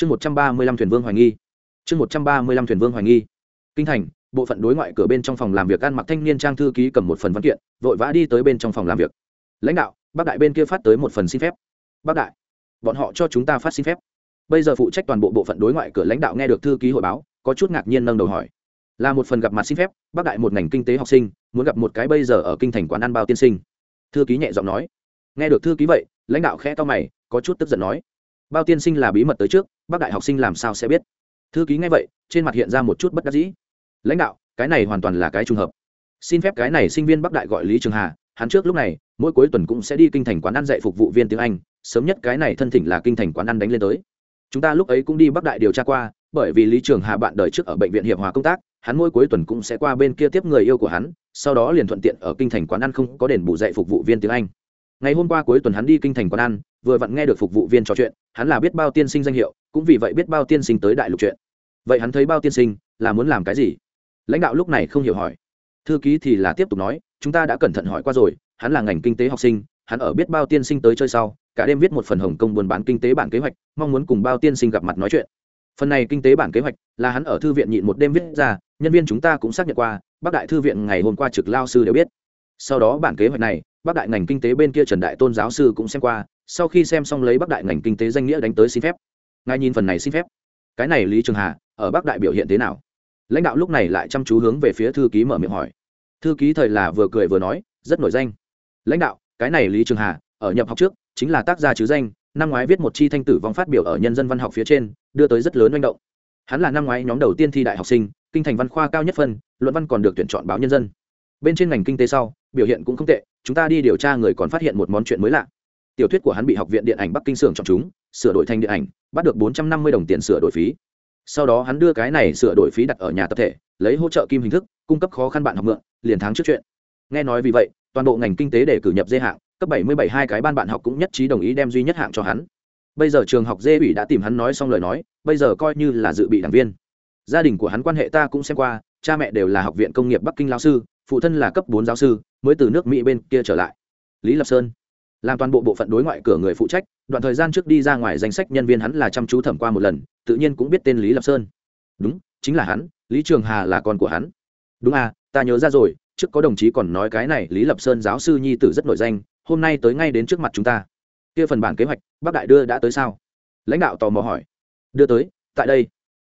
chương một trăm ba mươi lăm thuyền vương hoài nghi. Chương một trăm ba mươi lăm thuyền vương hoài nghi. Kinh thành, bộ phận đối ngoại cửa bên trong phòng làm việc ăn mặc thanh niên trang thư ký cầm một phần văn kiện, vội vã đi tới bên trong phòng làm việc. Lãnh đạo, bác đại bên kia phát tới một phần xin phép. Bác đại, bọn họ cho chúng ta phát xin phép. Bây giờ phụ trách toàn bộ bộ phận đối ngoại cửa lãnh đạo nghe được thư ký hội báo, có chút ngạc nhiên nâng đầu hỏi. Là một phần gặp mặt xin phép, bác đại một ngành kinh tế học sinh, muốn gặp một cái bây giờ ở kinh thành quán ăn bao tiên sinh. Thư ký nhẹ giọng nói. Nghe được thư ký vậy, lãnh đạo khẽ to mày, có chút tức giận nói bao tiên sinh là bí mật tới trước, bác đại học sinh làm sao sẽ biết? Thư ký nghe vậy, trên mặt hiện ra một chút bất đắc dĩ. Lãnh đạo, cái này hoàn toàn là cái trùng hợp. Xin phép cái này sinh viên bắc đại gọi lý trường hà, hắn trước lúc này, mỗi cuối tuần cũng sẽ đi kinh thành quán ăn dạy phục vụ viên tiếng anh, sớm nhất cái này thân thỉnh là kinh thành quán ăn đánh lên tới. Chúng ta lúc ấy cũng đi bắc đại điều tra qua, bởi vì lý trường hà bạn đời trước ở bệnh viện hiệp hòa công tác, hắn mỗi cuối tuần cũng sẽ qua bên kia tiếp người yêu của hắn, sau đó liền thuận tiện ở kinh thành quán ăn không có đền bù dạy phục vụ viên tiếng anh. Ngày hôm qua cuối tuần hắn đi kinh thành quán ăn vừa vặn nghe được phục vụ viên trò chuyện, hắn là biết bao tiên sinh danh hiệu, cũng vì vậy biết bao tiên sinh tới đại lục chuyện. Vậy hắn thấy bao tiên sinh là muốn làm cái gì? Lãnh đạo lúc này không hiểu hỏi. Thư ký thì là tiếp tục nói, chúng ta đã cẩn thận hỏi qua rồi, hắn là ngành kinh tế học sinh, hắn ở biết bao tiên sinh tới chơi sau, cả đêm viết một phần hồng công buôn bán kinh tế bản kế hoạch, mong muốn cùng bao tiên sinh gặp mặt nói chuyện. Phần này kinh tế bản kế hoạch là hắn ở thư viện nhịn một đêm viết ra, nhân viên chúng ta cũng xác nhận qua, bác đại thư viện ngày hôm qua trực lao sư đều biết. Sau đó bản kế hoạch này, bác đại ngành kinh tế bên kia trần đại tôn giáo sư cũng xem qua sau khi xem xong lấy bác đại ngành kinh tế danh nghĩa đánh tới xin phép. Ngài nhìn phần này xin phép. Cái này lý trường hà, ở bác đại biểu hiện thế nào? Lãnh đạo lúc này lại chăm chú hướng về phía thư ký mở miệng hỏi. Thư ký thời là vừa cười vừa nói, rất nổi danh. Lãnh đạo, cái này lý trường hà, ở nhập học trước, chính là tác gia chứ danh, năm ngoái viết một chi thanh tử vong phát biểu ở nhân dân văn học phía trên, đưa tới rất lớn manh động. Hắn là năm ngoái nhóm đầu tiên thi đại học sinh, kinh thành văn khoa cao nhất phân, luận văn còn được tuyển chọn báo nhân dân. Bên trên ngành kinh tế sau, biểu hiện cũng không tệ, chúng ta đi điều tra người còn phát hiện một món chuyện mới lạ tiểu thuyết của hắn bị học viện điện ảnh bắc kinh xưởng chọn chúng, sửa đổi thành điện ảnh, bắt được bốn trăm năm mươi đồng tiền sửa đổi phí. Sau đó hắn đưa cái này sửa đổi phí đặt ở nhà tập thể, lấy hỗ trợ kim hình thức, cung cấp khó khăn bạn học mượn, liền tháng trước chuyện. Nghe nói vì vậy, toàn bộ ngành kinh tế để cử nhập dê hạng, cấp bảy mươi bảy hai cái ban bạn học cũng nhất trí đồng ý đem duy nhất hạng cho hắn. Bây giờ trường học dê ủy đã tìm hắn nói xong lời nói, bây giờ coi như là dự bị đảng viên. Gia đình của hắn quan hệ ta cũng xem qua, cha mẹ đều là học viện công nghiệp bắc kinh lao sư, phụ thân là cấp bốn giáo sư, mới từ nước mỹ bên kia trở lại. Lý lập sơn làm toàn bộ bộ phận đối ngoại cửa người phụ trách, đoạn thời gian trước đi ra ngoài danh sách nhân viên hắn là chăm chú thẩm qua một lần, tự nhiên cũng biết tên lý lập sơn. Đúng, chính là hắn, lý trường hà là con của hắn. Đúng à ta nhớ ra rồi, trước có đồng chí còn nói cái này lý lập sơn giáo sư nhi tử rất nổi danh, hôm nay tới ngay đến trước mặt chúng ta. Kia phần bản kế hoạch, bác đại đưa đã tới sao? Lãnh đạo tò mò hỏi. Đưa tới, tại đây.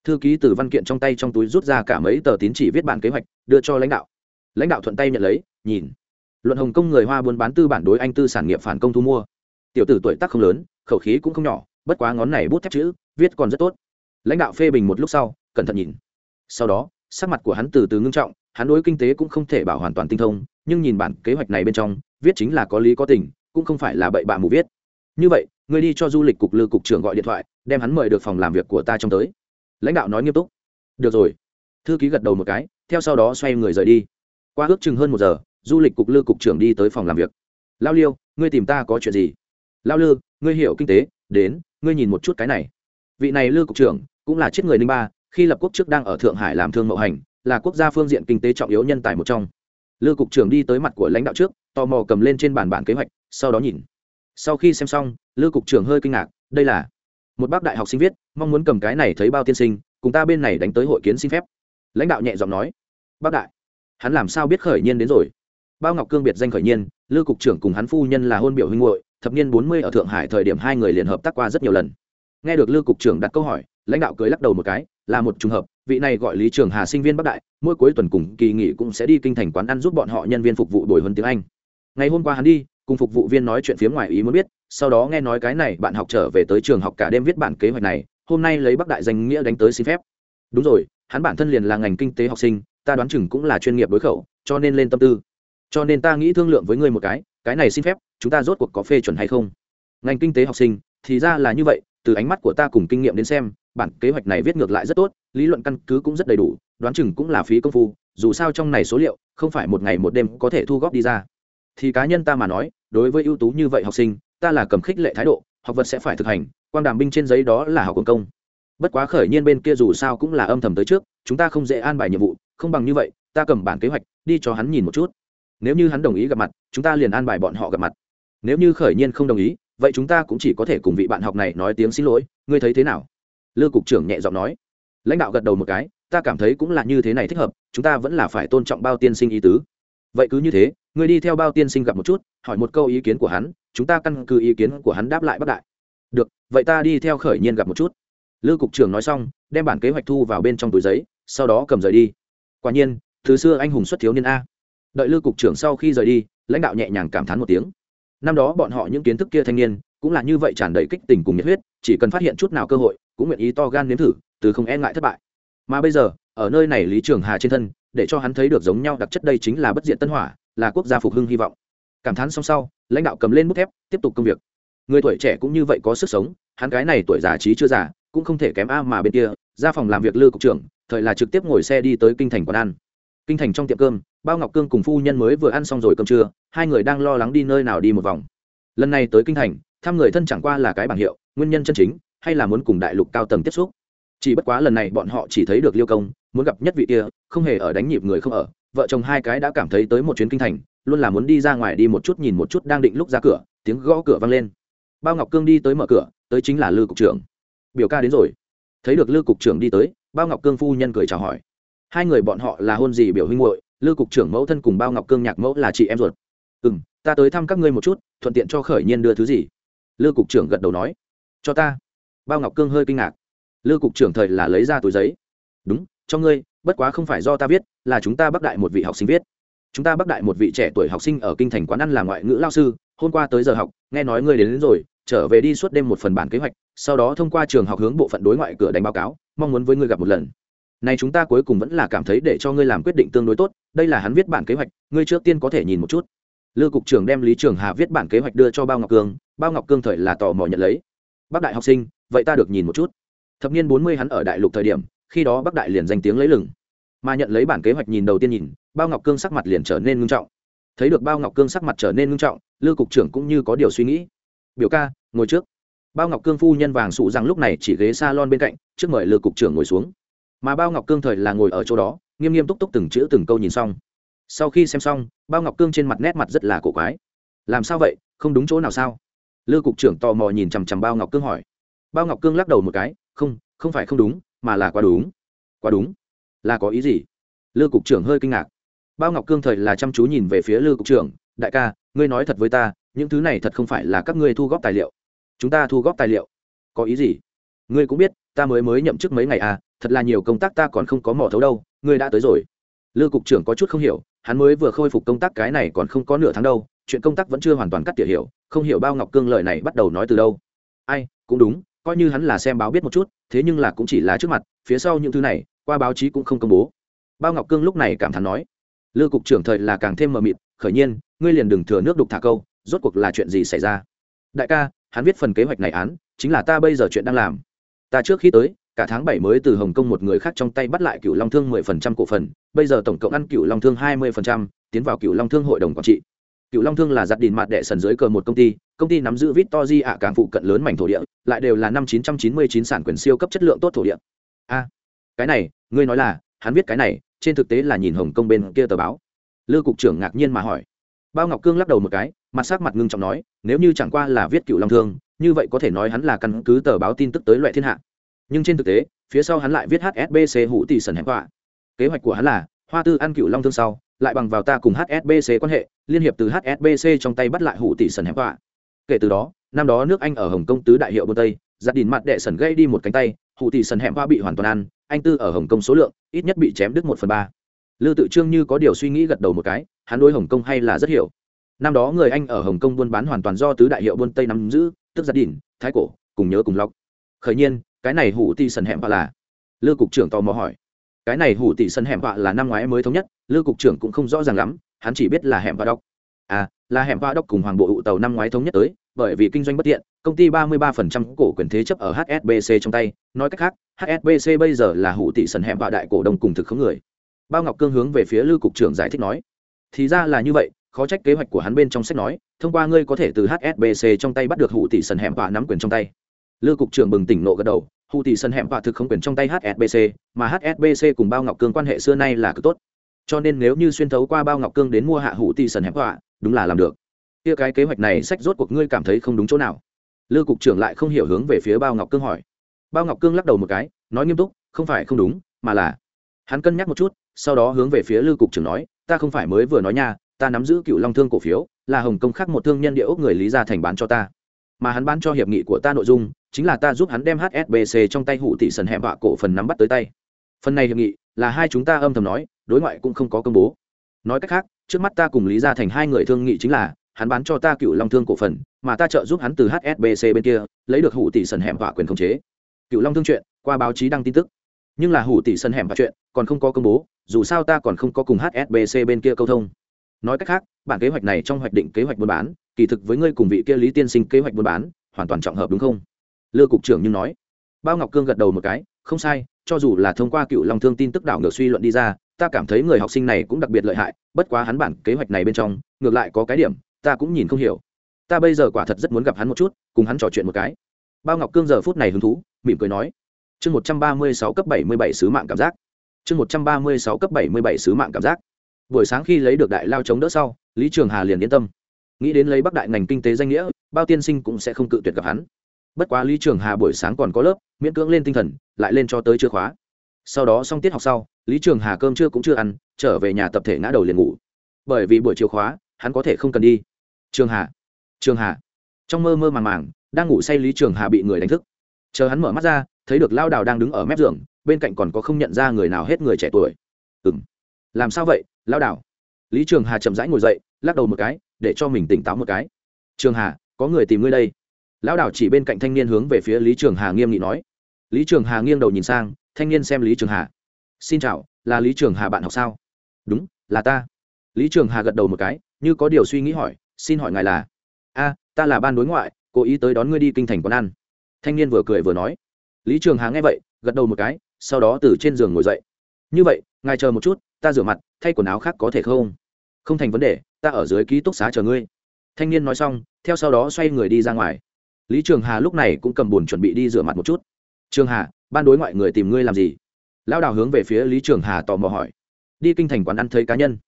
Thư ký từ văn kiện trong tay trong túi rút ra cả mấy tờ tín chỉ viết bản kế hoạch, đưa cho lãnh đạo. Lãnh đạo thuận tay nhận lấy, nhìn luận hồng công người hoa buôn bán tư bản đối anh tư sản nghiệp phản công thu mua. Tiểu tử tuổi tác không lớn, khẩu khí cũng không nhỏ, bất quá ngón này bút thép chữ, viết còn rất tốt. Lãnh đạo phê bình một lúc sau, cẩn thận nhìn. Sau đó, sắc mặt của hắn từ từ ngưng trọng, hắn đối kinh tế cũng không thể bảo hoàn toàn tinh thông, nhưng nhìn bản kế hoạch này bên trong, viết chính là có lý có tình, cũng không phải là bậy bạ mù viết. Như vậy người đi cho du lịch cục lư cục trưởng gọi điện thoại, đem hắn mời được phòng làm việc của ta trong tới. Lãnh đạo nói nghiêm túc. Được rồi. Thư ký gật đầu một cái, theo sau đó xoay người rời đi. Qua ước chừng hơn một giờ du lịch cục lư cục trưởng đi tới phòng làm việc. Lao liêu, ngươi tìm ta có chuyện gì? Lao lư, ngươi hiểu kinh tế, đến, ngươi nhìn một chút cái này. Vị này lư cục trưởng cũng là chết người ninh ba, khi lập quốc trước đang ở thượng hải làm thương mậu hành, là quốc gia phương diện kinh tế trọng yếu nhân tài một trong. Lư cục trưởng đi tới mặt của lãnh đạo trước, tò mò cầm lên trên bàn bản kế hoạch, sau đó nhìn. Sau khi xem xong, lư cục trưởng hơi kinh ngạc, đây là một bác đại học sinh viết, mong muốn cầm cái này thấy bao tiên sinh, cùng ta bên này đánh tới hội kiến xin phép. Lãnh đạo nhẹ giọng nói, bác đại, hắn làm sao biết khởi nhiên đến rồi? Bao ngọc cương biệt danh khởi nhiên, lư cục trưởng cùng hắn phu nhân là hôn biểu huynh hội thập niên bốn mươi ở thượng hải thời điểm hai người liền hợp tác qua rất nhiều lần. Nghe được lư cục trưởng đặt câu hỏi, lãnh đạo cưới lắc đầu một cái, là một trùng hợp, vị này gọi lý trường hà sinh viên bắc đại, mỗi cuối tuần cùng kỳ nghỉ cũng sẽ đi kinh thành quán ăn giúp bọn họ nhân viên phục vụ đổi hơn tiếng anh. Ngày hôm qua hắn đi, cùng phục vụ viên nói chuyện phía ngoài ý muốn biết, sau đó nghe nói cái này bạn học trở về tới trường học cả đêm viết bản kế hoạch này, hôm nay lấy bắc đại danh nghĩa đánh tới xin phép. Đúng rồi, hắn bản thân liền là ngành kinh tế học sinh, ta đoán chừng cũng là chuyên nghiệp đối khẩu, cho nên lên tâm tư cho nên ta nghĩ thương lượng với ngươi một cái cái này xin phép, chúng ta rốt cuộc có phê chuẩn hay không? Ngành kinh tế học sinh, thì ra là như vậy, từ ánh mắt của ta cùng kinh nghiệm đến xem, bản kế hoạch này viết ngược lại rất tốt, lý luận căn cứ cũng rất đầy đủ, đoán chừng cũng là phí công phu, dù sao trong này số liệu, không phải một ngày một đêm có thể thu góp đi ra. Thì cá nhân ta mà nói, đối với ưu tú như vậy học sinh, ta là cầm khích lệ thái độ, học vật sẽ phải thực hành quan đàm binh trên giấy đó là học công công. Bất quá khởi nhiên bên kia dù sao cũng là âm thầm tới trước, chúng ta không dễ an bài nhiệm vụ, không bằng như vậy, ta cầm bản kế hoạch, đi cho hắn nhìn một chút nếu như hắn đồng ý gặp mặt, chúng ta liền an bài bọn họ gặp mặt. Nếu như khởi nhiên không đồng ý, vậy chúng ta cũng chỉ có thể cùng vị bạn học này nói tiếng xin lỗi, ngươi thấy thế nào? Lư cục trưởng nhẹ giọng nói. Lãnh đạo gật đầu một cái, ta cảm thấy cũng là như thế này thích hợp, chúng ta vẫn là phải tôn trọng bao tiên sinh ý tứ. Vậy cứ như thế, ngươi đi theo bao tiên sinh gặp một chút, hỏi một câu ý kiến của hắn, chúng ta căn cứ ý kiến của hắn đáp lại bắc đại. Được, vậy ta đi theo khởi nhiên gặp một chút. Lư cục trưởng nói xong, đem bản kế hoạch thu vào bên trong túi giấy, sau đó cầm rời đi. Quả nhiên từ xưa anh hùng xuất thiếu niên a đợi lư cục trưởng sau khi rời đi, lãnh đạo nhẹ nhàng cảm thán một tiếng. Năm đó bọn họ những kiến thức kia thanh niên, cũng là như vậy tràn đầy kích tình cùng nhiệt huyết, chỉ cần phát hiện chút nào cơ hội, cũng nguyện ý to gan nếm thử, từ không e ngại thất bại. Mà bây giờ, ở nơi này lý trường hà trên thân, để cho hắn thấy được giống nhau đặc chất đây chính là bất diện tân hỏa, là quốc gia phục hưng hy vọng. Cảm thán xong sau, lãnh đạo cầm lên bút thép, tiếp tục công việc. Người tuổi trẻ cũng như vậy có sức sống, hắn cái này tuổi già trí chưa già, cũng không thể kém a mà bên kia, ra phòng làm việc lư cục trưởng, thời là trực tiếp ngồi xe đi tới kinh thành quán ăn kinh thành trong tiệm cơm, bao ngọc cương cùng phu nhân mới vừa ăn xong rồi cơm trưa, hai người đang lo lắng đi nơi nào đi một vòng. Lần này tới kinh thành, thăm người thân chẳng qua là cái bảng hiệu, nguyên nhân chân chính, hay là muốn cùng đại lục cao tầng tiếp xúc. Chỉ bất quá lần này bọn họ chỉ thấy được liêu công, muốn gặp nhất vị kia, không hề ở đánh nhịp người không ở. Vợ chồng hai cái đã cảm thấy tới một chuyến kinh thành, luôn là muốn đi ra ngoài đi một chút nhìn một chút đang định lúc ra cửa, tiếng gõ cửa vang lên. Bao ngọc cương đi tới mở cửa, tới chính là lư cục trưởng. Biểu ca đến rồi. Thấy được lư cục trưởng đi tới, bao ngọc cương phu nhân cười chào hỏi hai người bọn họ là hôn gì biểu huynh muội, lư cục trưởng mẫu thân cùng bao ngọc cương nhạc mẫu là chị em ruột. Ừ m ta tới thăm các ngươi một chút thuận tiện cho khởi nhiên đưa thứ gì? Lư cục trưởng gật đầu nói. Cho ta. Bao ngọc cương hơi kinh ngạc. Lư cục trưởng thời là lấy ra túi giấy. Đúng cho ngươi bất quá không phải do ta viết là chúng ta bắc đại một vị học sinh viết. Chúng ta bắc đại một vị trẻ tuổi học sinh ở kinh thành quán ăn là ngoại ngữ lao sư hôm qua tới giờ học nghe nói ngươi đến, đến rồi trở về đi suốt đêm một phần bản kế hoạch sau đó thông qua trường học hướng bộ phận đối ngoại cửa đánh báo cáo mong muốn với ngươi gặp một lần này chúng ta cuối cùng vẫn là cảm thấy để cho ngươi làm quyết định tương đối tốt, đây là hắn viết bản kế hoạch, ngươi trước tiên có thể nhìn một chút. Lư cục trưởng đem lý trường hà viết bản kế hoạch đưa cho bao ngọc cương, bao ngọc cương thời là tò mò nhận lấy. Bác đại học sinh, vậy ta được nhìn một chút. Thập niên bốn mươi hắn ở đại lục thời điểm, khi đó bắc đại liền danh tiếng lấy lừng. Mà nhận lấy bản kế hoạch nhìn đầu tiên nhìn, bao ngọc cương sắc mặt liền trở nên ngưng trọng. Thấy được bao ngọc cương sắc mặt trở nên ngưng trọng, lư cục trưởng cũng như có điều suy nghĩ. Biểu ca, ngồi trước. Bao ngọc cương phu nhân vàng sụ rằng lúc này chỉ ghế s a lon bên cạnh, trước mời lư cục trưởng ngồi xuống mà bao ngọc cương thời là ngồi ở chỗ đó, nghiêm nghiêm túc túc từng chữ từng câu nhìn xong. Sau khi xem xong, bao ngọc cương trên mặt nét mặt rất là cổ quái. Làm sao vậy? Không đúng chỗ nào sao? Lư cục trưởng tò mò nhìn chằm chằm bao ngọc cương hỏi. Bao ngọc cương lắc đầu một cái, không không phải không đúng, mà là quá đúng. Quá đúng? Là có ý gì? Lư cục trưởng hơi kinh ngạc. Bao ngọc cương thời là chăm chú nhìn về phía lư cục trưởng, đại ca, ngươi nói thật với ta, những thứ này thật không phải là các ngươi thu góp tài liệu. Chúng ta thu góp tài liệu. Có ý gì? Ngươi cũng biết, ta mới mới nhậm chức mấy ngày à thật là nhiều công tác ta còn không có mỏ thấu đâu, ngươi đã tới rồi. Lư cục trưởng có chút không hiểu, hắn mới vừa khôi phục công tác cái này còn không có nửa tháng đâu, chuyện công tác vẫn chưa hoàn toàn cắt tỉa hiểu, không hiểu bao ngọc cương lời này bắt đầu nói từ đâu. Ai, cũng đúng, coi như hắn là xem báo biết một chút, thế nhưng là cũng chỉ là trước mặt, phía sau những thứ này, qua báo chí cũng không công bố. Bao ngọc cương lúc này cảm thán nói, lư cục trưởng thời là càng thêm mờ mịt, khởi nhiên, ngươi liền đừng thừa nước đục thả câu, rốt cuộc là chuyện gì xảy ra? Đại ca, hắn viết phần kế hoạch này án, chính là ta bây giờ chuyện đang làm. Ta trước khi tới cả tháng bảy mới từ hồng kông một người khác trong tay bắt lại cựu long thương mười phần trăm cổ phần, bây giờ tổng cộng ăn cựu long thương hai mươi phần trăm, tiến vào cựu long thương hội đồng quản trị. Cựu long thương là giặt đỉnh mặt đệ sần dưới cờ một công ty công ty nắm giữ vít ạ càng phụ cận lớn mảnh thổ địa, lại đều là năm chín trăm chín mươi chín sản quyền siêu cấp chất lượng tốt thổ địa. A, cái này, ngươi nói là, hắn viết cái này, trên thực tế là nhìn hồng kông bên kia tờ báo. Lư cục trưởng ngạc nhiên mà hỏi. Bao ngọc cương lắc đầu một cái, mặt sắc mặt ngưng trọng nói, nếu như chẳng qua là viết cựu long thương, như vậy có thể nói hắn là căn cứ tờ báo tin tức tới loại thiên hạ nhưng trên thực tế, phía sau hắn lại viết hsbc hủ tỷ sần hẹp họa kế hoạch của hắn là, hoa tư ăn cựu long thương sau, lại bằng vào ta cùng hsbc quan hệ, liên hiệp từ hsbc trong tay bắt lại hủ tỷ sần hẹp họa kể từ đó, năm đó nước anh ở hồng kông tứ đại hiệu bờ tây, giặt đìn mặt đệ sần gây đi một cánh tay, hủ tỷ sần hẹp họa bị hoàn toàn ăn, anh tư ở hồng kông số lượng, ít nhất bị chém đứt một phần ba. Lư tự trương như có điều suy nghĩ gật đầu một cái, hắn đối hồng kông hay là rất hiểu. Năm đó người anh ở hồng kông buôn bán hoàn toàn do tứ đại hiệu buôn tây nắm giữ, tức gia đình thái cổ, cùng nhớ cùng lọc. Khởi nhiên cái này hủ tỷ sần hẻm họa là? Lư cục trưởng tò mò hỏi. Cái này hủ tỷ sân hẻm họa là năm ngoái mới thống nhất, lư cục trưởng cũng không rõ ràng lắm, hắn chỉ biết là hẻm họa đốc à là hẻm họa đốc cùng hoàng bộ hụ tàu năm ngoái thống nhất tới, bởi vì kinh doanh bất tiện, công ty ba mươi ba phần trăm cổ quyền thế chấp ở hsbc trong tay. Nói cách khác hsbc bây giờ là hủ tỷ sân hẻm họa đại cổ đông cùng thực khống người. Bao ngọc cương hướng về phía lư cục trưởng giải thích nói. Thì ra là như vậy, khó trách kế hoạch của hắn bên trong sách nói, thông qua ngươi có thể từ hsbc trong tay bắt được hủ tỷ sân hẻm họa nắm quyền trong tay lư cục trưởng bừng tỉnh nộ gật đầu, hù tỷ sân hẻm và thực không quyền trong tay hsbc mà hsbc cùng bao ngọc cương quan hệ xưa nay là cực tốt. Cho nên nếu như xuyên thấu qua bao ngọc cương đến mua hạ hủ tỷ sân hẻm họa đúng là làm được. Kia cái kế hoạch này sách rốt cuộc ngươi cảm thấy không đúng chỗ nào? Lư cục trưởng lại không hiểu hướng về phía bao ngọc cương hỏi. Bao ngọc cương lắc đầu một cái, nói nghiêm túc, không phải không đúng, mà là hắn cân nhắc một chút, sau đó hướng về phía lưu cục trưởng nói, ta không phải mới vừa nói nha, ta nắm giữ cựu long thương cổ phiếu, là hồng kông khác một thương nhân địa ốc người lý gia thành bán cho ta. Mà hắn bán cho hiệp nghị của ta nội dung chính là ta giúp hắn đem hsbc trong tay hụ tỷ sần Hẻm họa cổ phần nắm bắt tới tay. Phần này hiệp nghị là hai chúng ta âm thầm nói, đối ngoại cũng không có công bố. Nói cách khác, trước mắt ta cùng lý gia thành hai người thương nghị chính là, hắn bán cho ta cựu long thương cổ phần, mà ta trợ giúp hắn từ hsbc bên kia, lấy được hủ tỷ sần hẻm họa quyền khống chế. Cựu long thương chuyện, qua báo chí đăng tin tức. Nhưng là hủ tỷ sân hẻm và chuyện, còn không có công bố, dù sao ta còn không có cùng hsbc bên kia câu thông. Nói cách khác, bản kế hoạch này trong hoạch định kế hoạch buôn bán, kỳ thực với ngươi cùng vị kia lý tiên sinh kế hoạch buôn bán, hoàn toàn trọng hợp đúng không? Lưu cục trưởng nhưng nói. Bao ngọc cương gật đầu một cái, không sai, cho dù là thông qua cựu long thương tin tức đảo ngược suy luận đi ra, ta cảm thấy người học sinh này cũng đặc biệt lợi hại, bất quá hắn bản kế hoạch này bên trong, ngược lại có cái điểm, ta cũng nhìn không hiểu. Ta bây giờ quả thật rất muốn gặp hắn một chút, cùng hắn trò chuyện một cái. Bao ngọc cương giờ phút này hứng thú, mỉm cười nói. Chương một trăm ba mươi sáu cấp bảy mươi bảy sứ mạng cảm giác. Chương một trăm ba mươi sáu cấp bảy mươi bảy sứ mạng cảm giác. Buổi sáng khi lấy được đại lao chống đỡ sau, lý trường hà liền yên tâm. Nghĩ đến lấy bắc đại ngành kinh tế danh nghĩa, bao tiên sinh cũng sẽ không cự tuyệt gặp hắn bất quá lý trường hà buổi sáng còn có lớp, miễn cưỡng lên tinh thần, lại lên cho tới chưa khóa. Sau đó xong tiết học sau, lý trường hà cơm trưa cũng chưa ăn, trở về nhà tập thể ngã đầu liền ngủ. Bởi vì buổi chiều khóa, hắn có thể không cần đi. Trường hà trường hà. Trong mơ mơ màng màng, đang ngủ say lý trường hà bị người đánh thức. Chờ hắn mở mắt ra, thấy được lao đào đang đứng ở mép giường, bên cạnh còn có không nhận ra người nào hết người trẻ tuổi. Ừng làm sao vậy, lao đào? Lý trường hà chậm rãi ngồi dậy, lắc đầu một cái, để cho mình tỉnh táo một cái. Trường hà, có người tìm ngươi đây lão đảo chỉ bên cạnh thanh niên hướng về phía lý trường hà nghiêm nghị nói. Lý trường hà nghiêng đầu nhìn sang, thanh niên xem lý trường hà. Xin chào, là lý trường hà bạn học sao? Đúng, là ta. Lý trường hà gật đầu một cái, như có điều suy nghĩ hỏi, xin hỏi ngài là? A, ta là ban đối ngoại, cố ý tới đón ngươi đi kinh thành quán ăn. Thanh niên vừa cười vừa nói. Lý trường hà nghe vậy, gật đầu một cái, sau đó từ trên giường ngồi dậy. Như vậy, ngài chờ một chút, ta rửa mặt, thay quần áo khác có thể không? Không thành vấn đề, ta ở dưới ký túc xá chờ ngươi. Thanh niên nói xong, theo sau đó xoay người đi ra ngoài lý trường hà lúc này cũng cầm bùn chuẩn bị đi rửa mặt một chút. Trường hà, ban đối ngoại người tìm ngươi làm gì? Lão đào hướng về phía lý trường hà tò mò hỏi. Đi kinh thành quán ăn thấy cá nhân.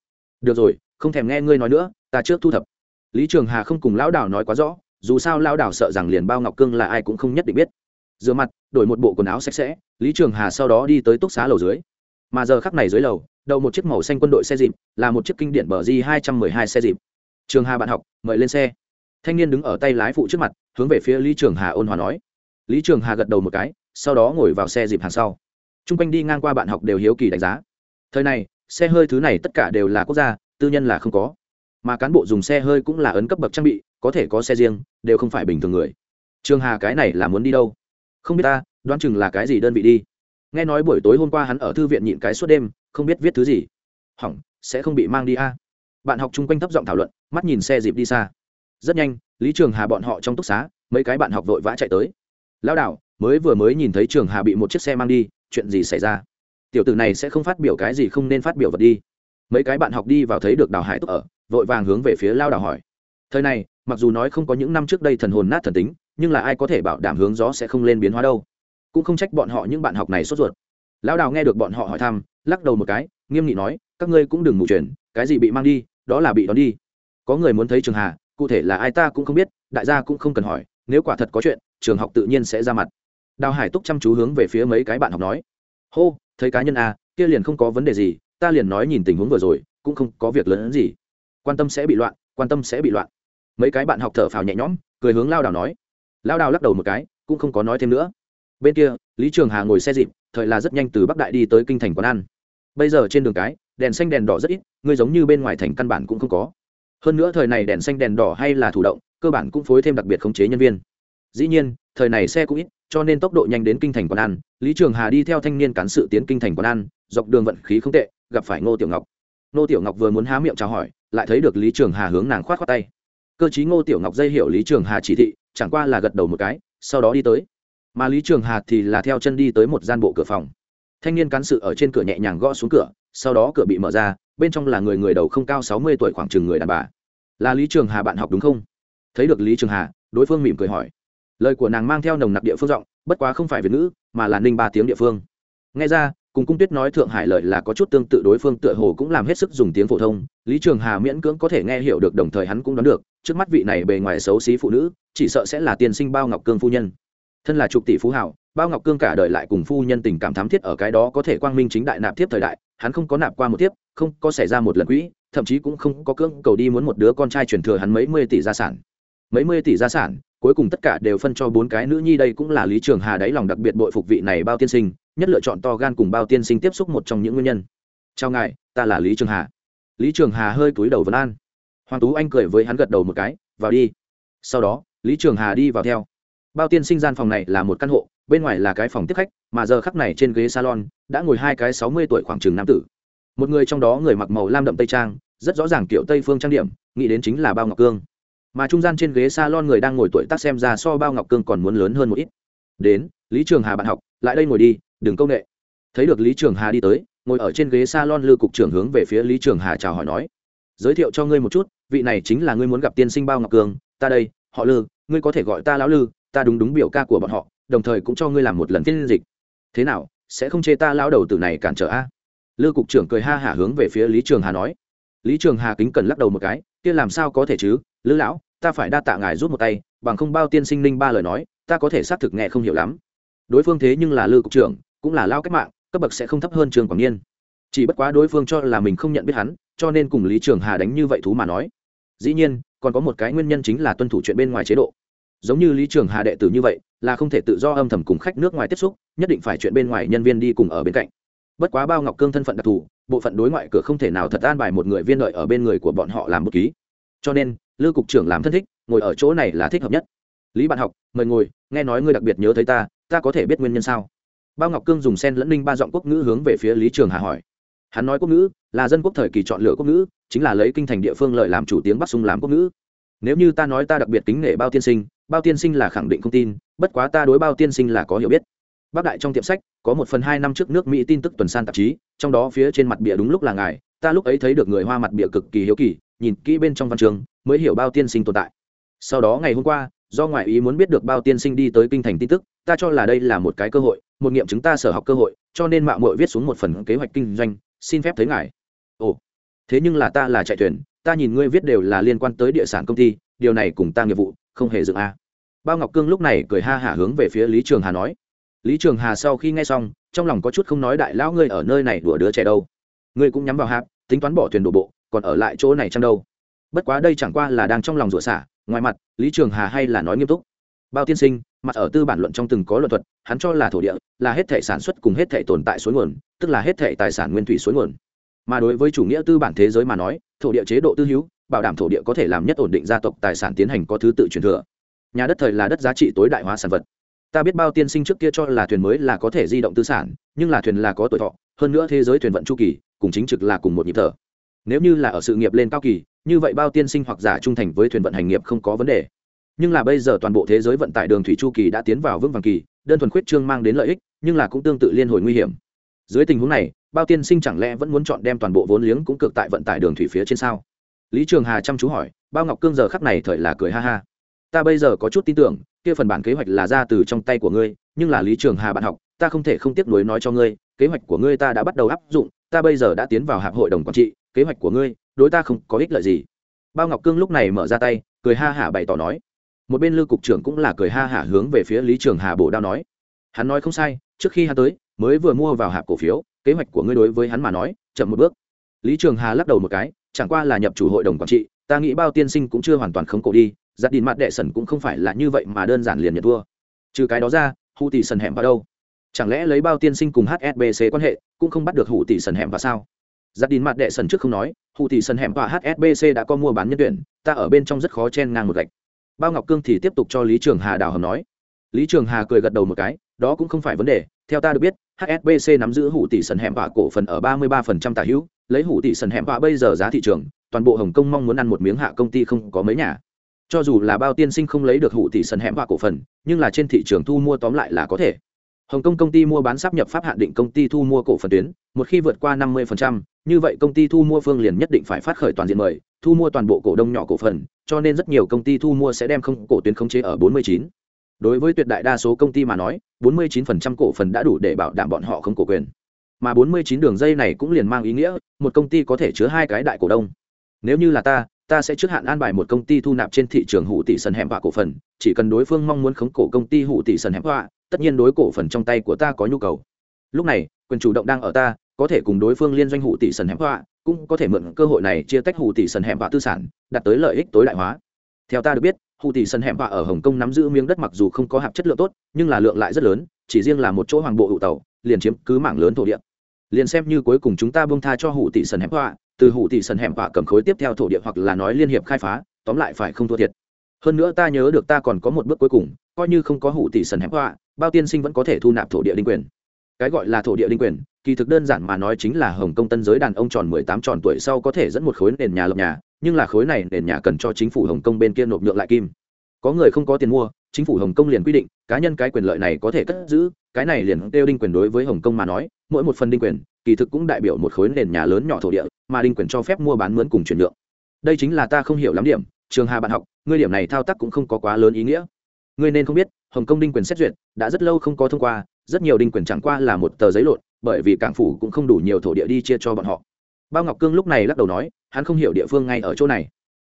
Được rồi, không thèm nghe ngươi nói nữa, ta trước thu thập. Lý trường hà không cùng lão đào nói quá rõ, dù sao lão đào sợ rằng liền bao ngọc cương là ai cũng không nhất định biết. Rửa mặt, đổi một bộ quần áo sạch sẽ, lý trường hà sau đó đi tới túc xá lầu dưới. Mà giờ khắc này dưới lầu đầu một chiếc màu xanh quân đội xe dịp, là một chiếc kinh điển bờ di hai trăm mười hai xe dịp. Trường hà bạn học, mời lên xe thanh niên đứng ở tay lái phụ trước mặt, hướng về phía lý trường hà ôn hòa nói. Lý trường hà gật đầu một cái, sau đó ngồi vào xe dịp hàng sau. T r u n g quanh đi ngang qua bạn học đều hiếu kỳ đánh giá. Thời này, xe hơi thứ này tất cả đều là quốc gia, tư nhân là không có. Mà cán bộ dùng xe hơi cũng là ấn cấp bậc trang bị, có thể có xe riêng, đều không phải bình thường người. Trường hà cái này là muốn đi đâu? Không biết ta, đoán chừng là cái gì đơn vị đi. Nghe nói buổi tối hôm qua hắn ở thư viện nhịn cái suốt đêm, không biết viết thứ gì. Hỏng, sẽ không bị mang đi a. Bạn học chung quanh thấp giọng thảo luận, mắt nhìn xe dịp đi xa rất nhanh, lý trường hà bọn họ trong túc xá, mấy cái bạn học vội vã chạy tới. Lao đảo mới vừa mới nhìn thấy trường hà bị một chiếc xe mang đi, chuyện gì xảy ra? Tiểu tử này sẽ không phát biểu cái gì không nên phát biểu vật đi. Mấy cái bạn học đi vào thấy được đào hải túc ở, vội vàng hướng về phía lao đảo hỏi. Thời này, mặc dù nói không có những năm trước đây thần hồn nát thần tính, nhưng là ai có thể bảo đảm hướng gió sẽ không lên biến hóa đâu? Cũng không trách bọn họ những bạn học này sốt ruột. Lão đào nghe được bọn họ hỏi thăm, lắc đầu một cái, nghiêm nghị nói, các ngươi cũng đừng mù chuyển cái gì bị mang đi, đó là bị đón đi. Có người muốn thấy trường hà cụ thể là ai ta cũng không biết, đại gia cũng không cần hỏi, nếu quả thật có chuyện, trường học tự nhiên sẽ ra mặt. Đào hải túc chăm chú hướng về phía mấy cái bạn học nói. Hô, thấy cá nhân à kia liền không có vấn đề gì, ta liền nói nhìn tình huống vừa rồi, cũng không có việc lớn hơn gì. Quan tâm sẽ bị loạn, quan tâm sẽ bị loạn. Mấy cái bạn học thở phào nhẹ nhõm, cười hướng lao đào nói. Lao đào lắc đầu một cái, cũng không có nói thêm nữa. Bên kia, lý trường hà ngồi xe dịp, thời là rất nhanh từ bắc đại đi tới kinh thành quán ăn. Bây giờ trên đường cái, đèn xanh đèn đỏ rất ít, người giống như bên ngoài thành căn bản cũng không có hơn nữa thời này đèn xanh đèn đỏ hay là thủ động, cơ bản cũng phối thêm đặc biệt khống chế nhân viên. Dĩ nhiên, thời này xe cũng ít, cho nên tốc độ nhanh đến kinh thành quán ăn. Lý trường hà đi theo thanh niên cán sự tiến kinh thành quán ăn, dọc đường vận khí không tệ, gặp phải ngô tiểu ngọc. Ngô tiểu ngọc vừa muốn há miệng chào hỏi, lại thấy được lý trường hà hướng nàng khoát khoác tay. Cơ chí ngô tiểu ngọc dây hiểu lý trường hà chỉ thị, chẳng qua là gật đầu một cái, sau đó đi tới. Mà lý trường hà thì là theo chân đi tới một gian bộ cửa phòng. Thanh niên cán sự ở trên cửa nhẹ nhàng gõ xuống cửa, sau đó cửa bị mở ra, bên trong là người người đầu không cao sáu mươi tuổi khoảng chừng người đàn bà là lý trường hà bạn học đúng không? Thấy được lý trường hà, đối phương mỉm cười hỏi. Lời của nàng mang theo nồng nặc địa phương giọng, bất quá không phải việt ngữ, mà là ninh ba tiếng địa phương. Nghe ra, cùng cung tuyết nói thượng hải lợi là có chút tương tự đối phương tựa hồ cũng làm hết sức dùng tiếng phổ thông, lý trường hà miễn cưỡng có thể nghe hiểu được đồng thời hắn cũng đoán được, trước mắt vị này bề ngoài xấu xí phụ nữ, chỉ sợ sẽ là tiên sinh bao ngọc cương phu nhân. Thân là trục tỷ phú hảo, bao ngọc cương cả đời lại cùng phu nhân tình cảm thám thiết ở cái đó có thể quang minh chính đại nạp tiếp thời đại, hắn không có nạp qua một tiếp không có xảy ra một lần quỹ thậm chí cũng không có cưỡng cầu đi muốn một đứa con trai truyền thừa hắn mấy mươi tỷ gia sản. Mấy mươi tỷ gia sản, cuối cùng tất cả đều phân cho bốn cái nữ nhi đây cũng là lý trường hà đáy lòng đặc biệt bội phục vị này bao tiên sinh, nhất lựa chọn to gan cùng bao tiên sinh tiếp xúc một trong những nguyên nhân. Chào ngài, ta là lý trường hà. Lý trường hà hơi cúi đầu vấn an. Hoàng tú anh cười với hắn gật đầu một cái, vào đi. Sau đó, lý trường hà đi vào theo. Bao tiên sinh gian phòng này là một căn hộ, bên ngoài là cái phòng tiếp khách, mà giờ khắc này trên ghế salon, đã ngồi hai cái sáu mươi tuổi khoảng chừng nam tử một người trong đó người mặc màu lam đậm tây trang, rất rõ ràng kiểu tây phương trang điểm, nghĩ đến chính là bao ngọc cương. Mà trung gian trên ghế salon người đang ngồi tuổi tác xem ra so bao ngọc cương còn muốn lớn hơn một ít. Đến, lý trường hà bạn học, lại đây ngồi đi, đừng công nghệ thấy được lý trường hà đi tới, ngồi ở trên ghế salon lư cục trưởng hướng về phía lý trường hà chào hỏi nói, giới thiệu cho ngươi một chút, vị này chính là ngươi muốn gặp tiên sinh bao ngọc cương, ta đây, họ lư, ngươi có thể gọi ta lão lư, ta đúng đúng biểu ca của bọn họ, đồng thời cũng cho ngươi làm một lần phiên dịch. Thế nào, sẽ không chê ta lão đầu tử này cản trở a? Lư cục trưởng cười ha hả hướng về phía lý trường hà nói. Lý trường hà kính cần lắc đầu một cái, kia làm sao có thể chứ? Lư lão, ta phải đa tạ ngài rút một tay, bằng không bao tiên sinh linh ba lời nói, ta có thể xác thực nghe không hiểu lắm. Đối phương thế nhưng là lư cục trưởng, cũng là lao cách mạng, cấp bậc sẽ không thấp hơn trường quảng niên. Chỉ bất quá đối phương cho là mình không nhận biết hắn, cho nên cùng lý trường hà đánh như vậy thú mà nói. Dĩ nhiên, còn có một cái nguyên nhân chính là tuân thủ chuyện bên ngoài chế độ. Giống như lý trường hà đệ tử như vậy, là không thể tự do âm thầm cùng khách nước ngoài tiếp xúc, nhất định phải chuyện bên ngoài nhân viên đi cùng ở bên cạnh bất quá bao ngọc cương thân phận đặc thù, bộ phận đối ngoại cửa không thể nào thật an bài một người viên đợi ở bên người của bọn họ làm bút ký. Cho nên, lư cục trưởng làm thân thích, ngồi ở chỗ này là thích hợp nhất. Lý bạn học, mời ngồi, nghe nói ngươi đặc biệt nhớ thấy ta ta có thể biết nguyên nhân sao? Bao ngọc cương dùng sen lẫn ninh ba giọng quốc ngữ hướng về phía lý trường hà hỏi. Hắn nói quốc ngữ là dân quốc thời kỳ chọn lựa quốc ngữ, chính là lấy kinh thành địa phương lợi làm chủ tiếng bắc sung làm quốc ngữ. Nếu như ta nói ta đặc biệt kính nể bao tiên sinh, bao tiên sinh là khẳng định không tin, bất quá ta đối bao tiên sinh là có hiểu biết bác đại trong tiệm sách, có một phần hai năm trước nước mỹ tin tức tuần san tạp chí, trong đó phía trên mặt bìa đúng lúc là ngài, ta lúc ấy thấy được người hoa mặt bìa cực kỳ hiếu kỳ, nhìn kỹ bên trong văn trường mới hiểu bao tiên sinh tồn tại. Sau đó ngày hôm qua, do ngoại ý muốn biết được bao tiên sinh đi tới kinh thành tin tức, ta cho là đây là một cái cơ hội, một nghiệm chứng ta sở học cơ hội, cho nên mạo mội viết xuống một phần kế hoạch kinh doanh, xin phép thấy ngài. Ồ, thế nhưng là ta là chạy thuyền, ta nhìn ngươi viết đều là liên quan tới địa sản công ty, điều này cùng ta nghiệp vụ, không hề dựng a à. bao ngọc cương lúc này cười ha hả hướng về phía lý trường hà nói lý trường hà sau khi nghe xong, trong lòng có chút không nói đại lão ngươi ở nơi này đùa đứa trẻ đâu. Ngươi cũng nhắm vào hạp, tính toán bỏ thuyền đổ bộ, còn ở lại chỗ này chăng đâu? Bất quá đây chẳng qua là đang trong lòng rủa xả, ngoài mặt, lý trường hà hay là nói nghiêm túc. Bao tiên sinh, mặt ở tư bản luận trong từng có luận thuật, hắn cho là thổ địa, là hết thể sản xuất cùng hết thể tồn tại suối nguồn, tức là hết thể tài sản nguyên thủy suối nguồn. Mà đối với chủ nghĩa tư bản thế giới mà nói, thổ địa chế độ tư hữu, bảo đảm thổ địa có thể làm nhất ổn định gia tộc tài sản tiến hành có thứ tự truyền thừa. Nhà đất thời là đất giá trị tối đại hóa sản vật ta biết bao tiên sinh trước kia cho là thuyền mới là có thể di động tư sản, nhưng là thuyền là có tuổi thọ, hơn nữa thế giới thuyền vận chu kỳ, cùng chính trực là cùng một nhịp thở. Nếu như là ở sự nghiệp lên cao kỳ, như vậy bao tiên sinh hoặc giả trung thành với thuyền vận hành nghiệp không có vấn đề. Nhưng là bây giờ toàn bộ thế giới vận tải đường thủy chu kỳ đã tiến vào vững vàng kỳ, đơn thuần khuyết trương mang đến lợi ích, nhưng là cũng tương tự liên hồi nguy hiểm. Dưới tình huống này, bao tiên sinh chẳng lẽ vẫn muốn chọn đem toàn bộ vốn liếng cũng cực tại vận tải đường thủy phía trên sao? Lý trường hà chăm chú hỏi, bao ngọc cương giờ khắc này thời là cười ha ha ta bây giờ có chút tin tưởng, kia phần bản kế hoạch là ra từ trong tay của ngươi, nhưng là lý trường hà bạn học, ta không thể không tiếp nối nói cho ngươi, kế hoạch của ngươi ta đã bắt đầu áp dụng, ta bây giờ đã tiến vào hạp hội đồng quản trị, kế hoạch của ngươi, đối ta không có ích lợi gì. Bao ngọc cương lúc này mở ra tay, cười ha hả bày tỏ nói. Một bên lưu cục trưởng cũng là cười ha hả hướng về phía lý trường hà bổ đao nói. Hắn nói không sai, trước khi hắn tới, mới vừa mua vào hạp cổ phiếu, kế hoạch của ngươi đối với hắn mà nói, chậm một bước. Lý trường hà lắc đầu một cái, chẳng qua là nhập chủ hội đồng quản trị, ta nghĩ bao tiên sinh cũng chưa hoàn toàn khống cổ đi giặt đình mặt đệ sần cũng không phải là như vậy mà đơn giản liền nhận thua. Trừ cái đó ra hụ tỷ sần hẻm vào đâu? Chẳng lẽ lấy bao tiên sinh cùng hsbc quan hệ, cũng không bắt được hụ tỷ sần hẻm vào sao? Giặt đình mặt đệ sần trước không nói hụ tỷ sần hẻm và hsbc đã có mua bán nhân tuyển, ta ở bên trong rất khó chen ngang một gạch. Bao ngọc cương thì tiếp tục cho lý trường hà đào hầm nói. Lý trường hà cười gật đầu một cái, đó cũng không phải vấn đề, theo ta được biết hsbc nắm giữ hủ tỷ sần hẻm và cổ phần ở ba mươi 33% tả hữu, lấy hủ tỷ sần hẻm và bây giờ giá thị trường, toàn bộ hồng kông mong muốn ăn một miếng hạ công ty không có mấy nhà cho dù là bao tiên sinh không lấy được hụ tỷ sần hẻm và cổ phần nhưng là trên thị trường thu mua tóm lại là có thể. Hồng kông công ty mua bán sắp nhập pháp hạn định công ty thu mua cổ phần tuyến một khi vượt qua năm 50%, như vậy công ty thu mua phương liền nhất định phải phát khởi toàn diện mời thu mua toàn bộ cổ đông nhỏ cổ phần cho nên rất nhiều công ty thu mua sẽ đem không cổ tuyến khống chế ở 49. đối với tuyệt đại đa số công ty mà nói 49% cổ phần đã đủ để bảo đảm bọn họ không cổ quyền. Mà 49 đường dây này cũng liền mang ý nghĩa một công ty có thể chứa hai cái đại cổ đông. Nếu như là ta ta sẽ trước hạn an bài một công ty thu nạp trên thị trường hủ tỷ sần hẻm họa cổ phần, chỉ cần đối phương mong muốn khống cổ công ty hủ tỷ sần hẻm họa tất nhiên đối cổ phần trong tay của ta có nhu cầu. Lúc này, quyền chủ động đang ở ta, có thể cùng đối phương liên doanh hữu tỷ sần hẻm họa cũng có thể mượn cơ hội này chia tách hữu tỷ sần hẻm họa tư sản, đạt tới lợi ích tối đại hóa. Theo ta được biết hữu tỷ sần hẻm họa ở hồng kông nắm giữ miếng đất mặc dù không có hạt chất lượng tốt, nhưng là lượng lại rất lớn, chỉ riêng là một chỗ hoàng bộ hụ tàu, liền chiếm cứ mảng lớn thổ địa. Liền xem như cuối cùng chúng ta bông tha cho hữu tỷ sần hẻm họa từ hụ thị sần hẻm họa cầm khối tiếp theo thổ địa hoặc là nói liên hiệp khai phá, tóm lại phải không thua thiệt. Hơn nữa ta nhớ được ta còn có một bước cuối cùng, coi như không có hụ tỷ sần hẻm họa bao tiên sinh vẫn có thể thu nạp thổ địa đinh quyền. Cái gọi là thổ địa đinh quyền, kỳ thực đơn giản mà nói chính là hồng công tân giới đàn ông tròn mười tám tròn tuổi sau có thể dẫn một khối nền nhà lập nhà, nhưng là khối này nền nhà cần cho chính phủ hồng kông bên kia nộp nhượng lại kim. Có người không có tiền mua, chính phủ hồng kông liền quy định, cá nhân cái quyền lợi này có thể cất giữ cái này liền kêu đinh quyền đối với hồng kông mà nói, mỗi một phần đinh quyền, kỳ thực cũng đại biểu một khối nền nhà lớn nhỏ thổ địa, mà đinh quyền cho phép mua bán mướn cùng chuyển nhượng. Đây chính là ta không hiểu lắm điểm, trường hà bạn học, ngươi điểm này thao tác cũng không có quá lớn ý nghĩa. Ngươi nên không biết, hồng kông đinh quyền xét duyệt, đã rất lâu không có thông qua, rất nhiều đinh quyền chẳng qua là một tờ giấy lộn, bởi vì cảng phủ cũng không đủ nhiều thổ địa đi chia cho bọn họ. Bao ngọc cương lúc này lắc đầu nói, hắn không hiểu địa phương ngay ở chỗ này.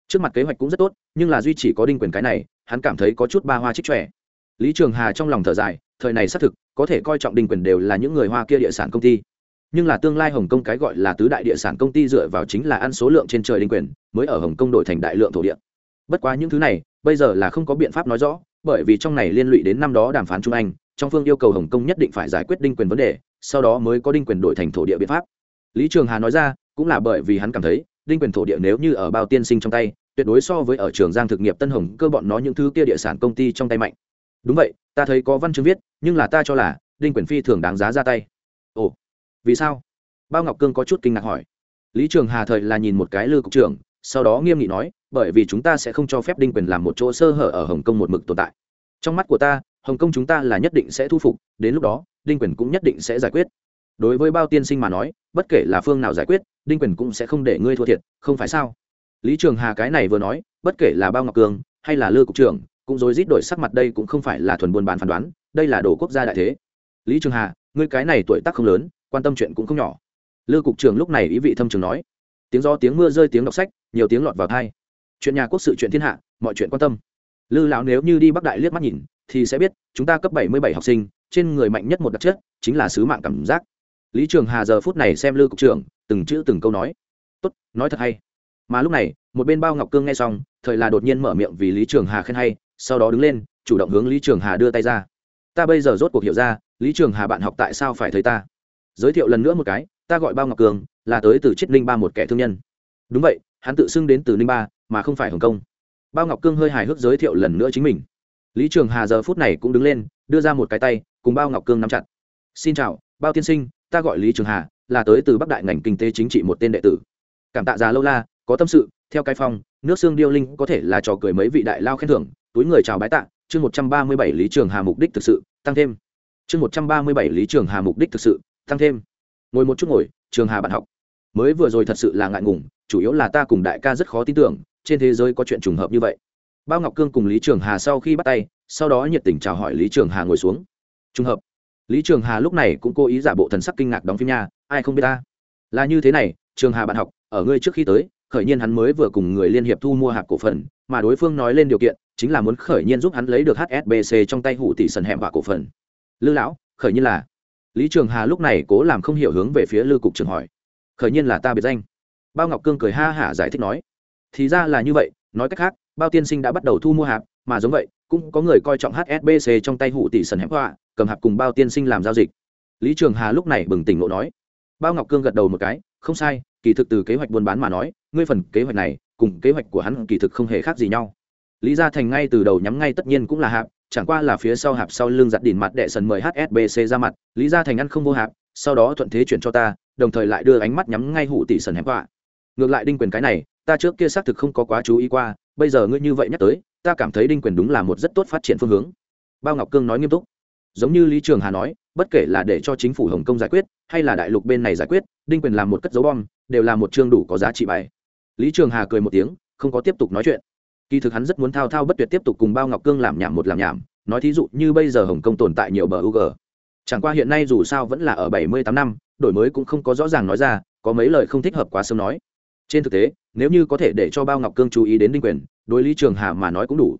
Trước mặt kế hoạch cũng rất tốt, nhưng là duy chỉ có đinh quyền cái này, hắn cảm thấy có chút ba hoa trích trẻ lý trường hà trong lòng thở dài thời này xác thực, có thể coi trọng đình quyền đều là những người hoa kia địa sản công ty. Nhưng là tương lai hồng kông cái gọi là tứ đại địa sản công ty dựa vào chính là ăn số lượng trên trời đình quyền, mới ở hồng kông đổi thành đại lượng thổ địa. Bất quá những thứ này, bây giờ là không có biện pháp nói rõ, bởi vì trong này liên lụy đến năm đó đàm phán trung anh, trong phương yêu cầu hồng kông nhất định phải giải quyết đinh quyền vấn đề, sau đó mới có đinh quyền đổi thành thổ địa biện pháp. Lý trường hà nói ra, cũng là bởi vì hắn cảm thấy, đinh quyền thổ địa nếu như ở bao tiên sinh trong tay, tuyệt đối so với ở trường giang thực nghiệp tân hồng cơ bọn nó những thứ kia địa sản công ty trong tay mạnh đúng vậy, ta thấy có văn chương viết, nhưng là ta cho là, đinh quyền phi thường đáng giá ra tay. Ồ, vì sao? Bao ngọc cương có chút kinh ngạc hỏi. Lý trường hà thời là nhìn một cái lư cục trưởng, sau đó nghiêm nghị nói, bởi vì chúng ta sẽ không cho phép đinh quyền làm một chỗ sơ hở ở hồng kông một mực tồn tại. Trong mắt của ta, hồng kông chúng ta là nhất định sẽ thu phục, đến lúc đó, đinh quyền cũng nhất định sẽ giải quyết. Đối với bao tiên sinh mà nói, bất kể là phương nào giải quyết, đinh quyền cũng sẽ không để ngươi thua thiệt, không phải sao? Lý trường hà cái này vừa nói, bất kể là bao ngọc cường hay là lư cục trưởng cũng rối rít đổi sắc mặt đây cũng không phải là thuần buôn bán phán đoán, đây là đồ quốc gia đại thế. Lý trường hà, ngươi cái này tuổi tác không lớn, quan tâm chuyện cũng không nhỏ. Lư cục trưởng lúc này ý vị thâm trường nói. Tiếng gió tiếng mưa rơi tiếng đọc sách, nhiều tiếng lọt vào thai chuyện nhà quốc sự chuyện thiên hạ, mọi chuyện quan tâm. Lư lão nếu như đi bắc đại liếc mắt nhìn, thì sẽ biết, chúng ta cấp bảy mươi bảy học sinh, trên người mạnh nhất một đặc chất, chính là sứ mạng cảm giác. Lý trường hà giờ phút này xem lư cục trưởng, từng chữ từng câu nói. Tốt, nói thật hay. Mà lúc này, một bên bao ngọc cương nghe xong, thời là đột nhiên mở miệng vì lý trường hà khen hay sau đó đứng lên, chủ động hướng lý trường hà đưa tay ra. Ta bây giờ rốt cuộc hiểu ra, lý trường hà bạn học tại sao phải thấy ta? Giới thiệu lần nữa một cái, ta gọi bao ngọc cường, là tới từ chiết ninh ba một kẻ thương nhân. Đúng vậy, hắn tự xưng đến từ ninh ba, mà không phải hồng kông. Bao ngọc cương hơi hài hước giới thiệu lần nữa chính mình. Lý trường hà giờ phút này cũng đứng lên, đưa ra một cái tay, cùng bao ngọc cương nắm chặt. Xin chào, bao tiên sinh, ta gọi lý trường hà, là tới từ bắc đại ngành kinh tế chính trị một tên đệ tử. Cảm tạ già lâu la, có tâm sự, theo cái phong, nước xương điêu linh có thể là trò cười mấy vị đại lao khen thưởng túi người chào bái tạ, chương một trăm ba mươi bảy lý trường hà mục đích thực sự, tăng thêm. Chương một trăm ba mươi bảy lý trường hà mục đích thực sự, tăng thêm. Ngồi một chút ngồi, trường hà bạn học. Mới vừa rồi thật sự là ngại ngùng, chủ yếu là ta cùng đại ca rất khó tin tưởng, trên thế giới có chuyện trùng hợp như vậy. Bao ngọc cương cùng lý trường hà sau khi bắt tay, sau đó nhiệt tình chào hỏi lý trường hà ngồi xuống. Trùng hợp. Lý trường hà lúc này cũng cố ý giả bộ thần sắc kinh ngạc đóng phim nha, ai không biết ta? Là như thế này, trường hà bạn học, ở ngươi trước khi tới, khởi nhiên hắn mới vừa cùng người liên hiệp thu mua hạt cổ phần, mà đối phương nói lên điều kiện chính là muốn khởi nhiên giúp hắn lấy được hsbc trong tay hủ tỷ sần hẻm và cổ phần. Lư lão, khởi nhiên là. Lý trường hà lúc này cố làm không hiểu hướng về phía lư cục trưởng hỏi. Khởi nhiên là ta biệt danh. Bao ngọc cương cười ha hả giải thích nói. Thì ra là như vậy, nói cách khác, bao tiên sinh đã bắt đầu thu mua hạp, mà giống vậy, cũng có người coi trọng hsbc trong tay hủ tỷ sần hẻm họa, cầm hạp cùng bao tiên sinh làm giao dịch. Lý trường hà lúc này bừng tỉnh ngộ nói. Bao ngọc cương gật đầu một cái, không sai, kỳ thực từ kế hoạch buôn bán mà nói, ngươi phần kế hoạch này, cùng kế hoạch của hắn kỳ thực không hề khác gì nhau lý gia thành ngay từ đầu nhắm ngay tất nhiên cũng là hạp, chẳng qua là phía sau hạp sau lưng giặt đỉn mặt đệ sần mời hsbc ra mặt, lý gia thành ăn không vô hạp, sau đó thuận thế chuyển cho ta, đồng thời lại đưa ánh mắt nhắm ngay hủ tỷ sần hẹp họa ngược lại đinh quyền cái này, ta trước kia xác thực không có quá chú ý qua, bây giờ ngươi như vậy nhắc tới, ta cảm thấy đinh quyền đúng là một rất tốt phát triển phương hướng. Bao ngọc cương nói nghiêm túc. Giống như lý trường hà nói, bất kể là để cho chính phủ hồng kông giải quyết, hay là đại lục bên này giải quyết, đinh quyền làm một cất dấu bom, đều là một chương đủ có giá trị bài. Lý trường hà cười một tiếng, không có tiếp tục nói chuyện kỳ thực hắn rất muốn thao thao bất tuyệt tiếp tục cùng bao ngọc cương làm nhảm một làm nhảm, nói thí dụ như bây giờ hồng kông tồn tại nhiều bờ u g chẳng qua hiện nay dù sao vẫn là ở bảy mươi tám năm, đổi mới cũng không có rõ ràng nói ra, có mấy lời không thích hợp quá sớm nói. Trên thực tế, nếu như có thể để cho bao ngọc cương chú ý đến đinh quyền, đối lý trường hà mà nói cũng đủ.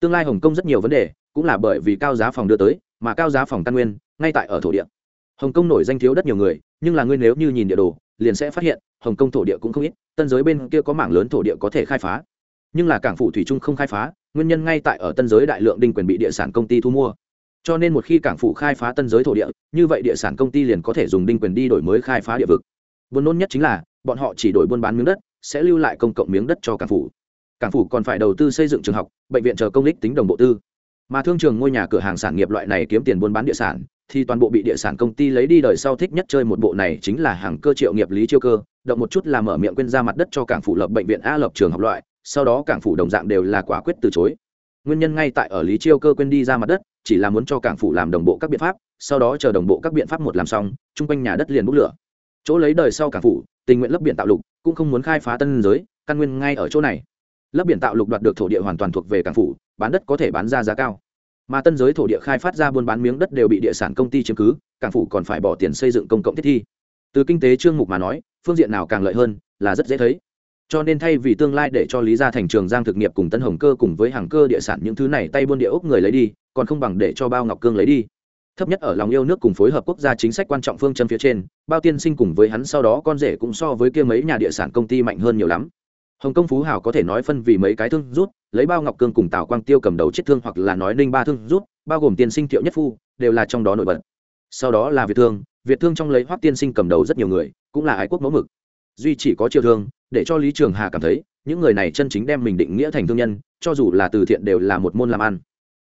Tương lai hồng kông rất nhiều vấn đề, cũng là bởi vì cao giá phòng đưa tới, mà cao giá phòng căn nguyên, ngay tại ở thổ địa. Hồng kông nổi danh thiếu đất nhiều người, nhưng là ngươi nếu như nhìn địa đồ, liền sẽ phát hiện, hồng kông thổ địa cũng không ít, tân giới bên kia có mảng lớn thổ địa có thể khai phá nhưng là cảng phủ thủy trung không khai phá, nguyên nhân ngay tại ở tân giới đại lượng đinh quyền bị địa sản công ty thu mua. Cho nên một khi cảng phủ khai phá tân giới thổ địa, như vậy địa sản công ty liền có thể dùng đinh quyền đi đổi mới khai phá địa vực. Buồn nôn nhất chính là, bọn họ chỉ đổi buôn bán miếng đất, sẽ lưu lại công cộng miếng đất cho cảng phủ. Cảng phủ còn phải đầu tư xây dựng trường học, bệnh viện chờ công đích tính đồng bộ tư. Mà thương trường ngôi nhà cửa hàng sản nghiệp loại này kiếm tiền buôn bán địa sản, thì toàn bộ bị địa sản công ty lấy đi đời sau thích nhất chơi một bộ này chính là hàng cơ triệu nghiệp lý chiêu cơ, động một chút là mở miệng quên ra mặt đất cho cảng phủ lập bệnh viện a lập trường học loại sau đó cảng phủ đồng dạng đều là quả quyết từ chối. Nguyên nhân ngay tại ở lý chiêu cơ quên đi ra mặt đất, chỉ là muốn cho cảng phủ làm đồng bộ các biện pháp, sau đó chờ đồng bộ các biện pháp một làm xong, chung quanh nhà đất liền bốc lửa. Chỗ lấy đời sau cảng phủ, tình nguyện lấp biển tạo lục, cũng không muốn khai phá tân giới, căn nguyên ngay ở chỗ này. Lấp biển tạo lục đoạt được thổ địa hoàn toàn thuộc về cảng phủ, bán đất có thể bán ra giá cao. Mà tân giới thổ địa khai phát ra buôn bán miếng đất đều bị địa sản công ty chiếm cứ, cảng phủ còn phải bỏ tiền xây dựng công cộng thiết thi. Từ kinh tế trương mục mà nói, phương diện nào càng lợi hơn là rất dễ thấy cho nên thay vì tương lai để cho lý gia thành, trường giang thực nghiệp cùng tân hồng cơ cùng với hàng cơ địa sản những thứ này tay buôn địa ốc người lấy đi, còn không bằng để cho bao ngọc cương lấy đi. Thấp nhất ở lòng yêu nước cùng phối hợp quốc gia chính sách quan trọng phương châm phía trên, bao tiên sinh cùng với hắn sau đó con rể cũng so với kia mấy nhà địa sản công ty mạnh hơn nhiều lắm. Hồng kông phú hào có thể nói phân vì mấy cái thương rút, lấy bao ngọc cương cùng tào quang tiêu cầm đầu chết thương hoặc là nói ninh ba thương rút, bao gồm tiên sinh thiệu nhất phu, đều là trong đó nổi bật. Sau đó là việt thương việt thương trong lấy hoác tiên sinh cầm đầu rất nhiều người, cũng là ái quốc mẫu mực duy chỉ có triệu thương, để cho lý trường hà cảm thấy, những người này chân chính đem mình định nghĩa thành thương nhân, cho dù là từ thiện đều là một môn làm ăn.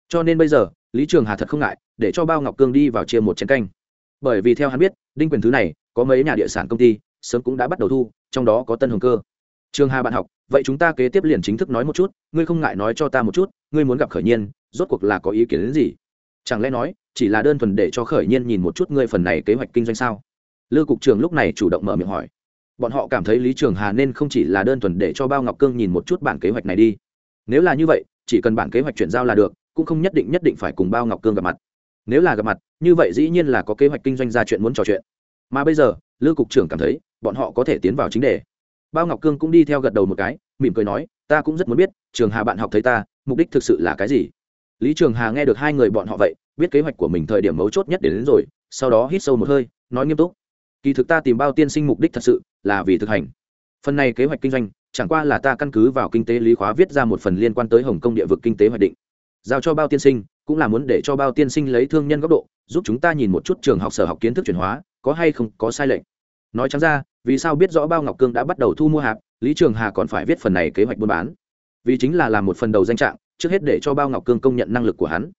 Cho nên bây giờ, lý trường hà thật không ngại, để cho bao ngọc cương đi vào chia một chén canh. Bởi vì theo hắn biết, đinh quyền thứ này, có mấy nhà địa sản công ty, sớm cũng đã bắt đầu thu, trong đó có tân hồng cơ. Trường hà bạn học, vậy chúng ta kế tiếp liền chính thức nói một chút, ngươi không ngại nói cho ta một chút, ngươi muốn gặp khởi nhiên, rốt cuộc là có ý kiến đến gì? Chẳng lẽ nói, chỉ là đơn thuần để cho khởi nhiên nhìn một chút ngươi phần này kế hoạch kinh doanh sao? Lư cục trưởng lúc này chủ động mở miệng hỏi bọn họ cảm thấy lý trường hà nên không chỉ là đơn thuần để cho bao ngọc cương nhìn một chút bản kế hoạch này đi. Nếu là như vậy, chỉ cần bản kế hoạch chuyển giao là được, cũng không nhất định nhất định phải cùng bao ngọc cương gặp mặt. Nếu là gặp mặt, như vậy dĩ nhiên là có kế hoạch kinh doanh ra chuyện muốn trò chuyện. Mà bây giờ, lư cục trưởng cảm thấy, bọn họ có thể tiến vào chính đề. Bao ngọc cương cũng đi theo gật đầu một cái, mỉm cười nói, ta cũng rất muốn biết, trường hà bạn học thấy ta, mục đích thực sự là cái gì? Lý trường hà nghe được hai người bọn họ vậy, biết kế hoạch của mình thời điểm mấu chốt nhất để đến rồi, sau đó hít sâu một hơi, nói nghiêm túc kỳ thực ta tìm bao tiên sinh mục đích thật sự là vì thực hành. Phần này kế hoạch kinh doanh, chẳng qua là ta căn cứ vào kinh tế lý khóa viết ra một phần liên quan tới hồng kông địa vực kinh tế hoạch định. Giao cho bao tiên sinh, cũng là muốn để cho bao tiên sinh lấy thương nhân góc độ, giúp chúng ta nhìn một chút trường học sở học kiến thức chuyển hóa, có hay không có sai lệch. Nói chẳng ra, vì sao biết rõ bao ngọc cương đã bắt đầu thu mua hạp, lý trường hà còn phải viết phần này kế hoạch buôn bán. Vì chính là làm một phần đầu danh trạng, trước hết để cho bao ngọc cương công nhận năng lực của hắn.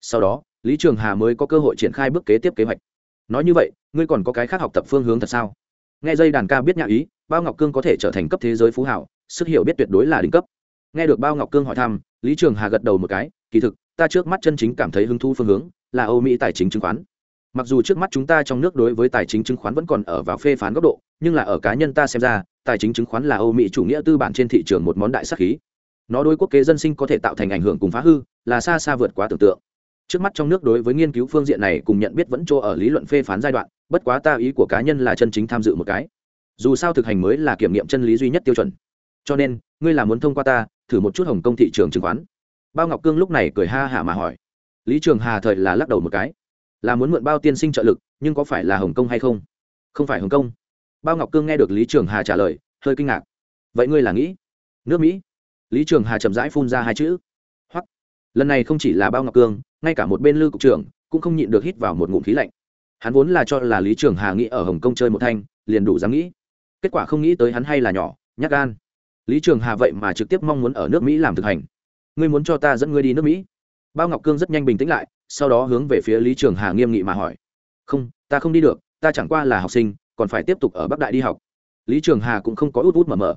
Sau đó, lý trường hà mới có cơ hội triển khai bước kế tiếp kế hoạch nói như vậy, ngươi còn có cái khác học tập phương hướng thật sao? Nghe dây đàn ca biết nhạc ý, bao ngọc cương có thể trở thành cấp thế giới phú hảo, sức hiểu biết tuyệt đối là đỉnh cấp. Nghe được bao ngọc cương hỏi thăm, lý trường hà gật đầu một cái, kỳ thực, ta trước mắt chân chính cảm thấy hứng thú phương hướng là âu mỹ tài chính chứng khoán. Mặc dù trước mắt chúng ta trong nước đối với tài chính chứng khoán vẫn còn ở vào phê phán góc độ, nhưng là ở cá nhân ta xem ra, tài chính chứng khoán là âu mỹ chủ nghĩa tư bản trên thị trường một món đại sắc khí. Nó đối quốc kế dân sinh có thể tạo thành ảnh hưởng cùng phá hư, là xa xa vượt quá tưởng tượng trước mắt trong nước đối với nghiên cứu phương diện này cùng nhận biết vẫn chỗ ở lý luận phê phán giai đoạn, bất quá ta ý của cá nhân là chân chính tham dự một cái. Dù sao thực hành mới là kiểm nghiệm chân lý duy nhất tiêu chuẩn. Cho nên, ngươi là muốn thông qua ta, thử một chút hồng công thị trường chứng khoán. Bao ngọc cương lúc này cười ha hả mà hỏi. Lý trường hà thời là lắc đầu một cái. Là muốn mượn bao tiên sinh trợ lực, nhưng có phải là hồng kông hay không? Không phải hồng kông. Bao ngọc cương nghe được lý trường hà trả lời, hơi kinh ngạc. Vậy ngươi là nghĩ? Nước mỹ. Lý trường hà chậm rãi phun ra hai chữ. Hoặc lần này không chỉ là bao ngọc cương ngay cả một bên lư cục trưởng cũng không nhịn được hít vào một ngụm khí lạnh. Hắn vốn là cho là lý trường hà nghĩ ở hồng kông chơi một thanh, liền đủ dám nghĩ. Kết quả không nghĩ tới hắn hay là nhỏ nhắc gan. Lý trường hà vậy mà trực tiếp mong muốn ở nước mỹ làm thực hành. Ngươi muốn cho ta dẫn ngươi đi nước mỹ? Bao ngọc cương rất nhanh bình tĩnh lại, sau đó hướng về phía lý trường hà nghiêm nghị mà hỏi. Không, ta không đi được, ta chẳng qua là học sinh, còn phải tiếp tục ở bắc đại đi học. Lý trường hà cũng không có út út mở mở.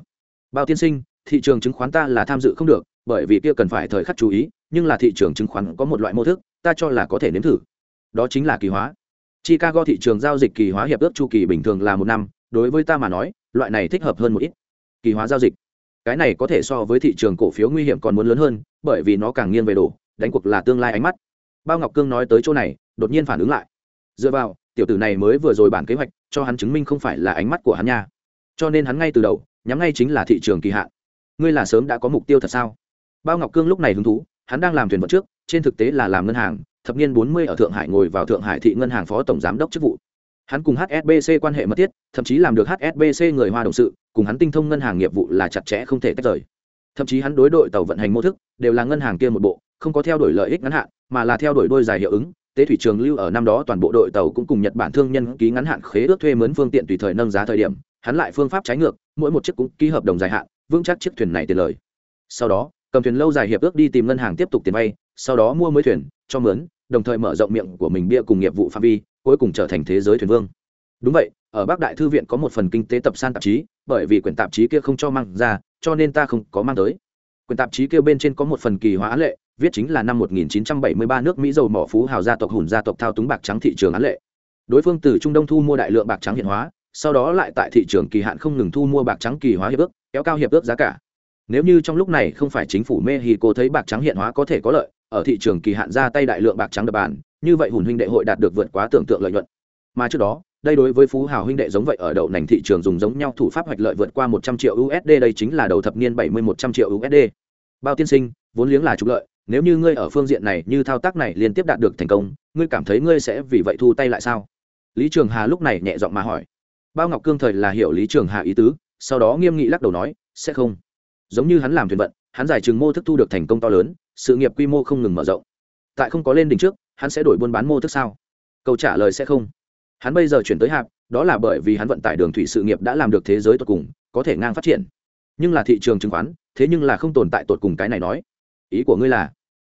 Bao tiên sinh, thị trường chứng khoán ta là tham dự không được, bởi vì kia cần phải thời khắc chú ý nhưng là thị trường chứng khoán có một loại mô thức, ta cho là có thể nếm thử. Đó chính là kỳ hóa. Chicago thị trường giao dịch kỳ hóa hiệp ước chu kỳ bình thường là một năm, đối với ta mà nói, loại này thích hợp hơn một ít. Kỳ hóa giao dịch. Cái này có thể so với thị trường cổ phiếu nguy hiểm còn muốn lớn hơn, bởi vì nó càng nghiêng về đổ, đánh cuộc là tương lai ánh mắt. Bao ngọc cương nói tới chỗ này, đột nhiên phản ứng lại. Dựa vào, tiểu tử này mới vừa rồi bản kế hoạch, cho hắn chứng minh không phải là ánh mắt của hắn nha. Cho nên hắn ngay từ đầu, nhắm ngay chính là thị trường kỳ hạn. Ngươi là sớm đã có mục tiêu thật sao? Bao ngọc cương lúc này hứng thú hắn đang làm thuyền vận trước, trên thực tế là làm ngân hàng, thập niên 40 ở thượng hải ngồi vào thượng hải thị ngân hàng phó tổng giám đốc chức vụ. Hắn cùng hsbc quan hệ mật thiết, thậm chí làm được hsbc người hoa đồng sự, cùng hắn tinh thông ngân hàng nghiệp vụ là chặt chẽ không thể tách rời. Thậm chí hắn đối đội tàu vận hành mô thức, đều là ngân hàng kia một bộ, không có theo đuổi lợi ích ngắn hạn, mà là theo đuổi đôi dài hiệu ứng. Tế thủy trường lưu ở năm đó toàn bộ đội tàu cũng cùng nhật bản thương nhân ký ngắn hạn khế ước thuê mướn phương tiện tùy thời nâng giá thời điểm, hắn lại phương pháp trái ngược, mỗi một chiếc cũng ký hợp đồng dài hạn, vững chắc chiếc thuyền này tiền lời. Sau đó cầm thuyền lâu dài hiệp ước đi tìm ngân hàng tiếp tục tiền vay, sau đó mua mới thuyền, cho mướn, đồng thời mở rộng miệng của mình bia cùng nghiệp vụ phạm vi, cuối cùng trở thành thế giới thuyền vương. Đúng vậy, ở bắc đại thư viện có một phần kinh tế tập san tạp chí, bởi vì quyển tạp chí kia không cho mang ra, cho nên ta không có mang tới. Quyển tạp chí kia bên trên có một phần kỳ hóa án lệ, viết chính là năm 1973 nước mỹ dầu mỏ phú hào gia tộc hùn gia tộc thao túng bạc trắng thị trường án lệ. Đối phương từ trung đông thu mua đại lượng bạc trắng hiện hóa, sau đó lại tại thị trường kỳ hạn không ngừng thu mua bạc trắng kỳ hóa hiệp ước, kéo cao hiệp ước giá cả nếu như trong lúc này không phải chính phủ mexico thấy bạc trắng hiện hóa có thể có lợi, ở thị trường kỳ hạn ra tay đại lượng bạc trắng đập bàn, như vậy hùn huynh đệ hội đạt được vượt quá tưởng tượng lợi nhuận. Mà trước đó, đây đối với phú hào huynh đệ giống vậy ở đậu nành thị trường dùng giống nhau thủ pháp hoạch lợi vượt qua một trăm triệu usd đây chính là đầu thập niên bảy mươi một trăm triệu usd bao tiên sinh, vốn liếng là trục lợi, nếu như ngươi ở phương diện này như thao tác này liên tiếp đạt được thành công, ngươi cảm thấy ngươi sẽ vì vậy thu tay lại sao? Lý trường hà lúc này nhẹ giọng mà hỏi. Bao ngọc cương thời là hiểu lý trường hà ý tứ, sau đó nghiêm nghị lắc đầu nói, sẽ không giống như hắn làm thuyền vận, hắn giải trừng mô thức thu được thành công to lớn, sự nghiệp quy mô không ngừng mở rộng. Tại không có lên đỉnh trước, hắn sẽ đổi buôn bán mô thức sao? Câu trả lời sẽ không. Hắn bây giờ chuyển tới hạp, đó là bởi vì hắn vận tải đường thủy sự nghiệp đã làm được thế giới tột cùng, có thể ngang phát triển. Nhưng là thị trường chứng khoán, thế nhưng là không tồn tại tột cùng cái này nói. Ý của ngươi là,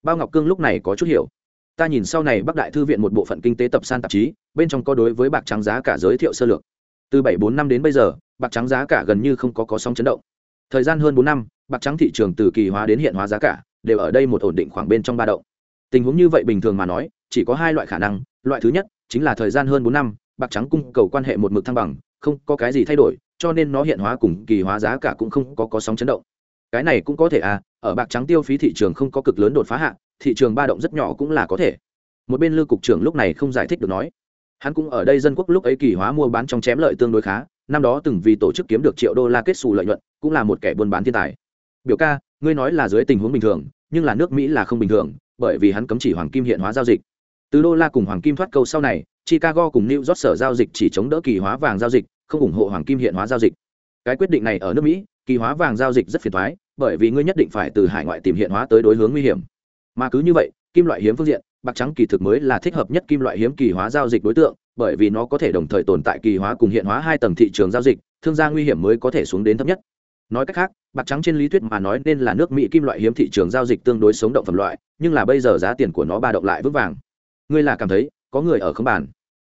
bao ngọc cương lúc này có chút hiểu. Ta nhìn sau này bắc đại thư viện một bộ phận kinh tế tập san tạp chí, bên trong có đối với bạc trắng giá cả giới thiệu sơ lược. Từ bảy bốn năm đến bây giờ, bạc trắng giá cả gần như không có có sóng chấn động thời gian hơn bốn năm, bạc trắng thị trường từ kỳ hóa đến hiện hóa giá cả đều ở đây một ổn định khoảng bên trong ba động. Tình huống như vậy bình thường mà nói, chỉ có hai loại khả năng. Loại thứ nhất chính là thời gian hơn bốn năm, bạc trắng cung cầu quan hệ một mực thăng bằng, không có cái gì thay đổi, cho nên nó hiện hóa cùng kỳ hóa giá cả cũng không có có sóng chấn động. Cái này cũng có thể à ở bạc trắng tiêu phí thị trường không có cực lớn đột phá hạ, thị trường ba động rất nhỏ cũng là có thể. Một bên lưu cục trưởng lúc này không giải thích được nói, hắn cũng ở đây dân quốc lúc ấy kỳ hóa mua bán trong chém lợi tương đối khá năm đó từng vì tổ chức kiếm được triệu đô la kết xù lợi nhuận, cũng là một kẻ buôn bán thiên tài. Biểu ca, ngươi nói là dưới tình huống bình thường, nhưng là nước mỹ là không bình thường, bởi vì hắn cấm chỉ hoàng kim hiện hóa giao dịch. Từ đô la cùng hoàng kim thoát câu sau này, chicago cùng new york sở giao dịch chỉ chống đỡ kỳ hóa vàng giao dịch, không ủng hộ hoàng kim hiện hóa giao dịch. Cái quyết định này ở nước mỹ, kỳ hóa vàng giao dịch rất phiền thoái bởi vì ngươi nhất định phải từ hải ngoại tìm hiện hóa tới đối hướng nguy hiểm. Mà cứ như vậy, kim loại hiếm phương diện, bạc trắng kỳ thực mới là thích hợp nhất kim loại hiếm kỳ hóa giao dịch đối tượng bởi vì nó có thể đồng thời tồn tại kỳ hóa cùng hiện hóa hai tầng thị trường giao dịch, thương gia nguy hiểm mới có thể xuống đến thấp nhất. Nói cách khác, bạc trắng trên lý thuyết mà nói nên là nước mỹ kim loại hiếm thị trường giao dịch tương đối sống động phẩm loại, nhưng là bây giờ giá tiền của nó ba động lại vững vàng. Ngươi là cảm thấy, có người ở không bàn?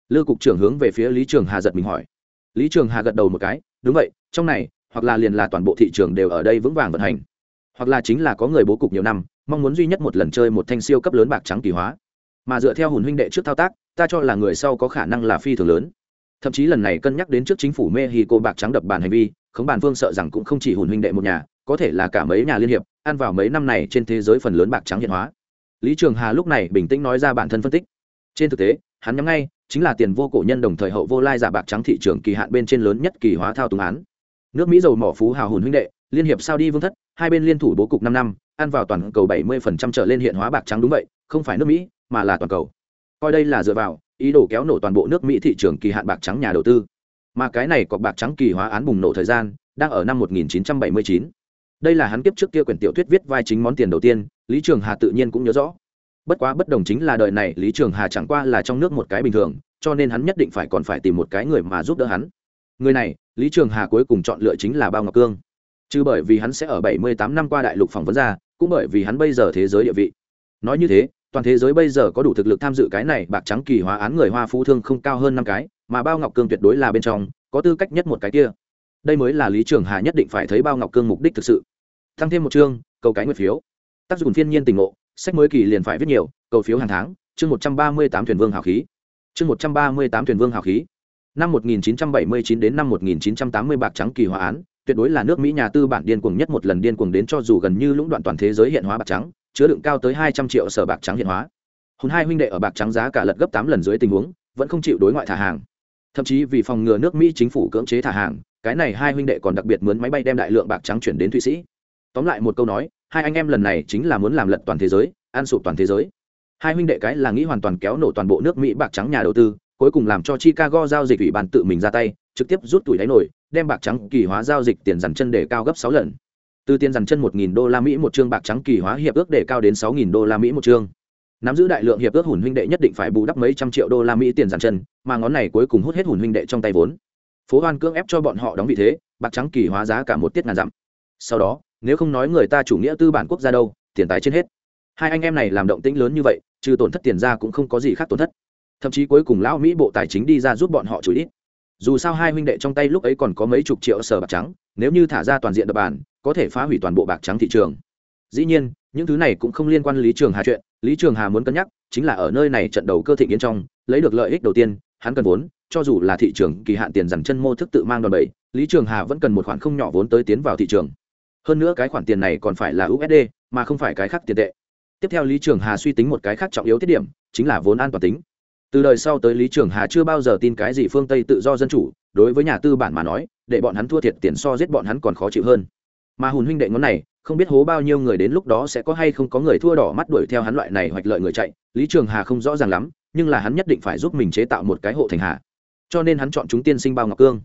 Lư cục trưởng hướng về phía lý trường hà giật mình hỏi. Lý trường hà gật đầu một cái, đúng vậy, trong này, hoặc là liền là toàn bộ thị trường đều ở đây vững vàng vận hành. Hoặc là chính là có người bố cục nhiều năm, mong muốn duy nhất một lần chơi một thanh siêu cấp lớn bạc trắng kỳ hóa. Mà dựa theo hùn huynh đệ trước thao tác ta cho là người sau có khả năng là phi thường lớn. Thậm chí lần này cân nhắc đến trước chính phủ mexico bạc trắng đập bàn hành vi, khống bàn vương sợ rằng cũng không chỉ hùn huynh đệ một nhà, có thể là cả mấy nhà liên hiệp, ăn vào mấy năm này trên thế giới phần lớn bạc trắng hiện hóa. Lý trường hà lúc này bình tĩnh nói ra bản thân phân tích. Trên thực tế, hắn nhắm ngay, chính là tiền vô cổ nhân đồng thời hậu vô lai giả bạc trắng thị trường kỳ hạn bên trên lớn nhất kỳ hóa thao túng án. Nước mỹ dầu mỏ phú hào hùn huynh đệ, liên hiệp sao đi vương thất, hai bên liên thủ bố cục năm năm, ăn vào toàn cầu bảy mươi trở lên hiện hóa bạc trắng đúng vậy, không phải nước mỹ, mà là toàn cầu coi đây là dựa vào ý đồ kéo nổ toàn bộ nước mỹ thị trường kỳ hạn bạc trắng nhà đầu tư. Mà cái này có bạc trắng kỳ hóa án bùng nổ thời gian đang ở năm 1979. đây là hắn kiếp trước kia quyển tiểu thuyết viết vai chính món tiền đầu tiên, lý trường hà tự nhiên cũng nhớ rõ. Bất quá bất đồng chính là đời này lý trường hà chẳng qua là trong nước một cái bình thường, cho nên hắn nhất định phải còn phải tìm một cái người mà giúp đỡ hắn. Người này, lý trường hà cuối cùng chọn lựa chính là bao ngọc cương. Chứ bởi vì hắn sẽ ở 78 năm qua đại lục phỏng vấn ra, cũng bởi vì hắn bây giờ thế giới địa vị. Nói như thế toàn thế giới bây giờ có đủ thực lực tham dự cái này bạc trắng kỳ hóa án người hoa phú thương không cao hơn năm cái, mà bao ngọc cương tuyệt đối là bên trong, có tư cách nhất một cái kia. Đây mới là lý trường hà nhất định phải thấy bao ngọc cương mục đích thực sự. Tăng thêm một chương, cầu cái nguyệt phiếu. Tác dụng thiên nhiên tình ngộ, sách mới kỳ liền phải viết nhiều, cầu phiếu hàng tháng, chương một trăm ba mươi tám thuyền vương hào khí. Chương một trăm ba mươi tám thuyền vương hào khí. Năm 1979 đến năm 1980 bạc trắng kỳ hóa án, tuyệt đối là nước mỹ nhà tư bản điên cuồng nhất một lần điên cuồng đến cho dù gần như lũng đoạn toàn thế giới hiện hóa bạc trắng chứa đựng cao tới 200 triệu sở bạc trắng hiện hóa. Hùn hai huynh đệ ở bạc trắng giá cả lật gấp tám lần dưới tình huống, vẫn không chịu đối ngoại thả hàng. Thậm chí vì phòng ngừa nước mỹ chính phủ cưỡng chế thả hàng, cái này hai huynh đệ còn đặc biệt mướn máy bay đem đại lượng bạc trắng chuyển đến thụy sĩ. Tóm lại một câu nói, hai anh em lần này chính là muốn làm lật toàn thế giới, ăn sụp toàn thế giới. Hai huynh đệ cái là nghĩ hoàn toàn kéo nổ toàn bộ nước mỹ bạc trắng nhà đầu tư, cuối cùng làm cho chicago giao dịch ủy ban tự mình ra tay, trực tiếp rút tuổi đáy nổi, đem bạc trắng kỳ hóa giao dịch tiền dằn chân để cao gấp sáu lần từ tiền dằn chân một nghìn đô la mỹ một chương bạc trắng kỳ hóa hiệp ước để cao đến sáu nghìn đô la mỹ một chương. Nắm giữ đại lượng hiệp ước hùn huynh đệ nhất định phải bù đắp mấy trăm triệu đô la mỹ tiền dằn chân, mà ngón này cuối cùng hút hết hùn huynh đệ trong tay vốn. Phố hoan cưỡng ép cho bọn họ đóng vị thế, bạc trắng kỳ hóa giá cả một tiết ngàn dặm. Sau đó, nếu không nói người ta chủ nghĩa tư bản quốc gia đâu, tiền tài trên hết. Hai anh em này làm động tĩnh lớn như vậy, trừ tổn thất tiền ra cũng không có gì khác tổn thất. Thậm chí cuối cùng lão mỹ bộ tài chính đi ra giúp bọn họ chủ ít dù sao hai huynh đệ trong tay lúc ấy còn có mấy chục triệu sở bạc trắng nếu như thả ra toàn diện đập bàn, có thể phá hủy toàn bộ bạc trắng thị trường. Dĩ nhiên, những thứ này cũng không liên quan lý trường hà chuyện. Lý trường hà muốn cân nhắc, chính là ở nơi này trận đầu cơ thị nghiến trong, lấy được lợi ích đầu tiên, hắn cần vốn, cho dù là thị trường kỳ hạn tiền dằn chân mô thức tự mang đòn bẩy, lý trường hà vẫn cần một khoản không nhỏ vốn tới tiến vào thị trường. Hơn nữa cái khoản tiền này còn phải là usd mà không phải cái khác tiền tệ. Tiếp theo lý trường hà suy tính một cái khác trọng yếu tiết điểm, chính là vốn an toàn tính. Từ đời sau tới lý trường hà chưa bao giờ tin cái gì phương tây tự do dân chủ, đối với nhà tư bản mà nói để bọn hắn thua thiệt tiền so giết bọn hắn còn khó chịu hơn. Mà hùn huynh đệ ngón này, không biết hố bao nhiêu người đến lúc đó sẽ có hay không có người thua đỏ mắt đuổi theo hắn loại này hoạch lợi người chạy, lý trường hà không rõ ràng lắm, nhưng là hắn nhất định phải giúp mình chế tạo một cái hộ thành hà cho nên hắn chọn chúng tiên sinh bao ngọc cương.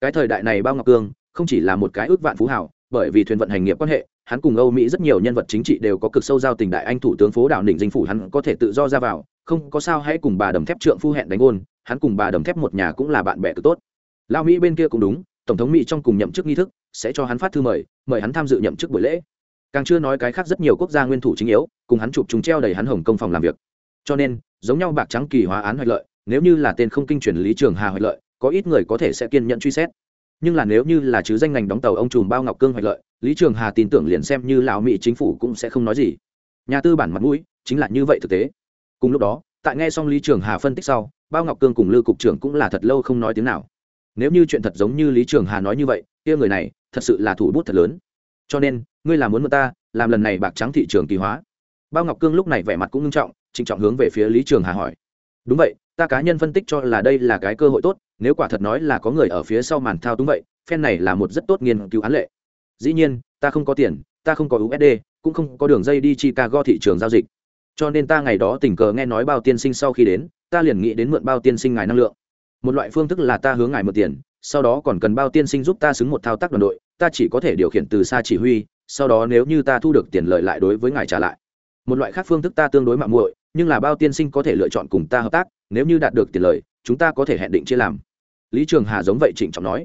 Cái thời đại này bao ngọc cương không chỉ là một cái ước vạn phú hảo, bởi vì thuyền vận hành nghiệp quan hệ, hắn cùng âu mỹ rất nhiều nhân vật chính trị đều có cực sâu giao tình đại anh thủ tướng phố đảo định dinh phủ hắn có thể tự do ra vào, không có sao hãy cùng bà đầm thép trượng phu hẹn đánh ôn hắn cùng bà đầm thép một nhà cũng là bạn bè cực tốt. Lao mỹ bên kia cũng đúng tổng thống mỹ trong cùng nhậm chức nghi thức sẽ cho hắn phát thư mời mời hắn tham dự nhậm chức buổi lễ. Càng chưa nói cái khác rất nhiều quốc gia nguyên thủ chính yếu, cùng hắn chụp chúng treo đầy hắn hồng công phòng làm việc. Cho nên, giống nhau bạc trắng kỳ hóa án hoạch lợi, nếu như là tên không kinh truyền lý trường hà hoạch lợi, có ít người có thể sẽ kiên nhận truy xét. Nhưng là nếu như là chứ danh ngành đóng tàu ông trùm bao ngọc cương hoạch lợi, lý trường hà tin tưởng liền xem như lào mỹ chính phủ cũng sẽ không nói gì. Nhà tư bản mặt mũi, chính là như vậy thực tế. Cùng lúc đó, tại nghe xong lý trường hà phân tích sau, bao ngọc cương cùng lư cục trưởng cũng là thật lâu không nói tiếng nào nếu như chuyện thật giống như lý trường hà nói như vậy, kia người này thật sự là thủ bút thật lớn. Cho nên, ngươi làm muốn mượn ta, làm lần này bạc trắng thị trường kỳ hóa. Bao ngọc cương lúc này vẻ mặt cũng nghiêm trọng, trịnh trọng hướng về phía lý trường hà hỏi. Đúng vậy, ta cá nhân phân tích cho là đây là cái cơ hội tốt, nếu quả thật nói là có người ở phía sau màn thao túng vậy, phen này là một rất tốt nghiên cứu án lệ. Dĩ nhiên, ta không có tiền, ta không có usd cũng không có đường dây đi chicago thị trường giao dịch. Cho nên ta ngày đó tình cờ nghe nói bao tiên sinh sau khi đến, ta liền nghĩ đến mượn bao tiên sinh ngài năng lượng một loại phương thức là ta hướng ngài mượn tiền, sau đó còn cần bao tiên sinh giúp ta xứng một thao tác đoàn đội, ta chỉ có thể điều khiển từ xa chỉ huy, sau đó nếu như ta thu được tiền lợi lại đối với ngài trả lại. Một loại khác phương thức ta tương đối mạng muội, nhưng là bao tiên sinh có thể lựa chọn cùng ta hợp tác, nếu như đạt được tiền lợi, chúng ta có thể hẹn định chia làm. Lý trường hà giống vậy trịnh trọng nói.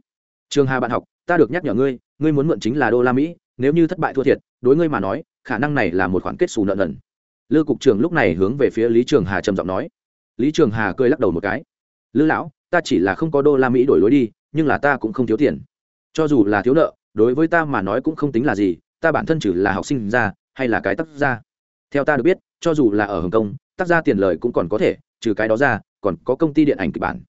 Trường hà bạn học, ta được nhắc nhở ngươi ngươi muốn mượn chính là đô la mỹ, nếu như thất bại thua thiệt, đối ngươi mà nói, khả năng này là một khoản kết xù nợ nần. Lư cục trưởng lúc này hướng về phía lý trường hà trầm giọng nói. Lý trường hà cười lắc đầu một cái. Lư lão ta chỉ là không có đô la mỹ đổi lối đi, nhưng là ta cũng không thiếu tiền. Cho dù là thiếu nợ, đối với ta mà nói cũng không tính là gì, ta bản thân chỉ là học sinh ra, hay là cái tác gia. Theo ta được biết, cho dù là ở hồng kông, tác gia tiền lời cũng còn có thể, trừ cái đó ra, còn có công ty điện ảnh kịch bản.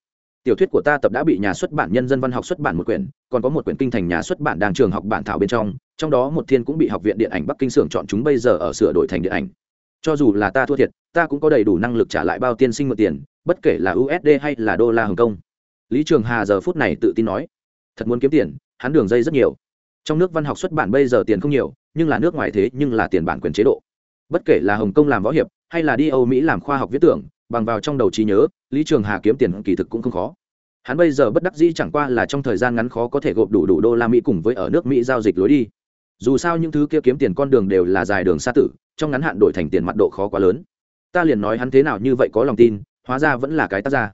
Tiểu thuyết của ta tập đã bị nhà xuất bản nhân dân văn học xuất bản một quyển, còn có một quyển kinh thành nhà xuất bản đang trường học bản thảo bên trong trong đó một thiên cũng bị học viện điện ảnh bắc kinh xưởng chọn chúng bây giờ ở sửa đổi thành điện ảnh cho dù là ta thua thiệt, ta cũng có đầy đủ năng lực trả lại bao tiên sinh một tiền, bất kể là usd hay là đô la hồng kông. Lý trường hà giờ phút này tự tin nói, thật muốn kiếm tiền, hắn đường dây rất nhiều. Trong nước văn học xuất bản bây giờ tiền không nhiều, nhưng là nước ngoài thế nhưng là tiền bản quyền chế độ. Bất kể là hồng kông làm võ hiệp, hay là đi âu mỹ làm khoa học viết tưởng, bằng vào trong đầu trí nhớ, lý trường hà kiếm tiền kỳ thực cũng không khó. Hắn bây giờ bất đắc dĩ chẳng qua là trong thời gian ngắn khó có thể gộp đủ đủ đô la mỹ cùng với ở nước mỹ giao dịch lối đi dù sao những thứ kia kiếm tiền con đường đều là dài đường xa tử, trong ngắn hạn đổi thành tiền mặt độ khó quá lớn. Ta liền nói hắn thế nào như vậy có lòng tin, hóa ra vẫn là cái tác gia.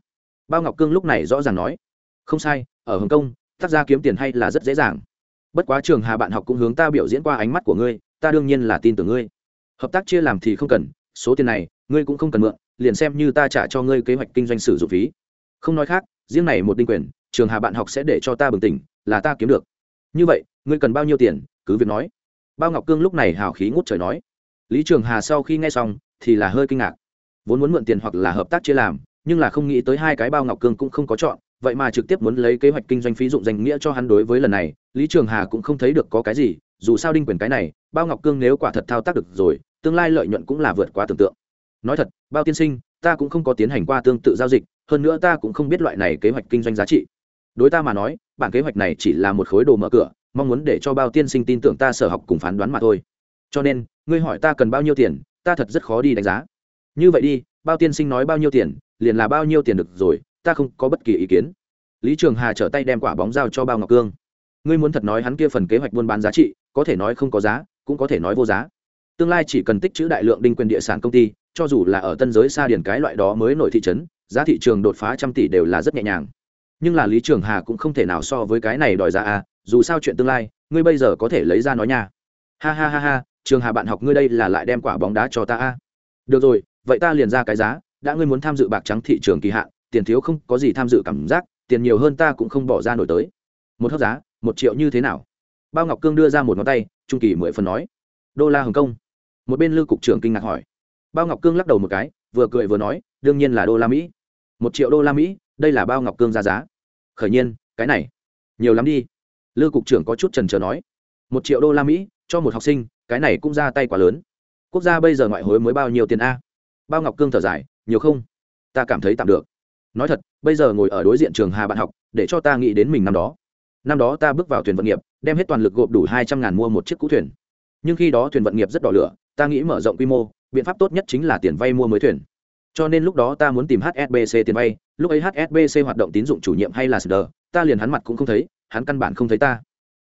Bao ngọc cương lúc này rõ ràng nói, không sai, ở hồng kông, tác gia kiếm tiền hay là rất dễ dàng. Bất quá trường hà bạn học cũng hướng ta biểu diễn qua ánh mắt của ngươi, ta đương nhiên là tin tưởng ngươi. Hợp tác chia làm thì không cần, số tiền này, ngươi cũng không cần mượn, liền xem như ta trả cho ngươi kế hoạch kinh doanh sử dụng phí. Không nói khác, riêng này một đinh quyền, trường hà bạn học sẽ để cho ta bừng tỉnh, là ta kiếm được. Như vậy, ngươi cần bao nhiêu tiền cứ việc nói. Bao ngọc cương lúc này hào khí ngút trời nói. Lý trường hà sau khi nghe xong, thì là hơi kinh ngạc. Vốn muốn mượn tiền hoặc là hợp tác chia làm, nhưng là không nghĩ tới hai cái bao ngọc cương cũng không có chọn, vậy mà trực tiếp muốn lấy kế hoạch kinh doanh phí dụng danh nghĩa cho hắn đối với lần này, lý trường hà cũng không thấy được có cái gì, dù sao đinh quyền cái này, bao ngọc cương nếu quả thật thao tác được rồi, tương lai lợi nhuận cũng là vượt quá tưởng tượng. Nói thật, bao tiên sinh, ta cũng không có tiến hành qua tương tự giao dịch, hơn nữa ta cũng không biết loại này kế hoạch kinh doanh giá trị. Đối ta mà nói, bản kế hoạch này chỉ là một khối đồ mở cửa mong muốn để cho bao tiên sinh tin tưởng ta sở học cùng phán đoán mà thôi. Cho nên, ngươi hỏi ta cần bao nhiêu tiền, ta thật rất khó đi đánh giá. Như vậy đi, bao tiên sinh nói bao nhiêu tiền, liền là bao nhiêu tiền được rồi, ta không có bất kỳ ý kiến. Lý trường hà trở tay đem quả bóng giao cho bao ngọc cương. Ngươi muốn thật nói hắn kia phần kế hoạch buôn bán giá trị, có thể nói không có giá, cũng có thể nói vô giá. Tương lai chỉ cần tích chữ đại lượng đinh quyền địa sản công ty, cho dù là ở tân giới xa điển cái loại đó mới nổi thị trấn, giá thị trường đột phá trăm tỷ đều là rất nhẹ nhàng. Nhưng là lý trường hà cũng không thể nào so với cái này đòi ra à dù sao chuyện tương lai, ngươi bây giờ có thể lấy ra nói nha. Ha ha ha ha, trường hà bạn học ngươi đây là lại đem quả bóng đá cho ta a. Được rồi, vậy ta liền ra cái giá, đã ngươi muốn tham dự bạc trắng thị trường kỳ hạn, tiền thiếu không có gì tham dự cảm giác, tiền nhiều hơn ta cũng không bỏ ra nổi tới. Một hấp giá, một triệu như thế nào? Bao ngọc cương đưa ra một ngón tay, trung kỳ mười phần nói. Đô la hồng kông. Một bên lưu cục trưởng kinh ngạc hỏi. Bao ngọc cương lắc đầu một cái, vừa cười vừa nói, đương nhiên là đô la mỹ. Một triệu đô la mỹ, đây là bao ngọc cương ra giá. Khởi nhiên, cái này, nhiều lắm đi lưu cục trưởng có chút trần trờ nói, một triệu đô la mỹ cho một học sinh, cái này cũng ra tay quá lớn. Quốc gia bây giờ ngoại hối mới bao nhiêu tiền a? Bao ngọc cương thở dài, nhiều không? Ta cảm thấy tạm được. Nói thật, bây giờ ngồi ở đối diện trường hà bạn học, để cho ta nghĩ đến mình năm đó. Năm đó ta bước vào thuyền vận nghiệp, đem hết toàn lực gộp đủ hai trăm ngàn mua một chiếc cũ thuyền. Nhưng khi đó thuyền vận nghiệp rất đỏ lửa, ta nghĩ mở rộng quy mô, biện pháp tốt nhất chính là tiền vay mua mới thuyền. Cho nên lúc đó ta muốn tìm hsbc tiền vay, lúc ấy hsbc hoạt động tín dụng chủ nhiệm hay là sờ ta liền hắn mặt cũng không thấy hắn căn bản không thấy ta.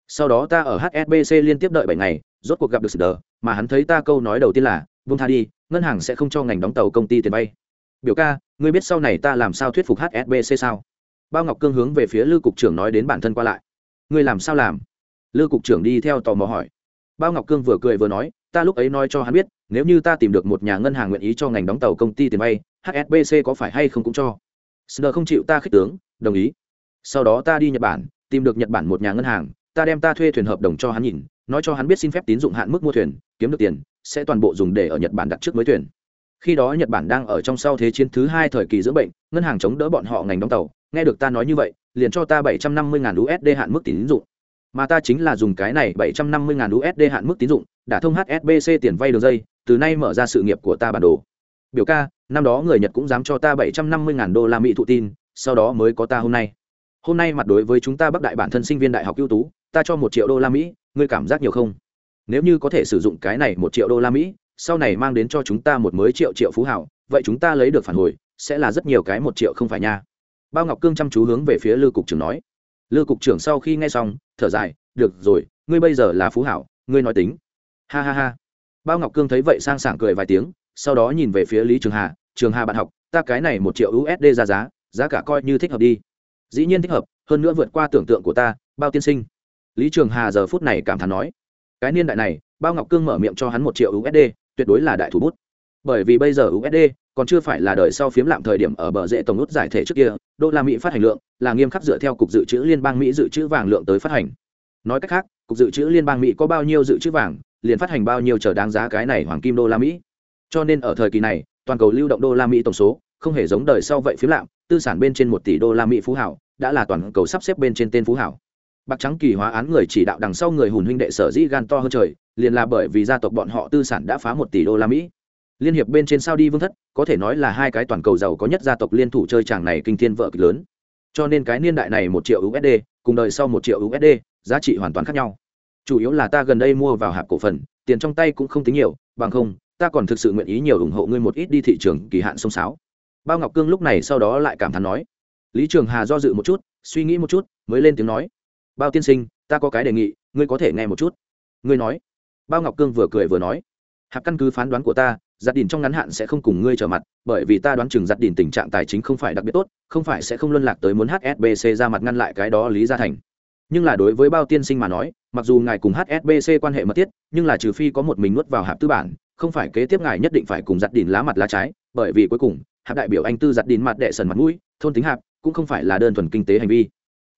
Sau đó ta ở hsbc liên tiếp đợi bảy ngày, rốt cuộc gặp được sờ mà hắn thấy ta câu nói đầu tiên là vung tha đi, ngân hàng sẽ không cho ngành đóng tàu công ty tiền vay. Biểu ca, ngươi biết sau này ta làm sao thuyết phục hsbc sao? Bao ngọc cương hướng về phía lư cục trưởng nói đến bản thân qua lại. Ngươi làm sao làm? Lư cục trưởng đi theo tò mò hỏi. Bao ngọc cương vừa cười vừa nói, ta lúc ấy nói cho hắn biết, nếu như ta tìm được một nhà ngân hàng nguyện ý cho ngành đóng tàu công ty tiền vay hsbc có phải hay không cũng cho. Sờ không chịu ta khích tướng, đồng ý. Sau đó ta đi nhật bản tìm được nhật bản một nhà ngân hàng, ta đem ta thuê thuyền hợp đồng cho hắn nhìn, nói cho hắn biết xin phép tín dụng hạn mức mua thuyền, kiếm được tiền, sẽ toàn bộ dùng để ở nhật bản đặt trước mới thuyền. Khi đó nhật bản đang ở trong sau thế chiến thứ hai thời kỳ dưỡng bệnh, ngân hàng chống đỡ bọn họ ngành đóng tàu, nghe được ta nói như vậy, liền cho ta bảy trăm năm mươi usd hạn mức tín dụng. Mà ta chính là dùng cái này bảy trăm năm mươi usd hạn mức tín dụng, đã thông hsbc tiền vay đường dây, từ nay mở ra sự nghiệp của ta bản đồ. Biểu ca, năm đó người nhật cũng dám cho ta bảy trăm năm mươi đô la mỹ thụ tin, sau đó mới có ta hôm nay hôm nay mặt đối với chúng ta bắc đại bản thân sinh viên đại học ưu tú, ta cho một triệu đô la mỹ, ngươi cảm giác nhiều không? Nếu như có thể sử dụng cái này một triệu đô la mỹ, sau này mang đến cho chúng ta một mới triệu triệu phú hảo, vậy chúng ta lấy được phản hồi, sẽ là rất nhiều cái một triệu không phải nha. Bao ngọc cương chăm chú hướng về phía lư cục trưởng nói. Lư cục trưởng sau khi nghe xong, thở dài, được rồi, ngươi bây giờ là phú hảo, ngươi nói tính. Ha ha ha. Bao ngọc cương thấy vậy sang sảng cười vài tiếng, sau đó nhìn về phía lý trường hà trường hà bạn học, ta cái này một triệu usd ra giá giá cả coi như thích hợp đi dĩ nhiên thích hợp, hơn nữa vượt qua tưởng tượng của ta, bao tiên sinh. Lý trường hà giờ phút này cảm thán nói. Cái niên đại này, bao ngọc cương mở miệng cho hắn một triệu usd tuyệt đối là đại thủ bút. Bởi vì bây giờ usd còn chưa phải là đời sau phiếm lạm thời điểm ở bờ rễ tổng nút giải thể trước kia, đô la mỹ phát hành lượng là nghiêm khắc dựa theo cục dự trữ liên bang mỹ dự trữ vàng lượng tới phát hành. Nói cách khác, cục dự trữ liên bang mỹ có bao nhiêu dự trữ vàng, liền phát hành bao nhiêu chờ đáng giá cái này hoàng kim đô la mỹ. Cho nên ở thời kỳ này, toàn cầu lưu động đô la mỹ tổng số không hề giống đời sau vậy phiếm lạm, tư sản bên trên một tỷ đô la mỹ phú hảo đã là toàn cầu sắp xếp bên trên tên phú hảo. Bạc trắng kỳ hóa án người chỉ đạo đằng sau người hùn huynh đệ sở dĩ gan to hơn trời, liền là bởi vì gia tộc bọn họ tư sản đã phá một tỷ đô la mỹ. Liên hiệp bên trên sao đi vương thất, có thể nói là hai cái toàn cầu giàu có nhất gia tộc liên thủ chơi chàng này kinh thiên vợ kịch lớn. Cho nên cái niên đại này một triệu usd cùng đời sau một triệu usd giá trị hoàn toàn khác nhau. Chủ yếu là ta gần đây mua vào hạp cổ phần, tiền trong tay cũng không tính nhiều, bằng không, ta còn thực sự nguyện ý nhiều ủng hộ ngươi một ít đi thị trường kỳ hạn sông sáo. Bao ngọc cương lúc này sau đó lại cảm thán nói lý trường hà do dự một chút, suy nghĩ một chút, mới lên tiếng nói. Bao tiên sinh, ta có cái đề nghị, ngươi có thể nghe một chút. Ngươi nói. Bao ngọc cương vừa cười vừa nói. Hạp căn cứ phán đoán của ta, giặt đỉn trong ngắn hạn sẽ không cùng ngươi trở mặt, bởi vì ta đoán chừng giặt đỉn tình trạng tài chính không phải đặc biệt tốt, không phải sẽ không luân lạc tới muốn hsbc ra mặt ngăn lại cái đó lý gia thành. Nhưng là đối với bao tiên sinh mà nói, mặc dù ngài cùng hsbc quan hệ mật thiết, nhưng là trừ phi có một mình nuốt vào hạp tư bản, không phải kế tiếp ngài nhất định phải cùng giặt đỉn lá mặt lá trái, bởi vì cuối cùng, hạp đại biểu anh tư giặt đỉn mặt đệ sần mặt mũi, thôn tính hạp cũng không phải là đơn thuần kinh tế hành vi.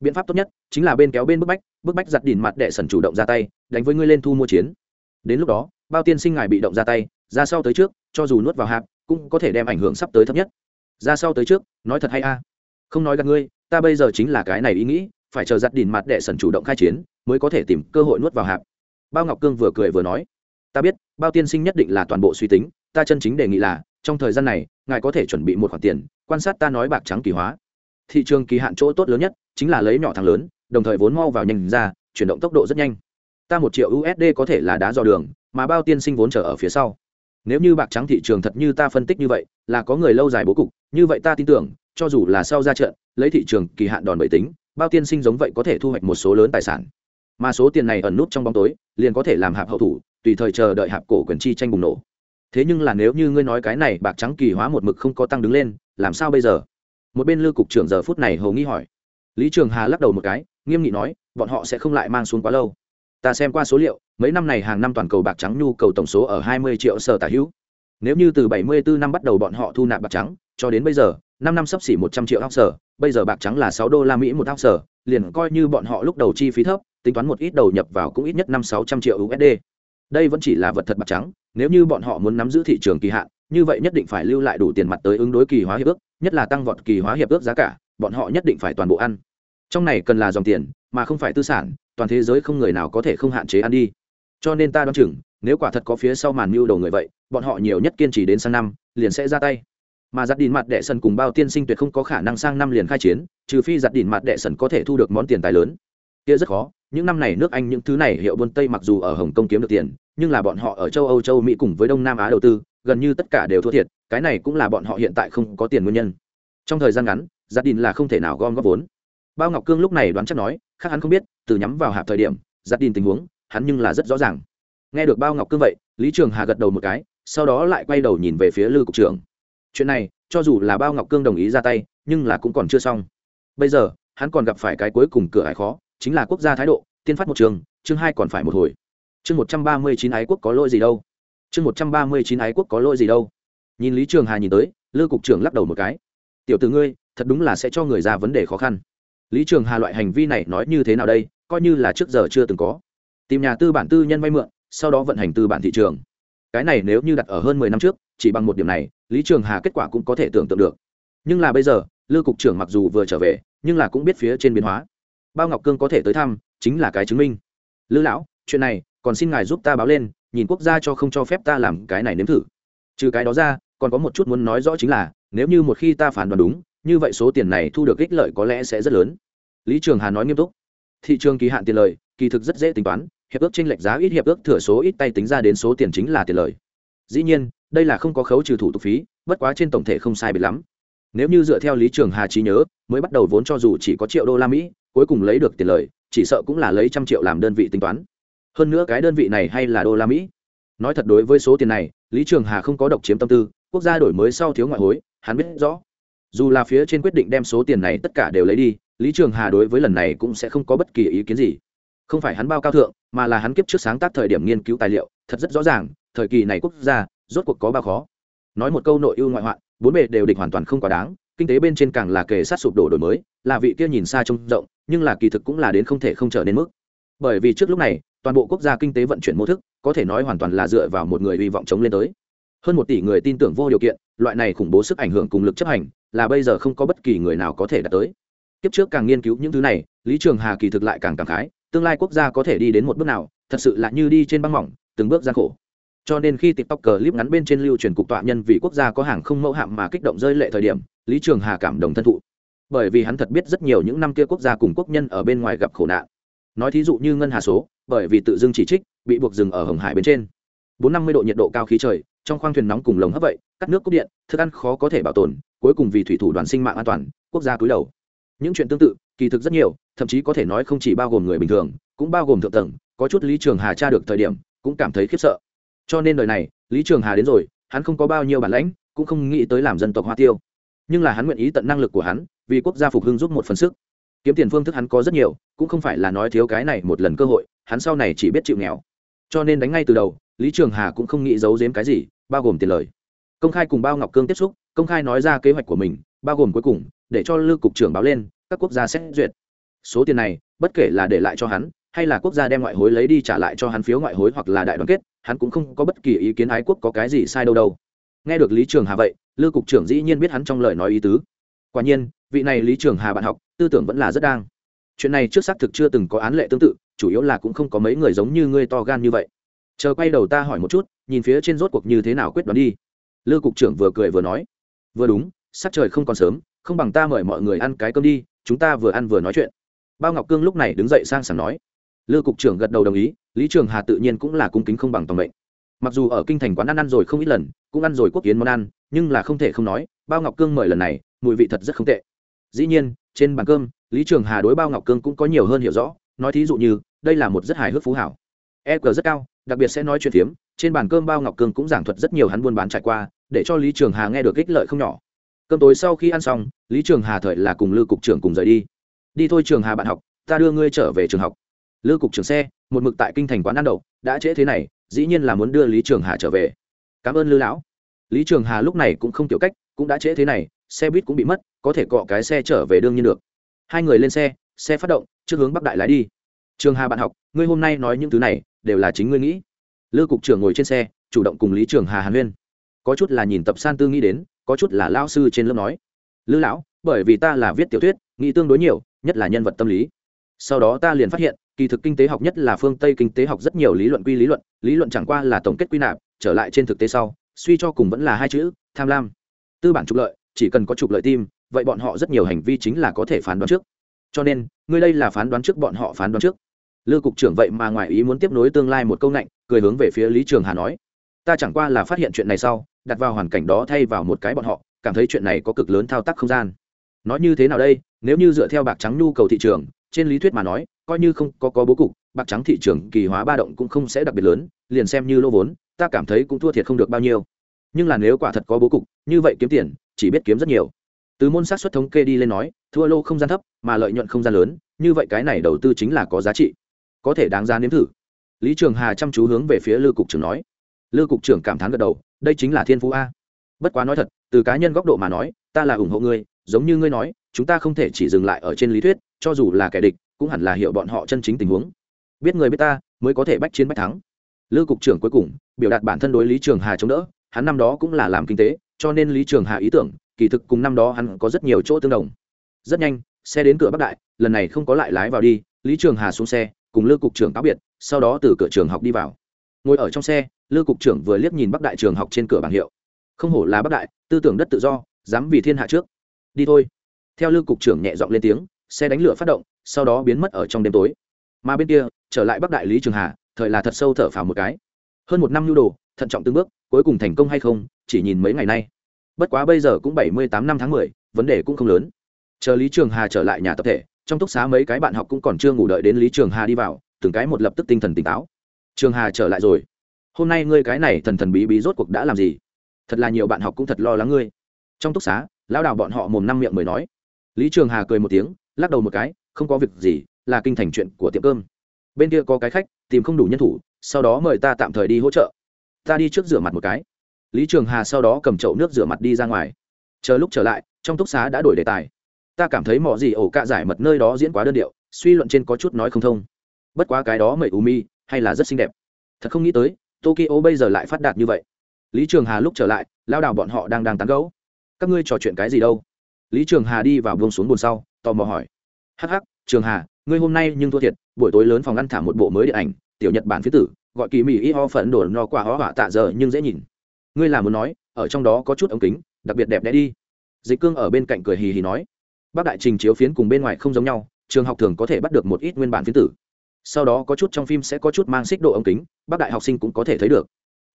Biện pháp tốt nhất chính là bên kéo bên bức bách bức bách giặt đỉn mặt đệ sần chủ động ra tay, đánh với ngươi lên thu mua chiến. Đến lúc đó, bao tiên sinh ngài bị động ra tay, ra sau tới trước, cho dù nuốt vào hạp, cũng có thể đem ảnh hưởng sắp tới thấp nhất. Ra sau tới trước, nói thật hay a? Không nói gặp ngươi, ta bây giờ chính là cái này ý nghĩ, phải chờ giặt đỉn mặt đệ sần chủ động khai chiến, mới có thể tìm cơ hội nuốt vào hạp. Bao ngọc cương vừa cười vừa nói, ta biết, bao tiên sinh nhất định là toàn bộ suy tính, ta chân chính đề nghị là, trong thời gian này, ngài có thể chuẩn bị một khoản tiền, quan sát ta nói bạc trắng kỳ hóa thị trường kỳ hạn chỗ tốt lớn nhất chính là lấy nhỏ thằng lớn, đồng thời vốn mau vào nhanh ra, chuyển động tốc độ rất nhanh. Ta một triệu usd có thể là đá dò đường, mà bao tiên sinh vốn trở ở phía sau. Nếu như bạc trắng thị trường thật như ta phân tích như vậy, là có người lâu dài bố cục, như vậy ta tin tưởng, cho dù là sau ra trận, lấy thị trường kỳ hạn đòn bẩy tính, bao tiên sinh giống vậy có thể thu hoạch một số lớn tài sản. Mà số tiền này ẩn nút trong bóng tối, liền có thể làm hạp hậu thủ, tùy thời chờ đợi hạp cổ quyền chi tranh bùng nổ. Thế nhưng là nếu như ngươi nói cái này bạc trắng kỳ hóa một mực không có tăng đứng lên, làm sao bây giờ? Một bên lưu cục trưởng giờ phút này hầu nghi hỏi. Lý trường hà lắc đầu một cái, nghiêm nghị nói, bọn họ sẽ không lại mang xuống quá lâu. Ta xem qua số liệu, mấy năm này hàng năm toàn cầu bạc trắng nhu cầu tổng số ở 20 triệu sở tả hữu. Nếu như từ 74 năm bắt đầu bọn họ thu nạp bạc trắng, cho đến bây giờ, năm năm sắp xỉ 100 triệu óc sở, bây giờ bạc trắng là sáu đô la mỹ một óc sở, liền coi như bọn họ lúc đầu chi phí thấp, tính toán một ít đầu nhập vào cũng ít nhất năm sáu trăm triệu usd đây vẫn chỉ là vật thật bạc trắng, nếu như bọn họ muốn nắm giữ thị trường kỳ hạn, như vậy nhất định phải lưu lại đủ tiền mặt tới ứng đối kỳ hóa hiệp ước nhất là tăng vọt kỳ hóa hiệp ước giá cả, bọn họ nhất định phải toàn bộ ăn. Trong này cần là dòng tiền, mà không phải tư sản, toàn thế giới không người nào có thể không hạn chế ăn đi. Cho nên ta đoán chừng, nếu quả thật có phía sau màn mưu đầu người vậy, bọn họ nhiều nhất kiên trì đến sang năm, liền sẽ ra tay. Mà giặt đìn mặt đệ sần cùng bao tiên sinh tuyệt không có khả năng sang năm liền khai chiến, trừ phi giặt đìn mặt đệ sần có thể thu được món tiền tài lớn. Kia rất khó, những năm này nước anh những thứ này hiệu buôn tây mặc dù ở hồng kông kiếm được tiền, nhưng là bọn họ ở châu âu, châu mỹ cùng với đông nam á đầu tư gần như tất cả đều thua thiệt, cái này cũng là bọn họ hiện tại không có tiền nguyên nhân. Trong thời gian ngắn gia đình là không thể nào gom góp vốn. Bao ngọc cương lúc này đoán chắc nói, khác hắn không biết, từ nhắm vào hạp thời điểm gia đình tình huống, hắn nhưng là rất rõ ràng. Nghe được bao ngọc cương vậy, lý trường hà gật đầu một cái, sau đó lại quay đầu nhìn về phía lư cục trưởng. Chuyện này, cho dù là bao ngọc cương đồng ý ra tay, nhưng là cũng còn chưa xong. Bây giờ, hắn còn gặp phải cái cuối cùng cửa hải khó, chính là quốc gia thái độ, tiên phát một trường, chương hai còn phải một hồi. Chương một trăm ba mươi chín ái quốc có lỗi gì đâu? Chương một trăm ba mươi chín ái quốc có lỗi gì đâu? Nhìn lý trường hà nhìn tới, lư cục trưởng lắc đầu một cái. Tiểu từ ngươi, thật đúng là sẽ cho người ra vấn đề khó khăn. Lý trường hà loại hành vi này nói như thế nào đây, coi như là trước giờ chưa từng có. Tìm nhà tư bản tư nhân vay mượn, sau đó vận hành tư bản thị trường. Cái này nếu như đặt ở hơn mười năm trước, chỉ bằng một điểm này, lý trường hà kết quả cũng có thể tưởng tượng được. Nhưng là bây giờ, lư cục trưởng mặc dù vừa trở về, nhưng là cũng biết phía trên biến hóa. Bao ngọc cương có thể tới thăm, chính là cái chứng minh. Lư lão, chuyện này, còn xin ngài giúp ta báo lên nhìn quốc gia cho không cho phép ta làm cái này nếm thử. Trừ cái đó ra, còn có một chút muốn nói rõ chính là, nếu như một khi ta phản đoán đúng, như vậy số tiền này thu được ích lợi có lẽ sẽ rất lớn. Lý trường hà nói nghiêm túc. Thị trường kỳ hạn tiền lời, kỳ thực rất dễ tính toán, hiệp ước tranh lệch giá ít, hiệp ước thừa số ít tay tính ra đến số tiền chính là tiền lời. Dĩ nhiên, đây là không có khấu trừ thủ tục phí, bất quá trên tổng thể không sai biệt lắm. Nếu như dựa theo lý trường hà trí nhớ, mới bắt đầu vốn cho dù chỉ có triệu đô la mỹ, cuối cùng lấy được tiền lời, chỉ sợ cũng là lấy trăm triệu làm đơn vị tính toán hơn nữa cái đơn vị này hay là đô la mỹ nói thật đối với số tiền này lý trường hà không có độc chiếm tâm tư quốc gia đổi mới sau thiếu ngoại hối hắn biết rõ dù là phía trên quyết định đem số tiền này tất cả đều lấy đi lý trường hà đối với lần này cũng sẽ không có bất kỳ ý kiến gì không phải hắn bao cao thượng mà là hắn kiếp trước sáng tác thời điểm nghiên cứu tài liệu thật rất rõ ràng thời kỳ này quốc gia rốt cuộc có bao khó nói một câu nội ưu ngoại hoạn bốn bề đều địch hoàn toàn không quá đáng kinh tế bên trên càng là kề sát sụp đổ đổi mới là vị kia nhìn xa trông rộng nhưng là kỳ thực cũng là đến không thể không trở nên mức bởi vì trước lúc này toàn bộ quốc gia kinh tế vận chuyển mô thức, có thể nói hoàn toàn là dựa vào một người hy vọng chống lên tới. Hơn một tỷ người tin tưởng vô điều kiện, loại này khủng bố sức ảnh hưởng cùng lực chấp hành, là bây giờ không có bất kỳ người nào có thể đạt tới. Kiếp trước càng nghiên cứu những thứ này, lý trường hà kỳ thực lại càng cảm khái, tương lai quốc gia có thể đi đến một bước nào, thật sự là như đi trên băng mỏng, từng bước gian khổ. Cho nên khi tiktok clip ngắn bên trên lưu truyền cục tọa nhân vì quốc gia có hàng không mẫu hạm mà kích động rơi lệ thời điểm, lý trường hà cảm động thân thụ. Bởi vì hắn thật biết rất nhiều những năm kia quốc gia cùng quốc nhân ở bên ngoài gặp khổ nạn nói thí dụ như ngân hà số, bởi vì tự dưng chỉ trích, bị buộc dừng ở hồng hải bên trên. Bốn năm mươi độ nhiệt độ cao khí trời, trong khoang thuyền nóng cùng lồng hấp vậy, cắt nước cúp điện, thức ăn khó có thể bảo tồn, cuối cùng vì thủy thủ đoàn sinh mạng an toàn, quốc gia cúi đầu. Những chuyện tương tự, kỳ thực rất nhiều, thậm chí có thể nói không chỉ bao gồm người bình thường, cũng bao gồm thượng tầng, có chút lý trường hà tra được thời điểm, cũng cảm thấy khiếp sợ. Cho nên đời này, lý trường hà đến rồi, hắn không có bao nhiêu bản lãnh, cũng không nghĩ tới làm dân tộc hoa tiêu. Nhưng là hắn nguyện ý tận năng lực của hắn, vì quốc gia phục hưng giúp một phần sức kiếm tiền phương thức hắn có rất nhiều, cũng không phải là nói thiếu cái này một lần cơ hội, hắn sau này chỉ biết chịu nghèo. Cho nên đánh ngay từ đầu, lý trường hà cũng không nghĩ giấu giếm cái gì, bao gồm tiền lời. Công khai cùng bao ngọc cương tiếp xúc, công khai nói ra kế hoạch của mình, bao gồm cuối cùng, để cho lưu cục trưởng báo lên, các quốc gia xét duyệt. Số tiền này, bất kể là để lại cho hắn, hay là quốc gia đem ngoại hối lấy đi trả lại cho hắn phiếu ngoại hối hoặc là đại đoàn kết, hắn cũng không có bất kỳ ý kiến ái quốc có cái gì sai đâu đâu. Nghe được lý trường hà vậy lưu cục trưởng dĩ nhiên biết hắn trong lời nói ý tứ quả nhiên, vị này lý trường hà bạn học, tư tưởng vẫn là rất đang. Chuyện này trước xác thực chưa từng có án lệ tương tự, chủ yếu là cũng không có mấy người giống như ngươi to gan như vậy. Chờ quay đầu ta hỏi một chút, nhìn phía trên rốt cuộc như thế nào quyết đoán đi. Lư cục trưởng vừa cười vừa nói. Vừa đúng, sắc trời không còn sớm, không bằng ta mời mọi người ăn cái cơm đi, chúng ta vừa ăn vừa nói chuyện. Bao ngọc cương lúc này đứng dậy sang sảng nói. Lư cục trưởng gật đầu đồng ý, lý trường hà tự nhiên cũng là cung kính không bằng toàn mệnh. Mặc dù ở kinh thành quán ăn ăn rồi không ít lần, cũng ăn rồi quốc kiến món ăn, nhưng là không thể không nói, bao ngọc cương mời lần này mùi vị thật rất không tệ. Dĩ nhiên, trên bàn cơm, lý trường hà đối bao ngọc cương cũng có nhiều hơn hiểu rõ, nói thí dụ như, đây là một rất hài hước phú hảo. E g rất cao, đặc biệt sẽ nói chuyện phiếm, trên bàn cơm bao ngọc cương cũng giảng thuật rất nhiều hắn buôn bán trải qua, để cho lý trường hà nghe được ích lợi không nhỏ. Cơm tối sau khi ăn xong, lý trường hà thời là cùng lư cục trưởng cùng rời đi. Đi thôi trường hà bạn học, ta đưa ngươi trở về trường học. Lư cục trưởng xe, một mực tại kinh thành quán ăn đậu, đã trễ thế này, dĩ nhiên là muốn đưa lý trường hà trở về. Cảm ơn lư lão. Lý trường hà lúc này cũng không tiểu cách, cũng đã trễ thế này xe buýt cũng bị mất, có thể cọ cái xe trở về đương nhiên được. Hai người lên xe xe phát động, trước hướng bắc đại lái đi. Trường hà bạn học, ngươi hôm nay nói những thứ này, đều là chính ngươi nghĩ. Lư cục trưởng ngồi trên xe, chủ động cùng lý trường hà hàn huyên. Có chút là nhìn tập san tư nghĩ đến, có chút là lao sư trên lớp nói. Lư lão, bởi vì ta là viết tiểu thuyết, nghĩ tương đối nhiều, nhất là nhân vật tâm lý. Sau đó ta liền phát hiện, kỳ thực kinh tế học nhất là phương tây kinh tế học rất nhiều lý luận quy lý luận lý luận chẳng qua là tổng kết quy nạp, trở lại trên thực tế sau, suy cho cùng vẫn là hai chữ, tham lam. Tư bản trục lợi chỉ cần có trục lợi tim, vậy bọn họ rất nhiều hành vi chính là có thể phán đoán trước. Cho nên, ngươi đây là phán đoán trước bọn họ phán đoán trước. Lư cục trưởng vậy mà ngoài ý muốn tiếp nối tương lai một câu nạnh, cười hướng về phía lý trường hà nói, ta chẳng qua là phát hiện chuyện này sau, đặt vào hoàn cảnh đó thay vào một cái bọn họ, cảm thấy chuyện này có cực lớn thao tác không gian. Nói như thế nào đây, nếu như dựa theo bạc trắng nhu cầu thị trường, trên lý thuyết mà nói, coi như không có có bố cục, bạc trắng thị trường kỳ hóa ba động cũng không sẽ đặc biệt lớn, liền xem như lô vốn, ta cảm thấy cũng thua thiệt không được bao nhiêu nhưng là nếu quả thật có bố cục, như vậy kiếm tiền, chỉ biết kiếm rất nhiều. Từ môn sát xuất thống kê đi lên nói, thua lô không gian thấp, mà lợi nhuận không gian lớn, như vậy cái này đầu tư chính là có giá trị. Có thể đáng giá nếm thử. Lý trường hà chăm chú hướng về phía lư cục trưởng nói. Lư cục trưởng cảm thán gật đầu, đây chính là thiên phú a. Bất quá nói thật, từ cá nhân góc độ mà nói, ta là ủng hộ ngươi, giống như ngươi nói, chúng ta không thể chỉ dừng lại ở trên lý thuyết, cho dù là kẻ địch, cũng hẳn là hiểu bọn họ chân chính tình huống. Biết người biết ta, mới có thể bách chiến bách thắng. Lư cục trưởng cuối cùng, biểu đạt bản thân đối lý trường hà chống đỡ hắn năm đó cũng là làm kinh tế, cho nên lý trường hà ý tưởng, kỳ thực cùng năm đó hắn có rất nhiều chỗ tương đồng. Rất nhanh, xe đến cửa bắc đại, lần này không có lại lái vào đi, lý trường hà xuống xe, cùng lư cục trưởng cáo biệt, sau đó từ cửa trường học đi vào. Ngồi ở trong xe, lư cục trưởng vừa liếc nhìn bắc đại trường học trên cửa bảng hiệu. Không hổ là bắc đại, tư tưởng đất tự do, dám vì thiên hạ trước. Đi thôi. Theo lư cục trưởng nhẹ giọng lên tiếng, xe đánh lửa phát động, sau đó biến mất ở trong đêm tối. Mà bên kia, trở lại bắc đại lý trường hà, thời là thật sâu thở phào một cái. Hơn một năm nhu đồ, thận trọng từng bước cuối cùng thành công hay không, chỉ nhìn mấy ngày nay. Bất quá bây giờ cũng bảy mươi tám năm tháng mười, vấn đề cũng không lớn. Chờ lý trường hà trở lại nhà tập thể, trong túc xá mấy cái bạn học cũng còn chưa ngủ đợi đến lý trường hà đi vào, từng cái một lập tức tinh thần tỉnh táo. Trường hà trở lại rồi. Hôm nay ngươi cái này thần thần bí bí rốt cuộc đã làm gì? Thật là nhiều bạn học cũng thật lo lắng ngươi. Trong túc xá, lão đào bọn họ mồm năm miệng mới nói. Lý trường hà cười một tiếng, lắc đầu một cái, không có việc gì, là kinh thành chuyện của tiệm cơm. Bên kia có cái khách, tìm không đủ nhân thủ, sau đó mời ta tạm thời đi hỗ trợ ta đi trước rửa mặt một cái. Lý trường hà sau đó cầm chậu nước rửa mặt đi ra ngoài. Chờ lúc trở lại, trong túc xá đã đổi đề tài. Ta cảm thấy mọi gì ổ cạ giải mật nơi đó diễn quá đơn điệu, suy luận trên có chút nói không thông. Bất quá cái đó mẩy u mi, hay là rất xinh đẹp. Thật không nghĩ tới, tokyo bây giờ lại phát đạt như vậy. Lý trường hà lúc trở lại, lao đào bọn họ đang đang tán gấu các ngươi trò chuyện cái gì đâu? Lý trường hà đi vào buông xuống buồn sau, tò mò hỏi. Hắc hắc, trường hà, ngươi hôm nay nhưng thua thiệt, buổi tối lớn phòng ăn thả một bộ mới điện ảnh, tiểu nhật bản phía tử gọi kỳ mỹ y ho phẫn đổ no qua ho họa tạ giờ nhưng dễ nhìn. Ngươi là muốn nói, ở trong đó có chút ống kính, đặc biệt đẹp đẽ đi. Dịch cương ở bên cạnh cười hì hì nói. Bác đại trình chiếu phiến cùng bên ngoài không giống nhau, trường học thường có thể bắt được một ít nguyên bản phiến tử. Sau đó có chút trong phim sẽ có chút mang xích độ ống kính, bác đại học sinh cũng có thể thấy được.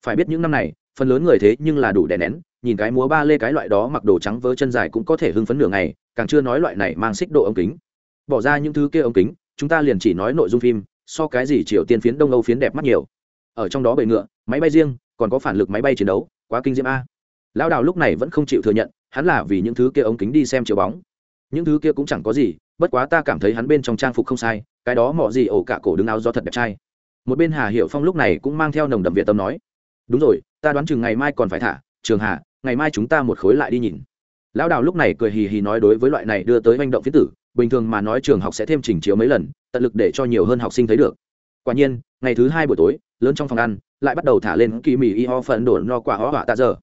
Phải biết những năm này, phần lớn người thế nhưng là đủ đè nén, nhìn cái múa ba lê cái loại đó mặc đồ trắng vớ chân dài cũng có thể hưng phấn nửa ngày, càng chưa nói loại này mang xích độ ống kính. Bỏ ra những thứ kia ống kính, chúng ta liền chỉ nói nội dung phim so cái gì triều tiên phiến đông âu phiến đẹp mắt nhiều ở trong đó bầy ngựa máy bay riêng còn có phản lực máy bay chiến đấu quá kinh diễm a lão đào lúc này vẫn không chịu thừa nhận hắn là vì những thứ kia ống kính đi xem chiếu bóng những thứ kia cũng chẳng có gì bất quá ta cảm thấy hắn bên trong trang phục không sai cái đó mọ gì ổ cả cổ đứng áo do thật đẹp trai một bên hà hiệu phong lúc này cũng mang theo nồng đậm việt tâm nói đúng rồi ta đoán chừng ngày mai còn phải thả trường hà ngày mai chúng ta một khối lại đi nhìn lão đào lúc này cười hì hì nói đối với loại này đưa tới manh động phía tử bình thường mà nói trường học sẽ thêm chỉnh chiếu mấy lần tận lực để cho nhiều hơn học sinh thấy được. Quả nhiên, ngày thứ hai buổi tối, lớn trong phòng ăn, lại bắt đầu thả lên kỳ mì y ho phận đổ no quả ho họa tạ giờ.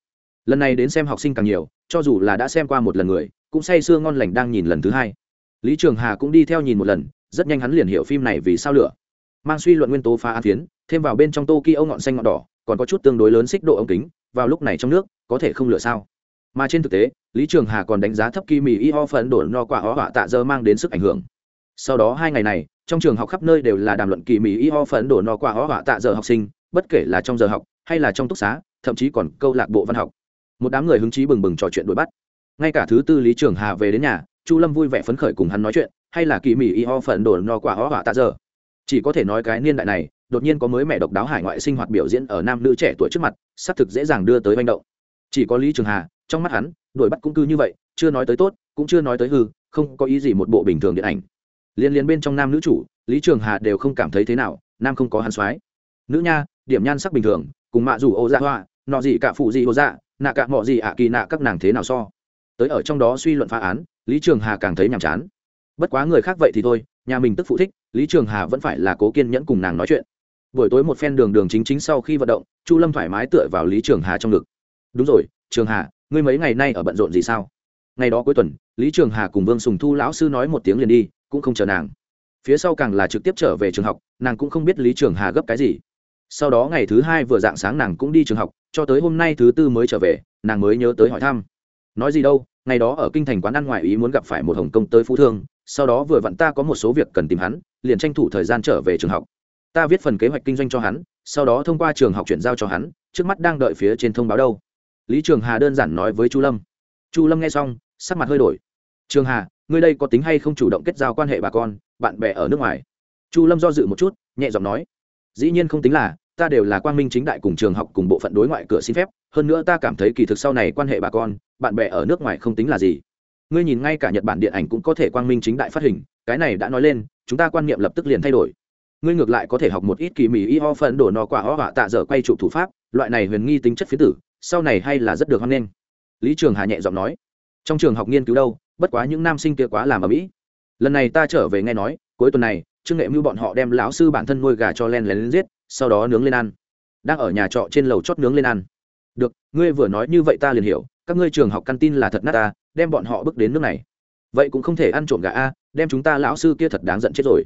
Lần này đến xem học sinh càng nhiều, cho dù là đã xem qua một lần người, cũng say sưa ngon lành đang nhìn lần thứ hai. Lý trường hà cũng đi theo nhìn một lần, rất nhanh hắn liền hiểu phim này vì sao lửa. Mang suy luận nguyên tố phá an tiến thêm vào bên trong tô ngọn xanh ngọn đỏ, còn có chút tương đối lớn xích độ ống kính, vào lúc này trong nước, có thể không lửa sao? Mà trên thực tế, lý trường hà còn đánh giá thấp kỳ mì y ho phần đổ no quả ho họa tạ dơ mang đến sức ảnh hưởng sau đó hai ngày này, trong trường học khắp nơi đều là đàm luận kỳ mỹ y ho phấn đổ no quả ho họa tạ giờ học sinh, bất kể là trong giờ học, hay là trong túc xá, thậm chí còn câu lạc bộ văn học. Một đám người hứng chí bừng bừng trò chuyện đuổi bắt. Ngay cả thứ tư lý trường hà về đến nhà, chu lâm vui vẻ phấn khởi cùng hắn nói chuyện, hay là kỳ mỹ y ho phấn đổ no quả ho họa tạ giờ. Chỉ có thể nói cái niên đại này, đột nhiên có mới mẹ độc đáo hải ngoại sinh hoạt biểu diễn ở nam nữ trẻ tuổi trước mặt xác thực dễ dàng đưa tới manh động. Chỉ có lý trường hà, trong mắt hắn, đuổi bắt cũng cư như vậy, chưa nói tới tốt, cũng chưa nói tới hư, không có ý gì một bộ bình thường điện ảnh liên liên bên trong nam nữ chủ, lý trường hà đều không cảm thấy thế nào, nam không có hắn soái. Nữ nha, điểm nhan sắc bình thường, cùng mạ dù ô dạ hoa, nọ gì cả phụ gì ô dạ nạ cả mọ gì ạ kỳ nạ các nàng thế nào so? Tới ở trong đó suy luận phá án, lý trường hà càng thấy nhàm chán. Bất quá người khác vậy thì thôi, nhà mình tức phụ thích, lý trường hà vẫn phải là cố kiên nhẫn cùng nàng nói chuyện. Buổi tối một phen đường đường chính chính sau khi vận động, chu lâm thoải mái tựa vào lý trường hà trong ngực. Đúng rồi, trường hà, ngươi mấy ngày nay ở bận rộn gì sao? Ngày đó cuối tuần, lý trường hà cùng vương sùng thu lão sư nói một tiếng liền đi cũng không chờ nàng. Phía sau càng là trực tiếp trở về trường học, nàng cũng không biết lý trường hà gấp cái gì. Sau đó ngày thứ hai vừa dạng sáng nàng cũng đi trường học, cho tới hôm nay thứ tư mới trở về, nàng mới nhớ tới hỏi thăm. Nói gì đâu, ngày đó ở kinh thành quán ăn ngoại ý muốn gặp phải một hồng công tới phú thương, sau đó vừa vặn ta có một số việc cần tìm hắn, liền tranh thủ thời gian trở về trường học. Ta viết phần kế hoạch kinh doanh cho hắn, sau đó thông qua trường học chuyển giao cho hắn, trước mắt đang đợi phía trên thông báo đâu. Lý trường hà đơn giản nói với chu lâm. Chu lâm nghe xong, sắc mặt hơi đổi. Trường hà ngươi đây có tính hay không chủ động kết giao quan hệ bà con, bạn bè ở nước ngoài? Chu lâm do dự một chút, nhẹ giọng nói, dĩ nhiên không tính là, ta đều là quang minh chính đại cùng trường học cùng bộ phận đối ngoại cửa xin phép, hơn nữa ta cảm thấy kỳ thực sau này quan hệ bà con, bạn bè ở nước ngoài không tính là gì. Ngươi nhìn ngay cả nhật bản điện ảnh cũng có thể quang minh chính đại phát hình, cái này đã nói lên, chúng ta quan niệm lập tức liền thay đổi. Ngươi ngược lại có thể học một ít kỳ mì y ho phận đổ no quả ho họa tạ dở quay trụ thủ pháp, loại này huyền nghi tính chất phía tử, sau này hay là rất được hoan nghênh. Lý trường hà nhẹ giọng nói, trong trường học nghiên cứu đâu bất quá những nam sinh kia quá làm ở mỹ. Lần này ta trở về nghe nói, cuối tuần này, trương nghệ mưu bọn họ đem lão sư bản thân nuôi gà cho len lén lên giết, sau đó nướng lên ăn. Đang ở nhà trọ trên lầu chót nướng lên ăn. Được, ngươi vừa nói như vậy ta liền hiểu, các ngươi trường học căn tin là thật nát ta, đem bọn họ bước đến nước này. Vậy cũng không thể ăn trộm gà a, đem chúng ta lão sư kia thật đáng giận chết rồi.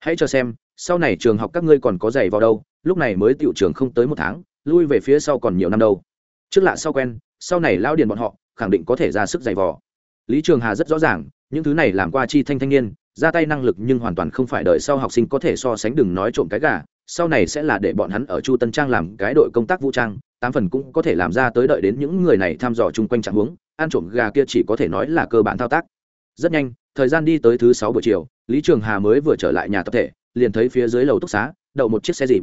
Hãy cho xem, sau này trường học các ngươi còn có giày vào đâu, lúc này mới tiểu trường không tới một tháng, lui về phía sau còn nhiều năm đâu. Trước lạ sau quen, sau này lao điền bọn họ, khẳng định có thể ra sức giày vò lý trường hà rất rõ ràng, những thứ này làm qua chi thanh thanh niên, ra tay năng lực nhưng hoàn toàn không phải đợi sau học sinh có thể so sánh đừng nói trộm cái gà, sau này sẽ là để bọn hắn ở chu tân trang làm cái đội công tác vũ trang, tám phần cũng có thể làm ra tới đợi đến những người này thăm dò chung quanh trạng huống, ăn trộm gà kia chỉ có thể nói là cơ bản thao tác. Rất nhanh, thời gian đi tới thứ sáu buổi chiều, lý trường hà mới vừa trở lại nhà tập thể, liền thấy phía dưới lầu túc xá, đậu một chiếc xe dịp.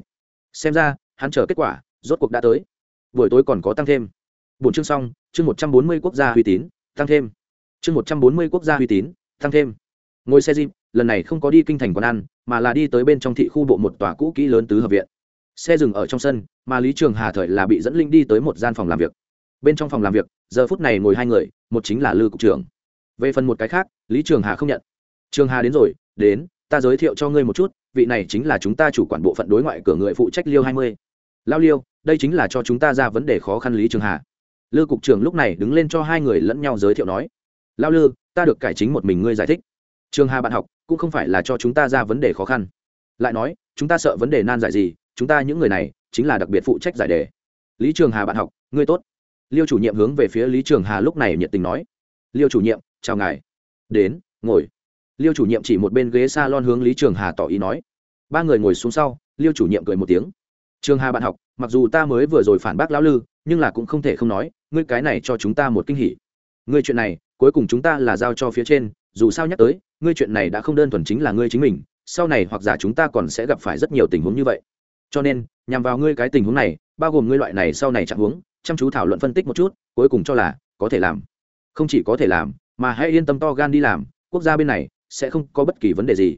Xem ra, hắn chờ kết quả, rốt cuộc đã tới. Buổi tối còn có tăng thêm. Bốn chương xong, chương một trăm bốn mươi quốc gia uy tín, tăng thêm chương một trăm bốn mươi quốc gia uy tín, tăng thêm. Ngồi xe jeep, lần này không có đi kinh thành quán ăn, mà là đi tới bên trong thị khu bộ một tòa cũ kỹ lớn tứ hợp viện. Xe dừng ở trong sân, mà lý trường hà thời là bị dẫn linh đi tới một gian phòng làm việc. Bên trong phòng làm việc, giờ phút này ngồi hai người, một chính là lư cục trưởng. Về phần một cái khác, lý trường hà không nhận. Trường hà đến rồi, đến, ta giới thiệu cho ngươi một chút, vị này chính là chúng ta chủ quản bộ phận đối ngoại cửa người phụ trách liêu hai mươi. Lao liêu, đây chính là cho chúng ta ra vấn đề khó khăn lý trường hà. Lư cục trưởng lúc này đứng lên cho hai người lẫn nhau giới thiệu nói lao lư, ta được cải chính một mình ngươi giải thích. Trường hà bạn học, cũng không phải là cho chúng ta ra vấn đề khó khăn. Lại nói, chúng ta sợ vấn đề nan giải gì, chúng ta những người này, chính là đặc biệt phụ trách giải đề. Lý trường hà bạn học, ngươi tốt. Liêu chủ nhiệm hướng về phía lý trường hà lúc này nhiệt tình nói. Liêu chủ nhiệm, chào ngài. Đến, ngồi. Liêu chủ nhiệm chỉ một bên ghế s a lon hướng lý trường hà tỏ ý nói. Ba người ngồi xuống sau, liêu chủ nhiệm cười một tiếng. Trường hà bạn học, mặc dù ta mới vừa rồi phản bác lão lư, nhưng là cũng không thể không nói, ngươi cái này cho chúng ta một kinh hỉ ngươi chuyện này, cuối cùng chúng ta là giao cho phía trên, dù sao nhắc tới, ngươi chuyện này đã không đơn thuần chính là ngươi chính mình, sau này hoặc giả chúng ta còn sẽ gặp phải rất nhiều tình huống như vậy. Cho nên, nhằm vào ngươi cái tình huống này, bao gồm ngươi loại này sau này chẳng huống, chăm chú thảo luận phân tích một chút, cuối cùng cho là có thể làm. Không chỉ có thể làm, mà hãy yên tâm to gan đi làm, quốc gia bên này sẽ không có bất kỳ vấn đề gì.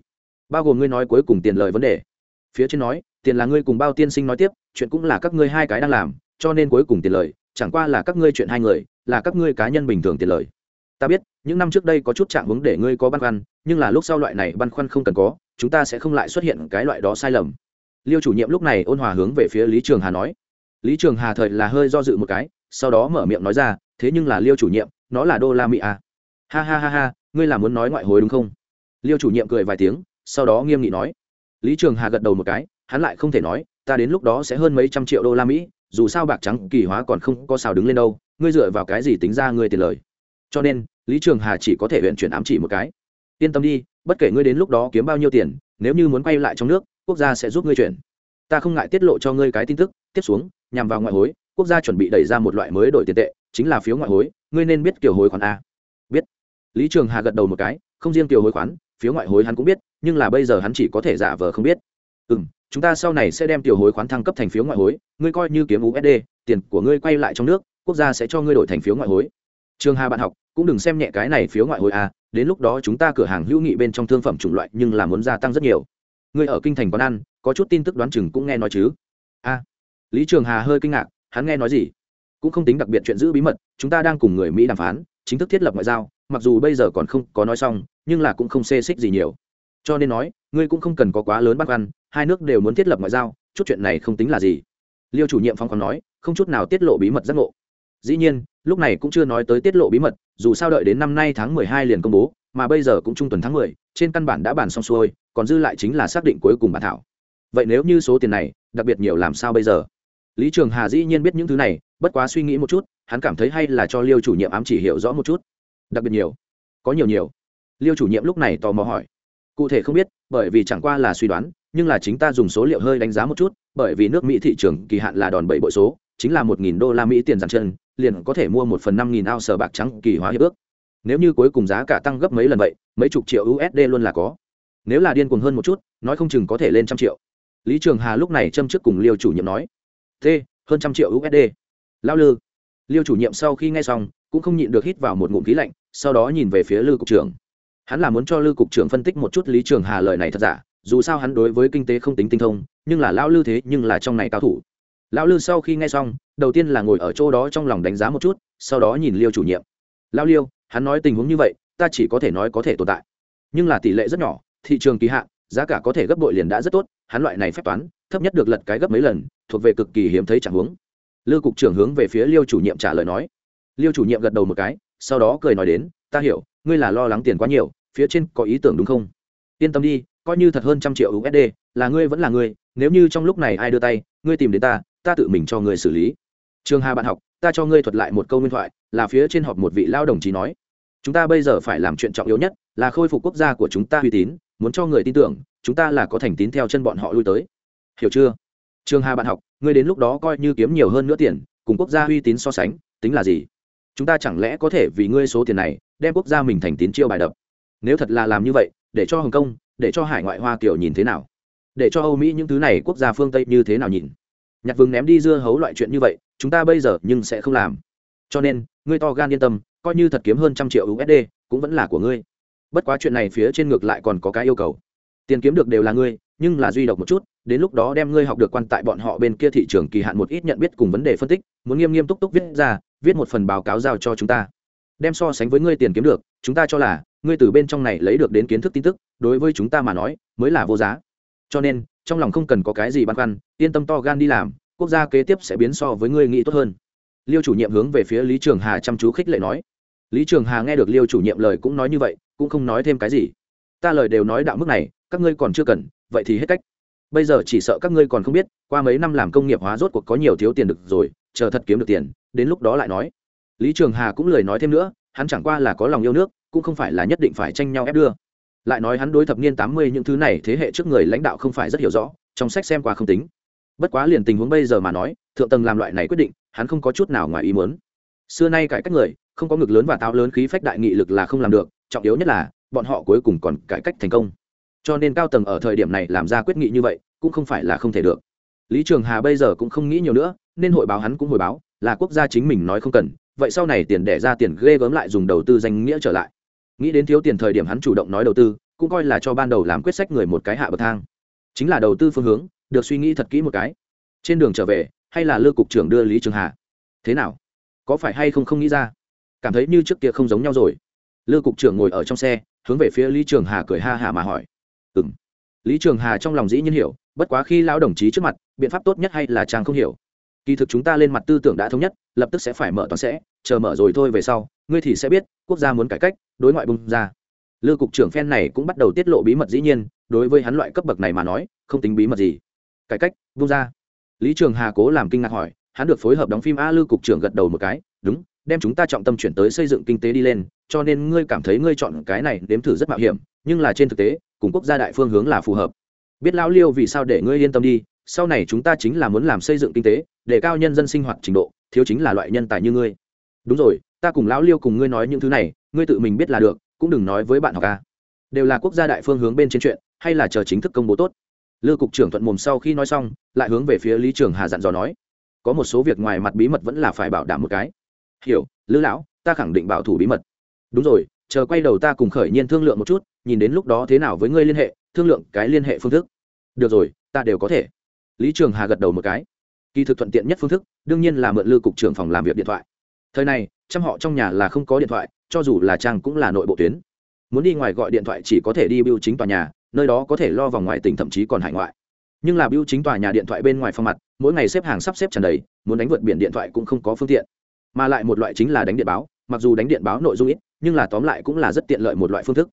Bao gồm ngươi nói cuối cùng tiền lời vấn đề. Phía trên nói, tiền là ngươi cùng bao tiên sinh nói tiếp, chuyện cũng là các ngươi hai cái đang làm, cho nên cuối cùng tiền lời, chẳng qua là các ngươi chuyện hai người là các ngươi cá nhân bình thường tiền lời ta biết, những năm trước đây có chút trạng hướng để ngươi có băn khoăn, nhưng là lúc sau loại này băn khoăn không cần có, chúng ta sẽ không lại xuất hiện cái loại đó sai lầm. Liêu chủ nhiệm lúc này ôn hòa hướng về phía lý trường hà nói. Lý trường hà thời là hơi do dự một cái, sau đó mở miệng nói ra, thế nhưng là liêu chủ nhiệm, nó là đô la mỹ à. ha ha ha ha, ngươi là muốn nói ngoại hối đúng không? Liêu chủ nhiệm cười vài tiếng, sau đó nghiêm nghị nói. Lý trường hà gật đầu một cái, hắn lại không thể nói, ta đến lúc đó sẽ hơn mấy trăm triệu đô la mỹ dù sao bạc trắng kỳ hóa còn không có sao đứng lên đâu, ngươi dựa vào cái gì tính ra ngươi tiền lời? Cho nên, lý trường hà chỉ có thể huyện chuyển ám chỉ một cái. Yên tâm đi, bất kể ngươi đến lúc đó kiếm bao nhiêu tiền, nếu như muốn quay lại trong nước, quốc gia sẽ giúp ngươi chuyển. Ta không ngại tiết lộ cho ngươi cái tin tức, tiếp xuống, nhằm vào ngoại hối, quốc gia chuẩn bị đẩy ra một loại mới đổi tiền tệ, chính là phiếu ngoại hối, ngươi nên biết kiểu hối khoản a. Biết. Lý trường hà gật đầu một cái, không riêng kiểu hối khoản, phiếu ngoại hối hắn cũng biết, nhưng là bây giờ hắn chỉ có thể giả vờ không biết. Ừ m chúng ta sau này sẽ đem tiểu hối khoán thăng cấp thành phiếu ngoại hối ngươi coi như kiếm usd tiền của ngươi quay lại trong nước quốc gia sẽ cho ngươi đổi thành phiếu ngoại hối. Trường hà bạn học cũng đừng xem nhẹ cái này phiếu ngoại hối à, đến lúc đó chúng ta cửa hàng hữu nghị bên trong thương phẩm chủng loại nhưng là muốn gia tăng rất nhiều. Ngươi ở kinh thành quán ăn có chút tin tức đoán chừng cũng nghe nói chứ. A lý trường hà hơi kinh ngạc hắn nghe nói gì? Cũng không tính đặc biệt chuyện giữ bí mật chúng ta đang cùng người mỹ đàm phán chính thức thiết lập ngoại giao mặc dù bây giờ còn không có nói xong nhưng là cũng không xê xích gì nhiều. Cho nên nói ngươi cũng không cần có quá lớn băn khoăn hai nước đều muốn thiết lập ngoại giao, chút chuyện này không tính là gì. Liêu chủ nhiệm phong còn nói, không chút nào tiết lộ bí mật giác ngộ. Dĩ nhiên, lúc này cũng chưa nói tới tiết lộ bí mật, dù sao đợi đến năm nay tháng mười hai liền công bố, mà bây giờ cũng trung tuần tháng mười, trên căn bản đã bàn xong xuôi, còn dư lại chính là xác định cuối cùng bản thảo. Vậy nếu như số tiền này, đặc biệt nhiều làm sao bây giờ? Lý trường hà dĩ nhiên biết những thứ này, bất quá suy nghĩ một chút, hắn cảm thấy hay là cho liêu chủ nhiệm ám chỉ hiểu rõ một chút. Đặc biệt nhiều. Có nhiều nhiều. Liêu chủ nhiệm lúc này tò mò hỏi. Cụ thể không biết, bởi vì chẳng qua là suy đoán nhưng là chính ta dùng số liệu hơi đánh giá một chút, bởi vì nước mỹ thị trường kỳ hạn là đòn bẩy bội số, chính là một nghìn đô la mỹ tiền giàn chân, liền có thể mua một phần năm nghìn ao sở bạc trắng kỳ hóa hiệp ước. Nếu như cuối cùng giá cả tăng gấp mấy lần vậy, mấy chục triệu usd luôn là có. Nếu là điên cuồng hơn một chút, nói không chừng có thể lên trăm triệu. Lý trường hà lúc này châm trước cùng liêu chủ nhiệm nói, t, hơn trăm triệu usd lao lư, liêu chủ nhiệm sau khi nghe xong, cũng không nhịn được hít vào một ngụm khí lạnh, sau đó nhìn về phía lư cục trưởng. Hắn là muốn cho lư cục trưởng phân tích một chút lý trường hà lời này thật giả dù sao hắn đối với kinh tế không tính tinh thông, nhưng là lão lư thế nhưng là trong này cao thủ. Lão lư sau khi nghe xong, đầu tiên là ngồi ở chỗ đó trong lòng đánh giá một chút, sau đó nhìn liêu chủ nhiệm. Lão liêu, hắn nói tình huống như vậy, ta chỉ có thể nói có thể tồn tại. Nhưng là tỷ lệ rất nhỏ, thị trường kỳ hạn, giá cả có thể gấp bội liền đã rất tốt, hắn loại này phép toán, thấp nhất được lật cái gấp mấy lần, thuộc về cực kỳ hiếm thấy chẳng huống. Lư cục trưởng hướng về phía liêu chủ nhiệm trả lời nói. Liêu chủ nhiệm gật đầu một cái, sau đó cười nói đến, ta hiểu, ngươi là lo lắng tiền quá nhiều, phía trên có ý tưởng đúng không? Yên tâm đi coi như thật hơn trăm triệu usd là ngươi vẫn là ngươi, nếu như trong lúc này ai đưa tay, ngươi tìm đến ta ta tự mình cho ngươi xử lý. Trường hà bạn học, ta cho ngươi thuật lại một câu nguyên thoại, là phía trên họp một vị lao đồng chí nói. Chúng ta bây giờ phải làm chuyện trọng yếu nhất, là khôi phục quốc gia của chúng ta uy tín, muốn cho người tin tưởng, chúng ta là có thành tín theo chân bọn họ lui tới. Hiểu chưa? Trường hà bạn học, ngươi đến lúc đó coi như kiếm nhiều hơn nữa tiền, cùng quốc gia uy tín so sánh, tính là gì? Chúng ta chẳng lẽ có thể vì ngươi số tiền này, đem quốc gia mình thành tín chiêu bài đập? Nếu thật là làm như vậy, để cho hồng kông để cho hải ngoại hoa kiểu nhìn thế nào? Để cho âu mỹ những thứ này quốc gia phương tây như thế nào nhìn? Nhặt vừng ném đi dưa hấu loại chuyện như vậy, chúng ta bây giờ nhưng sẽ không làm. Cho nên, ngươi to gan yên tâm, coi như thật kiếm hơn trăm triệu usd cũng vẫn là của ngươi. Bất quá chuyện này phía trên ngược lại còn có cái yêu cầu. Tiền kiếm được đều là ngươi, nhưng là duy độc một chút, đến lúc đó đem ngươi học được quan tại bọn họ bên kia thị trường kỳ hạn một ít nhận biết cùng vấn đề phân tích, muốn nghiêm nghiêm túc túc viết ra, viết một phần báo cáo giao cho chúng ta. Đem so sánh với ngươi tiền kiếm được, chúng ta cho là ngươi từ bên trong này lấy được đến kiến thức tin tức, đối với chúng ta mà nói, mới là vô giá. Cho nên, trong lòng không cần có cái gì băn khoăn, yên tâm to gan đi làm, quốc gia kế tiếp sẽ biến so với ngươi nghĩ tốt hơn. Liêu chủ nhiệm hướng về phía lý trường hà chăm chú khích lệ nói. Lý trường hà nghe được liêu chủ nhiệm lời cũng nói như vậy, cũng không nói thêm cái gì. Ta lời đều nói đạo mức này, các ngươi còn chưa cần, vậy thì hết cách. Bây giờ chỉ sợ các ngươi còn không biết, qua mấy năm làm công nghiệp hóa rốt cuộc có nhiều thiếu tiền được rồi, chờ thật kiếm được tiền, đến lúc đó lại nói. Lý trường hà cũng lời nói thêm nữa hắn chẳng qua là có lòng yêu nước, cũng không phải là nhất định phải tranh nhau ép đưa. Lại nói hắn đối thập niên tám mươi những thứ này thế hệ trước người lãnh đạo không phải rất hiểu rõ, trong sách xem qua không tính. Bất quá liền tình huống bây giờ mà nói, thượng tầng làm loại này quyết định, hắn không có chút nào ngoài ý muốn. Xưa nay cải cách người, không có ngực lớn và táo lớn khí phách đại nghị lực là không làm được, trọng yếu nhất là, bọn họ cuối cùng còn cải cách thành công. Cho nên cao tầng ở thời điểm này làm ra quyết nghị như vậy, cũng không phải là không thể được. Lý trường hà bây giờ cũng không nghĩ nhiều nữa, nên hội báo hắn cũng hồi báo, là quốc gia chính mình nói không cần vậy sau này tiền đẻ ra tiền ghê gớm lại dùng đầu tư danh nghĩa trở lại. Nghĩ đến thiếu tiền thời điểm hắn chủ động nói đầu tư, cũng coi là cho ban đầu làm quyết sách người một cái hạ bậc thang. Chính là đầu tư phương hướng, được suy nghĩ thật kỹ một cái. Trên đường trở về, hay là lư cục trưởng đưa lý trường hà? Thế nào? Có phải hay không không nghĩ ra? Cảm thấy như trước kia không giống nhau rồi. Lư cục trưởng ngồi ở trong xe, hướng về phía lý trường hà cười ha hà mà hỏi. Ừ m lý trường hà trong lòng dĩ nhiên hiểu, bất quá khi lão đồng chí trước mặt, biện pháp tốt nhất hay là chàng không hiểu. Kỳ thực chúng ta lên mặt tư tưởng đã thống nhất, lập tức sẽ phải mở toàn sẽ chờ mở rồi thôi về sau, ngươi thì sẽ biết, quốc gia muốn cải cách, đối ngoại bung ra. Lư cục trưởng phen này cũng bắt đầu tiết lộ bí mật dĩ nhiên, đối với hắn loại cấp bậc này mà nói, không tính bí mật gì. Cải cách, bung ra. Lý trường hà cố làm kinh ngạc hỏi, hắn được phối hợp đóng phim a lư cục trưởng gật đầu một cái, đúng, đem chúng ta trọng tâm chuyển tới xây dựng kinh tế đi lên, cho nên ngươi cảm thấy ngươi chọn cái này đếm thử rất mạo hiểm, nhưng là trên thực tế, cùng quốc gia đại phương hướng là phù hợp. Biết lão liêu vì sao để ngươi yên tâm đi, sau này chúng ta chính là muốn làm xây dựng kinh tế, để cao nhân dân sinh hoạt trình độ, thiếu chính là loại nhân tài như ngươi đúng rồi, ta cùng lão liêu cùng ngươi nói những thứ này, ngươi tự mình biết là được, cũng đừng nói với bạn học ca đều là quốc gia đại phương hướng bên trên chuyện, hay là chờ chính thức công bố tốt. Lư cục trưởng thuận mồm sau khi nói xong, lại hướng về phía lý trường hà dặn dò nói. Có một số việc ngoài mặt bí mật vẫn là phải bảo đảm một cái. Hiểu lữ lão, ta khẳng định bảo thủ bí mật. Đúng rồi, chờ quay đầu ta cùng khởi nhiên thương lượng một chút, nhìn đến lúc đó thế nào với ngươi liên hệ, thương lượng cái liên hệ phương thức. Được rồi, ta đều có thể. Lý trường hà gật đầu một cái. Kỳ thực thuận tiện nhất phương thức, đương nhiên là mượn lư cục trưởng phòng làm việc điện thoại thời này, trăm họ trong nhà là không có điện thoại, cho dù là trang cũng là nội bộ tuyến. Muốn đi ngoài gọi điện thoại chỉ có thể đi biêu chính tòa nhà, nơi đó có thể lo vòng ngoài tỉnh thậm chí còn hải ngoại. Nhưng là biêu chính tòa nhà điện thoại bên ngoài phong mặt, mỗi ngày xếp hàng sắp xếp tràn đầy, muốn đánh vượt biển điện thoại cũng không có phương tiện. Mà lại một loại chính là đánh điện báo, mặc dù đánh điện báo nội dung ít, nhưng là tóm lại cũng là rất tiện lợi một loại phương thức.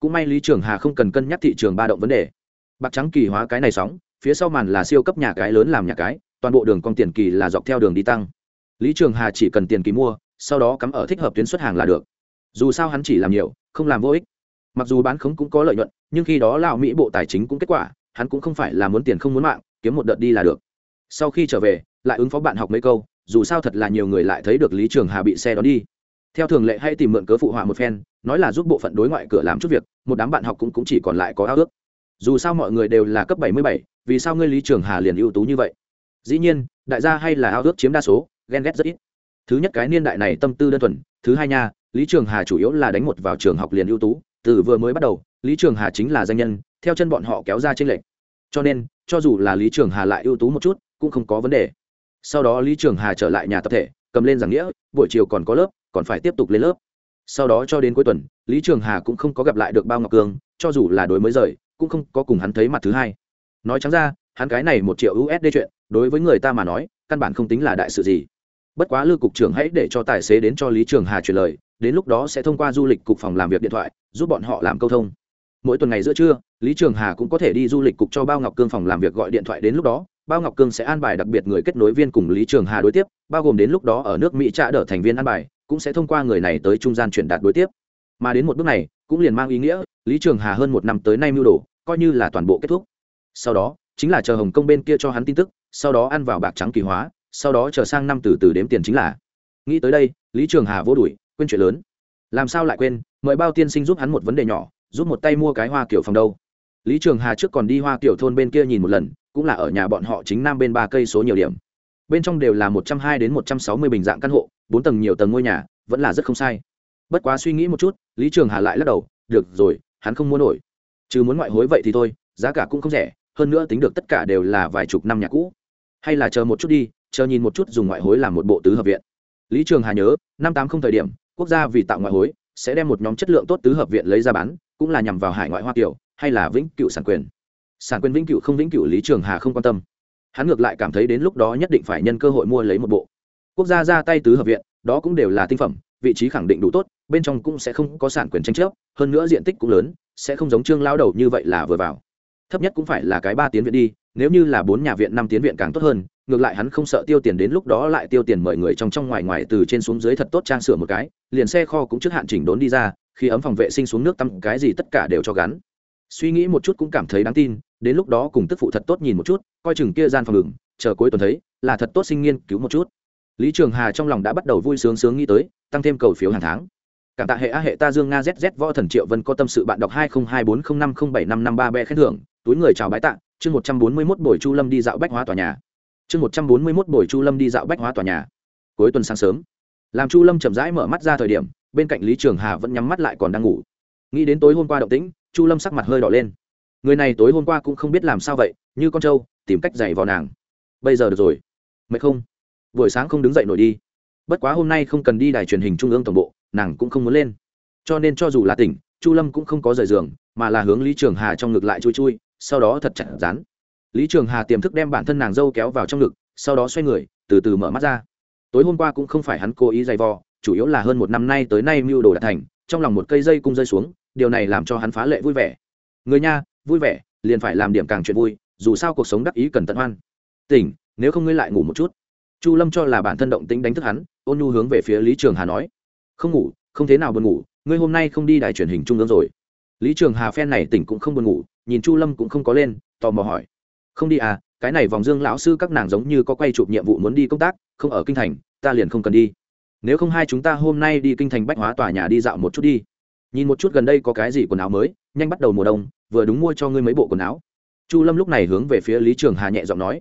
Cũng may lý trường hà không cần cân nhắc thị trường ba động vấn đề. Bạc trắng kỳ hóa cái này sóng, phía sau màn là siêu cấp nhà cái lớn làm nhà cái, toàn bộ đường con tiền kỳ là dọc theo đường đi tăng lý trường hà chỉ cần tiền kỳ mua sau đó cắm ở thích hợp tuyến xuất hàng là được. Dù sao hắn chỉ làm nhiều không làm vô ích. Mặc dù bán khống cũng có lợi nhuận nhưng khi đó lão mỹ bộ tài chính cũng kết quả hắn cũng không phải là muốn tiền không muốn mạng kiếm một đợt đi là được. Sau khi trở về lại ứng phó bạn học mấy câu dù sao thật là nhiều người lại thấy được lý trường hà bị xe đón đi. Theo thường lệ hay tìm mượn cớ phụ họa một phen nói là giúp bộ phận đối ngoại cửa làm chút việc một đám bạn học cũng, cũng chỉ còn lại có ao ước. Dù sao mọi người đều là cấp bảy mươi bảy vì sao ngươi lý trường hà liền ưu tú như vậy? Dĩ nhiên đại gia hay là ao ước chiếm đa số ghen ghét rất ít. Thứ nhất cái niên đại này tâm tư đơn thuần, thứ hai nha, lý trường hà chủ yếu là đánh một vào trường học liền ưu tú, từ vừa mới bắt đầu, lý trường hà chính là danh nhân, theo chân bọn họ kéo ra trên lệnh cho nên, cho dù là lý trường hà lại ưu tú một chút, cũng không có vấn đề. Sau đó lý trường hà trở lại nhà tập thể, cầm lên giảng nghĩa, buổi chiều còn có lớp, còn phải tiếp tục lên lớp. Sau đó cho đến cuối tuần, lý trường hà cũng không có gặp lại được bao ngọc Cường, cho dù là đối mới rời, cũng không có cùng hắn thấy mặt thứ hai. Nói trắng ra, hắn cái này một triệu usd chuyện, đối với người ta mà nói, căn bản không tính là đại sự gì bất quá lưu cục trưởng hãy để cho tài xế đến cho lý trường hà truyền lời, đến lúc đó sẽ thông qua du lịch cục phòng làm việc điện thoại, giúp bọn họ làm câu thông. Mỗi tuần ngày giữa trưa, lý trường hà cũng có thể đi du lịch cục cho bao ngọc cương phòng làm việc gọi điện thoại đến lúc đó. Bao ngọc cương sẽ an bài đặc biệt người kết nối viên cùng lý trường hà đối tiếp, bao gồm đến lúc đó ở nước mỹ trả đỡ thành viên an bài, cũng sẽ thông qua người này tới trung gian truyền đạt đối tiếp. Mà đến một bước này, cũng liền mang ý nghĩa, lý trường hà hơn một năm tới nay mưu đồ, coi như là toàn bộ kết thúc. Sau đó, chính là chờ hồng kông bên kia cho hắn tin tức, sau đó ăn vào bạc trắng kỳ hóa sau đó chờ sang năm từ từ đếm tiền chính là. Nghĩ tới đây, lý trường hà vô đuổi, quên chuyện lớn. Làm sao lại quên, mời bao tiên sinh giúp hắn một vấn đề nhỏ, giúp một tay mua cái hoa kiểu phòng đâu. Lý trường hà trước còn đi hoa kiểu thôn bên kia nhìn một lần, cũng là ở nhà bọn họ chính nam bên ba cây số nhiều điểm. Bên trong đều là một trăm hai đến một trăm sáu mươi bình dạng căn hộ, bốn tầng nhiều tầng ngôi nhà, vẫn là rất không sai. Bất quá suy nghĩ một chút, lý trường hà lại lắc đầu, được rồi, hắn không mua nổi. Chứ muốn ngoại hối vậy thì thôi, giá cả cũng không rẻ, hơn nữa tính được tất cả đều là vài chục năm nhà cũ. Hay là chờ một chút đi chờ nhìn một chút dùng ngoại hối làm một bộ tứ hợp viện. Lý trường hà nhớ, năm tám không thời điểm, quốc gia vì tạo ngoại hối, sẽ đem một nhóm chất lượng tốt tứ hợp viện lấy ra bán, cũng là nhằm vào hải ngoại hoa kiểu hay là vĩnh cựu sản quyền. Sản quyền vĩnh cựu không vĩnh cựu lý trường hà không quan tâm. Hắn ngược lại cảm thấy đến lúc đó nhất định phải nhân cơ hội mua lấy một bộ. Quốc gia ra tay tứ hợp viện, đó cũng đều là tinh phẩm, vị trí khẳng định đủ tốt, bên trong cũng sẽ không có sản quyền tranh chấp, hơn nữa diện tích cũng lớn, sẽ không giống trương lao đầu như vậy là vừa vào. Thấp nhất cũng phải là cái ba tiến viện đi, nếu như là bốn nhà viện năm tiến viện càng tốt hơn ngược lại hắn không sợ tiêu tiền đến lúc đó lại tiêu tiền mời người trong trong ngoài ngoài từ trên xuống dưới thật tốt trang sửa một cái, liền xe kho cũng trước hạn chỉnh đốn đi ra, khi ấm phòng vệ sinh xuống nước tắm, cái gì tất cả đều cho gắn. Suy nghĩ một chút cũng cảm thấy đáng tin, đến lúc đó cùng tức phụ thật tốt nhìn một chút, coi chừng kia gian phòng ngừng chờ cuối tuần thấy, là thật tốt sinh nghiên cứu một chút. Lý trường hà trong lòng đã bắt đầu vui sướng sướng nghĩ tới, tăng thêm cầu phiếu hàng tháng. Cảm tạ hệ a hệ ta dương nga zz võ thần triệu vân có tâm sự bạn đọc hai nghìn hai bốn không năm không bảy năm năm ba bê khen thưởng, túi người chào bái tạ, chương một trăm bốn mươi mốt buổi chu lâm đi dạo bách hóa tòa nhà chương một trăm bốn mươi mốt buổi chu lâm đi dạo bách hóa tòa nhà. Cuối tuần sáng sớm, làm chu lâm chậm rãi mở mắt ra thời điểm, bên cạnh lý trường hà vẫn nhắm mắt lại còn đang ngủ. Nghĩ đến tối hôm qua động tĩnh, chu lâm sắc mặt hơi đỏ lên. Người này tối hôm qua cũng không biết làm sao vậy, như con trâu, tìm cách giày vào nàng. Bây giờ được rồi. Mệt không? Buổi sáng không đứng dậy nổi đi. Bất quá hôm nay không cần đi đài truyền hình trung ương tổng bộ, nàng cũng không muốn lên. Cho nên cho dù là tỉnh, chu lâm cũng không có rời giường, mà là hướng lý trường hà trong ngực lại chui chui, sau đó thật chặt rán lý trường hà tiềm thức đem bản thân nàng dâu kéo vào trong ngực, sau đó xoay người, từ từ mở mắt ra. Tối hôm qua cũng không phải hắn cố ý dày vò, chủ yếu là hơn một năm nay tới nay mưu đồ đạt thành, trong lòng một cây dây cung rơi xuống, điều này làm cho hắn phá lệ vui vẻ. Người nha, vui vẻ, liền phải làm điểm càng chuyện vui, dù sao cuộc sống đắc ý cần tận hoan. Tỉnh, nếu không ngươi lại ngủ một chút. Chu lâm cho là bản thân động tính đánh thức hắn, ôn nhu hướng về phía lý trường hà nói. Không ngủ, không thế nào buồn ngủ, ngươi hôm nay không đi đài truyền hình trung ương rồi. Lý trường hà phen này tỉnh cũng không buồn ngủ, nhìn chu lâm cũng không có lên, tò mò hỏi không đi à cái này vòng dương lão sư các nàng giống như có quay chụp nhiệm vụ muốn đi công tác, không ở kinh thành, ta liền không cần đi. Nếu không hai chúng ta hôm nay đi kinh thành bách hóa tòa nhà đi dạo một chút đi. Nhìn một chút gần đây có cái gì quần áo mới, nhanh bắt đầu mùa đông, vừa đúng mua cho ngươi mấy bộ quần áo. Chu lâm lúc này hướng về phía lý trường hà nhẹ giọng nói.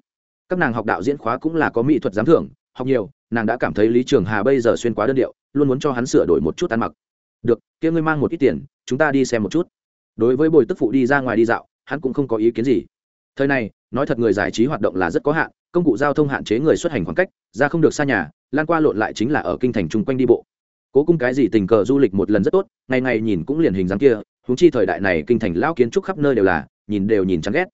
Các nàng học đạo diễn khóa cũng là có mỹ thuật giám thưởng, học nhiều, nàng đã cảm thấy lý trường hà bây giờ xuyên quá đơn điệu, luôn muốn cho hắn sửa đổi một chút ăn mặc. Được, kia ngươi mang một ít tiền, chúng ta đi xem một chút. Đối với bồi tức phụ đi ra ngoài đi dạo, hắn cũng không có ý kiến gì thời này, nói thật người giải trí hoạt động là rất có hạn, công cụ giao thông hạn chế người xuất hành khoảng cách, ra không được xa nhà, lan qua lộn lại chính là ở kinh thành chung quanh đi bộ. Cố cung cái gì tình cờ du lịch một lần rất tốt, ngày ngày nhìn cũng liền hình dáng kia húng chi thời đại này kinh thành lao kiến trúc khắp nơi đều là, nhìn đều nhìn chán ghét.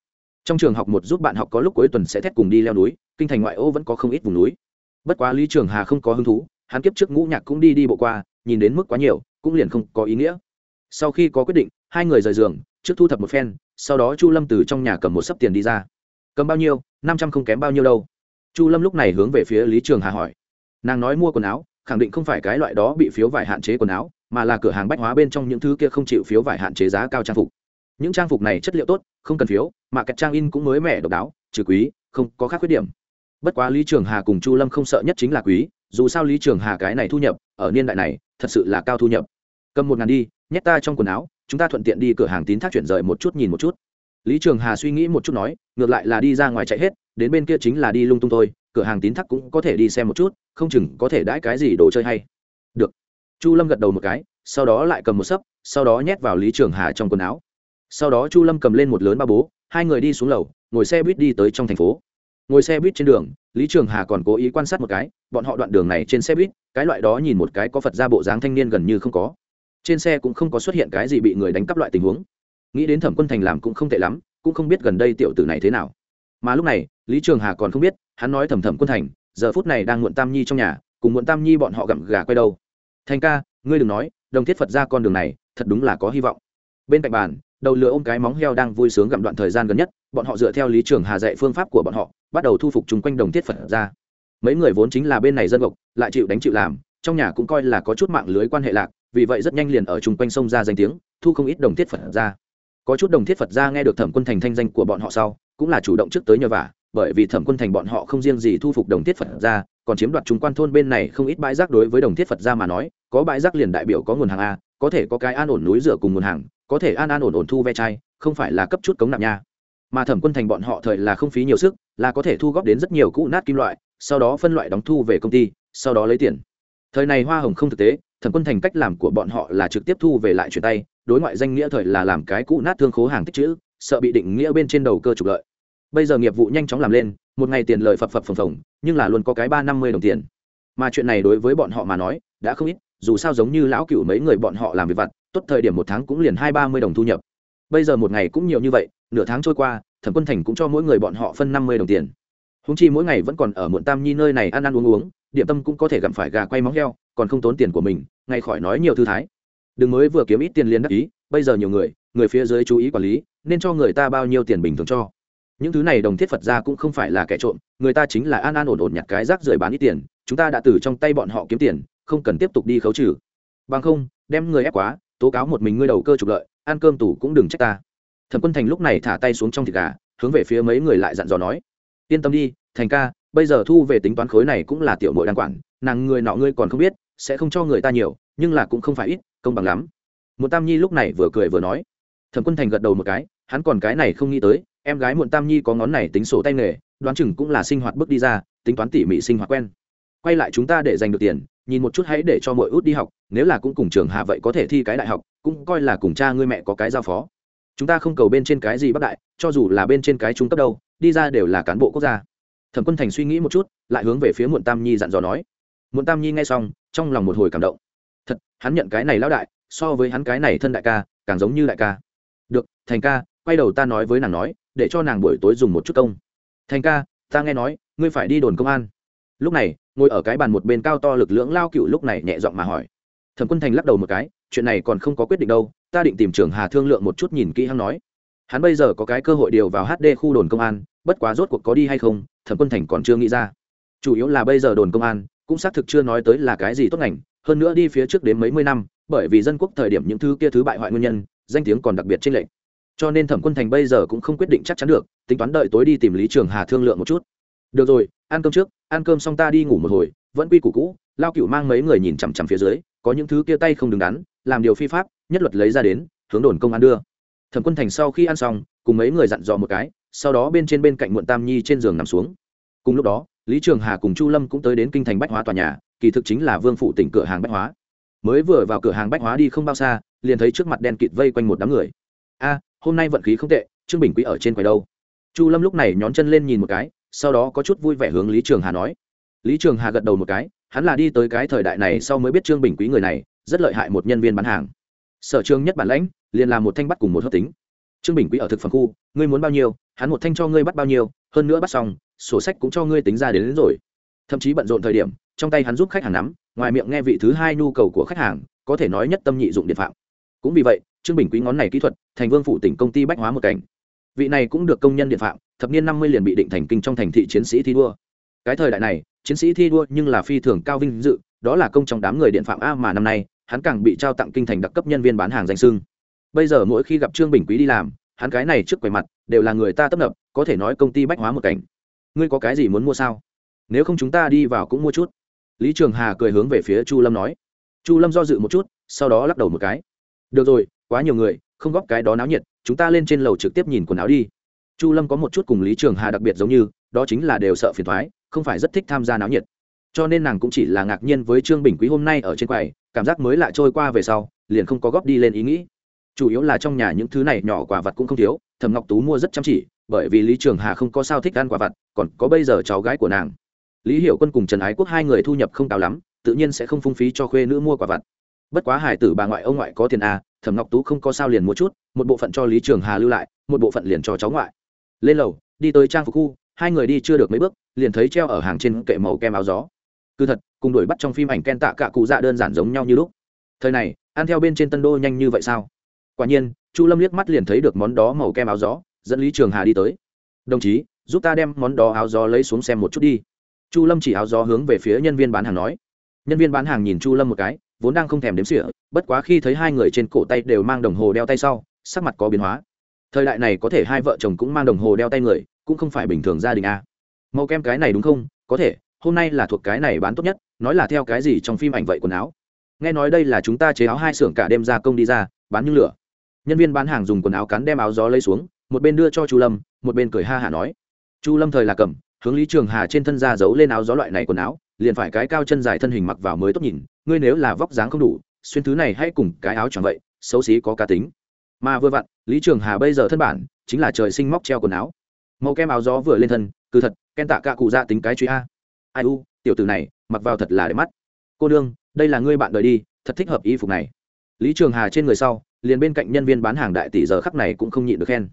Trong trường học một giúp bạn học có lúc cuối tuần sẽ thét cùng đi leo núi, kinh thành ngoại ô vẫn có không ít vùng núi. Bất quá lý trường hà không có hứng thú, hắn kiếp trước ngũ nhạc cũng đi đi bộ qua, nhìn đến mức quá nhiều, cũng liền không có ý nghĩa. Sau khi có quyết định, hai người rời giường, trước thu thập một phen sau đó chu lâm từ trong nhà cầm một sấp tiền đi ra. Cầm bao nhiêu? năm trăm không kém bao nhiêu đâu. Chu lâm lúc này hướng về phía lý trường hà hỏi. Nàng nói mua quần áo, khẳng định không phải cái loại đó bị phiếu vải hạn chế quần áo, mà là cửa hàng bách hóa bên trong những thứ kia không chịu phiếu vải hạn chế giá cao trang phục. Những trang phục này chất liệu tốt, không cần phiếu, mà kẹt trang in cũng mới mẻ độc đáo, trừ quý, không có khác khuyết điểm. Bất quá lý trường hà cùng chu lâm không sợ nhất chính là quý, dù sao lý trường hà cái này thu nhập, ở niên đại này, thật sự là cao thu nhập. Cầm một ngàn đi, nhét ta trong quần áo chúng ta thuận tiện đi cửa hàng tín thác chuyển rời một chút nhìn một chút. Lý trường hà suy nghĩ một chút nói, ngược lại là đi ra ngoài chạy hết, đến bên kia chính là đi lung tung thôi, cửa hàng tín thác cũng có thể đi xem một chút, không chừng có thể đãi cái gì đồ chơi hay. Được. Chu lâm gật đầu một cái, sau đó lại cầm một sấp, sau đó nhét vào lý trường hà trong quần áo. Sau đó chu lâm cầm lên một lớn ba bố, hai người đi xuống lầu, ngồi xe buýt đi tới trong thành phố. Ngồi xe buýt trên đường, lý trường hà còn cố ý quan sát một cái, bọn họ đoạn đường này trên xe buýt, cái loại đó nhìn một cái có phật ra bộ dáng thanh niên gần như không có trên xe cũng không có xuất hiện cái gì bị người đánh cắp loại tình huống. Nghĩ đến thẩm quân thành làm cũng không tệ lắm, cũng không biết gần đây tiểu tử này thế nào. Mà lúc này, lý trường hà còn không biết, hắn nói thẩm thẩm quân thành, giờ phút này đang muộn tam nhi trong nhà, cùng muộn tam nhi bọn họ gặm gà quay đâu thành ca, ngươi đừng nói, đồng thiết phật ra con đường này, thật đúng là có hy vọng. Bên cạnh bàn, đầu lửa ôm cái móng heo đang vui sướng gặm đoạn thời gian gần nhất, bọn họ dựa theo lý trường hà dạy phương pháp của bọn họ, bắt đầu thu phục chung quanh đồng thiết phật ra. Mấy người vốn chính là bên này dân gộc lại chịu đánh chịu làm, trong nhà cũng coi là có chút mạng lưới quan hệ lạc vì vậy rất nhanh liền ở chung quanh sông ra danh tiếng, thu không ít đồng thiết phật ra. Có chút đồng thiết phật ra nghe được thẩm quân thành thanh danh của bọn họ sau, cũng là chủ động trước tới nhờ vả, bởi vì thẩm quân thành bọn họ không riêng gì thu phục đồng thiết phật ra, còn chiếm đoạt trung quan thôn bên này không ít bãi rác đối với đồng thiết phật ra mà nói, có bãi rác liền đại biểu có nguồn hàng a, có thể có cái an ổn núi rửa cùng nguồn hàng, có thể an an ổn ổn thu ve chai, không phải là cấp chút cống nạp nha. Mà thẩm quân thành bọn họ thời là không phí nhiều sức, là có thể thu góp đến rất nhiều cũ nát kim loại, sau đó phân loại đóng thu về công ty, sau đó lấy tiền. Thời này hoa hồng không thực tế thẩm quân thành cách làm của bọn họ là trực tiếp thu về lại chuyển tay, đối ngoại danh nghĩa thời là làm cái cũ nát thương khố hàng tích chữ, sợ bị định nghĩa bên trên đầu cơ trục lợi. Bây giờ nghiệp vụ nhanh chóng làm lên, một ngày tiền lời phập phập phồng phồng, nhưng là luôn có cái ba năm mươi đồng tiền. Mà chuyện này đối với bọn họ mà nói, đã không ít, dù sao giống như lão cựu mấy người bọn họ làm việc vặt, tốt thời điểm một tháng cũng liền hai ba mươi đồng thu nhập. Bây giờ một ngày cũng nhiều như vậy, nửa tháng trôi qua, thẩm quân thành cũng cho mỗi người bọn họ phân năm mươi đồng tiền. Húng chi mỗi ngày vẫn còn ở muộn tam nhi nơi này ăn ăn uống uống điểm tâm cũng có thể gặm phải gà quay móng heo, còn không tốn tiền của mình, ngay khỏi nói nhiều thư thái. Đừng mới vừa kiếm ít tiền liền đắc ý, bây giờ nhiều người người phía dưới chú ý quản lý, nên cho người ta bao nhiêu tiền bình thường cho. Những thứ này đồng thiết phật ra cũng không phải là kẻ trộm, người ta chính là an an ổn ổn nhặt cái rác rưởi bán ít tiền, chúng ta đã từ trong tay bọn họ kiếm tiền, không cần tiếp tục đi khấu trừ. Bằng không, đem người ép quá, tố cáo một mình ngươi đầu cơ trục lợi, ăn cơm tủ cũng đừng trách ta. Thẩm quân thành lúc này thả tay xuống trong thịt gà, hướng về phía mấy người lại dặn dò nói, yên tâm đi, thành ca bây giờ thu về tính toán khối này cũng là tiểu mội đang quản, nàng người nọ ngươi còn không biết, sẽ không cho người ta nhiều, nhưng là cũng không phải ít, công bằng lắm. Một tam nhi lúc này vừa cười vừa nói. Thẩm quân thành gật đầu một cái, hắn còn cái này không nghĩ tới, em gái muộn tam nhi có ngón này tính sổ tay nghề, đoán chừng cũng là sinh hoạt bước đi ra, tính toán tỉ mỉ sinh hoạt quen. Quay lại chúng ta để giành được tiền, nhìn một chút hãy để cho mỗi út đi học, nếu là cũng cùng trường hạ vậy có thể thi cái đại học, cũng coi là cùng cha ngươi mẹ có cái giao phó. Chúng ta không cầu bên trên cái gì bắc đại, cho dù là bên trên cái trung cấp đâu, đi ra đều là cán bộ quốc gia thẩm quân thành suy nghĩ một chút, lại hướng về phía muộn tam nhi dặn dò nói. Muộn tam nhi nghe xong, trong lòng một hồi cảm động. Thật, hắn nhận cái này lão đại, so với hắn cái này thân đại ca, càng giống như đại ca. Được, thành ca, quay đầu ta nói với nàng nói, để cho nàng buổi tối dùng một chút công. Thành ca, ta nghe nói, ngươi phải đi đồn công an. Lúc này, ngồi ở cái bàn một bên cao to lực lưỡng lao cựu lúc này nhẹ giọng mà hỏi. Thẩm quân thành lắc đầu một cái, chuyện này còn không có quyết định đâu, ta định tìm trưởng hà thương lượng một chút nhìn kỹ hắn nói. Hắn bây giờ có cái cơ hội điều vào hd khu đồn công an bất quá rốt cuộc có đi hay không, thẩm quân thành còn chưa nghĩ ra. Chủ yếu là bây giờ đồn công an, cũng xác thực chưa nói tới là cái gì tốt ngành, hơn nữa đi phía trước đến mấy mươi năm, bởi vì dân quốc thời điểm những thứ kia thứ bại hoại nguyên nhân, danh tiếng còn đặc biệt trên lệnh cho nên thẩm quân thành bây giờ cũng không quyết định chắc chắn được, tính toán đợi tối đi tìm lý trường hà thương lượng một chút. Được rồi, ăn cơm trước, ăn cơm xong ta đi ngủ một hồi, vẫn quy củ cũ, lao cựu mang mấy người nhìn chằm chằm phía dưới, có những thứ kia tay không đứng đắn, làm điều phi pháp, nhất luật lấy ra đến, hướng đồn công an đưa. Thẩm quân thành sau khi ăn xong, cùng mấy người dặn dò một cái sau đó bên trên bên cạnh muộn tam nhi trên giường nằm xuống. Cùng lúc đó, lý trường hà cùng chu lâm cũng tới đến kinh thành bách hóa tòa nhà, kỳ thực chính là vương phủ tỉnh cửa hàng bách hóa. Mới vừa vào cửa hàng bách hóa đi không bao xa, liền thấy trước mặt đen kịt vây quanh một đám người. A, hôm nay vận khí không tệ, trương bình quý ở trên quầy đâu? Chu lâm lúc này nhón chân lên nhìn một cái, sau đó có chút vui vẻ hướng lý trường hà nói. Lý trường hà gật đầu một cái, hắn là đi tới cái thời đại này sau mới biết trương bình quý người này, rất lợi hại một nhân viên bán hàng. Sở trường nhất bản lãnh, liền là một thanh bắt cùng một hấp tính trương bình quý ở thực phẩm khu ngươi muốn bao nhiêu hắn một thanh cho ngươi bắt bao nhiêu hơn nữa bắt xong sổ sách cũng cho ngươi tính ra đến, đến rồi. Thậm chí bận rộn thời điểm trong tay hắn giúp khách hàng nắm ngoài miệng nghe vị thứ hai nhu cầu của khách hàng có thể nói nhất tâm nhị dụng điện phạm. Cũng vì vậy trương bình quý ngón này kỹ thuật thành vương phủ tỉnh công ty bách hóa một cảnh. Vị này cũng được công nhân điện phạm thập niên năm mươi liền bị định thành kinh trong thành thị chiến sĩ thi đua. Cái thời đại này chiến sĩ thi đua nhưng là phi thường cao vinh dự đó là công trong đám người điện phạm a mà năm nay hắn càng bị trao tặng kinh thành đặc cấp nhân viên bán hàng danh sưng bây giờ mỗi khi gặp trương bình quý đi làm, hắn cái này trước quầy mặt, đều là người ta tấp nập, có thể nói công ty bách hóa một cảnh. Ngươi có cái gì muốn mua sao? Nếu không chúng ta đi vào cũng mua chút. Lý trường hà cười hướng về phía chu lâm nói. Chu lâm do dự một chút, sau đó lắc đầu một cái. Được rồi, quá nhiều người, không góp cái đó náo nhiệt, chúng ta lên trên lầu trực tiếp nhìn quần áo đi. Chu lâm có một chút cùng lý trường hà đặc biệt giống như, đó chính là đều sợ phiền thoái không phải rất thích tham gia náo nhiệt. Cho nên nàng cũng chỉ là ngạc nhiên với trương bình quý hôm nay ở trên quầy, cảm giác mới lạ trôi qua về sau, liền không có góp đi lên ý nghĩ chủ yếu là trong nhà những thứ này nhỏ quả vật cũng không thiếu thầm ngọc tú mua rất chăm chỉ, bởi vì lý trường hà không có sao thích ăn quả vật còn có bây giờ cháu gái của nàng. Lý hiểu quân cùng trần ái quốc hai người thu nhập không cao lắm, tự nhiên sẽ không phung phí cho khuê nữ mua quả vật bất quá hải tử bà ngoại ông ngoại có tiền à thẩm ngọc tú không có sao liền mua chút, một bộ phận cho lý trường hà lưu lại, một bộ phận liền cho cháu ngoại. Lên lầu, đi tới trang phục khu, hai người đi chưa được mấy bước, liền thấy treo ở hàng trên kệ màu kem áo gió. Cứ thật, cùng đuổi bắt trong phim ảnh ken tạ cả cụ dạ đơn giản giống nhau như lúc. Thời này, ăn theo bên trên tân đô nhanh như vậy sao? Quả nhiên, chu lâm liếc mắt liền thấy được món đó màu kem áo gió, dẫn lý trường hà đi tới. Đồng chí, giúp ta đem món đó áo gió lấy xuống xem một chút đi. Chu lâm chỉ áo gió hướng về phía nhân viên bán hàng nói. Nhân viên bán hàng nhìn chu lâm một cái, vốn đang không thèm đếm xỉa, bất quá khi thấy hai người trên cổ tay đều mang đồng hồ đeo tay sau, sắc mặt có biến hóa. Thời đại này có thể hai vợ chồng cũng mang đồng hồ đeo tay người, cũng không phải bình thường gia đình a. Màu kem cái này đúng không? Có thể, hôm nay là thuộc cái này bán tốt nhất, nói là theo cái gì trong phim ảnh vậy quần áo? Nghe nói đây là chúng ta chế áo hai xưởng cả đêm ra công đi ra, bán như lửa nhân viên bán hàng dùng quần áo cắn đem áo gió lấy xuống, một bên đưa cho chu lâm, một bên cười ha hả nói. Chu lâm thời là cầm, hướng lý trường hà trên thân ra giấu lên áo gió loại này quần áo, liền phải cái cao chân dài thân hình mặc vào mới tốt nhìn, ngươi nếu là vóc dáng không đủ, xuyên thứ này hãy cùng cái áo chẳng vậy, xấu xí có cá tính. Mà vừa vặn, lý trường hà bây giờ thân bản, chính là trời sinh móc treo quần áo. Màu kem áo gió vừa lên thân, cứ thật, ken tạ cả cụ ra tính cái truy a. Ai u, tiểu tử này, mặc vào thật là đẹp mắt. Cô đương đây là ngươi bạn đời đi, thật thích hợp y phục này. Lý trường hà trên người sau liền bên cạnh nhân viên bán hàng đại tỷ giờ khắc này cũng không nhịn được khen.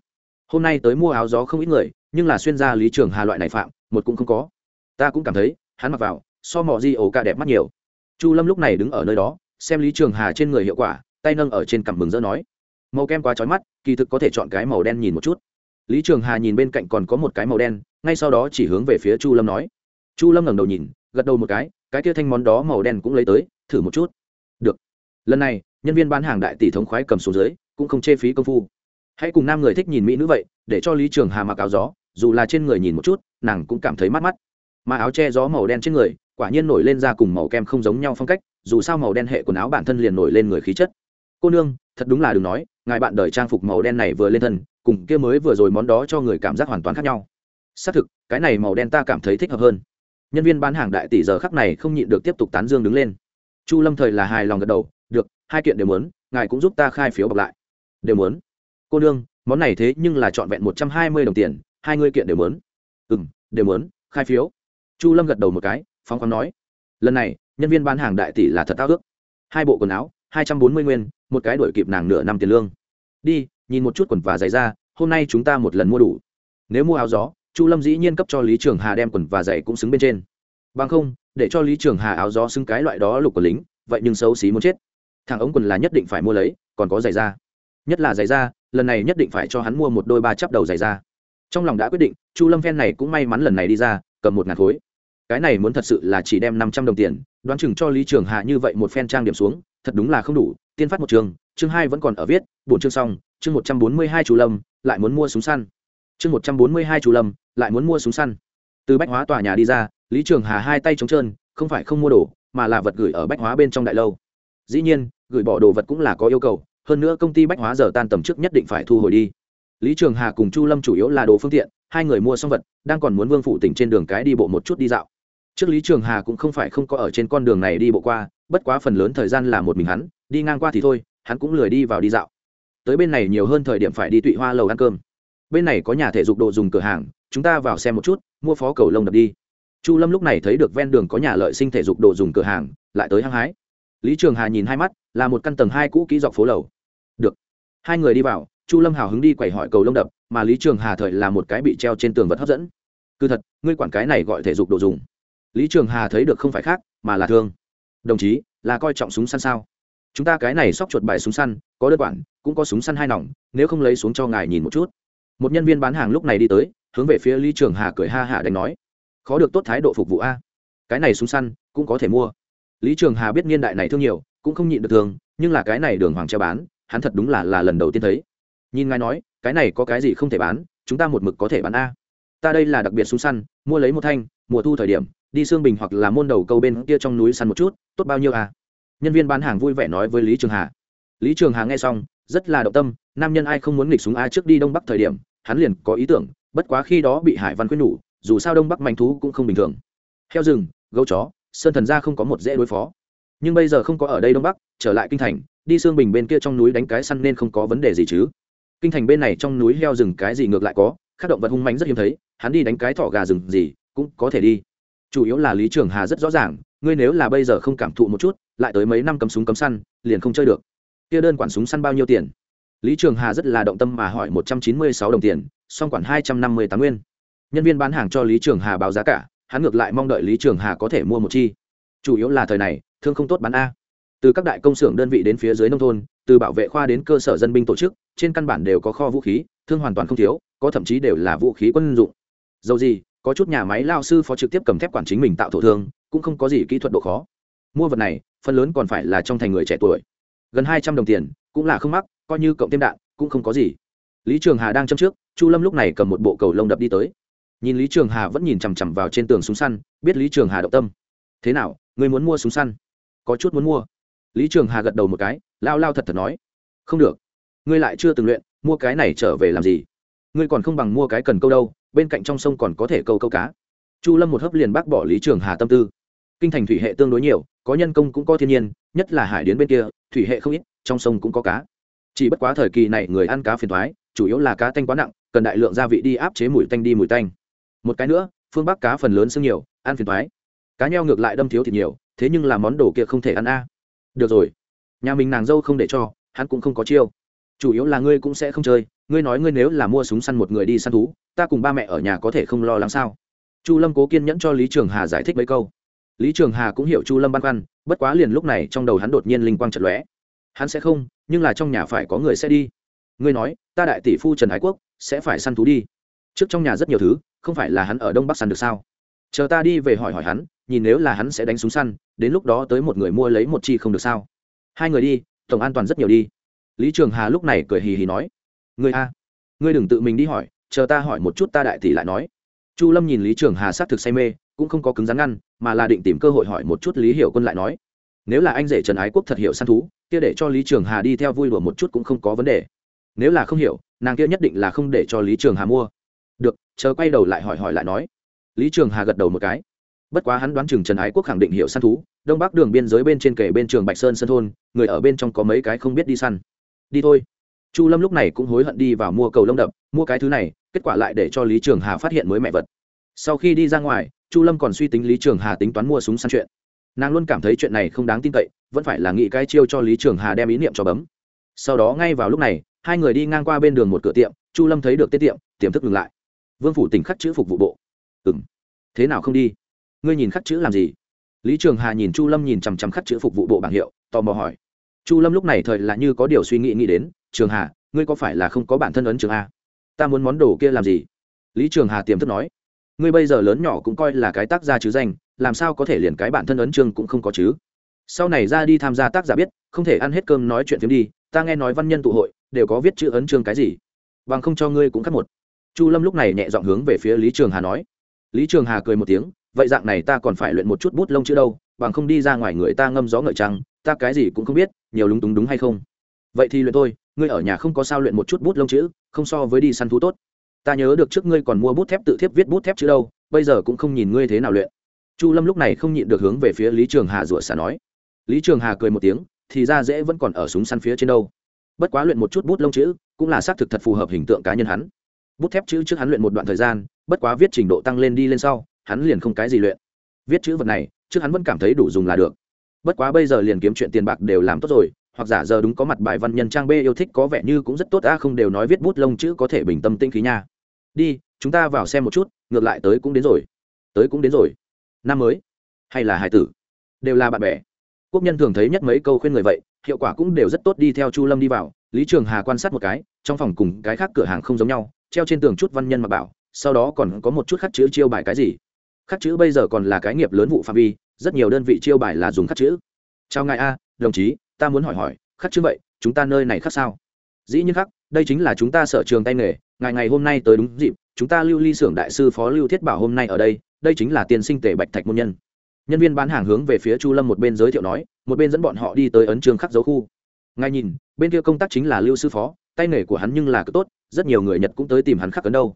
Hôm nay tới mua áo gió không ít người, nhưng là xuyên ra lý trường hà loại này phạm, một cũng không có. Ta cũng cảm thấy, hắn mặc vào, so mò di ổ ca đẹp mắt nhiều. Chu lâm lúc này đứng ở nơi đó, xem lý trường hà trên người hiệu quả, tay nâng ở trên cằm mừng rỡ nói. Màu kem quá trói mắt, kỳ thực có thể chọn cái màu đen nhìn một chút. Lý trường hà nhìn bên cạnh còn có một cái màu đen, ngay sau đó chỉ hướng về phía chu lâm nói. Chu lâm ngẩng đầu nhìn, gật đầu một cái cái kia thanh món đó màu đen cũng lấy tới, thử một chút. Được. Lần này nhân viên bán hàng đại tỷ thống khoái cầm xuống dưới, cũng không chê phí công phu. Hãy cùng nam người thích nhìn mỹ nữ vậy, để cho lý trường hà mặc áo gió, dù là trên người nhìn một chút, nàng cũng cảm thấy mát mắt. Mà áo che gió màu đen trên người, quả nhiên nổi lên ra cùng màu kem không giống nhau phong cách, dù sao màu đen hệ quần áo bản thân liền nổi lên người khí chất. Cô nương, thật đúng là đừng nói, ngài bạn đời trang phục màu đen này vừa lên thân, cùng kia mới vừa rồi món đó cho người cảm giác hoàn toàn khác nhau. Xác thực, cái này màu đen ta cảm thấy thích hợp hơn. Nhân viên bán hàng đại tỷ giờ khắc này không nhịn được tiếp tục tán dương đứng lên. Chu lâm thời là hài lòng gật đầu hai kiện đều muốn, ngài cũng giúp ta khai phiếu bọc lại. Đều muốn. Cô nương, món này thế nhưng là trọn vẹn một trăm hai mươi đồng tiền, hai người kiện đều muốn. Ừ m đều muốn, khai phiếu. Chu lâm gật đầu một cái, phóng khoáng nói. Lần này, nhân viên bán hàng đại tỷ là thật tao ước. Hai bộ quần áo, hai trăm bốn mươi nguyên, một cái đổi kịp nàng nửa năm tiền lương. Đi, nhìn một chút quần và giày ra, hôm nay chúng ta một lần mua đủ. Nếu mua áo gió, chu lâm dĩ nhiên cấp cho lý trường hà đem quần và giày cũng xứng bên trên. Bằng không, để cho lý trường hà áo gió xứng cái loại đó lục của lính, vậy nhưng xấu xí muốn chết thằng ống quần là nhất định phải mua lấy, còn có giày da. Nhất là giày da, lần này nhất định phải cho hắn mua một đôi ba chắp đầu giày da. Trong lòng đã quyết định, chu lâm phen này cũng may mắn lần này đi ra, cầm một ngàn khối. Cái này muốn thật sự là chỉ đem năm trăm đồng tiền, đoán chừng cho lý trường hạ như vậy một phen trang điểm xuống, thật đúng là không đủ, tiên phát một trường chương hai vẫn còn ở viết, bổn chương xong, chương một trăm bốn mươi hai chu lâm, lại muốn mua súng săn. Chương một trăm bốn mươi hai chu lâm, lại muốn mua súng săn. Từ bách hóa tòa nhà đi ra, lý trường hà hai tay trống trơn, không phải không mua đồ, mà là vật gửi ở bách hóa bên trong đại lâu dĩ nhiên, gửi bỏ đồ vật cũng là có yêu cầu, hơn nữa công ty bách hóa giờ tan tầm trước nhất định phải thu hồi đi. Lý trường hà cùng chu lâm chủ yếu là đồ phương tiện, hai người mua xong vật, đang còn muốn vương phủ tỉnh trên đường cái đi bộ một chút đi dạo. Trước lý trường hà cũng không phải không có ở trên con đường này đi bộ qua, bất quá phần lớn thời gian là một mình hắn, đi ngang qua thì thôi, hắn cũng lười đi vào đi dạo. Tới bên này nhiều hơn thời điểm phải đi tụy hoa lầu ăn cơm. Bên này có nhà thể dục đồ dùng cửa hàng, chúng ta vào xem một chút, mua phó cầu lông đập đi. Chu lâm lúc này thấy được ven đường có nhà lợi sinh thể dục đồ dùng cửa hàng, lại tới hăng hái lý trường hà nhìn hai mắt, là một căn tầng hai cũ kỹ dọc phố lầu. Được. Hai người đi vào, chu lâm hào hứng đi quẩy hỏi cầu lông đập, mà lý trường hà thời là một cái bị treo trên tường vật hấp dẫn. Cứ thật, ngươi quản cái này gọi thể dục đồ dùng. Lý trường hà thấy được không phải khác, mà là thương. Đồng chí, là coi trọng súng săn sao? Chúng ta cái này sóc chuột bài súng săn, có đơn quản, cũng có súng săn hai nòng, nếu không lấy xuống cho ngài nhìn một chút. Một nhân viên bán hàng lúc này đi tới, hướng về phía lý trường hà cười ha hả đánh nói. Khó được tốt thái độ phục vụ a. Cái này súng săn, cũng có thể mua lý trường hà biết niên đại này thương nhiều, cũng không nhịn được thường nhưng là cái này đường hoàng treo bán, hắn thật đúng là là lần đầu tiên thấy. Nhìn ngài nói, cái này có cái gì không thể bán, chúng ta một mực có thể bán a. Ta đây là đặc biệt súng săn, mua lấy một thanh, mùa thu thời điểm, đi xương bình hoặc là môn đầu câu bên kia trong núi săn một chút, tốt bao nhiêu à nhân viên bán hàng vui vẻ nói với lý trường hà. Lý trường hà nghe xong, rất là động tâm, nam nhân ai không muốn nghịch súng a trước đi đông bắc thời điểm, hắn liền có ý tưởng, bất quá khi đó bị hải văn quyết nhủ, dù sao đông bắc manh thú cũng không bình thường. Heo rừng, gấu chó sơn thần gia không có một dễ đối phó. Nhưng bây giờ không có ở đây đông bắc, trở lại kinh thành, đi xương bình bên kia trong núi đánh cái săn nên không có vấn đề gì chứ. Kinh thành bên này trong núi heo rừng cái gì ngược lại có, các động vật hung mạnh rất hiếm thấy, hắn đi đánh cái thỏ gà rừng gì, cũng có thể đi. Chủ yếu là lý trường hà rất rõ ràng, ngươi nếu là bây giờ không cảm thụ một chút, lại tới mấy năm cấm súng cấm săn, liền không chơi được. Kia đơn quản súng săn bao nhiêu tiền? Lý trường hà rất là động tâm mà hỏi một trăm chín mươi sáu đồng tiền, song quản hai trăm năm mươi tám nguyên. Nhân viên bán hàng cho lý trường hà báo giá cả hắn ngược lại mong đợi lý trường hà có thể mua một chi. Chủ yếu là thời này, thương không tốt bán a. Từ các đại công xưởng đơn vị đến phía dưới nông thôn, từ bảo vệ khoa đến cơ sở dân binh tổ chức, trên căn bản đều có kho vũ khí, thương hoàn toàn không thiếu, có thậm chí đều là vũ khí quân dụng. Dầu gì, có chút nhà máy lao sư phó trực tiếp cầm thép quản chính mình tạo thổ thương, cũng không có gì kỹ thuật độ khó. Mua vật này, phần lớn còn phải là trong thành người trẻ tuổi. Gần hai trăm đồng tiền, cũng là không mắc, coi như cộng thêm đạn, cũng không có gì. Lý trường hà đang châm trước, chu lâm lúc này cầm một bộ cầu lông đập đi tới nhìn lý trường hà vẫn nhìn chằm chằm vào trên tường súng săn, biết lý trường hà động tâm. Thế nào, người muốn mua súng săn? Có chút muốn mua. Lý trường hà gật đầu một cái, lao lao thật thật nói. Không được, ngươi lại chưa từng luyện, mua cái này trở về làm gì? Ngươi còn không bằng mua cái cần câu đâu, bên cạnh trong sông còn có thể câu câu cá. Chu lâm một hấp liền bác bỏ lý trường hà tâm tư. Kinh thành thủy hệ tương đối nhiều, có nhân công cũng có thiên nhiên, nhất là hải điến bên kia, thủy hệ không ít, trong sông cũng có cá. Chỉ bất quá thời kỳ này người ăn cá phiền thoái chủ yếu là cá tanh quá nặng, cần đại lượng gia vị đi áp chế mùi tanh đi mùi tanh một cái nữa, phương bắc cá phần lớn xương nhiều, ăn phiền thoái. Cá nheo ngược lại đâm thiếu thịt nhiều, thế nhưng là món đồ kia không thể ăn a. À. Được rồi. Nhà mình nàng dâu không để cho, hắn cũng không có chiêu. Chủ yếu là ngươi cũng sẽ không chơi, ngươi nói ngươi nếu là mua súng săn một người đi săn thú, ta cùng ba mẹ ở nhà có thể không lo lắng sao? Chu lâm cố kiên nhẫn cho lý trường hà giải thích mấy câu. Lý trường hà cũng hiểu chu lâm băn khoăn, bất quá liền lúc này trong đầu hắn đột nhiên linh quang trật lóe. Hắn sẽ không, nhưng là trong nhà phải có người sẽ đi. Ngươi nói, ta đại tỷ phu trần ái quốc sẽ phải săn thú đi. Trước trong nhà rất nhiều thứ không phải là hắn ở đông bắc săn được sao? Chờ ta đi về hỏi hỏi hắn, nhìn nếu là hắn sẽ đánh súng săn, đến lúc đó tới một người mua lấy một chi không được sao? Hai người đi, tổng an toàn rất nhiều đi. Lý trường hà lúc này cười hì hì nói, ngươi a, ngươi đừng tự mình đi hỏi, chờ ta hỏi một chút ta đại tỷ lại nói. Chu lâm nhìn lý trường hà s á c thực say mê, cũng không có cứng rắn ngăn, mà là định tìm cơ hội hỏi một chút lý hiểu quân lại nói, nếu là anh rể trần ái quốc thật hiểu săn thú, kia để cho lý trường hà đi theo vui đùa một chút cũng không có vấn đề. Nếu là không hiểu, nàng kia nhất định là không để cho lý trường hà mua được, chờ quay đầu lại hỏi hỏi lại nói. Lý trường hà gật đầu một cái. Bất quá hắn đoán chừng trần ái quốc khẳng định hiệu săn thú. Đông bắc đường biên giới bên trên kể bên trường bạch sơn sân thôn, người ở bên trong có mấy cái không biết đi săn. Đi thôi. Chu lâm lúc này cũng hối hận đi vào mua cầu lông đập, mua cái thứ này, kết quả lại để cho lý trường hà phát hiện mới mẹ vật. Sau khi đi ra ngoài, chu lâm còn suy tính lý trường hà tính toán mua súng săn chuyện. Nàng luôn cảm thấy chuyện này không đáng tin cậy, vẫn phải là nghĩ cái chiêu cho lý trường hà đem ý niệm cho bấm. Sau đó ngay vào lúc này, hai người đi ngang qua bên đường một cửa tiệm, chu lâm thấy được tiết tiệm, tiềm thức ngừng lại vương phủ tỉnh khắc chữ phục vụ bộ. Ừ m thế nào không đi? Ngươi nhìn khắc chữ làm gì? Lý trường hà nhìn chu lâm nhìn chằm chằm khắc chữ phục vụ bộ bảng hiệu, tò mò hỏi. Chu lâm lúc này thời là như có điều suy nghĩ nghĩ đến, trường hà, ngươi có phải là không có bản thân ấn trường a? Ta muốn món đồ kia làm gì? Lý trường hà tiềm thức nói. Ngươi bây giờ lớn nhỏ cũng coi là cái tác gia chứ danh, làm sao có thể liền cái bản thân ấn chương cũng không có chứ? Sau này ra đi tham gia tác giả biết, không thể ăn hết cơm nói chuyện phiếm đi, ta nghe nói văn nhân tụ hội, đều có viết chữ ấn chương cái gì? Bằng không cho ngươi cũng cắt một chu lâm lúc này nhẹ dọn hướng về phía lý trường hà nói. Lý trường hà cười một tiếng, vậy dạng này ta còn phải luyện một chút bút lông chữ đâu, bằng không đi ra ngoài người ta ngâm gió ngợi trăng, ta cái gì cũng không biết, nhiều lúng túng đúng hay không? Vậy thì luyện thôi ngươi ở nhà không có sao luyện một chút bút lông chữ, không so với đi săn thú tốt. Ta nhớ được trước ngươi còn mua bút thép tự thiếp viết bút thép chữ đâu, bây giờ cũng không nhìn ngươi thế nào luyện. Chu lâm lúc này không nhịn được hướng về phía lý trường hà rủa xả nói. Lý trường hà cười một tiếng, thì ra dễ vẫn còn ở súng săn phía trên đâu. Bất quá luyện một chút bút lông chữ, cũng là xác thực thật phù hợp hình tượng cá nhân hắn bút thép chữ trước hắn luyện một đoạn thời gian, bất quá viết trình độ tăng lên đi lên sau, hắn liền không cái gì luyện. Viết chữ vật này, trước hắn vẫn cảm thấy đủ dùng là được. Bất quá bây giờ liền kiếm chuyện tiền bạc đều làm tốt rồi, hoặc giả giờ đúng có mặt bài văn nhân trang b yêu thích có vẻ như cũng rất tốt, a, không đều nói viết bút lông chữ có thể bình tâm tinh khí nha. Đi, chúng ta vào xem một chút, ngược lại tới cũng đến rồi. Tới cũng đến rồi. Năm mới, hay là hải tử? Đều là bạn bè. Quốc nhân thường thấy nhất mấy câu khuyên người vậy, hiệu quả cũng đều rất tốt, đi theo chu lâm đi vào, lý trường hà quan sát một cái, trong phòng cùng cái khác cửa hàng không giống nhau treo trên tường chút văn nhân mà bảo, sau đó còn có một chút khắc chữ chiêu bài cái gì. Khắc chữ bây giờ còn là cái nghiệp lớn vụ phạm vi, rất nhiều đơn vị chiêu bài là dùng khắc chữ. Chào ngài a, đồng chí, ta muốn hỏi hỏi, khắc chữ vậy, chúng ta nơi này khắc sao? Dĩ nhiên khắc, đây chính là chúng ta sở trường tay nghề, ngày ngày hôm nay tới đúng dịp, chúng ta lưu ly xưởng đại sư phó lưu thiết bảo hôm nay ở đây đây chính là tiền sinh tề bạch thạch môn nhân. Nhân viên bán hàng hướng về phía chu lâm một bên giới thiệu nói, một bên dẫn bọn họ đi tới ấn trường khắc dấu khu. Ngài nhìn, bên kia công tác chính là lưu sư phó tay nghề của hắn nhưng là cực tốt, rất nhiều người nhật cũng tới tìm hắn khắc ấn đâu.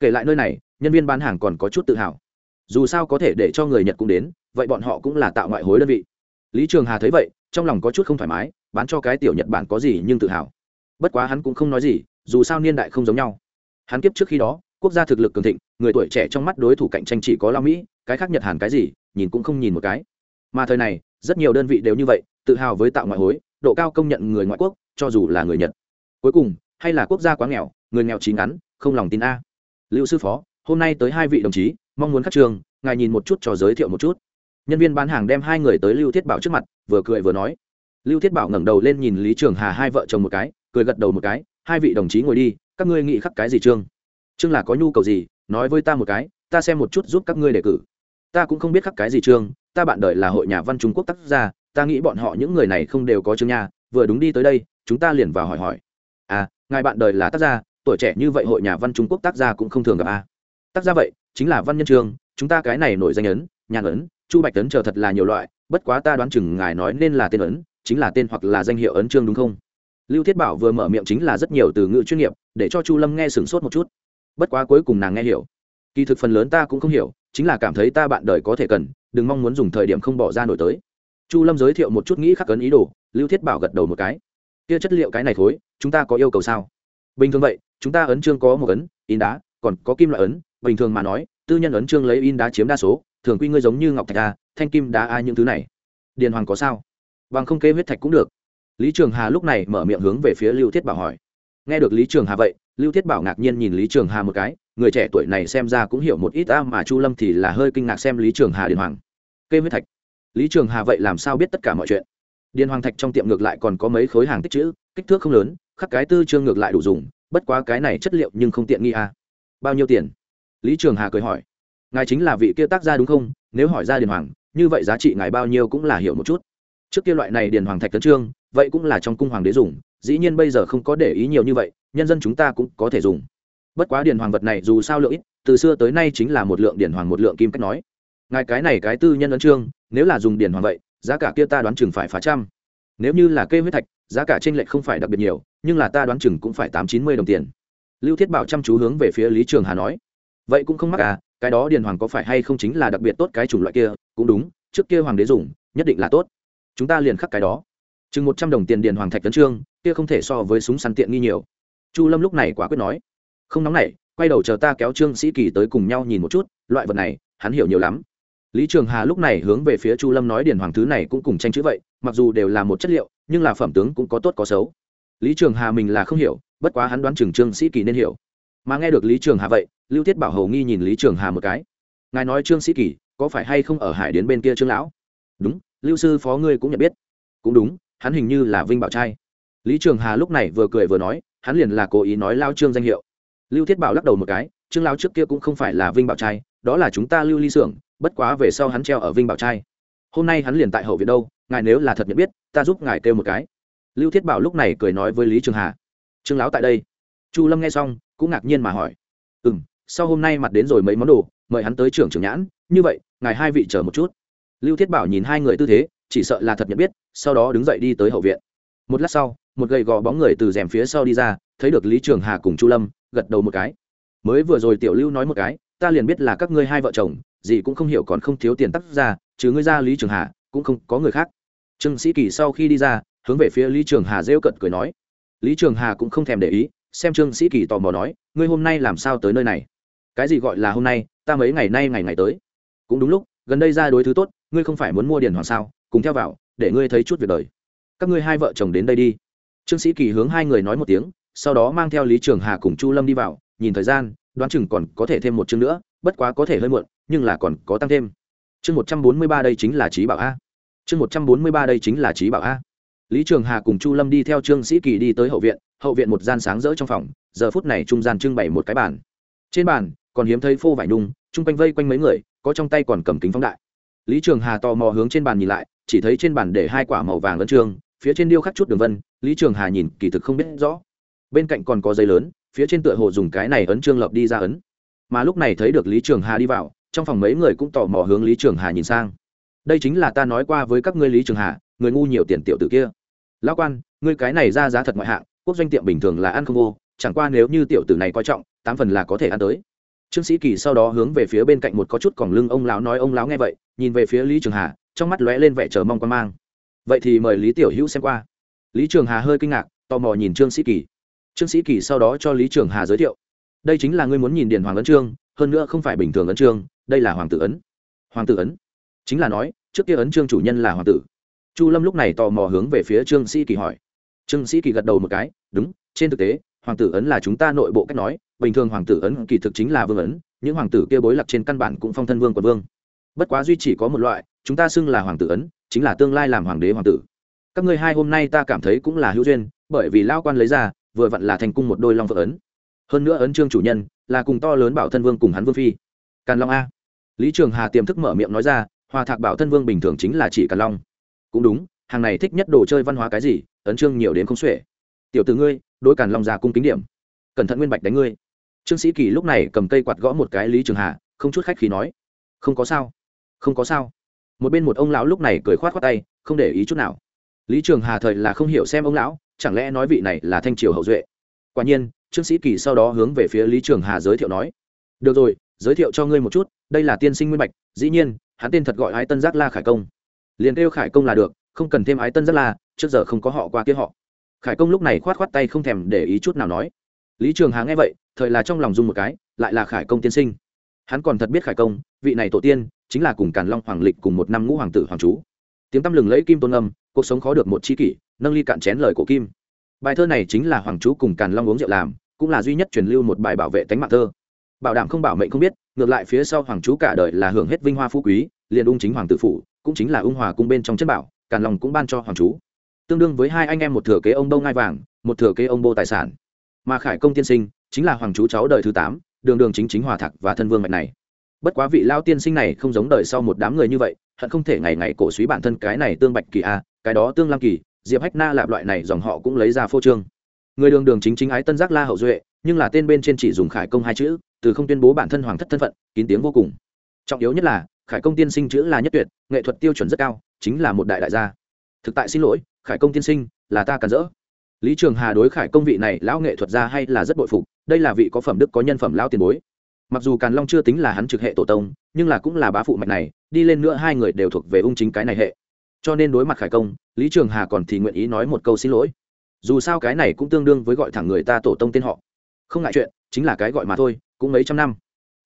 Kể lại nơi này, nhân viên bán hàng còn có chút tự hào. Dù sao có thể để cho người nhật cũng đến, vậy bọn họ cũng là tạo ngoại hối đơn vị. Lý trường hà thấy vậy, trong lòng có chút không thoải mái, bán cho cái tiểu nhật bản có gì nhưng tự hào. Bất quá hắn cũng không nói gì, dù sao niên đại không giống nhau. Hắn kiếp trước khi đó, quốc gia thực lực cường thịnh, người tuổi trẻ trong mắt đối thủ cạnh tranh chỉ có lao mỹ, cái khác nhật hàn cái gì, nhìn cũng không nhìn một cái. Mà thời này, rất nhiều đơn vị đều như vậy, tự hào với tạo ngoại hối, độ cao công nhận người ngoại quốc, cho dù là người nhật cuối cùng, hay là quốc gia quá nghèo, người nghèo chín ngắn, không lòng tin a. Lưu sư phó, hôm nay tới hai vị đồng chí, mong muốn khắc trường, ngài nhìn một chút cho giới thiệu một chút. Nhân viên bán hàng đem hai người tới lưu thiết bảo trước mặt, vừa cười vừa nói. Lưu thiết bảo ngẩng đầu lên nhìn lý trường hà hai vợ chồng một cái, cười gật đầu một cái, hai vị đồng chí ngồi đi, các ngươi nghĩ khắc cái gì trương? Trương là có nhu cầu gì, nói với ta một cái, ta xem một chút giúp các ngươi đề cử. Ta cũng không biết khắc cái gì trương, ta bạn đợi là hội nhà văn trung quốc tác gia, ta nghĩ bọn họ những người này không đều có chương nha, vừa đúng đi tới đây, chúng ta liền vào hỏi hỏi à ngài bạn đời là tác gia, tuổi trẻ như vậy hội nhà văn trung quốc tác gia cũng không thường gặp à. tác gia vậy, chính là văn nhân trường, chúng ta cái này nổi danh ấn, nhàn ấn, chu bạch ấn chờ thật là nhiều loại, bất quá ta đoán chừng ngài nói nên là tên ấn, chính là tên hoặc là danh hiệu ấn trương đúng không? Lưu thiết bảo vừa mở miệng chính là rất nhiều từ ngữ chuyên nghiệp, để cho chu lâm nghe sửng sốt một chút. Bất quá cuối cùng nàng nghe hiểu. Kỳ thực phần lớn ta cũng không hiểu, chính là cảm thấy ta bạn đời có thể cần, đừng mong muốn dùng thời điểm không bỏ ra nổi tới. Chu lâm giới thiệu một chút nghĩ khắc ấn ý đồ, lưu thiết bảo gật đầu một cái kia chất liệu cái này thối, chúng ta có yêu cầu sao? Bình thường vậy, chúng ta ấn chương có một ấn, in đá, còn có kim loại ấn. Bình thường mà nói, tư nhân ấn chương lấy in đá chiếm đa số, thường quy ngươi giống như ngọc thạch a, thanh kim đá a những thứ này. Điền hoàng có sao? Bằng không kê huyết thạch cũng được. Lý trường hà lúc này mở miệng hướng về phía lưu thiết bảo hỏi. Nghe được lý trường hà vậy, lưu thiết bảo ngạc nhiên nhìn lý trường hà một cái, người trẻ tuổi này xem ra cũng hiểu một ít a, mà chu lâm thì là hơi kinh ngạc xem lý trường hà điền hoàng. Kê huyết thạch. Lý trường hà vậy làm sao biết tất cả mọi chuyện? Điền hoàng thạch trong tiệm ngược lại còn có mấy khối hàng tích chữ, kích thước không lớn, khắc cái tư chương ngược lại đủ dùng, bất quá cái này chất liệu nhưng không tiện nghi à? bao nhiêu tiền? Lý trường hà cười hỏi. Ngài chính là vị kia tác gia đúng không? Nếu hỏi ra điền hoàng, như vậy giá trị ngài bao nhiêu cũng là hiểu một chút. Trước kia loại này điền hoàng thạch tấn trương, vậy cũng là trong cung hoàng đế dùng, dĩ nhiên bây giờ không có để ý nhiều như vậy, nhân dân chúng ta cũng có thể dùng. Bất quá điền hoàng vật này dù sao lượng ít, từ xưa tới nay chính là một lượng điền hoàng một lượng kim cách nói. Ngài cái này cái tư nhân ấn trương, nếu là dùng điền hoàng vậy giá cả kia ta đoán chừng phải phá trăm. Nếu như là kê huyết thạch, giá cả trên lệch không phải đặc biệt nhiều, nhưng là ta đoán chừng cũng phải tám chín mươi đồng tiền. Lưu thiết bảo chăm chú hướng về phía lý trường hà nói. Vậy cũng không mắc à cái đó điền hoàng có phải hay không chính là đặc biệt tốt cái chủng loại kia? Cũng đúng, trước kia hoàng đế dùng, nhất định là tốt. Chúng ta liền khắc cái đó. Chừng một trăm đồng tiền điền hoàng thạch tấn trương, kia không thể so với súng săn tiện nghi nhiều. Chu lâm lúc này quả quyết nói. Không nóng này quay đầu chờ ta kéo trương sĩ kỳ tới cùng nhau nhìn một chút, loại vật này, hắn hiểu nhiều lắm lý trường hà lúc này hướng về phía chu lâm nói điền hoàng thứ này cũng cùng tranh chữ vậy, mặc dù đều là một chất liệu, nhưng là phẩm tướng cũng có tốt có xấu. Lý trường hà mình là không hiểu, bất quá hắn đoán Trường trương sĩ kỳ nên hiểu. Mà nghe được lý trường hà vậy, lưu thiết bảo hầu nghi nhìn lý trường hà một cái. Ngài nói trương sĩ kỳ, có phải hay không ở hải đến bên kia trương lão? Đúng, lưu sư phó ngươi cũng nhận biết. Cũng đúng, hắn hình như là vinh bảo trai. Lý trường hà lúc này vừa cười vừa nói, hắn liền là cố ý nói lao trương danh hiệu. Lưu thiết bảo lắc đầu một cái, trương lao trước kia cũng không phải là vinh bảo trai, đó là chúng ta lưu ly xưởng bất quá về sau hắn treo ở vinh bảo trai. Hôm nay hắn liền tại hậu viện đâu, ngài nếu là thật nhận biết, ta giúp ngài kêu một cái. Lưu thiết bảo lúc này cười nói với lý trường hà. Trương lão tại đây. Chu lâm nghe xong, cũng ngạc nhiên mà hỏi. Ừ m sau hôm nay mặt đến rồi mấy món đồ, mời hắn tới trưởng trưởng nhãn, như vậy, ngài hai vị chờ một chút. Lưu thiết bảo nhìn hai người tư thế, chỉ sợ là thật nhận biết, sau đó đứng dậy đi tới hậu viện. Một lát sau, một gầy gò bóng người từ rèm phía sau đi ra, thấy được lý trường hà cùng chu lâm, gật đầu một cái. Mới vừa rồi tiểu lưu nói một cái ta liền biết là các ngươi hai vợ chồng, gì cũng không hiểu còn không thiếu tiền tắt ra, chứ ngươi ra lý trường hà, cũng không có người khác. Trương sĩ kỳ sau khi đi ra, hướng về phía lý trường hà rêu cận cười nói. Lý trường hà cũng không thèm để ý, xem trương sĩ kỳ tò mò nói, ngươi hôm nay làm sao tới nơi này? Cái gì gọi là hôm nay, ta mấy ngày nay ngày ngày tới? Cũng đúng lúc, gần đây ra đối thứ tốt, ngươi không phải muốn mua điền hoàng sao, cùng theo vào, để ngươi thấy chút việc đời. Các ngươi hai vợ chồng đến đây đi. Trương sĩ kỳ hướng hai người nói một tiếng, sau đó mang theo lý trường hà cùng chu lâm đi vào, nhìn thời gian đoán chừng còn có thể thêm một chương nữa, bất quá có thể hơi muộn, nhưng là còn có tăng thêm. Chương một trăm bốn mươi ba đây chính là trí bảo a. Chương một trăm bốn mươi ba đây chính là trí bảo a. Lý trường hà cùng chu lâm đi theo trương sĩ kỳ đi tới hậu viện hậu viện một gian sáng rỡ trong phòng, giờ phút này trung gian trưng bày một cái bàn. Trên bàn, còn hiếm thấy phô vải nhung, chung quanh vây quanh mấy người, có trong tay còn cầm kính phóng đại. Lý trường hà tò mò hướng trên bàn nhìn lại, chỉ thấy trên bàn để hai quả màu vàng lớn trương, phía trên điêu khắc chút đường vân, lý trường hà nhìn kỳ thực không biết rõ. Bên cạnh còn có giấy lớn phía trên tựa hồ dùng cái này ấn trương lập đi ra ấn. Mà lúc này thấy được lý trường hà đi vào, trong phòng mấy người cũng tò mò hướng lý trường hà nhìn sang. Đây chính là ta nói qua với các ngươi lý trường hà, người ngu nhiều tiền tiểu tử kia. Lão quan, ngươi cái này ra giá thật ngoại hạng, quốc doanh tiệm bình thường là ăn không vô, chẳng qua nếu như tiểu tử này coi trọng, tám phần là có thể ăn tới. Trương sĩ kỳ sau đó hướng về phía bên cạnh một có chút còng lưng ông lão nói ông lão nghe vậy, nhìn về phía lý trường hà, trong mắt lóe lên vẻ chờ mong quan mang. Vậy thì mời lý tiểu hữu xem qua. Lý trường hà hơi kinh ngạc, tò mò nhìn trương sĩ kỳ trương sĩ kỳ sau đó cho lý trường hà giới thiệu. Đây chính là ngươi muốn nhìn điền hoàng ấn trương, hơn nữa không phải bình thường ấn trương, đây là hoàng tử ấn. Hoàng tử ấn? Chính là nói, trước kia ấn trương chủ nhân là hoàng tử. Chu lâm lúc này tò mò hướng về phía trương sĩ kỳ hỏi. Trương sĩ kỳ gật đầu một cái, đúng, trên thực tế, hoàng tử ấn là chúng ta nội bộ cách nói, bình thường hoàng tử ấn kỳ thực chính là vương ấn, những hoàng tử kia bối lạc trên căn bản cũng phong thân vương của vương. Bất quá duy chỉ có một loại, chúng ta xưng là hoàng tử ấn, chính là tương lai làm hoàng đế hoàng tử. Các ngươi hai hôm nay ta cảm thấy cũng là hữu duyên, bởi vì lao quan lấy ra vừa vặn là thành cung một đôi long phượng ấn. Hơn nữa ấn trương chủ nhân là cùng to lớn bảo thân vương cùng hắn vương phi. Càn long a. Lý trường hà tiềm thức mở miệng nói ra, hòa thạc bảo thân vương bình thường chính là chỉ càn long. Cũng đúng, hàng này thích nhất đồ chơi văn hóa cái gì, ấn trương nhiều đến không xuể. Tiểu từ ngươi đôi càn long già cung kính điểm. Cẩn thận nguyên bạch đánh ngươi. Trương sĩ kỳ lúc này cầm cây quạt gõ một cái lý trường hà, không chút khách khí nói. Không có sao. Không có sao. Một bên một ông lão lúc này cười khoát khoát tay, không để ý chút nào. Lý trường hà thời là không hiểu xem ông lão chẳng lẽ nói vị này là thanh triều hậu duệ? Quả nhiên, trương sĩ kỳ sau đó hướng về phía lý trường hà giới thiệu nói, được rồi, giới thiệu cho ngươi một chút, đây là tiên sinh nguyên bạch, dĩ nhiên, hắn tên thật gọi ái tân giác la khải công. Liền kêu khải công là được, không cần thêm ái tân giác la, trước giờ không có họ qua kia họ. Khải công lúc này khoát khoát tay không thèm để ý chút nào nói, lý trường hà nghe vậy, thời là trong lòng dung một cái, lại là khải công tiên sinh. Hắn còn thật biết khải công, vị này tổ tiên, chính là cùng càn long hoàng lịch cùng một năm ngũ hoàng tử hoàng chú. Tiếng tăm lừng lẫy kim tôn âm, cuộc sống khó được một chi kỷ nâng ly cạn chén lời của kim. Bài thơ này chính là hoàng chú cùng càn long uống rượu làm, cũng là duy nhất truyền lưu một bài bảo vệ tánh mạng thơ. Bảo đảm không bảo mệnh không biết, ngược lại phía sau hoàng chú cả đời là hưởng hết vinh hoa phú quý, liền ung chính hoàng tử phủ, cũng chính là ung hòa cung bên trong chất bảo, càn long cũng ban cho hoàng chú. Tương đương với hai anh em một thừa kế ông bông ngai vàng, một thừa kế ông bô tài sản. Mà khải công tiên sinh chính là hoàng chú cháu đời thứ tám, đường đường chính chính hòa thạc và thân vương mạch này. Bất quá vị lao tiên sinh này không giống đời sau một đám người như vậy, hận không thể ngày ngày cổ suý bản thân cái này tương bạch kỳ a, cái đó tương lam kỳ diệp hách na lạp loại này dòng họ cũng lấy ra phô trương. Người đường đường chính chính ái tân giác la hậu duệ, nhưng là tên bên trên chỉ dùng khải công hai chữ, từ không tuyên bố bản thân hoàng thất thân phận, kín tiếng vô cùng. Trọng yếu nhất là, khải công tiên sinh chữ là nhất tuyệt, nghệ thuật tiêu chuẩn rất cao, chính là một đại đại gia. Thực tại xin lỗi, khải công tiên sinh, là ta cần dỡ lý trường hà đối khải công vị này lão nghệ thuật gia hay là rất bội phục, đây là vị có phẩm đức có nhân phẩm lao tiền bối. Mặc dù càn long chưa tính là hắn trực hệ tổ tông, nhưng là cũng là bá phụ mạch này, đi lên nữa hai người đều thuộc về ung chính cái này hệ cho nên đối mặt khải công, lý trường hà còn thì nguyện ý nói một câu xin lỗi. Dù sao cái này cũng tương đương với gọi thẳng người ta tổ tông tên họ. Không ngại chuyện, chính là cái gọi mà thôi, cũng mấy trăm năm.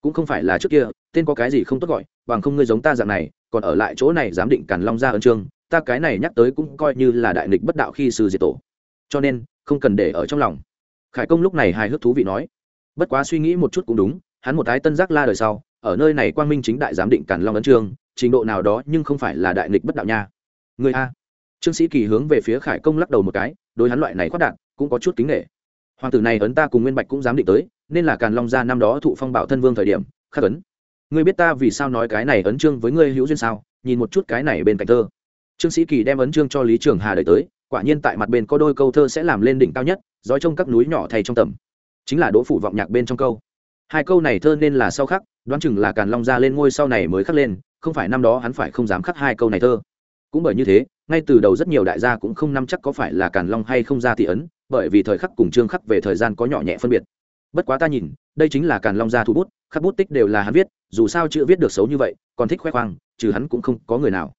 Cũng không phải là trước kia, tên có cái gì không tốt gọi, bằng không ngươi giống ta dạng này, còn ở lại chỗ này dám định càn long ra ấn trương ta cái này nhắc tới cũng coi như là đại nghịch bất đạo khi sư diệt tổ. Cho nên, không cần để ở trong lòng. Khải công lúc này hài hước thú vị nói. Bất quá suy nghĩ một chút cũng đúng, hắn một ái tân giác la đời sau, ở nơi này quang minh chính đại giám định càn long ấn trương trình độ nào đó nhưng không phải là đại nghịch bất đạo nha người a. Trương sĩ kỳ hướng về phía khải công lắc đầu một cái, đối hắn loại này khoát đạn, cũng có chút kính nghệ hoàng tử này ấn ta cùng nguyên bạch cũng dám định tới, nên là càn long gia năm đó thụ phong bảo thân vương thời điểm, khắc ấn. Ngươi biết ta vì sao nói cái này ấn trương với ngươi hữu duyên sao? Nhìn một chút cái này bên cạnh thơ. Trương sĩ kỳ đem ấn trương cho lý trường hà đợi tới, quả nhiên tại mặt bên có đôi câu thơ sẽ làm lên đỉnh cao nhất, dõi trông các núi nhỏ thay trong tầm. Chính là đỗ phủ vọng nhạc bên trong câu. Hai câu này thơ nên là sau khắc, đoán chừng là càn long ra lên ngôi sau này mới khắc lên, không phải năm đó hắn phải không dám khắc hai câu này thơ cũng bởi như thế, ngay từ đầu rất nhiều đại gia cũng không nắm chắc có phải là càn long hay không ra thị ấn, bởi vì thời khắc cùng chương khắc về thời gian có nhỏ nhẹ phân biệt. Bất quá ta nhìn, đây chính là càn long gia thủ bút, khắc bút tích đều là hắn viết, dù sao chữ viết được xấu như vậy, còn thích khoe khoang, trừ hắn cũng không có người nào.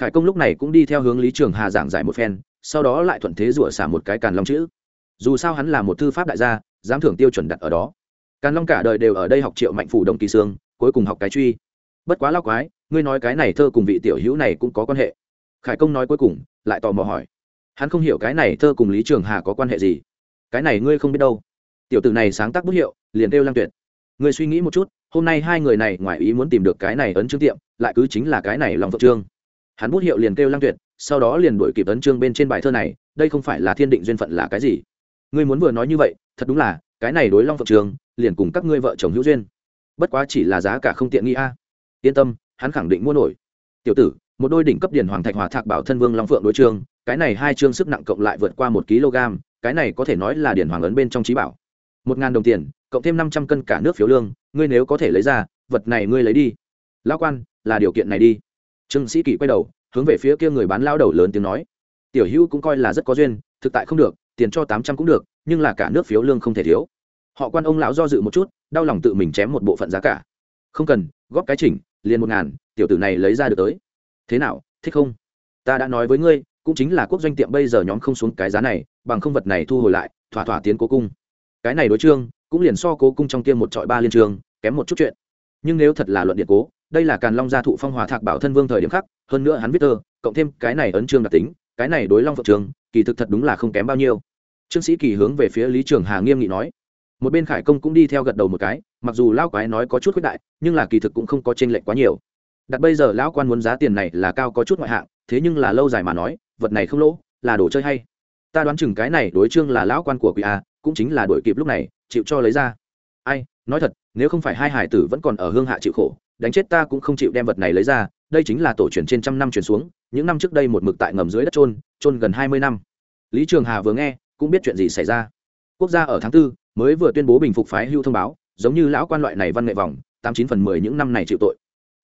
Khải công lúc này cũng đi theo hướng lý trường hà giảng giải một phen, sau đó lại thuận thế rủa xả một cái càn long chữ. Dù sao hắn là một thư pháp đại gia, dám thưởng tiêu chuẩn đặt ở đó. Càn long cả đời đều ở đây học triệu mạnh phủ đồng kỳ sương, cuối cùng học cái truy. Bất quá lao quái, ngươi nói cái này thơ cùng vị tiểu hữu này cũng có quan hệ khải công nói cuối cùng, lại tò mò hỏi. Hắn không hiểu cái này thơ cùng lý trường hà có quan hệ gì. Cái này ngươi không biết đâu. Tiểu tử này sáng tác bút hiệu, liền kêu lang tuyệt. Ngươi suy nghĩ một chút, hôm nay hai người này ngoài ý muốn tìm được cái này ấn chương tiệm, lại cứ chính là cái này lòng phật trương. Hắn bút hiệu liền kêu lang tuyệt, sau đó liền đổi kịp ấn chương bên trên bài thơ này, đây không phải là thiên định duyên phận là cái gì? Ngươi muốn vừa nói như vậy, thật đúng là, cái này đối long phật trường liền cùng các ngươi vợ chồng hữu duyên. Bất quá chỉ là giá cả không tiện nghi a. Yên tâm, hắn khẳng định mua nổi. Tiểu tử một đôi đỉnh cấp điển hoàng thạch hòa thạc bảo thân vương long phượng đối trương cái này hai chương sức nặng cộng lại vượt qua một kg, cái này có thể nói là điển hoàng ấn bên trong trí bảo. Một ngàn đồng tiền, cộng thêm năm trăm cân cả nước phiếu lương, ngươi nếu có thể lấy ra, vật này ngươi lấy đi. Lão quan, là điều kiện này đi. Trương sĩ kỷ quay đầu, hướng về phía kia người bán lao đầu lớn tiếng nói. Tiểu hữu cũng coi là rất có duyên, thực tại không được, tiền cho tám trăm cũng được, nhưng là cả nước phiếu lương không thể thiếu. Họ quan ông lão do dự một chút, đau lòng tự mình chém một bộ phận giá cả. Không cần, góp cái chỉnh, liền một ngàn, tiểu tử này lấy ra được tới thế nào, thích không? Ta đã nói với ngươi, cũng chính là quốc doanh tiệm bây giờ nhóm không xuống cái giá này, bằng không vật này thu hồi lại, thỏa thỏa tiến cố cung. Cái này đối trương, cũng liền so cố cung trong tiêm một trọi ba liên trường kém một chút chuyện. Nhưng nếu thật là luận điện cố, đây là càn long gia thụ phong hòa thạc bảo thân vương thời điểm khác, hơn nữa hắn viết thơ, cộng thêm cái này ấn trương đặc tính, cái này đối long phượng trường, kỳ thực thật đúng là không kém bao nhiêu. Trương sĩ kỳ hướng về phía lý trường hà nghiêm nghị nói. Một bên khải công cũng đi theo gật đầu một cái, mặc dù lao quái nói có chút khuyết đại, nhưng là kỳ thực cũng không có tranh lệch quá nhiều đặt bây giờ lão quan muốn giá tiền này là cao có chút ngoại hạng, thế nhưng là lâu dài mà nói, vật này không lỗ, là đồ chơi hay. Ta đoán chừng cái này đối chương là lão quan của quỷ a, cũng chính là đổi kịp lúc này, chịu cho lấy ra. Ai, nói thật, nếu không phải hai hải tử vẫn còn ở hương hạ chịu khổ, đánh chết ta cũng không chịu đem vật này lấy ra, đây chính là tổ truyền trên trăm năm truyền xuống, những năm trước đây một mực tại ngầm dưới đất trôn trôn gần hai mươi năm. Lý trường hà vừa nghe, cũng biết chuyện gì xảy ra. Quốc gia ở tháng tư mới vừa tuyên bố bình phục phái hưu thông báo, giống như lão quan loại này văn nghệ vòng, tám chín phần mười những năm này chịu tội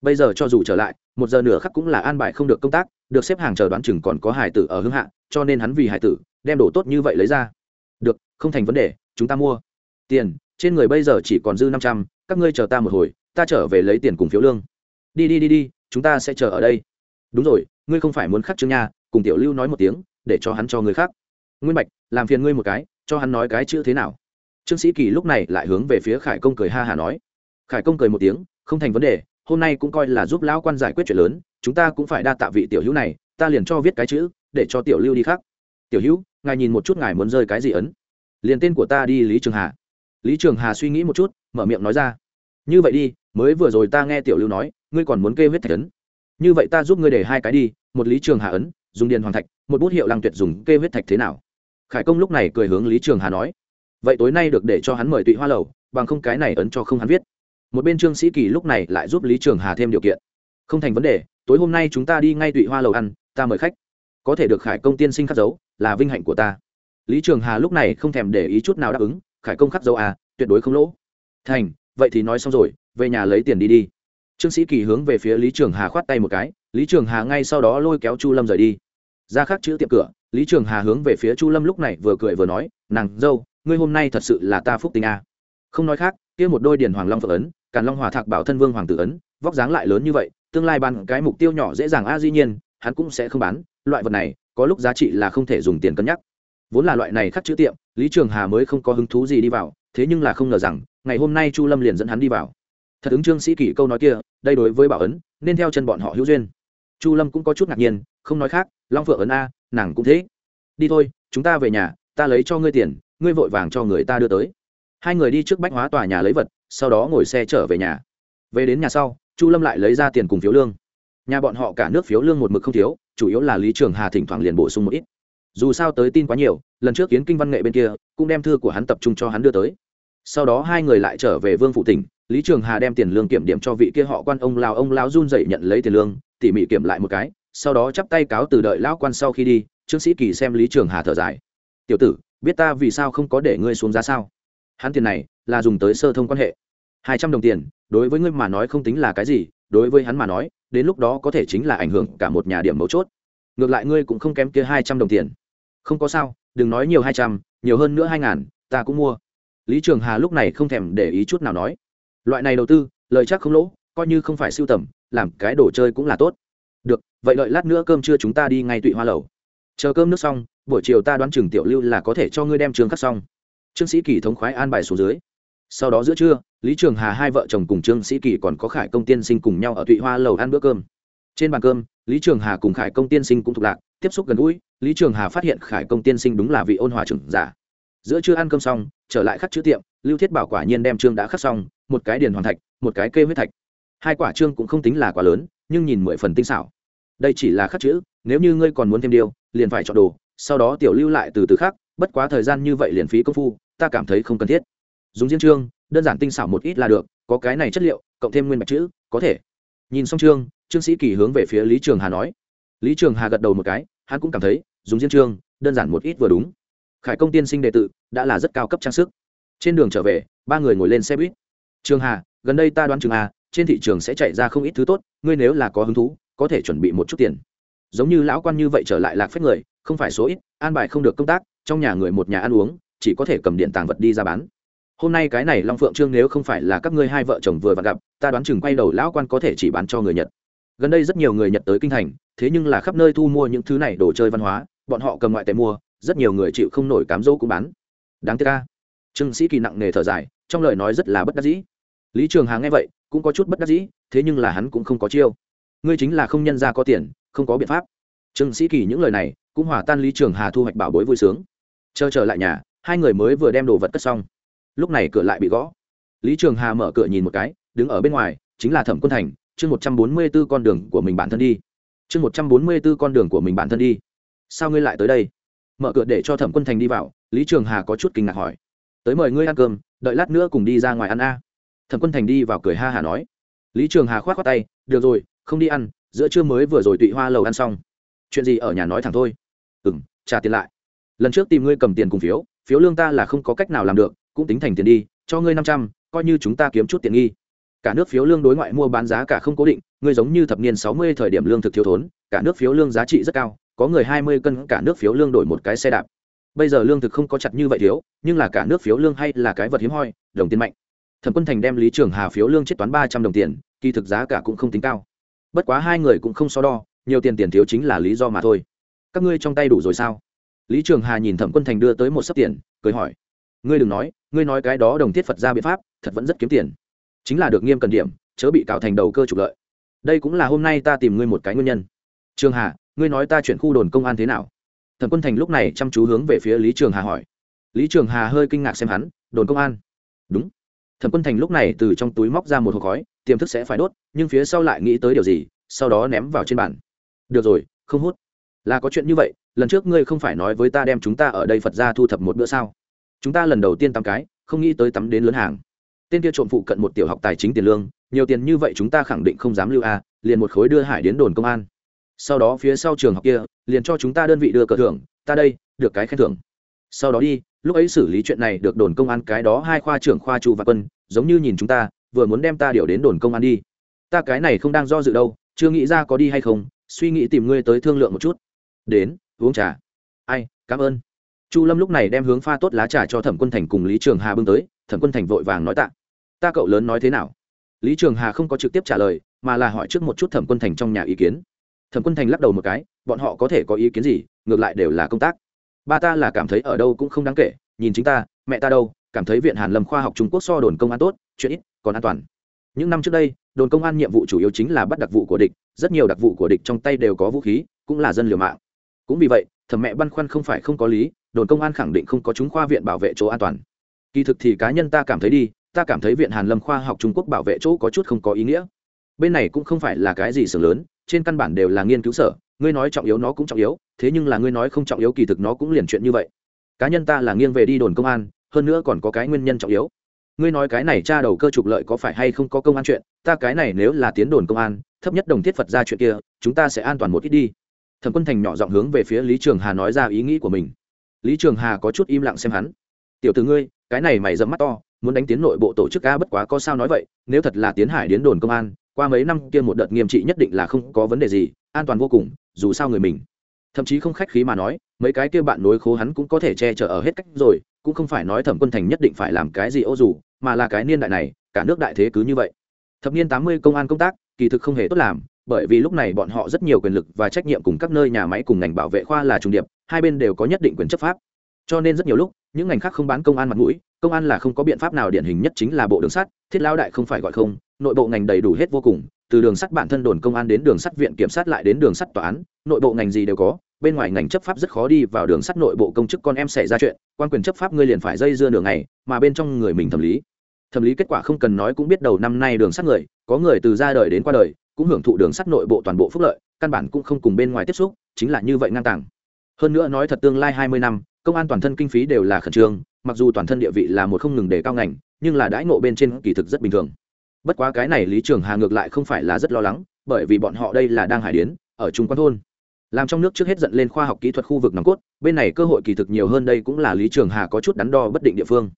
bây giờ cho dù trở lại, một giờ nửa khắc cũng là an bài không được công tác, được xếp hàng chờ đoán chừng còn có hải tử ở hưng hạ, cho nên hắn vì hải tử, đem đồ tốt như vậy lấy ra. Được, không thành vấn đề, chúng ta mua. Tiền, trên người bây giờ chỉ còn dư năm trăm, các ngươi chờ ta một hồi, ta trở về lấy tiền cùng phiếu lương. Đi đi đi đi, chúng ta sẽ chờ ở đây. Đúng rồi, ngươi không phải muốn khắc chương nha, cùng tiểu lưu nói một tiếng, để cho hắn cho người khác. Nguyên bạch, làm phiền ngươi một cái, cho hắn nói cái chữ thế nào? Trương sĩ kỳ lúc này lại hướng về phía khải công cười ha hà nói. Khải công cười một tiếng, không thành vấn đề hôm nay cũng coi là giúp lão quan giải quyết chuyện lớn, chúng ta cũng phải đa tạ vị tiểu hữu này, ta liền cho viết cái chữ, để cho tiểu lưu đi khác. Tiểu hữu, ngài nhìn một chút ngài muốn rơi cái gì ấn. Liền tên của ta đi, lý trường hà. Lý trường hà suy nghĩ một chút, mở miệng nói ra. Như vậy đi, mới vừa rồi ta nghe tiểu lưu nói, ngươi còn muốn kê huyết thạch ấn. Như vậy ta giúp ngươi để hai cái đi, một lý trường hà ấn, dùng điện hoàng thạch, một bút hiệu lăng tuyệt dùng kê huyết thạch thế nào? Khải công lúc này cười hướng lý trường hà nói. Vậy tối nay được để cho hắn mời tụy hoa lầu, bằng không cái này ấn cho không hắn viết một bên trương sĩ kỳ lúc này lại giúp lý trường hà thêm điều kiện. Không thành vấn đề, tối hôm nay chúng ta đi ngay tụy hoa lầu ăn, ta mời khách. Có thể được khải công tiên sinh khắc dấu, là vinh hạnh của ta. Lý trường hà lúc này không thèm để ý chút nào đáp ứng, khải công khắc dấu à tuyệt đối không lỗ. Thành, vậy thì nói xong rồi, về nhà lấy tiền đi đi. Trương sĩ kỳ hướng về phía lý trường hà khoát tay một cái, lý trường hà ngay sau đó lôi kéo chu lâm rời đi. Ra khắc chữ tiệm cửa, lý trường hà hướng về phía chu lâm lúc này vừa cười vừa nói, nàng dâu, ngươi hôm nay thật sự là ta phúc tình à. không nói khác, kia một đôi điền hoàng long phật ấn càn long hòa thạc bảo thân vương hoàng tử ấn, vóc dáng lại lớn như vậy, tương lai bán cái mục tiêu nhỏ dễ dàng a, dĩ nhiên, hắn cũng sẽ không bán. Loại vật này, có lúc giá trị là không thể dùng tiền cân nhắc. Vốn là loại này khắc chữ tiệm, lý trường hà mới không có hứng thú gì đi vào, thế nhưng là không ngờ rằng, ngày hôm nay chu lâm liền dẫn hắn đi vào. Thật ứng trương sĩ kỷ câu nói kia, đây đối với bảo ấn, nên theo chân bọn họ hữu duyên. Chu lâm cũng có chút ngạc nhiên, không nói khác, long phượng ấn a, nàng cũng thế. Đi thôi, chúng ta về nhà, ta lấy cho ngươi tiền, ngươi vội vàng cho người ta đưa tới. Hai người đi trước bách hóa tòa nhà lấy vật sau đó ngồi xe trở về nhà. Về đến nhà sau, chu lâm lại lấy ra tiền cùng phiếu lương. Nhà bọn họ cả nước phiếu lương một mực không thiếu, chủ yếu là lý trường hà thỉnh thoảng liền bổ sung một ít. Dù sao tới tin quá nhiều, lần trước kiến kinh văn nghệ bên kia, cũng đem thư của hắn tập trung cho hắn đưa tới. Sau đó hai người lại trở về vương phụ tỉnh, lý trường hà đem tiền lương kiểm điểm cho vị kia họ quan ông lào ông lão run dậy nhận lấy tiền lương, tỉ mỉ kiểm lại một cái, sau đó chắp tay cáo từ đợi lão quan sau khi đi, trương sĩ kỳ xem lý trường hà thở dài. Tiểu tử, biết ta vì sao không có để ngươi xuống giá sao? Hắn tiền này là dùng tới sơ thông quan hệ hai trăm đồng tiền, đối với ngươi mà nói không tính là cái gì, đối với hắn mà nói, đến lúc đó có thể chính là ảnh hưởng cả một nhà điểm mấu chốt. Ngược lại ngươi cũng không kém kia hai trăm đồng tiền. Không có sao, đừng nói nhiều hai trăm, nhiều hơn nữa hai ngàn, ta cũng mua. Lý trường hà lúc này không thèm để ý chút nào nói. Loại này đầu tư, lời chắc không lỗ, coi như không phải siêu tầm, làm cái đồ chơi cũng là tốt. Được, vậy đợi lát nữa cơm trưa chúng ta đi ngay tụy hoa lầu. Chờ cơm nước xong, buổi chiều ta đoán trường tiểu lưu là có thể cho ngươi đem trường cắt xong. Trương sĩ kỳ thống khoái an bài xuống dưới. Sau đó giữa trưa lý trường hà hai vợ chồng cùng trương sĩ kỳ còn có khải công tiên sinh cùng nhau ở thụy hoa lầu ăn bữa cơm. Trên bàn cơm, lý trường hà cùng khải công tiên sinh cũng thuộc lạc, tiếp xúc gần gũi, lý trường hà phát hiện khải công tiên sinh đúng là vị ôn hòa trưởng giả. Giữa trưa ăn cơm xong, trở lại khắc chữ tiệm, lưu thiết bảo quả nhiên đem trương đã khắc xong, một cái điền hoàn thạch, một cái kê huyết thạch. Hai quả trương cũng không tính là quá lớn, nhưng nhìn mười phần tinh xảo. Đây chỉ là khắc chữ, nếu như ngươi còn muốn thêm điều, liền phải chọn đồ, sau đó tiểu lưu lại từ từ khác bất quá thời gian như vậy liền phí công phu, ta cảm thấy không cần thiết. Dùng riêng trương đơn giản tinh xảo một ít là được, có cái này chất liệu, cộng thêm nguyên bạch chữ, có thể. Nhìn xong trương trương sĩ kỳ hướng về phía lý trường hà nói. Lý trường hà gật đầu một cái, hắn cũng cảm thấy, dùng riêng trương đơn giản một ít vừa đúng. Khải công tiên sinh đệ tự, đã là rất cao cấp trang sức. Trên đường trở về, ba người ngồi lên xe buýt. Trường hà, gần đây ta đoán trường hà trên thị trường sẽ chạy ra không ít thứ tốt, ngươi nếu là có hứng thú, có thể chuẩn bị một chút tiền. Giống như lão quan như vậy trở lại lạc phép người, không phải số ít, an bài không được công tác, trong nhà người một nhà ăn uống, chỉ có thể cầm điện tàng vật đi ra bán hôm nay cái này long phượng trương nếu không phải là các ngươi hai vợ chồng vừa vặn gặp, ta đoán chừng quay đầu lão quan có thể chỉ bán cho người nhật. Gần đây rất nhiều người nhật tới kinh thành, thế nhưng là khắp nơi thu mua những thứ này đồ chơi văn hóa, bọn họ cầm ngoại tệ mua, rất nhiều người chịu không nổi cám dỗ cũng bán. Đáng tiếc ca trương sĩ kỳ nặng nề thở dài, trong lời nói rất là bất đắc dĩ. Lý trường hà nghe vậy, cũng có chút bất đắc dĩ, thế nhưng là hắn cũng không có chiêu. Ngươi chính là không nhân ra có tiền, không có biện pháp. Trương sĩ kỳ những lời này, cũng hòa tan lý trường hà thu hoạch bảo bối vui sướng. Chờ trở lại nhà, hai người mới vừa đem đồ vật cất xong lúc này cửa lại bị gõ. Lý trường hà mở cửa nhìn một cái, đứng ở bên ngoài, chính là thẩm quân thành, chương một trăm bốn mươi b ố con đường của mình bản thân đi. Chương một trăm bốn mươi b ố con đường của mình bản thân đi. Sao ngươi lại tới đây? Mở cửa để cho thẩm quân thành đi vào, lý trường hà có chút kinh ngạc hỏi. Tới mời ngươi ăn cơm, đợi lát nữa cùng đi ra ngoài ăn a. Thẩm quân thành đi vào cười ha hà nói. Lý trường hà k h o á t khoác tay, được rồi, không đi ăn, giữa trưa mới vừa rồi tụy hoa lầu ăn xong. Chuyện gì ở nhà nói thẳng thôi. Ừ m trả tiền lại. Lần trước tìm ngươi cầm tiền cùng phiếu phiếu lương ta là không có cách nào làm được cũng tính thành tiền đi, cho ngươi năm trăm, coi như chúng ta kiếm chút tiền nghi. Cả nước phiếu lương đối ngoại mua bán giá cả không cố định, ngươi giống như thập niên sáu mươi thời điểm lương thực thiếu thốn, cả nước phiếu lương giá trị rất cao, có người hai mươi cân cả nước phiếu lương đổi một cái xe đạp. Bây giờ lương thực không có chặt như vậy thiếu, nhưng là cả nước phiếu lương hay là cái vật hiếm hoi, đồng tiền mạnh. Thẩm quân thành đem lý trường hà phiếu lương chết toán ba trăm đồng tiền, kỳ thực giá cả cũng không tính cao. Bất quá hai người cũng không so đo, nhiều tiền tiền thiếu chính là lý do mà thôi. Các ngươi trong tay đủ rồi sao? Lý trường hà nhìn thẩm quân thành đưa tới một sấp tiền, cười hỏi ngươi đừng nói, ngươi nói cái đó đồng thiết phật ra biện pháp, thật vẫn rất kiếm tiền. Chính là được nghiêm cần điểm, chớ bị cạo thành đầu cơ trục lợi. Đây cũng là hôm nay ta tìm ngươi một cái nguyên nhân. Trường hà, ngươi nói ta chuyển khu đồn công an thế nào? Thẩm quân thành lúc này chăm chú hướng về phía lý trường hà hỏi. Lý trường hà hơi kinh ngạc xem hắn, đồn công an? Đúng. Thẩm quân thành lúc này từ trong túi móc ra một hộp khói, tiềm thức sẽ phải đốt, nhưng phía sau lại nghĩ tới điều gì, sau đó ném vào trên bàn. Được rồi, không hút. Là có chuyện như vậy, lần trước ngươi không phải nói với ta đem chúng ta ở đây phật ra thu thập một bữa sao? Chúng ta lần đầu tiên tắm cái, không nghĩ tới tắm đến lớn hàng. Tên kia trộm phụ cận một tiểu học tài chính tiền lương, nhiều tiền như vậy chúng ta khẳng định không dám lưu a, liền một khối đưa hải đến đồn công an. Sau đó phía sau trường học kia, liền cho chúng ta đơn vị đưa cờ thưởng, ta đây, được cái khen thưởng. Sau đó đi, lúc ấy xử lý chuyện này được đồn công an cái đó hai khoa trưởng khoa chu và quân, giống như nhìn chúng ta, vừa muốn đem ta điều đến đồn công an đi. Ta cái này không đang do dự đâu, chưa nghĩ ra có đi hay không, suy nghĩ tìm ngươi tới thương lượng một chút. Đến, uống trà. Ai, cảm ơn chu lâm lúc này đem hướng pha tốt lá trà cho thẩm quân thành cùng lý trường hà bưng tới, thẩm quân thành vội vàng nói tạ. Ta cậu lớn nói thế nào? Lý trường hà không có trực tiếp trả lời, mà là hỏi trước một chút thẩm quân thành trong nhà ý kiến. Thẩm quân thành lắc đầu một cái, bọn họ có thể có ý kiến gì, ngược lại đều là công tác. Ba ta là cảm thấy ở đâu cũng không đáng kể, nhìn chính ta, mẹ ta đâu, cảm thấy viện hàn lâm khoa học trung quốc so đồn công an tốt, chuyện ít, còn an toàn. Những năm trước đây, đồn công an nhiệm vụ chủ yếu chính là bắt đặc vụ của địch, rất nhiều đặc vụ của địch trong tay đều có vũ khí, cũng là dân liều mạng. Cũng vì vậy, thẩm mẹ băn khoăn không phải không có lý đồn công an khẳng định không có chúng khoa viện bảo vệ chỗ an toàn. Kỳ thực thì cá nhân ta cảm thấy đi, ta cảm thấy viện hàn lâm khoa học trung quốc bảo vệ chỗ có chút không có ý nghĩa. Bên này cũng không phải là cái gì sưởng lớn, trên căn bản đều là nghiên cứu sở, ngươi nói trọng yếu nó cũng trọng yếu, thế nhưng là ngươi nói không trọng yếu kỳ thực nó cũng liền chuyện như vậy. Cá nhân ta là nghiêng về đi đồn công an, hơn nữa còn có cái nguyên nhân trọng yếu. Ngươi nói cái này tra đầu cơ trục lợi có phải hay không có công an chuyện, ta cái này nếu là tiến đồn công an, thấp nhất đồng thiết phật ra chuyện kia, chúng ta sẽ an toàn một ít đi. Thẩm quân thành nhỏ giọng hướng về phía lý trường hà nói ra ý nghĩ của mình lý trường hà có chút im lặng xem hắn. Tiểu t ử ngươi, cái này mày dẫm mắt to, muốn đánh tiến nội bộ tổ chức a bất quá có sao nói vậy, nếu thật là tiến hải đến đồn công an, qua mấy năm kia một đợt nghiêm trị nhất định là không có vấn đề gì, an toàn vô cùng, dù sao người mình. Thậm chí không khách khí mà nói, mấy cái kia bạn nối khố hắn cũng có thể che chở ở hết cách rồi, cũng không phải nói thẩm quân thành nhất định phải làm cái gì ô dù, mà là cái niên đại này, cả nước đại thế cứ như vậy. Thập niên tám mươi công an công tác, kỳ thực không hề tốt làm bởi vì lúc này bọn họ rất nhiều quyền lực và trách nhiệm cùng các nơi nhà máy cùng ngành bảo vệ khoa là trung điệp hai bên đều có nhất định quyền chấp pháp. Cho nên rất nhiều lúc những ngành khác không bán công an mặt mũi công an là không có biện pháp nào điển hình nhất chính là bộ đường sắt thiết lao đại không phải gọi không nội bộ ngành đầy đủ hết vô cùng từ đường sắt bản thân đồn công an đến đường sắt viện kiểm sát lại đến đường sắt tòa án nội bộ ngành gì đều có bên ngoài ngành chấp pháp rất khó đi vào đường sắt nội bộ công chức con em xảy ra chuyện quan quyền chấp pháp ngươi liền phải dây dưa đường này, mà bên trong người mình thẩm lý. Thẩm lý kết quả không cần nói cũng biết đầu năm nay đường sắt người có người từ ra đời đến qua đời cũng hưởng thụ đường sắt nội bộ toàn bộ phúc lợi, căn bản cũng không cùng bên ngoài tiếp xúc, chính là như vậy ngang tàng. Hơn nữa nói thật tương lai hai mươi năm, công an toàn thân kinh phí đều là khẩn trương, mặc dù toàn thân địa vị là một không ngừng để cao ngành, nhưng là đãi ngộ bên trên kỳ thực rất bình thường. Bất quá cái này lý trường hà ngược lại không phải là rất lo lắng, bởi vì bọn họ đây là đang hải điến, ở trung quan thôn. Làm trong nước trước hết dẫn lên khoa học kỹ thuật khu vực nòng cốt, bên này cơ hội kỳ thực nhiều hơn đây cũng là lý trường hà có chút đắn đo bất định địa phương.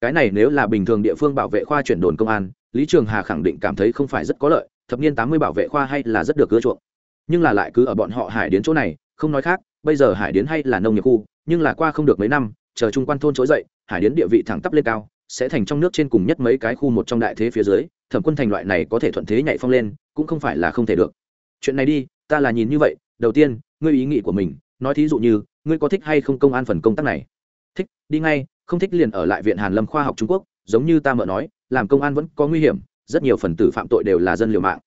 Cái này nếu là bình thường địa phương bảo vệ khoa chuyển đồn công an, lý trường hà khẳng định cảm thấy không phải rất có lợi thập niên tám mươi bảo vệ khoa hay là rất được ưa chuộng. Nhưng là lại cứ ở bọn họ hải đến chỗ này, không nói khác, bây giờ hải đến hay là nông nghiệp khu, nhưng là qua không được mấy năm, chờ trung quan thôn trỗi dậy, hải đến địa vị thẳng tắp lên cao, sẽ thành trong nước trên cùng nhất mấy cái khu một trong đại thế phía dưới, thẩm quân thành loại này có thể thuận thế nhảy phong lên, cũng không phải là không thể được. Chuyện này đi, ta là nhìn như vậy, đầu tiên, ngươi ý nghĩ của mình, nói thí dụ như, ngươi có thích hay không công an phần công tác này? Thích, đi ngay, không thích liền ở lại viện hàn lâm khoa học trung quốc, giống như ta mợ nói, làm công an vẫn có nguy hiểm rất nhiều phần tử phạm tội đều là dân liều mạng.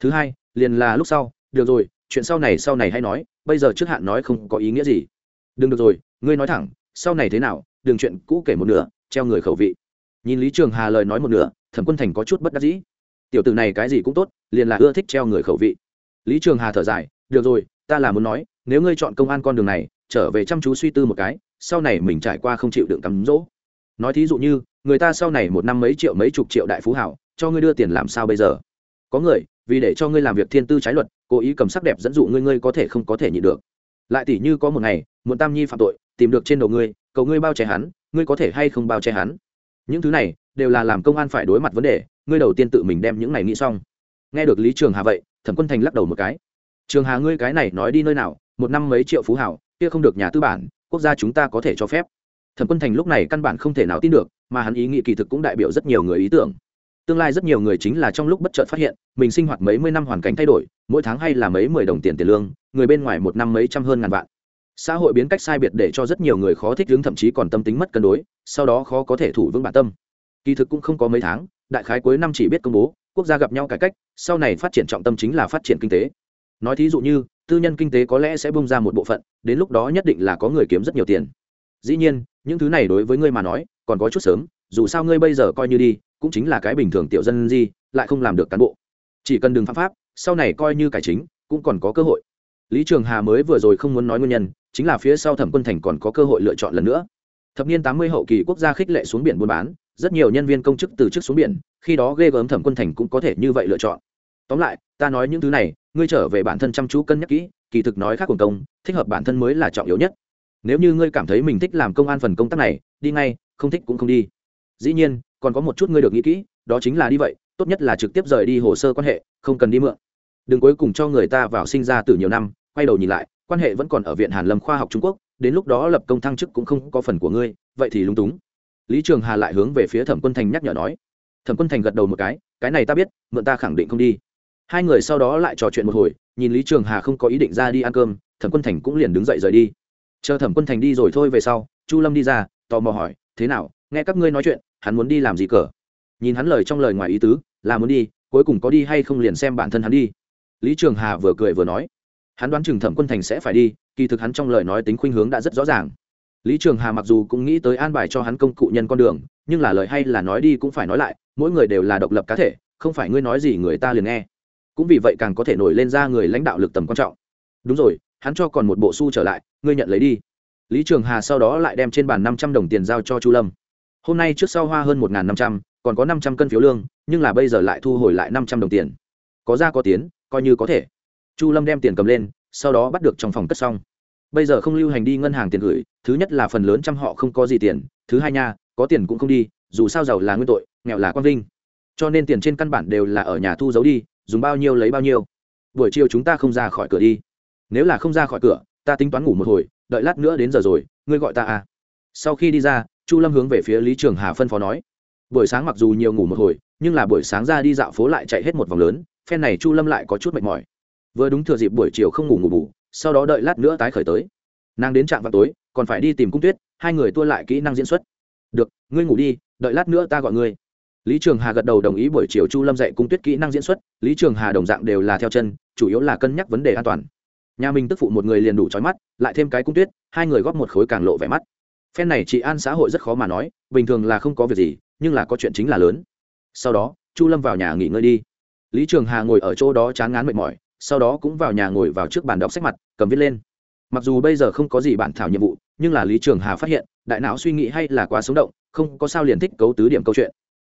Thứ hai, liền là lúc sau, được rồi, chuyện sau này sau này hay nói, bây giờ trước hạn nói không có ý nghĩa gì. Đừng được rồi, ngươi nói thẳng, sau này thế nào, đừng chuyện cũ kể một nửa, treo người khẩu vị. Nhìn lý trường hà lời nói một nửa, thẩm quân thành có chút bất đắc dĩ. Tiểu tử này cái gì cũng tốt, liền là ưa thích treo người khẩu vị. Lý trường hà thở dài, được rồi, ta là muốn nói, nếu ngươi chọn công an con đường này, trở về chăm chú suy tư một cái, sau này mình trải qua không chịu đựng cắm dỗ. Nói thí dụ như, người ta sau này một năm mấy triệu mấy chục triệu đại phú hảo cho ngươi đưa tiền làm sao bây giờ? Có người, vì để cho ngươi làm việc thiên tư trái luật, cố ý cầm sắc đẹp dẫn dụ ngươi ngươi có thể không có thể nhịn được. Lại tỷ như có một ngày, muộn tam nhi phạm tội, tìm được trên đầu ngươi, cầu ngươi bao che hắn, ngươi có thể hay không bao che hắn? Những thứ này đều là làm công an phải đối mặt vấn đề, ngươi đầu tiên tự mình đem những này nghĩ xong. Nghe được lý trường hà vậy, thẩm quân thành lắc đầu một cái. Trường hà ngươi cái này nói đi nơi nào, một năm mấy triệu phú hảo, kia không được nhà tư bản, quốc gia chúng ta có thể cho phép. Thẩm quân thành lúc này căn bản không thể nào tin được, mà hắn ý nghĩ kỳ thực cũng đại biểu rất nhiều người ý tưởng tương lai rất nhiều người chính là trong lúc bất chợt phát hiện, mình sinh hoạt mấy mươi năm hoàn cảnh thay đổi, mỗi tháng hay là mấy mười đồng tiền tiền lương, người bên ngoài một năm mấy trăm hơn ngàn vạn. Xã hội biến cách sai biệt để cho rất nhiều người khó thích ứng, thậm chí còn tâm tính mất cân đối, sau đó khó có thể thủ vững bản tâm. Kỳ thực cũng không có mấy tháng, đại khái cuối năm chỉ biết công bố, quốc gia gặp nhau cải cách, sau này phát triển trọng tâm chính là phát triển kinh tế. Nói thí dụ như, tư nhân kinh tế có lẽ sẽ bung ra một bộ phận, đến lúc đó nhất định là có người kiếm rất nhiều tiền. Dĩ nhiên, những thứ này đối với ngươi mà nói, còn có chút sớm dù sao ngươi bây giờ coi như đi, cũng chính là cái bình thường tiểu dân gì lại không làm được cán bộ. Chỉ cần đừng phạm pháp, sau này coi như cải chính, cũng còn có cơ hội. Lý trường hà mới vừa rồi không muốn nói nguyên nhân, chính là phía sau thẩm quân thành còn có cơ hội lựa chọn lần nữa. Thập niên tám mươi hậu kỳ quốc gia khích lệ xuống biển buôn bán, rất nhiều nhân viên công chức từ chức xuống biển, khi đó ghê gớm thẩm quân thành cũng có thể như vậy lựa chọn. Tóm lại, ta nói những thứ này, ngươi trở về bản thân chăm chú cân nhắc kỹ, kỳ thực nói khác cùng công, thích hợp bản thân mới là trọng yếu nhất. Nếu như ngươi cảm thấy mình thích làm công an phần công tác này, đi ngay, không thích cũng không đi dĩ nhiên, còn có một chút ngươi được nghĩ kỹ, đó chính là đi vậy, tốt nhất là trực tiếp rời đi hồ sơ quan hệ, không cần đi mượn. Đừng cuối cùng cho người ta vào sinh ra từ nhiều năm, quay đầu nhìn lại, quan hệ vẫn còn ở viện hàn lâm khoa học trung quốc, đến lúc đó lập công thăng chức cũng không có phần của ngươi, vậy thì lúng túng. Lý trường hà lại hướng về phía thẩm quân thành nhắc nhở nói. Thẩm quân thành gật đầu một cái cái này ta biết, mượn ta khẳng định không đi. Hai người sau đó lại trò chuyện một hồi, nhìn lý trường hà không có ý định ra đi ăn cơm, thẩm quân thành cũng liền đứng dậy rời đi. Chờ thẩm quân thành đi rồi thôi về sau, chu lâm đi ra, tò mò hỏi, thế nào, nghe các ngươi nói chuyện hắn muốn đi làm gì cờ? Nhìn hắn lời trong lời ngoài ý tứ, là muốn đi, cuối cùng có đi hay không liền xem bản thân hắn đi. Lý trường hà vừa cười vừa nói. Hắn đoán chừng thẩm quân thành sẽ phải đi, kỳ thực hắn trong lời nói tính khuynh hướng đã rất rõ ràng. Lý trường hà mặc dù cũng nghĩ tới an bài cho hắn công cụ nhân con đường, nhưng là lời hay là nói đi cũng phải nói lại, mỗi người đều là độc lập cá thể, không phải ngươi nói gì người ta liền nghe. Cũng vì vậy càng có thể nổi lên ra người lãnh đạo lực tầm quan trọng. Đúng rồi, hắn cho còn một bộ xu trở lại, ngươi nhận lấy đi. Lý trường hà sau đó lại đem trên bàn năm trăm đồng tiền giao cho chu lâm hôm nay trước sau hoa hơn một năm trăm, còn có năm trăm cân phiếu lương, nhưng là bây giờ lại thu hồi lại năm trăm đồng tiền. Có ra có tiến, coi như có thể. Chu lâm đem tiền cầm lên, sau đó bắt được trong phòng cất xong. Bây giờ không lưu hành đi ngân hàng tiền gửi, thứ nhất là phần lớn trăm họ không có gì tiền, thứ hai nha, có tiền cũng không đi, dù sao giàu là nguyên tội, nghèo là quang vinh. Cho nên tiền trên căn bản đều là ở nhà thu giấu đi, dùng bao nhiêu lấy bao nhiêu. Buổi chiều chúng ta không ra khỏi cửa đi. Nếu là không ra khỏi cửa, ta tính toán ngủ một hồi, đợi lát nữa đến giờ rồi, ngươi gọi ta à. Sau khi đi ra chu lâm hướng về phía lý trường hà phân phó nói. Buổi sáng mặc dù nhiều ngủ một hồi, nhưng là buổi sáng ra đi dạo phố lại chạy hết một vòng lớn, phen này chu lâm lại có chút mệt mỏi. Vừa đúng thừa dịp buổi chiều không ngủ ngủ bù, sau đó đợi lát nữa tái khởi tới. Nàng đến trạm vào tối, còn phải đi tìm cung tuyết, hai người tua lại kỹ năng diễn xuất. Được, ngươi ngủ đi, đợi lát nữa ta gọi ngươi. Lý trường hà gật đầu đồng ý buổi chiều chu lâm dạy cung tuyết kỹ năng diễn xuất, lý trường hà đồng dạng đều là theo chân, chủ yếu là cân nhắc vấn đề an toàn. Nhà mình tức phụ một người liền đủ trói mắt, lại thêm cái cung tuyết, hai người góp một khối càng lộ vẻ mắt phen này chị an xã hội rất khó mà nói, bình thường là không có việc gì, nhưng là có chuyện chính là lớn. Sau đó, chu lâm vào nhà nghỉ ngơi đi. Lý trường hà ngồi ở chỗ đó chán ngán mệt mỏi, sau đó cũng vào nhà ngồi vào trước bàn đọc sách mặt, cầm viết lên. Mặc dù bây giờ không có gì bản thảo nhiệm vụ, nhưng là lý trường hà phát hiện, đại não suy nghĩ hay là quá sống động, không có sao liền thích cấu tứ điểm câu chuyện.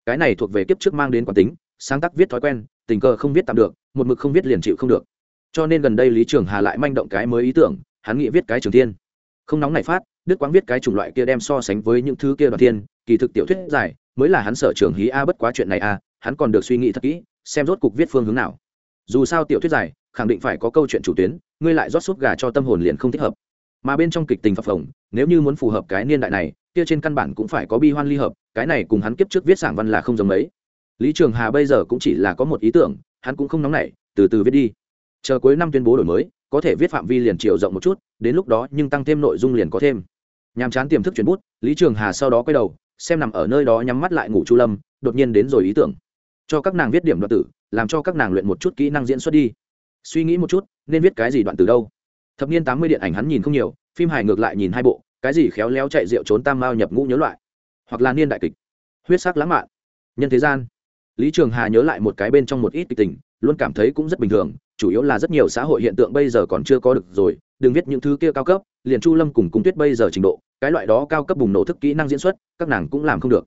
Cái này thuộc về kiếp trước mang đến quán tính, sáng tác viết thói quen, tình cờ không viết tạm được, một mực không viết liền chịu không được. Cho nên gần đây lý trường hà lại manh động cái mới ý tưởng, hắn nghĩ viết cái trường thiên. Không nóng này phát đức quang viết cái chủng loại kia đem so sánh với những thứ kia đoàn thiên, kỳ thực tiểu thuyết Giải mới là hắn sở trường hí a bất quá chuyện này a, hắn còn được suy nghĩ thật kỹ, xem rốt cục viết phương hướng nào. Dù sao tiểu thuyết Giải khẳng định phải có câu chuyện chủ tuyến, ngươi lại rót súp gà cho tâm hồn liền không thích hợp. Mà bên trong kịch tình phập phồng, nếu như muốn phù hợp cái niên đại này, kia trên căn bản cũng phải có bi hoan ly hợp, cái này cùng hắn kiếp trước viết sảng văn là không giống mấy. Lý trường hà bây giờ cũng chỉ là có một ý tưởng, hắn cũng không nóng nảy, từ từ viết đi. Chờ cuối năm tuyên bố đổi mới, có thể viết phạm vi liền chiều rộng một chút, đến lúc đó nhưng tăng thêm nội dung liền có thêm nhàm chán tiềm thức chuyển bút, lý trường hà sau đó quay đầu, xem nằm ở nơi đó nhắm mắt lại ngủ chu lâm, đột nhiên đến rồi ý tưởng. Cho các nàng viết điểm đoạn tử, làm cho các nàng luyện một chút kỹ năng diễn xuất đi. Suy nghĩ một chút, nên viết cái gì đoạn từ đâu? Thập niên tám mươi điện ảnh hắn nhìn không nhiều, phim hài ngược lại nhìn hai bộ, cái gì khéo léo chạy rượu trốn tam mao nhập ngũ nhớ loại. Hoặc là niên đại kịch. Huyết sắc lãng mạn. Nhân thế gian. Lý trường hà nhớ lại một cái bên trong một ít kịch tình, luôn cảm thấy cũng rất bình thường, chủ yếu là rất nhiều xã hội hiện tượng bây giờ còn chưa có được rồi, đừng viết những thứ kia cao cấp, liền chu lâm cùng cung tuyết bây giờ trình độ cái loại đó cao cấp bùng nổ thức kỹ năng diễn xuất, các nàng cũng làm không được.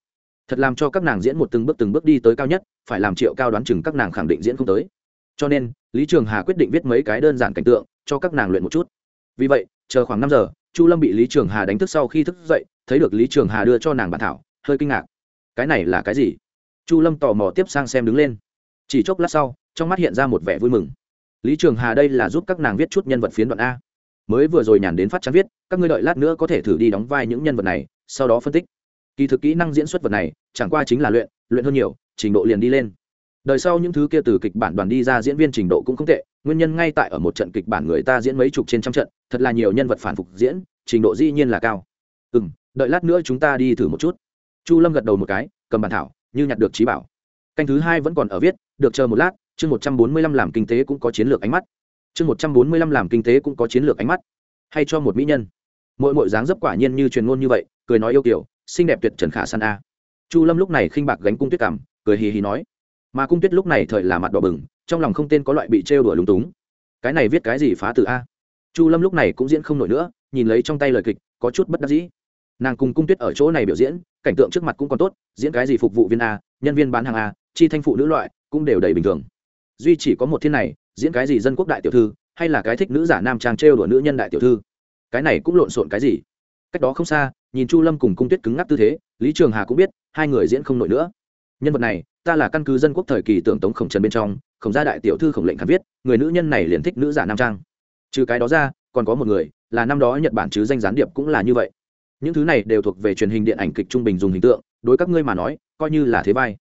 Thật làm cho các nàng diễn một từng bước từng bước đi tới cao nhất, phải làm triệu cao đoán chừng các nàng khẳng định diễn không tới. Cho nên, lý trường hà quyết định viết mấy cái đơn giản cảnh tượng, cho các nàng luyện một chút. Vì vậy, chờ khoảng năm giờ, chu lâm bị lý trường hà đánh thức sau khi thức dậy, thấy được lý trường hà đưa cho nàng bản thảo, hơi kinh ngạc. Cái này là cái gì? Chu lâm tò mò tiếp sang xem đứng lên. Chỉ chốc lát sau, trong mắt hiện ra một vẻ vui mừng. Lý trường hà đây là giúp các nàng viết chút nhân vật phiến đoạn a mới vừa rồi nhàn đến phát chán viết, các ngươi đợi lát nữa có thể thử đi đóng vai những nhân vật này, sau đó phân tích. Kỳ thực kỹ năng diễn xuất vật này, chẳng qua chính là luyện luyện hơn nhiều, trình độ liền đi lên. Đời sau những thứ kia từ kịch bản đoàn đi ra diễn viên trình độ cũng không tệ, nguyên nhân ngay tại ở một trận kịch bản người ta diễn mấy chục trên trăm trận, thật là nhiều nhân vật phản phục diễn, trình độ dĩ nhiên là cao. Ừ m đợi lát nữa chúng ta đi thử một chút. Chu lâm gật đầu một cái, cầm bàn thảo, như nhặt được trí bảo. Canh thứ hai vẫn còn ở viết, được chờ một lát, chương một trăm bốn mươi lăm làm kinh tế cũng có chiến lược ánh mắt chương một trăm bốn mươi lăm làm kinh tế cũng có chiến lược ánh mắt, hay cho một mỹ nhân. Mỗi mỗi dáng dấp quả nhiên như truyền ngôn như vậy, cười nói yêu kiểu, xinh đẹp tuyệt trần khả san a. Chu lâm lúc này khinh bạc gánh cung tuyết cảm, cười hì hì nói, mà cung tuyết lúc này thời là mặt đỏ bừng, trong lòng không tên có loại bị trêu đùa lúng túng. Cái này viết cái gì phá từ a? Chu lâm lúc này cũng diễn không nổi nữa, nhìn lấy trong tay lời kịch, có chút bất đắc dĩ. Nàng cùng cung tuyết ở chỗ này biểu diễn, cảnh tượng trước mặt cũng còn tốt, diễn cái gì phục vụ viên a, nhân viên bán hàng a, chi thanh phụ nữ loại, cũng đều đầy bình thường. Duy chỉ có một thiên này diễn cái gì dân quốc đại tiểu thư, hay là cái thích nữ giả nam trang trêu đùa nữ nhân đại tiểu thư? Cái này cũng lộn xộn cái gì? Cách đó không xa, nhìn chu lâm cùng cung tuyết cứng ngắc tư thế, lý trường hà cũng biết, hai người diễn không nổi nữa. Nhân vật này, ta là căn cứ dân quốc thời kỳ tưởng tống khổng trần bên trong, khổng gia đại tiểu thư khổng lệnh khán viết, người nữ nhân này liền thích nữ giả nam trang. Trừ cái đó ra, còn có một người, là năm đó nhật bản chứ danh gián điệp cũng là như vậy. Những thứ này đều thuộc về truyền hình điện ảnh kịch trung bình dùng hình tượng, đối các ngươi mà nói, coi như là thế vai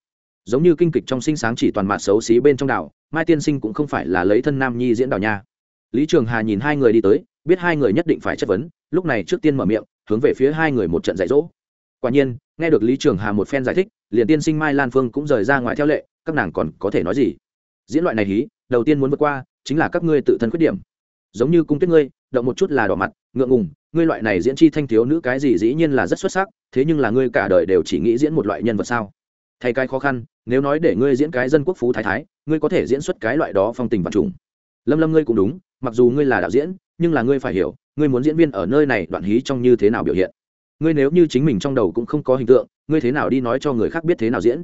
giống như kinh kịch trong sinh sáng chỉ toàn mặt xấu xí bên trong đảo, mai tiên sinh cũng không phải là lấy thân nam nhi diễn đảo nha. Lý trường hà nhìn hai người đi tới, biết hai người nhất định phải chất vấn, lúc này trước tiên mở miệng, hướng về phía hai người một trận dạy dỗ. Quả nhiên, nghe được lý trường hà một phen giải thích, liền tiên sinh mai lan phương cũng rời ra ngoài theo lệ, các nàng còn có thể nói gì? Diễn loại này hí, đầu tiên muốn vượt qua, chính là các ngươi tự thân khuyết điểm. Giống như cung tuyết ngươi, động một chút là đỏ mặt, ngượng ngùng, ngươi loại này diễn chi thanh thiếu nữ cái gì dĩ nhiên là rất xuất sắc, thế nhưng là ngươi cả đời đều chỉ nghĩ diễn một loại nhân vật sao? Thay cái khó khăn, nếu nói để ngươi diễn cái dân quốc phú thái thái, ngươi có thể diễn xuất cái loại đó phong tình văn trùng. Lâm lâm ngươi cũng đúng, mặc dù ngươi là đạo diễn, nhưng là ngươi phải hiểu, ngươi muốn diễn viên ở nơi này đoạn hí trong như thế nào biểu hiện. Ngươi nếu như chính mình trong đầu cũng không có hình tượng, ngươi thế nào đi nói cho người khác biết thế nào diễn?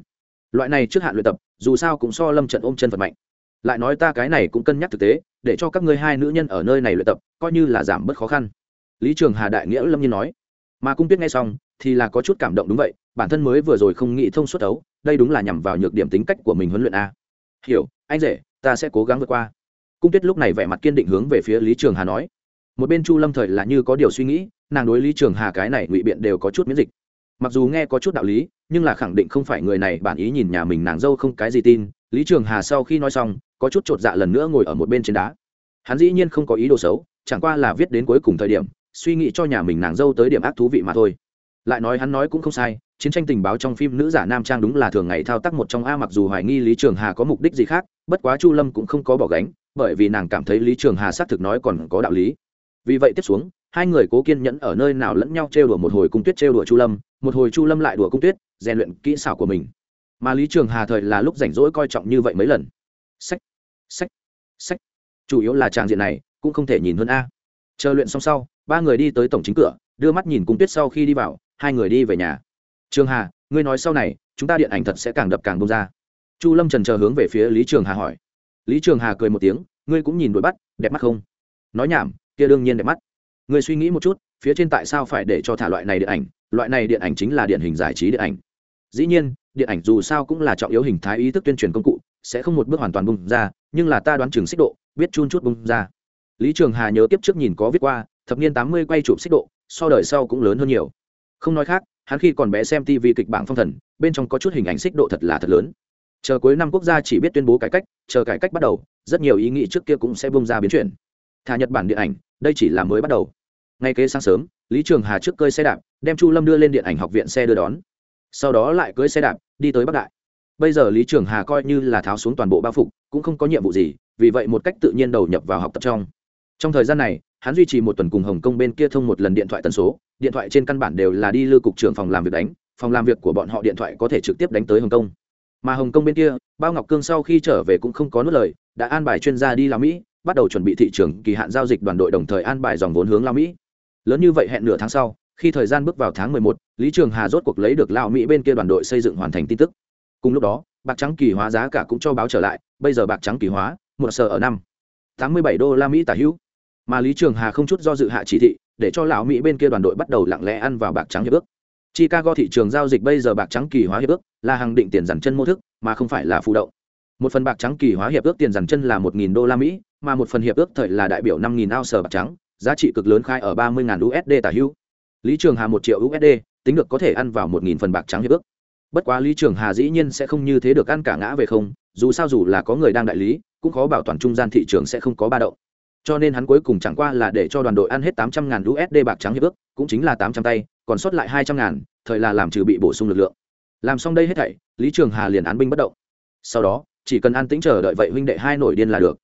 Loại này trước hạn luyện tập, dù sao cũng so lâm trận ôm chân phật mạnh. Lại nói ta cái này cũng cân nhắc thực tế, để cho các ngươi hai nữ nhân ở nơi này luyện tập, coi như là giảm bớt khó khăn. Lý trường hà đại nghĩa lâm nhiên nói. Mà cung tuyết nghe xong, thì là có chút cảm động đúng vậy bản thân mới vừa rồi không nghĩ thông suốt ấu đây đúng là nhằm vào nhược điểm tính cách của mình huấn luyện a. Hiểu, anh rể, ta sẽ cố gắng vượt qua. Cung tuyết lúc này vẻ mặt kiên định hướng về phía lý trường hà nói. Một bên chu lâm thời là như có điều suy nghĩ, nàng đối lý trường hà cái này ngụy biện đều có chút miễn dịch. Mặc dù nghe có chút đạo lý, nhưng là khẳng định không phải người này bản ý nhìn nhà mình nàng dâu không cái gì tin. Lý trường hà sau khi nói xong, có chút chột dạ lần nữa ngồi ở một bên trên đá. Hắn dĩ nhiên không có ý đồ xấu, chẳng qua là viết đến cuối cùng thời điểm, suy nghĩ cho nhà mình nàng dâu tới điểm ác thú vị mà thôi lại nói hắn nói cũng không sai, chiến tranh tình báo trong phim nữ giả nam trang đúng là thường ngày thao tác một trong a mặc dù hoài nghi lý trường hà có mục đích gì khác, bất quá chu lâm cũng không có bỏ gánh, bởi vì nàng cảm thấy lý trường hà xác thực nói còn có đạo lý. Vì vậy tiếp xuống, hai người cố kiên nhẫn ở nơi nào lẫn nhau trêu đùa một hồi cung tuyết trêu đùa chu lâm, một hồi chu lâm lại đùa cung tuyết, rèn luyện kỹ xảo của mình. Mà lý trường hà thời là lúc rảnh rỗi coi trọng như vậy mấy lần. Sách sách sách. Chủ yếu là tràng diện này, cũng không thể nhìn hơn a. Chờ luyện xong sau, ba người đi tới tổng chính cửa, đưa mắt nhìn cung tuyết sau khi đi vào hai người đi về nhà. Trường hà, ngươi nói sau này, chúng ta điện ảnh thật sẽ càng đập càng bông ra. Chu lâm trần chờ hướng về phía lý trường hà hỏi. Lý trường hà cười một tiếng, ngươi cũng nhìn đuổi bắt, đẹp mắt không? Nói nhảm, kia đương nhiên đẹp mắt. Ngươi suy nghĩ một chút, phía trên tại sao phải để cho thả loại này điện ảnh? Loại này điện ảnh chính là điện hình giải trí điện ảnh. Dĩ nhiên, điện ảnh dù sao cũng là trọng yếu hình thái ý thức tuyên truyền công cụ, sẽ không một bước hoàn toàn bung ra, nhưng là ta đoán chừng xích độ, biết chun chút bung ra. Lý trường hà nhớ tiếp trước nhìn có viết qua, thập niên tám mươi quay chụp xích độ, so đời sau cũng lớn hơn nhiều không nói khác, hắn khi còn bé xem tv kịch bản phong thần, bên trong có chút hình ảnh xích độ thật là thật lớn. Chờ cuối năm quốc gia chỉ biết tuyên bố cải cách, chờ cải cách bắt đầu, rất nhiều ý nghĩ trước kia cũng sẽ bung ra biến chuyển. Thả nhật bản điện ảnh, đây chỉ là mới bắt đầu. Ngay kế sáng sớm, lý trường hà trước cơi xe đạp, đem chu lâm đưa lên điện ảnh học viện xe đưa đón. Sau đó lại cưới xe đạp, đi tới bắc đại. Bây giờ lý trường hà coi như là tháo xuống toàn bộ bao phục, cũng không có nhiệm vụ gì, vì vậy một cách tự nhiên đầu nhập vào học tập trong trong thời gian này hắn duy trì một tuần cùng hồng kông bên kia thông một lần điện thoại tần số điện thoại trên căn bản đều là đi lưu cục trưởng phòng làm việc đánh phòng làm việc của bọn họ điện thoại có thể trực tiếp đánh tới hồng kông. Mà hồng kông bên kia bao ngọc cương sau khi trở về cũng không có nốt lời đã an bài chuyên gia đi làm mỹ bắt đầu chuẩn bị thị trường kỳ hạn giao dịch đoàn đội đồng thời an bài dòng vốn hướng lao mỹ. Lớn như vậy hẹn nửa tháng sau khi thời gian bước vào tháng 11, lý trường hà rốt cuộc lấy được lao mỹ bên kia đoàn đội xây dựng hoàn thành tin tức. Cùng lúc đó bạc trắng kỳ hóa giá cả cũng cho báo trở lại bây giờ bạc trắng kỳ hóa một sở ở năm. 87 đô la mỹ tả hữu mà lý trường hà không chút do dự hạ chỉ thị, để cho lão mỹ bên kia đoàn đội bắt đầu lặng lẽ ăn vào bạc trắng hiệp ước. Chicago thị trường giao dịch bây giờ bạc trắng kỳ hóa hiệp ước là hàng định tiền dằn chân mô thức, mà không phải là phụ động. Một phần bạc trắng kỳ hóa hiệp ước tiền dằn chân là một nghìn đô la mỹ, mà một phần hiệp ước thời là đại biểu năm nghìn ao sở bạc trắng, giá trị cực lớn khai ở ba mươi usd tả hữu. Lý trường hà một triệu usd tính được có thể ăn vào một nghìn phần bạc trắng hiệp ước. Bất quá lý trường hà dĩ nhiên sẽ không như thế được ăn cả ngã về không, dù sao dù là có người đang đại lý, cũng khó bảo toàn trung gian thị trường sẽ không có ba động cho nên hắn cuối cùng chẳng qua là để cho đoàn đội ăn hết tám trăm ngàn usd bạc trắng hiệp ước, cũng chính là tám trăm tay, còn sót lại hai trăm ngàn, thời là làm trừ bị bổ sung lực lượng. Làm xong đây hết thảy, lý trường hà liền án binh bất động. Sau đó, chỉ cần an tĩnh chờ đợi vậy huynh đệ hai nổi điên là được.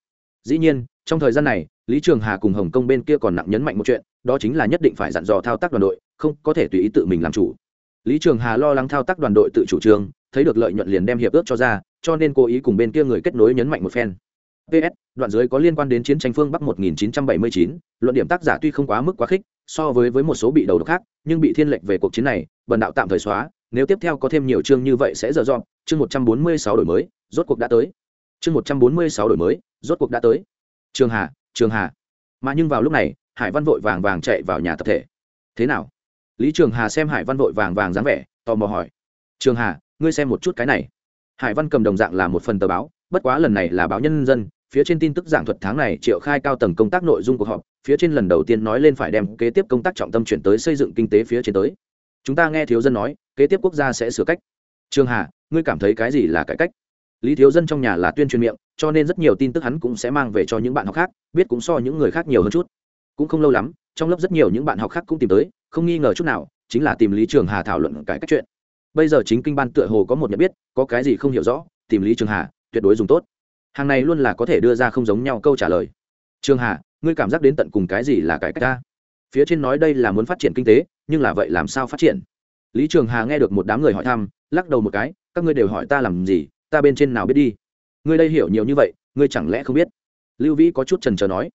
Dĩ nhiên, trong thời gian này, lý trường hà cùng hồng kông bên kia còn nặng nhấn mạnh một chuyện, đó chính là nhất định phải dặn dò thao tác đoàn đội, không có thể tùy ý tự mình làm chủ. Lý trường hà lo lắng thao tác đoàn đội tự chủ trương, thấy được lợi nhuận liền đem hiệp ước cho ra, cho nên cố ý cùng bên kia người kết nối nhấn mạnh một phen ps đoạn dưới có liên quan đến chiến tranh phương bắc 1979, luận điểm tác giả tuy không quá mức quá khích so với với một số bị đầu độc khác nhưng bị thiên lệch về cuộc chiến này bần đạo tạm thời xóa nếu tiếp theo có thêm nhiều chương như vậy sẽ dở dọn chương 146 đổi mới rốt cuộc đã tới. Chương 146 đổi mới rốt cuộc đã tới. Trường hà trường hà. Mà nhưng vào lúc này hải văn vội vàng vàng chạy vào nhà tập thể. Thế nào? Lý trường hà xem hải văn vội vàng vàng dáng vẻ tò mò hỏi. Trường hà ngươi xem một chút cái này. Hải văn cầm đồng dạng là một phần tờ báo bất quá lần này là báo nhân dân phía trên tin tức giảng thuật tháng này triệu khai cao tầng công tác nội dung cuộc họp, phía trên lần đầu tiên nói lên phải đem kế tiếp công tác trọng tâm chuyển tới xây dựng kinh tế phía trên tới. Chúng ta nghe thiếu dân nói, kế tiếp quốc gia sẽ sửa cách. Trường hà, ngươi cảm thấy cái gì là cải cách? Lý thiếu dân trong nhà là tuyên truyền miệng, cho nên rất nhiều tin tức hắn cũng sẽ mang về cho những bạn học khác, biết cũng so những người khác nhiều hơn chút. Cũng không lâu lắm, trong lớp rất nhiều những bạn học khác cũng tìm tới, không nghi ngờ chút nào, chính là tìm lý trường hà thảo luận cải cách chuyện. Bây giờ chính kinh ban tựa hồ có một nhận biết, có cái gì không hiểu rõ, tìm lý trường hà, tuyệt đối dùng tốt hàng này luôn là có thể đưa ra không giống nhau câu trả lời. Trường hà ngươi cảm giác đến tận cùng cái gì là cải cách ta? Phía trên nói đây là muốn phát triển kinh tế nhưng là vậy làm sao phát triển? Lý trường hà nghe được một đám người hỏi thăm lắc đầu một cái các ngươi đều hỏi ta làm gì ta bên trên nào biết đi? Ngươi đây hiểu nhiều như vậy ngươi chẳng lẽ không biết? Lưu vĩ có chút trần trờ nói.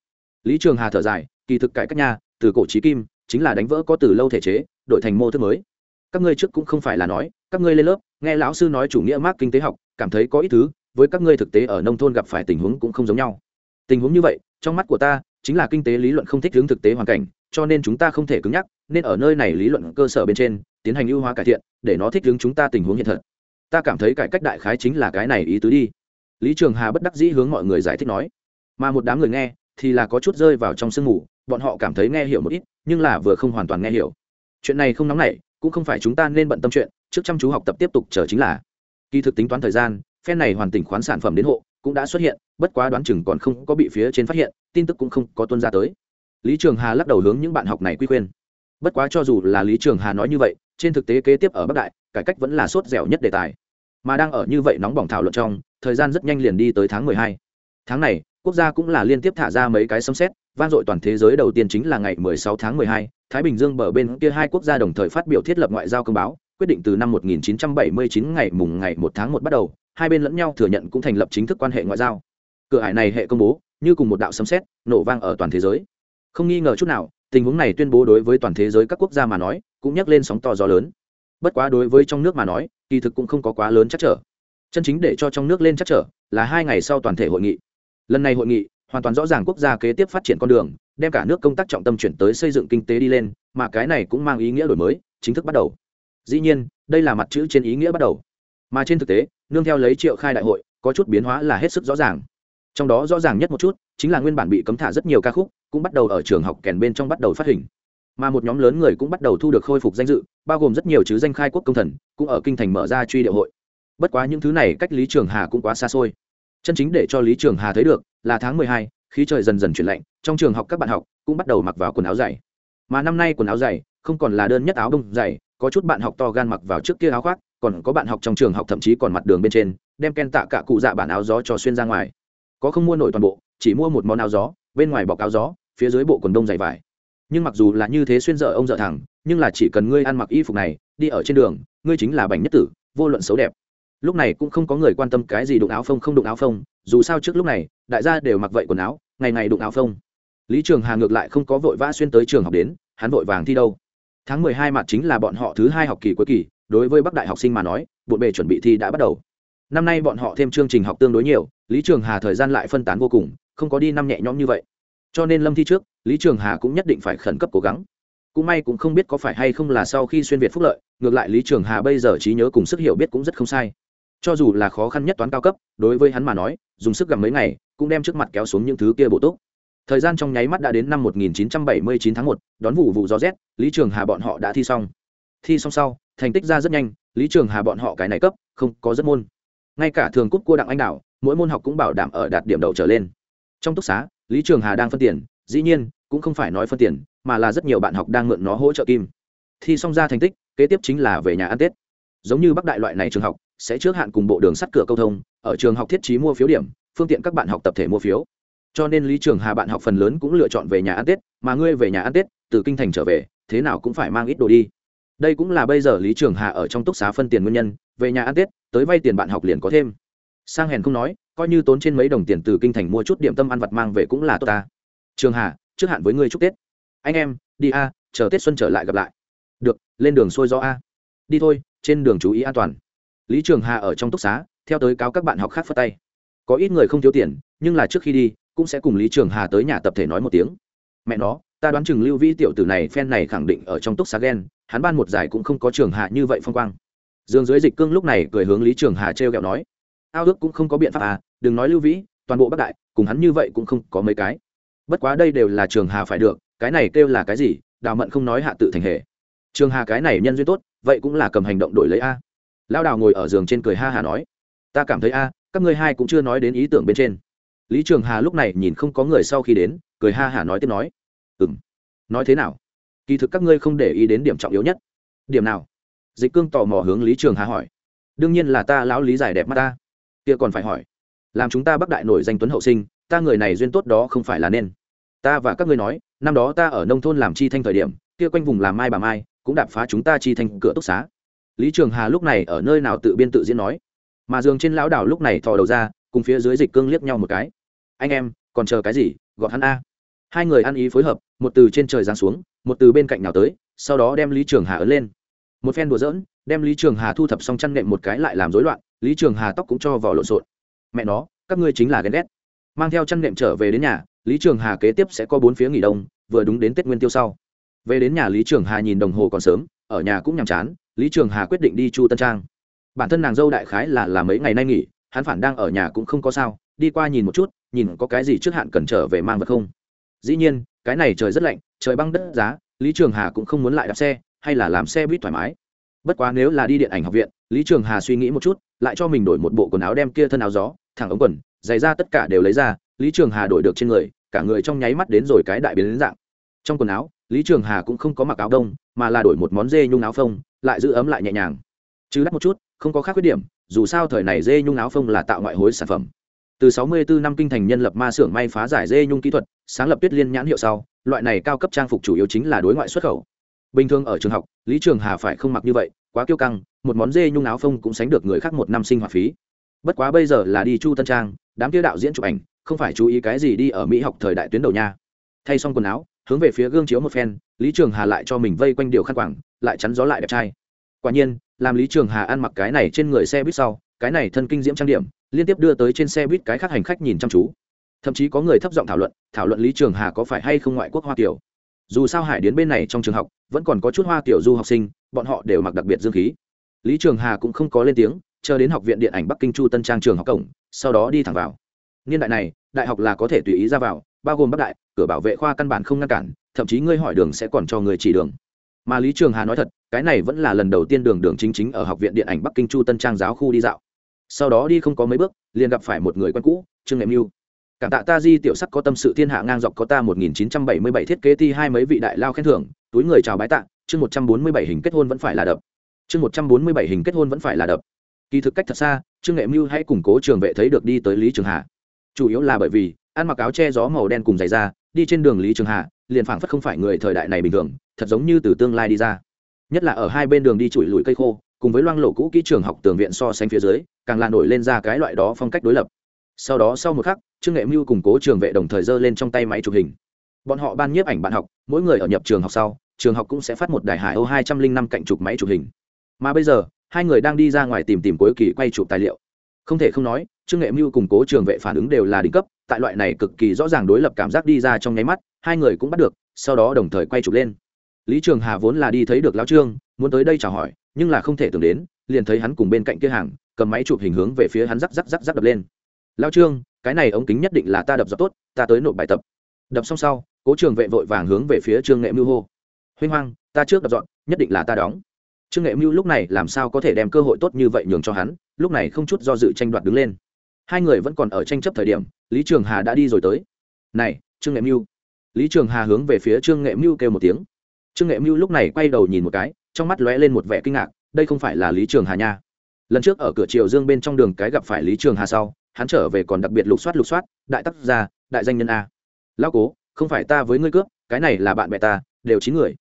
Lý trường hà thở dài kỳ thực cải cách nhà, từ cổ trí kim chính là đánh vỡ có từ lâu thể chế đổi thành mô thức mới. Các ngươi trước cũng không phải là nói các ngươi lên lớp nghe lão sư nói chủ nghĩa mark kinh tế học cảm thấy có ít thứ với các ngươi thực tế ở nông thôn gặp phải tình huống cũng không giống nhau. Tình huống như vậy, trong mắt của ta, chính là kinh tế lý luận không thích hướng thực tế hoàn cảnh, cho nên chúng ta không thể cứng nhắc, nên ở nơi này lý luận cơ sở bên trên, tiến hành ưu hóa cải thiện, để nó thích hướng chúng ta tình huống hiện thật. Ta cảm thấy cải cách đại khái chính là cái này ý tứ đi. Lý trường hà bất đắc dĩ hướng mọi người giải thích nói. Mà một đám người nghe, thì là có chút rơi vào trong sương mù, bọn họ cảm thấy nghe hiểu một ít, nhưng là vừa không hoàn toàn nghe hiểu. Chuyện này không nóng nảy, cũng không phải chúng ta nên bận tâm chuyện, trước chăm chú học tập tiếp tục chờ chính là. Kỳ thực tính toán thời gian phen này hoàn tỉnh khoán sản phẩm đến hộ cũng đã xuất hiện bất quá đoán chừng còn không có bị phía trên phát hiện tin tức cũng không có tuân ra tới. Lý trường hà lắc đầu hướng những bạn học này quy khuyên. Bất quá cho dù là lý trường hà nói như vậy trên thực tế kế tiếp ở bắc đại cải cách vẫn là sốt dẻo nhất đề tài. Mà đang ở như vậy nóng bỏng thảo luận trong thời gian rất nhanh liền đi tới tháng mười hai. Tháng này quốc gia cũng là liên tiếp thả ra mấy cái sấm xét vang dội toàn thế giới đầu tiên chính là ngày 16 tháng 12, Thái Bình Dương bờ bên kia hai quốc gia đồng thời phát biểu thiết lập ngoại giao công báo, quyết định từ năm 1979 ngày mùng ngày 1 tháng 1 bắt đầu, hai bên lẫn nhau thừa nhận cũng thành lập chính thức quan hệ ngoại giao. Cửa hải này hệ công bố, như cùng một đạo sấm sét, nổ vang ở toàn thế giới. Không nghi ngờ chút nào, tình huống này tuyên bố đối với toàn thế giới các quốc gia mà nói, cũng nhắc lên sóng to gió lớn. Bất quá đối với trong nước mà nói, kỳ thực cũng không có quá lớn chắc trở. Chân chính để cho trong nước lên chắc trở, là hai ngày sau toàn thể hội nghị. Lần này hội nghị, hoàn toàn rõ ràng quốc gia kế tiếp phát triển con đường đem cả nước công tác trọng tâm chuyển tới xây dựng kinh tế đi lên mà cái này cũng mang ý nghĩa đổi mới chính thức bắt đầu dĩ nhiên đây là mặt chữ trên ý nghĩa bắt đầu mà trên thực tế, nương theo lấy triệu khai đại hội, có chút biến hóa là hết sức rõ ràng. Trong đó rõ ràng nhất một chút, chính là nguyên bản bị cấm thả rất nhiều ca khúc, cũng bắt đầu ở trường học kèn bên trong bắt đầu phát hình. Mà một nhóm lớn người cũng bắt đầu thu được khôi phục danh dự, bao gồm rất nhiều chứ danh khai quốc công thần, cũng ở kinh thành mở ra truy điệu hội. Bất quá những thứ này cách lý trường hà cũng quá xa xôi. Chân chính để cho lý trường hà thấy được, là tháng mười hai, khí trời dần dần chuyển lạnh, trong trường học các bạn học cũng bắt đầu mặc vào quần áo dày. Mà năm nay quần áo dày không còn là đơn nhất áo đông dày, có chút bạn học to gan mặc vào trước kia áo khoác còn có bạn học trong trường học thậm chí còn mặt đường bên trên, đem ken tạ cả cụ dạ bản áo gió cho xuyên ra ngoài. Có không mua nổi toàn bộ, chỉ mua một món áo gió, bên ngoài bọc áo gió, phía dưới bộ quần đông dày vải. Nhưng mặc dù là như thế xuyên dở ông dở thẳng nhưng là chỉ cần ngươi ăn mặc y phục này, đi ở trên đường, ngươi chính là bảnh nhất tử, vô luận xấu đẹp. Lúc này cũng không có người quan tâm cái gì đụng áo phông không đụng áo phông, dù sao trước lúc này, đại gia đều mặc vậy quần áo, ngày ngày đụng áo phông. Lý trường hà ngược lại không có vội vã xuyên tới trường học đến, hắn vội vàng thi đâu. Tháng mười hai mặt chính là bọn họ thứ hai học kỳ cuối kỳ đối với bắc đại học sinh mà nói bộn bề chuẩn bị thi đã bắt đầu. Năm nay bọn họ thêm chương trình học tương đối nhiều lý trường hà thời gian lại phân tán vô cùng không có đi năm nhẹ nhõm như vậy. Cho nên lâm thi trước lý trường hà cũng nhất định phải khẩn cấp cố gắng. Cũng may cũng không biết có phải hay không là sau khi xuyên việt phúc lợi ngược lại lý trường hà bây giờ trí nhớ cùng sức hiểu biết cũng rất không sai. Cho dù là khó khăn nhất toán cao cấp đối với hắn mà nói dùng sức gặm mấy ngày cũng đem trước mặt kéo xuống những thứ kia bổ túc. Thời gian trong nháy mắt đã đến năm 1979 tháng 1, đón vụ vụ gió rét lý trường hà bọn họ đã thi xong. Thi xong sau thành tích ra rất nhanh, lý trường hà bọn họ cái này cấp, không, có rất môn. Ngay cả thường cúp cua đặng anh đạo mỗi môn học cũng bảo đảm ở đạt điểm đầu trở lên. Trong túc xá, lý trường hà đang phân tiền, dĩ nhiên, cũng không phải nói phân tiền, mà là rất nhiều bạn học đang mượn nó hỗ trợ kim. Thi xong ra thành tích, kế tiếp chính là về nhà ăn tết. Giống như bắc đại loại này trường học, sẽ trước hạn cùng bộ đường sắt cửa câu thông, ở trường học thiết trí mua phiếu điểm, phương tiện các bạn học tập thể mua phiếu. Cho nên lý trường hà bạn học phần lớn cũng lựa chọn về nhà ăn tết, mà ngươi về nhà ăn tết, từ kinh thành trở về, thế nào cũng phải mang ít đồ đi đây cũng là bây giờ lý trường hà ở trong túc xá phân tiền nguyên nhân, về nhà ăn tết, tới vay tiền bạn học liền có thêm. Sang hèn không nói, coi như tốn trên mấy đồng tiền từ kinh thành mua chút điểm tâm ăn vặt mang về cũng là tốt ta. Trường hà, trước hạn với ngươi chúc tết. Anh em, đi a, chờ tết xuân trở lại gặp lại. Được, lên đường xuôi do a. Đi thôi, trên đường chú ý an toàn. Lý trường hà ở trong túc xá, theo tới cáo các bạn học khác phất tay. Có ít người không thiếu tiền, nhưng là trước khi đi, cũng sẽ cùng lý trường hà tới nhà tập thể nói một tiếng. Mẹ nó ta đoán chừng lưu vĩ tiểu tử này phen này khẳng định ở trong túc xá ghen, hắn ban một giải cũng không có trường hạ như vậy phong quang. Dương dưới dịch cương lúc này cười hướng lý trường hà trêu ghẹo kẹo nói, ao ước cũng không có biện pháp à đừng nói lưu vĩ, toàn bộ bắc đại, cùng hắn như vậy cũng không có mấy cái. Bất quá đây đều là trường hà phải được, cái này kêu là cái gì, đào mận không nói hạ tự thành hệ. Trường hà cái này nhân duyên tốt, vậy cũng là cầm hành động đổi lấy a. Lao đào ngồi ở giường trên cười ha hà nói, ta cảm thấy a, các ngươi hai cũng chưa nói đến ý tưởng bên trên. Lý trường hà lúc này nhìn không có người sau khi đến, cười ha hà nói tiếp nói ừ m nói thế nào? Kỳ thực các ngươi không để ý đến điểm trọng yếu nhất. Điểm nào? Dịch cương tò mò hướng lý trường hà hỏi. Đương nhiên là ta lão lý giải đẹp mắt ta. Kia còn phải hỏi. Làm chúng ta bắc đại nổi danh tuấn hậu sinh, ta người này duyên tốt đó không phải là nên. Ta và các ngươi nói, năm đó ta ở nông thôn làm chi thanh thời điểm, kia quanh vùng làm mai bà mai, cũng đạp phá chúng ta chi thanh cửa túc xá. Lý trường hà lúc này ở nơi nào tự biên tự diễn nói. Mà giường trên lão đảo lúc này thò đầu ra, cùng phía dưới dịch cương liếc nhau một cái. Anh em, còn chờ cái gì? Gọt hắn a hai người ăn ý phối hợp, một từ trên trời giáng xuống, một từ bên cạnh nào tới, sau đó đem lý trường hà ấn lên. Một phen đùa dỡn đem lý trường hà thu thập xong chăn nệm một cái lại làm rối loạn, lý trường hà tóc cũng cho vào lộn xộn. Mẹ nó, các ngươi chính là ghen ghét. Mang theo chăn nệm trở về đến nhà, lý trường hà kế tiếp sẽ có bốn phía nghỉ đông, vừa đúng đến tết nguyên tiêu sau. Về đến nhà, lý trường hà nhìn đồng hồ còn sớm, ở nhà cũng nhàm chán, lý trường hà quyết định đi chu tân trang. Bản thân nàng dâu đại khái là là mấy ngày nay nghỉ, hắn phản đang ở nhà cũng không có sao, đi qua nhìn một chút, nhìn có cái gì trước hạn cần trở về mang vật không dĩ nhiên, cái này trời rất lạnh, trời băng đất giá, lý trường hà cũng không muốn lại đạp xe, hay là làm xe buýt thoải mái. Bất quá nếu là đi điện ảnh học viện, lý trường hà suy nghĩ một chút, lại cho mình đổi một bộ quần áo đem kia thân áo gió, thẳng ống quần, giày ra tất cả đều lấy ra, lý trường hà đổi được trên người, cả người trong nháy mắt đến rồi cái đại biến đến dạng. Trong quần áo, lý trường hà cũng không có mặc áo đông, mà là đổi một món dê nhung áo phông, lại giữ ấm lại nhẹ nhàng. Chứ đắt một chút, không có khác khuyết điểm, dù sao thời này dê nhung áo phông là tạo ngoại hối sản phẩm từ 64 năm kinh thành nhân lập ma xưởng may phá giải dê nhung kỹ thuật, sáng lập tuyết liên nhãn hiệu sau, loại này cao cấp trang phục chủ yếu chính là đối ngoại xuất khẩu. Bình thường ở trường học, lý trường hà phải không mặc như vậy, quá kiêu căng, một món dê nhung áo phông cũng sánh được người khác một năm sinh hoạt phí. Bất quá bây giờ là đi chu tân trang, đám kia đạo diễn chụp ảnh, không phải chú ý cái gì đi ở mỹ học thời đại tuyến đầu nha. Thay xong quần áo, hướng về phía gương chiếu một phen, lý trường hà lại cho mình vây quanh điều khăn quảng lại chắn gió lại đẹp trai. Quả nhiên, làm lý trường hà ăn mặc cái này trên người xe buýt sau, cái này thân kinh diễm trang điểm liên tiếp đưa tới trên xe buýt cái khác hành khách nhìn chăm chú. Thậm chí có người thấp giọng thảo luận thảo luận lý trường hà có phải hay không ngoại quốc hoa kiểu dù sao hải đến bên này trong trường học, vẫn còn có chút hoa kiểu du học sinh, bọn họ đều mặc đặc biệt dương khí. Lý trường hà cũng không có lên tiếng, chờ đến học viện điện ảnh bắc kinh chu tân trang trường học cổng, sau đó đi thẳng vào. Niên đại này, đại học là có thể tùy ý ra vào, bao gồm bắc đại, cửa bảo vệ khoa căn bản không ngăn cản, thậm chí ngươi hỏi đường sẽ còn cho người chỉ đường. Mà lý trường hà nói thật, cái này vẫn là lần đầu tiên đường đường chính chính ở học viện điện ảnh bắc kinh chu tân trang giáo khu đi dạo sau đó đi không có mấy bước, liền gặp phải một người quen cũ, trương nghệ mưu. Cảm tạ ta di tiểu sắc có tâm sự thiên hạ ngang dọc có ta một nghìn chín trăm bảy mươi bảy thiết kế thi hai mấy vị đại lao khen thưởng, túi người chào bái tạ, chương một trăm bốn mươi bảy hình kết hôn vẫn phải là đập. Chương một trăm bốn mươi bảy hình kết hôn vẫn phải là đập. Kỳ thực cách thật xa, trương nghệ mưu hãy củng cố trường vệ thấy được đi tới lý trường hà. Chủ yếu là bởi vì, ăn mặc áo che gió màu đen cùng giày da, đi trên đường lý trường hà, liền phảng phất không phải người thời đại này bình thường, thật giống như từ tương lai đi ra. Nhất là ở hai bên đường đi chùi lùi cây khô cùng với loang lộ cũ kỹ trường học tường viện so sánh phía dưới, càng là nổi lên ra cái loại đó phong cách đối lập. Sau đó sau một khắc, trương nghệ mưu củng cố trường vệ đồng thời giơ lên trong tay máy chụp hình. Bọn họ ban nhiếp ảnh bạn học, mỗi người ở nhập trường học sau, trường học cũng sẽ phát một đài hải âu hai trăm linh năm cạnh chụp máy chụp hình. Mà bây giờ, hai người đang đi ra ngoài tìm tìm cuối kỳ quay chụp tài liệu. Không thể không nói, trương nghệ mưu củng cố trường vệ phản ứng đều là đỉnh cấp, tại loại này cực kỳ rõ ràng đối lập cảm giác đi ra trong nháy mắt, hai người cũng bắt được, sau đó đồng thời quay chụp lên. Lý trường hà vốn là đi thấy được lão trương, muốn tới đây chào hỏi nhưng là không thể tưởng đến, liền thấy hắn cùng bên cạnh kia hàng, cầm máy chụp hình hướng về phía hắn rắc rắc rắc rắc đập lên. Lão trương, cái này ống kính nhất định là ta đập rất tốt, ta tới nộp bài tập. Đập xong sau, cố trường vệ vội vàng hướng về phía trương nghệ mưu hô. Huynh hoang, ta trước đập dọn, nhất định là ta đóng. Trương nghệ mưu lúc này làm sao có thể đem cơ hội tốt như vậy nhường cho hắn, lúc này không chút do dự tranh đoạt đứng lên. Hai người vẫn còn ở tranh chấp thời điểm, lý trường hà đã đi rồi tới. Này, trương nghệ mưu. Lý trường hà hướng về phía trương nghệ mưu kêu một tiếng. Trương nghệ mưu lúc này quay đầu nhìn một cái trong mắt lóe lên một vẻ kinh ngạc đây không phải là lý trường hà nha. Lần trước ở cửa triều dương bên trong đường cái gặp phải lý trường hà sau hắn trở về còn đặc biệt lục soát lục soát đại tác gia đại danh nhân a. Lao cố không phải ta với ngươi cướp cái này là bạn bè ta đều chín người.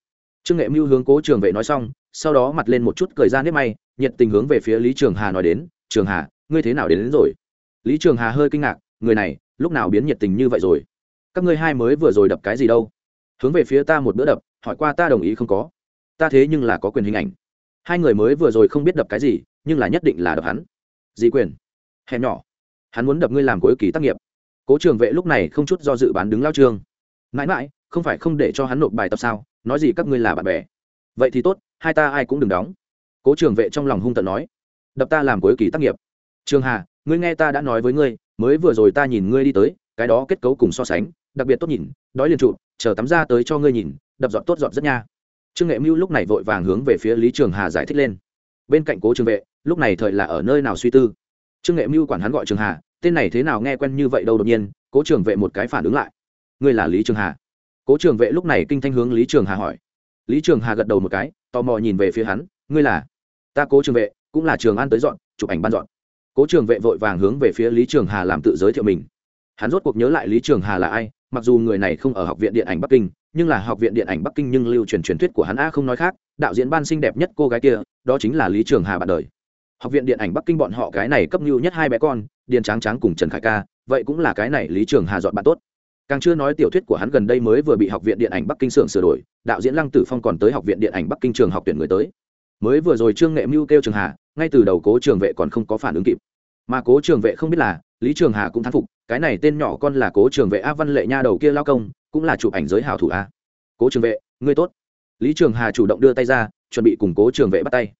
Trương nghệ mưu hướng cố trường vệ nói xong sau đó mặt lên một chút cười ra nếp may nhiệt tình hướng về phía lý trường hà nói đến trường hà ngươi thế nào đến, đến rồi? Lý trường hà hơi kinh ngạc người này lúc nào biến nhiệt tình như vậy rồi? Các ngươi hai mới vừa rồi đập cái gì đâu? Hướng về phía ta một bữa đập hỏi qua ta đồng ý không có ta thế nhưng là có quyền hình ảnh. Hai người mới vừa rồi không biết đập cái gì, nhưng là nhất định là đập hắn. Di quyền. Hèn nhỏ. Hắn muốn đập ngươi làm cuối kỳ tác nghiệp. Cố trường vệ lúc này không chút do dự bán đứng lao trương mãi mãi, không phải không để cho hắn nộp bài tập sao, nói gì các ngươi là bạn bè. Vậy thì tốt, hai ta ai cũng đừng đóng. Cố trường vệ trong lòng hung tận nói. Đập ta làm cuối kỳ tác nghiệp. Trường hà, ngươi nghe ta đã nói với ngươi, mới vừa rồi ta nhìn ngươi đi tới, cái đó kết cấu cùng so sánh, đặc biệt tốt nhìn, đói liền trụ, chờ tắm ra tới cho ngươi nhìn, đập dọn tốt dọn rất nha trương nghệ mưu lúc này vội vàng hướng về phía lý trường hà giải thích lên. Bên cạnh cố trường vệ, lúc này thời là ở nơi nào suy tư? Trương nghệ mưu quản hắn gọi trường hà, tên này thế nào nghe quen như vậy đâu đột nhiên, cố trường vệ một cái phản ứng lại. Ngươi là lý trường hà? Cố trường vệ lúc này kinh thanh hướng lý trường hà hỏi. Lý trường hà gật đầu một cái, tò mò nhìn về phía hắn, ngươi là? Ta cố trường vệ, cũng là trường an tới dọn, chụp ảnh ban dọn. Cố trường vệ vội vàng hướng về phía lý trường hà làm tự giới thiệu mình. Hắn rốt cuộc nhớ lại lý trường hà là ai, mặc dù người này không ở học viện điện ảnh bắc kinh nhưng là học viện điện ảnh bắc kinh nhưng lưu truyền truyền thuyết của hắn a không nói khác, đạo diễn ban xinh đẹp nhất cô gái kia, đó chính là lý trường hà bạn đời. Học viện điện ảnh bắc kinh bọn họ cái này cấp lưu nhất hai bé con, điền tráng tráng cùng trần khải ca, vậy cũng là cái này lý trường hà dọn bạn tốt. Càng chưa nói tiểu thuyết của hắn gần đây mới vừa bị học viện điện ảnh bắc kinh xưởng sửa đổi, đạo diễn lăng tử phong còn tới học viện điện ảnh bắc kinh trường học tuyển người tới. Mới vừa rồi trương nghệ mưu kêu trường hà, ngay từ đầu cố trường vệ còn không có phản ứng kịp. Mà cố trường vệ không biết là, lý trường hà cũng thán phục, cái này tên nhỏ con là cố trường vệ a văn lệ nha đầu kia lao công cũng là chụp ảnh giới hào thủ a. Cố trường vệ, ngươi tốt. Lý trường hà chủ động đưa tay ra, chuẩn bị cùng cố trường vệ bắt tay.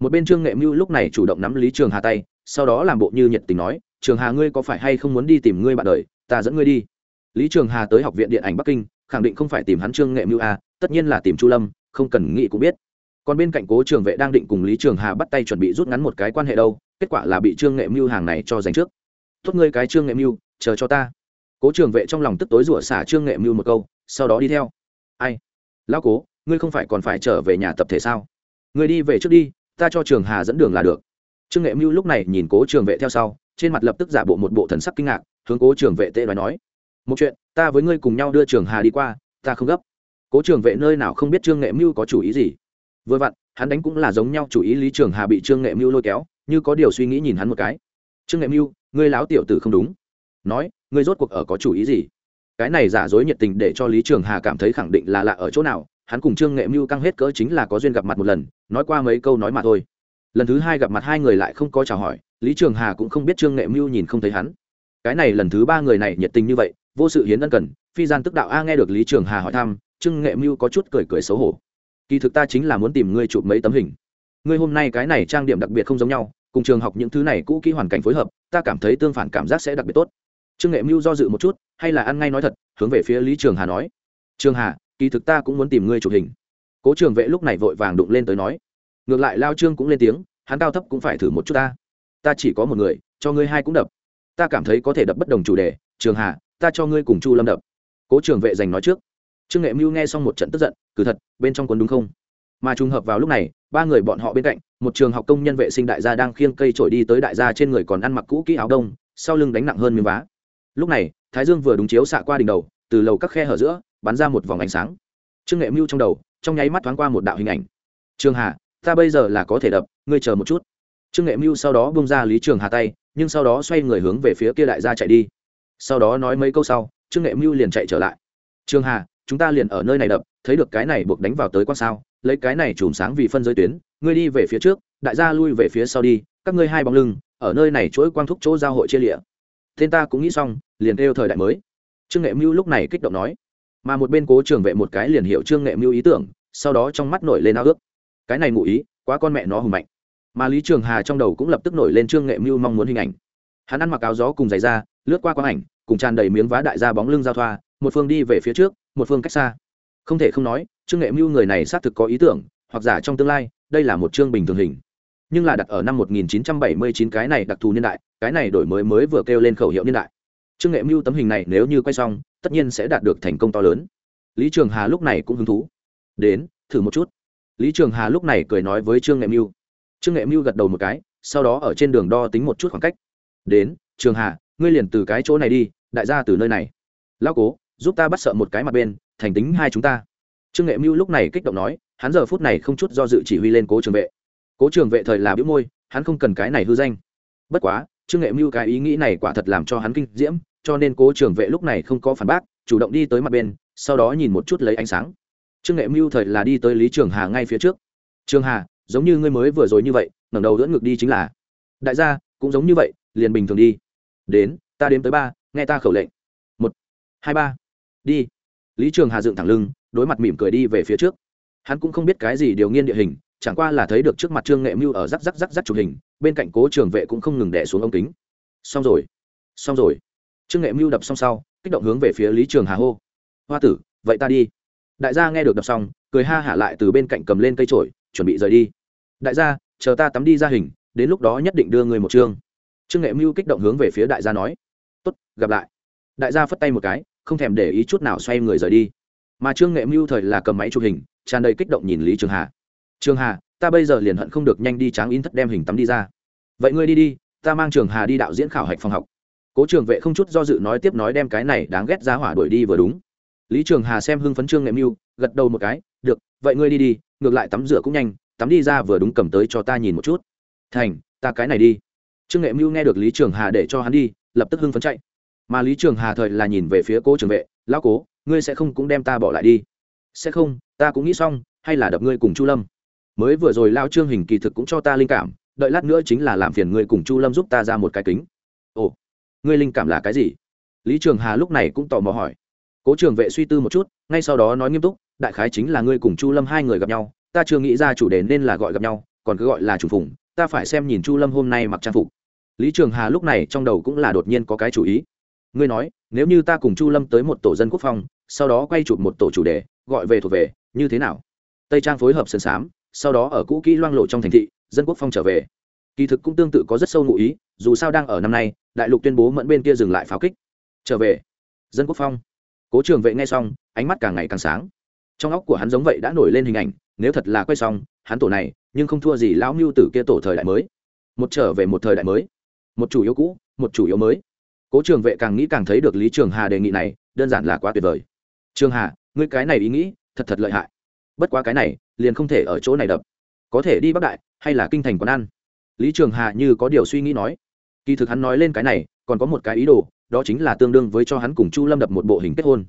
Một bên trương nghệ mưu lúc này chủ động nắm lý trường hà tay, sau đó làm bộ như nhiệt tình nói, trường hà ngươi có phải hay không muốn đi tìm ngươi bạn đời? Ta dẫn ngươi đi. Lý trường hà tới học viện điện ảnh bắc kinh, khẳng định không phải tìm hắn trương nghệ mưu a, tất nhiên là tìm chu lâm, không cần nghĩ cũng biết. Còn bên cạnh cố trường vệ đang định cùng lý trường hà bắt tay chuẩn bị rút ngắn một cái quan hệ đâu, kết quả là bị trương nghệ mưu hàng này cho giành trước. Tốt ngươi cái trương nghệ mưu, chờ cho ta cố trường vệ trong lòng tức tối rủa xả trương nghệ mưu một câu, sau đó đi theo. Ai? Lão cố, ngươi không phải còn phải trở về nhà tập thể sao? Ngươi đi về trước đi, ta cho trường hà dẫn đường là được. Trương nghệ mưu lúc này nhìn cố trường vệ theo sau, trên mặt lập tức giả bộ một bộ thần sắc kinh ngạc, hướng cố trường vệ tệ nói nói. Một chuyện, ta với ngươi cùng nhau đưa trường hà đi qua, ta không gấp. Cố trường vệ nơi nào không biết trương nghệ mưu có chủ ý gì. Vừa vặn, hắn đánh cũng là giống nhau chủ ý lý trường hà bị trương nghệ mưu lôi kéo, như có điều suy nghĩ nhìn hắn một cái. Trương nghệ mưu, ngươi láo tiểu tử không đúng. Nói ngươi rốt cuộc ở có chủ ý gì? Cái này giả dối nhiệt tình để cho lý trường hà cảm thấy khẳng định là lạ ở chỗ nào, hắn cùng trương nghệ mưu căng hết cỡ chính là có duyên gặp mặt một lần, nói qua mấy câu nói mà thôi. Lần thứ hai gặp mặt hai người lại không có chào hỏi, lý trường hà cũng không biết trương nghệ mưu nhìn không thấy hắn. Cái này lần thứ ba người này nhiệt tình như vậy, vô sự hiến ân cần, phi gian tức đạo a nghe được lý trường hà hỏi thăm, trương nghệ mưu có chút cười cười xấu hổ. Kỳ thực ta chính là muốn tìm ngươi chụp mấy tấm hình. Ngươi hôm nay cái này trang điểm đặc biệt không giống nhau, cùng trường học những thứ này cũ kỹ hoàn cảnh phối hợp, ta cảm thấy tương phản cảm giác sẽ đặc biệt tốt trương nghệ mưu do dự một chút, hay là ăn ngay nói thật, hướng về phía lý trường hà nói. Trường hà, kỳ thực ta cũng muốn tìm ngươi chụp hình. Cố trường vệ lúc này vội vàng đụng lên tới nói. Ngược lại lao trương cũng lên tiếng, hắn cao thấp cũng phải thử một chút ta. Ta chỉ có một người, cho ngươi hai cũng đập. Ta cảm thấy có thể đập bất đồng chủ đề, trường hà, ta cho ngươi cùng chu lâm đập. Cố trường vệ giành nói trước. Trương nghệ mưu nghe xong một trận tức giận cử thật, bên trong quần đúng không? Mà trùng hợp vào lúc này, ba người bọn họ bên cạnh, một trường học công nhân vệ sinh đại gia đang khiêng cây trổi đi tới đại gia trên người còn ăn mặc cũ kỹ áo đông, sau lưng đánh nặng hơn miếng vá lúc này, thái dương vừa đúng chiếu xạ qua đỉnh đầu, từ lầu các khe hở giữa, bắn ra một vòng ánh sáng. Trương nghệ mưu trong đầu, trong nháy mắt thoáng qua một đạo hình ảnh. Trường hà, ta bây giờ là có thể đập, ngươi chờ một chút. Trương nghệ mưu sau đó bông ra lý trường hà tay, nhưng sau đó xoay người hướng về phía kia đại gia chạy đi. Sau đó nói mấy câu sau, trương nghệ mưu liền chạy trở lại. Trường hà, chúng ta liền ở nơi này đập, thấy được cái này buộc đánh vào tới quan sao, lấy cái này chùm sáng vì phân giới tuyến, ngươi đi về phía trước, đại gia lui về phía sau đi, các ngươi hai bóng lưng, ở nơi này chuỗi quang thúc chỗ giao hội chia lịa tên ta cũng nghĩ xong, liền kêu thời đại mới. Trương nghệ mưu lúc này kích động nói. Mà một bên cố trường vệ một cái liền hiệu trương nghệ mưu ý tưởng, sau đó trong mắt nổi lên ao ước. Cái này ngụ ý, quá con mẹ nó hùng mạnh. Mà lý trường hà trong đầu cũng lập tức nổi lên trương nghệ mưu mong muốn hình ảnh. Hắn ăn mặc áo gió cùng giày da, lướt qua quang ảnh, cùng tràn đầy miếng vá đại gia bóng lưng giao thoa, một phương đi về phía trước, một phương cách xa. Không thể không nói, trương nghệ mưu người này xác thực có ý tưởng, hoặc giả trong tương lai, đây là một chương bình thường hình nhưng là đặt ở năm 1979 cái này đặc thù niên đại, cái này đổi mới mới vừa kêu lên khẩu hiệu niên đại. Trương nghệ mưu tấm hình này nếu như quay xong, tất nhiên sẽ đạt được thành công to lớn. Lý trường hà lúc này cũng hứng thú. Đến, thử một chút. Lý trường hà lúc này cười nói với trương nghệ mưu. Trương nghệ mưu gật đầu một cái, sau đó ở trên đường đo tính một chút khoảng cách. Đến, trường hà, ngươi liền từ cái chỗ này đi, đại gia từ nơi này. Lão cố, giúp ta bắt sợ một cái mặt bên, thành tính hai chúng ta. Trương nghệ mưu lúc này kích động nói, hắn giờ phút này không chút do dự chỉ huy lên cố trường vệ cố trường vệ thời là biểu môi, hắn không cần cái này hư danh. Bất quá, trương nghệ mưu cái ý nghĩ này quả thật làm cho hắn kinh diễm, cho nên cố trường vệ lúc này không có phản bác, chủ động đi tới mặt bên, sau đó nhìn một chút lấy ánh sáng. Trương nghệ mưu thời là đi tới lý trường hà ngay phía trước. Trường hà, giống như ngươi mới vừa rồi như vậy, ngẩng đầu đỡ ngược đi chính là. Đại gia, cũng giống như vậy, liền bình thường đi. Đến, ta đếm tới ba, nghe ta khẩu lệnh. Một, hai ba, đi. Lý trường hà dựng thẳng lưng, đối mặt mỉm cười đi về phía trước. Hắn cũng không biết cái gì điều nghiên địa hình chẳng qua là thấy được trước mặt trương nghệ mưu ở rắc rắc rắc rắc chụp hình, bên cạnh cố trường vệ cũng không ngừng đẻ xuống ống kính. Xong rồi xong rồi. Trương nghệ mưu đập xong sau, kích động hướng về phía lý trường hà hô. Hoa tử, vậy ta đi. Đại gia nghe được đập xong, cười ha hả lại từ bên cạnh cầm lên cây trổi chuẩn bị rời đi. Đại gia, chờ ta tắm đi ra hình, đến lúc đó nhất định đưa người một chương. Trương nghệ mưu kích động hướng về phía đại gia nói. Tốt, gặp lại. Đại gia phất tay một cái, không thèm để ý chút nào xoay người rời đi. Mà trương nghệ mưu thời là cầm máy chụp hình, tràn đầy kích động nhìn lý trường hà trường hà, ta bây giờ liền hận không được nhanh đi tráng in thất đem hình tắm đi ra. Vậy ngươi đi đi, ta mang trường hà đi đạo diễn khảo hạch phòng học. Cố trường vệ không chút do dự nói tiếp nói đem cái này đáng ghét ra hỏa đuổi đi vừa đúng. Lý trường hà xem hưng phấn trương nghệ mưu, gật đầu một cái, được, vậy ngươi đi đi, ngược lại tắm rửa cũng nhanh, tắm đi ra vừa đúng cầm tới cho ta nhìn một chút. Thành, ta cái này đi. Trương nghệ mưu nghe được lý trường hà để cho hắn đi, lập tức hưng phấn chạy. Mà lý trường hà thời là nhìn về phía cố trường vệ, lão cố, ngươi sẽ không cũng đem ta bỏ lại đi. Sẽ không, ta cũng nghĩ xong, hay là đập ngươi cùng chu lâm mới vừa rồi lao trương hình kỳ thực cũng cho ta linh cảm, đợi lát nữa chính là làm phiền ngươi cùng chu lâm giúp ta ra một cái kính. Ồ, ngươi linh cảm là cái gì? Lý trường hà lúc này cũng tò mò hỏi. Cố trường vệ suy tư một chút, ngay sau đó nói nghiêm túc, đại khái chính là ngươi cùng chu lâm hai người gặp nhau, ta chưa nghĩ ra chủ đề nên là gọi gặp nhau, còn cứ gọi là chủ phùng, ta phải xem nhìn chu lâm hôm nay mặc trang phục. Lý trường hà lúc này trong đầu cũng là đột nhiên có cái chủ ý. Ngươi nói, nếu như ta cùng chu lâm tới một tổ dân quốc phong, sau đó quay chụp một tổ chủ đề, gọi về thuộc về, như thế nào? Tây trang phối hợp sơn sám sau đó ở cũ kỹ loang lộ trong thành thị, dân quốc phong trở về. Kỳ thực cũng tương tự có rất sâu ngụ ý, dù sao đang ở năm nay, đại lục tuyên bố mẫn bên kia dừng lại pháo kích. Trở về. Dân quốc phong. Cố trường vệ nghe xong, ánh mắt càng ngày càng sáng. Trong óc của hắn giống vậy đã nổi lên hình ảnh, nếu thật là quay xong, hắn tổ này, nhưng không thua gì lão mưu tử kia tổ thời đại mới. Một trở về một thời đại mới. Một chủ yếu cũ, một chủ yếu mới. Cố trường vệ càng nghĩ càng thấy được lý trường hà đề nghị này, đơn giản là quá tuyệt vời. Trường hà, ngươi cái này ý nghĩ, thật thật lợi hại bất quá cái này, liền không thể ở chỗ này đập. Có thể đi bắc đại, hay là kinh thành quán ăn? Lý trường hà như có điều suy nghĩ nói. Kỳ thực hắn nói lên cái này, còn có một cái ý đồ, đó chính là tương đương với cho hắn cùng chu lâm đập một bộ hình kết hôn.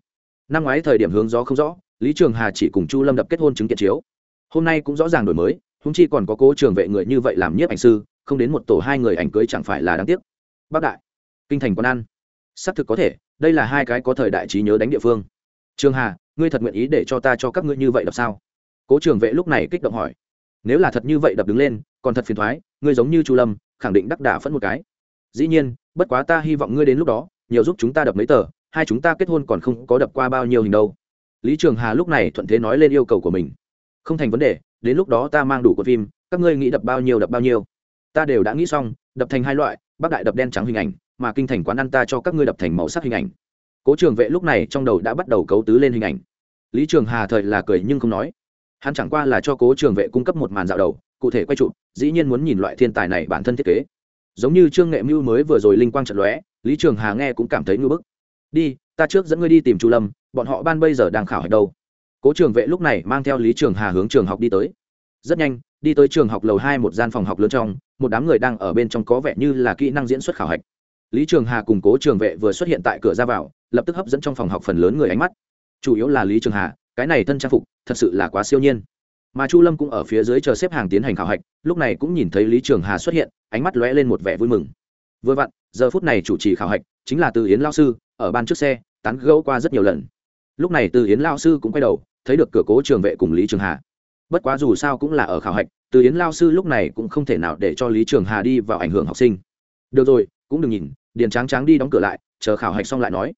Năm ngoái thời điểm hướng gió không rõ, lý trường hà chỉ cùng chu lâm đập kết hôn chứng kiện chiếu. Hôm nay cũng rõ ràng đổi mới húng chi còn có cố trường vệ người như vậy làm nhiếp ảnh sư, không đến một tổ hai người ảnh cưới chẳng phải là đáng tiếc. Bắc đại, kinh thành quán ăn. Xác thực có thể, đây là hai cái có thời đại trí nhớ đánh địa phương. Trường hà ngươi thật nguyện ý để cho ta cho các ngươi như vậy đập sao? Cố trường vệ lúc này kích động hỏi. Nếu là thật như vậy đập đứng lên, còn thật phiền thoái, ngươi giống như chu lâm, khẳng định đắc đả phẫn một cái. Dĩ nhiên, bất quá ta hy vọng ngươi đến lúc đó, nhiều giúp chúng ta đập mấy tờ, hai chúng ta kết hôn còn không có đập qua bao nhiêu hình đâu. Lý trường hà lúc này thuận thế nói lên yêu cầu của mình. Không thành vấn đề, đến lúc đó ta mang đủ con phim, các ngươi nghĩ đập bao nhiêu đập bao nhiêu. Ta đều đã nghĩ xong, đập thành hai loại bắc đại đập đen trắng hình ảnh, mà kinh thành quán ăn ta cho các ngươi đập thành màu sắc hình ảnh cố trường vệ lúc này trong đầu đã bắt đầu cấu tứ lên hình ảnh. Lý trường hà thời là cười nhưng không nói. Hắn chẳng qua là cho cố trường vệ cung cấp một màn dạo đầu, cụ thể quay trụ dĩ nhiên muốn nhìn loại thiên tài này bản thân thiết kế. Giống như trương nghệ mưu mới vừa rồi linh quang trận lóe, lý trường hà nghe cũng cảm thấy ngưỡng bức. Đi, ta trước dẫn ngươi đi tìm chu lâm, bọn họ ban bây giờ đang khảo hạch đâu. Cố trường vệ lúc này mang theo lý trường hà hướng trường học đi tới. Rất nhanh, đi tới trường học lầu hai một gian phòng học lớn trong, một đám người đang ở bên trong có vẻ như là kỹ năng diễn xuất khảo hạch. Lý trường hà cùng cố trường vệ vừa xuất hiện tại cửa ra vào lập tức hấp dẫn trong phòng học phần lớn người ánh mắt. Chủ yếu là lý trường hà, cái này thân trang phục, thật sự là quá siêu nhiên. Mà chu lâm cũng ở phía dưới chờ xếp hàng tiến hành khảo hạch, lúc này cũng nhìn thấy lý trường hà xuất hiện, ánh mắt lóe lên một vẻ vui mừng. Vừa vặn, giờ phút này chủ trì khảo hạch chính là từ yến lao sư, ở ban trước xe, tán gẫu qua rất nhiều lần. Lúc này từ yến lao sư cũng quay đầu, thấy được cửa cố trường vệ cùng lý trường hà. Bất quá dù sao cũng là ở khảo hạch, từ yến lao sư lúc này cũng không thể nào để cho lý trường hà đi vào ảnh hưởng học sinh. Được rồi, cũng đừng nhìn, điền tráng tráng đi đóng cửa lại, chờ khảo hạch xong lại nói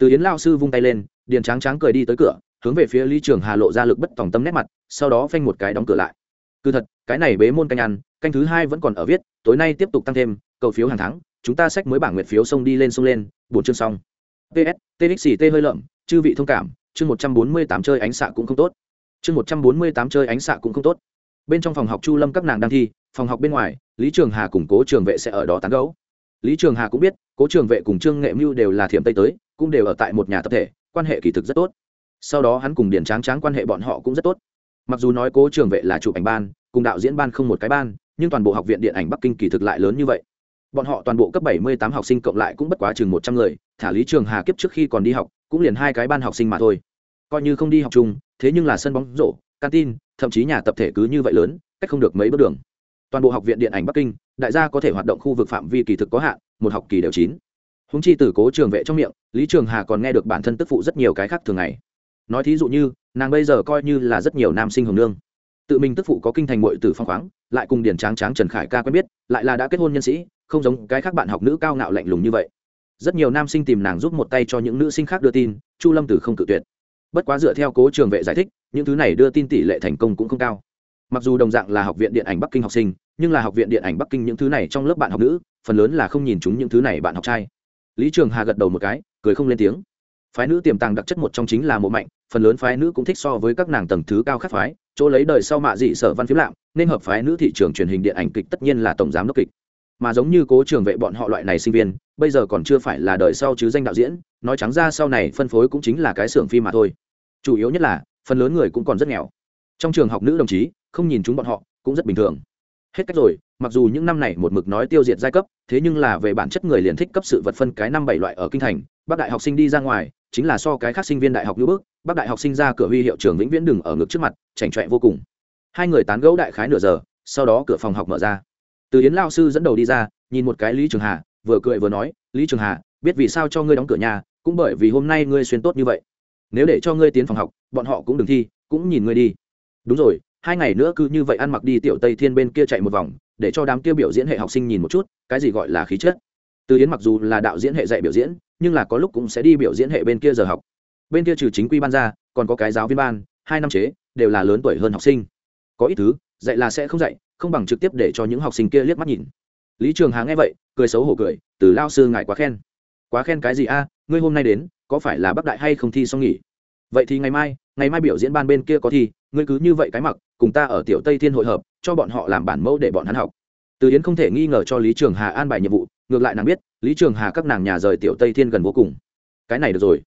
từ yến lao sư vung tay lên, điền tráng tráng cười đi tới cửa, hướng về phía lý trường hà lộ ra lực bất tòng tâm nét mặt, sau đó phanh một cái đóng cửa lại. Cứ thật, cái này bế môn canh ăn, canh thứ hai vẫn còn ở viết, tối nay tiếp tục tăng thêm, cầu phiếu hàng tháng, chúng ta sách mới bảng nguyệt phiếu sông đi lên sông lên bốn chương xong. Ps txt hơi lợm, chư vị thông cảm, chương một trăm bốn mươi tám chơi ánh xạ cũng không tốt. Chương một trăm bốn mươi tám chơi ánh xạ cũng không tốt. Bên trong phòng học chu lâm các nàng đang thi, phòng học bên ngoài, lý trường hà củng cố trường vệ sẽ ở đó tán gấu lý trường hà cũng biết, cố trường vệ cùng trương nghệ mưu đều là thiểm tây tới, cũng đều ở tại một nhà tập thể, quan hệ kỳ thực rất tốt. Sau đó hắn cùng điển tráng tráng quan hệ bọn họ cũng rất tốt. Mặc dù nói cố trường vệ là chụp ảnh ban, cùng đạo diễn ban không một cái ban, nhưng toàn bộ học viện điện ảnh bắc kinh kỳ thực lại lớn như vậy. Bọn họ toàn bộ cấp bảy mươi tám học sinh cộng lại cũng bất quá chừng một trăm người, thả lý trường hà kiếp trước khi còn đi học, cũng liền hai cái ban học sinh mà thôi. Coi như không đi học chung, thế nhưng là sân bóng rổ, canteen, thậm chí nhà tập thể cứ như vậy lớn, cách không được mấy bước đường toàn bộ học viện điện ảnh bắc kinh, đại gia có thể hoạt động khu vực phạm vi kỳ thực có hạn, một học kỳ đều chín. Húng chi từ cố trường vệ trong miệng, lý trường hà còn nghe được bản thân tức phụ rất nhiều cái khác thường ngày. Nói thí dụ như, nàng bây giờ coi như là rất nhiều nam sinh hồng nương tự mình tức phụ có kinh thành mội từ phong khoáng, lại cùng điển tráng tráng trần khải ca quen biết, lại là đã kết hôn nhân sĩ, không giống cái khác bạn học nữ cao ngạo lạnh lùng như vậy. Rất nhiều nam sinh tìm nàng giúp một tay cho những nữ sinh khác đưa tin, chu lâm từ không cự tuyệt. Bất quá dựa theo cố trường vệ giải thích, những thứ này đưa tin tỷ lệ thành công cũng không cao mặc dù đồng dạng là học viện điện ảnh bắc kinh học sinh, nhưng là học viện điện ảnh bắc kinh những thứ này trong lớp bạn học nữ, phần lớn là không nhìn chúng những thứ này bạn học trai. Lý trường hà gật đầu một cái, cười không lên tiếng. Phái nữ tiềm tàng đặc chất một trong chính là mộ mạnh, phần lớn phái nữ cũng thích so với các nàng tầng thứ cao khác phái, chỗ lấy đời sau mạ dị sở văn phiếm lạm, nên hợp phái nữ thị trường truyền hình điện ảnh kịch tất nhiên là tổng giám đốc kịch. Mà giống như cố trường vệ bọn họ loại này sinh viên, bây giờ còn chưa phải là đời sau chứ danh đạo diễn, nói trắng ra sau này phân phối cũng chính là cái xưởng phim mà thôi. Chủ yếu nhất là, phần lớn người cũng còn rất nghèo trong trường học nữ đồng chí, không nhìn chúng bọn họ, cũng rất bình thường. Hết cách rồi, mặc dù những năm này một mực nói tiêu diệt giai cấp, thế nhưng là về bản chất người liền thích cấp sự vật phân cái năm bảy loại ở kinh thành. Bác đại học sinh đi ra ngoài, chính là so cái khác sinh viên đại học nữ bước bác đại học sinh ra cửa huy hiệu trường vĩnh viễn đừng ở ngực trước mặt, chảnh chọe vô cùng. Hai người tán gẫu đại khái nửa giờ, sau đó cửa phòng học mở ra. Từ yến lao sư dẫn đầu đi ra, nhìn một cái lý trường hà, vừa cười vừa nói, lý trường hà, biết vì sao cho ngươi đóng cửa nhà, cũng bởi vì hôm nay ngươi xuyên tốt như vậy. Nếu để cho ngươi tiến phòng học, bọn họ cũng đừng thi, cũng nhìn ngươi đi đúng rồi, hai ngày nữa cứ như vậy ăn mặc đi tiểu tây thiên bên kia chạy một vòng, để cho đám kia biểu diễn hệ học sinh nhìn một chút, cái gì gọi là khí chất. Từ yến mặc dù là đạo diễn hệ dạy biểu diễn, nhưng là có lúc cũng sẽ đi biểu diễn hệ bên kia giờ học. Bên kia trừ chính quy ban ra, còn có cái giáo viên ban, hai năm chế, đều là lớn tuổi hơn học sinh. Có ít thứ, dạy là sẽ không dạy, không bằng trực tiếp để cho những học sinh kia liếc mắt nhìn. Lý trường hà nghe vậy, cười xấu hổ cười, từ lao sư ngài quá khen. Quá khen cái gì a? Ngươi hôm nay đến, có phải là bắc đại hay không thi xong nghỉ? Vậy thì ngày mai ngày mai biểu diễn ban bên kia có thi, ngươi cứ như vậy cái mặc, cùng ta ở tiểu tây thiên hội hợp, cho bọn họ làm bản mẫu để bọn hắn học. Từ yến không thể nghi ngờ cho lý trường hà an bài nhiệm vụ, ngược lại nàng biết, lý trường hà các nàng nhà rời tiểu tây thiên gần vô cùng. Cái này được rồi.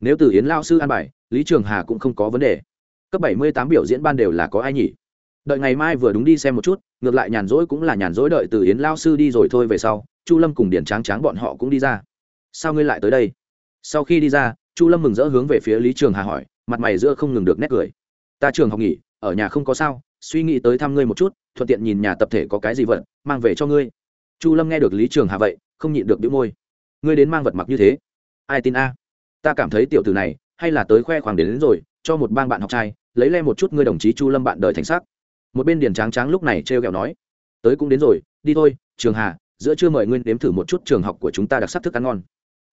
Nếu từ yến lao sư an bài, lý trường hà cũng không có vấn đề. Cấp bảy mươi tám biểu diễn ban đều là có ai nhỉ? Đợi ngày mai vừa đúng đi xem một chút, ngược lại nhàn rỗi cũng là nhàn rỗi đợi từ yến lao sư đi rồi thôi về sau, chu lâm cùng điển tráng tráng bọn họ cũng đi ra. Sao ngươi lại tới đây? Sau khi đi ra, chu lâm mừng rỡ hướng về phía lý trường hà hỏi mặt mày giữa không ngừng được nét cười. Ta trường học nghỉ ở nhà không có sao suy nghĩ tới thăm ngươi một chút thuận tiện nhìn nhà tập thể có cái gì vật mang về cho ngươi. Chu lâm nghe được lý trường hà vậy không nhịn được đĩu môi. Ngươi đến mang vật mặc như thế? Ai tin a? Ta cảm thấy tiểu tử này hay là tới khoe khoang đến, đến rồi cho một bang bạn học trai lấy le một chút ngươi đồng chí chu lâm bạn đời thành sắc. Một bên điền tráng tráng lúc này trêu ghẹo nói tới cũng đến rồi đi thôi trường hà giữa chưa mời nguyên đếm thử một chút trường học của chúng ta đặc sắc thức ăn ngon.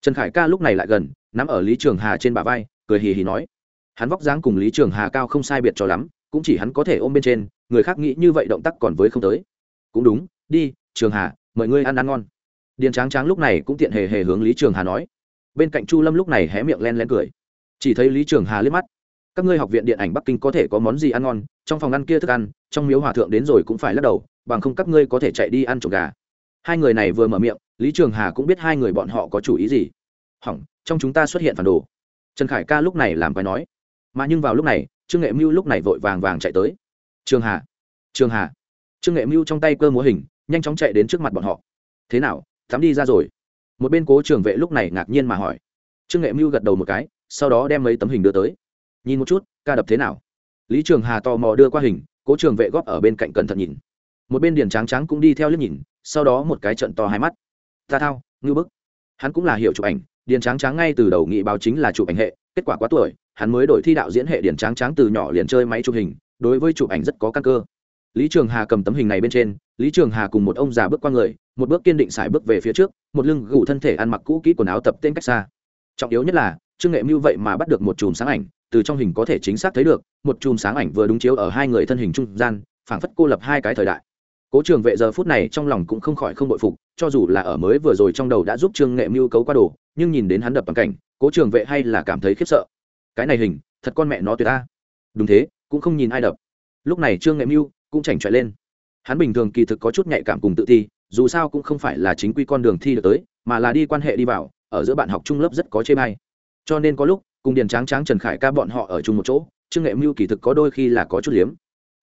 Trần khải ca lúc này lại gần nắm ở lý trường hà trên bả vai cười hì hì nói hắn vóc dáng cùng lý trường hà cao không sai biệt cho lắm, cũng chỉ hắn có thể ôm bên trên, người khác nghĩ như vậy động tác còn với không tới. Cũng đúng, đi, trường hà, mời ngươi ăn ăn ngon. Điền tráng tráng lúc này cũng tiện hề hề hướng lý trường hà nói. Bên cạnh chu lâm lúc này hé miệng len len cười. Chỉ thấy lý trường hà liếc mắt. Các ngươi học viện điện ảnh bắc kinh có thể có món gì ăn ngon? Trong phòng ăn kia thức ăn, trong miếu hòa thượng đến rồi cũng phải lắc đầu, bằng không các ngươi có thể chạy đi ăn trộm gà. Hai người này vừa mở miệng, lý trường hà cũng biết hai người bọn họ có chủ ý gì. Hỏng, trong chúng ta xuất hiện phản đồ. Trần khải ca lúc này làm quái nói mà nhưng vào lúc này, trương nghệ mưu lúc này vội vàng vàng chạy tới. Trường hà trường hà. Trương nghệ mưu trong tay cơ múa hình, nhanh chóng chạy đến trước mặt bọn họ. Thế nào thắm đi ra rồi? Một bên cố trường vệ lúc này ngạc nhiên mà hỏi. Trương nghệ mưu gật đầu một cái, sau đó đem mấy tấm hình đưa tới. Nhìn một chút, ca đập thế nào? Lý trường hà tò mò đưa qua hình, cố trường vệ góp ở bên cạnh cẩn thận nhìn. Một bên điền tráng tráng cũng đi theo liếc nhìn, sau đó một cái trận to hai mắt. Ta thao, ngư bức. Hắn cũng là hiệu chụp ảnh, điền tráng tráng ngay từ đầu nghị báo chính là chụp ảnh hệ, kết quả quá tuổi hắn mới đổi thi đạo diễn hệ điển tráng tráng từ nhỏ liền chơi máy chụp hình, đối với chụp ảnh rất có căn cơ. Lý trường hà cầm tấm hình này bên trên, lý trường hà cùng một ông già bước qua người, một bước kiên định xài bước về phía trước, một lưng gù thân thể ăn mặc cũ kỹ quần áo tập tên cách xa. Trọng yếu nhất là, trương nghệ mưu vậy mà bắt được một chùm sáng ảnh, từ trong hình có thể chính xác thấy được, một chùm sáng ảnh vừa đúng chiếu ở hai người thân hình trung gian, phảng phất cô lập hai cái thời đại. Cố trường vệ giờ phút này trong lòng cũng không khỏi không bội phục, cho dù là ở mới vừa rồi trong đầu đã giúp trương nghệ mưu cấu qua đồ, nhưng nhìn đến hắn đập bằng cảnh, cố trường vệ hay là cảm thấy khiếp sợ cái này hình, thật con mẹ nó tuyệt ta. Đúng thế, cũng không nhìn ai đập. Lúc này trương nghệ mưu cũng chảnh chọe lên. Hắn bình thường kỳ thực có chút nhạy cảm cùng tự thi dù sao cũng không phải là chính quy con đường thi được tới, mà là đi quan hệ đi vào, ở giữa bạn học trung lớp rất có chê bay cho nên có lúc, cùng điền tráng tráng, trần khải ca bọn họ ở chung một chỗ, trương nghệ mưu kỳ thực có đôi khi là có chút liếm.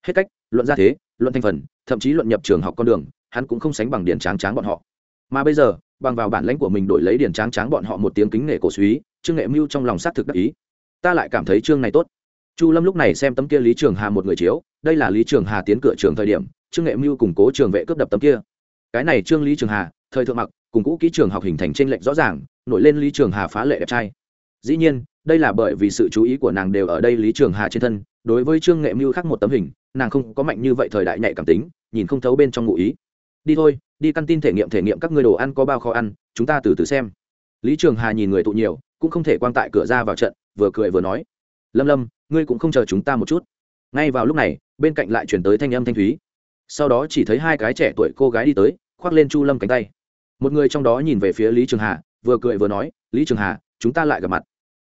Hết cách, luận ra thế, luận thành phần, thậm chí luận nhập trường học con đường, hắn cũng không sánh bằng điền tráng tráng bọn họ. Mà bây giờ, bằng vào bản lãnh của mình đổi lấy điền tráng tráng bọn họ một tiếng kính nghệ cổ suý, trương nghệ mưu trong lòng xác thực đắc ý ta lại cảm thấy trương này tốt. Chu lâm lúc này xem tấm kia lý trường hà một người chiếu, đây là lý trường hà tiến cửa trường thời điểm, trương nghệ mưu củng cố trường vệ cướp đập tấm kia. Cái này trương lý trường hà, thời thượng mặc, cùng cũ kỹ trường học hình thành t r ê n lệch rõ ràng, nổi lên lý trường hà phá lệ đẹp trai. Dĩ nhiên, đây là bởi vì sự chú ý của nàng đều ở đây lý trường hà trên thân, đối với trương nghệ mưu khác một tấm hình, nàng không có mạnh như vậy thời đại nhạy cảm tính, nhìn không thấu bên trong ngụ ý. Đi thôi, đi căn tin thể nghiệm thể nghiệm các ngươi đồ ăn có bao khó ăn, chúng ta từ từ xem. Lý trường hà nhìn người tụ nhiều, cũng không thể quan tại cửa ra vào trận vừa cười vừa nói, lâm lâm, ngươi cũng không chờ chúng ta một chút. Ngay vào lúc này, bên cạnh lại chuyển tới thanh âm thanh thúy. Sau đó chỉ thấy hai cái trẻ tuổi cô gái đi tới, khoác lên chu lâm cánh tay. Một người trong đó nhìn về phía lý trường hà, vừa cười vừa nói, lý trường hà, chúng ta lại gặp mặt.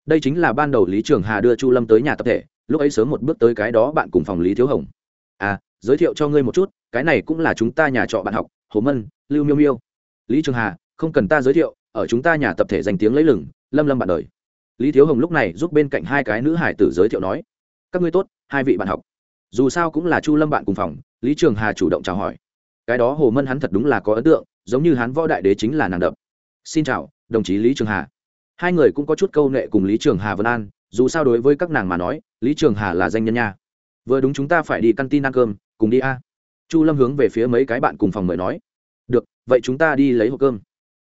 Đây chính là ban đầu lý trường hà đưa chu lâm tới nhà tập thể, lúc ấy sớm một bước tới cái đó bạn cùng phòng lý thiếu hồng. À giới thiệu cho ngươi một chút, cái này cũng là chúng ta nhà trọ bạn học, hồ mân, lưu miêu miêu. Lý trường hà, không cần ta giới thiệu, ở chúng ta nhà tập thể danh tiếng lấy lừng, lâm lâm bạn đời lý thiếu hồng lúc này giúp bên cạnh hai cái nữ hải tử giới thiệu nói, các ngươi tốt, hai vị bạn học. Dù sao cũng là chu lâm bạn cùng phòng, lý trường hà chủ động chào hỏi. Cái đó hồ mân hắn thật đúng là có ấn tượng, giống như hắn võ đại đế chính là nàng đập. Xin chào, đồng chí lý trường hà. Hai người cũng có chút câu nệ cùng lý trường hà vân an, dù sao đối với các nàng mà nói, lý trường hà là danh nhân nha. Vừa đúng chúng ta phải đi căn tin ăn cơm, cùng đi a. Chu lâm hướng về phía mấy cái bạn cùng phòng mời nói, được, vậy chúng ta đi lấy hộp cơm.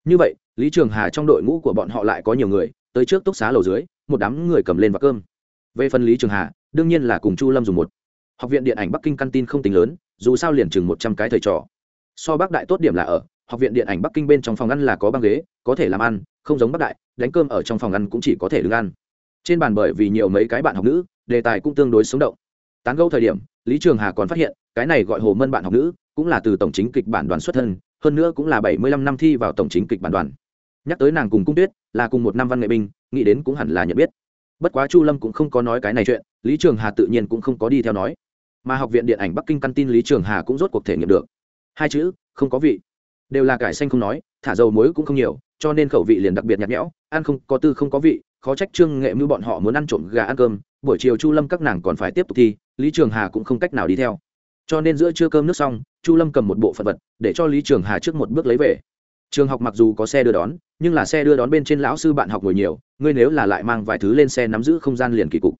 Như vậy, lý trường hà trong đội ngũ của bọn họ lại có nhiều người tới trước túc xá lầu dưới, một đám người cầm lên và cơm. Về phần lý trường hà, đương nhiên là cùng chu lâm dùng một. Học viện điện ảnh bắc kinh căn tin không tính lớn, dù sao liền chừng một trăm cái thầy trò. So bác đại tốt điểm là ở, học viện điện ảnh bắc kinh bên trong phòng ăn là có băng ghế, có thể làm ăn, không giống bác đại, đánh cơm ở trong phòng ăn cũng chỉ có thể đứng ăn. Trên bàn bởi vì nhiều mấy cái bạn học nữ, đề tài cũng tương đối sống động. Tán gẫu thời điểm, lý trường hà còn phát hiện, cái này gọi hồ mân bạn học nữ, cũng là từ tổng chính kịch bản đoàn xuất thân, hơn nữa cũng là bảy mươi lăm năm thi vào tổng chính kịch bản đoàn nhắc tới nàng cùng cung tuyết, là cùng một năm văn nghệ binh, nghĩ đến cũng hẳn là nhận biết. Bất quá chu lâm cũng không có nói cái này chuyện, lý trường hà tự nhiên cũng không có đi theo nói. Mà học viện điện ảnh bắc kinh căn tin lý trường hà cũng rốt cuộc thể nghiệm được. Hai chữ, không có vị. Đều là cải xanh không nói, thả dầu muối cũng không nhiều, cho nên khẩu vị liền đặc biệt nhạt nhẽo, ăn không có tư không có vị, khó trách trương nghệ mưu bọn họ muốn ăn trộm gà ăn cơm, buổi chiều chu lâm các nàng còn phải tiếp tục thi, lý trường hà cũng không cách nào đi theo. Cho nên giữa trưa cơm nước xong, chu lâm cầm một bộ phận vật, để cho lý trường hà trước một bước lấy về trường học mặc dù có xe đưa đón, nhưng là xe đưa đón bên trên lão sư bạn học ngồi nhiều, ngươi nếu là lại mang vài thứ lên xe nắm giữ không gian liền kỳ cục.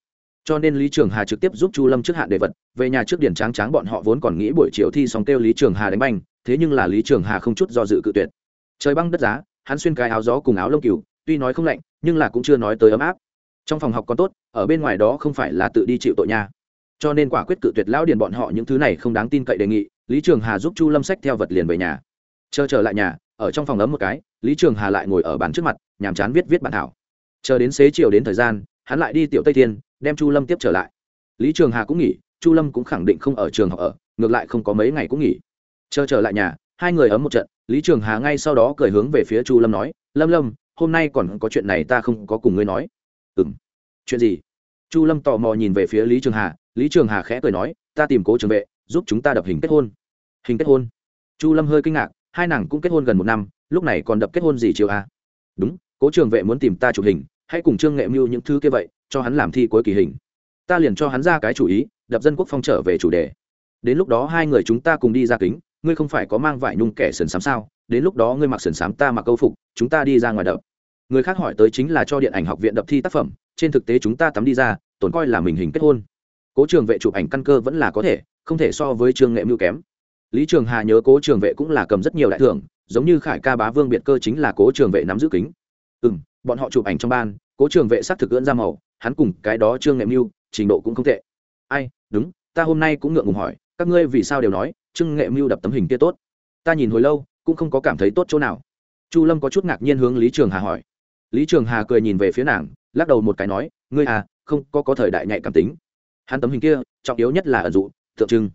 Cho nên lý trường hà trực tiếp giúp chu lâm trước hạn đề vật, về nhà trước điển tráng tráng bọn họ vốn còn nghĩ buổi chiều thi xong kêu lý trường hà đánh banh, thế nhưng là lý trường hà không chút do dự cự tuyệt. Trời băng đất giá, hắn xuyên cái áo gió cùng áo lông cừu, tuy nói không lạnh, nhưng là cũng chưa nói tới ấm áp. Trong phòng học còn tốt, ở bên ngoài đó không phải là tự đi chịu tội nha. Cho nên quả quyết cự tuyệt lão điền bọn họ những thứ này không đáng tin cậy đề nghị, lý trường hà giúp chu lâm sách theo vật liền về nhà. Chờ trở lại nhà ở trong phòng ấm một cái, lý trường hà lại ngồi ở bàn trước mặt, nhàm chán viết viết bản thảo. Chờ đến xế chiều đến thời gian, hắn lại đi tiểu tây thiên, đem chu lâm tiếp trở lại. Lý trường hà cũng nghỉ, chu lâm cũng khẳng định không ở trường học ở, ngược lại không có mấy ngày cũng nghỉ. Chờ trở lại nhà, hai người ấm một trận, lý trường hà ngay sau đó cười hướng về phía chu lâm nói, lâm lâm, hôm nay còn có chuyện này ta không có cùng ngươi nói. Ừ m chuyện gì? Chu lâm tò mò nhìn về phía lý trường hà, lý trường hà khẽ cười nói, ta tìm cố trường vệ, giúp chúng ta đập hình kết hôn. Hình kết hôn? Chu lâm hơi kinh ngạc hai nàng cũng kết hôn gần một năm, lúc này còn đập kết hôn gì chiều à? đúng, cố trường vệ muốn tìm ta chụp hình, hãy cùng trương nghệ mưu những thứ kia vậy, cho hắn làm thi cuối kỳ hình. Ta liền cho hắn ra cái chủ ý, đập dân quốc phong trở về chủ đề. Đến lúc đó hai người chúng ta cùng đi ra kính, ngươi không phải có mang vải nhung kẻ sườn sám sao? Đến lúc đó ngươi mặc sườn sám ta mặc câu phục, chúng ta đi ra ngoài đập. Người khác hỏi tới chính là cho điện ảnh học viện đập thi tác phẩm, trên thực tế chúng ta tắm đi ra, tổn coi là mình hình kết hôn. Cố trường vệ chụp ảnh căn cơ vẫn là có thể, không thể so với trương nghệ mưu kém lý trường hà nhớ cố trường vệ cũng là cầm rất nhiều đại thưởng, giống như khải ca bá vương biệt cơ chính là cố trường vệ nắm giữ kính. Ừ m bọn họ chụp ảnh trong ban, cố trường vệ s c thực ưỡn ra màu, hắn cùng cái đó trương nghệ mưu, trình độ cũng không tệ. Ai, đúng, ta hôm nay cũng ngượng ngùng hỏi, các ngươi vì sao đều nói, trương nghệ mưu đập tấm hình kia tốt? Ta nhìn hồi lâu, cũng không có cảm thấy tốt chỗ nào. Chu lâm có chút ngạc nhiên hướng lý trường hà hỏi. Lý trường hà cười nhìn về phía nàng, lắc đầu một cái nói, ngươi à không, có có thời đại nhạy cảm tính. Hắn tấm hình kia, trọng yếu nhất là ẩn dụ, tượng trưng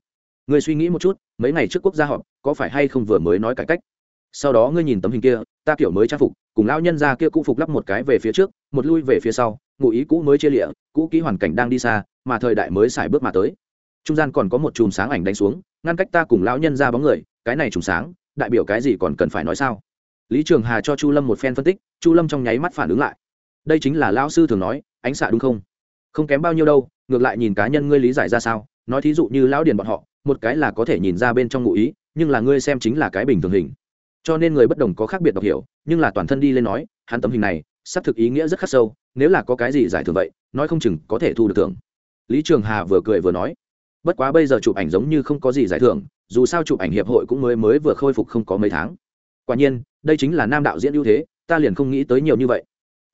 ngươi suy nghĩ một chút, mấy ngày trước quốc gia họp, có phải hay không vừa mới nói cải cách? Sau đó ngươi nhìn tấm hình kia, ta kiểu mới trang phục, cùng lão nhân ra kia cũ phục lắp một cái về phía trước, một lui về phía sau, ngụ ý cũ mới chia lịa, cũ kỹ hoàn cảnh đang đi xa, mà thời đại mới xài bước mà tới. Trung gian còn có một chùm sáng ảnh đánh xuống, ngăn cách ta cùng lão nhân ra bóng người, cái này chùm sáng, đại biểu cái gì còn cần phải nói sao? Lý trường hà cho chu lâm một phen phân tích, chu lâm trong nháy mắt phản ứng lại. Đây chính là lão sư thường nói, ánh xạ đúng không? Không kém bao nhiêu đâu, ngược lại nhìn cá nhân ngươi lý giải ra sao, nói thí dụ như lão điền bọn họ một cái là có thể nhìn ra bên trong ngụ ý, nhưng là ngươi xem chính là cái bình thường hình. Cho nên người bất đồng có khác biệt đọc hiểu, nhưng là toàn thân đi lên nói, hắn tấm hình này, xác thực ý nghĩa rất khắc sâu, nếu là có cái gì giải thưởng vậy, nói không chừng có thể thu được thưởng. Lý trường hà vừa cười vừa nói, bất quá bây giờ chụp ảnh giống như không có gì giải thưởng, dù sao chụp ảnh hiệp hội cũng mới mới vừa khôi phục không có mấy tháng. Quả nhiên, đây chính là nam đạo diễn ưu thế, ta liền không nghĩ tới nhiều như vậy.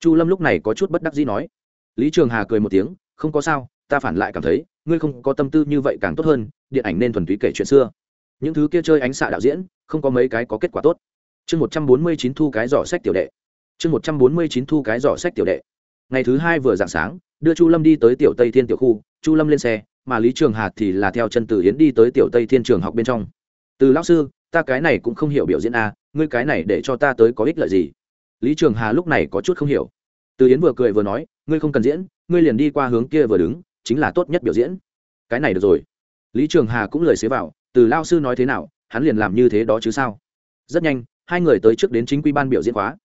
Chu lâm lúc này có chút bất đắc dĩ nói. Lý trường hà cười một tiếng, không có sao, ta phản lại cảm thấy ngươi không có tâm tư như vậy càng tốt hơn, điện ảnh nên thuần túy kể chuyện xưa. Những thứ kia chơi ánh xạ đạo diễn, không có mấy cái có kết quả tốt. Chương một trăm bốn mươi chín thu cái giỏ sách tiểu đệ. Chương một trăm bốn mươi chín thu cái giỏ sách tiểu đệ. Ngày thứ hai vừa dạng sáng, đưa chu lâm đi tới tiểu tây thiên tiểu khu, chu lâm lên xe, mà lý trường hạt thì là theo chân từ hiến đi tới tiểu tây thiên trường học bên trong. Từ lão sư, ta cái này cũng không hiểu biểu diễn a ngươi cái này để cho ta tới có ích lợi gì? Lý trường hà lúc này có chút không hiểu. Từ hiến vừa cười vừa nói, ngươi không cần diễn, ngươi liền đi qua hướng kia vừa đứng chính là tốt nhất biểu diễn. Cái này được rồi. Lý trường hà cũng lời xế vào, từ lao sư nói thế nào, hắn liền làm như thế đó chứ sao? Rất nhanh, hai người tới trước đến chính quy ban biểu diễn khóa.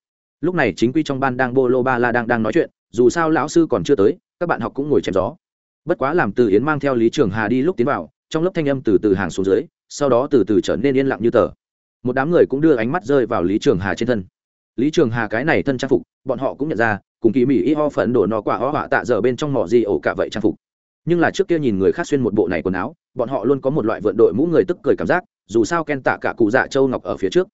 Lúc này chính quy trong ban đang bô lô ba la đang đang nói chuyện, dù sao lão sư còn chưa tới, các bạn học cũng ngồi chém gió. Bất quá làm từ yến mang theo lý trường hà đi lúc tiến vào, trong lớp thanh âm từ từ hàng xuống dưới, sau đó từ từ trở nên yên lặng như tờ. Một đám người cũng đưa ánh mắt rơi vào lý trường hà trên thân. Lý trường hà cái này thân trang phục, bọn họ cũng nhận ra, cùng kỳ mỹ y ho phẫn đổ nọ quả ho họa tạ dở bên trong mỏ gì ổ cả vậy trang phục nhưng là trước kia nhìn người khác xuyên một bộ này quần áo, bọn họ luôn có một loại vượn đội mũ người tức cười cảm giác, dù sao ken tạ cả cụ dạ châu ngọc ở phía trước.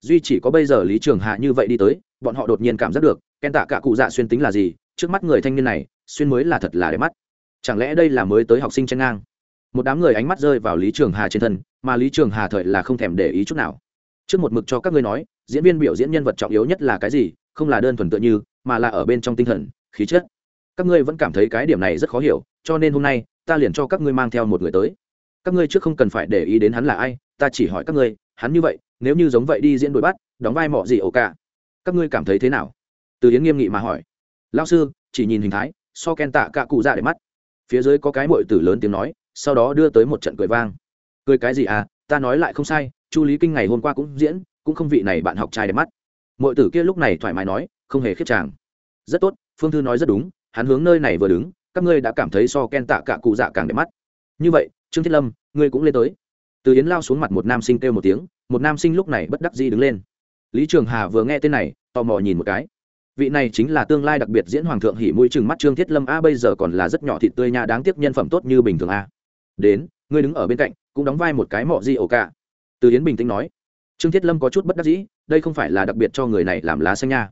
Duy chỉ có bây giờ lý trường hà như vậy đi tới, bọn họ đột nhiên cảm giác được, ken tạ cả cụ dạ xuyên tính là gì, trước mắt người thanh niên này, xuyên mới là thật là đẹp mắt. Chẳng lẽ đây là mới tới học sinh tranh ngang? Một đám người ánh mắt rơi vào lý trường hà trên thân, mà lý trường hà thời là không thèm để ý chút nào. Trước một mực cho các ngươi nói, diễn viên biểu diễn nhân vật trọng yếu nhất là cái gì, không là đơn thuần tựa như, mà là ở bên trong tinh thần, khí chất các ngươi vẫn cảm thấy cái điểm này rất khó hiểu, cho nên hôm nay, ta liền cho các ngươi mang theo một người tới. Các ngươi trước không cần phải để ý đến hắn là ai, ta chỉ hỏi các ngươi, hắn như vậy, nếu như giống vậy đi diễn đuổi bắt, đóng vai mọ gì ổ cả. Các ngươi cảm thấy thế nào? Từ yến nghiêm nghị mà hỏi. Lao sư, chỉ nhìn hình thái, so ken tạ cả cụ dạ để mắt. Phía dưới có cái mội tử lớn tiếng nói, sau đó đưa tới một trận cười vang. Cười cái gì à ta nói lại không sai, chu lý kinh ngày hôm qua cũng diễn, cũng không vị này bạn học trai đẹp mắt. Mội tử kia lúc này thoải mái nói, không hề khiết chàng. Rất tốt, phương thư nói rất đúng hắn hướng nơi này vừa đứng, các ngươi đã cảm thấy so ken tạ cả cụ dạ càng đẹp mắt. Như vậy, trương thiết lâm, ngươi cũng lên tới. Từ yến lao xuống mặt một nam sinh kêu một tiếng, một nam sinh lúc này bất đắc dĩ đứng lên. Lý trường hà vừa nghe tên này, tò mò nhìn một cái. Vị này chính là tương lai đặc biệt diễn hoàng thượng hỉ mũi chừng mắt trương thiết lâm a, bây giờ còn là rất nhỏ thịt tươi nha, đáng tiếc nhân phẩm tốt như bình thường a. Đến, ngươi đứng ở bên cạnh, cũng đóng vai một cái mọ di ổ cả. Từ yến bình tĩnh nói. Trương thiết lâm có chút bất đắc dĩ, đây không phải là đặc biệt cho người này làm lá xanh nha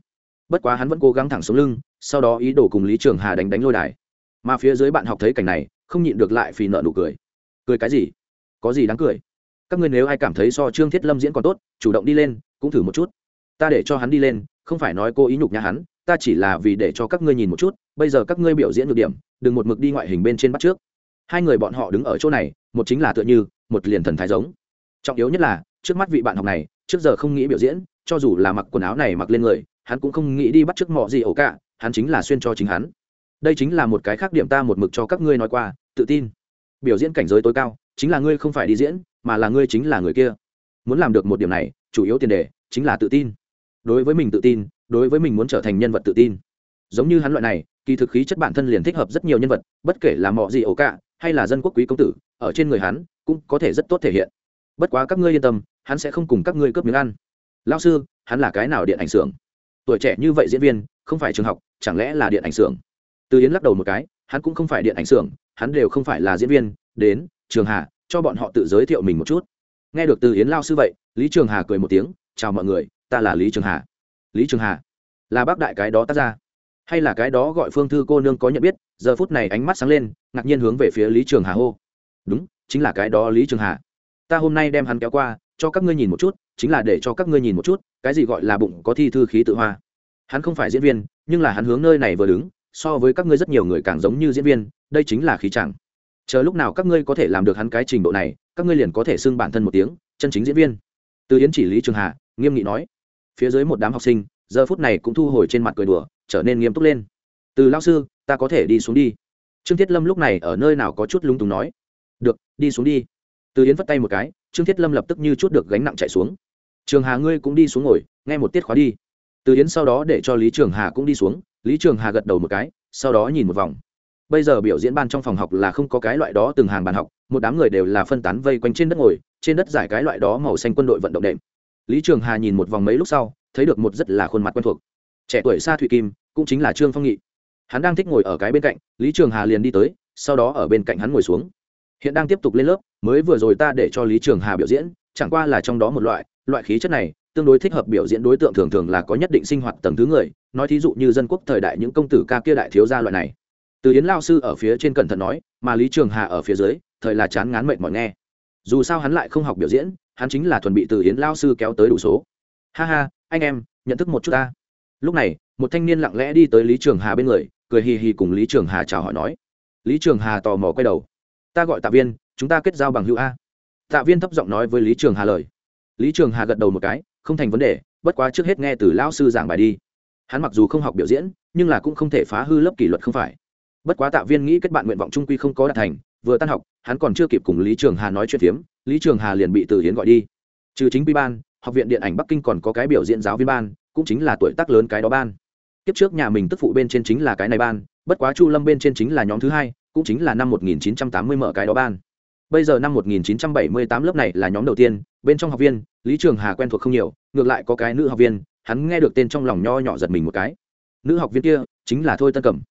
bất quá hắn vẫn cố gắng thẳng xuống lưng, sau đó ý đồ cùng lý trường hà đánh đánh lôi đài. Mà phía dưới bạn học thấy cảnh này, không nhịn được lại phì nợ nụ cười. Cười cái gì? Có gì đáng cười? Các ngươi nếu ai cảm thấy so trương thiết lâm diễn còn tốt, chủ động đi lên, cũng thử một chút. Ta để cho hắn đi lên, không phải nói cô ý nhục nhà hắn, ta chỉ là vì để cho các ngươi nhìn một chút, bây giờ các ngươi biểu diễn được điểm, đừng một mực đi ngoại hình bên trên bắt trước. Hai người bọn họ đứng ở chỗ này, một chính là tựa như, một liền thần thái giống. Trọng yếu nhất là, trước mắt vị bạn học này, trước giờ không nghĩ biểu diễn, cho dù là mặc quần áo này mặc lên người hắn cũng không nghĩ đi bắt chước mọ gì ổ cả, hắn chính là xuyên cho chính hắn. Đây chính là một cái khác điểm ta một mực cho các ngươi nói qua, tự tin. Biểu diễn cảnh giới tối cao, chính là ngươi không phải đi diễn, mà là ngươi chính là người kia. Muốn làm được một điểm này, chủ yếu tiền đề, chính là tự tin. Đối với mình tự tin, đối với mình muốn trở thành nhân vật tự tin. Giống như hắn loại này, kỳ thực khí chất bản thân liền thích hợp rất nhiều nhân vật, bất kể là mọ gì ổ cả, hay là dân quốc quý công tử, ở trên người hắn, cũng có thể rất tốt thể hiện. Bất quá các ngươi yên tâm, hắn sẽ không cùng các ngươi cướp miếng ăn. Lao sư, hắn là cái nào điện ảnh xưởng? Tuổi trẻ như vậy diễn viên, không phải trường học, chẳng lẽ là điện ảnh xưởng? Từ yến lắc đầu một cái, hắn cũng không phải điện ảnh xưởng, hắn đều không phải là diễn viên, đến, trường hà, cho bọn họ tự giới thiệu mình một chút. Nghe được từ yến lao sư vậy, lý trường hà cười một tiếng, chào mọi người, ta là lý trường hà. Lý trường hà là bác đại cái đó tác ra hay là cái đó gọi phương thư cô nương có nhận biết, giờ phút này ánh mắt sáng lên, ngạc nhiên hướng về phía lý trường hà hô. Đúng, chính là cái đó lý trường hà. Ta hôm nay đem hắn kéo qua, cho các ngươi nhìn một chút chính là để cho các ngươi nhìn một chút, cái gì gọi là bụng có thi thư khí tự hoa. Hắn không phải diễn viên, nhưng là hắn hướng nơi này vừa đứng, so với các ngươi rất nhiều người càng giống như diễn viên, đây chính là khí chẳng. Chờ lúc nào các ngươi có thể làm được hắn cái trình độ này, các ngươi liền có thể xưng bản thân một tiếng, chân chính diễn viên. Từ yến chỉ lý trường hà, nghiêm nghị nói. Phía dưới một đám học sinh, giờ phút này cũng thu hồi trên mặt cười đùa, trở nên nghiêm túc lên. Từ lao sư, ta có thể đi xuống đi. Trương thiết lâm lúc này ở nơi nào có chút lúng túng nói. Được, đi xuống đi. Từ yến vất tay một cái, trương thiết lâm lập tức như chút được gánh nặng chạy xuống trường hà ngươi cũng đi xuống ngồi, nghe một tiết khóa đi. Từ yến sau đó để cho lý trường hà cũng đi xuống, lý trường hà gật đầu một cái, sau đó nhìn một vòng. Bây giờ biểu diễn ban trong phòng học là không có cái loại đó từng hàng bàn học, một đám người đều là phân tán vây quanh trên đất ngồi, trên đất giải cái loại đó màu xanh quân đội vận động đệm. Lý trường hà nhìn một vòng mấy lúc sau, thấy được một rất là khuôn mặt quen thuộc. Trẻ tuổi xa thụy kim, cũng chính là trương phong nghị. Hắn đang thích ngồi ở cái bên cạnh, lý trường hà liền đi tới, sau đó ở bên cạnh hắn ngồi xuống. Hiện đang tiếp tục lên lớp, mới vừa rồi ta để cho lý trường hà biểu diễn, chẳng qua là trong đó một loại loại khí chất này, tương đối thích hợp biểu diễn đối tượng thường thường là có nhất định sinh hoạt tầng thứ người. Nói thí dụ như dân quốc thời đại những công tử ca kia đại thiếu gia loại này. Từ yến lao sư ở phía trên cẩn thận nói, mà lý trường hà ở phía dưới, thời là chán ngán mệt mỏi nghe. Dù sao hắn lại không học biểu diễn, hắn chính là thuần bị từ yến lao sư kéo tới đủ số. Ha ha, anh em, nhận thức một chút ta. Lúc này, một thanh niên lặng lẽ đi tới lý trường hà bên người, cười hì hì cùng lý trường hà chào hỏi nói. Lý trường hà tò mò quay đầu. Ta gọi tạ viên, chúng ta kết giao bằng hữu a. Tạ viên thấp giọng nói với lý trường hà lời lý trường hà gật đầu một cái, không thành vấn đề, bất quá trước hết nghe từ lão sư giảng bài đi. Hắn mặc dù không học biểu diễn, nhưng là cũng không thể phá hư lớp kỷ luật không phải. Bất quá tạ viên nghĩ kết bạn nguyện vọng trung quy không có đạt thành, vừa tan học, hắn còn chưa kịp cùng lý trường hà nói chuyện phiếm, lý trường hà liền bị từ hiến gọi đi. Trừ chính quy ban, học viện điện ảnh bắc kinh còn có cái biểu diễn giáo viên ban, cũng chính là tuổi tác lớn cái đó ban. Kiếp trước nhà mình tức phụ bên trên chính là cái này ban, bất quá chu lâm bên trên chính là nhóm thứ hai, cũng chính là năm 1980 mở cái đó ban bây giờ năm 1978 lớp này là nhóm đầu tiên, bên trong học viên, lý trường hà quen thuộc không nhiều, ngược lại có cái nữ học viên, hắn nghe được tên trong lòng nho nhỏ giật mình một cái. Nữ học viên kia chính là thôi tân cẩm.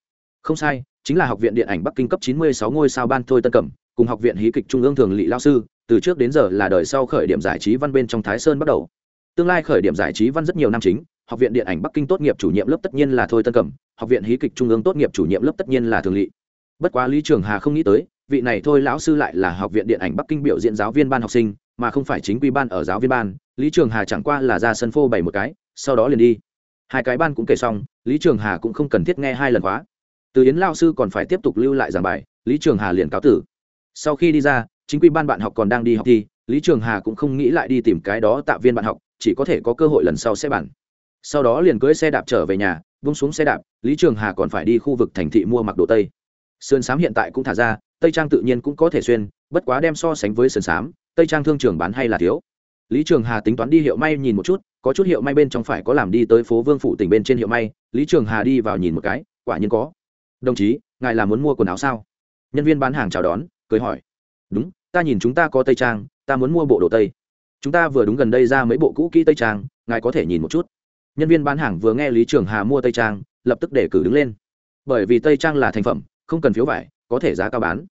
Không sai, chính là học viện điện ảnh bắc kinh cấp 96 ngôi sao ban thôi tân cẩm, cùng học viện hí kịch trung ương thường lỵ lao sư, từ trước đến giờ là đời sau khởi điểm giải trí văn bên trong thái sơn bắt đầu. Tương lai khởi điểm giải trí văn rất nhiều năm chính, học viện điện ảnh bắc kinh tốt nghiệp chủ nhiệm lớp tất nhiên là thôi tân cẩm, học viện hí kịch trung ương tốt nghiệp chủ nhiệm lớp tất nhiên là thường lỵ bất quá lý trường hà không nghĩ tới vị này thôi lão sư lại là học viện điện ảnh bắc kinh biểu diễn giáo viên ban học sinh, mà không phải chính quy ban ở giáo viên ban. Lý trường hà chẳng qua là ra sân phô bày một cái, sau đó liền đi. Hai cái ban cũng kể xong, lý trường hà cũng không cần thiết nghe hai lần khóa. Từ yến lao sư còn phải tiếp tục lưu lại giảng bài, lý trường hà liền cáo tử. Sau khi đi ra, chính quy ban bạn học còn đang đi học thi, lý trường hà cũng không nghĩ lại đi tìm cái đó tạo viên bạn học, chỉ có thể có cơ hội lần sau sẽ bản sau đó liền cưỡi xe đạp trở về nhà vung xuống xe đạp, lý trường hà còn phải đi khu vực thành thị mua mặc đồ tây. Sơn sám hiện tại cũng thả ra tây trang tự nhiên cũng có thể xuyên, bất quá đem so sánh với sơn sám tây trang thương trường bán hay là thiếu. Lý trường hà tính toán đi hiệu may nhìn một chút, có chút hiệu may bên trong phải có làm đi tới phố vương phủ tỉnh bên trên hiệu may, lý trường hà đi vào nhìn một cái, quả nhiên có. Đồng chí, ngài là muốn mua quần áo sao? Nhân viên bán hàng chào đón, cười hỏi. Đúng, ta nhìn chúng ta có tây trang, ta muốn mua bộ đồ tây. Chúng ta vừa đúng gần đây ra mấy bộ cũ kỹ tây trang, ngài có thể nhìn một chút. Nhân viên bán hàng vừa nghe lý trường hà mua tây trang, lập tức để cử đứng lên. Bởi vì tây trang là thành phẩm, không cần phiếu vải có thể giá cao bán.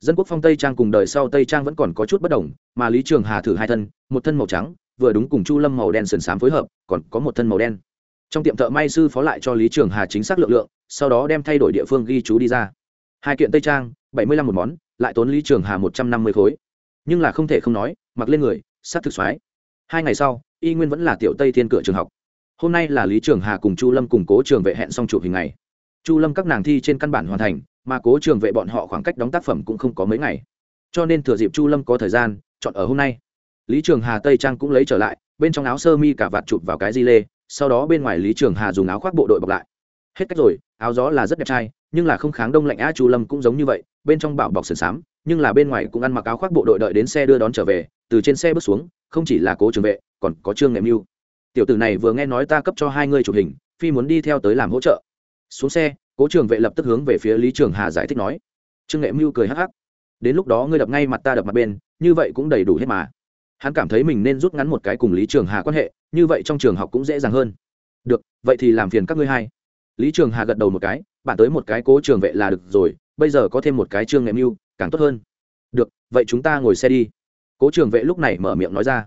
Dân quốc phong tây trang cùng đời sau tây trang vẫn còn có chút bất đồng, mà lý trường hà thử hai thân, một thân màu trắng, vừa đúng cùng chu lâm màu đen sườn xám phối hợp, còn có một thân màu đen. Trong tiệm thợ may sư phó lại cho lý trường hà chính xác lượng lượng, sau đó đem thay đổi địa phương ghi chú đi ra. Hai kiện tây trang, bảy mươi lăm một món, lại tốn lý trường hà một trăm năm mươi khối. Nhưng là không thể không nói, mặc lên người sát thực xoái. Hai ngày sau, y nguyên vẫn là tiểu tây thiên cửa trường học. Hôm nay là lý trường hà cùng chu lâm cùng cố trường vệ hẹn xong chụp hình này chu lâm các nàng thi trên căn bản hoàn thành mà cố trường vệ bọn họ khoảng cách đóng tác phẩm cũng không có mấy ngày. Cho nên thừa dịp chu lâm có thời gian, chọn ở hôm nay. Lý trường hà tây trang cũng lấy trở lại, bên trong áo sơ mi cả vạt chụp vào cái di lê, sau đó bên ngoài lý trường hà dùng áo khoác bộ đội bọc lại. Hết cách rồi, áo gió là rất đẹp trai, nhưng là không kháng đông lạnh á, chu lâm cũng giống như vậy, bên trong bảo bọc sườn xám, nhưng là bên ngoài cũng ăn mặc áo khoác bộ đội đợi đến xe đưa đón trở về, từ trên xe bước xuống, không chỉ là cố trường vệ, còn có trương nghệ mưu. Tiểu tử này vừa nghe nói ta cấp cho hai người chụp hình, phi muốn đi theo tới làm hỗ trợ. Xuống xe cố trường vệ lập tức hướng về phía lý trường hà giải thích nói. Trương nghệ mưu cười hắc hắc. Đến lúc đó ngươi đập ngay mặt ta đập mặt bên, như vậy cũng đầy đủ hết mà. Hắn cảm thấy mình nên rút ngắn một cái cùng lý trường hà quan hệ, như vậy trong trường học cũng dễ dàng hơn. Được, vậy thì làm phiền các ngươi hai. Lý trường hà gật đầu một cái, bạn tới một cái cố trường vệ là được rồi, bây giờ có thêm một cái trương nghệ mưu, càng tốt hơn. Được, vậy chúng ta ngồi xe đi. Cố trường vệ lúc này mở miệng nói ra.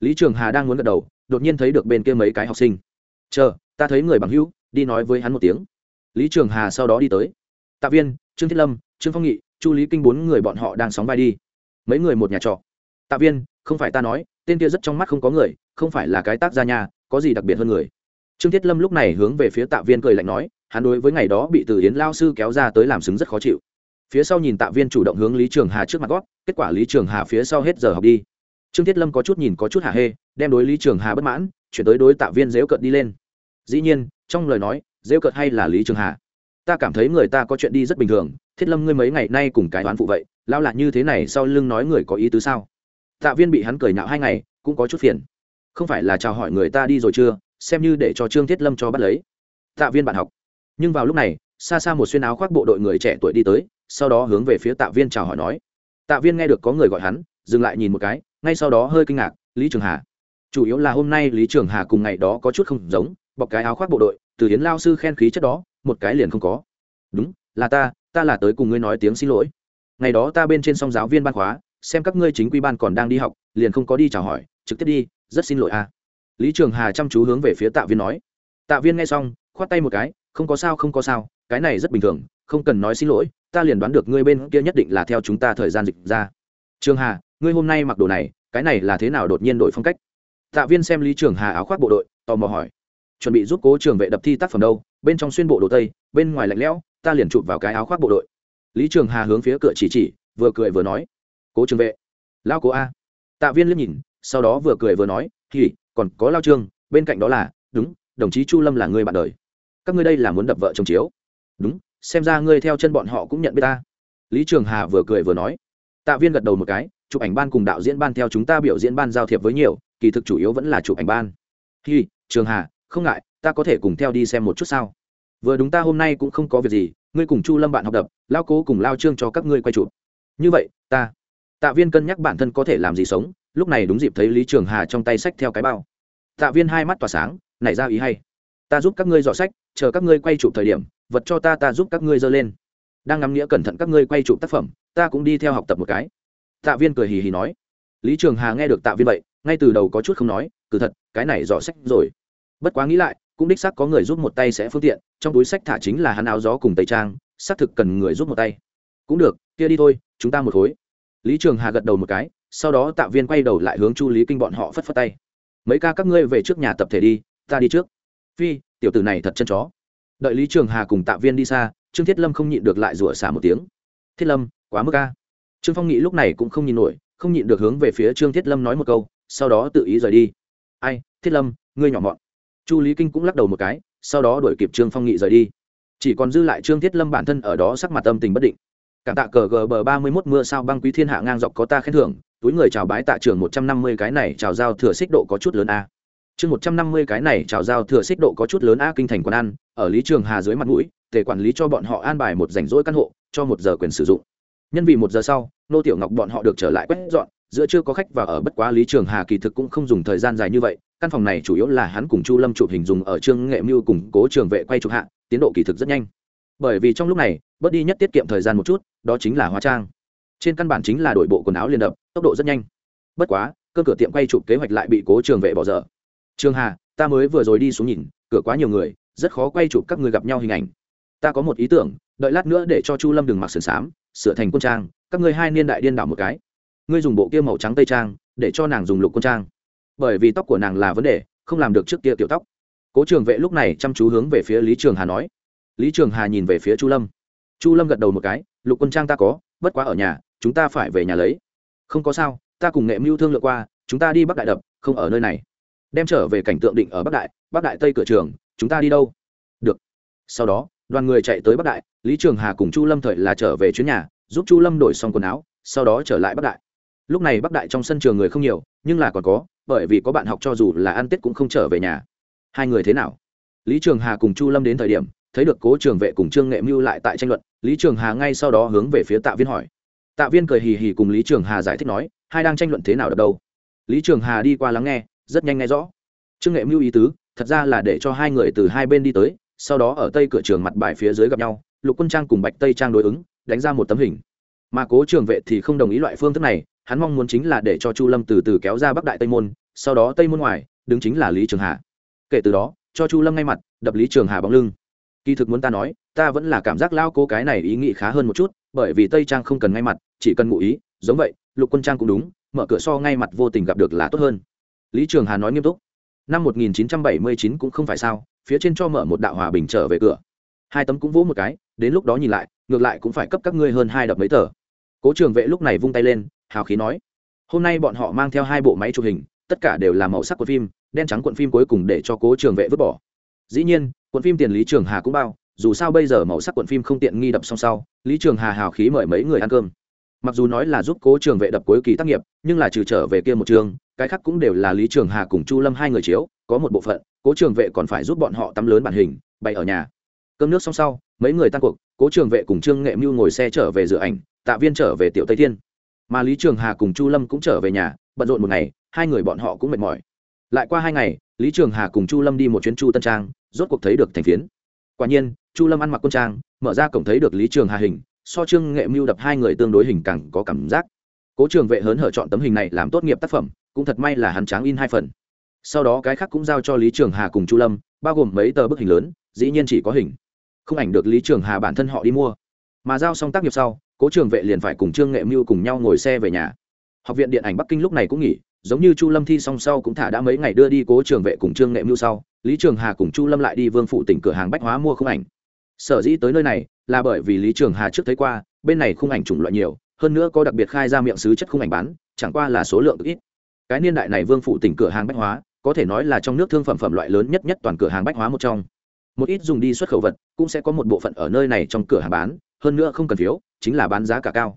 Lý trường hà đang muốn gật đầu, đột nhiên thấy được bên kia mấy cái học sinh. Chờ, ta thấy người bằng hữu, đi nói với hắn một tiếng lý trường hà sau đó đi tới. Tạ viên, trương thiết lâm, trương phong nghị, chu lý kinh bốn người bọn họ đang sóng vai đi. Mấy người một nhà trọ. Tạ viên, không phải ta nói, tên kia rất trong mắt không có người, không phải là cái tác gia nhà, có gì đặc biệt hơn người? Trương thiết lâm lúc này hướng về phía tạ viên cười lạnh nói, hắn đối với ngày đó bị từ yến lao sư kéo ra tới làm xứng rất khó chịu. Phía sau nhìn tạ viên chủ động hướng lý trường hà trước mặt gót, kết quả lý trường hà phía sau hết giờ học đi. Trương thiết lâm có chút nhìn có chút hả hê, đem đối lý trường hà bất mãn, chuyển tới đối tạ viên dễu cợt đi lên. Dĩ nhiên, trong lời nói rêu cợt hay là lý trường hà? Ta cảm thấy người ta có chuyện đi rất bình thường, thiết lâm ngươi mấy ngày nay cùng cái đoán phụ vậy lao lại như thế này sau lưng nói người có ý tứ sao? Tạ viên bị hắn cười nhạo hai ngày, cũng có chút phiền. Không phải là chào hỏi người ta đi rồi chưa, xem như để cho trương thiết lâm cho bắt lấy. Tạ viên bạn học. Nhưng vào lúc này, xa xa một xuyên áo khoác bộ đội người trẻ tuổi đi tới, sau đó hướng về phía tạ viên chào hỏi nói. Tạ viên nghe được có người gọi hắn, dừng lại nhìn một cái, ngay sau đó hơi kinh ngạc, lý trường hà. Chủ yếu là hôm nay lý trường hà cùng ngày đó có chút không giống bọc cái áo khoác bộ đội, từ hiến lao sư khen khí chất đó, một cái liền không có. Đúng, là ta ta là tới cùng ngươi nói tiếng xin lỗi. Ngày đó ta bên trên song giáo viên ban khóa, xem các ngươi chính quy ban còn đang đi học, liền không có đi chào hỏi, trực tiếp đi, rất xin lỗi a lý trường hà chăm chú hướng về phía tạ viên nói. Tạ viên nghe xong, khoát tay một cái, không có sao, không có sao, cái này rất bình thường, không cần nói xin lỗi, ta liền đoán được ngươi bên kia nhất định là theo chúng ta thời gian dịch ra. Trường hà, ngươi hôm nay mặc đồ này, cái này là thế nào đột nhiên đổi phong cách? Tạ viên xem lý trường hà áo khoác bộ đội, tò mò hỏi chuẩn bị giúp cố trường vệ đập thi tác phẩm đâu, bên trong xuyên bộ đồ tây, bên ngoài lạnh lẽo, ta liền chụp vào cái áo khoác bộ đội. Lý trường hà hướng phía cửa chỉ chỉ, vừa cười vừa nói, cố trường vệ, lao cố a. Tạ viên liếc nhìn, sau đó vừa cười vừa nói thì còn có lao trương, bên cạnh đó là, đúng, đồng chí chu lâm là người bạn đời. Các ngươi đây là muốn đập vợ chồng chiếu. Đúng, xem ra ngươi theo chân bọn họ cũng nhận biết ta. Lý trường hà vừa cười vừa nói. Tạ viên gật đầu một cái, chụp ảnh ban cùng đạo diễn ban theo chúng ta biểu diễn ban giao thiệp với nhiều, kỳ thực chủ yếu vẫn là chụp ảnh ban. Hi trường hà không ngại, ta có thể cùng theo đi xem một chút sao? Vừa đúng ta hôm nay cũng không có việc gì, ngươi cùng chu lâm bạn học đập lao cố cùng lao trương cho các ngươi quay chụp. Như vậy, ta, tạ viên cân nhắc bản thân có thể làm gì sống, lúc này đúng dịp thấy lý trường hà trong tay sách theo cái bao. Tạ viên hai mắt tỏa sáng, nảy ra ý hay. Ta giúp các ngươi dọ sách, chờ các ngươi quay chụp thời điểm, vật cho ta ta giúp các ngươi dơ lên. Đang ngắm nghĩa cẩn thận các ngươi quay chụp tác phẩm, ta cũng đi theo học tập một cái. Tạ viên cười hì hì nói. Lý trường hà nghe được tạ viên vậy, ngay từ đầu có chút không nói cử thật, cái này dò sách rồi bất quá nghĩ lại, cũng đích xác có người giúp một tay sẽ phương tiện, trong túi sách thả chính là hắn áo gió cùng tây trang, xác thực cần người giúp một tay. Cũng được, kia đi thôi, chúng ta một khối. Lý trường hà gật đầu một cái, sau đó tạ viên quay đầu lại hướng chu lý kinh bọn họ phất phất tay. Mấy ca các ngươi về trước nhà tập thể đi, ta đi trước. Phi, tiểu tử này thật chân chó. Đợi lý trường hà cùng tạ viên đi xa, trương thiết lâm không nhịn được lại rủa xả một tiếng. Thiết lâm, quá mức ca trương phong nghị lúc này cũng không nhìn nổi, không nhịn được hướng về phía trương thiết lâm nói một câu, sau đó tự ý rời đi. Ai, thiết lâm, ngươi nhỏ mọn chu lý kinh cũng lắc đầu một cái, sau đó đuổi kịp trương phong nghị rời đi. Chỉ còn dư lại trương thiết lâm bản thân ở đó sắc mặt âm tình bất định. Cảm tạ cờ gờ bờ ba mươi mốt mưa sao băng quý thiên hạ ngang dọc có ta khen thưởng, túi người chào bái tạ trường một trăm năm mươi cái này chào giao thừa xích độ có chút lớn a. Chương một trăm năm mươi cái này chào giao thừa xích độ có chút lớn a kinh thành quán ăn, ở lý trường hà dưới mặt mũi, tề quản lý cho bọn họ an bài một rảnh rỗi căn hộ, cho một giờ quyền sử dụng. Nhân vì một giờ sau, nô tiểu ngọc bọn họ được trở lại quét dọn giữa chưa có khách và ở bất quá lý trường hà kỳ thực cũng không dùng thời gian dài như vậy, căn phòng này chủ yếu là hắn cùng chu lâm chụp hình dùng ở trương nghệ mưu cùng cố trường vệ quay chụp hạ, tiến độ kỳ thực rất nhanh. Bởi vì trong lúc này, bớt đi nhất tiết kiệm thời gian một chút, đó chính là hóa trang. Trên căn bản chính là đổi bộ quần áo liền đập, tốc độ rất nhanh. Bất quá, cơ cửa tiệm quay chụp kế hoạch lại bị cố trường vệ bỏ dở. Trường hà, ta mới vừa rồi đi xuống nhìn, cửa quá nhiều người, rất khó quay chụp các người gặp nhau hình ảnh. Ta có một ý tưởng, đợi lát nữa để cho chu lâm đừng mặc sườn xám, sửa thành quân trang, các ngươi hai niên đại điên đảo một cái ngươi dùng bộ kia màu trắng tây trang, để cho nàng dùng lục quân trang. Bởi vì tóc của nàng là vấn đề, không làm được trước kia tiểu tóc. Cố trường vệ lúc này chăm chú hướng về phía lý trường hà nói. Lý trường hà nhìn về phía chu lâm. Chu lâm gật đầu một cái, lục quân trang ta có, bất quá ở nhà, chúng ta phải về nhà lấy. Không có sao, ta cùng nghệ mưu thương lượng qua, chúng ta đi bắc đại đập, không ở nơi này. Đem trở về cảnh tượng định ở bắc đại bắc đại tây cửa trường, chúng ta đi đâu? Được. Sau đó, đoàn người chạy tới bắc đại, lý trường hà cùng chu lâm thời là trở về chuyến nhà, giúp chu lâm đổi xong quần áo, sau đó trở lại bắc đại lúc này bắc đại trong sân trường người không nhiều, nhưng là còn có, bởi vì có bạn học cho dù là ăn tết cũng không trở về nhà. Hai người thế nào? Lý trường hà cùng chu lâm đến thời điểm, thấy được cố trường vệ cùng trương nghệ mưu lại tại tranh luận, lý trường hà ngay sau đó hướng về phía tạ viên hỏi. Tạ viên cười hì hì cùng lý trường hà giải thích nói, hai đang tranh luận thế nào được đâu? Lý trường hà đi qua lắng nghe, rất nhanh nghe rõ. Trương nghệ mưu ý tứ, thật ra là để cho hai người từ hai bên đi tới, sau đó ở tây cửa trường mặt bài phía dưới gặp nhau, lục quân trang cùng bạch tây trang đối ứng, đánh ra một tấm hình. Mà cố trường vệ thì không đồng ý loại phương thức này hắn mong muốn chính là để cho chu lâm từ từ kéo ra bắc đại tây môn, sau đó tây môn ngoài, đứng chính là lý trường hà. Kể từ đó, cho chu lâm ngay mặt, đập lý trường hà bóng lưng. Kỳ thực muốn ta nói, ta vẫn là cảm giác lao cố cái này ý nghĩ khá hơn một chút, bởi vì tây trang không cần ngay mặt, chỉ cần ngụ ý, giống vậy, lục quân trang cũng đúng, mở cửa so ngay mặt vô tình gặp được là tốt hơn. Lý trường hà nói nghiêm túc. Năm 1979 cũng không phải sao, phía trên cho mở một đạo hòa bình trở về cửa. Hai tấm cũng vỗ một cái, đến lúc đó nhìn lại, ngược lại cũng phải cấp các ngươi hơn hai đập mấy tờ. Cố trường vệ lúc này vung tay lên hào khí nói, hôm nay bọn họ mang theo hai bộ máy chụp hình, tất cả đều là màu sắc của phim, đen trắng cuộn phim cuối cùng để cho cố trường vệ vứt bỏ. Dĩ nhiên, cuộn phim tiền lý trường hà cũng bao, dù sao bây giờ màu sắc cuộn phim không tiện nghi đập song sau, lý trường hà hào khí mời mấy người ăn cơm. Mặc dù nói là giúp cố trường vệ đập cuối kỳ tác nghiệp, nhưng là trừ trở về kia một trường, cái khác cũng đều là lý trường hà cùng chu lâm hai người chiếu, có một bộ phận, cố trường vệ còn phải giúp bọn họ tắm lớn bản hình, bày ở nhà. Cơm nước xong sau, mấy người tan cuộc, cố trường vệ cùng trương nghệ mưu ngồi xe trở về dự ảnh, tạ viên trở về tiểu tây thiên mà lý trường hà cùng chu lâm cũng trở về nhà, bận rộn một ngày, hai người bọn họ cũng mệt mỏi. Lại qua hai ngày, lý trường hà cùng chu lâm đi một chuyến chu tân trang, rốt cuộc thấy được thành phiến. Quả nhiên, chu lâm ăn mặc quân trang, mở ra cổng thấy được lý trường hà hình, so trương nghệ mưu đập hai người tương đối hình càng có cảm giác. Cố trường vệ hớn hở chọn tấm hình này làm tốt nghiệp tác phẩm, cũng thật may là hắn tráng in hai phần. Sau đó cái khác cũng giao cho lý trường hà cùng chu lâm, bao gồm mấy tờ bức hình lớn, dĩ nhiên chỉ có hình. Không ảnh được lý trường hà bản thân họ đi mua mà giao xong tác nghiệp sau, cố trường vệ liền phải cùng trương nghệ mưu cùng nhau ngồi xe về nhà. Học viện điện ảnh bắc kinh lúc này cũng nghỉ, giống như chu lâm thi song sau cũng thả đã mấy ngày đưa đi cố trường vệ cùng trương nghệ mưu sau, lý trường hà cùng chu lâm lại đi vương phụ tỉnh cửa hàng bách hóa mua khung ảnh. Sở dĩ tới nơi này là bởi vì lý trường hà trước thấy qua, bên này khung ảnh chủng loại nhiều, hơn nữa có đặc biệt khai ra miệng sứ chất khung ảnh bán, chẳng qua là số lượng ít. Cái niên đại này vương phụ tỉnh cửa hàng bách hóa, có thể nói là trong nước thương phẩm phẩm loại lớn nhất nhất toàn cửa hàng bách hóa một trong. Một ít dùng đi xuất khẩu vật, cũng sẽ có một bộ phận ở nơi này trong cửa hàng bán hơn nữa không cần phiếu, chính là bán giá cả cao.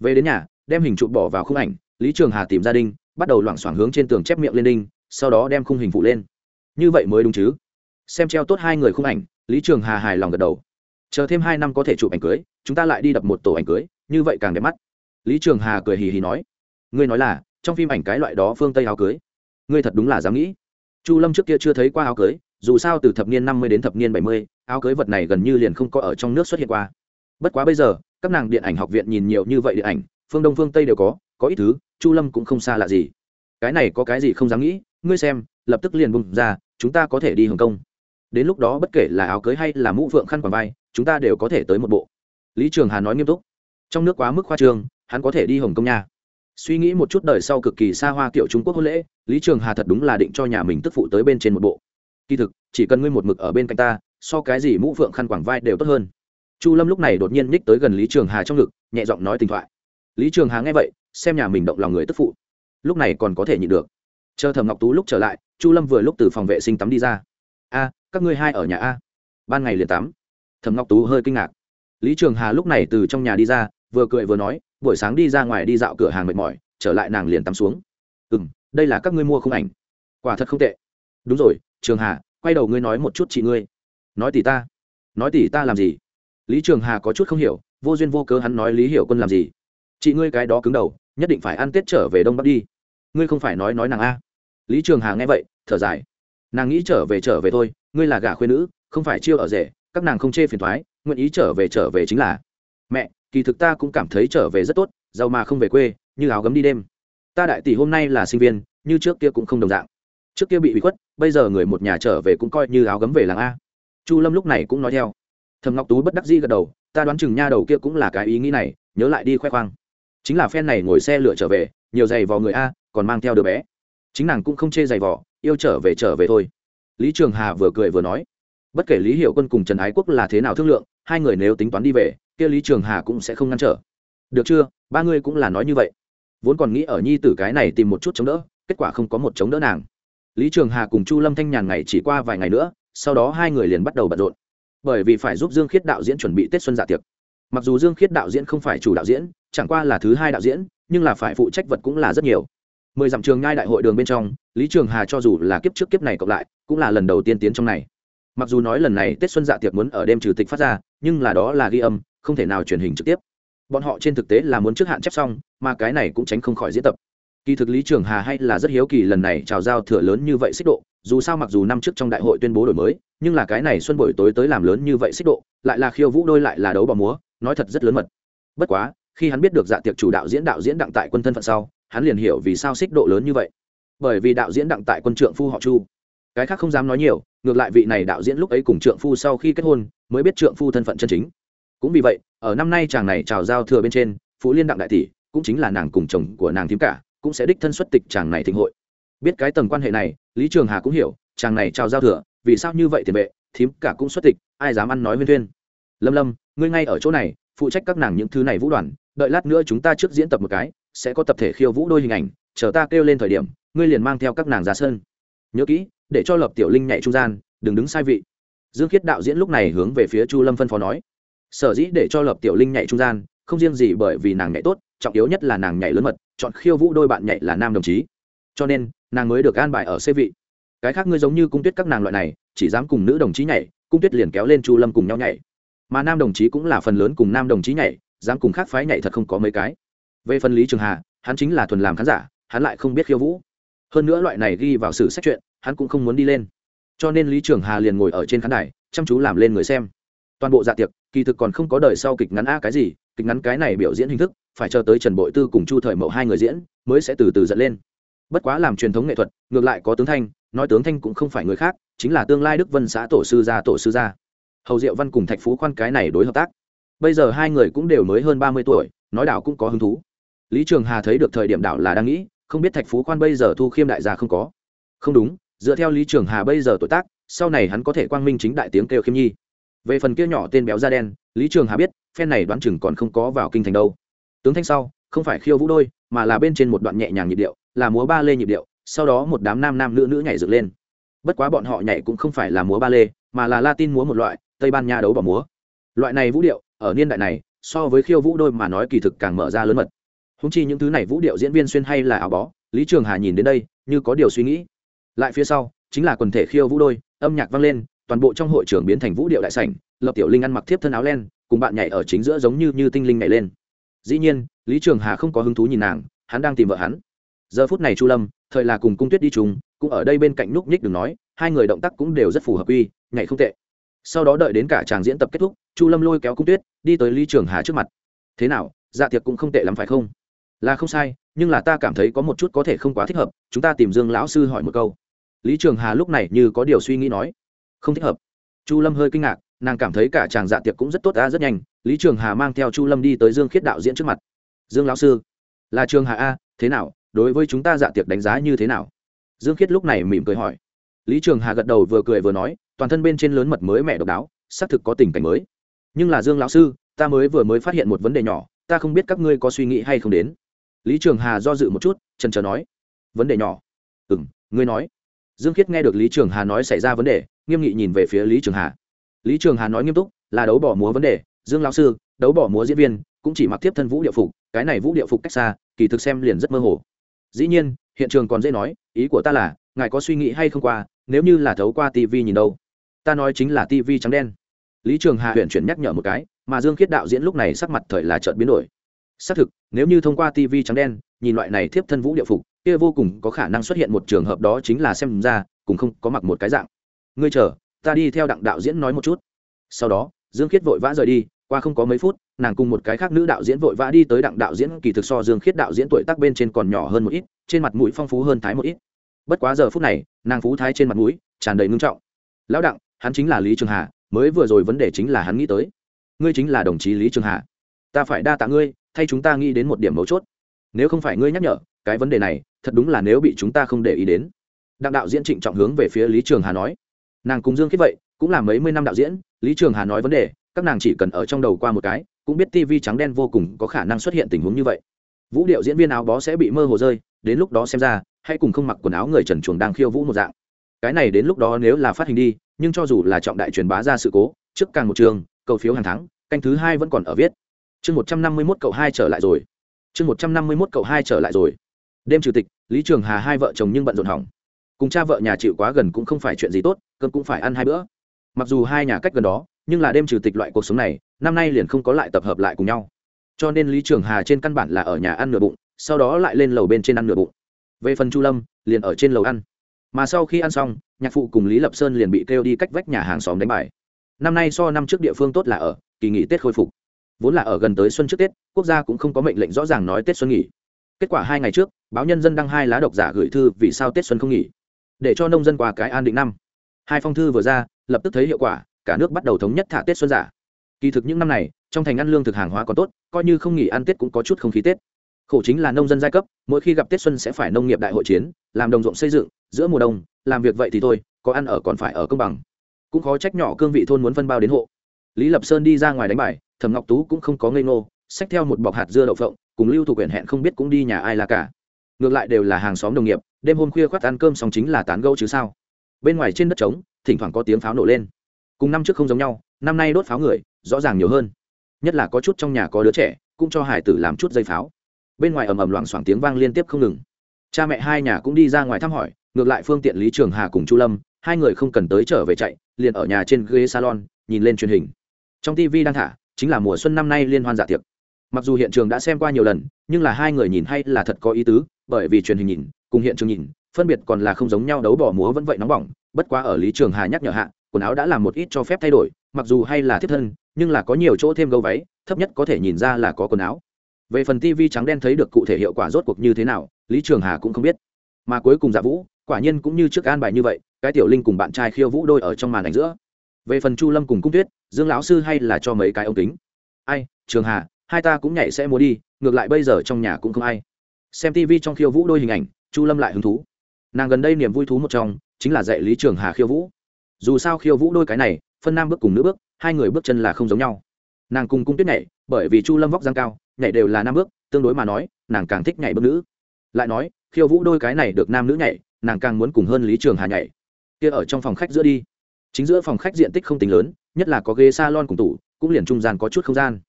Về đến nhà, đem hình chụp bỏ vào khung ảnh, lý trường hà tìm gia đình, bắt đầu loảng xoảng hướng trên tường chép miệng lên đinh, sau đó đem khung hình phụ lên. Như vậy mới đúng chứ? Xem treo tốt hai người khung ảnh, lý trường hà hài lòng gật đầu. Chờ thêm hai năm có thể chụp ảnh cưới, chúng ta lại đi đập một tổ ảnh cưới, như vậy càng đẹp mắt. Lý trường hà cười hì hì nói. Ngươi nói là, trong phim ảnh cái loại đó phương tây áo cưới. Ngươi thật đúng là dám nghĩ. Chu lâm trước kia chưa thấy qua áo cưới, dù sao từ thập niên năm mươi đến thập niên bảy mươi, áo cưới vật này gần như liền không có ở trong nước xuất hiện qua bất quá bây giờ, các nàng điện ảnh học viện nhìn nhiều như vậy điện ảnh, phương đông, phương tây đều có có ít thứ, chu lâm cũng không xa lạ gì. Cái này có cái gì không dám nghĩ, ngươi xem, lập tức liền bung ra, chúng ta có thể đi hồng kông. Đến lúc đó bất kể là áo cưới hay là mũ phượng khăn quàng vai, chúng ta đều có thể tới một bộ. Lý trường hà nói nghiêm túc. Trong nước quá mức khoa trương, hắn có thể đi hồng kông nha. Suy nghĩ một chút đời sau cực kỳ xa hoa kiểu trung quốc hôn lễ, lý trường hà thật đúng là định cho nhà mình tức phụ tới bên trên một bộ. Kỳ thực, chỉ cần ngươi một mực ở bên cạnh ta, so cái gì mũ phượng khăn quàng vai đều tốt hơn chu lâm lúc này đột nhiên ních tới gần lý trường hà trong ngực, nhẹ giọng nói tình thoại. Lý trường hà nghe vậy, xem nhà mình động lòng người tức phụ. Lúc này còn có thể nhịn được. Chờ thẩm ngọc tú lúc trở lại, chu lâm vừa lúc từ phòng vệ sinh tắm đi ra. A, các ngươi hai ở nhà a. Ban ngày liền tắm. Thẩm ngọc tú hơi kinh ngạc. Lý trường hà lúc này từ trong nhà đi ra, vừa cười vừa nói, buổi sáng đi ra ngoài đi dạo cửa hàng mệt mỏi, trở lại nàng liền tắm xuống. Ừ m đây là các ngươi mua không ảnh. Quả thật không tệ. Đúng rồi, trường hà, quay đầu ngươi nói một chút chị ngươi. Nói tỷ ta. Nói tỷ ta làm gì? Lý trường hà có chút không hiểu, vô duyên vô cớ hắn nói lý hiểu quân làm gì? Chị ngươi cái đó cứng đầu, nhất định phải ăn tết trở về đông bắc đi. Ngươi không phải nói nói nàng a. Lý trường hà nghe vậy, thở dài. Nàng nghĩ trở về trở về thôi, ngươi là gả khuyên nữ, không phải chiêu ở rể, các nàng không chê phiền thoái, nguyện ý trở về trở về chính là. Mẹ, kỳ thực ta cũng cảm thấy trở về rất tốt, giàu mà không về quê, như áo gấm đi đêm. Ta đại tỷ hôm nay là sinh viên, như trước kia cũng không đồng dạng. Trước kia bị bị khuất, bây giờ người một nhà trở về cũng coi như áo gấm về làng a. Chu lâm lúc này cũng nói theo thầm ngọc tú bất đắc dĩ gật đầu, ta đoán chừng nha đầu kia cũng là cái ý nghĩ này, nhớ lại đi khoe khoang. Chính là phen này ngồi xe lựa trở về, nhiều giày vò người a, còn mang theo đứa bé. Chính nàng cũng không chê giày vò, yêu trở về trở về thôi. Lý trường hà vừa cười vừa nói, bất kể lý hiệu quân cùng trần ái quốc là thế nào thương lượng, hai người nếu tính toán đi về, kia lý trường hà cũng sẽ không ngăn trở. Được chưa? Ba ngươi cũng là nói như vậy. Vốn còn nghĩ ở nhi tử cái này tìm một chút chống đỡ, kết quả không có một chống đỡ nàng. Lý trường hà cùng chu lâm thanh nhàn ngày chỉ qua vài ngày nữa, sau đó hai người liền bắt đầu bận rộn bởi vì phải giúp dương khiết đạo diễn chuẩn bị tết xuân dạ tiệc. Mặc dù dương khiết đạo diễn không phải chủ đạo diễn, chẳng qua là thứ hai đạo diễn, nhưng là phải phụ trách vật cũng là rất nhiều. Mười dặm trường ngai đại hội đường bên trong, lý trường hà cho dù là kiếp trước kiếp này cộng lại, cũng là lần đầu tiên tiến trong này. Mặc dù nói lần này tết xuân dạ tiệc muốn ở đêm trừ tịch phát ra, nhưng là đó là ghi âm, không thể nào truyền hình trực tiếp. Bọn họ trên thực tế là muốn trước hạn chép xong, mà cái này cũng tránh không khỏi diễn tập. Kỳ thực lý trường hà hay là rất hiếu kỳ lần này trào giao thừa lớn như vậy xích độ, dù sao mặc dù năm trước trong đại hội tuyên bố đổi mới nhưng là cái này xuân buổi tối tới làm lớn như vậy xích độ, lại là khiêu vũ đôi lại là đấu bò múa, nói thật rất lớn mật. Bất quá, khi hắn biết được dạ tiệc chủ đạo diễn đạo diễn đặng tại quân thân phận sau, hắn liền hiểu vì sao xích độ lớn như vậy. Bởi vì đạo diễn đặng tại quân trượng phu họ chu. Cái khác không dám nói nhiều, ngược lại vị này đạo diễn lúc ấy cùng trượng phu sau khi kết hôn, mới biết trượng phu thân phận chân chính. Cũng vì vậy, ở năm nay chàng này chào giao thừa bên trên, phú liên đặng đại tỷ, cũng chính là nàng cùng chồng của nàng thím cả, cũng sẽ đích thân xuất tịch chàng này thịnh hội. Biết cái tầng quan hệ này, lý trường hà cũng hiểu, chàng này chào giao thừa vì sao như vậy tiền vệ, thím cả cũng xuất tịch, ai dám ăn nói huyên thuyên. Lâm lâm, ngươi ngay ở chỗ này, phụ trách các nàng những thứ này vũ đoàn, đợi lát nữa chúng ta trước diễn tập một cái, sẽ có tập thể khiêu vũ đôi hình ảnh, chờ ta kêu lên thời điểm, ngươi liền mang theo các nàng ra sân. Nhớ kỹ, để cho lập tiểu linh nhảy trung gian, đừng đứng sai vị. Dương khiết đạo diễn lúc này hướng về phía chu lâm phân phó nói. Sở dĩ để cho lập tiểu linh nhảy trung gian, không riêng gì bởi vì nàng nhảy tốt, trọng yếu nhất là nàng nhảy lớn mật, chọn khiêu vũ đôi bạn nhảy là nam đồng chí. Cho nên, nàng mới được an bài ở xê vị cái khác ngươi giống như cung tuyết các nàng loại này, chỉ dám cùng nữ đồng chí nhảy, cung tuyết liền kéo lên chu lâm cùng nhau nhảy. Mà nam đồng chí cũng là phần lớn cùng nam đồng chí nhảy, dám cùng khác phái nhảy thật không có mấy cái. Về phần lý trường hà, hắn chính là thuần làm khán giả, hắn lại không biết khiêu vũ. Hơn nữa loại này ghi vào sử sách chuyện, hắn cũng không muốn đi lên. Cho nên lý trường hà liền ngồi ở trên khán đài, chăm chú làm lên người xem. Toàn bộ dạ tiệc, kỳ thực còn không có đời sau kịch ngắn a cái gì, kịch ngắn cái này biểu diễn hình thức, phải chờ tới trần bội tư cùng chu thời mậu hai người diễn, mới sẽ từ từ dẫn lên. Bất quá làm truyền thống nghệ thuật, ngược lại có tướng thanh nói tướng thanh cũng không phải người khác, chính là tương lai đức vân xã tổ sư gia, tổ sư gia. Hầu diệu văn cùng thạch phú khoan cái này đối hợp tác. Bây giờ hai người cũng đều mới hơn ba mươi tuổi, nói đảo cũng có hứng thú. Lý trường hà thấy được thời điểm đảo là đang nghĩ, không biết thạch phú khoan bây giờ thu khiêm đại gia không có. Không đúng, dựa theo lý trường hà bây giờ tuổi tác, sau này hắn có thể quang minh chính đại tiếng kêu khiêm nhi. Về phần kia nhỏ tên béo da đen, lý trường hà biết, phen này đoán chừng còn không có vào kinh thành đâu. Tướng thanh sau, không phải khiêu vũ đôi, mà là bên trên một đoạn nhẹ nhàng nhịp điệu, là múa ba lê nhịp điệu sau đó một đám nam nam nữ nữ nhảy dựng lên. Bất quá bọn họ nhảy cũng không phải là múa ba lê, mà là latin múa một loại, tây ban nha đấu bỏ múa. Loại này vũ điệu, ở niên đại này, so với khiêu vũ đôi mà nói kỳ thực càng mở ra lớn mật. Húng chi những thứ này vũ điệu diễn viên xuyên hay là áo bó, lý trường hà nhìn đến đây, như có điều suy nghĩ. Lại phía sau, chính là quần thể khiêu vũ đôi, âm nhạc vang lên, toàn bộ trong hội trường biến thành vũ điệu đại sảnh, lập tiểu linh ăn mặc thiếp thân áo len, cùng bạn nhảy ở chính giữa giống như như tinh linh nhảy lên. Dĩ nhiên, lý trường hà không có hứng thú nhìn nàng, hắn đang tìm vợ hắn giờ phút này chu lâm, thời là cùng cung tuyết đi chung, cũng ở đây bên cạnh núc nhích đừng nói, hai người động tác cũng đều rất phù hợp uy, nhảy không tệ. Sau đó đợi đến cả chàng diễn tập kết thúc, chu lâm lôi kéo cung tuyết, đi tới lý trường hà trước mặt. Thế nào dạ tiệc cũng không tệ lắm phải không? Là không sai, nhưng là ta cảm thấy có một chút có thể không quá thích hợp, chúng ta tìm dương lão sư hỏi một câu. Lý trường hà lúc này như có điều suy nghĩ nói. Không thích hợp. Chu lâm hơi kinh ngạc, nàng cảm thấy cả chàng dạ tiệc cũng rất tốt ta rất nhanh. Lý trường hà mang theo chu lâm đi tới dương khiết đạo diễn trước mặt. Dương lão sư. Là trường hà a, thế nào? Đối với chúng ta dạ tiệc đánh giá như thế nào? Dương khiết lúc này mỉm cười hỏi. Lý trường hà gật đầu vừa cười vừa nói, toàn thân bên trên lớn mật mới mẹ độc đáo, xác thực có tình cảnh mới. Nhưng là dương lão sư, ta mới vừa mới phát hiện một vấn đề nhỏ, ta không biết các ngươi có suy nghĩ hay không đến. Lý trường hà do dự một chút trần trờ nói. Vấn đề nhỏ. Ừ m ngươi nói. Dương khiết nghe được lý trường hà nói xảy ra vấn đề, nghiêm nghị nhìn về phía lý trường hà. Lý trường hà nói nghiêm túc, là đấu bỏ múa vấn đề, dương lão sư, đấu bỏ múa diễn viên, cũng chỉ mặc tiếp thân vũ điệu phục, cái này vũ điệu phục cách xa, kỳ thực xem liền rất mơ hồ dĩ nhiên, hiện trường còn dễ nói, ý của ta là, ngài có suy nghĩ hay không qua, nếu như là thấu qua tv nhìn đâu? Ta nói chính là tv trắng đen. Lý trường hà huyện chuyển nhắc nhở một cái, mà dương khiết đạo diễn lúc này sắc mặt thời là trợn biến đổi. Xác thực, nếu như thông qua tv trắng đen, nhìn loại này thiếp thân vũ địa phục, kia vô cùng có khả năng xuất hiện một trường hợp đó chính là xem ra cùng không có mặc một cái dạng. Ngươi chờ, ta đi theo đặng đạo diễn nói một chút. Sau đó, dương khiết vội vã rời đi qua không có mấy phút, nàng cùng một cái khác nữ đạo diễn vội vã đi tới đặng đạo diễn kỳ thực so dương khiết đạo diễn tuổi tác bên trên còn nhỏ hơn một ít, trên mặt mũi phong phú hơn thái một ít. Bất quá giờ phút này, nàng phú thái trên mặt mũi, tràn đầy ngưng trọng. Lão đặng, hắn chính là lý trường hà, mới vừa rồi vấn đề chính là hắn nghĩ tới. Ngươi chính là đồng chí lý trường hà. Ta phải đa tạ ngươi, thay chúng ta nghĩ đến một điểm mấu chốt. Nếu không phải ngươi nhắc nhở, cái vấn đề này, thật đúng là nếu bị chúng ta không để ý đến. Đặng đạo diễn trịnh trọng hướng về phía lý trường hà nói. Nàng cùng dương khiết vậy, cũng là mấy mươi năm đạo diễn, lý trường hà nói vấn đề các nàng chỉ cần ở trong đầu qua một cái, cũng biết tivi trắng đen vô cùng có khả năng xuất hiện tình huống như vậy. Vũ điệu diễn viên áo bó sẽ bị mơ hồ rơi, đến lúc đó xem ra, hay cùng không mặc quần áo người trần chuồng đang khiêu vũ một dạng. Cái này đến lúc đó nếu là phát hình đi, nhưng cho dù là trọng đại truyền bá ra sự cố, trước càng một trường, cầu phiếu hàng tháng, canh thứ hai vẫn còn ở viết. Chương một trăm năm mươi mốt cậu hai trở lại rồi. Chương một trăm năm mươi mốt cậu hai trở lại rồi. Đêm chủ tịch, lý trường hà hai vợ chồng nhưng bận rộn hỏng. Cùng cha vợ nhà chịu quá gần cũng không phải chuyện gì tốt cơn cũng phải ăn hai bữa. Mặc dù hai nhà cách gần đó nhưng là đêm trừ tịch loại cuộc sống này, năm nay liền không có lại tập hợp lại cùng nhau. Cho nên lý trường hà trên căn bản là ở nhà ăn nửa bụng, sau đó lại lên lầu bên trên ăn nửa bụng. Về phần chu lâm, liền ở trên lầu ăn. Mà sau khi ăn xong, nhạc phụ cùng lý lập sơn liền bị kêu đi cách vách nhà hàng xóm đánh bài. Năm nay so năm trước địa phương tốt là ở, kỳ nghỉ tết khôi phục. Vốn là ở gần tới xuân trước tết, quốc gia cũng không có mệnh lệnh rõ ràng nói tết xuân nghỉ. Kết quả hai ngày trước, báo nhân dân đăng hai lá độc giả gửi thư vì sao tết xuân không nghỉ. Để cho nông dân qua cái an định năm. Hai phong thư vừa ra, lập tức thấy hiệu quả cả nước bắt đầu thống nhất thả tết xuân giả. Kỳ thực những năm này, trong thành ăn lương thực hàng hóa còn tốt, coi như không nghỉ ăn tết cũng có chút không khí tết. Khổ chính là nông dân giai cấp, mỗi khi gặp tết xuân sẽ phải nông nghiệp đại hội chiến, làm đồng ruộng xây dựng, giữa mùa đông, làm việc vậy thì thôi, có ăn ở còn phải ở công bằng. Cũng khó trách nhỏ cương vị thôn muốn phân bao đến hộ. Lý lập sơn đi ra ngoài đánh bài, thẩm ngọc tú cũng không có ngây ngô, xách theo một bọc hạt dưa đậu phộng, cùng lưu thủ quyền hẹn không biết cũng đi nhà ai là cả. Ngược lại đều là hàng xóm đồng nghiệp, đêm hôm khuya khoác ăn cơm xong chính là tán gâu chứ sao. Bên ngoài trên đất trống, thỉnh thoảng có tiếng pháo nổ lên cùng năm trước không giống nhau, năm nay đốt pháo người, rõ ràng nhiều hơn. Nhất là có chút trong nhà có đứa trẻ, cũng cho hải tử làm chút dây pháo. Bên ngoài ầm ầm loảng xoảng tiếng vang liên tiếp không ngừng. Cha mẹ hai nhà cũng đi ra ngoài thăm hỏi, ngược lại phương tiện, lý trường hà cùng chu lâm, hai người không cần tới trở về chạy, liền ở nhà trên ghế salon, nhìn lên truyền hình. Trong tv đang thả, chính là mùa xuân năm nay liên hoan dạ tiệc. Mặc dù hiện trường đã xem qua nhiều lần, nhưng là hai người nhìn hay là thật có ý tứ, bởi vì truyền hình nhìn, cùng hiện trường nhìn, phân biệt còn là không giống nhau, đấu bỏ múa vẫn vậy nóng bỏng, bất quá ở lý trường hà nhắc nhở hạ quần áo đã làm một ít cho phép thay đổi, mặc dù hay là thiết thân, nhưng là có nhiều chỗ thêm gấu váy, thấp nhất có thể nhìn ra là có quần áo. Về phần tv trắng đen thấy được cụ thể hiệu quả rốt cuộc như thế nào, lý trường hà cũng không biết. Mà cuối cùng dạ vũ, quả nhiên cũng như trước an bài như vậy, cái tiểu linh cùng bạn trai khiêu vũ đôi ở trong màn ảnh giữa. Về phần chu lâm cùng cung tuyết, dương lão sư hay là cho mấy cái ống kính. Ai, trường hà, hai ta cũng nhảy sẽ múa đi, ngược lại bây giờ trong nhà cũng không ai. Xem tv trong khiêu vũ đôi hình ảnh, chu lâm lại hứng thú. Nàng gần đây niềm vui thú một trong, chính là dạy lý trường hà khiêu vũ dù sao khiêu vũ đôi cái này, phân nam bước cùng nữ bước, hai người bước chân là không giống nhau. Nàng cùng cung tuyết nhảy, bởi vì chu lâm vóc dáng cao, nhảy đều là nam bước, tương đối mà nói, nàng càng thích nhảy bước nữ. Lại nói, khiêu vũ đôi cái này được nam nữ nhảy, nàng càng muốn cùng hơn lý trường hà nhảy. Kia ở trong phòng khách giữa đi. Chính giữa phòng khách diện tích không tính lớn, nhất là có ghế s a lon cùng tủ, cũng liền trung gian có chút không gian.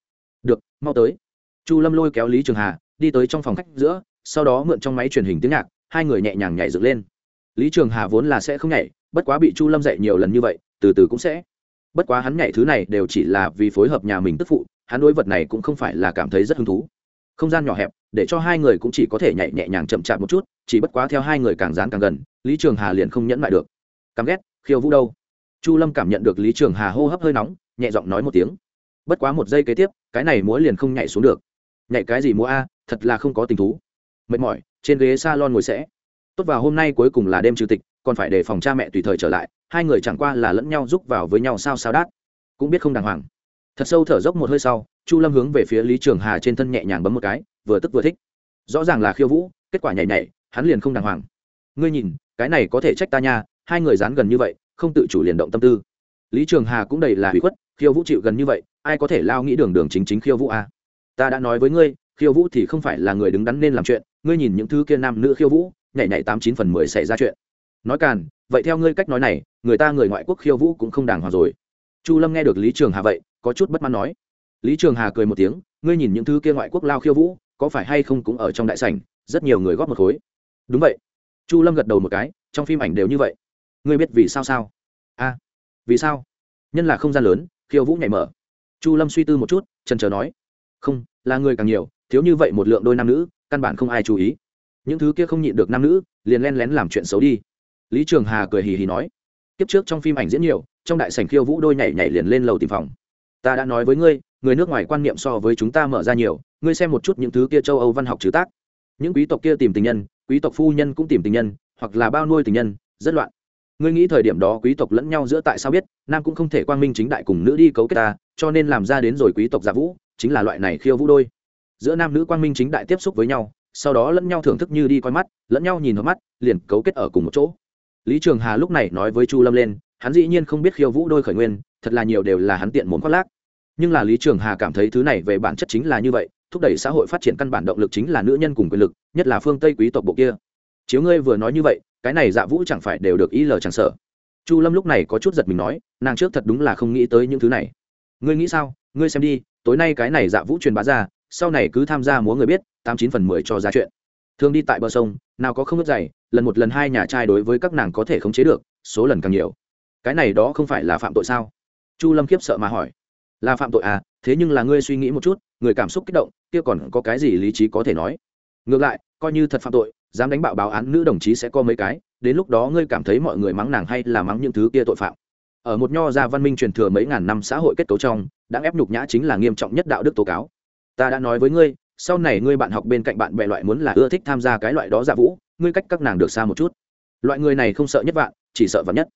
Được, mau tới. Chu lâm lôi kéo lý trường hà, đi tới trong phòng khách giữa, sau đó mượn trong máy truyền hình tiếng nhạc, hai người nhẹ nhàng nhảy dựng lên. Lý trường hà vốn là sẽ không nhảy bất quá bị chu lâm dạy nhiều lần như vậy, từ từ cũng sẽ. Bất quá hắn nhảy thứ này đều chỉ là vì phối hợp nhà mình tức phụ, hắn đối vật này cũng không phải là cảm thấy rất hứng thú. Không gian nhỏ hẹp, để cho hai người cũng chỉ có thể nhảy nhẹ nhàng chậm chạp một chút, chỉ bất quá theo hai người càng dán càng gần, lý trường hà liền không nhẫn lại được. Căm ghét, khiêu vũ đâu? Chu lâm cảm nhận được lý trường hà hô hấp hơi nóng, nhẹ giọng nói một tiếng. Bất quá một giây kế tiếp, cái này múa liền không nhảy xuống được. Nhảy cái gì múa a, thật là không có tình thú. Mệt mỏi, trên ghế s a lon ngồi sẽ. Tốt vào hôm nay cuối cùng là đêm trừ tịch còn phải để phòng cha mẹ tùy thời trở lại, hai người chẳng qua là lẫn nhau giúp vào với nhau sao sao đát. Cũng biết không đàng hoàng. Thật sâu thở dốc một hơi sau, chu lâm hướng về phía lý trường hà trên thân nhẹ nhàng bấm một cái, vừa tức vừa thích. Rõ ràng là khiêu vũ, kết quả nhảy nhảy, hắn liền không đàng hoàng. Ngươi nhìn, cái này có thể trách ta nha, hai người dán gần như vậy, không tự chủ liền động tâm tư. Lý trường hà cũng đầy là hủy khuất, khiêu vũ chịu gần như vậy, ai có thể lao nghĩ đường đường chính chính khiêu vũ à? ta đã nói với ngươi, khiêu vũ thì không phải là người đứng đắn nên làm chuyện, ngươi nhìn những thứ kia nam nữ khiêu vũ, nhảy nhảy tám chín phần mười xảy ra chuyện nói càn, vậy theo ngươi cách nói này, người ta người ngoại quốc khiêu vũ cũng không đàng hoàng rồi. Chu lâm nghe được lý trường hà vậy, có chút bất mãn nói. Lý trường hà cười một tiếng, ngươi nhìn những thứ kia ngoại quốc lao khiêu vũ, có phải hay không cũng ở trong đại sảnh, rất nhiều người góp một khối. Đúng vậy. Chu lâm gật đầu một cái, trong phim ảnh đều như vậy. Ngươi biết vì sao sao? A vì sao? Nhân là không gian lớn, khiêu vũ nhảy mở. Chu lâm suy tư một chút trần trờ nói. Không, là người càng nhiều, thiếu như vậy một lượng đôi nam nữ, căn bản không ai chú ý. Những thứ kia không nhịn được nam nữ, liền len lén làm chuyện xấu đi lý trường hà cười hì hì nói, kiếp trước trong phim ảnh diễn nhiều, trong đại sảnh khiêu vũ đôi nhảy nhảy liền lên lầu tìm phòng. Ta đã nói với ngươi, người nước ngoài quan niệm so với chúng ta mở ra nhiều, ngươi xem một chút những thứ kia châu âu văn học trừ tác. Những quý tộc kia tìm tình nhân, quý tộc phu nhân cũng tìm tình nhân, hoặc là bao nuôi tình nhân, rất loạn. Ngươi nghĩ thời điểm đó quý tộc lẫn nhau giữa tại sao biết, nam cũng không thể quang minh chính đại cùng nữ đi cấu kết ta, cho nên làm ra đến rồi quý tộc giả vũ, chính là loại này khiêu vũ đôi. Giữa nam nữ quang minh chính đại tiếp xúc với nhau, sau đó lẫn nhau thưởng thức như đi coi mắt, lẫn nhau nhìn vào mắt, liền cấu kết ở cùng một chỗ lý trường hà lúc này nói với chu lâm lên, hắn dĩ nhiên không biết khiêu vũ đôi khởi nguyên, thật là nhiều đều là hắn tiện muốn khoác lác. Nhưng là lý trường hà cảm thấy thứ này về bản chất chính là như vậy, thúc đẩy xã hội phát triển căn bản động lực chính là nữ nhân cùng quyền lực, nhất là phương tây quý tộc bộ kia. Chiếu ngươi vừa nói như vậy, cái này dạ vũ chẳng phải đều được ý lờ chẳng sợ. Chu lâm lúc này có chút giật mình nói, nàng trước thật đúng là không nghĩ tới những thứ này. Ngươi nghĩ sao? Ngươi xem đi, tối nay cái này dạ vũ truyền bá ra, sau này cứ tham gia múa người biết, tám chín phần mười cho ra chuyện. Thường đi tại bờ sông, nào có không ướt dày lần một lần hai nhà trai đối với các nàng có thể khống chế được, số lần càng nhiều. Cái này đó không phải là phạm tội sao? Chu lâm khiếp sợ mà hỏi. Là phạm tội à? Thế nhưng là ngươi suy nghĩ một chút, người cảm xúc kích động, kia còn có cái gì lý trí có thể nói? Ngược lại, coi như thật phạm tội, dám đánh bạo báo án, nữ đồng chí sẽ có mấy cái, đến lúc đó ngươi cảm thấy mọi người mắng nàng hay là mắng những thứ kia tội phạm. Ở một nho gia văn minh truyền thừa mấy ngàn năm xã hội kết cấu trong đã ép nhục nhã chính là nghiêm trọng nhất đạo đức tố cáo. Ta đã nói với ngươi, sau này ngươi bạn học bên cạnh bạn bè loại muốn là ưa thích tham gia cái loại đó giả vũ ngươi cách các nàng được xa một chút. Loại người này không sợ nhất vạn, chỉ sợ vạn nhất.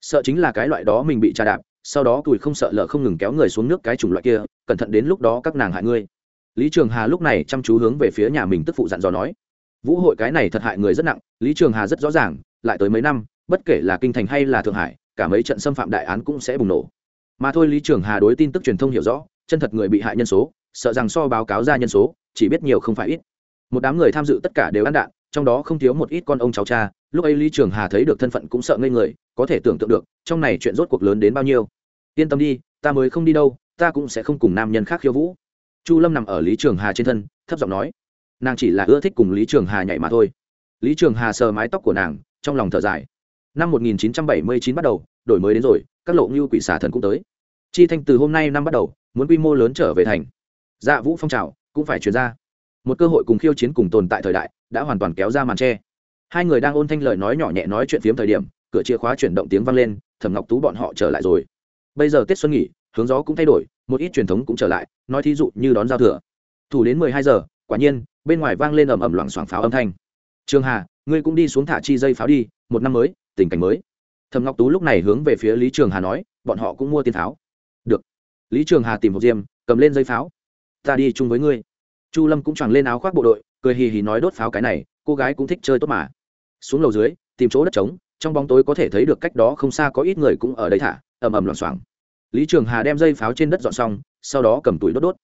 Sợ chính là cái loại đó mình bị trà đạp, sau đó tuổi không sợ lỡ không ngừng kéo người xuống nước cái chủng loại kia, cẩn thận đến lúc đó các nàng hại ngươi. Lý trường hà lúc này chăm chú hướng về phía nhà mình tức phụ dặn dò nói. Vũ hội cái này thật hại người rất nặng, lý trường hà rất rõ ràng, lại tới mấy năm, bất kể là kinh thành hay là thượng hải, cả mấy trận xâm phạm đại án cũng sẽ bùng nổ. Mà thôi lý trường hà đối tin tức truyền thông hiểu rõ, chân thật người bị hại nhân số, sợ rằng so báo cáo ra nhân số, chỉ biết nhiều không phải ít. Một đám người tham dự tất cả đều ăn đạn trong đó không thiếu một ít con ông cháu cha, lúc ấy lý trường hà thấy được thân phận cũng sợ ngây người, có thể tưởng tượng được, trong này chuyện rốt cuộc lớn đến bao nhiêu. Yên tâm đi, ta mới không đi đâu, ta cũng sẽ không cùng nam nhân khác khiêu vũ. Chu lâm nằm ở lý trường hà trên thân, thấp giọng nói. Nàng chỉ là ưa thích cùng lý trường hà nhảy mà thôi. Lý trường hà sờ mái tóc của nàng, trong lòng thở dài. Năm 1979 bắt đầu, đổi mới đến rồi, các lộ như quỷ xà thần cũng tới. Chi thanh từ hôm nay năm bắt đầu, muốn quy mô lớn trở về thành. Dạ vũ phong trào, cũng phải chuyển ra. Một cơ hội cùng khiêu chiến cùng tồn tại thời đại đã hoàn toàn kéo ra màn tre. Hai người đang ôn thanh lời nói nhỏ nhẹ nói chuyện phiếm thời điểm, cửa chìa khóa chuyển động tiếng vang lên, thẩm ngọc tú bọn họ trở lại rồi. Bây giờ tết xuân nghỉ, hướng gió cũng thay đổi, một ít truyền thống cũng trở lại, nói thí dụ như đón giao thừa. Thủ đến mười hai giờ, quả nhiên, bên ngoài vang lên ầm ầm loảng xoảng pháo âm thanh. Trường hà, ngươi cũng đi xuống thả chi dây pháo đi, một năm mới, tình cảnh mới. Thẩm ngọc tú lúc này hướng về phía lý trường hà nói, bọn họ cũng mua tiền pháo. Được. Lý trường hà tìm một diêm, cầm lên dây pháo. Ta đi chung với ngươi. Chu lâm cũng choàng lên áo khoác bộ đội cười hì hì nói đốt pháo cái này, cô gái cũng thích chơi tốt mà. Xuống lầu dưới, tìm chỗ đất trống, trong bóng tối có thể thấy được cách đó không xa có ít người cũng ở đây thả, ầm ầm loảng xoảng. Lý trường hà đem dây pháo trên đất dọn xong, sau đó cầm túi đốt đốt.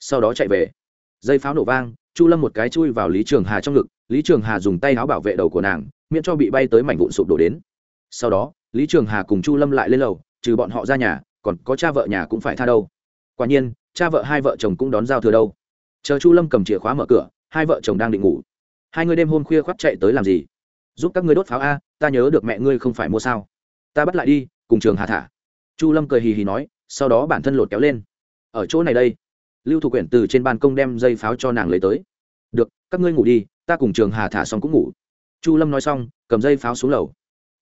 Sau đó chạy về. Dây pháo nổ vang, chu lâm một cái chui vào lý trường hà trong ngực, lý trường hà dùng tay áo bảo vệ đầu của nàng, miễn cho bị bay tới mảnh vụn sụp đổ đến. Sau đó, lý trường hà cùng chu lâm lại lên lầu, trừ bọn họ ra nhà, còn có cha vợ nhà cũng phải tha đâu. Quả nhiên, cha vợ hai vợ chồng cũng đón giao thừa đâu. Chờ chu lâm cầm chìa khóa mở cửa hai vợ chồng đang định ngủ. Hai người đêm hôm khuya khoác chạy tới làm gì? Giúp các ngươi đốt pháo a, ta nhớ được mẹ ngươi không phải mua sao. Ta bắt lại đi, cùng trường hà thả. Chu lâm cười hì hì nói, sau đó bản thân lột kéo lên. Ở chỗ này đây, lưu thủ quyển từ trên ban công đem dây pháo cho nàng lấy tới. Được, các ngươi ngủ đi, ta cùng trường hà thả xong cũng ngủ. Chu lâm nói xong, cầm dây pháo xuống lầu.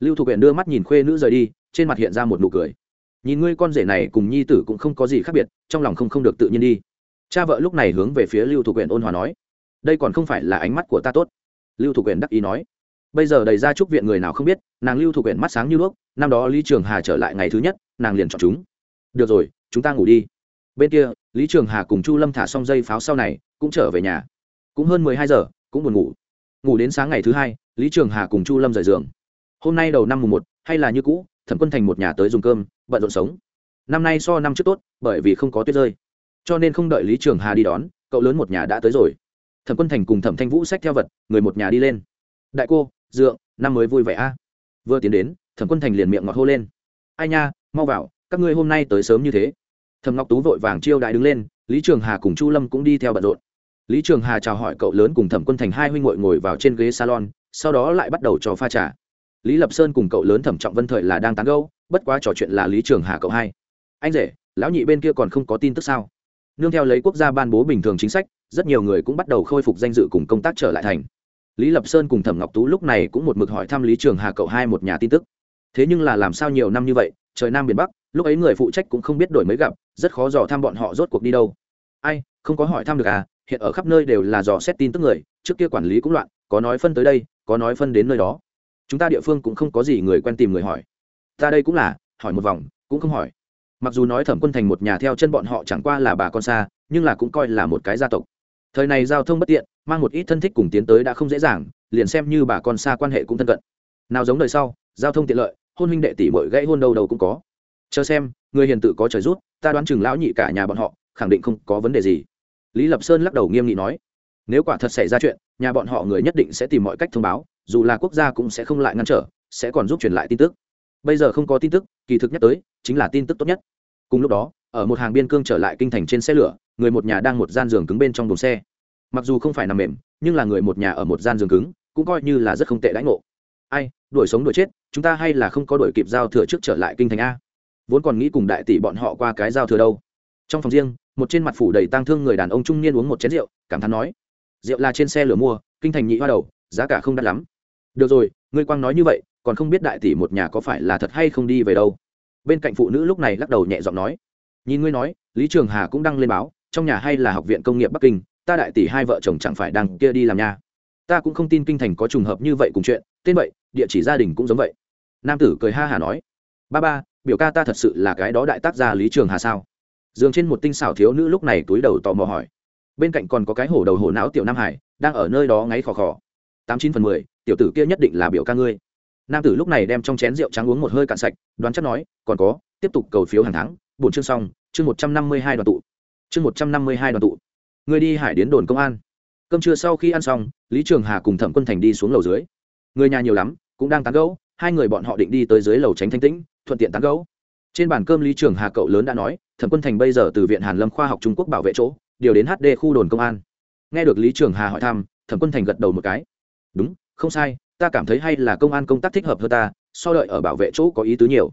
Lưu thủ quyển đưa mắt nhìn khuê nữ rời đi, trên mặt hiện ra một nụ cười. Nhìn ngươi con rể này cùng nhi tử cũng không có gì khác biệt, trong lòng không không được tự nhiên đi. Cha vợ lúc này hướng về phía lưu thủ quyển ôn hòa nói đây còn không phải là ánh mắt của ta tốt. Lưu thủ quyền đắc ý nói. Bây giờ đầy ra trúc viện người nào không biết, nàng lưu thủ quyền mắt sáng như đuốc, năm đó lý trường hà trở lại ngày thứ nhất, nàng liền chọn chúng. Được rồi, chúng ta ngủ đi. Bên kia, lý trường hà cùng chu lâm thả xong dây pháo sau này, cũng trở về nhà. Cũng hơn mười hai giờ, cũng buồn ngủ. Ngủ đến sáng ngày thứ hai, lý trường hà cùng chu lâm rời giường. Hôm nay đầu năm mùng một, hay là như cũ, thẩm quân thành một nhà tới dùng cơm, bận rộn sống. Năm nay so năm trước tốt, bởi vì không có tuyết rơi. Cho nên không đợi lý trường hà đi đón, cậu lớn một nhà đã tới rồi thẩm quân thành cùng thẩm thanh vũ xách theo vật, người một nhà đi lên. Đại cô, dượng, năm mới vui vẻ a. Vừa tiến đến, thẩm quân thành liền miệng ngọt hô lên. Ai nha, mau vào, các ngươi hôm nay tới sớm như thế. Thẩm ngọc tú vội vàng chiêu đại đứng lên, lý trường hà cùng chu lâm cũng đi theo bận rộn. Lý trường hà chào hỏi cậu lớn cùng thẩm quân thành hai huynh ngồi ngồi vào trên ghế salon, sau đó lại bắt đầu trò pha trà. Lý lập sơn cùng cậu lớn thẩm trọng vân thời là đang tán gâu bất quá trò chuyện là lý trường hà cậu hai. Anh rể, lão nhị bên kia còn không có tin tức sao? Nương theo lấy quốc gia ban bố bình thường chính sách rất nhiều người cũng bắt đầu khôi phục danh dự cùng công tác trở lại thành. Lý lập sơn cùng thẩm ngọc tú lúc này cũng một mực hỏi thăm lý trường hà cậu hai một nhà tin tức. Thế nhưng là làm sao nhiều năm như vậy, trời nam biển bắc, lúc ấy người phụ trách cũng không biết đổi mới gặp, rất khó dò thăm bọn họ rốt cuộc đi đâu. Ai, không có hỏi thăm được à hiện ở khắp nơi đều là dò xét tin tức người, trước kia quản lý cũng loạn, có nói phân tới đây, có nói phân đến nơi đó. Chúng ta địa phương cũng không có gì người quen tìm người hỏi. Ta đây cũng là, hỏi một vòng, cũng không hỏi. Mặc dù nói thẩm quân thành một nhà theo chân bọn họ chẳng qua là bà con xa, nhưng là cũng coi là một cái gia tộc thời này giao thông bất tiện, mang một ít thân thích cùng tiến tới đã không dễ dàng, liền xem như bà con xa quan hệ cũng thân cận. Nào giống đời sau, giao thông tiện lợi, hôn huynh đệ tỷ bội gãy hôn đâu đâu cũng có. Chờ xem, người hiền tự có trời rút, ta đoán chừng lão nhị cả nhà bọn họ, khẳng định không có vấn đề gì. Lý lập sơn lắc đầu nghiêm nghị nói, nếu quả thật xảy ra chuyện, nhà bọn họ người nhất định sẽ tìm mọi cách thông báo, dù là quốc gia cũng sẽ không lại ngăn trở, sẽ còn giúp truyền lại tin tức. Bây giờ không có tin tức, kỳ thực nhất tới, chính là tin tức tốt nhất. Cùng lúc đó, ở một hàng biên cương trở lại kinh thành trên xe lửa người một nhà đang một gian giường cứng bên trong đồn xe. Mặc dù không phải nằm mềm, nhưng là người một nhà ở một gian giường cứng, cũng coi như là rất không tệ đãi ngộ. Ai, đuổi sống đuổi chết, chúng ta hay là không có đuổi kịp giao thừa trước trở lại kinh thành a. Vốn còn nghĩ cùng đại tỷ bọn họ qua cái giao thừa đâu. Trong phòng riêng, một trên mặt phủ đầy tang thương người đàn ông trung niên uống một chén rượu, cảm thán nói, rượu là trên xe lửa mua, kinh thành nhị hoa đầu, giá cả không đắt lắm. Được rồi, ngươi quang nói như vậy, còn không biết đại tỷ một nhà có phải là thật hay không đi về đâu. Bên cạnh phụ nữ lúc này lắc đầu nhẹ giọng nói, nhìn ngươi nói, lý trường hà cũng đăng lên báo trong nhà hay là học viện công nghiệp bắc kinh, ta đại tỷ hai vợ chồng chẳng phải đang kia đi làm nha ta cũng không tin kinh thành có trùng hợp như vậy cùng chuyện, tên vậy, địa chỉ gia đình cũng giống vậy. Nam tử cười ha hà nói, ba ba, biểu ca ta thật sự là cái đó đại tác gia lý trường hà sao? Dường trên một tinh xảo thiếu nữ lúc này túi đầu tò mò hỏi, bên cạnh còn có cái hổ đầu hổ não tiểu nam hải, đang ở nơi đó ngáy khò khò. Tám chín phần mười, tiểu tử kia nhất định là biểu ca ngươi. Nam tử lúc này đem trong chén rượu trắng uống một hơi cạn sạch, đoán chắc nói, còn có, tiếp tục cầu phiếu hàng tháng, bổn chương xong, chương một trăm năm mươi hai đoàn tụ chương một trăm năm mươi hai đoàn tụ. Người đi hải đến đồn công an. Cơm trưa sau khi ăn xong, lý trường hà cùng thẩm quân thành đi xuống lầu dưới. Người nhà nhiều lắm, cũng đang tán gẫu, hai người bọn họ định đi tới dưới lầu tránh thanh tĩnh, thuận tiện tán gẫu. Trên bàn cơm lý trường hà cậu lớn đã nói, thẩm quân thành bây giờ từ viện hàn lâm khoa học trung quốc bảo vệ chỗ, điều đến hd khu đồn công an. Nghe được lý trường hà hỏi thăm, thẩm quân thành gật đầu một cái. Đúng, không sai, ta cảm thấy hay là công an công tác thích hợp hơn ta, so đợi ở bảo vệ chỗ có ý tứ nhiều.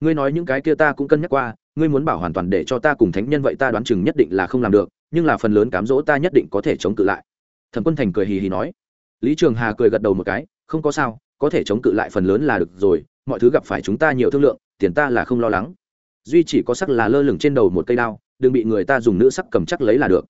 Ngươi nói những cái kia ta cũng cân nhắc qua ngươi muốn bảo hoàn toàn để cho ta cùng thánh nhân vậy ta đoán chừng nhất định là không làm được, nhưng là phần lớn cám dỗ ta nhất định có thể chống cự lại. Thần quân thành cười hì hì nói. Lý trường hà cười gật đầu một cái, không có sao, có thể chống cự lại phần lớn là được rồi, mọi thứ gặp phải chúng ta nhiều thương lượng, tiền ta là không lo lắng. Duy chỉ có sắc là lơ lửng trên đầu một cây đao, đừng bị người ta dùng nữ sắc cầm chắc lấy là được.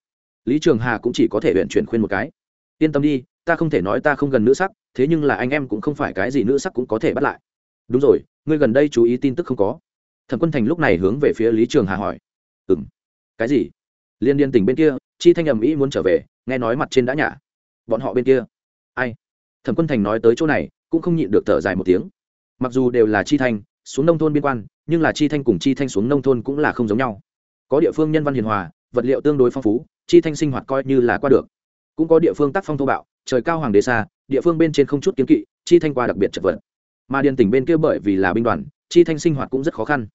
Lý trường hà cũng chỉ có thể huyện chuyển khuyên một cái. Yên tâm đi, ta không thể nói ta không gần nữ sắc, thế nhưng là anh em cũng không phải cái gì nữ sắc cũng có thể bắt lại. Đúng rồi, ngươi gần đây chú ý tin tức không có thẩm quân thành lúc này hướng về phía lý trường hà hỏi. Ừ m cái gì? Liên điên tỉnh bên kia, chi thanh ầm ĩ muốn trở về, nghe nói mặt trên đã nhả. Bọn họ bên kia. Ai? Thẩm quân thành nói tới chỗ này, cũng không nhịn được thở dài một tiếng. Mặc dù đều là chi thanh, xuống nông thôn biên quan, nhưng là chi thanh cùng chi thanh xuống nông thôn cũng là không giống nhau. Có địa phương nhân văn hiền hòa, vật liệu tương đối phong phú, chi thanh sinh hoạt coi như là qua được. Cũng có địa phương tác phong thô bạo, trời cao hoàng đế xa, địa phương bên trên không chút kiến kỵ, chi thanh qua đặc biệt chật vật. Mà điền tỉnh bên kia bởi vì là binh đoàn chi thanh sinh hoạt cũng rất khó khăn.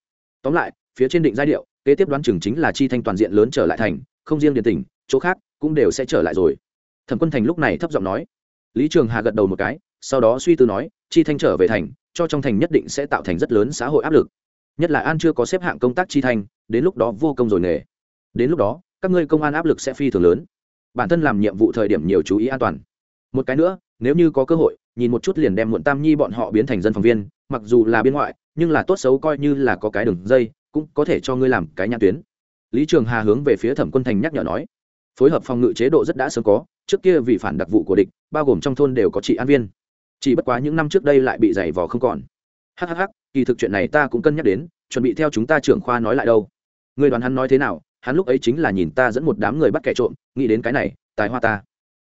Tóm lại, phía trên định giai điệu, kế tiếp đoán chừng chính là chi thanh toàn diện lớn trở lại thành, không riêng điền tỉnh, chỗ khác cũng đều sẽ trở lại rồi. Thẩm quân thành lúc này thấp giọng nói. Lý trường hà gật đầu một cái, sau đó suy tư nói, chi thanh trở về thành, cho trong thành nhất định sẽ tạo thành rất lớn xã hội áp lực. Nhất là an chưa có xếp hạng công tác chi thanh, đến lúc đó vô công rồi nghề. Đến lúc đó, các ngươi công an áp lực sẽ phi thường lớn. Bản thân làm nhiệm vụ thời điểm nhiều chú ý an toàn. Một cái nữa, nếu như có cơ hội, nhìn một chút liền đem muộn tam nhi bọn họ biến thành dân phòng viên, mặc dù là biên ngoại nhưng là tốt xấu coi như là có cái đường dây, cũng có thể cho ngươi làm cái nhãn tuyến. Lý trường hà hướng về phía thẩm quân thành nhắc nhở nói, phối hợp phòng ngự chế độ rất đã sớm có, trước kia vì phản đặc vụ của địch, bao gồm trong thôn đều có trị an viên. Chỉ bất quá những năm trước đây lại bị giày vò không còn. Hhh kỳ thực chuyện này ta cũng cân nhắc đến, chuẩn bị theo chúng ta trưởng khoa nói lại đâu. Người đoán hắn nói thế nào, hắn lúc ấy chính là nhìn ta dẫn một đám người bắt kẻ trộm, nghĩ đến cái này, tài hoa ta.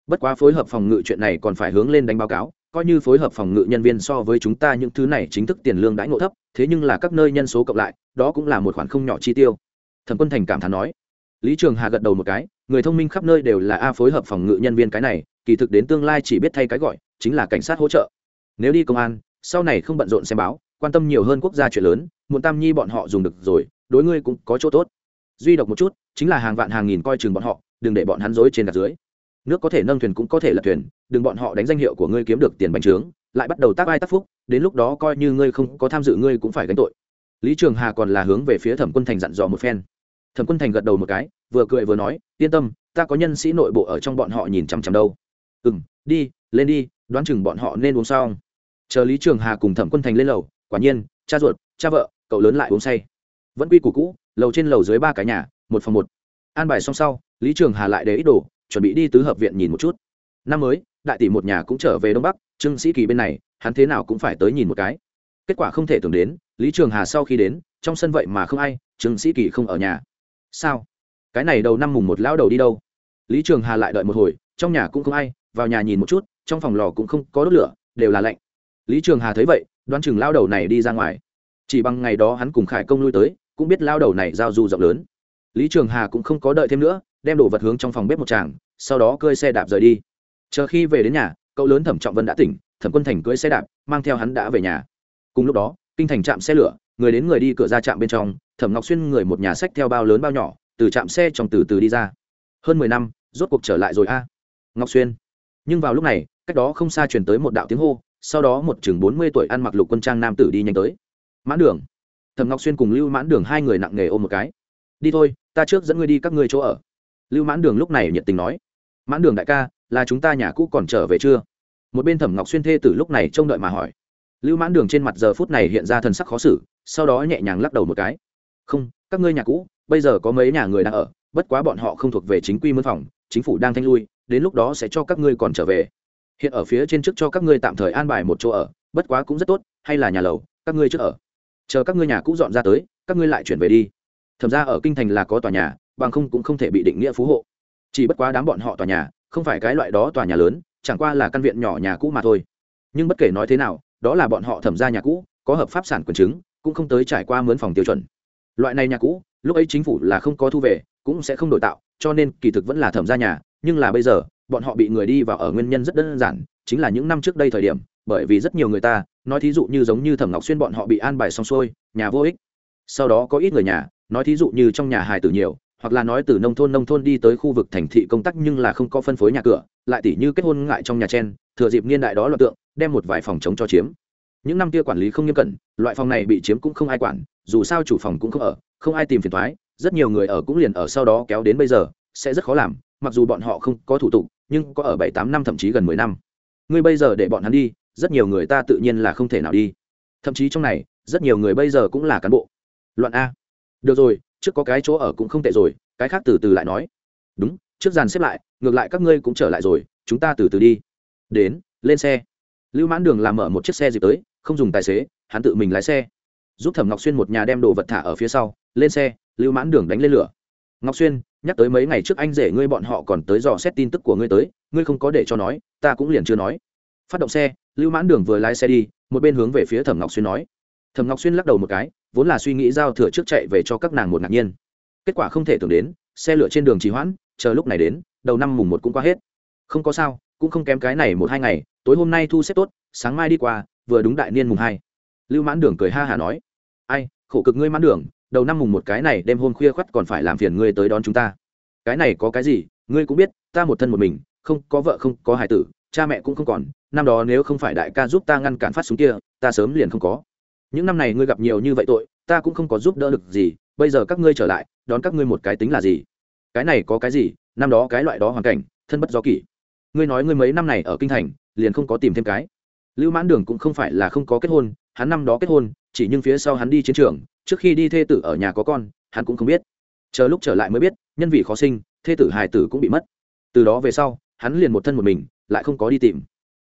Bất quá phối hợp phòng ngự chuyện này còn phải hướng lên đánh báo cáo coi như phối hợp phòng ngự nhân viên so với chúng ta những thứ này chính thức tiền lương đãi ngộ thấp, thế nhưng là các nơi nhân số cộng lại, đó cũng là một khoản không nhỏ chi tiêu. Thẩm quân thành cảm thán nói. Lý trường hà gật đầu một cái, người thông minh khắp nơi đều là a phối hợp phòng ngự nhân viên cái này, kỳ thực đến tương lai chỉ biết thay cái gọi, chính là cảnh sát hỗ trợ. Nếu đi công an, sau này không bận rộn xem báo, quan tâm nhiều hơn quốc gia chuyện lớn, muộn tam nhi bọn họ dùng được rồi, đối ngươi cũng có chỗ tốt. Duy độc một chút, chính là hàng vạn hàng nghìn coi chừng bọn họ, đừng để bọn hắn dối trên đặt dưới nước có thể nâng thuyền cũng có thể lật thuyền, đừng bọn họ đánh danh hiệu của ngươi kiếm được tiền bánh trướng, lại bắt đầu tác ai tác phúc, đến lúc đó coi như ngươi không có tham dự ngươi cũng phải gánh tội. Lý trường hà còn là hướng về phía thẩm quân thành dặn dò một phen. Thẩm quân thành gật đầu một cái, vừa cười vừa nói, yên tâm, ta có nhân sĩ nội bộ ở trong bọn họ nhìn chằm chằm đâu. Ừ m đi, lên đi, đoán chừng bọn họ nên uống sao chờ lý trường hà cùng thẩm quân thành lên lầu, quả nhiên, cha ruột, cha vợ, cậu lớn lại uống say. Vẫn quy củ cũ, lầu trên lầu dưới ba cái nhà, một phòng một. An bài xong sau, lý trường hà lại để ít đồ chuẩn bị đi tứ hợp viện nhìn một chút. Năm mới, đại tỷ một nhà cũng trở về đông bắc, trương sĩ kỳ bên này, hắn thế nào cũng phải tới nhìn một cái. Kết quả không thể tưởng đến, lý trường hà sau khi đến, trong sân vậy mà không ai, trương sĩ kỳ không ở nhà. Sao? Cái này đầu năm mùng một lão đầu đi đâu? Lý trường hà lại đợi một hồi, trong nhà cũng không ai, vào nhà nhìn một chút, trong phòng lò cũng không có đốt lửa, đều là lạnh. Lý trường hà thấy vậy, đoán chừng lao đầu này đi ra ngoài. Chỉ bằng ngày đó hắn cùng khải công lui tới, cũng biết lao đầu này giao du rộng lớn. Lý trường hà cũng không có đợi thêm nữa đem đồ vật hướng trong phòng bếp một tràng, sau đó cơi xe đạp rời đi. Chờ khi về đến nhà, cậu lớn thẩm trọng vân đã tỉnh, thẩm quân thành cưỡi xe đạp, mang theo hắn đã về nhà. Cùng lúc đó, kinh thành trạm xe lửa, người đến người đi cửa ra trạm bên trong, thẩm ngọc xuyên người một nhà sách theo bao lớn bao nhỏ, từ trạm xe trong từ từ đi ra. Hơn mười năm, rốt cuộc trở lại rồi a. Ngọc xuyên. Nhưng vào lúc này, cách đó không xa truyền tới một đạo tiếng hô, sau đó một chừng bốn mươi tuổi ăn mặc lục quân trang nam tử đi nhanh tới. Mãn đường. Thẩm ngọc xuyên cùng lưu mãn đường hai người nặng nghề ôm một cái. Đi thôi, ta trước dẫn ngươi đi các ngươi chỗ ở lưu mãn đường lúc này nhiệt tình nói, mãn đường đại ca, là chúng ta nhà cũ còn trở về chưa? Một bên thẩm ngọc xuyên thê từ lúc này trông đợi mà hỏi. Lưu mãn đường trên mặt giờ phút này hiện ra thần sắc khó xử, sau đó nhẹ nhàng lắc đầu một cái. Không, các ngươi nhà cũ, bây giờ có mấy nhà người đang ở, bất quá bọn họ không thuộc về chính quy mướn phòng, chính phủ đang thanh lui, đến lúc đó sẽ cho các ngươi còn trở về. Hiện ở phía trên trước cho các ngươi tạm thời an bài một chỗ ở, bất quá cũng rất tốt, hay là nhà lầu, các ngươi trước ở. Chờ các ngươi nhà cũ dọn ra tới, các ngươi lại chuyển về đi. Thẩm ra ở kinh thành là có tòa nhà bằng không cũng không thể bị định nghĩa phú hộ. Chỉ bất quá đám bọn họ tòa nhà, không phải cái loại đó tòa nhà lớn, chẳng qua là căn viện nhỏ nhà cũ mà thôi. Nhưng bất kể nói thế nào, đó là bọn họ thẩm ra nhà cũ, có hợp pháp sản quyền chứng, cũng không tới trải qua mướn phòng tiêu chuẩn. Loại này nhà cũ, lúc ấy chính phủ là không có thu về, cũng sẽ không đổi tạo, cho nên kỳ thực vẫn là thẩm ra nhà, nhưng là bây giờ, bọn họ bị người đi vào ở nguyên nhân rất đơn giản, chính là những năm trước đây thời điểm, bởi vì rất nhiều người ta, nói thí dụ như giống như thẩm ngọc xuyên bọn họ bị an bài xong xuôi, nhà vô ích. Sau đó có ít người nhà, nói thí dụ như trong nhà hài tử nhiều hoặc là nói từ nông thôn nông thôn đi tới khu vực thành thị công tác nhưng là không có phân phối nhà cửa, lại tỉ như kết hôn ngại trong nhà chen, thừa dịp niên đại đó loạn tượng, đem một vài phòng chống cho chiếm. Những năm kia quản lý không nghiêm cẩn, loại phòng này bị chiếm cũng không ai quản, dù sao chủ phòng cũng không ở, không ai tìm phiền thoái rất nhiều người ở cũng liền ở sau đó kéo đến bây giờ, sẽ rất khó làm, mặc dù bọn họ không có thủ tục, nhưng có ở bảy, tám năm, thậm chí gần mười năm. Ngươi bây giờ để bọn hắn đi, rất nhiều người ta tự nhiên là không thể nào đi. Thậm chí trong này, rất nhiều người bây giờ cũng là cán bộ. Loạn a. Được rồi trước có cái chỗ ở cũng không tệ rồi, cái khác từ từ lại nói. Đúng, trước dàn xếp lại, ngược lại các ngươi cũng trở lại rồi, chúng ta từ từ đi. Đến, lên xe. Lưu mãn đường làm mở một chiếc xe dịp tới, không dùng tài xế, hắn tự mình lái xe. Giúp thẩm ngọc xuyên một nhà đem đồ vật thả ở phía sau, lên xe, lưu mãn đường đánh lên lửa. Ngọc xuyên, nhắc tới mấy ngày trước anh rể ngươi bọn họ còn tới dò xét tin tức của ngươi tới, ngươi không có để cho nói, ta cũng liền chưa nói. Phát động xe, lưu mãn đường vừa lái xe đi, một bên hướng về phía thẩm ngọc xuyên nói. Thẩm ngọc xuyên lắc đầu một cái vốn là suy nghĩ giao thừa trước chạy về cho các nàng một ngạc nhiên. Kết quả không thể tưởng đến, xe lửa trên đường trì hoãn, chờ lúc này đến, đầu năm mùng một cũng qua hết. Không có sao, cũng không kém cái này một hai ngày, tối hôm nay thu xếp tốt, sáng mai đi qua, vừa đúng đại niên mùng hai. Lưu mãn đường cười ha hả nói, ai, khổ cực ngươi mãn đường, đầu năm mùng một cái này đêm hôm khuya khoắt còn phải làm phiền ngươi tới đón chúng ta. Cái này có cái gì, ngươi cũng biết, ta một thân một mình, không có vợ không có hải tử, cha mẹ cũng không còn, năm đó nếu không phải đại ca giúp ta ngăn cản phát súng kia, ta sớm liền không có những năm này ngươi gặp nhiều như vậy tội, ta cũng không có giúp đỡ được gì, bây giờ các ngươi trở lại, đón các ngươi một cái tính là gì? Cái này có cái gì, năm đó cái loại đó hoàn cảnh, thân bất do kỷ. Ngươi nói ngươi mấy năm này ở kinh thành, liền không có tìm thêm cái. Lưu mãn đường cũng không phải là không có kết hôn, hắn năm đó kết hôn, chỉ nhưng phía sau hắn đi chiến trường, trước khi đi thê tử ở nhà có con, hắn cũng không biết. Chờ lúc trở lại mới biết, nhân vị khó sinh, thê tử hài tử cũng bị mất. Từ đó về sau, hắn liền một thân một mình, lại không có đi tìm.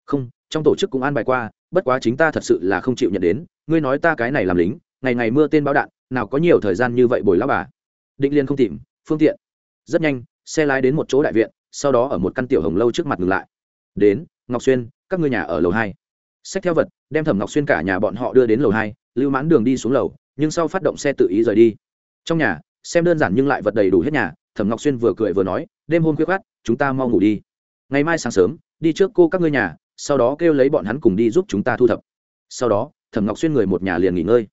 Không, trong tổ chức cũng an bài qua bất quá chính ta thật sự là không chịu nhận đến, ngươi nói ta cái này làm lính, ngày ngày mưa tên báo đạn, nào có nhiều thời gian như vậy bồi lão bà. Định liên không tìm, phương tiện. Rất nhanh, xe lái đến một chỗ đại viện, sau đó ở một căn tiểu hồng lâu trước mặt ngừng lại. Đến, ngọc xuyên, các ngươi nhà ở lầu hai. Xách theo vật, đem thẩm ngọc xuyên cả nhà bọn họ đưa đến lầu hai, lưu mãn đường đi xuống lầu, nhưng sau phát động xe tự ý rời đi. Trong nhà, xem đơn giản nhưng lại vật đầy đủ hết nhà, thẩm ngọc xuyên vừa cười vừa nói, đêm hôm khuya khát chúng ta mau ngủ đi. Ngày mai sáng sớm, đi trước cô các ngươi nhà sau đó kêu lấy bọn hắn cùng đi giúp chúng ta thu thập. Sau đó, thẩm ngọc xuyên người một nhà liền nghỉ ngơi.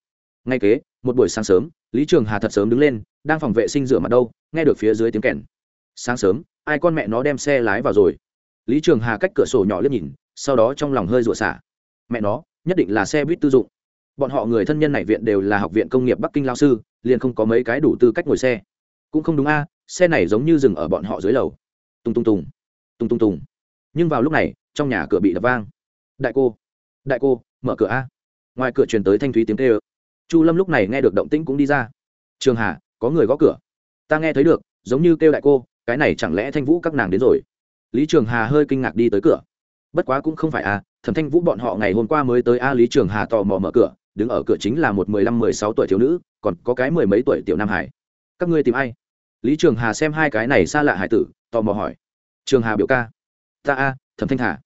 Ngay kế, một buổi sáng sớm, lý trường hà thật sớm đứng lên, đang phòng vệ sinh rửa mặt đâu, nghe được phía dưới tiếng kèn. Sáng sớm, ai con mẹ nó đem xe lái vào rồi? Lý trường hà cách cửa sổ nhỏ liếc nhìn, sau đó trong lòng hơi rủa xả. Mẹ nó, nhất định là xe buýt tư dụng. Bọn họ người thân nhân này viện đều là học viện công nghiệp bắc kinh lao sư, liền không có mấy cái đủ tư cách ngồi xe. Cũng không đúng a, xe này giống như dừng ở bọn họ dưới lầu. Tung tung tùng. Tung tung tùng nhưng vào lúc này, trong nhà cửa bị đập vang. Đại cô đại cô, mở cửa a. Ngoài cửa truyền tới thanh thúy tiếng tê ơ chu lâm lúc này nghe được động tĩnh cũng đi ra. Trường hà, có người gõ cửa. Ta nghe thấy được, giống như kêu đại cô, cái này chẳng lẽ thanh vũ các nàng đến rồi? Lý trường hà hơi kinh ngạc đi tới cửa. Bất quá cũng không phải a thẩm thanh vũ bọn họ ngày hôm qua mới tới a. Lý trường hà tò mò mở cửa. Đứng ở cửa chính là một mười lăm, mười sáu tuổi thiếu nữ, còn có cái mười mấy tuổi tiểu nam hải. Các ngươi tìm ai? Lý trường hà xem hai cái này xa lạ hải tử, tò mò hỏi. Trường hà biểu ca ta a, thẩm thanh thả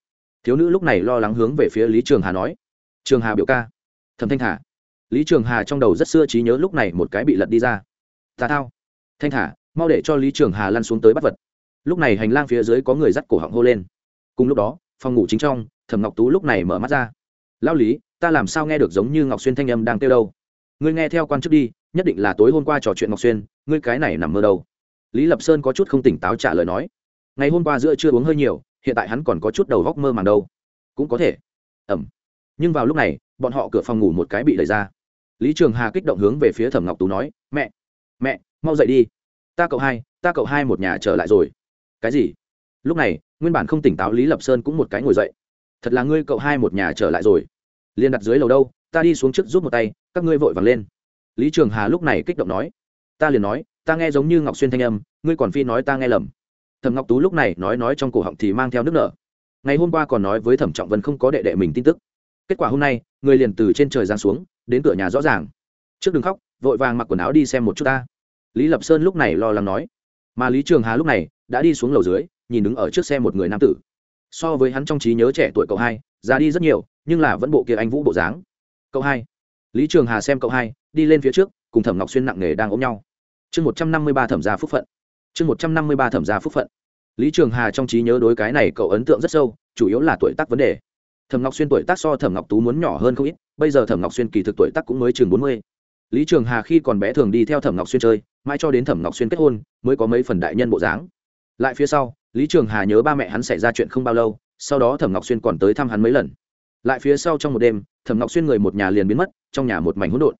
thiếu nữ lúc này lo lắng hướng về phía lý trường hà nói. Trường hà biểu ca. Thẩm thanh thả lý trường hà trong đầu rất xưa trí nhớ lúc này một cái bị lật đi ra. Ta thao. Thanh thả mau để cho lý trường hà lăn xuống tới bắt vật. Lúc này hành lang phía dưới có người dắt cổ họng hô lên. Cùng lúc đó, phòng ngủ chính trong, thẩm ngọc tú lúc này mở mắt ra. Lao lý, ta làm sao nghe được giống như ngọc xuyên thanh âm đang kêu đâu? Ngươi nghe theo quan chức đi, nhất định là tối hôm qua trò chuyện ngọc xuyên, ngươi cái này nằm mơ đâu. Lý lập sơn có chút không tỉnh táo trả lời nói. Ngày hôm qua giữa chưa uống hơi nhiều hiện tại hắn còn có chút đầu góc mơ màng đâu. Cũng có thể. Ẩm. Nhưng vào lúc này, bọn họ cửa phòng ngủ một cái bị đẩy ra. Lý trường hà kích động hướng về phía thẩm ngọc tú nói, mẹ mẹ, mau dậy đi. Ta cậu hai, ta cậu hai một nhà trở lại rồi. Cái gì? Lúc này, nguyên bản không tỉnh táo lý lập sơn cũng một cái ngồi dậy. Thật là ngươi cậu hai một nhà trở lại rồi. Liền đặt dưới lầu đâu, ta đi xuống trước giúp một tay, các ngươi vội vàng lên. Lý trường hà lúc này kích động nói. Ta liền nói, ta nghe giống như ngọc xuyên thanh âm, ngươi còn phi nói ta nghe lầm thẩm ngọc tú lúc này nói nói trong cổ họng thì mang theo nước nở. Ngày hôm qua còn nói với thẩm trọng vân không có đệ đệ mình tin tức. Kết quả hôm nay, người liền từ trên trời giáng xuống, đến cửa nhà rõ ràng. Trước đừng khóc, vội vàng mặc quần áo đi xem một chút ta. Lý lập sơn lúc này lo lắng nói. Mà lý trường hà lúc này đã đi xuống lầu dưới, nhìn đứng ở trước xe một người nam tử. So với hắn trong trí nhớ trẻ tuổi cậu hai, già đi rất nhiều, nhưng là vẫn bộ kia anh vũ bộ dáng. Cậu hai. Lý trường hà xem cậu hai, đi lên phía trước, cùng thẩm ngọc xuyên nặng nề đang ôm nhau. Chương một trăm năm mươi ba thẩm gia phúc phận chương một trăm năm mươi ba thẩm gia phúc phận. Lý trường hà trong trí nhớ đối cái này cậu ấn tượng rất sâu, chủ yếu là tuổi tác vấn đề. Thẩm ngọc xuyên tuổi tác so thẩm ngọc tú muốn nhỏ hơn không ít, bây giờ thẩm ngọc xuyên kỳ thực tuổi tác cũng mới chừng bốn mươi. Lý trường hà khi còn bé thường đi theo thẩm ngọc xuyên chơi, mãi cho đến thẩm ngọc xuyên kết hôn, mới có mấy phần đại nhân bộ dáng. Lại phía sau, lý trường hà nhớ ba mẹ hắn xảy ra chuyện không bao lâu, sau đó thẩm ngọc xuyên còn tới thăm hắn mấy lần. Lại phía sau trong một đêm, thẩm ngọc xuyên người một nhà liền biến mất, trong nhà một mảnh hỗn độn.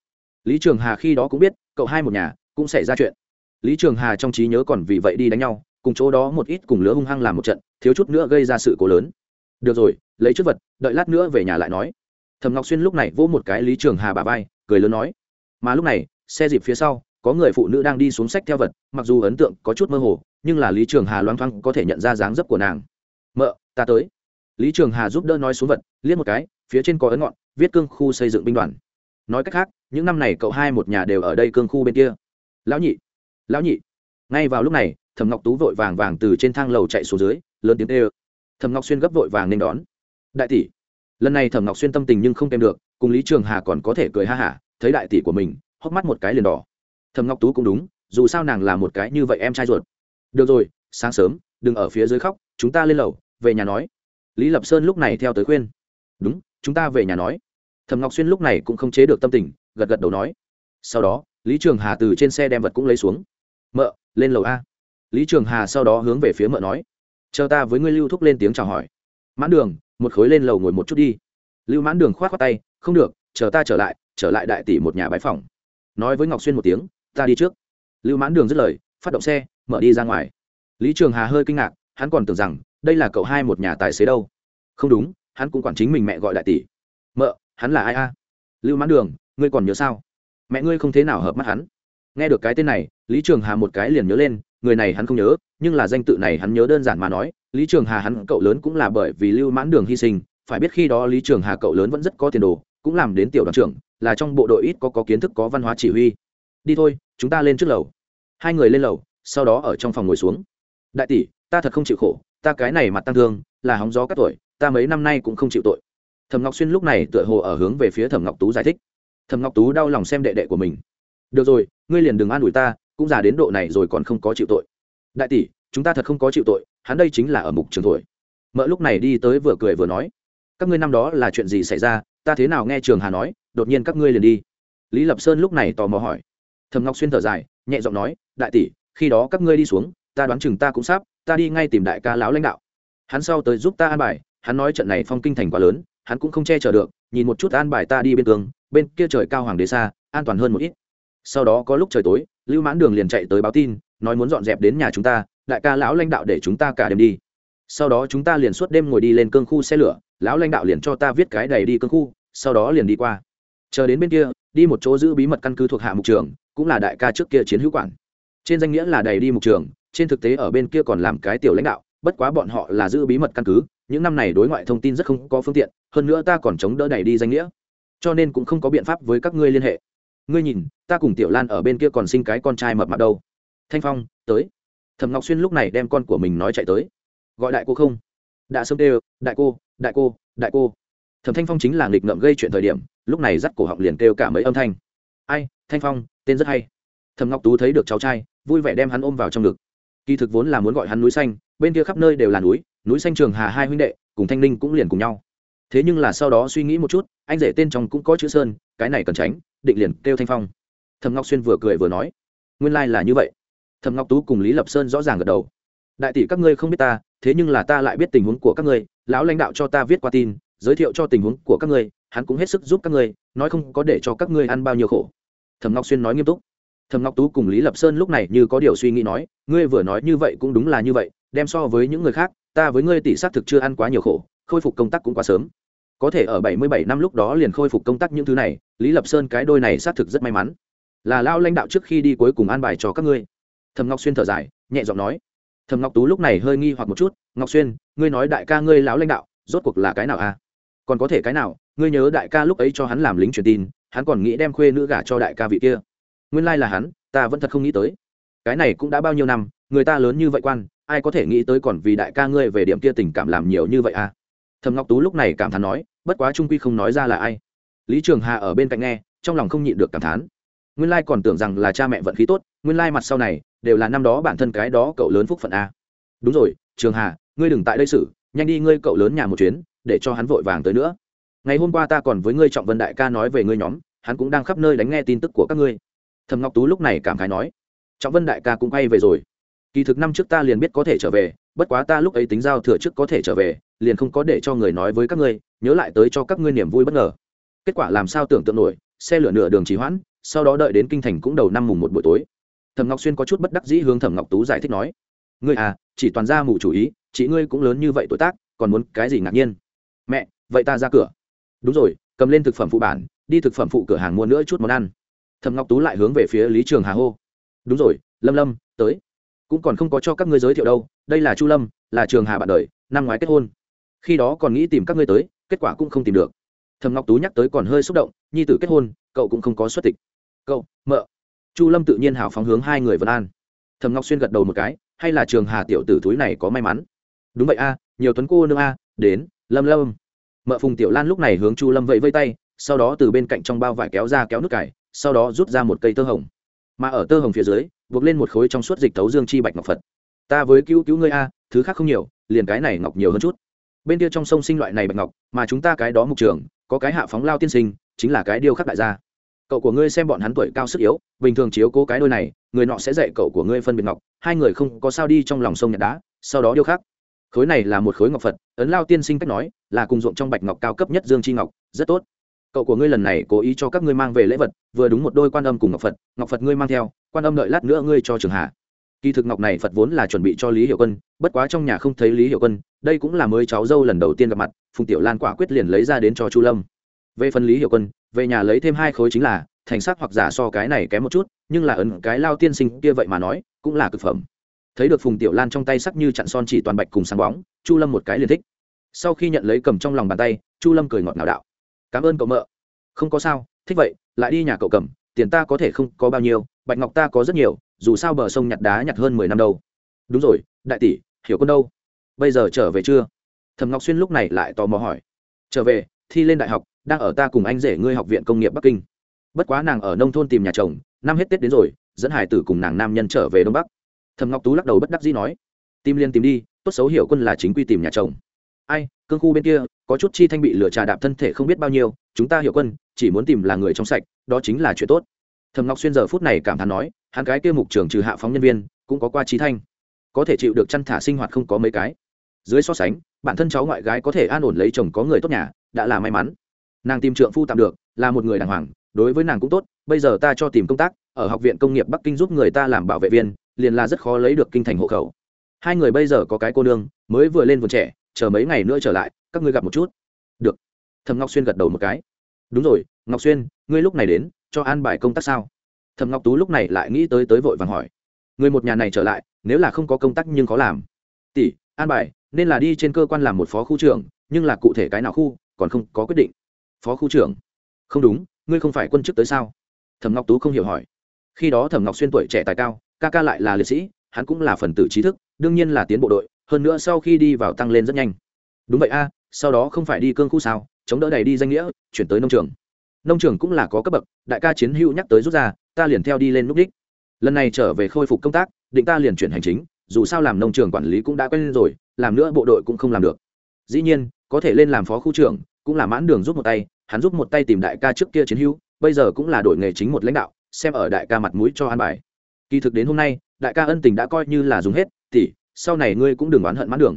Lý trường hà khi đó cũng biết, cậu hai một nhà, cũng xảy ra chuyện lý trường hà trong trí nhớ còn vì vậy đi đánh nhau, cùng chỗ đó một ít cùng lứa hung hăng làm một trận, thiếu chút nữa gây ra sự cố lớn. Được rồi, lấy chút vật, đợi lát nữa về nhà lại nói. Thầm ngọc xuyên lúc này vỗ một cái lý trường hà bà vai, cười lớn nói. Mà lúc này, xe dịp phía sau, có người phụ nữ đang đi xuống sách theo vật, mặc dù ấn tượng có chút mơ hồ, nhưng là lý trường hà loang thoang có thể nhận ra dáng dấp của nàng. Mợ, ta tới. Lý trường hà giúp đỡ nói xuống vật, liếc một cái, phía trên có ấn ngọn, viết cương khu xây dựng binh đoàn. Nói cách khác, những năm này cậu hai một nhà đều ở đây cương khu bên kia. Lão nhị lão nhị. Ngay vào lúc này, thẩm ngọc tú vội vàng vàng từ trên thang lầu chạy xuống dưới, lớn tiếng ê ơ thẩm ngọc xuyên gấp vội vàng nên đón. Đại tỷ. Lần này thẩm ngọc xuyên tâm tình nhưng không kèm được, cùng lý trường hà còn có thể cười ha hả, thấy đại tỷ của mình, hốc mắt một cái liền đỏ. Thẩm ngọc tú cũng đúng, dù sao nàng là một cái như vậy em trai ruột. Được rồi, sáng sớm, đừng ở phía dưới khóc, chúng ta lên lầu, về nhà nói. Lý lập sơn lúc này theo tới khuyên. Đúng, chúng ta về nhà nói. Thẩm ngọc xuyên lúc này cũng không chế được tâm tình, gật gật đầu nói. Sau đó, lý trường hà từ trên xe đem vật cũng lấy xuống mợ, lên lầu a. Lý trường hà sau đó hướng về phía mợ nói, chờ ta với ngươi lưu thúc lên tiếng chào hỏi. Mãn đường, một khối lên lầu ngồi một chút đi. Lưu mãn đường k h o á t khoác tay, không được, chờ ta trở lại trở lại đại tỷ một nhà bãi phòng. Nói với ngọc xuyên một tiếng, ta đi trước. Lưu mãn đường dứt lời, phát động xe mở đi ra ngoài. Lý trường hà hơi kinh ngạc, hắn còn tưởng rằng đây là cậu hai một nhà tài xế đâu. Không đúng, hắn cũng quản chính mình mẹ gọi đại tỷ. Mợ, hắn là ai a? Lưu mãn đường, ngươi còn nhớ sao? Mẹ ngươi không thế nào hợp mắt hắn. Nghe được cái tên này lý trường hà một cái liền nhớ lên, người này hắn không nhớ, nhưng là danh tự này hắn nhớ đơn giản mà nói, lý trường hà hắn cậu lớn cũng là bởi vì lưu mãn đường hy sinh, phải biết khi đó lý trường hà cậu lớn vẫn rất có tiền đồ, cũng làm đến tiểu đoàn trưởng, là trong bộ đội ít có có kiến thức có văn hóa chỉ huy. Đi thôi, chúng ta lên trước lầu. Hai người lên lầu, sau đó ở trong phòng ngồi xuống. Đại tỷ, ta thật không chịu khổ, ta cái này mặt tăng thương, là hóng gió các tuổi, ta mấy năm nay cũng không chịu tội. Thẩm ngọc xuyên lúc này tựa hồ ở hướng về phía thẩm ngọc tú giải thích. Thẩm ngọc tú đau lòng xem đệ đệ của mình. Được rồi, ngươi liền đừng an ủi ta cũng già đến độ này rồi còn không có chịu tội. Đại tỷ, chúng ta thật không có chịu tội, hắn đây chính là ở mục trường thổi. Mợ lúc này đi tới vừa cười vừa nói, các ngươi năm đó là chuyện gì xảy ra, ta thế nào nghe trường hà nói, đột nhiên các ngươi liền đi. Lý lập sơn lúc này tò mò hỏi. Thầm ngọc xuyên thở dài, nhẹ giọng nói, đại tỷ, khi đó các ngươi đi xuống, ta đoán chừng ta cũng sắp, ta đi ngay tìm đại ca lão lãnh đạo. Hắn sau tới giúp ta an bài, hắn nói trận này phong kinh thành quá lớn, hắn cũng không che chở được, nhìn một chút an bài ta đi bên tường bên kia trời cao hoàng đế xa, an toàn hơn một ít sau đó có lúc trời tối, lưu mãn đường liền chạy tới báo tin, nói muốn dọn dẹp đến nhà chúng ta, đại ca lão lãnh đạo để chúng ta cả đêm đi. Sau đó chúng ta liền suốt đêm ngồi đi lên cương khu xe lửa, lão lãnh đạo liền cho ta viết cái đầy đi cương khu, sau đó liền đi qua. Chờ đến bên kia, đi một chỗ giữ bí mật căn cứ thuộc hạ mục trường, cũng là đại ca trước kia chiến hữu quản. Trên danh nghĩa là đầy đi mục trường, trên thực tế ở bên kia còn làm cái tiểu lãnh đạo, bất quá bọn họ là giữ bí mật căn cứ, những năm này đối ngoại thông tin rất không có phương tiện, hơn nữa ta còn chống đỡ đầy đi danh nghĩa. Cho nên cũng không có biện pháp với các ngươi liên hệ ngươi nhìn, ta cùng tiểu lan ở bên kia còn sinh cái con trai mập mạp đâu. Thanh phong, tới. Thẩm ngọc xuyên lúc này đem con của mình nói chạy tới. Gọi đại cô không? Đã sớm kêu, đại cô đại cô đại cô. Thẩm thanh phong chính là nghịch ngợm gây chuyện thời điểm, lúc này dắt cổ họng liền kêu cả mấy âm thanh. Ai, thanh phong, tên rất hay. Thẩm ngọc tú thấy được cháu trai, vui vẻ đem hắn ôm vào trong ngực. Kỳ thực vốn là muốn gọi hắn núi xanh, bên kia khắp nơi đều là núi núi xanh trường hà hai huynh đệ, cùng thanh ninh cũng liền cùng nhau. Thế nhưng là sau đó suy nghĩ một chút, anh rể tên trong cũng có chữ sơn, cái này cần tránh định liền kêu thanh phong thầm ngọc xuyên vừa cười vừa nói nguyên lai、like、là như vậy thầm ngọc tú cùng lý lập sơn rõ ràng gật đầu đại tỷ các ngươi không biết ta thế nhưng là ta lại biết tình huống của các ngươi lão lãnh đạo cho ta viết qua tin giới thiệu cho tình huống của các ngươi hắn cũng hết sức giúp các ngươi nói không có để cho các ngươi ăn bao nhiêu khổ thầm ngọc xuyên nói nghiêm túc thầm ngọc tú cùng lý lập sơn lúc này như có điều suy nghĩ nói ngươi vừa nói như vậy cũng đúng là như vậy đem so với những người khác ta với ngươi tỷ xác thực chưa ăn quá nhiều khổ khôi phục công tác cũng quá sớm có thể ở bảy mươi bảy năm lúc đó liền khôi phục công tác những thứ này, lý lập sơn cái đôi này xác thực rất may mắn. Là lao lãnh đạo trước khi đi cuối cùng an bài cho các ngươi. Thầm ngọc xuyên thở dài, nhẹ giọng nói. Thầm ngọc tú lúc này hơi nghi hoặc một chút, ngọc xuyên, ngươi nói đại ca ngươi lão lãnh đạo, rốt cuộc là cái nào à? Còn có thể cái nào, ngươi nhớ đại ca lúc ấy cho hắn làm lính truyền tin, hắn còn nghĩ đem khuê nữ gả cho đại ca vị kia. Nguyên lai là hắn, ta vẫn thật không nghĩ tới. Cái này cũng đã bao nhiêu năm, người ta lớn như vậy quan, ai có thể nghĩ tới còn vì đại ca ngươi về điểm kia tình cảm làm nhiều như vậy à? Thầm ngọc tú lúc này cảm thán nói, bất quá trung quy không nói ra là ai. Lý trường hà ở bên cạnh nghe, trong lòng không nhịn được cảm thán. Nguyên lai còn tưởng rằng là cha mẹ vận khí tốt, nguyên lai mặt sau này, đều là năm đó bản thân cái đó cậu lớn phúc phận a. Đúng rồi, trường hà, ngươi đừng tại đây xử, nhanh đi ngươi cậu lớn nhà một chuyến, để cho hắn vội vàng tới nữa. Ngày hôm qua ta còn với ngươi trọng vân đại ca nói về ngươi nhóm, hắn cũng đang khắp nơi đánh nghe tin tức của các ngươi. Thầm ngọc tú lúc này cảm khái nói, trọng vân đại ca cũng quay về rồi. Kỳ thực năm trước ta liền biết có thể trở về bất quá ta lúc ấy tính giao thừa trước có thể trở về, liền không có để cho người nói với các ngươi, nhớ lại tới cho các ngươi niềm vui bất ngờ. Kết quả làm sao tưởng tượng nổi, xe lửa nửa đường trì hoãn, sau đó đợi đến kinh thành cũng đầu năm mùng một buổi tối. Thẩm ngọc xuyên có chút bất đắc dĩ hướng thẩm ngọc tú giải thích nói, ngươi à chỉ toàn ra mù chủ ý, chị ngươi cũng lớn như vậy tuổi tác, còn muốn cái gì ngạc nhiên? Mẹ, vậy ta ra cửa. Đúng rồi, cầm lên thực phẩm phụ bản, đi thực phẩm phụ cửa hàng mua nữa chút món ăn. Thẩm ngọc tú lại hướng về phía lý trường hà hô, đúng rồi, lâm lâm, tới cũng còn không có cho các ngươi giới thiệu đâu, đây là chu lâm, là trường hà bạn đời, năm ngoái kết hôn. Khi đó còn nghĩ tìm các ngươi tới, kết quả cũng không tìm được. Thầm ngọc tú nhắc tới còn hơi xúc động, nhi tử kết hôn, cậu cũng không có xuất tịch. Cậu, mợ. Chu lâm tự nhiên hào phóng hướng hai người vân an. Thầm ngọc xuyên gật đầu một cái, hay là trường hà tiểu tử túi này có may mắn? Đúng vậy a, nhiều tuấn cô nương a, đến, lâm lâm. Mợ phùng tiểu lan lúc này hướng chu lâm vẫy vây tay, sau đó từ bên cạnh trong bao vải kéo ra kéo nước cải, sau đó rút ra một cây tơ hồng. Mà ở tơ hồng phía dưới buộc lên một khối trong suốt dịch tấu dương chi bạch ngọc phật. Ta với cứu cứu ngươi a, thứ khác không nhiều, liền cái này ngọc nhiều hơn chút. Bên kia trong sông sinh loại này bạch ngọc, mà chúng ta cái đó mục trường, có cái hạ phóng lao tiên sinh, chính là cái điêu khắc đại gia. Cậu của ngươi xem bọn hắn tuổi cao sức yếu, bình thường chiếu cố cái đôi này, người nọ sẽ dạy cậu của ngươi phân biệt ngọc, hai người không có sao đi trong lòng sông nhặt đá, sau đó điêu khắc. Khối này là một khối ngọc phật, ấn lao tiên sinh cách nói, là cùng ruộng trong bạch ngọc cao cấp nhất dương chi ngọc, rất tốt. Cậu của ngươi lần này cố ý cho các ngươi mang về lễ vật, vừa đúng một đôi quan âm cùng ngọc phật ngọc phật ngươi mang theo quan âm đợi lát nữa ngươi cho trường hạ. Kỳ thực ngọc này phật vốn là chuẩn bị cho lý hiệu quân, bất quá trong nhà không thấy lý hiệu quân, đây cũng là mới cháu dâu lần đầu tiên gặp mặt, phùng tiểu lan quả quyết liền lấy ra đến cho chu lâm. Về phần lý hiệu quân, về nhà lấy thêm hai khối chính là thành sắc hoặc giả so cái này kém một chút, nhưng là ấn cái lao tiên sinh kia vậy mà nói, cũng là cực phẩm. Thấy được phùng tiểu lan trong tay sắc như chặn son chỉ toàn bạch cùng sáng bóng, chu lâm một cái liền thích. Sau khi nhận lấy cầm trong lòng bàn tay, chu lâm cười ngọt ngào đạo. Cảm ơn cậu mợ. Không có sao, thích vậy, lại đi nhà cậu cầm, tiền ta có thể không có bao nhiêu bạch ngọc ta có rất nhiều, dù sao bờ sông nhặt đá nhặt hơn mười năm đâu. Đúng rồi, đại tỷ, hiểu con đâu? Bây giờ trở về chưa? Thầm ngọc xuyên lúc này lại tò mò hỏi. Trở về, thi lên đại học, đang ở ta cùng anh rể ngươi học viện công nghiệp bắc kinh. Bất quá nàng ở nông thôn tìm nhà chồng, năm hết tết đến rồi, dẫn hải tử cùng nàng nam nhân trở về đông bắc. Thầm ngọc tú lắc đầu bất đắc dĩ nói. Tìm liên tìm đi, tốt xấu hiểu quân là chính quy tìm nhà chồng. Ai, cương khu bên kia, có chút chi thanh bị lửa trà đạp thân thể không biết bao nhiêu, chúng ta hiểu quân, chỉ muốn tìm là người trong sạch, đó chính là chuyện tốt thầm ngọc xuyên giờ phút này cảm thán nói, hắn cái kia mục trưởng trừ hạ phóng nhân viên, cũng có qua trí thanh. Có thể chịu được chăn thả sinh hoạt không có mấy cái. Dưới so sánh, bản thân cháu ngoại gái có thể an ổn lấy chồng có người tốt nhà, đã là may mắn. Nàng tìm trượng phu tạm được, là một người đàng hoàng, đối với nàng cũng tốt, bây giờ ta cho tìm công tác, ở học viện công nghiệp bắc kinh giúp người ta làm bảo vệ viên, liền là rất khó lấy được kinh thành hộ khẩu. Hai người bây giờ có cái cô nương, mới vừa lên vườn trẻ, chờ mấy ngày nữa trở lại, các ngươi gặp một chút. Được. Thầm ngọc xuyên gật đầu một cái. Đúng rồi, ngọc xuyên, ngươi lúc này đến cho an bài công tác sao? Thầm ngọc tú lúc này lại nghĩ tới tới vội vàng hỏi. Người một nhà này trở lại, nếu là không có công tác nhưng có làm. Tỷ, an bài, nên là đi trên cơ quan làm một phó khu trưởng, nhưng là cụ thể cái nào khu, còn không có quyết định. Phó khu trưởng. Không đúng, ngươi không phải quân chức tới sao? Thẩm ngọc tú không hiểu hỏi. Khi đó thẩm ngọc xuyên tuổi trẻ tài cao, ca ca lại là liệt sĩ, hắn cũng là phần tử trí thức, đương nhiên là tiến bộ đội, hơn nữa sau khi đi vào tăng lên rất nhanh. Đúng vậy a, sau đó không phải đi cương khu sao, chống đỡ đầy đi danh nghĩa, chuyển tới nông trường nông trường cũng là có cấp bậc, đại ca chiến hữu nhắc tới rút ra, ta liền theo đi lên núp đích. Lần này trở về khôi phục công tác, định ta liền chuyển hành chính, dù sao làm nông trường quản lý cũng đã quen lên rồi, làm nữa bộ đội cũng không làm được. Dĩ nhiên, có thể lên làm phó khu trưởng, cũng là mãn đường giúp một tay, hắn giúp một tay tìm đại ca trước kia chiến hữu, bây giờ cũng là đổi nghề chính một lãnh đạo, xem ở đại ca mặt mũi cho an bài. Kỳ thực đến hôm nay, đại ca ân tình đã coi như là dùng hết thì sau này ngươi cũng đừng oán hận mãn đường.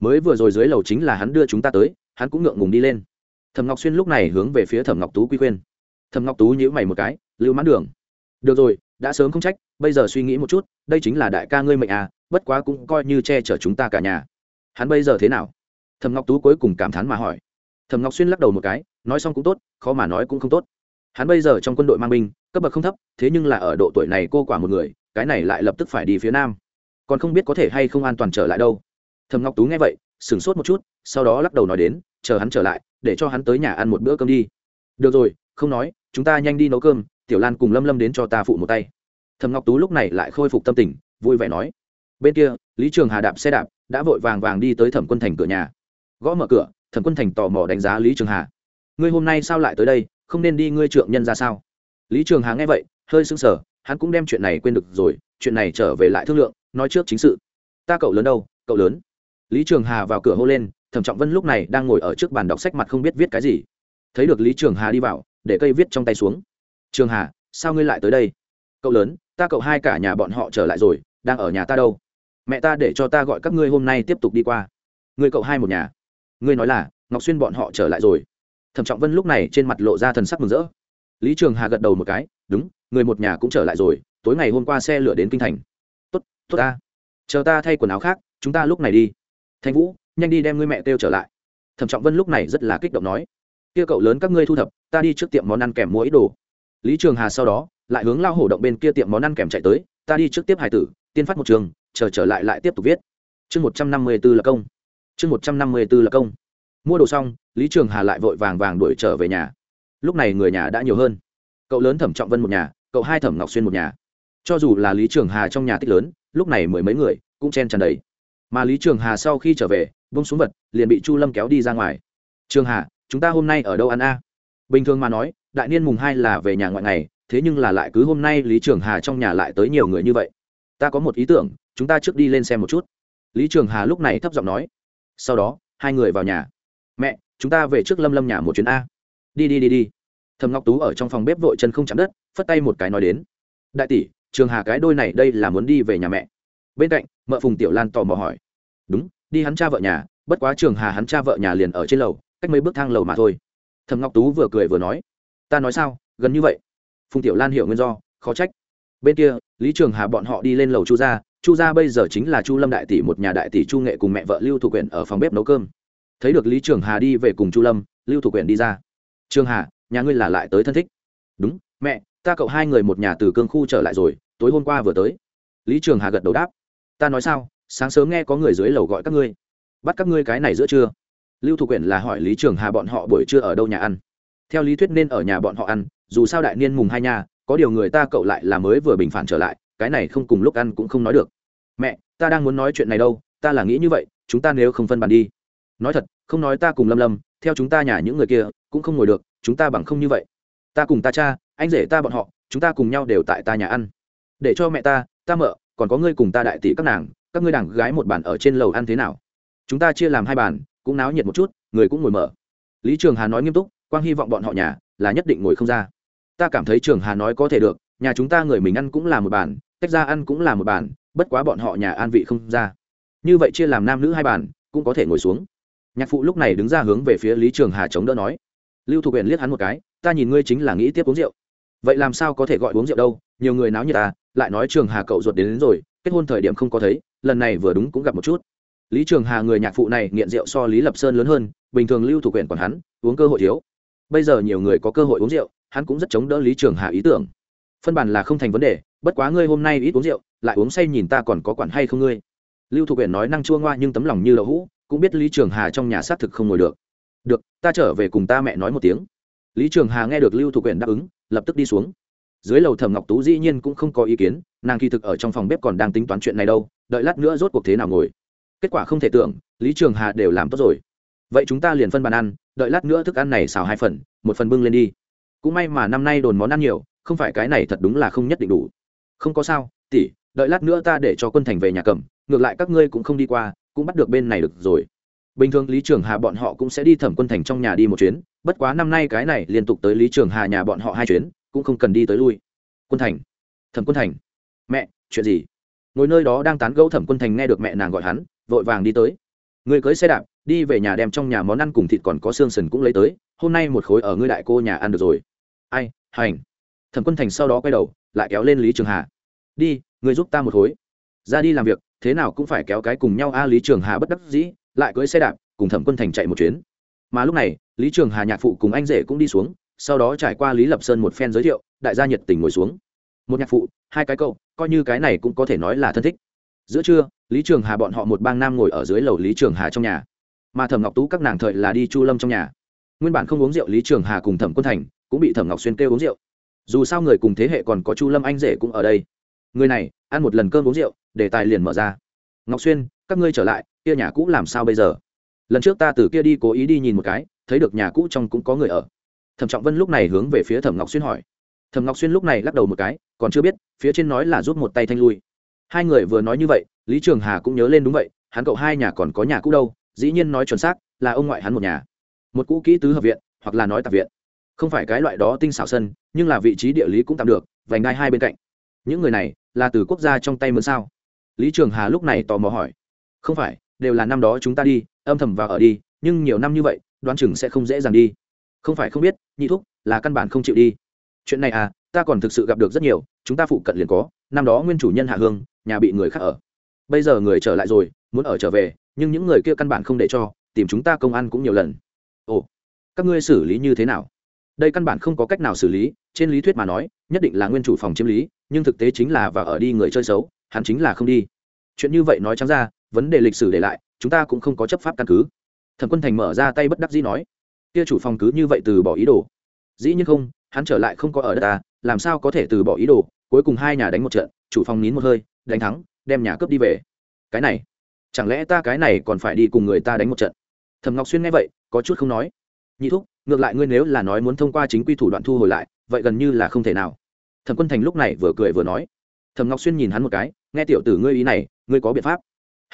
Mới vừa rồi dưới lầu chính là hắn đưa chúng ta tới, hắn cũng ngượng ngùng đi lên thẩm ngọc xuyên lúc này hướng về phía thẩm ngọc tú quy khuyên. Thẩm ngọc tú nhíu mày một cái, lưu mãn đường, được rồi, đã sớm không trách, bây giờ suy nghĩ một chút, đây chính là đại ca ngươi mệnh à bất quá cũng coi như che chở chúng ta cả nhà. Hắn bây giờ thế nào? Thẩm ngọc tú cuối cùng cảm thán mà hỏi. Thẩm ngọc xuyên lắc đầu một cái, nói xong cũng tốt, khó mà nói cũng không tốt. Hắn bây giờ trong quân đội mang binh, cấp bậc không thấp, thế nhưng là ở độ tuổi này cô quả một người, cái này lại lập tức phải đi phía nam. Còn không biết có thể hay không an toàn trở lại đâu. Thầm ngọc tú nghe vậy, sửng sốt một chút, sau đó lắc đầu nói đến chờ hắn trở lại, để cho hắn tới nhà ăn một bữa cơm đi. Được rồi, không nói, chúng ta nhanh đi nấu cơm, tiểu lan cùng lâm lâm đến cho ta phụ một tay. Thầm ngọc tú lúc này lại khôi phục tâm tình, vui vẻ nói, bên kia, lý trường hà đạp xe đạp, đã vội vàng vàng đi tới thẩm quân thành cửa nhà. Gõ mở cửa, thẩm quân thành tò mò đánh giá lý trường hà. Ngươi hôm nay sao lại tới đây, không nên đi ngươi trượng nhân ra sao? Lý trường hà nghe vậy, hơi sưng sờ, hắn cũng đem chuyện này quên được rồi, chuyện này trở về lại thương lượng, nói trước chính sự. Ta cậu lớn đâu, cậu lớn? Lý trường hà vào cửa hô lên thẩm trọng vân lúc này đang ngồi ở trước bàn đọc sách mặt không biết viết cái gì. Thấy được lý trường hà đi vào, để cây viết trong tay xuống. Trường hà, sao ngươi lại tới đây? Cậu lớn, ta cậu hai cả nhà bọn họ trở lại rồi, đang ở nhà ta đâu? Mẹ ta để cho ta gọi các ngươi hôm nay tiếp tục đi qua. Ngươi cậu hai một nhà. Ngươi nói là, ngọc xuyên bọn họ trở lại rồi. Thẩm trọng vân lúc này trên mặt lộ ra thần sắc mừng rỡ. Lý trường hà gật đầu một cái, đúng, người một nhà cũng trở lại rồi, tối ngày hôm qua xe lửa đến kinh thành. Tốt tốt ta. Chờ ta thay quần áo khác, chúng ta lúc này đi. Thanh vũ nhanh đi đem ngươi mẹ kêu trở lại. Thẩm trọng vân lúc này rất là kích động nói, kia cậu lớn các ngươi thu thập, ta đi trước tiệm món ăn kèm mua ít đồ. Lý trường hà sau đó lại hướng lao hổ động bên kia tiệm món ăn kèm chạy tới, ta đi trước tiếp hải tử, tiên phát một trường, chờ trở lại lại tiếp tục viết. Chương một trăm năm mươi b ố là công. Chương một trăm năm mươi b ố là công. Mua đồ xong, lý trường hà lại vội vàng vàng đuổi trở về nhà. Lúc này người nhà đã nhiều hơn. Cậu lớn thẩm trọng vân một nhà, cậu hai thẩm ngọc xuyên một nhà. Cho dù là lý trường hà trong nhà tích lớn, lúc này mười mấy người cũng chen tràn đầy. Mà lý trường hà sau khi trở về bông xuống vật, liền bị chu lâm kéo đi ra ngoài. Trường hà, chúng ta hôm nay ở đâu ăn a? Bình thường mà nói, đại niên mùng hai là về nhà ngoại ngày, thế nhưng là lại cứ hôm nay lý trường hà trong nhà lại tới nhiều người như vậy. Ta có một ý tưởng, chúng ta trước đi lên xem một chút. Lý trường hà lúc này thấp giọng nói. Sau đó, hai người vào nhà. Mẹ, chúng ta về trước lâm lâm nhà một chuyến a. Đi đi đi đi. Thầm ngọc tú ở trong phòng bếp vội chân không chạm đất, phất tay một cái nói đến. Đại tỷ, trường hà cái đôi này đây là muốn đi về nhà mẹ. Bên cạnh, mợ phùng tiểu lan tò mò hỏi. Đúng đi hắn cha vợ nhà, bất quá trường hà hắn cha vợ nhà liền ở trên lầu, cách mấy bước thang lầu mà thôi. Thầm ngọc tú vừa cười vừa nói, ta nói sao, gần như vậy. Phùng tiểu lan hiểu nguyên do, khó trách. Bên kia, lý trường hà bọn họ đi lên lầu chu gia chu gia bây giờ chính là chu lâm đại tỷ một nhà đại tỷ chu nghệ cùng mẹ vợ lưu thủ Quyền ở phòng bếp nấu cơm. Thấy được lý trường hà đi về cùng chu lâm, lưu thủ Quyền đi ra. Trường hà, nhà ngươi là lại tới thân thích. Đúng, mẹ, ta cậu hai người một nhà từ cương khu trở lại rồi, tối hôm qua vừa tới. Lý trường hà gật đầu đáp, ta nói sao sáng sớm nghe có người dưới lầu gọi các ngươi. Bắt các ngươi cái này giữa trưa. Lưu thủ quyển là hỏi lý trường hà bọn họ buổi trưa ở đâu nhà ăn. Theo lý thuyết nên ở nhà bọn họ ăn, dù sao đại niên mùng hai nhà có điều người ta cậu lại là mới vừa bình phản trở lại, cái này không cùng lúc ăn cũng không nói được. Mẹ, ta đang muốn nói chuyện này đâu, ta là nghĩ như vậy, chúng ta nếu không phân bàn đi. Nói thật, không nói ta cùng lâm lâm, theo chúng ta nhà những người kia, cũng không ngồi được, chúng ta bằng không như vậy. Ta cùng ta cha, anh rể ta bọn họ, chúng ta cùng nhau đều tại ta nhà ăn. Để cho mẹ ta ta mợ, còn có ngươi cùng ta đại tỷ các nàng các ngươi đảng gái một bàn ở trên lầu ăn thế nào? Chúng ta chia làm hai bàn cũng náo nhiệt một chút người cũng ngồi mở. Lý trường hà nói nghiêm túc quang hy vọng bọn họ nhà là nhất định ngồi không ra. Ta cảm thấy trường hà nói có thể được nhà chúng ta người mình ăn cũng là một bàn tách ra ăn cũng là một bàn bất quá bọn họ nhà an vị không ra. Như vậy chia làm nam nữ hai bàn cũng có thể ngồi xuống. Nhạc phụ lúc này đứng ra hướng về phía lý trường hà chống đỡ nói. Lưu thục huyện liếc hắn một cái ta nhìn ngươi chính là nghĩ tiếp uống rượu. Vậy làm sao có thể gọi uống rượu đâu nhiều người náo như ta à, lại nói trường hà cậu ruột đến, đến rồi kết hôn thời điểm không có thấy lần này vừa đúng cũng gặp một chút. Lý trường hà người nhạc phụ này nghiện rượu so lý lập sơn lớn hơn, bình thường lưu thủ quyền còn hắn, uống cơ hội thiếu. Bây giờ nhiều người có cơ hội uống rượu, hắn cũng rất chống đỡ lý trường hà ý tưởng. Phân bản là không thành vấn đề, bất quá ngươi hôm nay ít uống rượu, lại uống say nhìn ta còn có quản hay không ngươi? Lưu thủ Uyển nói năng chua ngoa nhưng tấm lòng như đậu hũ, cũng biết lý trường hà trong nhà xác thực không ngồi được. Được, ta trở về cùng ta mẹ nói một tiếng. Lý trường hà nghe được lưu thủ Uyển đáp ứng, lập tức đi xuống dưới lầu thẩm ngọc tú dĩ nhiên cũng không có ý kiến, nàng kỳ thực ở trong phòng bếp còn đang tính toán chuyện này đâu, đợi lát nữa rốt cuộc thế nào ngồi. Kết quả không thể tưởng, lý trường hà đều làm tốt rồi. Vậy chúng ta liền phân bàn ăn, đợi lát nữa thức ăn này xào hai phần, một phần bưng lên đi. Cũng may mà năm nay đồn món ăn nhiều, không phải cái này thật đúng là không nhất định đủ. Không có sao tỉ đợi lát nữa ta để cho quân thành về nhà cầm, ngược lại các ngươi cũng không đi qua, cũng bắt được bên này được rồi. Bình thường lý trường hà bọn họ cũng sẽ đi thẩm quân thành trong nhà đi một chuyến, bất quá năm nay cái này liên tục tới lý trường hà nhà bọn họ hai chuyến cũng không cần đi tới lui. Quân thành. Thẩm quân thành. Mẹ, chuyện gì? Ngồi nơi đó đang tán gẫu thẩm quân thành nghe được mẹ nàng gọi hắn, vội vàng đi tới. Người cưới xe đạp, đi về nhà đem trong nhà món ăn cùng thịt còn có xương sần cũng lấy tới. Hôm nay một khối ở ngươi đại cô nhà ăn được rồi. Ai, hành. Thẩm quân thành sau đó quay đầu, lại kéo lên lý trường hà. Đi, người giúp ta một khối. Ra đi làm việc, thế nào cũng phải kéo cái cùng nhau. A, lý trường hà bất đắc dĩ, lại cưới xe đạp, cùng thẩm quân thành chạy một chuyến. Mà lúc này, lý trường hà nhạc phụ cùng anh rể cũng đi xuống sau đó trải qua lý lập sơn một phen giới thiệu, đại gia nhiệt tình ngồi xuống. Một nhạc phụ, hai cái cậu, coi như cái này cũng có thể nói là thân thích. Giữa trưa, lý trường hà bọn họ một bang nam ngồi ở dưới lầu lý trường hà trong nhà. Mà thẩm ngọc tú các nàng thời là đi chu lâm trong nhà. Nguyên bản không uống rượu lý trường hà cùng thẩm quân thành cũng bị thẩm ngọc xuyên kêu uống rượu. Dù sao người cùng thế hệ còn có chu lâm anh rể cũng ở đây. Người này, ăn một lần cơm uống rượu, để tài liền mở ra. Ngọc xuyên, các ngươi trở lại, kia nhà cũ làm sao bây giờ? Lần trước ta từ kia đi cố ý đi nhìn một cái, thấy được nhà cũ trong cũng có người ở thẩm trọng vân lúc này hướng về phía thẩm ngọc xuyên hỏi. Thẩm ngọc xuyên lúc này lắc đầu một cái, còn chưa biết, phía trên nói là giúp một tay thanh lui. Hai người vừa nói như vậy, lý trường hà cũng nhớ lên đúng vậy, hắn cậu hai nhà còn có nhà cũ đâu, dĩ nhiên nói chuẩn xác, là ông ngoại hắn một nhà. Một cũ kỹ tứ hợp viện, hoặc là nói tạp viện. Không phải cái loại đó tinh xảo sân, nhưng là vị trí địa lý cũng tạm được, vành đai hai bên cạnh. Những người này, là từ quốc gia trong tay mướn sao? Lý trường hà lúc này tò mò hỏi. Không phải, đều là năm đó chúng ta đi, âm thầm vào ở đi, nhưng nhiều năm như vậy, đoán chừng sẽ không dễ dàng đi không phải không biết, nhị thúc, là căn bản không chịu đi. Chuyện này à ta còn thực sự gặp được rất nhiều, chúng ta phụ cận liền có, năm đó nguyên chủ nhân hạ hương, nhà bị người khác ở. Bây giờ người trở lại rồi, muốn ở trở về, nhưng những người kia căn bản không để cho, tìm chúng ta công an cũng nhiều lần. Ồ, các ngươi xử lý như thế nào? Đây căn bản không có cách nào xử lý, trên lý thuyết mà nói, nhất định là nguyên chủ phòng chiếm lý, nhưng thực tế chính là và ở đi người chơi xấu, hắn chính là không đi. Chuyện như vậy nói trắng ra, vấn đề lịch sử để lại, chúng ta cũng không có chấp pháp căn cứ. Thẩm quân thành mở ra tay bất đắc dĩ nói kia chủ phòng cứ như vậy từ bỏ ý đồ. Dĩ nhiên không, hắn trở lại không có ở đất ta, làm sao có thể từ bỏ ý đồ? Cuối cùng hai nhà đánh một trận, chủ phòng nín một hơi, đánh thắng, đem nhà cướp đi về. Cái này, chẳng lẽ ta cái này còn phải đi cùng người ta đánh một trận? Thẩm ngọc xuyên nghe vậy, có chút không nói. Nhị thúc, ngược lại ngươi nếu là nói muốn thông qua chính quy thủ đoạn thu hồi lại, vậy gần như là không thể nào. Thẩm quân thành lúc này vừa cười vừa nói. Thẩm ngọc xuyên nhìn hắn một cái, nghe tiểu tử ngươi ý này, ngươi có biện pháp.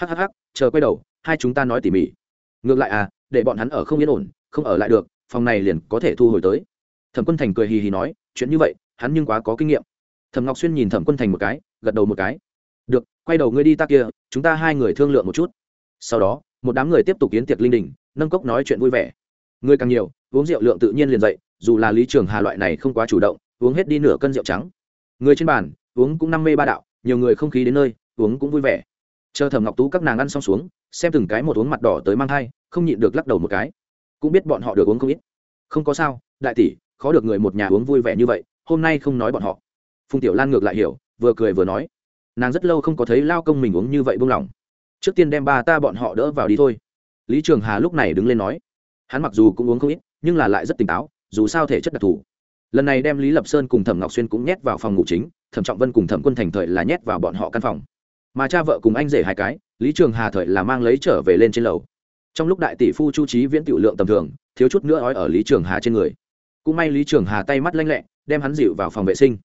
Hhh chờ quay đầu, hai chúng ta nói tỉ mỉ. Ngược lại à để bọn hắn ở không yên ổn không ở lại được, phòng này liền có thể thu hồi tới. Thẩm quân thành cười hì hì nói, chuyện như vậy, hắn nhưng quá có kinh nghiệm. Thẩm ngọc xuyên nhìn thẩm quân thành một cái, gật đầu một cái. Được, quay đầu ngươi đi ta kia, chúng ta hai người thương lượng một chút. Sau đó, một đám người tiếp tục kiến tiệc linh đình, nâng cốc nói chuyện vui vẻ. Người càng nhiều, uống rượu lượng tự nhiên liền dậy, dù là lý trường hà loại này không quá chủ động, uống hết đi nửa cân rượu trắng. Người trên bàn, uống cũng năm mê ba đạo, nhiều người không khí đến nơi, uống cũng vui vẻ. Chờ thẩm ngọc tú các nàng ăn xong xuống, xem từng cái một uống mặt đỏ tới mang thai, không nhịn được lắc đầu một cái cũng biết bọn họ được uống không ít. Không có sao, đại tỷ, khó được người một nhà uống vui vẻ như vậy, hôm nay không nói bọn họ. Phùng tiểu lan ngược lại hiểu, vừa cười vừa nói. Nàng rất lâu không có thấy lao công mình uống như vậy buông lỏng. Trước tiên đem ba ta bọn họ đỡ vào đi thôi. Lý trường hà lúc này đứng lên nói. Hắn mặc dù cũng uống không ít, nhưng là lại rất tỉnh táo, dù sao thể chất đặc thù. Lần này đem lý lập sơn cùng thẩm ngọc xuyên cũng nhét vào phòng ngủ chính, thẩm trọng vân cùng thẩm quân thành thời là nhét vào bọn họ căn phòng. Mà cha vợ cùng anh rể hai cái, lý trường hà thời là mang lấy trở về lên trên lầu trong lúc đại tỷ phu chu trí viễn tiểu lượng tầm thường, thiếu chút nữa ói ở lý trường hà trên người. Cũng may lý trường hà tay mắt lanh lẹ, đem hắn dịu vào phòng vệ sinh.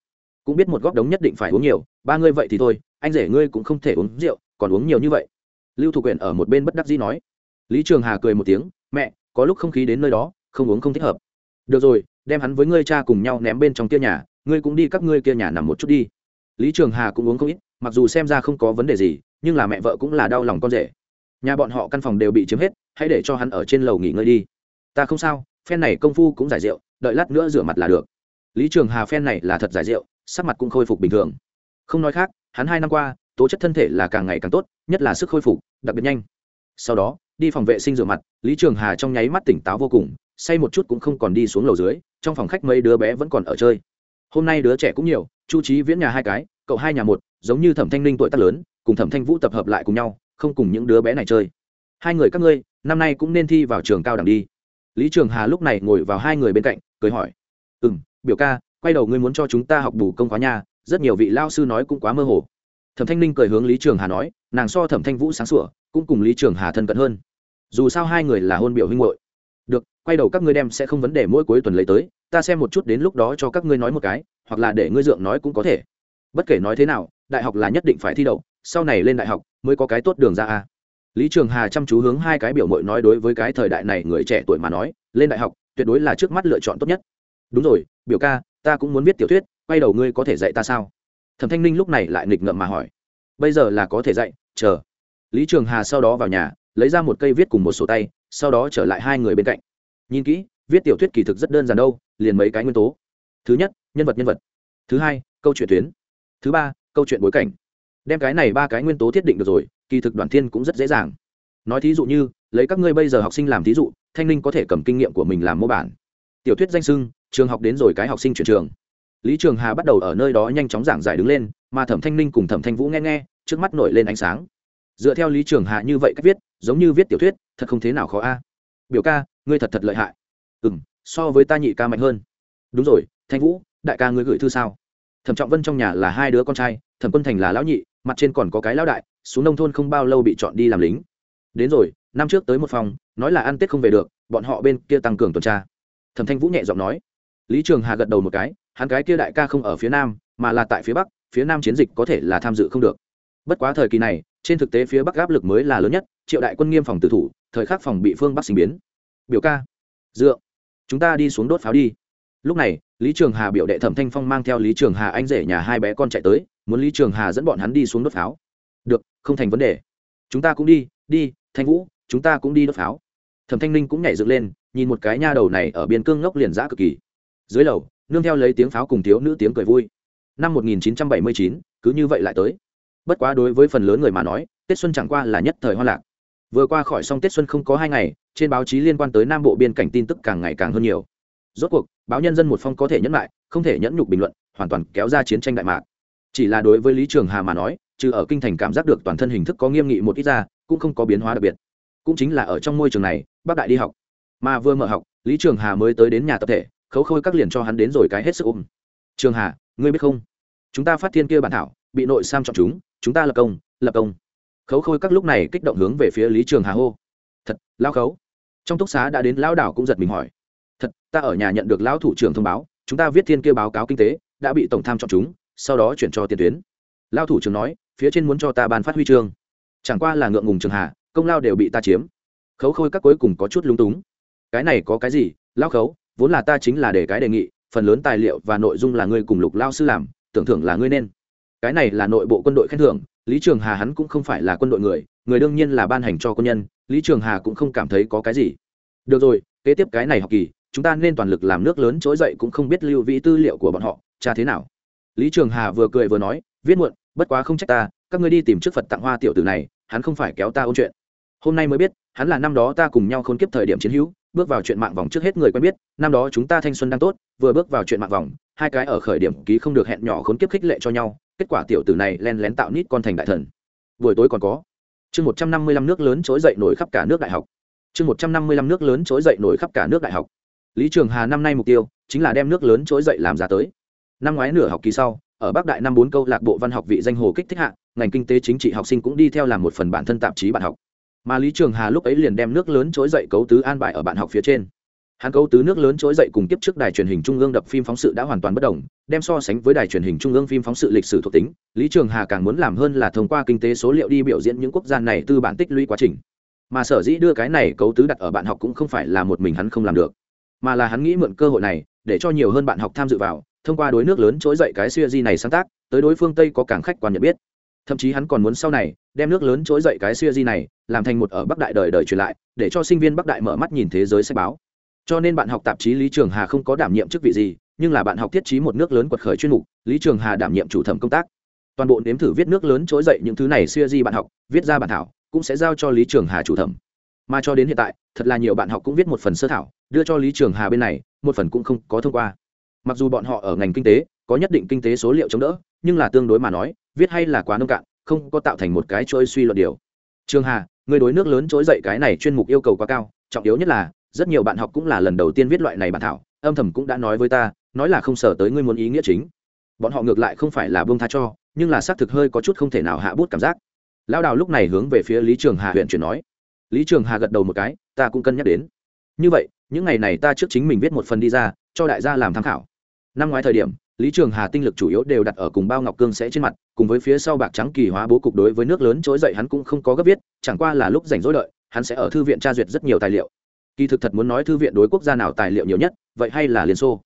Cũng biết một góc đống nhất định phải uống nhiều, ba ngươi vậy thì thôi, anh rể ngươi cũng không thể uống rượu, còn uống nhiều như vậy. Lưu thủ quyền ở một bên bất đắc dĩ nói. Lý trường hà cười một tiếng, mẹ, có lúc không khí đến nơi đó, không uống không thích hợp. Được rồi, đem hắn với ngươi cha cùng nhau ném bên trong kia nhà, ngươi cũng đi các ngươi kia nhà nằm một chút đi. Lý trường hà cũng uống không ít, mặc dù xem ra không có vấn đề gì, nhưng là mẹ vợ cũng là đau lòng con rể nhà bọn họ căn phòng đều bị chiếm hết, hãy để cho hắn ở trên lầu nghỉ ngơi đi. Ta không sao, phen này công phu cũng giải rượu, đợi lát nữa rửa mặt là được. Lý trường hà phen này là thật giải rượu, sắc mặt cũng khôi phục bình thường. Không nói khác, hắn hai năm qua, tố chất thân thể là càng ngày càng tốt, nhất là sức khôi phục, đặc biệt nhanh. Sau đó, đi phòng vệ sinh rửa mặt, lý trường hà trong nháy mắt tỉnh táo vô cùng, say một chút cũng không còn đi xuống lầu dưới, trong phòng khách mấy đứa bé vẫn còn ở chơi. Hôm nay đứa trẻ cũng nhiều, chu trí viễn nhà hai cái, cậu hai nhà một, giống như thẩm thanh linh tuổi tác lớn, cùng thẩm thanh vũ tập hợp lại cùng nhau không cùng những đứa bé này chơi. Hai người các ngươi, năm nay cũng nên thi vào trường cao đẳng đi. Lý trường hà lúc này ngồi vào hai người bên cạnh, cười hỏi. Ừ m biểu ca, quay đầu ngươi muốn cho chúng ta học bù công khóa nha, rất nhiều vị lao sư nói cũng quá mơ hồ. Thẩm thanh ninh cười hướng lý trường hà nói, nàng so thẩm thanh vũ sáng sủa, cũng cùng lý trường hà thân cận hơn. Dù sao hai người là hôn biểu huynh hội được, quay đầu các ngươi đem sẽ không vấn đề mỗi cuối tuần lấy tới, ta xem một chút đến lúc đó cho các ngươi nói một cái, hoặc là để ngươi dượng nói cũng có thể. Bất kể nói thế nào đại học là nhất định phải thi đậu, sau này lên đại học mới có cái tốt đường ra a. Lý trường hà chăm chú hướng hai cái biểu mội nói đối với cái thời đại này người trẻ tuổi mà nói, lên đại học tuyệt đối là trước mắt lựa chọn tốt nhất. Đúng rồi, biểu ca, ta cũng muốn viết tiểu thuyết, quay đầu ngươi có thể dạy ta sao? Thẩm thanh ninh lúc này lại nghịch ngợm mà hỏi. Bây giờ là có thể dạy, chờ. Lý trường hà sau đó vào nhà, lấy ra một cây viết cùng một sổ tay, sau đó trở lại hai người bên cạnh. Nhìn kỹ, viết tiểu thuyết kỳ thực rất đơn giản đâu, liền mấy cái nguyên tố. Thứ nhất, nhân vật nhân vật. Thứ hai, câu chuyện tuyến. Thứ ba câu chuyện bối cảnh. Đem cái này ba cái nguyên tố thiết định được rồi, kỳ thực đoàn thiên cũng rất dễ dàng. Nói thí dụ như, lấy các ngươi bây giờ học sinh làm thí dụ, thanh ninh có thể cầm kinh nghiệm của mình làm mô bản. Tiểu thuyết danh sưng, trường học đến rồi cái học sinh chuyển trường. Lý trường hà bắt đầu ở nơi đó nhanh chóng giảng giải đứng lên, mà thẩm thanh ninh cùng thẩm thanh vũ nghe nghe, trước mắt nổi lên ánh sáng. Dựa theo lý trường hà như vậy cách viết, giống như viết tiểu thuyết, thật không thế nào khó a. Biểu ca, ngươi thật thật lợi hại. Ừ m so với ta nhị ca mạnh hơn. Đúng rồi, thanh vũ, đại ca ngươi gửi thư sao? Thẩm trọng vân trong nhà là hai đứa con trai, thẩm quân thành là lão nhị, mặt trên còn có cái lão đại, xuống nông thôn không bao lâu bị chọn đi làm lính. Đến rồi, năm trước tới một phòng, nói là ăn tết không về được, bọn họ bên kia tăng cường tuần tra. Thẩm thanh vũ nhẹ giọng nói. Lý trường hà gật đầu một cái, hắn cái kia đại ca không ở phía nam, mà là tại phía bắc, phía nam chiến dịch có thể là tham dự không được. Bất quá thời kỳ này, trên thực tế phía bắc áp lực mới là lớn nhất, triệu đại quân nghiêm phòng tử thủ, thời khắc phòng bị phương bắc sinh biến. Biểu ca, dựa, chúng ta đi xuống đốt pháo đi lúc này lý trường hà biểu đệ thẩm thanh phong mang theo lý trường hà anh rể nhà hai bé con chạy tới muốn lý trường hà dẫn bọn hắn đi xuống đốt pháo. Được không thành vấn đề. Chúng ta cũng đi đi thanh vũ chúng ta cũng đi đốt pháo. Thẩm thanh ninh cũng nhảy dựng lên nhìn một cái nha đầu này ở biên cương ngốc liền giã cực kỳ. Dưới lầu nương theo lấy tiếng pháo cùng thiếu nữ tiếng cười vui. Năm 1979, cứ như vậy lại tới. Bất quá đối với phần lớn người mà nói tết xuân chẳng qua là nhất thời hoa lạc. Vừa qua khỏi xong tết xuân không có hai ngày trên báo chí liên quan tới nam bộ biên cảnh tin tức càng ngày càng hơn nhiều rốt cuộc, báo nhân dân một phong có thể nhẫn lại, không thể nhẫn nhục bình luận, hoàn toàn kéo ra chiến tranh đại mạc. Chỉ là đối với lý trường hà mà nói, trừ ở kinh thành cảm giác được toàn thân hình thức có nghiêm nghị một ít ra, cũng không có biến hóa đặc biệt. Cũng chính là ở trong môi trường này, bác đại đi học. Mà vừa mở học, lý trường hà mới tới đến nhà tập thể, khấu khôi các liền cho hắn đến rồi cái hết sức ôm. Trường hà, ngươi biết không? Chúng ta phát thiên kia bản thảo, bị nội sam chọn chúng chúng ta lập công lập công. Khấu khôi các lúc này kích động hướng về phía lý trường hà hô. Thật lao khấu. Trong túc xá đã đến lao đảo cũng giật mình hỏi ta ở nhà nhận được lão thủ trưởng thông báo, chúng ta viết thiên kia báo cáo kinh tế, đã bị tổng tham chọn chúng, sau đó chuyển cho tiền tuyến. Lao thủ trưởng nói, phía trên muốn cho ta ban phát huy chương. Chẳng qua là ngượng ngùng trường hà công lao đều bị ta chiếm. Khấu khôi các cuối cùng có chút lung túng. Cái này có cái gì? Lao khấu, vốn là ta chính là để cái đề nghị, phần lớn tài liệu và nội dung là ngươi cùng lục lao sư làm, tưởng thưởng là ngươi nên. Cái này là nội bộ quân đội khen thưởng, lý trường hà hắn cũng không phải là quân đội người người đương nhiên là ban hành cho quân nhân, lý trường hà cũng không cảm thấy có cái gì. Được rồi, kế tiếp cái này học kỳ chúng ta nên toàn lực làm nước lớn trỗi dậy cũng không biết lưu vĩ tư liệu của bọn họ, cha thế nào. Lý trường hà vừa cười vừa nói, viết muộn, bất quá không trách ta, các ngươi đi tìm trước phật tặng hoa tiểu tử này, hắn không phải kéo ta ôn chuyện. Hôm nay mới biết, hắn là năm đó ta cùng nhau khôn kiếp thời điểm chiến hữu, bước vào chuyện mạng vòng trước hết người quen biết, năm đó chúng ta thanh xuân đang tốt, vừa bước vào chuyện mạng vòng, hai cái ở khởi điểm ký không được hẹn nhỏ khốn kiếp khích lệ cho nhau, kết quả tiểu tử này len lén tạo nít con thành đại thần. Buổi tối còn có, chương một trăm năm mươi lăm nước lớn trỗi dậy nổi khắp cả nước đại học. Chương một trăm năm mươi lăm nước lớn trỗi dậy nổi khắp cả nước đại học lý trường hà năm nay mục tiêu chính là đem nước lớn trỗi dậy làm ra tới. Năm ngoái nửa học kỳ sau, ở bắc đại năm bốn câu lạc bộ văn học vị danh hồ kích thích hạ, ngành kinh tế chính trị học sinh cũng đi theo làm một phần bản thân tạp chí bạn học. Mà lý trường hà lúc ấy liền đem nước lớn trỗi dậy cấu tứ an bài ở bạn học phía trên. Hắn cấu tứ nước lớn trỗi dậy cùng tiếp trước đài truyền hình trung ương đập phim phóng sự đã hoàn toàn bất đồng, đem so sánh với đài truyền hình trung ương phim phóng sự lịch sử thuộc tính, lý trường hà càng muốn làm hơn là thông qua kinh tế số liệu đi biểu diễn những quốc gia này tư bản tích lũy quá trình. Mà sở dĩ đưa cái này cấu tứ đặt ở bạn học cũng không phải là một mình hắn không làm được mà là hắn nghĩ mượn cơ hội này để cho nhiều hơn bạn học tham dự vào, thông qua đối nước lớn trỗi dậy cái siêu di này sáng tác, tới đối phương tây có càng khách quan nhận biết. Thậm chí hắn còn muốn sau này, đem nước lớn trỗi dậy cái siêu di này làm thành một ở bắc đại đời đời truyền lại, để cho sinh viên bắc đại mở mắt nhìn thế giới sách báo. Cho nên bạn học tạp chí lý trường hà không có đảm nhiệm chức vị gì, nhưng là bạn học thiết trí một nước lớn quật khởi chuyên mục, lý trường hà đảm nhiệm chủ thẩm công tác. Toàn bộ nếm thử viết nước lớn trỗi dậy những thứ này siêu di bạn học, viết ra bản thảo, cũng sẽ giao cho lý trường hà chủ thẩm mà cho đến hiện tại, thật là nhiều bạn học cũng viết một phần sơ thảo, đưa cho lý trường hà bên này, một phần cũng không có thông qua. Mặc dù bọn họ ở ngành kinh tế, có nhất định kinh tế số liệu chống đỡ, nhưng là tương đối mà nói, viết hay là quá nông cạn, không có tạo thành một cái trôi suy luận điều. Trường hà, người đối nước lớn trỗi dậy cái này chuyên mục yêu cầu quá cao, trọng yếu nhất là, rất nhiều bạn học cũng là lần đầu tiên viết loại này bản thảo, âm thầm cũng đã nói với ta, nói là không sở tới ngươi muốn ý nghĩa chính. Bọn họ ngược lại không phải là bông tha cho, nhưng là xác thực hơi có chút không thể nào hạ bút cảm giác. Lao đào lúc này hướng về phía lý trường hà huyện chuyển nói lý trường hà gật đầu một cái, ta cũng cân nhắc đến. Như vậy, những ngày này ta trước chính mình viết một phần đi ra, cho đại gia làm tham khảo. Năm ngoái thời điểm, lý trường hà tinh lực chủ yếu đều đặt ở cùng bao ngọc cương sẽ trên mặt, cùng với phía sau bạc trắng kỳ hóa bố cục đối với nước lớn trỗi dậy hắn cũng không có gấp viết, chẳng qua là lúc rảnh rỗi đợi, hắn sẽ ở thư viện tra duyệt rất nhiều tài liệu. Kỳ thực thật muốn nói thư viện đối quốc gia nào tài liệu nhiều nhất, vậy hay là liên xô.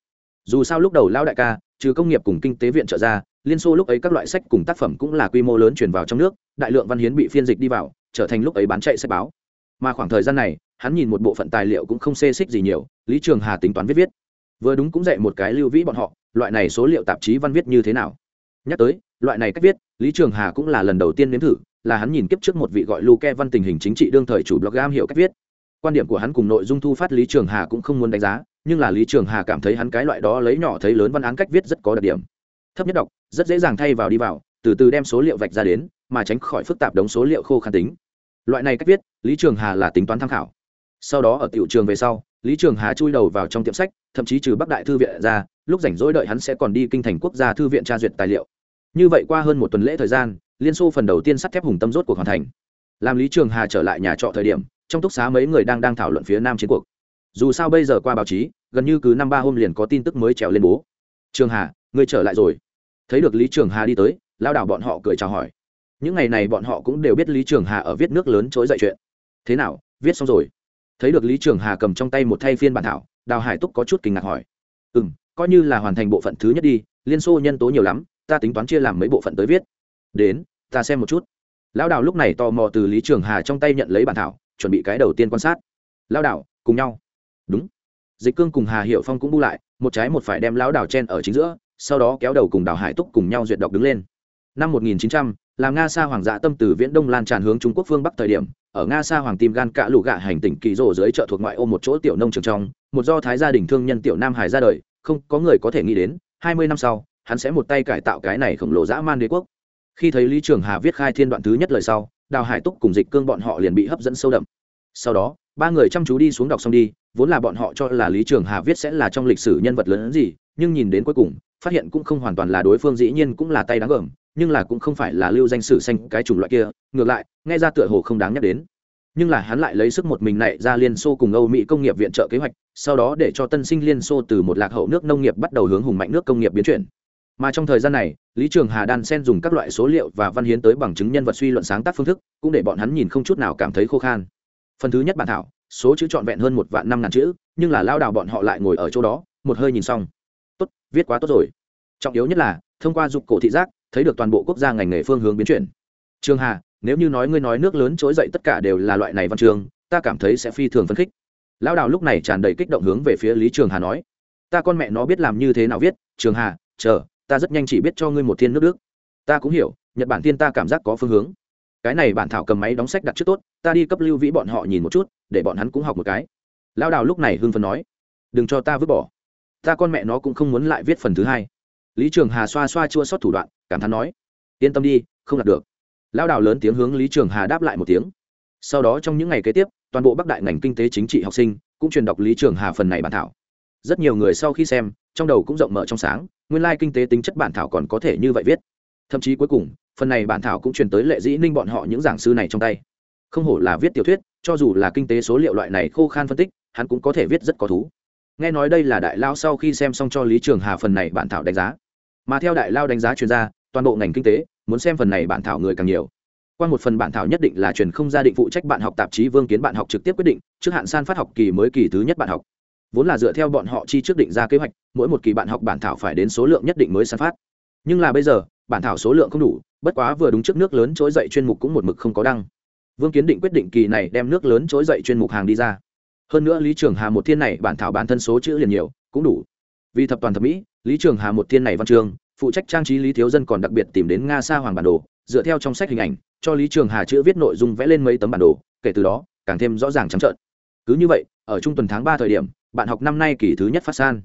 Dù sao lúc đầu lão đại ca, trừ công nghiệp cùng kinh tế viện trợ ra, liên xô lúc ấy các loại sách cùng tác phẩm cũng là quy mô lớn truyền vào trong nước, đại lượng văn hiến bị phiên dịch đi vào, trở thành lúc ấy bán chạy sách báo mà khoảng thời gian này, hắn nhìn một bộ phận tài liệu cũng không xê xích gì nhiều, lý trường hà tính toán viết viết. Vừa đúng cũng dạy một cái lưu vĩ bọn họ, loại này số liệu tạp chí văn viết như thế nào. Nhắc tới, loại này cách viết, lý trường hà cũng là lần đầu tiên nếm thử, là hắn nhìn kiếp trước một vị gọi luke văn tình hình chính trị đương thời chủ blog am hiểu cách viết. Quan điểm của hắn cùng nội dung thu phát lý trường hà cũng không muốn đánh giá, nhưng là lý trường hà cảm thấy hắn cái loại đó lấy nhỏ thấy lớn văn án cách viết rất có đặc điểm. Thấp nhất đọc, rất dễ dàng thay vào đi vào, từ từ đem số liệu vạch ra đến, mà tránh khỏi phức tạp đống số liệu khô khan tính loại này cách viết, lý trường hà là tính toán tham khảo. Sau đó ở tiểu trường về sau, lý trường hà chui đầu vào trong tiệm sách, thậm chí trừ bắc đại thư viện ra, lúc rảnh rỗi đợi hắn sẽ còn đi kinh thành quốc gia thư viện tra duyệt tài liệu. Như vậy qua hơn một tuần lễ thời gian, liên xô phần đầu tiên sắt thép hùng tâm rốt cuộc hoàn thành. Làm lý trường hà trở lại nhà trọ thời điểm, trong túc xá mấy người đang đang thảo luận phía nam chiến cuộc. Dù sao bây giờ qua báo chí, gần như cứ năm ba hôm liền có tin tức mới trèo lên bố. Trường hà, ngươi trở lại rồi. Thấy được lý trường hà đi tới lao đảo bọn họ cười chào hỏi những ngày này bọn họ cũng đều biết lý trường hà ở viết nước lớn chối dậy chuyện. Thế nào viết xong rồi? Thấy được lý trường hà cầm trong tay một thay phiên bản thảo đào hải túc có chút kinh ngạc hỏi. Ừ m coi như là hoàn thành bộ phận thứ nhất đi liên xô nhân tố nhiều lắm ta tính toán chia làm mấy bộ phận tới viết. Đến ta xem một chút. Lão đào lúc này tò mò từ lý trường hà trong tay nhận lấy bản thảo chuẩn bị cái đầu tiên quan sát. Lão đào cùng nhau. Đúng. Dịch cương cùng hà hiệu phong cũng bu lại một trái một phải đem lão đào chen ở chính giữa sau đó kéo đầu cùng đào hải túc cùng nhau duyệt đọc đứng lên. Năm 1900, làm nga sa hoàng dạ tâm từ viễn đông lan tràn hướng trung quốc phương bắc thời điểm, ở nga sa hoàng tim gan cạ lụ gạ hành tỉnh kỳ rỗ dưới chợ thuộc ngoại ô một chỗ tiểu nông trường trong, một do thái gia đình thương nhân tiểu nam hải ra đời, không có người có thể nghĩ đến, hai mươi năm sau, hắn sẽ một tay cải tạo cái này khổng lồ dã man đế quốc. Khi thấy lý trường hà viết khai thiên đoạn thứ nhất lời sau, đào hải túc cùng dịch cương bọn họ liền bị hấp dẫn sâu đậm. Sau đó, ba người chăm chú đi xuống đọc xong đi, vốn là bọn họ cho là lý trường hà viết sẽ là trong lịch sử nhân vật lớn gì, nhưng nhìn đến cuối cùng phát hiện cũng không hoàn toàn là đối phương, dĩ nhiên cũng là tay đáng gờm, nhưng là cũng không phải là lưu danh sử xanh cái chủng loại kia, ngược lại, nghe ra tựa hồ không đáng nhắc đến. Nhưng là hắn lại lấy sức một mình này ra liên xô cùng âu mỹ công nghiệp viện trợ kế hoạch, sau đó để cho tân sinh liên xô từ một lạc hậu nước nông nghiệp bắt đầu hướng hùng mạnh nước công nghiệp biến chuyển. Mà trong thời gian này, lý trường hà đan sen dùng các loại số liệu và văn hiến tới bằng chứng nhân vật suy luận sáng tác phương thức, cũng để bọn hắn nhìn không chút nào cảm thấy khô khan. Phần thứ nhất bản thảo, số chữ trọn vẹn hơn một vạn năm ngàn chữ, nhưng là lao đào bọn họ lại ngồi ở chỗ đó, một hơi nhìn xong viết quá tốt rồi. Trọng yếu nhất là, thông qua dục cổ thị giác, thấy được toàn bộ quốc gia ngành nghề phương hướng biến chuyển. Trường hà, nếu như nói ngươi nói nước lớn trỗi dậy tất cả đều là loại này văn trường, ta cảm thấy sẽ phi thường phấn khích. Lão đào lúc này tràn đầy kích động hướng về phía lý trường hà nói. Ta con mẹ nó biết làm như thế nào viết, trường hà, chờ, ta rất nhanh chỉ biết cho ngươi một thiên nước đức. Ta cũng hiểu, nhật bản tiên ta cảm giác có phương hướng. Cái này bản thảo cầm máy đóng sách đặt trước tốt, ta đi cấp lưu vĩ bọn họ nhìn một chút, để bọn hắn cũng học một cái. Lão đào lúc này hưng phấn nói. Đừng cho ta vứt bỏ ta con mẹ nó cũng không muốn lại viết phần thứ hai. Lý trường hà xoa xoa chua xót thủ đoạn, cảm thán nói, yên tâm đi, không đạt được. Lao đào lớn tiếng hướng lý trường hà đáp lại một tiếng. Sau đó trong những ngày kế tiếp, toàn bộ bắc đại ngành kinh tế chính trị học sinh cũng truyền đọc lý trường hà phần này bản thảo. Rất nhiều người sau khi xem, trong đầu cũng rộng mở trong sáng, nguyên lai kinh tế tính chất bản thảo còn có thể như vậy viết. Thậm chí cuối cùng, phần này bản thảo cũng truyền tới lệ dĩ ninh bọn họ những giảng sư này trong tay. Không hổ là viết tiểu thuyết, cho dù là kinh tế số liệu loại này khô khan phân tích, hắn cũng có thể viết rất có thú nghe nói đây là đại lao sau khi xem xong cho lý trường hà phần này bản thảo đánh giá. Mà theo đại lao đánh giá chuyên gia, toàn bộ ngành kinh tế muốn xem phần này bản thảo người càng nhiều. Qua một phần bản thảo nhất định là truyền không gia định phụ trách bạn học tạp chí vương kiến bạn học trực tiếp quyết định, trước hạn san phát học kỳ mới kỳ thứ nhất bạn học. Vốn là dựa theo bọn họ chi trước định ra kế hoạch, mỗi một kỳ bạn học bản thảo phải đến số lượng nhất định mới san phát. Nhưng là bây giờ, bản thảo số lượng không đủ, bất quá vừa đúng trước nước lớn trỗi dậy chuyên mục cũng một mực không có đăng. Vương kiến định quyết định kỳ này đem nước lớn trỗi dậy chuyên mục hàng đi ra hơn nữa lý trường hà một thiên này bản thảo bản thân số chữ liền nhiều, cũng đủ. Vì thập toàn thập mỹ, lý trường hà một thiên này văn chương, phụ trách trang trí lý thiếu dân còn đặc biệt tìm đến nga sa hoàng bản đồ, dựa theo trong sách hình ảnh, cho lý trường hà chữ viết nội dung vẽ lên mấy tấm bản đồ, kể từ đó, càng thêm rõ ràng trắng trợn. Cứ như vậy, ở trung tuần tháng ba thời điểm, bạn học năm nay kỳ thứ nhất phát san.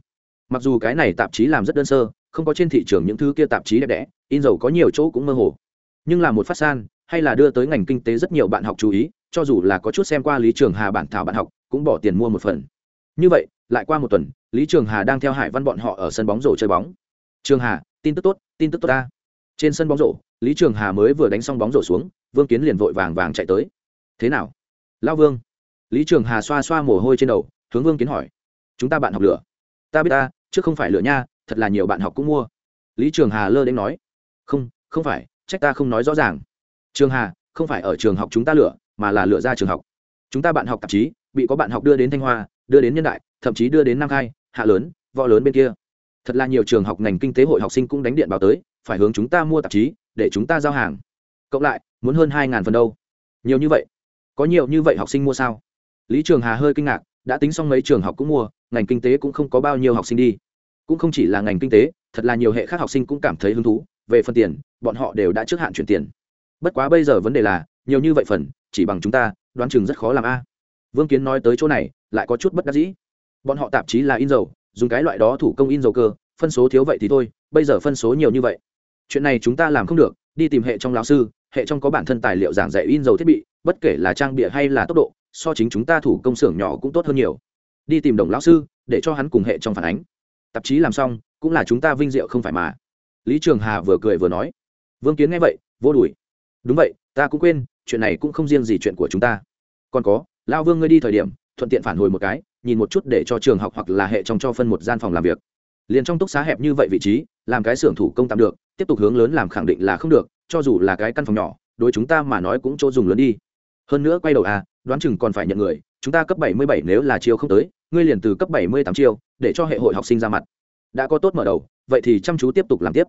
Mặc dù cái này tạp chí làm rất đơn sơ, không có trên thị trường những thứ kia tạp chí đẹp đẽ, in dầu có nhiều chỗ cũng mơ hồ. Nhưng là một phát san, hay là đưa tới ngành kinh tế rất nhiều bạn học chú ý, cho dù là có chút xem qua lý trường hà bản thảo bạn học cũng bỏ tiền mua một phần. Như vậy, lại qua một tuần, lý trường hà đang theo hải văn bọn họ ở sân bóng rổ chơi bóng. Trường hà, tin tức tốt, tin tức tốt ta. Trên sân bóng rổ, lý trường hà mới vừa đánh xong bóng rổ xuống, vương kiến liền vội vàng vàng chạy tới. Thế nào? Lão vương. Lý trường hà xoa xoa mồ hôi trên đầu, hướng vương kiến hỏi. Chúng ta bạn học lửa? Ta biết ta, chứ không phải lửa nha, thật là nhiều bạn học cũng mua. Lý trường hà lơ đến nói. Không không phải, trách ta không nói rõ ràng. Trường hà, không phải ở trường học chúng ta lửa, mà là lửa ra trường học. Chúng ta bạn học tạp chí bị có bạn học đưa đến thanh hoa, đưa đến nhân đại, thậm chí đưa đến nam khai, hạ lớn, võ lớn bên kia. Thật là nhiều trường học ngành kinh tế hội học sinh cũng đánh điện báo tới, phải hướng chúng ta mua tạp chí, để chúng ta giao hàng. Cộng lại, muốn hơn hai ngàn phần đâu. Nhiều như vậy. Có nhiều như vậy học sinh mua sao? Lý trường hà hơi kinh ngạc, đã tính xong mấy trường học cũng mua, ngành kinh tế cũng không có bao nhiêu học sinh đi. Cũng không chỉ là ngành kinh tế, thật là nhiều hệ khác học sinh cũng cảm thấy hứng thú. Về phần tiền, bọn họ đều đã trước hạn chuyển tiền. Bất quá bây giờ vấn đề là, nhiều như vậy phần, chỉ bằng chúng ta, đoán chừng rất khó làm a vương kiến nói tới chỗ này, lại có chút bất đắc dĩ. Bọn họ tạp chí là in dầu, dùng cái loại đó thủ công in dầu cơ, phân số thiếu vậy thì thôi, bây giờ phân số nhiều như vậy. Chuyện này chúng ta làm không được, đi tìm hệ trong lão sư, hệ trong có bản thân tài liệu giảng dạy in dầu thiết bị, bất kể là trang bịa hay là tốc độ, so chính chúng ta thủ công xưởng nhỏ cũng tốt hơn nhiều. Đi tìm đồng lão sư, để cho hắn cùng hệ trong phản ánh. Tạp chí làm xong, cũng là chúng ta vinh diệu không phải mà. Lý trường hà vừa cười vừa nói. Vương kiến nghe vậy, vô đùi. Đúng vậy, ta cũng quên, chuyện này cũng không riêng gì chuyện của chúng ta. Còn có lao vương ngươi đi thời điểm, thuận tiện phản hồi một cái, nhìn một chút để cho trường học hoặc là hệ trong cho phân một gian phòng làm việc. Liền trong túc xá hẹp như vậy vị trí, làm cái xưởng thủ công tạm được, tiếp tục hướng lớn làm khẳng định là không được, cho dù là cái căn phòng nhỏ, đối chúng ta mà nói cũng chỗ dùng lớn đi. Hơn nữa quay đầu à đoán chừng còn phải nhận người, chúng ta cấp bảy mươi bảy nếu là chiêu không tới, ngươi liền từ cấp bảy mươi tám chiêu, để cho hệ hội học sinh ra mặt. Đã có tốt mở đầu, vậy thì chăm chú tiếp tục làm tiếp.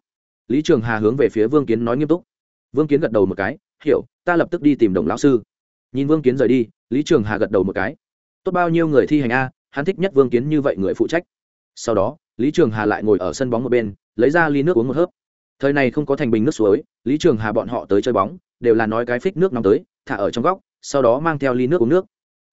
Lý trường hà hướng về phía vương kiến nói nghiêm túc. Vương kiến gật đầu một cái, hiểu, ta lập tức đi tìm đồng lão sư nhìn vương kiến rời đi, lý trường hà gật đầu một cái. Tốt bao nhiêu người thi hành a, hắn thích nhất vương kiến như vậy người phụ trách. Sau đó, lý trường hà lại ngồi ở sân bóng một bên, lấy ra ly nước uống một hớp. Thời này không có thành bình nước suối, lý trường hà bọn họ tới chơi bóng, đều là nói cái phích nước nóng tới, thả ở trong góc, sau đó mang theo ly nước uống nước.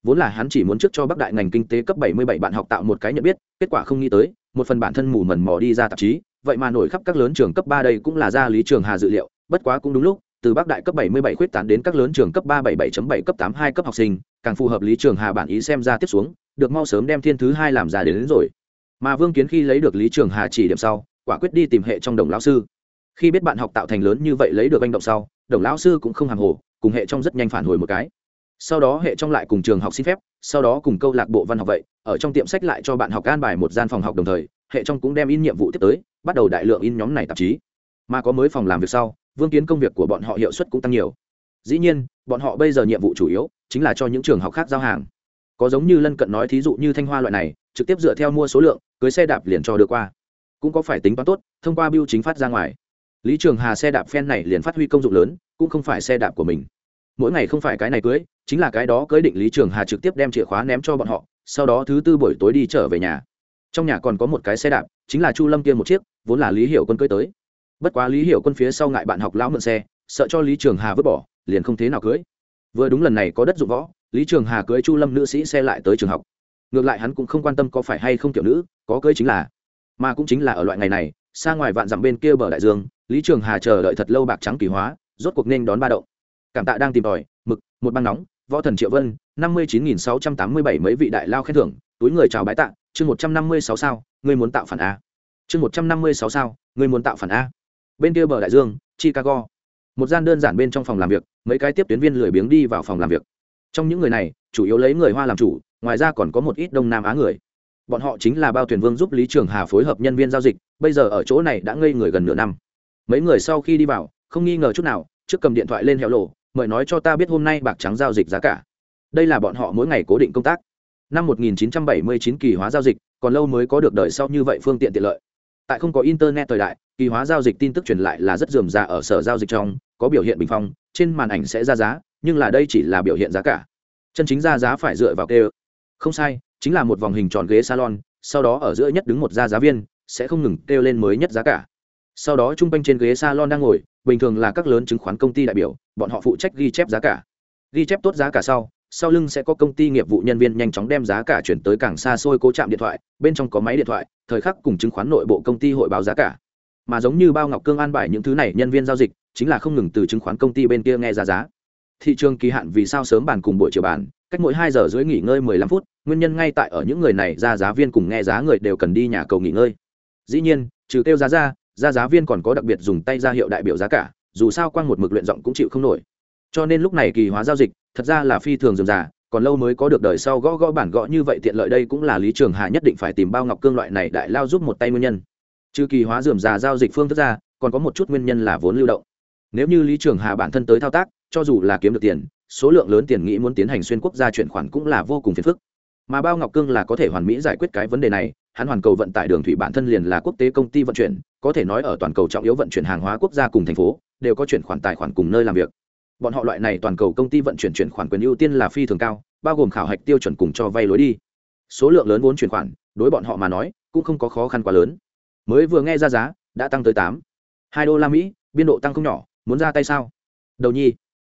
Vốn là hắn chỉ muốn trước cho bắc đại ngành kinh tế cấp 77 bạn học tạo một cái nhận biết, kết quả không nghĩ tới, một phần bản thân mù mẩn mò đi ra tạp chí, vậy mà nổi khắp các lớn trường cấp ba đây cũng là ra lý trường hà dự liệu, bất quá cũng đúng lúc từ bắc đại cấp 77 khuyết tán đến các lớn trường cấp 377.7 cấp 82 cấp học sinh càng phù hợp lý trường hà bản ý xem ra tiếp xuống được mau sớm đem thiên thứ hai làm ra đến, đến rồi. Mà vương kiến khi lấy được lý trường hà chỉ điểm sau quả quyết đi tìm hệ trong đồng lão sư. Khi biết bạn học tạo thành lớn như vậy lấy được anh động sau đồng lão sư cũng không hàm hồ cùng hệ trong rất nhanh phản hồi một cái. Sau đó hệ trong lại cùng trường học xin phép sau đó cùng câu lạc bộ văn học vậy ở trong tiệm sách lại cho bạn học an bài một gian phòng học đồng thời hệ trong cũng đem in nhiệm vụ tiếp tới bắt đầu đại lượng in nhóm này tạp chí. Mà có mới phòng làm việc sau vương kiến công việc của bọn họ hiệu suất cũng tăng nhiều. Dĩ nhiên, bọn họ bây giờ nhiệm vụ chủ yếu chính là cho những trường học khác giao hàng. Có giống như lân cận nói thí dụ như thanh hoa loại này, trực tiếp dựa theo mua số lượng, cưới xe đạp liền cho đưa qua. Cũng có phải tính toán tốt, thông qua biêu chính phát ra ngoài. Lý trường hà xe đạp phen này liền phát huy công dụng lớn, cũng không phải xe đạp của mình. Mỗi ngày không phải cái này cưới, chính là cái đó cưới định lý trường hà trực tiếp đem chìa khóa ném cho bọn họ, sau đó thứ tư buổi tối đi trở về nhà. Trong nhà còn có một cái xe đạp, chính là chu lâm kia một chiếc, vốn là lý hiểu quân cưới tới bất quá lý hiểu quân phía sau ngại bạn học lão mượn xe, sợ cho lý trường hà vứt bỏ, liền không thế nào cưới. Vừa đúng lần này có đất dụng võ, lý trường hà cưới chu lâm nữ sĩ xe lại tới trường học. Ngược lại hắn cũng không quan tâm có phải hay không tiểu nữ, có cưới chính là. Mà cũng chính là ở loại ngày này, xa ngoài vạn dặm bên kia bờ đại dương, lý trường hà chờ đợi thật lâu bạc trắng kỳ hóa, rốt cuộc nên đón ba động. Cảm tạ đang tìm tòi, mực, một băng nóng, võ thần triệu vân, năm mươi chín nghìn sáu trăm tám mươi bảy mấy vị đại lao khen thưởng, túi người chào bái tạ, chương một trăm năm mươi sáu sao, ngươi muốn tạo phản a. Chương một trăm năm mươi sáu sao, ngươi muốn tạo phản a bên kia bờ đại dương, chicago. Một gian đơn giản bên trong phòng làm việc, mấy cái tiếp tuyến viên lười biếng đi vào phòng làm việc. Trong những người này, chủ yếu lấy người hoa làm chủ, ngoài ra còn có một ít đông nam á người. Bọn họ chính là bao thuyền vương giúp lý trường hà phối hợp nhân viên giao dịch, bây giờ ở chỗ này đã ngây người gần nửa năm. Mấy người sau khi đi vào, không nghi ngờ chút nào, trước cầm điện thoại lên hẹo lộ mời nói cho ta biết hôm nay bạc trắng giao dịch giá cả. Đây là bọn họ mỗi ngày cố định công tác. Năm 1979 kỳ hóa giao dịch, còn lâu mới có được đời sau như vậy phương tiện tiện lợi tại không có internet thời đại, kỳ hóa giao dịch tin tức truyền lại là rất dườm ra ở sở giao dịch trong, có biểu hiện bình phong, trên màn ảnh sẽ ra giá, nhưng là đây chỉ là biểu hiện giá cả. Chân chính ra giá phải dựa vào kê không sai, chính là một vòng hình tròn ghế salon, sau đó ở giữa nhất đứng một gia giá viên, sẽ không ngừng kêu lên mới nhất giá cả. Sau đó trung quanh trên ghế salon đang ngồi, bình thường là các lớn chứng khoán công ty đại biểu, bọn họ phụ trách ghi chép giá cả. Ghi chép tốt giá cả sau sau lưng sẽ có công ty nghiệp vụ nhân viên nhanh chóng đem giá cả chuyển tới càng xa xôi cố chạm điện thoại, bên trong có máy điện thoại, thời khắc cùng chứng khoán nội bộ công ty hội báo giá cả. Mà giống như bao ngọc cương an bài những thứ này, nhân viên giao dịch, chính là không ngừng từ chứng khoán công ty bên kia nghe giá giá. Thị trường kỳ hạn vì sao sớm bàn cùng buổi chiều bàn, cách mỗi hai giờ dưới nghỉ ngơi mười lăm phút, nguyên nhân ngay tại ở những người này ra giá viên cùng nghe giá người đều cần đi nhà cầu nghỉ ngơi. Dĩ nhiên, trừ kêu giá ra ra giá viên còn có đặc biệt dùng tay ra hiệu đại biểu giá cả, dù sao quang một mực luyện giọng cũng chịu không nổi cho nên lúc này kỳ hóa giao dịch, thật ra là phi thường dườm già, còn lâu mới có được đời sau gõ gõ bản gõ như vậy tiện lợi đây cũng là lý trường hà nhất định phải tìm bao ngọc cương loại này đại lao giúp một tay nguyên nhân. Trừ kỳ hóa dườm già giao dịch phương thức ra, còn có một chút nguyên nhân là vốn lưu động. Nếu như lý trường hà bản thân tới thao tác, cho dù là kiếm được tiền, số lượng lớn tiền nghĩ muốn tiến hành xuyên quốc gia chuyển khoản cũng là vô cùng phiền phức. Mà bao ngọc cương là có thể hoàn mỹ giải quyết cái vấn đề này, hắn hoàn cầu vận tải đường thủy bản thân liền là quốc tế công ty vận chuyển, có thể nói ở toàn cầu trọng yếu vận chuyển hàng hóa quốc gia cùng thành phố, đều có chuyển khoản tài khoản cùng nơi làm việc bọn họ loại này toàn cầu công ty vận chuyển chuyển khoản quyền ưu tiên là phi thường cao, bao gồm khảo hạch tiêu chuẩn cùng cho vay lối đi. Số lượng lớn vốn chuyển khoản, đối bọn họ mà nói, cũng không có khó khăn quá lớn. Mới vừa nghe ra giá, đã tăng tới tám. Hai đô la mỹ, biên độ tăng không nhỏ, muốn ra tay sao? Đầu nhi.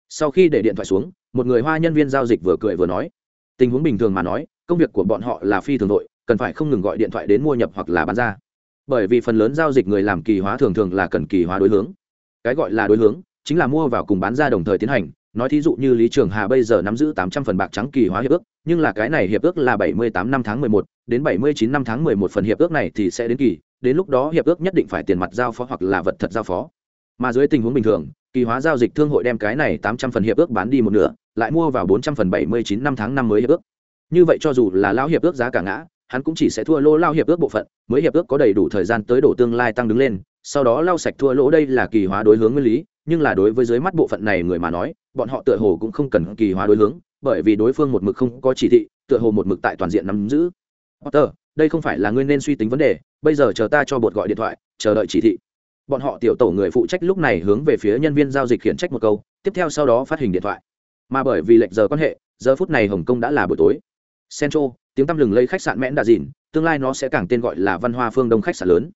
Sau khi để điện thoại xuống, một người hoa nhân viên giao dịch vừa cười vừa nói. Tình huống bình thường mà nói, công việc của bọn họ là phi thường đội, cần phải không ngừng gọi điện thoại đến mua nhập hoặc là bán ra. Bởi vì phần lớn giao dịch người làm kỳ hóa thường thường là cần kỳ hóa đối hướng. Cái gọi là đối hướng chính là mua vào cùng bán ra đồng thời tiến hành. Nói thí dụ như lý trường hà bây giờ nắm giữ tám trăm phần bạc trắng kỳ hóa hiệp ước, nhưng là cái này hiệp ước là bảy mươi tám năm tháng mười một, đến bảy mươi chín năm tháng mười một phần hiệp ước này thì sẽ đến kỳ, đến lúc đó hiệp ước nhất định phải tiền mặt giao phó hoặc là vật thật giao phó. Mà dưới tình huống bình thường, kỳ hóa giao dịch thương hội đem cái này tám trăm phần hiệp ước bán đi một nửa, lại mua vào bốn trăm phần bảy mươi chín năm tháng năm mới hiệp ước. Như vậy cho dù là lao hiệp ước giá cả ngã, hắn cũng chỉ sẽ thua lỗ lao hiệp ước bộ phận, mới hiệp ước có đầy đủ thời gian tới đổ tương lai tăng đứng lên, sau đó lao sạch thua lỗ đây là kỳ hóa đối hướng nguyên lý nhưng là đối với dưới mắt bộ phận này người mà nói bọn họ tựa hồ cũng không cần kỳ hóa đối hướng bởi vì đối phương một mực không có chỉ thị tựa hồ một mực tại toàn diện nắm giữ. Potter, đây không phải là ngươi nên suy tính vấn đề bây giờ chờ ta cho bột gọi điện thoại chờ đợi chỉ thị. Bọn họ tiểu tổ người phụ trách lúc này hướng về phía nhân viên giao dịch khiển trách một câu tiếp theo sau đó phát hình điện thoại. Mà bởi vì lệch giờ quan hệ giờ phút này hồng kông đã là buổi tối. Central tiếng tăm lừng lấy khách sạn mẽn đà dìn tương lai nó sẽ càng tên gọi là văn hoa phương đông khách sạn lớn.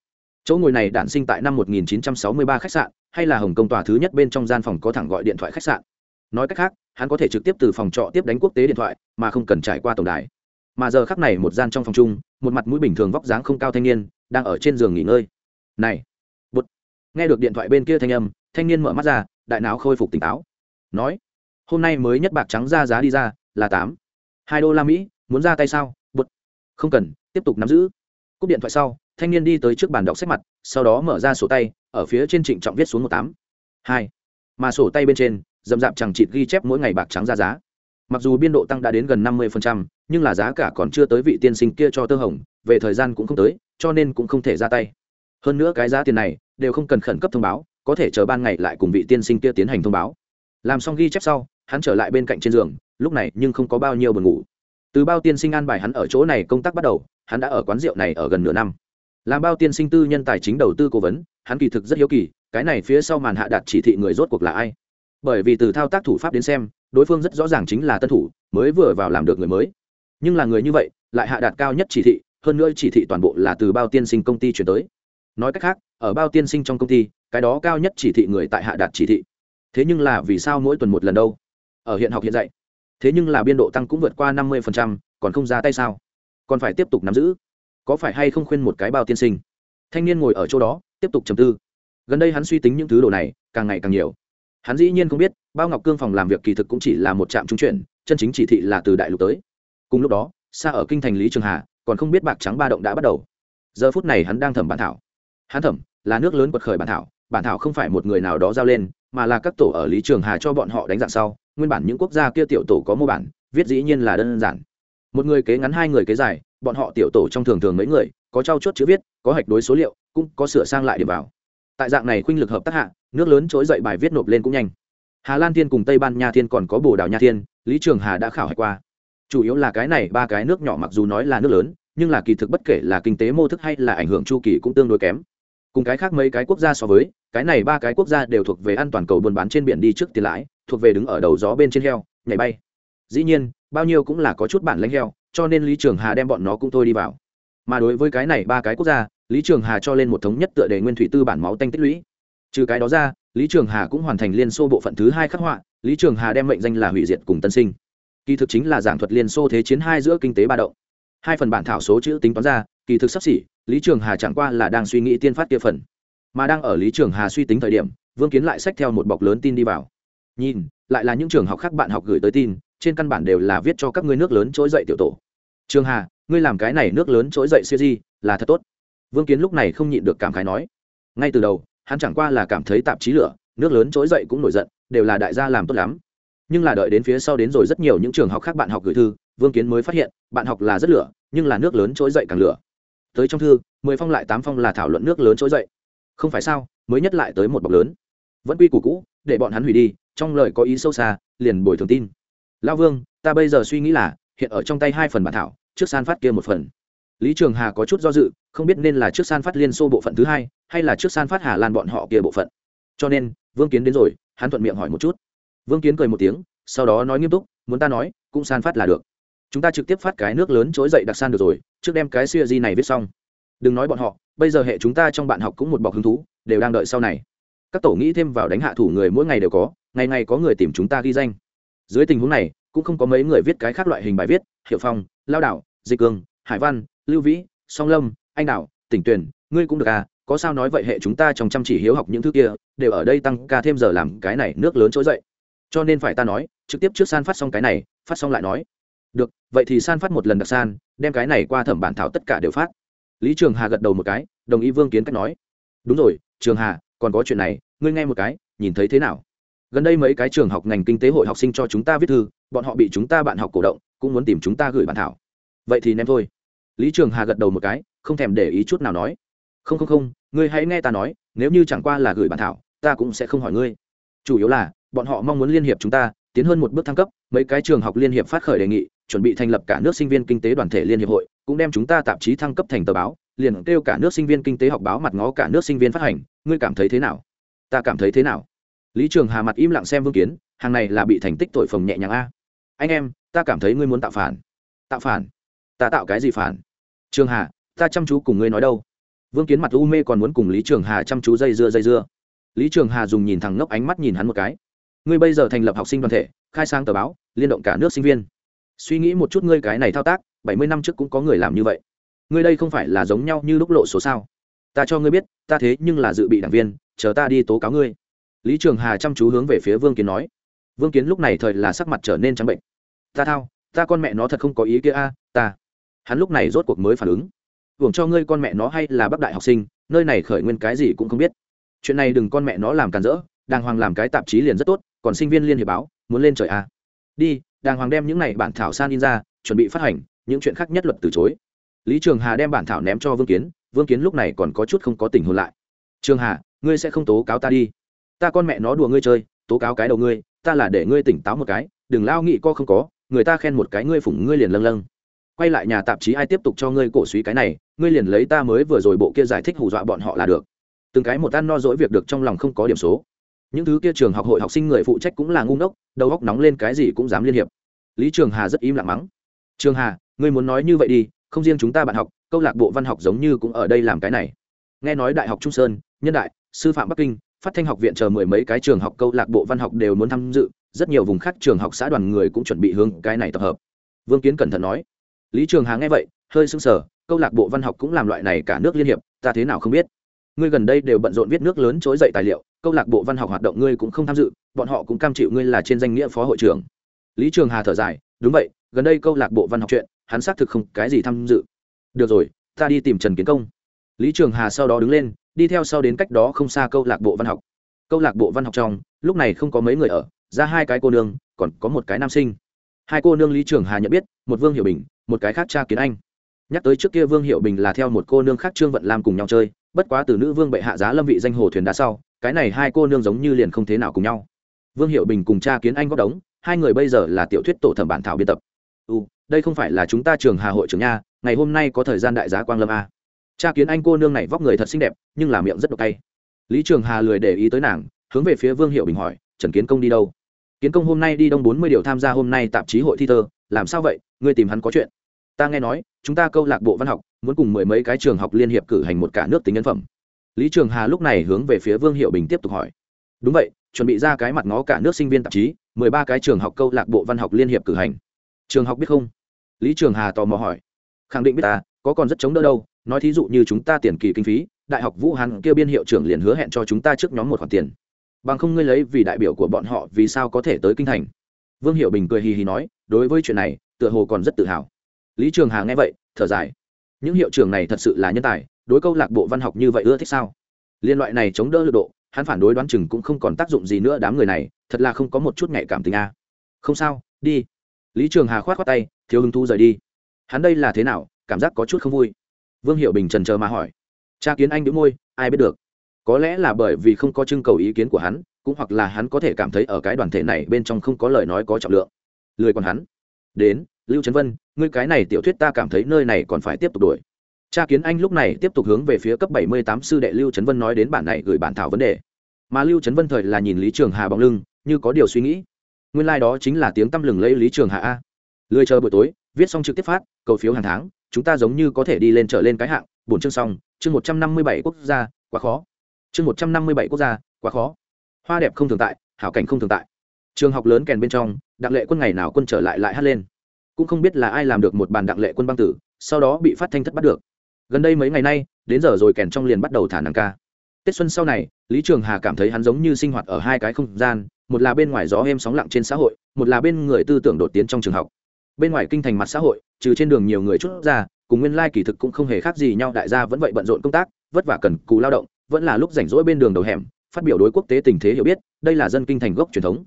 Chỗ ngồi này đản sinh tại năm 1963 khách sạn hay là hồng Công tòa thứ nhất bên trong gian phòng có thẳng gọi điện thoại khách sạn. Nói cách khác, hắn có thể trực tiếp từ phòng trọ tiếp đánh quốc tế điện thoại, mà không cần trải qua tổng đài. Mà giờ khắc này một gian trong phòng chung, một mặt mũi bình thường vóc dáng không cao thanh niên, đang ở trên giường nghỉ ngơi. Này bút nghe được điện thoại bên kia thanh âm, thanh niên mở mắt ra, đại não khôi phục tỉnh táo. Nói, hôm nay mới nhất bạc trắng ra giá đi ra, là tám. Hai đô la mỹ, muốn ra tay sao? Bút không cần, tiếp tục nắm giữ. Cúp điện thoại sau, thanh niên đi tới trước bàn đọc sách mặt, sau đó mở ra sổ tay ở phía trên trịnh trọng viết xuống một tám. Hai. Mà sổ tay bên trên dầm dạp chẳng chịt ghi chép mỗi ngày bạc trắng ra giá. Mặc dù biên độ tăng đã đến gần năm mươi nhưng là giá cả còn chưa tới vị tiên sinh kia cho tơ hồng, về thời gian cũng không tới, cho nên cũng không thể ra tay. Hơn nữa cái giá tiền này, đều không cần khẩn cấp thông báo, có thể chờ ban ngày lại cùng vị tiên sinh kia tiến hành thông báo. Làm xong ghi chép sau, hắn trở lại bên cạnh trên giường, lúc này nhưng không có bao nhiêu buồn ngủ. Từ bao tiên sinh an bài hắn ở chỗ này công tác bắt đầu, hắn đã ở quán rượu này ở gần nửa năm làm bao tiên sinh tư nhân tài chính đầu tư cố vấn, hắn kỳ thực rất hiếu kỳ, cái này phía sau màn hạ đạt chỉ thị người rốt cuộc là ai. Bởi vì từ thao tác thủ pháp đến xem, đối phương rất rõ ràng chính là tân thủ, mới vừa vào làm được người mới. Nhưng là người như vậy, lại hạ đạt cao nhất chỉ thị, hơn nữa chỉ thị toàn bộ là từ bao tiên sinh công ty chuyển tới. Nói cách khác, ở bao tiên sinh trong công ty, cái đó cao nhất chỉ thị người tại hạ đạt chỉ thị. Thế nhưng là vì sao mỗi tuần một lần đâu? Ở hiện học hiện dạy. Thế nhưng là biên độ tăng cũng vượt qua năm mươi còn không ra tay sao? Còn phải tiếp tục nắm giữ có phải hay không khuyên một cái bao tiên sinh? Thanh niên ngồi ở chỗ đó, tiếp tục trầm tư. Gần đây hắn suy tính những thứ đồ này, càng ngày càng nhiều. Hắn dĩ nhiên không biết, bao ngọc cương phòng làm việc kỳ thực cũng chỉ là một trạm trung chuyển, chân chính chỉ thị là từ đại lục tới. Cùng lúc đó, xa ở kinh thành lý trường hà, còn không biết bạc trắng ba động đã bắt đầu. Giờ phút này hắn đang thẩm bản thảo. Hắn thẩm, là nước lớn quật khởi bản thảo bản thảo không phải một người nào đó giao lên, mà là các tổ ở lý trường hà cho bọn họ đánh dạng sau. Nguyên bản những quốc gia kia tiểu tổ có mô bản, viết dĩ nhiên là đơn giản. Một người kế ngắn, hai người kế dài bọn họ tiểu tổ trong thường thường mấy người, có trao chốt chữ viết, có hạch đối số liệu, cũng có sửa sang lại điểm vào. Tại dạng này khuynh lực hợp tác hạ, nước lớn trỗi dậy bài viết nộp lên cũng nhanh. Hà lan thiên cùng tây ban nha thiên còn có bồ đào nha thiên, lý trường hà đã khảo hạch qua. Chủ yếu là cái này ba cái nước nhỏ mặc dù nói là nước lớn, nhưng là kỳ thực bất kể là kinh tế mô thức hay là ảnh hưởng chu kỳ cũng tương đối kém. Cùng cái khác mấy cái quốc gia so với, cái này ba cái quốc gia đều thuộc về an toàn cầu buôn bán trên biển đi trước tiền lãi, thuộc về đứng ở đầu gió bên trên heo, nhảy bay. Dĩ nhiên, bao nhiêu cũng là có chút bản lãnh heo cho nên lý trường hà đem bọn nó cũng thôi đi vào. Mà đối với cái này ba cái quốc gia, lý trường hà cho lên một thống nhất tựa đề nguyên thủy tư bản máu tanh tích lũy. Trừ cái đó ra, lý trường hà cũng hoàn thành liên xô bộ phận thứ hai khắc họa, lý trường hà đem mệnh danh là hủy diệt cùng tân sinh. Kỳ thực chính là giảng thuật liên xô thế chiến hai giữa kinh tế ba động. Hai phần bản thảo số chữ tính toán ra, kỳ thực sắp xỉ, lý trường hà chẳng qua là đang suy nghĩ tiên phát kia phần. Mà đang ở lý trường hà suy tính thời điểm, vương kiến lại xách theo một bọc lớn tin đi vào. Nhìn, lại là những trường học khác bạn học gửi tới tin trên căn bản đều là viết cho các ngươi nước lớn trỗi dậy tiểu tổ. Trường hà, ngươi làm cái này nước lớn trỗi dậy siêu di, là thật tốt. Vương kiến lúc này không nhịn được cảm khái nói. Ngay từ đầu, hắn chẳng qua là cảm thấy tạp chí lửa, nước lớn trỗi dậy cũng nổi giận, đều là đại gia làm tốt lắm. Nhưng là đợi đến phía sau đến rồi rất nhiều những trường học khác bạn học gửi thư, vương kiến mới phát hiện, bạn học là rất lửa, nhưng là nước lớn trỗi dậy càng lửa. Tới trong thư, mười phong lại tám phong là thảo luận nước lớn trỗi dậy. Không phải sao, mới nhất lại tới một bọc lớn. Vẫn quy củ cũ, để bọn hắn hủy đi, trong lời có ý sâu xa, liền bồi thường tin lao vương, ta bây giờ suy nghĩ là, hiện ở trong tay hai phần bản thảo, trước san phát kia một phần. Lý trường hà có chút do dự, không biết nên là trước san phát liên xô bộ phận thứ hai, hay là trước san phát hà lan bọn họ kia bộ phận. Cho nên, vương kiến đến rồi, hắn thuận miệng hỏi một chút. Vương kiến cười một tiếng, sau đó nói nghiêm túc, muốn ta nói, cũng san phát là được. Chúng ta trực tiếp phát cái nước lớn trỗi dậy đặc san được rồi, trước đem cái siêu di này viết xong. Đừng nói bọn họ, bây giờ hệ chúng ta trong bạn học cũng một bọc hứng thú, đều đang đợi sau này. Các tổ nghĩ thêm vào đánh hạ thủ người mỗi ngày đều có, ngày ngày có người tìm chúng ta ghi danh dưới tình huống này, cũng không có mấy người viết cái khác loại hình bài viết, hiệu phong, lao đảo, dịch cường, hải văn, lưu vĩ, song lâm, anh đảo, tỉnh tuyển ngươi cũng được à có sao nói vậy hệ chúng ta trong chăm chỉ hiếu học những thứ kia, đều ở đây tăng ca thêm giờ làm cái này nước lớn trỗi dậy. Cho nên phải ta nói, trực tiếp trước san phát xong cái này, phát xong lại nói. Được, vậy thì san phát một lần đặc san, đem cái này qua thẩm bản thảo tất cả đều phát. Lý trường hà gật đầu một cái, đồng ý vương kiến cách nói. Đúng rồi, trường hà, còn có chuyện này, ngươi nghe một cái, nhìn thấy thế nào? Gần đây mấy cái trường học ngành kinh tế hội học sinh cho chúng ta viết thư, bọn họ bị chúng ta bạn học cổ động, cũng muốn tìm chúng ta gửi bản thảo. Vậy thì ném thôi. Lý trường hà gật đầu một cái, không thèm để ý chút nào nói. Không không không, ngươi hãy nghe ta nói, nếu như chẳng qua là gửi bản thảo, ta cũng sẽ không hỏi ngươi. Chủ yếu là, bọn họ mong muốn liên hiệp chúng ta, tiến hơn một bước thăng cấp, mấy cái trường học liên hiệp phát khởi đề nghị, chuẩn bị thành lập cả nước sinh viên kinh tế đoàn thể liên hiệp hội, cũng đem chúng ta tạp chí thăng cấp thành tờ báo, liền kêu cả nước sinh viên kinh tế học báo mặt ngó cả nước sinh viên phát hành, ngươi cảm thấy thế nào? Ta cảm thấy thế nào? Lý trường hà mặt im lặng xem vương kiến, hàng này là bị thành tích tội phồng nhẹ nhàng a. Anh em, ta cảm thấy ngươi muốn tạo phản. Tạo phản? Ta tạo cái gì phản? Trường hà, ta chăm chú cùng ngươi nói đâu. Vương kiến mặt u mê còn muốn cùng lý trường hà chăm chú dây dưa dây dưa. Lý trường hà dùng nhìn thẳng ngốc ánh mắt nhìn hắn một cái. Ngươi bây giờ thành lập học sinh đoàn thể, khai sang tờ báo, liên động cả nước sinh viên. Suy nghĩ một chút ngươi cái này thao tác, bảy mươi năm trước cũng có người làm như vậy. Ngươi đây không phải là giống nhau như lúc lộ số sao? Ta cho ngươi biết, ta thế nhưng là dự bị đảng viên, chờ ta đi tố cáo ngươi lý trường hà chăm chú hướng về phía vương kiến nói. Vương kiến lúc này thời là sắc mặt trở nên trắng bệnh. Ta thao, ta con mẹ nó thật không có ý kia a, ta. Hắn lúc này rốt cuộc mới phản ứng. Hưởng cho ngươi con mẹ nó hay là bắc đại học sinh, nơi này khởi nguyên cái gì cũng không biết. Chuyện này đừng con mẹ nó làm càn rỡ, đàng hoàng làm cái tạp chí liền rất tốt, còn sinh viên liên hiệp báo, muốn lên trời a đi, đàng hoàng đem những này bản thảo san in ra, chuẩn bị phát hành, những chuyện khác nhất luật từ chối. Lý trường hà đem bản thảo ném cho vương kiến vương kiến lúc này còn có chút không có tình hồn lại. Trường hà, ngươi sẽ không tố cáo ta đi ta con mẹ nó đùa ngươi chơi, tố cáo cái đầu ngươi, ta là để ngươi tỉnh táo một cái, đừng lao nghị co không có, người ta khen một cái ngươi phủng ngươi liền lâng lâng. Quay lại nhà tạp chí ai tiếp tục cho ngươi cổ suý cái này, ngươi liền lấy ta mới vừa rồi bộ kia giải thích hù dọa bọn họ là được. Từng cái một ăn no dỗi việc được trong lòng không có điểm số. Những thứ kia trường học hội học sinh người phụ trách cũng là ngu ngốc, đầu góc nóng lên cái gì cũng dám liên hiệp. Lý trường hà rất im lặng mắng. Trường hà, ngươi muốn nói như vậy đi, không riêng chúng ta bạn học, câu lạc bộ văn học giống như cũng ở đây làm cái này. Nghe nói đại học trung sơn, nhân đại, sư phạm bắc kinh phát thanh học viện chờ mười mấy cái trường học câu lạc bộ văn học đều muốn tham dự, rất nhiều vùng khác trường học xã đoàn người cũng chuẩn bị hướng cái này tập hợp. Vương kiến cẩn thận nói. Lý trường hà nghe vậy, hơi sưng sờ, câu lạc bộ văn học cũng làm loại này cả nước liên hiệp, ta thế nào không biết. Ngươi gần đây đều bận rộn viết nước lớn trỗi dậy tài liệu, câu lạc bộ văn học hoạt động ngươi cũng không tham dự, bọn họ cũng cam chịu ngươi là trên danh nghĩa phó hội trưởng. Lý trường hà thở dài, đúng vậy, gần đây câu lạc bộ văn học chuyện, hắn xác thực không cái gì tham dự. Được rồi, ta đi tìm trần kiến công. Lý trường hà sau đó đứng lên đi theo sau đến cách đó không xa câu lạc bộ văn học. Câu lạc bộ văn học trong, lúc này không có mấy người ở, ra hai cái cô nương, còn có một cái nam sinh. Hai cô nương lý trường hà nhận biết, một vương hiệu bình, một cái khác cha kiến anh. Nhắc tới trước kia vương hiệu bình là theo một cô nương khác trương vận lam cùng nhau chơi, bất quá từ nữ vương bệ hạ giá lâm vị danh hồ thuyền đá sau, cái này hai cô nương giống như liền không thế nào cùng nhau. Vương hiệu bình cùng cha kiến anh góp đống, hai người bây giờ là tiểu thuyết tổ thẩm bản thảo biên tập. Ừ đây không phải là chúng ta trường hà hội trưởng nha, ngày hôm nay có thời gian đại giá quang lâm a cha kiến anh cô nương này vóc người thật xinh đẹp, nhưng là miệng rất độc tay. Lý trường hà lười để ý tới nàng, hướng về phía vương hiệu bình hỏi, trần kiến công đi đâu? Kiến công hôm nay đi đông bốn mươi điều tham gia hôm nay tạp chí hội thi thơ, làm sao vậy? Ngươi tìm hắn có chuyện. Ta nghe nói, chúng ta câu lạc bộ văn học, muốn cùng mười mấy cái trường học liên hiệp cử hành một cả nước tính nhân phẩm. Lý trường hà lúc này hướng về phía vương hiệu bình tiếp tục hỏi. Đúng vậy, chuẩn bị ra cái mặt ngó cả nước sinh viên tạp chí, mười ba cái trường học câu lạc bộ văn học liên hiệp cử hành. Trường học biết không? Lý trường hà tò mò hỏi. Khẳng định biết ta, có còn rất chống đỡ đâu nói thí dụ như chúng ta tiền kỳ kinh phí, đại học vũ hán kêu biên hiệu trưởng liền hứa hẹn cho chúng ta trước nhóm một khoản tiền. Bằng không ngươi lấy vì đại biểu của bọn họ vì sao có thể tới kinh thành? Vương hiệu bình cười hì hì nói, đối với chuyện này, tựa hồ còn rất tự hào. Lý trường hà nghe vậy, thở dài. Những hiệu trưởng này thật sự là nhân tài, đối câu lạc bộ văn học như vậy ưa thích sao? Liên loại này chống đỡ lực độ, hắn phản đối đoán chừng cũng không còn tác dụng gì nữa đám người này, thật là không có một chút nhạy cảm tình a. Không sao, đi. Lý trường hà khoát khoát tay, thiếu hứng thú rời đi. Hắn đây là thế nào, cảm giác có chút không vui vương hiệu bình trần chờ mà hỏi. Cha kiến anh đĩu môi, ai biết được. Có lẽ là bởi vì không có trưng cầu ý kiến của hắn, cũng hoặc là hắn có thể cảm thấy ở cái đoàn thể này bên trong không có lời nói có trọng lượng. Lười còn hắn. Đến, lưu trấn vân, ngươi cái này tiểu thuyết ta cảm thấy nơi này còn phải tiếp tục đuổi. cha kiến anh lúc này tiếp tục hướng về phía cấp bảy mươi tám sư đệ lưu trấn vân nói đến bản này gửi bản thảo vấn đề. Mà lưu trấn vân thời là nhìn lý trường hà bóng lưng, như có điều suy nghĩ. Nguyên lai、like、đó chính là tiếng tăm lừng lấy lý trường hà a. Lười chờ buổi tối, viết xong trực tiếp phát, cầu phiếu hàng tháng chúng ta giống như có thể đi lên trở lên cái hạng bốn chương xong, chương một trăm năm mươi bảy quốc gia, quá khó. Chương một trăm năm mươi bảy quốc gia, quá khó. Hoa đẹp không thường tại, hảo cảnh không thường tại. Trường học lớn kèn bên trong, đặng lệ quân ngày nào quân trở lại lại hát lên. Cũng không biết là ai làm được một bàn đặng lệ quân băng tử, sau đó bị phát thanh thất bắt được. Gần đây mấy ngày nay, đến giờ rồi kèn trong liền bắt đầu thả nàng ca. Tết xuân sau này, lý trường hà cảm thấy hắn giống như sinh hoạt ở hai cái không gian, một là bên ngoài gió êm sóng lặng trên xã hội, một là bên người tư tưởng đột tiến trong trường học bên ngoài kinh thành mặt xã hội, trừ trên đường nhiều người chút ra, cùng nguyên lai kỳ thực cũng không hề khác gì nhau, đại gia vẫn vậy bận rộn công tác, vất vả cần cù lao động, vẫn là lúc rảnh rỗi bên đường đầu hẻm, phát biểu đối quốc tế tình thế hiểu biết, đây là dân kinh thành gốc truyền thống.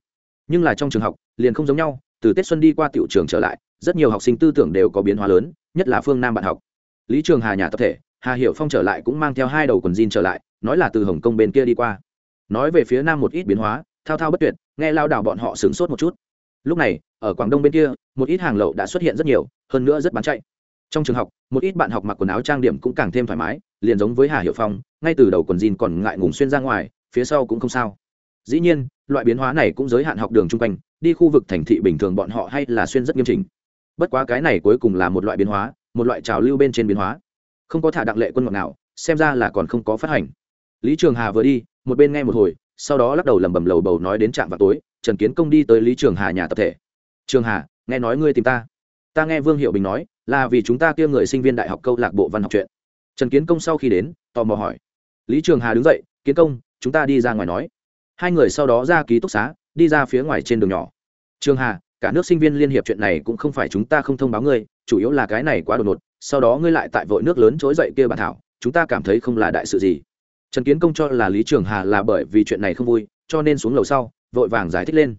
Nhưng là trong trường học, liền không giống nhau, từ tết xuân đi qua tiểu trường trở lại, rất nhiều học sinh tư tưởng đều có biến hóa lớn, nhất là phương nam bạn học. Lý trường hà nhà tập thể, hà hiệu phong trở lại cũng mang theo hai đầu quần jean trở lại, nói là từ hồng kông bên kia đi qua. Nói về phía nam một ít biến hóa, thao thao bất tuyệt, nghe lao đảo bọn họ sửng sốt một chút. Lúc này ở quảng đông bên kia, một ít hàng lậu đã xuất hiện rất nhiều, hơn nữa rất bán chạy. Trong trường học, một ít bạn học mặc quần áo trang điểm cũng càng thêm thoải mái, liền giống với hà hiệu phong, ngay từ đầu quần jean còn ngại ngùng xuyên ra ngoài, phía sau cũng không sao. Dĩ nhiên, loại biến hóa này cũng giới hạn học đường chung quanh, đi khu vực thành thị bình thường bọn họ hay là xuyên rất nghiêm chỉnh. Bất quá cái này cuối cùng là một loại biến hóa, một loại trào lưu bên trên biến hóa. Không có thả đặng lệ quân ngọc nào xem ra là còn không có phát hành. Lý trường hà vừa đi, một bên nghe một hồi, sau đó lắc đầu lầm bầm lầu bầu nói đến trạm vào tối, trần kiến công đi tới lý trường hà nhà tập thể trường hà, nghe nói ngươi tìm ta. Ta nghe vương hiệu bình nói, là vì chúng ta kia người sinh viên đại học câu lạc bộ văn học chuyện. Trần kiến công sau khi đến, tò mò hỏi. Lý trường hà đứng dậy, kiến công, chúng ta đi ra ngoài nói. Hai người sau đó ra ký túc xá, đi ra phía ngoài trên đường nhỏ. Trường hà, cả nước sinh viên liên hiệp chuyện này cũng không phải chúng ta không thông báo ngươi, chủ yếu là cái này quá đột ngột, sau đó ngươi lại tại vội nước lớn trỗi dậy kia bản thảo, chúng ta cảm thấy không là đại sự gì. Trần kiến công cho là lý trường hà là bởi vì chuyện này không vui, cho nên xuống lầu sau, vội vàng giải thích lên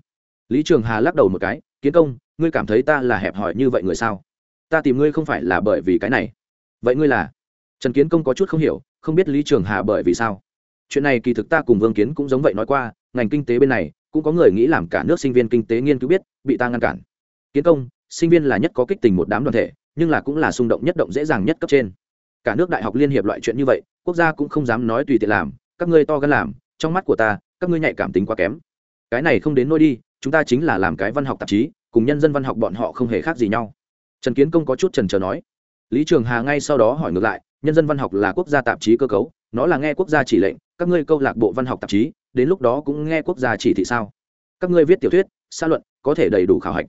lý trường hà lắc đầu một cái, kiến công, ngươi cảm thấy ta là hẹp hòi như vậy người sao? Ta tìm ngươi không phải là bởi vì cái này. Vậy ngươi là? Trần kiến công có chút không hiểu, không biết lý trường hà bởi vì sao. Chuyện này kỳ thực ta cùng vương kiến cũng giống vậy nói qua, ngành kinh tế bên này, cũng có người nghĩ làm cả nước sinh viên kinh tế nghiên cứu biết, bị ta ngăn cản. Kiến công, sinh viên là nhất có kích tình một đám đoàn thể, nhưng là cũng là xung động nhất động dễ dàng nhất cấp trên. Cả nước đại học liên hiệp loại chuyện như vậy, quốc gia cũng không dám nói tùy tiện làm, các ngươi to gan làm, trong mắt của ta, các ngươi nhạy cảm tính quá kém. Cái này không đến nôi đi chúng ta chính là làm cái văn học tạp chí, cùng nhân dân văn học bọn họ không hề khác gì nhau. Trần kiến công có chút trần trờ nói. Lý trường hà ngay sau đó hỏi ngược lại, nhân dân văn học là quốc gia tạp chí cơ cấu, nó là nghe quốc gia chỉ lệnh, các ngươi câu lạc bộ văn học tạp chí, đến lúc đó cũng nghe quốc gia chỉ thị sao? Các ngươi viết tiểu thuyết, xã luận, có thể đầy đủ khảo hạch,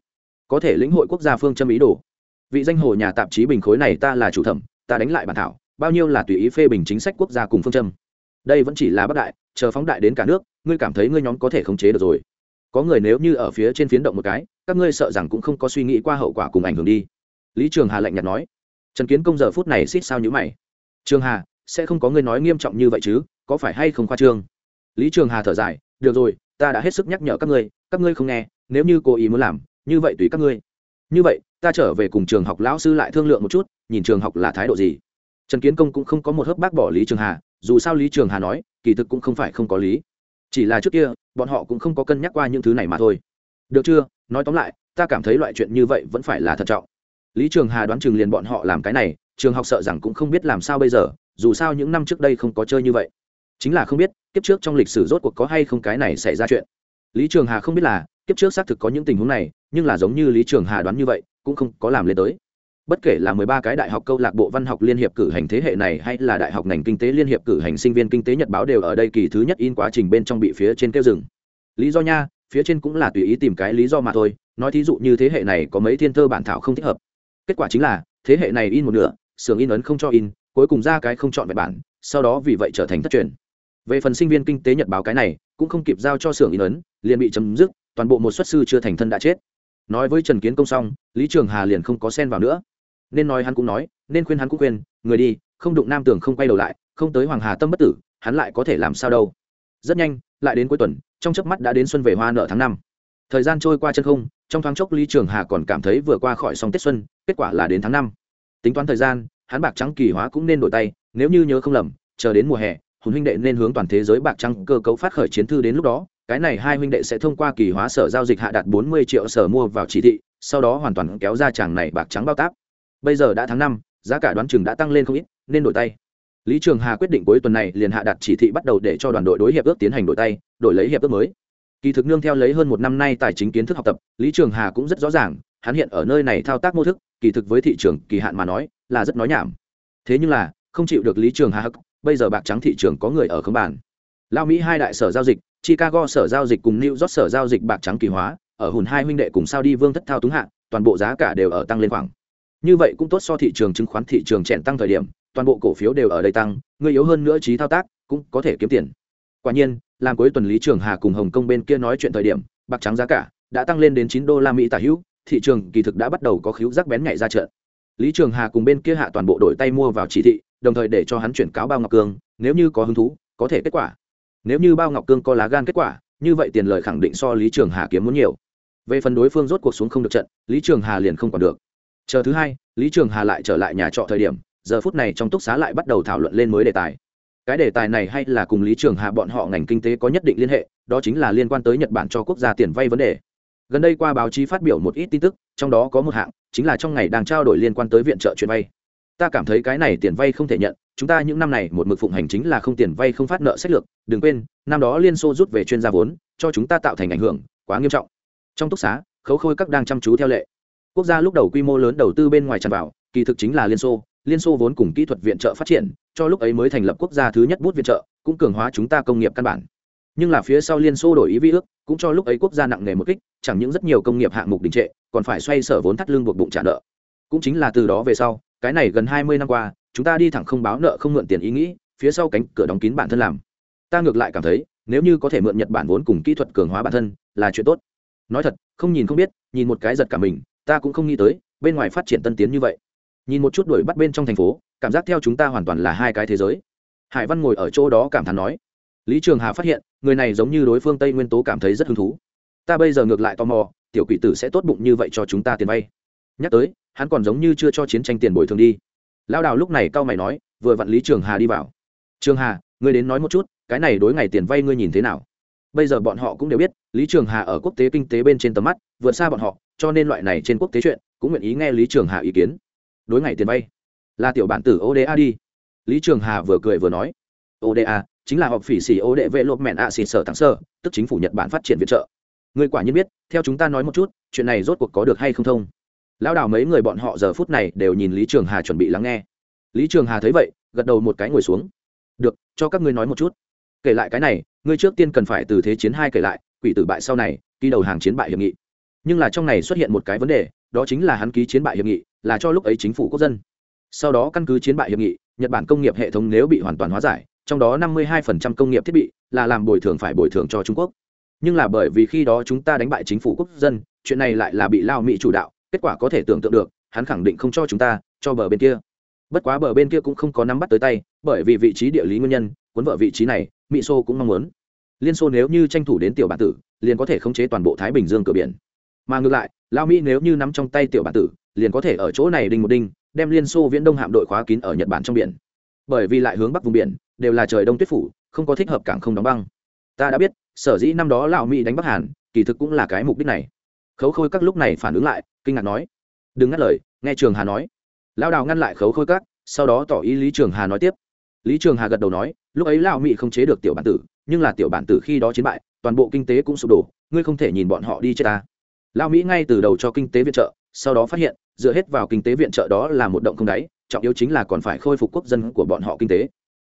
có thể lĩnh hội quốc gia phương châm ý đồ. Vị danh hồ nhà tạp chí bình khối này ta là chủ thẩm, ta đánh lại bản thảo, bao nhiêu là tùy ý phê bình chính sách quốc gia cùng phương châm. Đây vẫn chỉ là bắc đại, chờ phóng đại đến cả nước, ngươi cảm thấy ngươi nhóm có thể khống chế được rồi có người nếu như ở phía trên phiến động một cái, các ngươi sợ rằng cũng không có suy nghĩ qua hậu quả cùng ảnh hưởng đi. Lý trường hà lạnh nhạt nói. Trần kiến công giờ phút này xít sao nhữ mày. Trường hà, sẽ không có ngươi nói nghiêm trọng như vậy chứ, có phải hay không khoa trương? Lý trường hà thở dài. Được rồi, ta đã hết sức nhắc nhở các ngươi các ngươi không nghe, nếu như cố ý muốn làm, như vậy tùy các ngươi. Như vậy, ta trở về cùng trường học lão sư lại thương lượng một chút, nhìn trường học là thái độ gì. Trần kiến công cũng không có một hớp bác bỏ lý trường hà, dù sao lý trường hà nói, kỳ thực cũng không phải không có lý chỉ là trước kia, bọn họ cũng không có cân nhắc qua những thứ này mà thôi. Được chưa? Nói tóm lại, ta cảm thấy loại chuyện như vậy vẫn phải là thận trọng. Lý trường hà đoán chừng liền bọn họ làm cái này, trường học sợ rằng cũng không biết làm sao bây giờ, dù sao những năm trước đây không có chơi như vậy. Chính là không biết, kiếp trước trong lịch sử rốt cuộc có hay không cái này xảy ra chuyện. Lý trường hà không biết là, kiếp trước xác thực có những tình huống này, nhưng là giống như lý trường hà đoán như vậy, cũng không có làm lên tới bất kể là mười ba cái đại học câu lạc bộ văn học liên hiệp cử hành thế hệ này hay là đại học ngành kinh tế liên hiệp cử hành sinh viên kinh tế nhật báo đều ở đây kỳ thứ nhất in quá trình bên trong bị phía trên kêu dừng. Lý do nha, phía trên cũng là tùy ý tìm cái lý do mà thôi, nói thí dụ như thế hệ này có mấy thiên thơ bản thảo không thích hợp. Kết quả chính là, thế hệ này in một nửa, xưởng in ấn không cho in, cuối cùng ra cái không chọn vẹn bản, sau đó vì vậy trở thành thất truyền. Về phần sinh viên kinh tế nhật báo cái này, cũng không kịp giao cho xưởng in ấn, liền bị chấm dứt, toàn bộ một xuất sư chưa thành thân đã chết. Nói với trần kiến công xong, lý trường hà liền không có xen vào nữa nên nói hắn cũng nói, nên khuyên hắn cũng khuyên, người đi, không đụng nam tường không quay đầu lại, không tới hoàng hà tâm bất tử, hắn lại có thể làm sao đâu. Rất nhanh, lại đến cuối tuần, trong chớp mắt đã đến xuân về hoa nợ tháng năm. Thời gian trôi qua chân không, trong thoáng chốc lý trường hà còn cảm thấy vừa qua khỏi xong tết xuân, kết quả là đến tháng năm. Tính toán thời gian, hắn bạc trắng kỳ hóa cũng nên đổi tay, nếu như nhớ không lầm, chờ đến mùa hè, hùn huynh đệ nên hướng toàn thế giới bạc trắng cơ cấu phát khởi chiến thư đến lúc đó, cái này hai huynh đệ sẽ thông qua kỳ hóa sở giao dịch hạ đạt bốn mươi triệu sở mua vào chỉ thị, sau đó hoàn toàn kéo ra chàng này bạc trắng bao tác bây giờ đã tháng năm, giá cả đoán chừng đã tăng lên không ít, nên đổi tay. Lý trường hà quyết định cuối tuần này liền hạ đặt chỉ thị bắt đầu để cho đoàn đội đối hiệp ước tiến hành đổi tay, đổi lấy hiệp ước mới. Kỳ thực nương theo lấy hơn một năm nay tài chính kiến thức học tập, lý trường hà cũng rất rõ ràng, hắn hiện ở nơi này thao tác mô thức, kỳ thực với thị trường kỳ hạn mà nói, là rất nói nhảm. Thế nhưng là, không chịu được lý trường hà hắc, bây giờ bạc trắng thị trường có người ở không bàn. Lao mỹ hai đại sở giao dịch, chicago sở giao dịch cùng new york sở giao dịch bạc trắng kỳ hóa, ở hùn hai huynh đệ cùng sao đi vương thất thao túng hạ, toàn bộ giá cả đều ở tăng lên khoảng như vậy cũng tốt so thị trường chứng khoán thị trường chèn tăng thời điểm, toàn bộ cổ phiếu đều ở đây tăng người yếu hơn nữa trí thao tác, cũng có thể kiếm tiền. Quả nhiên, làm cuối tuần lý trường hà cùng hồng kông bên kia nói chuyện thời điểm, bạc trắng giá cả đã tăng lên đến chín đô la mỹ tả hữu, thị trường kỳ thực đã bắt đầu có khíu rắc bén nhảy ra trận. Lý trường hà cùng bên kia hạ toàn bộ đổi tay mua vào chỉ thị, đồng thời để cho hắn chuyển cáo bao ngọc cương, nếu như có hứng thú, có thể kết quả. Nếu như bao ngọc cương có lá gan kết quả, như vậy tiền lời khẳng định so lý trường hà kiếm muốn nhiều. Về phần đối phương rốt cuộc xuống không được trận, lý trường hà liền không còn được chờ thứ hai, lý trường hà lại trở lại nhà trọ thời điểm, giờ phút này trong túc xá lại bắt đầu thảo luận lên mới đề tài. Cái đề tài này hay là cùng lý trường hà bọn họ ngành kinh tế có nhất định liên hệ, đó chính là liên quan tới nhật bản cho quốc gia tiền vay vấn đề. Gần đây qua báo chí phát biểu một ít tin tức, trong đó có một hạng, chính là trong ngày đang trao đổi liên quan tới viện trợ chuyến vay. Ta cảm thấy cái này tiền vay không thể nhận, chúng ta những năm này một mực phụng hành chính là không tiền vay không phát nợ sách lược, đừng quên, năm đó liên xô rút về chuyên gia vốn, cho chúng ta tạo thành ảnh hưởng, quá nghiêm trọng. Trong túc xá, khấu khôi các đang chăm chú theo lệ quốc gia lúc đầu quy mô lớn đầu tư bên ngoài tràn vào, kỳ thực chính là liên xô. Liên xô vốn cùng kỹ thuật viện trợ phát triển, cho lúc ấy mới thành lập quốc gia thứ nhất bút viện trợ, cũng cường hóa chúng ta công nghiệp căn bản. Nhưng là phía sau liên xô đổi ý vi ước, cũng cho lúc ấy quốc gia nặng nề một kích, chẳng những rất nhiều công nghiệp hạng mục đình trệ, còn phải xoay sở vốn thắt lưng buộc bụng trả nợ. Cũng chính là từ đó về sau, cái này gần hai mươi năm qua, chúng ta đi thẳng không báo nợ, không mượn tiền ý nghĩ, phía sau cánh cửa đóng kín bản thân làm. Ta ngược lại cảm thấy, nếu như có thể mượn nhật bản vốn cùng kỹ thuật cường hóa bản thân, là chuyện tốt. Nói thật, không nhìn không biết, nhìn một cái giật cả mình ta cũng không nghĩ tới, bên ngoài phát triển tân tiến như vậy. Nhìn một chút đuổi bắt bên trong thành phố, cảm giác theo chúng ta hoàn toàn là hai cái thế giới. Hải văn ngồi ở chỗ đó cảm thán nói. Lý trường hà phát hiện, người này giống như đối phương tây nguyên tố cảm thấy rất hứng thú. Ta bây giờ ngược lại tò mò, tiểu quỷ tử sẽ tốt bụng như vậy cho chúng ta tiền vay. Nhắc tới, hắn còn giống như chưa cho chiến tranh tiền bồi thường đi. Lao đào lúc này cao mày nói, vừa vặn lý trường hà đi vào. Trường hà, ngươi đến nói một chút, cái này đối ngày tiền vay ngươi nhìn thế nào? Bây giờ bọn họ cũng đều biết, lý trường hà ở quốc tế kinh tế bên trên tầm mắt, vượt xa bọn họ cho nên loại này trên quốc tế chuyện cũng nguyện ý nghe lý trường hà ý kiến. Đối ngày tiền vay, là tiểu bản tử oda đi. Lý trường hà vừa cười vừa nói oda chính là họp phỉ xỉ ô đệ vệ lộp mẹn ạ xỉ sở thắng sơ, tức chính phủ nhật bản phát triển viện trợ. Người quả nhiên biết, theo chúng ta nói một chút, chuyện này rốt cuộc có được hay không thông. Lão đảo mấy người bọn họ giờ phút này đều nhìn lý trường hà chuẩn bị lắng nghe. Lý trường hà thấy vậy, gật đầu một cái ngồi xuống. Được, cho các ngươi nói một chút. Kể lại cái này, ngươi trước tiên cần phải từ thế chiến hai kể lại, quỷ tử bại sau này, ký đầu hàng chiến bại hiệp nghị nhưng là trong này xuất hiện một cái vấn đề, đó chính là hắn ký chiến bại hiệp nghị, là cho lúc ấy chính phủ quốc dân. Sau đó căn cứ chiến bại hiệp nghị, nhật bản công nghiệp hệ thống nếu bị hoàn toàn hóa giải, trong đó năm mươi 52% công nghiệp thiết bị là làm bồi thường phải bồi thường cho trung quốc. Nhưng là bởi vì khi đó chúng ta đánh bại chính phủ quốc dân, chuyện này lại là bị lao mỹ chủ đạo, kết quả có thể tưởng tượng được, hắn khẳng định không cho chúng ta, cho bờ bên kia. Bất quá bờ bên kia cũng không có nắm bắt tới tay, bởi vì vị trí địa lý nguyên nhân, cuốn vợ vị trí này, mỹ xô cũng mong muốn. Liên xô nếu như tranh thủ đến tiểu bản tử, liền có thể khống chế toàn bộ thái bình dương cửa biển mà ngược lại, lao mỹ nếu như nắm trong tay tiểu bản tử, liền có thể ở chỗ này đinh một đinh, đem liên xô viễn đông hạm đội khóa kín ở nhật bản trong biển. Bởi vì lại hướng bắc vùng biển, đều là trời đông tuyết phủ, không có thích hợp cảng không đóng băng. Ta đã biết, sở dĩ năm đó lão mỹ đánh bắc hàn, kỳ thực cũng là cái mục đích này. Khấu khôi các lúc này phản ứng lại, kinh ngạc nói, đừng ngắt lời, nghe trường hà nói. Lão đào ngăn lại khấu khôi các, sau đó tỏ ý lý trường hà nói tiếp. Lý trường hà gật đầu nói, lúc ấy lão mỹ không chế được tiểu bản tử, nhưng là tiểu bản tử khi đó chiến bại, toàn bộ kinh tế cũng sụp đổ, ngươi không thể nhìn bọn họ đi chết ta lao mỹ ngay từ đầu cho kinh tế viện trợ sau đó phát hiện dựa hết vào kinh tế viện trợ đó là một động không đáy trọng yếu chính là còn phải khôi phục quốc dân của bọn họ kinh tế.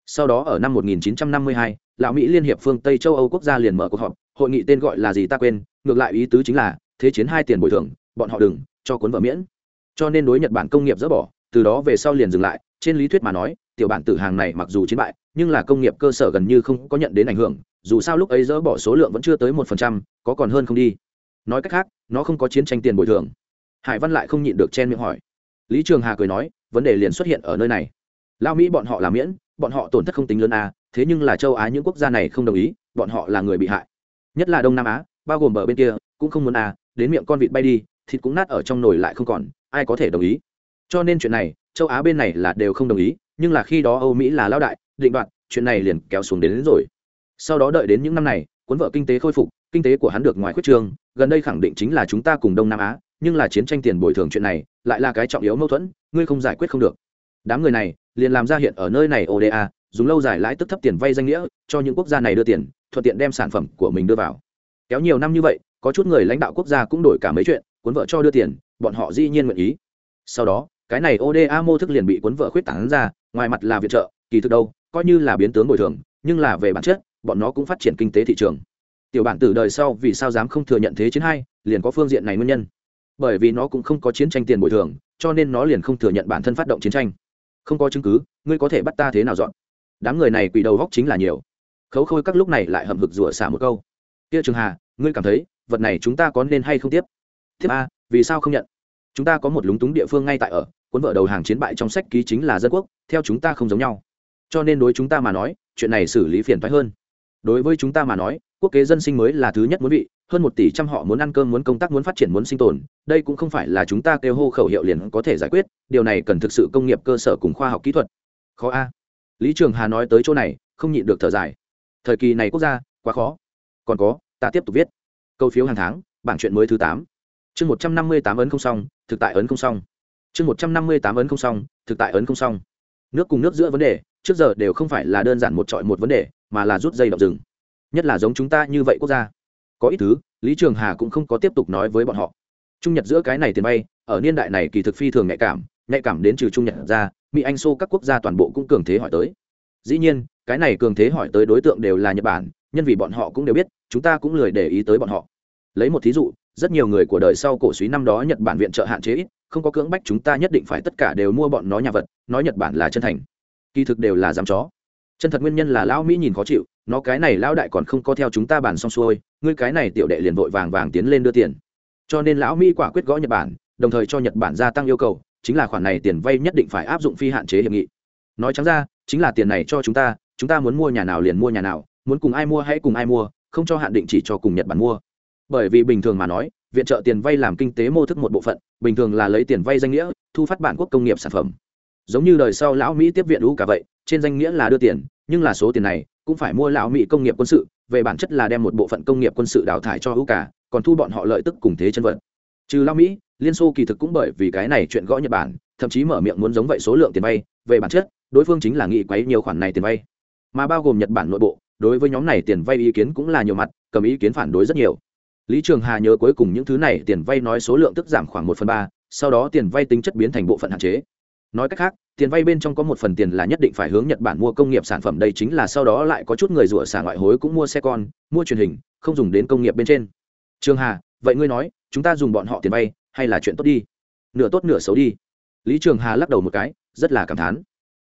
Sau đó ở năm 1952, lão mỹ liên hiệp phương tây châu âu quốc gia liền mở cuộc họp hội nghị tên gọi là gì ta quên ngược lại ý tứ chính là thế chiến hai tiền bồi thường bọn họ đừng cho cuốn vợ miễn. Cho nên đối nhật bản công nghiệp dỡ bỏ từ đó về sau liền dừng lại trên lý thuyết mà nói tiểu bản tử hàng này mặc dù chiến bại nhưng là công nghiệp cơ sở gần như không có nhận đến ảnh hưởng dù sao lúc ấy dỡ bỏ số lượng vẫn chưa tới một phần trăm có còn hơn không đi nói cách khác nó không có chiến tranh tiền bồi thường. Hải văn lại không nhịn được chen miệng hỏi. Lý trường hà cười nói vấn đề liền xuất hiện ở nơi này. Lao mỹ bọn họ là miễn bọn họ tổn thất không tính lớn à, thế nhưng là châu á những quốc gia này không đồng ý bọn họ là người bị hại. Nhất là đông nam á bao gồm bờ bên kia cũng không muốn à đến miệng con vịt bay đi thịt cũng nát ở trong nồi lại không còn ai có thể đồng ý? Cho nên chuyện này châu á bên này là đều không đồng ý nhưng là khi đó âu mỹ là lao đại định đoạt chuyện này liền kéo xuống đến, đến rồi. Sau đó đợi đến những năm này cuốn vợ kinh tế khôi phục kinh tế của hắn được ngoài khuyết trường gần đây khẳng định chính là chúng ta cùng đông nam á, nhưng là chiến tranh tiền bồi thường chuyện này lại là cái trọng yếu mâu thuẫn, ngươi không giải quyết không được. Đám người này liền làm ra hiện ở nơi này oda dùng lâu dài lãi tức thấp tiền vay danh nghĩa cho những quốc gia này đưa tiền, thuận tiện đem sản phẩm của mình đưa vào. Kéo nhiều năm như vậy, có chút người lãnh đạo quốc gia cũng đổi cả mấy chuyện, cuốn vợ cho đưa tiền, bọn họ dĩ nhiên nguyện ý. Sau đó, cái này oda mô thức liền bị cuốn vợ khuyết tảng ra, ngoài mặt là viện trợ, kỳ thực đâu, coi như là biến tướng bồi thường, nhưng là về bản chất, bọn nó cũng phát triển kinh tế thị trường tiểu bản từ đời sau vì sao dám không thừa nhận thế chiến hai, liền có phương diện này nguyên nhân. Bởi vì nó cũng không có chiến tranh tiền bồi thường, cho nên nó liền không thừa nhận bản thân phát động chiến tranh. Không có chứng cứ, ngươi có thể bắt ta thế nào dọn? Đám người này quỳ đầu góc chính là nhiều. Khấu khôi các lúc này lại hầm hực rủa xả một câu. Kia trường hà, ngươi cảm thấy, vật này chúng ta có nên hay không tiếp? Tiếp a, vì sao không nhận? Chúng ta có một lúng túng địa phương ngay tại ở, cuốn vợ đầu hàng chiến bại trong sách ký chính là dân quốc, theo chúng ta không giống nhau. Cho nên đối chúng ta mà nói, chuyện này xử lý phiền thoái hơn đối với chúng ta mà nói, quốc kế dân sinh mới là thứ nhất muốn vị, hơn một tỷ trăm họ muốn ăn cơm, muốn công tác, muốn phát triển, muốn sinh tồn. Đây cũng không phải là chúng ta kêu hô khẩu hiệu liền có thể giải quyết, điều này cần thực sự công nghiệp cơ sở cùng khoa học kỹ thuật. Khó a. Lý trường hà nói tới chỗ này, không nhịn được thở dài. Thời kỳ này quốc gia, quá khó. Còn có, ta tiếp tục viết. Câu phiếu hàng tháng, bảng chuyện mới thứ tám. Chương một trăm năm mươi tám ấn không xong, thực tại ấn không xong. Chương một trăm năm mươi tám ấn không xong, thực tại ấn không xong. Nước cùng nước giữa vấn đề, trước giờ đều không phải là đơn giản một trọi một vấn đề mà là rút dây động rừng. Nhất là giống chúng ta như vậy quốc gia. Có ít thứ, lý trường hà cũng không có tiếp tục nói với bọn họ. Trung nhật giữa cái này tiền bay, ở niên đại này kỳ thực phi thường nhạy cảm nhạy cảm đến trừ trung nhật ra, mỹ, anh, xô các quốc gia toàn bộ cũng cường thế hỏi tới. Dĩ nhiên, cái này cường thế hỏi tới đối tượng đều là nhật bản, nhân vì bọn họ cũng đều biết, chúng ta cũng lười để ý tới bọn họ. Lấy một thí dụ, rất nhiều người của đời sau cổ suý năm đó nhật bản viện trợ hạn chế ít, không có cưỡng bách chúng ta nhất định phải tất cả đều mua bọn nó nhà vật, nói nhật bản là chân thành. Kỳ thực đều là dám chó chân thật nguyên nhân là lão mỹ nhìn khó chịu, nó cái này lão đại còn không có theo chúng ta bàn xong xuôi, ngươi cái này tiểu đệ liền vội vàng vàng tiến lên đưa tiền. Cho nên lão mỹ quả quyết gõ nhật bản, đồng thời cho nhật bản gia tăng yêu cầu, chính là khoản này tiền vay nhất định phải áp dụng phi hạn chế hiệp nghị. Nói trắng ra, chính là tiền này cho chúng ta chúng ta muốn mua nhà nào liền mua nhà nào, muốn cùng ai mua hãy cùng ai mua, không cho hạn định chỉ cho cùng nhật bản mua. Bởi vì bình thường mà nói, viện trợ tiền vay làm kinh tế mô thức một bộ phận, bình thường là lấy tiền vay danh nghĩa, thu phát bản quốc công nghiệp sản phẩm. Giống như đời sau lão mỹ tiếp viện lũ cả vậy trên danh nghĩa là đưa tiền, nhưng là số tiền này cũng phải mua lão mỹ công nghiệp quân sự, về bản chất là đem một bộ phận công nghiệp quân sự đào thải cho hữu cả, còn thu bọn họ lợi tức cùng thế chân vận trừ lão mỹ, liên xô kỳ thực cũng bởi vì cái này chuyện gõ nhật bản, thậm chí mở miệng muốn giống vậy số lượng tiền vay, về bản chất, đối phương chính là nghị quấy nhiều khoản này tiền vay. Mà bao gồm nhật bản nội bộ, đối với nhóm này tiền vay ý kiến cũng là nhiều mặt, cầm ý kiến phản đối rất nhiều. Lý trường hà nhớ cuối cùng những thứ này tiền vay nói số lượng tức giảm khoảng một phần ba, sau đó tiền vay tính chất biến thành bộ phận hạn chế nói cách khác, tiền vay bên trong có một phần tiền là nhất định phải hướng nhật bản mua công nghiệp sản phẩm, đây chính là sau đó lại có chút người rủa xả ngoại hối cũng mua xe con, mua truyền hình, không dùng đến công nghiệp bên trên. Trường hà, vậy ngươi nói, chúng ta dùng bọn họ tiền vay, hay là chuyện tốt đi? Nửa tốt nửa xấu đi. Lý trường hà lắc đầu một cái, rất là cảm thán.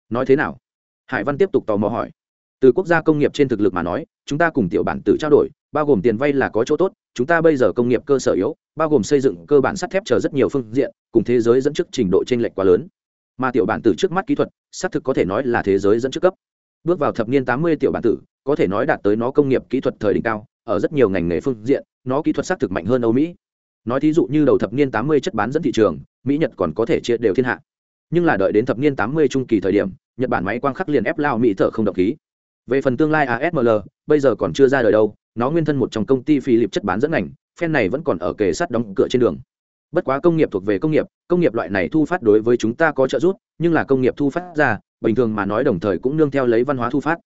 Nói thế nào? Hải văn tiếp tục tò mò hỏi. Từ quốc gia công nghiệp trên thực lực mà nói, chúng ta cùng tiểu bản tử trao đổi, bao gồm tiền vay là có chỗ tốt, chúng ta bây giờ công nghiệp cơ sở yếu, bao gồm xây dựng cơ bản sắt thép chờ rất nhiều phương diện, cùng thế giới dẫn trước trình độ t r ê n lệch quá lớn mà tiểu bản tử trước mắt kỹ thuật, xác thực có thể nói là thế giới dẫn trước cấp. Bước vào thập niên tám mươi tiểu bản tử, có thể nói đạt tới nó công nghiệp kỹ thuật thời đỉnh cao, ở rất nhiều ngành nghề phương diện, nó kỹ thuật xác thực mạnh hơn âu mỹ. Nói thí dụ như đầu thập niên tám mươi chất bán dẫn thị trường, mỹ, nhật còn có thể chia đều thiên hạ. Nhưng là đợi đến thập niên tám mươi trung kỳ thời điểm, nhật bản máy quang khắc liền ép lao mỹ thở không độc khí. Về phần tương lai asml bây giờ còn chưa ra đời đâu, nó nguyên thân một trong công ty phi lịp chất bán dẫn ngành, phen này vẫn còn ở kề sắt đóng cửa trên đường bất quá công nghiệp thuộc về công nghiệp công nghiệp loại này thu phát đối với chúng ta có trợ giúp, nhưng là công nghiệp thu phát ra, bình thường mà nói đồng thời cũng nương theo lấy văn hóa thu phát.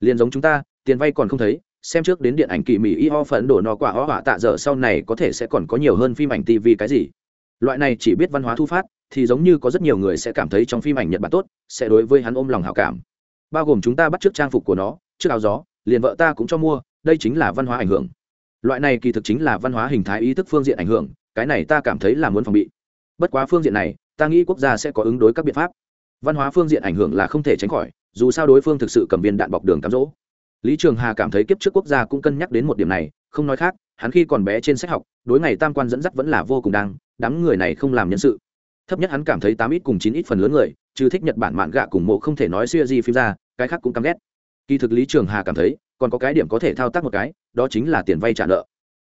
Liền giống chúng ta, tiền vay còn không thấy, xem trước đến điện ảnh kỳ mỹ y ho phấn đổ nó quả ho họa tạ dở sau này có thể sẽ còn có nhiều hơn phim ảnh tv cái gì. Loại này chỉ biết văn hóa thu phát, thì giống như có rất nhiều người sẽ cảm thấy trong phim ảnh nhật bản tốt, sẽ đối với hắn ôm lòng hảo cảm. Bao gồm chúng ta bắt trước trang phục của nó, trước áo gió, liền vợ ta cũng cho mua, đây chính là văn hóa ảnh hưởng. Loại này kỳ thực chính là văn hóa hình thái ý thức phương diện ảnh hưởng cái này ta cảm thấy là muốn phòng bị. Bất quá phương diện này, ta nghĩ quốc gia sẽ có ứng đối các biện pháp. Văn hóa phương diện ảnh hưởng là không thể tránh khỏi, dù sao đối phương thực sự cầm viên đạn bọc đường cám dỗ. Lý trường hà cảm thấy kiếp trước quốc gia cũng cân nhắc đến một điểm này, không nói khác, hắn khi còn bé trên sách học, đối ngày tam quan dẫn dắt vẫn là vô cùng đang đám người này không làm nhân sự. Thấp nhất hắn cảm thấy tám ít cùng chín ít phần lớn người, trừ thích nhật bản mạn gạ cùng mộ không thể nói xuya di phim ra, cái khác cũng căm ghét. Kỳ thực lý trường hà cảm thấy, còn có cái điểm có thể thao tác một cái, đó chính là tiền vay trả nợ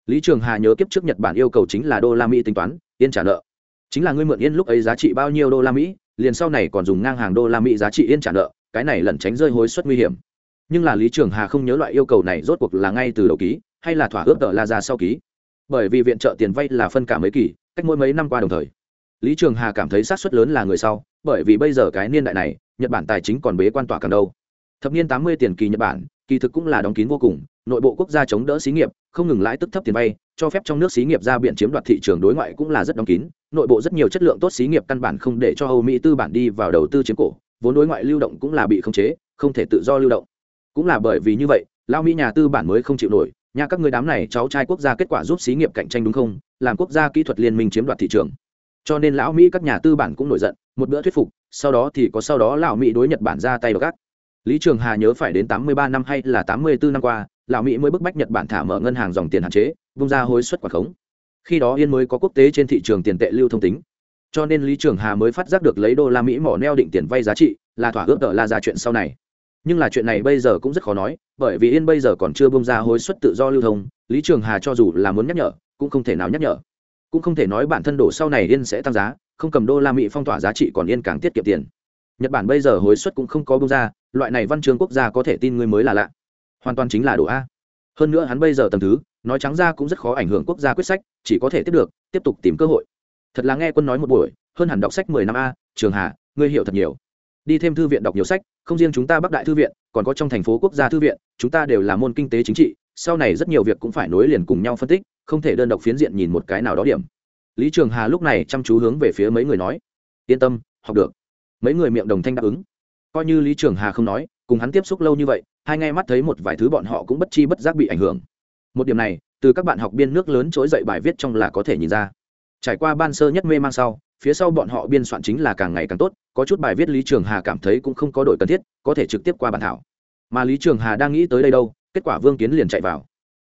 lý trường hà nhớ kiếp trước nhật bản yêu cầu chính là đô la mỹ tính toán, yên trả nợ. Chính là ngươi mượn yên lúc ấy giá trị bao nhiêu đô la mỹ, liền sau này còn dùng ngang hàng đô la mỹ giá trị yên trả nợ, cái này lẩn tránh rơi hối suất nguy hiểm. Nhưng là lý trường hà không nhớ loại yêu cầu này rốt cuộc là ngay từ đầu ký, hay là thỏa ước tờ la ra sau ký. Bởi vì viện trợ tiền vay là phân cả mấy kỳ, cách mỗi mấy năm qua đồng thời. Lý trường hà cảm thấy sát suất lớn là người sau, bởi vì bây giờ cái niên đại này, nhật bản tài chính còn bế quan tỏa càng đâu. Thập niên tám mươi tiền kỳ nhật bản, kỳ thực cũng là đóng kín vô cùng, nội bộ quốc gia chống đỡ xí nghiệp không ngừng lãi tức thấp tiền vay, cho phép trong nước xí nghiệp ra biển chiếm đoạt thị trường đối ngoại cũng là rất đóng kín, nội bộ rất nhiều chất lượng tốt xí nghiệp căn bản không để cho âu mỹ tư bản đi vào đầu tư chiếm cổ, vốn đối ngoại lưu động cũng là bị khống chế, không thể tự do lưu động. Cũng là bởi vì như vậy, lao mỹ nhà tư bản mới không chịu nổi, nhà các người đám này cháu trai quốc gia kết quả giúp xí nghiệp cạnh tranh đúng không? Làm quốc gia kỹ thuật liên minh chiếm đoạt thị trường. Cho nên lão mỹ các nhà tư bản cũng nổi giận, một bữa thuyết phục, sau đó thì có sau đó lão mỹ đối nhật bản ra tay gác lý trường hà nhớ phải đến tám mươi ba năm hay là tám mươi bốn năm qua, lão mỹ mới bức bách nhật bản thả mở ngân hàng dòng tiền hạn chế, vung ra hối suất quả khống. Khi đó yên mới có quốc tế trên thị trường tiền tệ lưu thông tính. Cho nên lý trường hà mới phát giác được lấy đô la mỹ mỏ neo định tiền vay giá trị là thỏa ước đỡ la ra chuyện sau này. Nhưng là chuyện này bây giờ cũng rất khó nói, bởi vì yên bây giờ còn chưa bung ra hối suất tự do lưu thông, lý trường hà cho dù là muốn nhắc nhở, cũng không thể nào nhắc nhở. Cũng không thể nói bản thân đổ sau này yên sẽ tăng giá, không cầm đô la mỹ phong tỏa giá trị còn yên càng tiết kiệm tiền nhật bản bây giờ hối suất cũng không có bung ra, loại này văn chương quốc gia có thể tin người mới là lạ. Hoàn toàn chính là đổ a. Hơn nữa hắn bây giờ tầm thứ, nói trắng ra cũng rất khó ảnh hưởng quốc gia quyết sách, chỉ có thể tiếp được, tiếp tục tìm cơ hội. Thật là nghe quân nói một buổi, hơn hẳn đọc sách mười năm a, trường hà, ngươi hiểu thật nhiều. Đi thêm thư viện đọc nhiều sách, không riêng chúng ta bắc đại thư viện, còn có trong thành phố quốc gia thư viện, chúng ta đều là môn kinh tế chính trị, sau này rất nhiều việc cũng phải nối liền cùng nhau phân tích, không thể đơn độc phiến diện nhìn một cái nào đó điểm. Lý trường hà lúc này chăm chú hướng về phía mấy người nói, yên tâm, học được mấy người miệng đồng thanh đáp ứng. Coi như lý trường hà không nói, cùng hắn tiếp xúc lâu như vậy, hai ngay mắt thấy một vài thứ bọn họ cũng bất chi bất giác bị ảnh hưởng. Một điểm này, từ các bạn học biên nước lớn trỗi dậy bài viết trong là có thể nhìn ra. Trải qua ban sơ nhất mê mang sau, phía sau bọn họ biên soạn chính là càng ngày càng tốt, có chút bài viết lý trường hà cảm thấy cũng không có đổi cần thiết, có thể trực tiếp qua bản thảo. Mà lý trường hà đang nghĩ tới đây đâu, kết quả vương kiến liền chạy vào.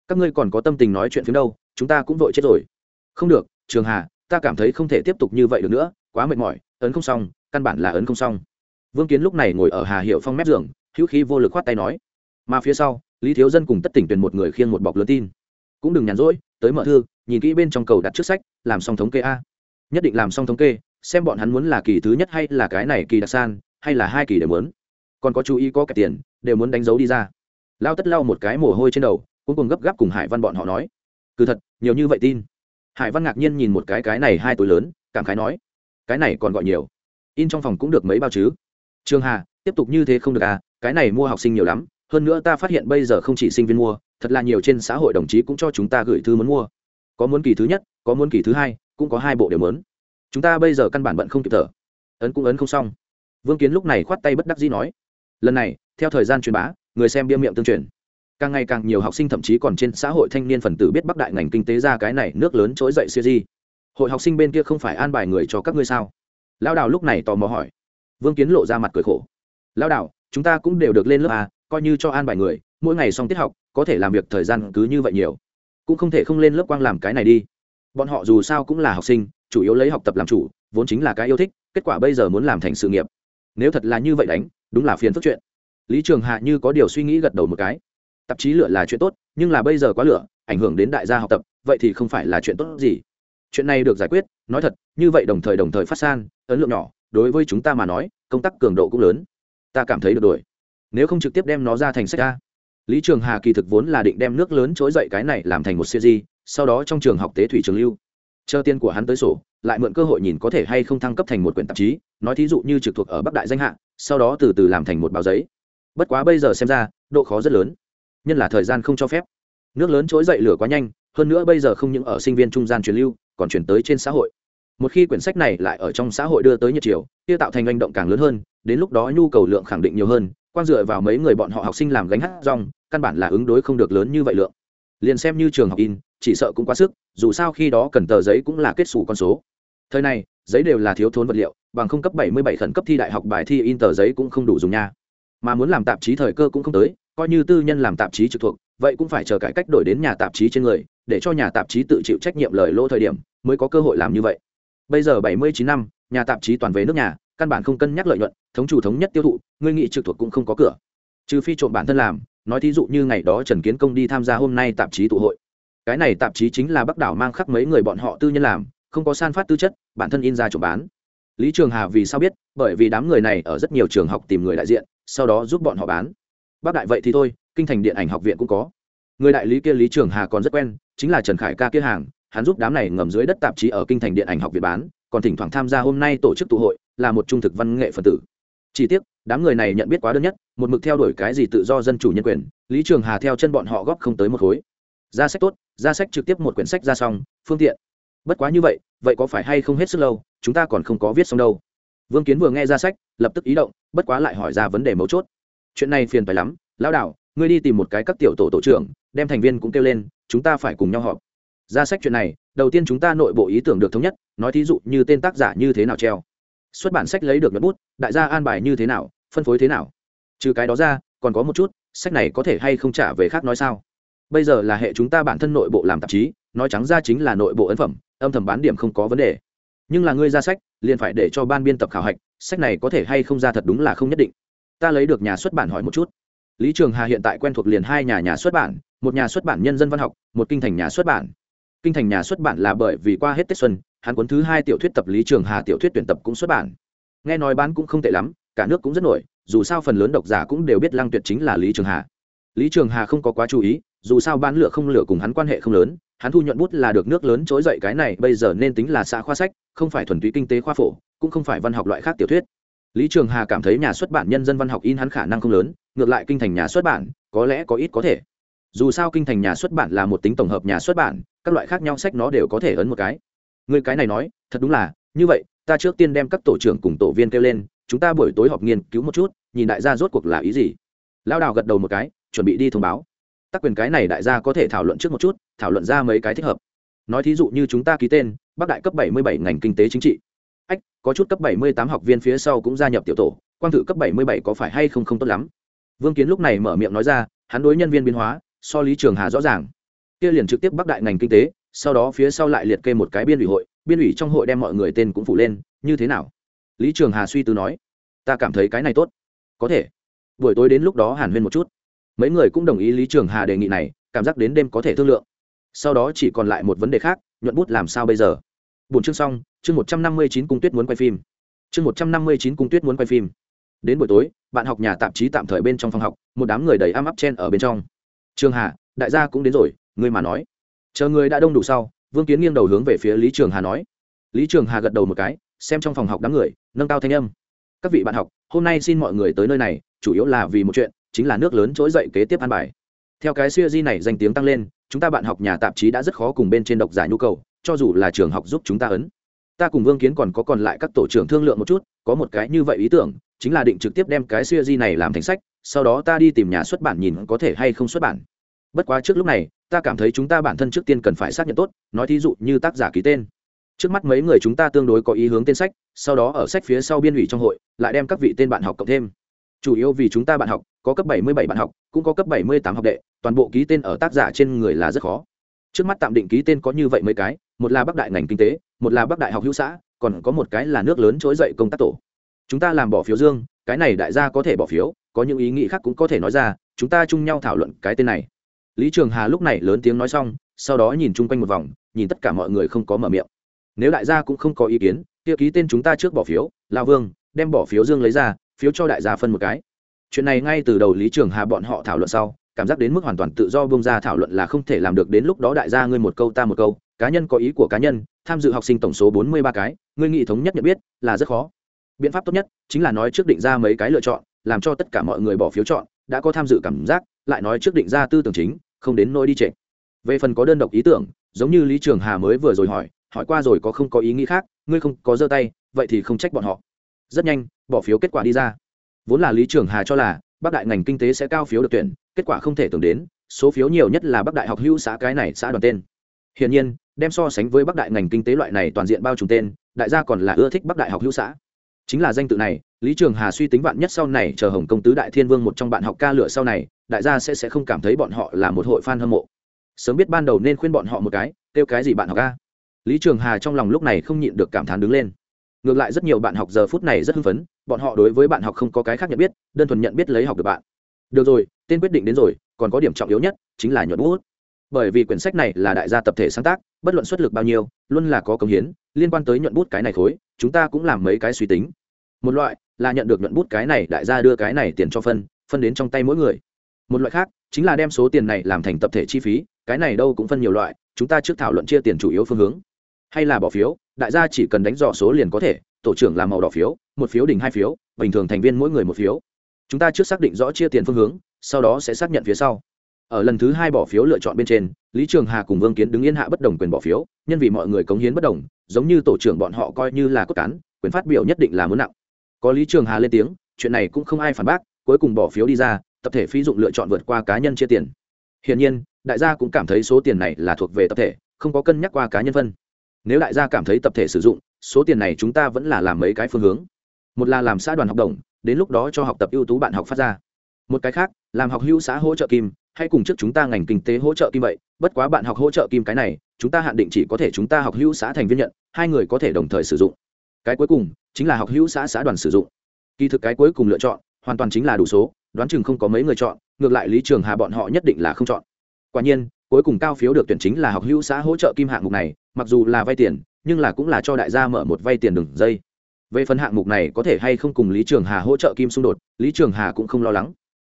Các ngươi còn có tâm tình nói chuyện phía đâu, chúng ta cũng vội chết rồi. Không được, trường hà, ta cảm thấy không thể tiếp tục như vậy được nữa quá mệt mỏi, ấn không xong, căn bản là ấn không xong. Vương kiến lúc này ngồi ở hà hiệu phong mép giường, hữu khí vô lực khoát tay nói. Mà phía sau, lý thiếu dân cùng tất tỉnh tuyển một người khiêng một bọc lớn tin. Cũng đừng nhàn rỗi, tới mở thư, nhìn kỹ bên trong cầu đặt trước sách, làm xong thống kê a. Nhất định làm xong thống kê, xem bọn hắn muốn là kỳ thứ nhất hay là cái này kỳ đặc san, hay là hai kỳ đều muốn. Còn có chú ý có cả tiền, đều muốn đánh dấu đi ra. Lao tất lau một cái mồ hôi trên đầu cuối cùng gấp gáp cùng hải văn bọn họ nói. Cứ thật, nhiều như vậy tin. Hải văn ngạc nhiên nhìn một cái cái này hai túi lớn, cảm khái nói cái này còn gọi nhiều. In trong phòng cũng được mấy bao chứ? Trường hà, tiếp tục như thế không được à cái này mua học sinh nhiều lắm, hơn nữa ta phát hiện bây giờ không chỉ sinh viên mua, thật là nhiều trên xã hội đồng chí cũng cho chúng ta gửi thư muốn mua. Có muốn kỳ thứ nhất, có muốn kỳ thứ hai, cũng có hai bộ đều muốn. Chúng ta bây giờ căn bản bận không kịp thở. Ấn cũng ấn không xong. Vương kiến lúc này khoát tay bất đắc dĩ nói, lần này, theo thời gian truyền bá, người xem bia miệng tương truyền. Càng ngày càng nhiều học sinh thậm chí còn trên xã hội thanh niên phần tử biết bắc đại ngành kinh tế ra cái này nước lớn trỗi dậy siêu di hội học sinh bên kia không phải an bài người cho các ngươi sao? Lao đào lúc này tò mò hỏi. Vương kiến lộ ra mặt cười khổ. Lao đào chúng ta cũng đều được lên lớp a coi như cho an bài người mỗi ngày xong tiết học có thể làm việc thời gian cứ như vậy nhiều. Cũng không thể không lên lớp quang làm cái này đi. Bọn họ dù sao cũng là học sinh chủ yếu lấy học tập làm chủ vốn chính là cái yêu thích kết quả bây giờ muốn làm thành sự nghiệp. Nếu thật là như vậy đánh đúng là phiền phức chuyện. Lý trường hạ như có điều suy nghĩ gật đầu một cái. Tạp chí lựa là chuyện tốt nhưng là bây giờ quá lựa, ảnh hưởng đến đại gia học tập vậy thì không phải là chuyện tốt gì chuyện này được giải quyết, nói thật, như vậy đồng thời đồng thời phát san, ấn lượng nhỏ, đối với chúng ta mà nói, công tác cường độ cũng lớn. Ta cảm thấy được đổi nếu không trực tiếp đem nó ra thành sách a. Lý trường hà kỳ thực vốn là định đem nước lớn trỗi dậy cái này làm thành một series, sau đó trong trường học tế thủy trường lưu. Chờ tiền của hắn tới sổ, lại mượn cơ hội nhìn có thể hay không thăng cấp thành một quyển tạp chí, nói thí dụ như trực thuộc ở bắc đại danh hạ, sau đó từ từ làm thành một báo giấy. Bất quá bây giờ xem ra, độ khó rất lớn. Nhân là thời gian không cho phép. Nước lớn trỗi dậy lửa quá nhanh, hơn nữa bây giờ không những ở sinh viên trung gian truyền lưu còn chuyển tới trên xã hội. Một khi quyển sách này lại ở trong xã hội đưa tới nhiệt chiều, kia tạo thành hành động càng lớn hơn, đến lúc đó nhu cầu lượng khẳng định nhiều hơn, quan dựa vào mấy người bọn họ học sinh làm gánh hát rong, căn bản là ứng đối không được lớn như vậy lượng. Liền xem như trường học in, chỉ sợ cũng quá sức, dù sao khi đó cần tờ giấy cũng là kết xù con số. Thời này, giấy đều là thiếu thốn vật liệu, bằng không cấp bảy mươi bảy khẩn cấp thi đại học bài thi in tờ giấy cũng không đủ dùng nha. Mà muốn làm tạp chí thời cơ cũng không tới, coi như tư nhân làm tạp chí trực thuộc vậy cũng phải chờ cải cách đổi đến nhà tạp chí trên người, để cho nhà tạp chí tự chịu trách nhiệm lời lỗ thời điểm, mới có cơ hội làm như vậy. Bây giờ bảy mươi chín năm, nhà tạp chí toàn về nước nhà, căn bản không cân nhắc lợi nhuận, thống chủ thống nhất tiêu thụ, ngươi nghị trực thuộc cũng không có cửa. Trừ phi trộm bản thân làm, nói thí dụ như ngày đó trần kiến công đi tham gia hôm nay tạp chí tụ hội. Cái này tạp chí chính là bắc đảo mang khắc mấy người bọn họ tư nhân làm, không có san phát tư chất, bản thân in ra trộm bán. Lý trường hà vì sao biết? Bởi vì đám người này ở rất nhiều trường học tìm người đại diện, sau đó giúp bọn họ bán. Bác đại vậy thì thôi kinh thành điện ảnh học viện cũng có. Người đại lý kia lý trường hà còn rất quen, chính là trần khải ca kia hàng, hắn giúp đám này ngầm dưới đất tạp chí ở kinh thành điện ảnh học viện bán, còn thỉnh thoảng tham gia hôm nay tổ chức tụ hội, là một trung thực văn nghệ phần tử. Chỉ tiếc, đám người này nhận biết quá đơn nhất, một mực theo đuổi cái gì tự do dân chủ nhân quyền, lý trường hà theo chân bọn họ góp không tới một khối. Ra sách tốt, ra sách trực tiếp một quyển sách ra xong, phương tiện. Bất quá như vậy vậy có phải hay không hết sức lâu, chúng ta còn không có viết xong đâu. Vương kiến vừa nghe ra sách, lập tức ý động, bất quá lại hỏi ra vấn đề mấu chốt. Chuyện này phiền phải lắm, lão đạo ngươi đi tìm một cái các tiểu tổ tổ trưởng, đem thành viên cũng kêu lên, chúng ta phải cùng nhau họp. Ra sách chuyện này, đầu tiên chúng ta nội bộ ý tưởng được thống nhất, nói thí dụ như tên tác giả như thế nào treo. Xuất bản sách lấy được nhuận bút, đại gia an bài như thế nào, phân phối thế nào. Trừ cái đó ra, còn có một chút, sách này có thể hay không trả về khác nói sao. Bây giờ là hệ chúng ta bản thân nội bộ làm tạp chí, nói trắng ra chính là nội bộ ấn phẩm, âm thầm bán điểm không có vấn đề. Nhưng là ngươi ra sách, liền phải để cho ban biên tập khảo hạch, sách này có thể hay không ra thật đúng là không nhất định. Ta lấy được nhà xuất bản hỏi một chút lý trường hà hiện tại quen thuộc liền hai nhà nhà xuất bản, một nhà xuất bản nhân dân văn học, một kinh thành nhà xuất bản. Kinh thành nhà xuất bản là bởi vì qua hết tết xuân, hắn cuốn thứ hai tiểu thuyết tập lý trường hà tiểu thuyết tuyển tập cũng xuất bản. Nghe nói bán cũng không tệ lắm, cả nước cũng rất nổi, dù sao phần lớn độc giả cũng đều biết lăng tuyệt chính là lý trường hà. Lý trường hà không có quá chú ý, dù sao bán lựa không lựa cùng hắn quan hệ không lớn, hắn thu nhuận bút là được nước lớn trỗi dậy cái này, bây giờ nên tính là xã khoa sách, không phải thuần túy kinh tế khoa phổ, cũng không phải văn học loại khác tiểu thuyết lý trường hà cảm thấy nhà xuất bản nhân dân văn học in hắn khả năng không lớn, ngược lại kinh thành nhà xuất bản, có lẽ có ít có thể. Dù sao kinh thành nhà xuất bản là một tính tổng hợp nhà xuất bản, các loại khác nhau sách nó đều có thể ấn một cái. Người cái này nói, thật đúng là, như vậy, ta trước tiên đem các tổ trưởng cùng tổ viên kêu lên, chúng ta buổi tối họp nghiên cứu một chút, nhìn đại gia rốt cuộc là ý gì. Lao đào gật đầu một cái, chuẩn bị đi thông báo. Tác quyền cái này đại gia có thể thảo luận trước một chút, thảo luận ra mấy cái thích hợp. Nói thí dụ như chúng ta ký tên, bắc đại cấp bảy mươi bảy ngành kinh tế chính trị ách, có chút cấp bảy mươi tám học viên phía sau cũng gia nhập tiểu tổ, quang thử cấp bảy mươi bảy có phải hay không không tốt lắm? Vương kiến lúc này mở miệng nói ra, hắn đối nhân viên biến hóa, so lý trường hà rõ ràng. Kia liền trực tiếp bắc đại ngành kinh tế, sau đó phía sau lại liệt kê một cái biên ủy hội, biên ủy trong hội đem mọi người tên cũng phụ lên, như thế nào? Lý trường hà suy tư nói, ta cảm thấy cái này tốt. Có thể. Buổi tối đến lúc đó hàn huyên một chút. Mấy người cũng đồng ý lý trường hà đề nghị này, cảm giác đến đêm có thể thương lượng. Sau đó chỉ còn lại một vấn đề khác, nhuận bút làm sao bây giờ? Bốn chương xong chương một trăm năm mươi chín cung tuyết muốn quay phim. Chương một trăm năm mươi chín cung tuyết muốn quay phim. Đến buổi tối, bạn học nhà tạp chí tạm thời bên trong phòng học, một đám người đầy am áp chen ở bên trong. Trường hà, đại gia cũng đến rồi, ngươi mà nói. Chờ người đã đông đủ sau, vương kiến nghiêng đầu hướng về phía lý trường hà nói. Lý trường hà gật đầu một cái, xem trong phòng học đám người, nâng cao thanh âm. Các vị bạn học, hôm nay xin mọi người tới nơi này, chủ yếu là vì một chuyện, chính là nước lớn trỗi dậy kế tiếp an bài. Theo cái siêu di này danh tiếng tăng lên, chúng ta bạn học nhà tạp chí đã rất khó cùng bên trên độc giả nhu cầu, cho dù là trường học giúp chúng ta ấn ta cùng vương kiến còn có còn lại các tổ trưởng thương lượng một chút, có một cái như vậy ý tưởng, chính là định trực tiếp đem cái siêu di này làm thành sách, sau đó ta đi tìm nhà xuất bản nhìn có thể hay không xuất bản. Bất quá trước lúc này, ta cảm thấy chúng ta bản thân trước tiên cần phải xác nhận tốt, nói thí dụ như tác giả ký tên. Trước mắt mấy người chúng ta tương đối có ý hướng tên sách, sau đó ở sách phía sau biên ủy trong hội, lại đem các vị tên bạn học cộng thêm. Chủ yếu vì chúng ta bạn học, có cấp bảy mươi bảy bạn học, cũng có cấp bảy mươi tám học đệ, toàn bộ ký tên ở tác giả trên người là rất khó. Trước mắt tạm định ký tên có như vậy mấy cái, một là bắc đại ngành kinh tế một là bắc đại học hữu xã, còn có một cái là nước lớn trỗi dậy công tác tổ. Chúng ta làm bỏ phiếu dương, cái này đại gia có thể bỏ phiếu, có những ý nghĩ khác cũng có thể nói ra, chúng ta chung nhau thảo luận cái tên này. Lý trường hà lúc này lớn tiếng nói xong, sau đó nhìn chung quanh một vòng, nhìn tất cả mọi người không có mở miệng. Nếu đại gia cũng không có ý kiến, kia ký tên chúng ta trước bỏ phiếu, lao vương, đem bỏ phiếu dương lấy ra, phiếu cho đại gia phân một cái. Chuyện này ngay từ đầu lý trường hà bọn họ thảo luận sau, cảm giác đến mức hoàn toàn tự do bông ra thảo luận là không thể làm được đến lúc đó đại gia ngươi một câu ta một câu cá nhân có ý của cá nhân, tham dự học sinh tổng số bốn mươi ba cái, ngươi nghị thống nhất nhận biết là rất khó. Biện pháp tốt nhất chính là nói trước định ra mấy cái lựa chọn, làm cho tất cả mọi người bỏ phiếu chọn, đã có tham dự cảm giác, lại nói trước định ra tư tưởng chính, không đến nỗi đi trệ. Về phần có đơn độc ý tưởng, giống như lý trường hà mới vừa rồi hỏi hỏi qua rồi có không có ý nghĩ khác, ngươi không có giơ tay, vậy thì không trách bọn họ. Rất nhanh, bỏ phiếu kết quả đi ra. Vốn là lý trường hà cho là, bắc đại ngành kinh tế sẽ cao phiếu được tuyển, kết quả không thể tưởng đến, số phiếu nhiều nhất là bắc đại học hữu xã cái này xã đoàn tên. Hiển nhiên đem so sánh với bắc đại ngành kinh tế loại này toàn diện bao trùm tên, đại gia còn là ưa thích bắc đại học hữu xã. Chính là danh tự này, lý trường hà suy tính vạn nhất sau này chờ hồng công tứ đại thiên vương một trong bạn học ca lửa sau này, đại gia sẽ sẽ không cảm thấy bọn họ là một hội fan hâm mộ. Sớm biết ban đầu nên khuyên bọn họ một cái, kêu cái gì bạn học ca. Lý trường hà trong lòng lúc này không nhịn được cảm thán đứng lên. Ngược lại rất nhiều bạn học giờ phút này rất hưng phấn, bọn họ đối với bạn học không có cái khác nhận biết, đơn thuần nhận biết lấy học được bạn. Được rồi, tên quyết định đến rồi, còn có điểm trọng yếu nhất, chính là nhuận bút bởi vì quyển sách này là đại gia tập thể sáng tác, bất luận xuất lực bao nhiêu, luôn là có công hiến, liên quan tới nhuận bút cái này khối, chúng ta cũng làm mấy cái suy tính. Một loại là nhận được nhuận bút cái này, đại gia đưa cái này tiền cho phân phân đến trong tay mỗi người. Một loại khác chính là đem số tiền này làm thành tập thể chi phí, cái này đâu cũng phân nhiều loại, chúng ta trước thảo luận chia tiền chủ yếu phương hướng. Hay là bỏ phiếu, đại gia chỉ cần đánh dò số liền có thể, tổ trưởng làm màu đỏ phiếu, một phiếu đỉnh hai phiếu, bình thường thành viên mỗi người một phiếu. Chúng ta trước xác định rõ chia tiền phương hướng, sau đó sẽ xác nhận phía sau ở lần thứ hai bỏ phiếu lựa chọn bên trên, lý trường hà cùng vương kiến đứng yên hạ bất đồng quyền bỏ phiếu, nhân vì mọi người cống hiến bất đồng, giống như tổ trưởng bọn họ coi như là cốt cán, quyền phát biểu nhất định là muốn nặng. Có lý trường hà lên tiếng, chuyện này cũng không ai phản bác, cuối cùng bỏ phiếu đi ra, tập thể phí dụng lựa chọn vượt qua cá nhân chia tiền. Hiển nhiên, đại gia cũng cảm thấy số tiền này là thuộc về tập thể, không có cân nhắc qua cá nhân phân. Nếu đại gia cảm thấy tập thể sử dụng, số tiền này chúng ta vẫn là làm mấy cái phương hướng. Một là làm xã đoàn học đồng, đến lúc đó cho học tập ưu tú bạn học phát ra. Một cái khác, làm học hữu xã hỗ trợ kim hãy cùng trước chúng ta ngành kinh tế hỗ trợ kim vậy, bất quá bạn học hỗ trợ kim cái này, chúng ta hạn định chỉ có thể chúng ta học hữu xã thành viên nhận, hai người có thể đồng thời sử dụng. Cái cuối cùng, chính là học hữu xã xã đoàn sử dụng. Kỳ thực cái cuối cùng lựa chọn, hoàn toàn chính là đủ số, đoán chừng không có mấy người chọn, ngược lại lý trường hà bọn họ nhất định là không chọn. Quả nhiên, cuối cùng cao phiếu được tuyển chính là học hữu xã hỗ trợ kim hạng mục này, mặc dù là vay tiền, nhưng là cũng là cho đại gia mở một vay tiền đường dây. Về phần hạng mục này có thể hay không cùng lý trường hà hỗ trợ kim xung đột, lý trường hà cũng không lo lắng.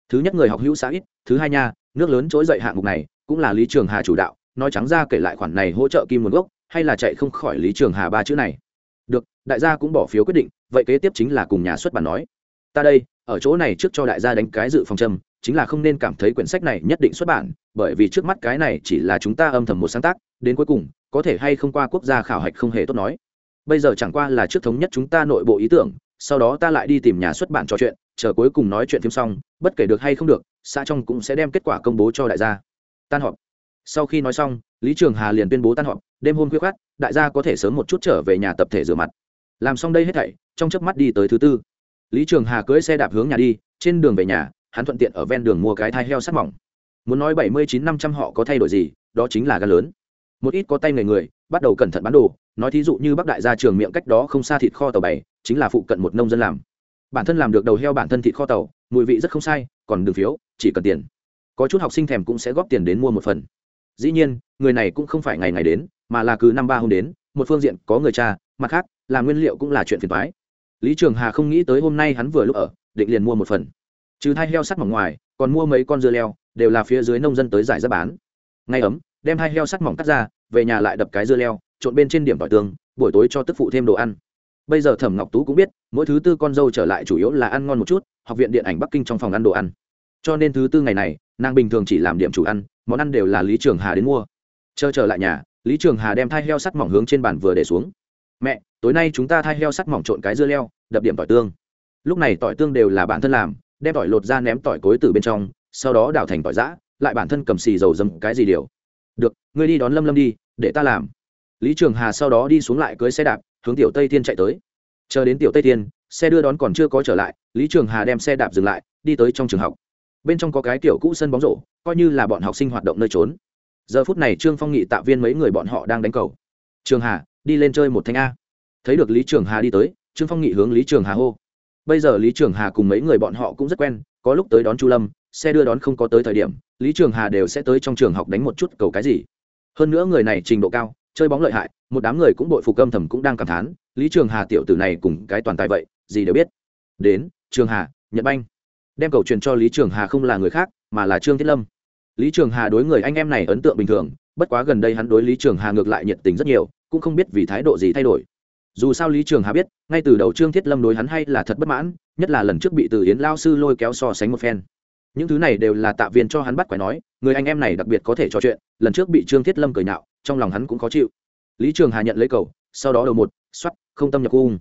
Thứ nhất người học hữu xã ít, thứ hai nha nước lớn trỗi dậy hạng mục này, cũng là lý trường hà chủ đạo, nói trắng ra kể lại khoản này hỗ trợ kim nguồn gốc, hay là chạy không khỏi lý trường hà ba chữ này. Được, đại gia cũng bỏ phiếu quyết định, vậy kế tiếp chính là cùng nhà xuất bản nói. Ta đây, ở chỗ này trước cho đại gia đánh cái dự phòng châm, chính là không nên cảm thấy quyển sách này nhất định xuất bản, bởi vì trước mắt cái này chỉ là chúng ta âm thầm một sáng tác, đến cuối cùng, có thể hay không qua quốc gia khảo hạch không hề tốt nói. Bây giờ chẳng qua là trước thống nhất chúng ta nội bộ ý tưởng, sau đó ta lại đi tìm nhà xuất bản trò chuyện, chờ cuối cùng nói chuyện phim xong, bất kể được hay không được xã trong cũng sẽ đem kết quả công bố cho đại gia. Tan họp. Sau khi nói xong, lý trường hà liền tuyên bố tan họp, đêm hôm khuya khát đại gia có thể sớm một chút trở về nhà tập thể rửa mặt. Làm xong đây hết thảy, trong chớp mắt đi tới thứ tư. Lý trường hà cưỡi xe đạp hướng nhà đi, trên đường về nhà, hắn thuận tiện ở ven đường mua cái thai heo sắt mỏng. Muốn nói bảy mươi chín năm trăm họ có thay đổi gì, đó chính là gan lớn. Một ít có tay người người, bắt đầu cẩn thận bán đồ, nói thí dụ như bắc đại gia trường miệng cách đó không xa thịt kho tàu bảy chính là phụ cận một nông dân làm. Bản thân làm được đầu heo bản thân thịt kho tàu mùi vị rất không sai, còn đường phiếu, chỉ cần tiền. Có chút học sinh thèm cũng sẽ góp tiền đến mua một phần. Dĩ nhiên, người này cũng không phải ngày ngày đến, mà là cứ năm ba hôm đến, một phương diện có người cha, mặt khác, là nguyên liệu cũng là chuyện phiền thoái lý trường hà không nghĩ tới hôm nay hắn vừa lúc ở, định liền mua một phần. Trừ thai heo sắt mỏng ngoài, còn mua mấy con dưa leo, đều là phía dưới nông dân tới giải ra bán. Ngay ấm, đem hai heo sắt mỏng cắt ra, về nhà lại đập cái dưa leo, trộn bên trên điểm tỏi tương, buổi tối cho tức phụ thêm đồ ăn bây giờ thẩm ngọc tú cũng biết, mỗi thứ tư con dâu trở lại chủ yếu là ăn ngon một chút, học viện điện ảnh bắc kinh trong phòng ăn đồ ăn. Cho nên thứ tư ngày này, nàng bình thường chỉ làm điểm chủ ăn, món ăn đều là lý trường hà đến mua. Chờ trở lại nhà, lý trường hà đem thai heo sắt mỏng hướng trên bàn vừa để xuống. Mẹ, tối nay chúng ta thai heo sắt mỏng trộn cái dưa leo, đập điểm tỏi tương. Lúc này tỏi tương đều là bản thân làm, đem tỏi lột ra ném tỏi cối từ bên trong, sau đó đào thành tỏi giã, lại bản thân cầm xì dầu dầm cái gì điều. Được, ngươi đi đón lâm lâm đi, để ta làm. Lý trường hà sau đó đi xuống lại cưới xe đạp hướng tiểu tây thiên chạy tới. Chờ đến tiểu tây thiên, xe đưa đón còn chưa có trở lại, lý trường hà đem xe đạp dừng lại, đi tới trong trường học. Bên trong có cái tiểu cũ sân bóng rổ, coi như là bọn học sinh hoạt động nơi trốn. Giờ phút này trương phong nghị tạ viên mấy người bọn họ đang đánh cầu. Trường hà, đi lên chơi một thanh a. Thấy được lý trường hà đi tới, trương phong nghị hướng lý trường hà hô. Bây giờ lý trường hà cùng mấy người bọn họ cũng rất quen, có lúc tới đón chu lâm, xe đưa đón không có tới thời điểm, lý trường hà đều sẽ tới trong trường học đánh một chút cầu cái gì. Hơn nữa người này trình độ cao chơi bóng lợi hại, một đám người cũng bội phục âm thầm cũng đang cảm thán, lý trường hà tiểu tử này cùng cái toàn tài vậy, gì đều biết. Đến, trường hà, nhật banh. Đem cầu truyền cho lý trường hà không là người khác, mà là trương thiết lâm. Lý trường hà đối người anh em này ấn tượng bình thường, bất quá gần đây hắn đối lý trường hà ngược lại nhiệt tình rất nhiều, cũng không biết vì thái độ gì thay đổi. Dù sao lý trường hà biết, ngay từ đầu trương thiết lâm đối hắn hay là thật bất mãn, nhất là lần trước bị từ yến lao sư lôi kéo so sánh một phen. Những thứ này đều là tạ viên cho hắn bắt quái nói, người anh em này đặc biệt có thể trò chuyện, lần trước bị trương thiết lâm cười nhạo trong lòng hắn cũng khó chịu. Lý trường hà nhận lấy cầu, sau đó đầu một xoắt không tâm nhập cung.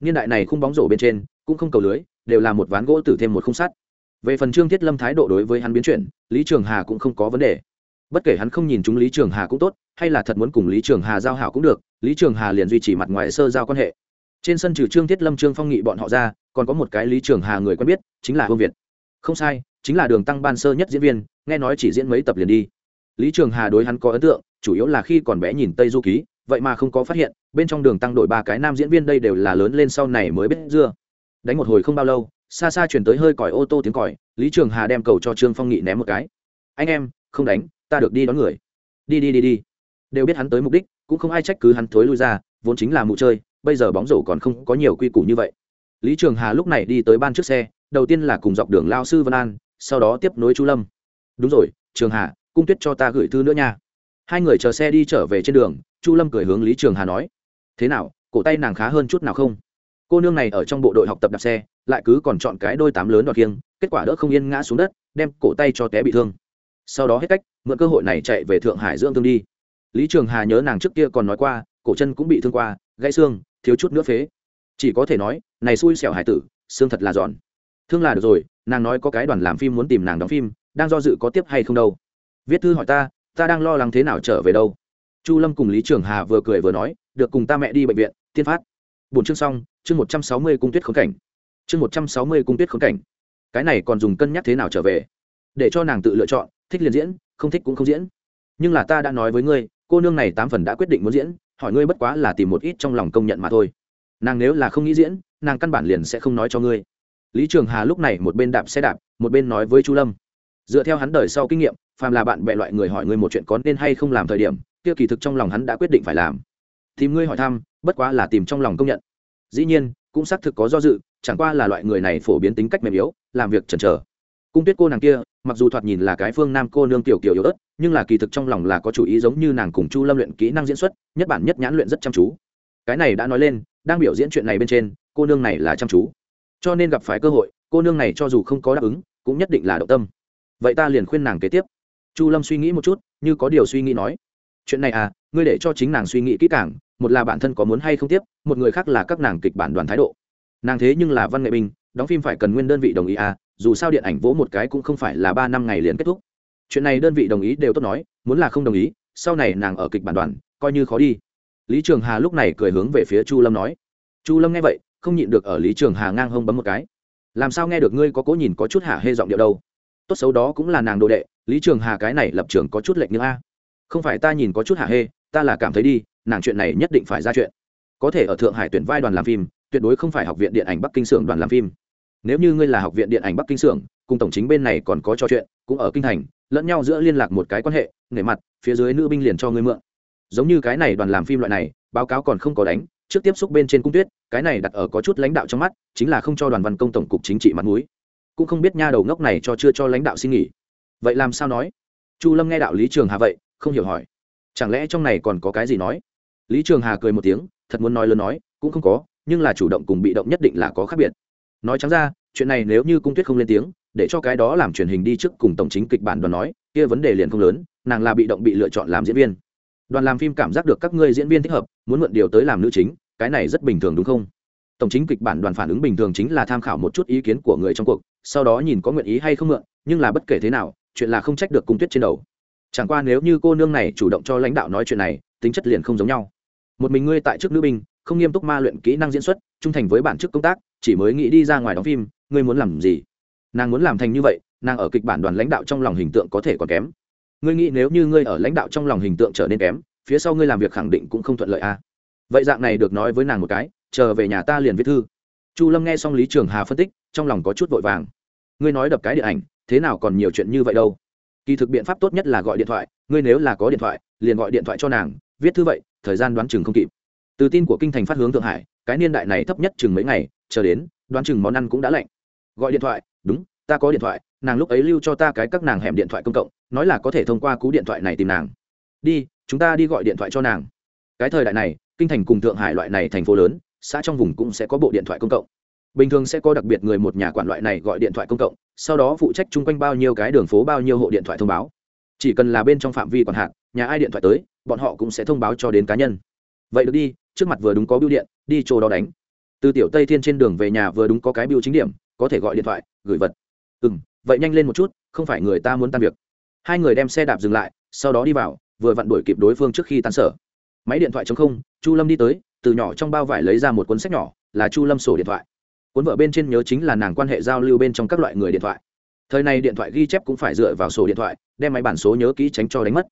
Niên đại này khung bóng rổ bên trên, cũng không cầu lưới, đều là một ván gỗ tử thêm một khung sắt. Về phần trương thiết lâm thái độ đối với hắn biến chuyển, lý trường hà cũng không có vấn đề. Bất kể hắn không nhìn chúng lý trường hà cũng tốt, hay là thật muốn cùng lý trường hà giao hảo cũng được, lý trường hà liền duy trì mặt ngoài sơ giao quan hệ. Trên sân trừ trương thiết lâm, trương phong nghị bọn họ ra, còn có một cái lý trường hà người quen biết, chính là Vương việt. Không sai, chính là đường tăng ban sơ nhất diễn viên, nghe nói chỉ diễn mấy tập liền đi. Lý trường hà đối hắn có ấn tượng chủ yếu là khi còn bé nhìn tây du ký, vậy mà không có phát hiện, bên trong đường tăng đội ba cái nam diễn viên đây đều là lớn lên sau này mới biết dưa. Đánh một hồi không bao lâu, xa xa chuyển tới hơi còi ô tô tiếng còi, lý trường hà đem cầu cho trương phong nghị ném một cái. Anh em, không đánh, ta được đi đón người. Đi đi đi đi. Đều biết hắn tới mục đích, cũng không ai trách cứ hắn thối lui ra, vốn chính là mụ chơi, bây giờ bóng rổ còn không có nhiều quy củ như vậy. Lý trường hà lúc này đi tới ban trước xe, đầu tiên là cùng dọc đường lao sư vân an, sau đó tiếp nối chu lâm. Đúng rồi, trường hà, cung tuyết cho ta gửi thư nữa nha hai người chờ xe đi trở về trên đường, chu lâm cười hướng lý trường hà nói, thế nào, cổ tay nàng khá hơn chút nào không? Cô nương này ở trong bộ đội học tập đạp xe, lại cứ còn chọn cái đôi tám lớn đoạt kiêng kết quả đỡ không yên ngã xuống đất, đem cổ tay cho té bị thương. Sau đó hết cách, mượn cơ hội này chạy về thượng hải dưỡng thương đi. Lý trường hà nhớ nàng trước kia còn nói qua, cổ chân cũng bị thương qua, gãy xương, thiếu chút nữa phế. Chỉ có thể nói, này xui xẻo hải tử, xương thật là giòn. Thương là được rồi, nàng nói có cái đoàn làm phim muốn tìm nàng đóng phim, đang do dự có tiếp hay không đâu. Viết thư hỏi ta ta đang lo lắng thế nào trở về đâu? Chu lâm cùng lý trường hà vừa cười vừa nói, được, cùng ta mẹ đi bệnh viện, tiên phát. Bốn chương xong, chương một trăm sáu mươi cung tuyết khốn cảnh. Chương một trăm sáu mươi cung tuyết khốn cảnh. Cái này còn dùng cân nhắc thế nào trở về? Để cho nàng tự lựa chọn, thích liền diễn, không thích cũng không diễn. Nhưng là ta đã nói với ngươi, cô nương này tám phần đã quyết định muốn diễn, hỏi ngươi bất quá là tìm một ít trong lòng công nhận mà thôi. Nàng nếu là không nghĩ diễn, nàng căn bản liền sẽ không nói cho ngươi. Lý trường hà lúc này một bên đạp xe đạp, một bên nói với chu lâm. Dựa theo hắn đời sau kinh nghiệm phàm là bạn bè loại người hỏi ngươi một chuyện có nên hay không làm thời điểm, kia kỳ thực trong lòng hắn đã quyết định phải làm. Tìm ngươi hỏi thăm, bất quá là tìm trong lòng công nhận. Dĩ nhiên, cũng xác thực có do dự, chẳng qua là loại người này phổ biến tính cách mềm yếu, làm việc chần chờ. Cung tuyết cô nàng kia, mặc dù thoạt nhìn là cái phương nam cô nương tiểu kiểu yếu ớt, nhưng là kỳ thực trong lòng là có chủ ý giống như nàng cùng chu lâm luyện kỹ năng diễn xuất, nhất bản nhất nhãn luyện rất chăm chú. Cái này đã nói lên, đang biểu diễn chuyện này bên trên, cô nương này là chăm chú. Cho nên gặp phải cơ hội, cô nương này cho dù không có đáp ứng, cũng nhất định là động tâm. Vậy ta liền khuyên nàng kế tiếp chu lâm suy nghĩ một chút, như có điều suy nghĩ nói. Chuyện này à ngươi để cho chính nàng suy nghĩ kỹ càng, một là bản thân có muốn hay không tiếp, một người khác là các nàng kịch bản đoàn thái độ. Nàng thế nhưng là văn nghệ binh, đóng phim phải cần nguyên đơn vị đồng ý à dù sao điện ảnh vỗ một cái cũng không phải là ba năm ngày liền kết thúc. Chuyện này đơn vị đồng ý đều tốt nói, muốn là không đồng ý, sau này nàng ở kịch bản đoàn, coi như khó đi. Lý trường hà lúc này cười hướng về phía chu lâm nói. Chu lâm nghe vậy, không nhịn được ở lý trường hà ngang hông bấm một cái. Làm sao nghe được ngươi có cố nhìn có chút hạ hê giọng điệu đâu? Tốt xấu đó cũng là nàng đồ đệ lý trường hà cái này lập trường có chút lệch như a. Không phải ta nhìn có chút hạ hê, ta là cảm thấy đi, nàng chuyện này nhất định phải ra chuyện. Có thể ở thượng hải tuyển vai đoàn làm phim, tuyệt đối không phải học viện điện ảnh bắc kinh xưởng đoàn làm phim. Nếu như ngươi là học viện điện ảnh bắc kinh xưởng, cùng tổng chính bên này còn có trò chuyện, cũng ở kinh thành, lẫn nhau giữa liên lạc một cái quan hệ, nể mặt, phía dưới nữ binh liền cho ngươi mượn. Giống như cái này đoàn làm phim loại này, báo cáo còn không có đánh, trước tiếp xúc bên trên cung tuyết, cái này đặt ở có chút lãnh đạo trong mắt, chính là không cho đoàn văn công tổng cục chính trị mặt mũi. Cũng không biết nha đầu ngốc này cho chưa cho lãnh đạo xin nghỉ vậy làm sao nói? Chu lâm nghe đạo lý trường hà vậy, không hiểu hỏi. Chẳng lẽ trong này còn có cái gì nói? Lý trường hà cười một tiếng, thật muốn nói lớn nói, cũng không có, nhưng là chủ động cùng bị động nhất định là có khác biệt. Nói trắng ra, chuyện này nếu như cung tuyết không lên tiếng, để cho cái đó làm truyền hình đi trước cùng tổng chính kịch bản đoàn nói, kia vấn đề liền không lớn, nàng là bị động bị lựa chọn làm diễn viên. Đoàn làm phim cảm giác được các ngươi diễn viên thích hợp, muốn mượn điều tới làm nữ chính, cái này rất bình thường đúng không? Tổng chính kịch bản đoàn phản ứng bình thường chính là tham khảo một chút ý kiến của người trong cuộc, sau đó nhìn có nguyện ý hay không mượn, nhưng là bất kể thế nào chuyện là không trách được cung tuyết trên đầu. Chẳng qua nếu như cô nương này chủ động cho lãnh đạo nói chuyện này, tính chất liền không giống nhau. Một mình ngươi tại chức nữ binh, không nghiêm túc ma luyện kỹ năng diễn xuất, trung thành với bản chức công tác, chỉ mới nghĩ đi ra ngoài đóng phim, ngươi muốn làm gì? Nàng muốn làm thành như vậy, nàng ở kịch bản đoàn lãnh đạo trong lòng hình tượng có thể còn kém. Ngươi nghĩ nếu như ngươi ở lãnh đạo trong lòng hình tượng trở nên kém, phía sau ngươi làm việc khẳng định cũng không thuận lợi a à. vậy dạng này được nói với nàng một cái, chờ về nhà ta liền viết thư. Chu lâm nghe xong lý trường hà phân tích, trong lòng có chút vội vàng. Ngươi nói đập cái điện ảnh thế nào còn nhiều chuyện như vậy đâu. Kỳ thực biện pháp tốt nhất là gọi điện thoại, ngươi nếu là có điện thoại, liền gọi điện thoại cho nàng, viết thư vậy, thời gian đoán chừng không kịp. Từ tin của kinh thành phát hướng thượng hải, cái niên đại này thấp nhất chừng mấy ngày, chờ đến, đoán chừng món ăn cũng đã lạnh. Gọi điện thoại, đúng, ta có điện thoại, nàng lúc ấy lưu cho ta cái các nàng hẻm điện thoại công cộng, nói là có thể thông qua cú điện thoại này tìm nàng. Đi, chúng ta đi gọi điện thoại cho nàng. Cái thời đại này, kinh thành cùng thượng hải loại này thành phố lớn, xã trong vùng cũng sẽ có bộ điện thoại công cộng bình thường sẽ có đặc biệt người một nhà quản loại này gọi điện thoại công cộng, sau đó phụ trách chung quanh bao nhiêu cái đường phố, bao nhiêu hộ điện thoại thông báo. Chỉ cần là bên trong phạm vi quản hạn, nhà ai điện thoại tới, bọn họ cũng sẽ thông báo cho đến cá nhân. Vậy được đi, trước mặt vừa đúng có biêu điện, đi chỗ đó đánh. Từ tiểu tây thiên trên đường về nhà vừa đúng có cái biêu chính điểm, có thể gọi điện thoại, gửi vật. Ừ m vậy nhanh lên một chút, không phải người ta muốn tan việc. Hai người đem xe đạp dừng lại, sau đó đi vào, vừa vặn đuổi kịp đối phương trước khi tan sở. Máy điện thoại chống không, chu lâm đi tới, từ nhỏ trong bao vải lấy ra một cuốn sách nhỏ, là chu lâm sổ điện thoại cuốn vợ bên trên nhớ chính là nàng quan hệ giao lưu bên trong các loại người điện thoại. Thời này điện thoại ghi chép cũng phải dựa vào sổ điện thoại, đem máy bản số nhớ kỹ tránh cho đánh mất.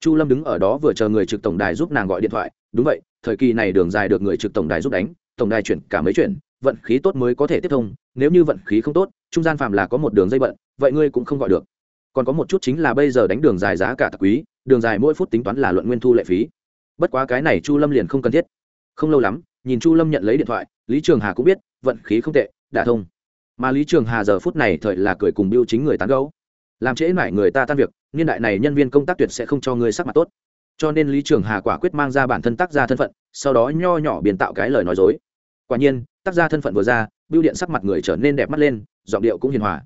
Chu lâm đứng ở đó vừa chờ người trực tổng đài giúp nàng gọi điện thoại, đúng vậy, thời kỳ này đường dài được người trực tổng đài giúp đánh, tổng đài chuyển cả mấy chuyển, vận khí tốt mới có thể tiếp thông, nếu như vận khí không tốt, trung gian phạm là có một đường dây bận, vậy ngươi cũng không gọi được. Còn có một chút chính là bây giờ đánh đường dài giá cả tặc quý, đường dài mỗi phút tính toán là luận nguyên thu lệ phí. Bất quá cái này chu lâm liền không cần thiết. Không lâu lắm, nhìn chu lâm nhận lấy điện thoại, lý trường hà cũng biết vận khí không tệ, đả thông. Mà lý trường hà giờ phút này thời là cười cùng biêu chính người tán gấu làm trễ mãi người ta tan việc, niên đại này nhân viên công tác tuyệt sẽ không cho ngươi sắc mặt tốt. Cho nên lý trường hà quả quyết mang ra bản thân tác gia thân phận, sau đó nho nhỏ biên tạo cái lời nói dối. Quả nhiên, tác gia thân phận vừa ra, biêu điện sắc mặt người trở nên đẹp mắt lên, giọng điệu cũng hiền hòa.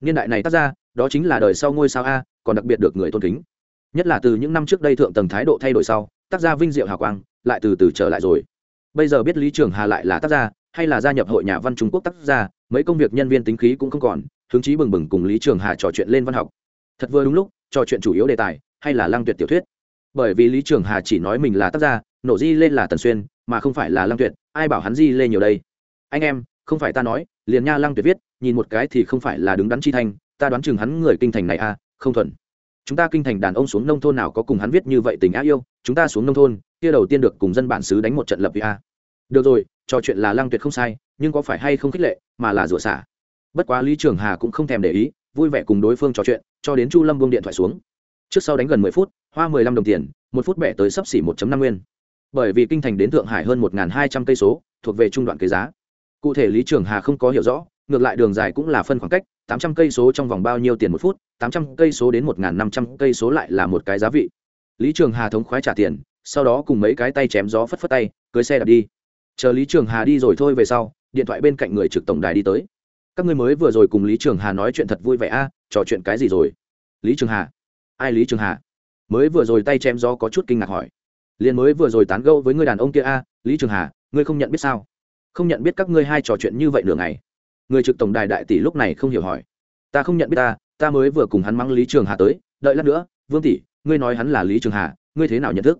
Niên đại này tác gia, đó chính là đời sau ngôi sao a, còn đặc biệt được người tôn kính. Nhất là từ những năm trước đây thượng tầng thái độ thay đổi sau, tác gia vinh diệu hào quang, lại từ từ trở lại rồi. Bây giờ biết lý trường hà lại là tác gia hay là gia nhập hội nhà văn trung quốc tác gia, mấy công việc nhân viên tính khí cũng không còn, hứng chí bừng bừng cùng lý trường hà trò chuyện lên văn học. Thật vừa đúng lúc, trò chuyện chủ yếu đề tài, hay là lăng tuyệt tiểu thuyết. Bởi vì lý trường hà chỉ nói mình là tác gia, nổ di lên là tần xuyên, mà không phải là lăng tuyệt, ai bảo hắn di lên nhiều đây? Anh em, không phải ta nói, liền nha lăng tuyệt viết, nhìn một cái thì không phải là đứng đắn chi thanh, ta đoán chừng hắn người kinh thành này à không thuận. chúng ta kinh thành đàn ông xuống nông thôn nào có cùng hắn viết như vậy tình á yêu, chúng ta xuống nông thôn, kia đầu tiên được cùng dân bản xứ đánh một trận lập vì a à. được rồi trò chuyện là lăng tuyệt không sai, nhưng có phải hay không khích lệ, mà là rủa xả. Bất quá lý trường hà cũng không thèm để ý, vui vẻ cùng đối phương trò chuyện, cho đến chu lâm buông điện thoại xuống. Trước sau đánh gần mười phút, hoa mười lăm đồng tiền, một phút bẻ tới sấp xỉ một năm nguyên. Bởi vì kinh thành đến thượng hải hơn một hai trăm cây số, thuộc về trung đoạn kế giá. Cụ thể lý trường hà không có hiểu rõ, ngược lại đường dài cũng là phân khoảng cách, tám trăm cây số trong vòng bao nhiêu tiền một phút, tám trăm cây số đến một năm trăm cây số lại là một cái giá vị. Lý trường hà thống khoái trả tiền, sau đó cùng mấy cái tay chém gió phất phất tay, cưới xe đạp đi chờ lý trường hà đi rồi thôi về sau, điện thoại bên cạnh người trực tổng đài đi tới. Các ngươi mới vừa rồi cùng lý trường hà nói chuyện thật vui vẻ a, trò chuyện cái gì rồi? Lý trường hà. Ai lý trường hà? Mới vừa rồi tay chém gió có chút kinh ngạc hỏi. Liền mới vừa rồi tán gẫu với người đàn ông kia a, lý trường hà, ngươi không nhận biết sao? Không nhận biết các ngươi hai trò chuyện như vậy nửa ngày. Người trực tổng đài đại tỷ lúc này không hiểu hỏi. Ta không nhận biết ta ta mới vừa cùng hắn mắng lý trường hà tới, đợi lát nữa, vương tỷ, ngươi nói hắn là lý trường hà, ngươi thế nào nhận thức?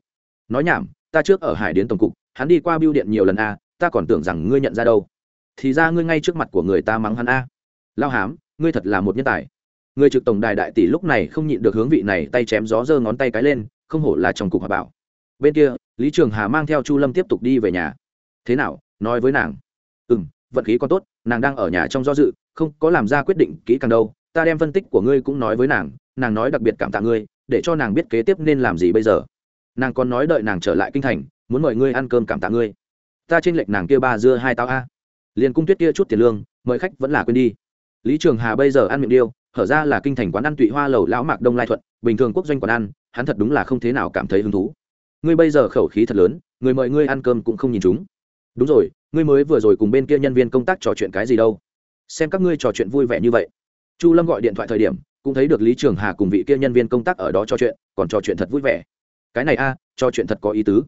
Nói nhảm, ta trước ở hải đến tổng cục hắn đi qua biêu điện nhiều lần a, ta còn tưởng rằng ngươi nhận ra đâu. Thì ra ngươi ngay trước mặt của người ta mắng hắn a. Lao hám, ngươi thật là một nhân tài. Người trực tổng đài đại tỷ lúc này không nhịn được hướng vị này tay chém gió giơ ngón tay cái lên, không hổ là trong cục hòa bảo. Bên kia, lý trường hà mang theo chu lâm tiếp tục đi về nhà. Thế nào, nói với nàng. Ừ m vận khí còn tốt, nàng đang ở nhà trong do dự, không có làm ra quyết định kỹ càng đâu, ta đem phân tích của ngươi cũng nói với nàng nàng nói đặc biệt cảm tạ ngươi, để cho nàng biết kế tiếp nên làm gì bây giờ. Nàng còn nói đợi nàng trở lại kinh thành muốn mời ngươi ăn cơm cảm tạ ngươi. Ta t r ê n lệch nàng kia ba dưa hai tao a. Liền cung tuyết kia chút tiền lương, mời khách vẫn là quên đi. Lý trường hà bây giờ ăn miệng điêu, hở ra là kinh thành quán ăn tụy hoa lầu lão mạc đông lai thuận, bình thường quốc doanh quán ăn, hắn thật đúng là không thế nào cảm thấy hứng thú. Ngươi bây giờ khẩu khí thật lớn, người mời ngươi ăn cơm cũng không nhìn chúng. Đúng rồi, ngươi mới vừa rồi cùng bên kia nhân viên công tác trò chuyện cái gì đâu? Xem các ngươi trò chuyện vui vẻ như vậy. Chu lâm gọi điện thoại thời điểm, cũng thấy được lý trường hà cùng vị kia nhân viên công tác ở đó trò chuyện, còn trò chuyện thật vui vẻ. Cái này a, trò chuyện thật có ý tứ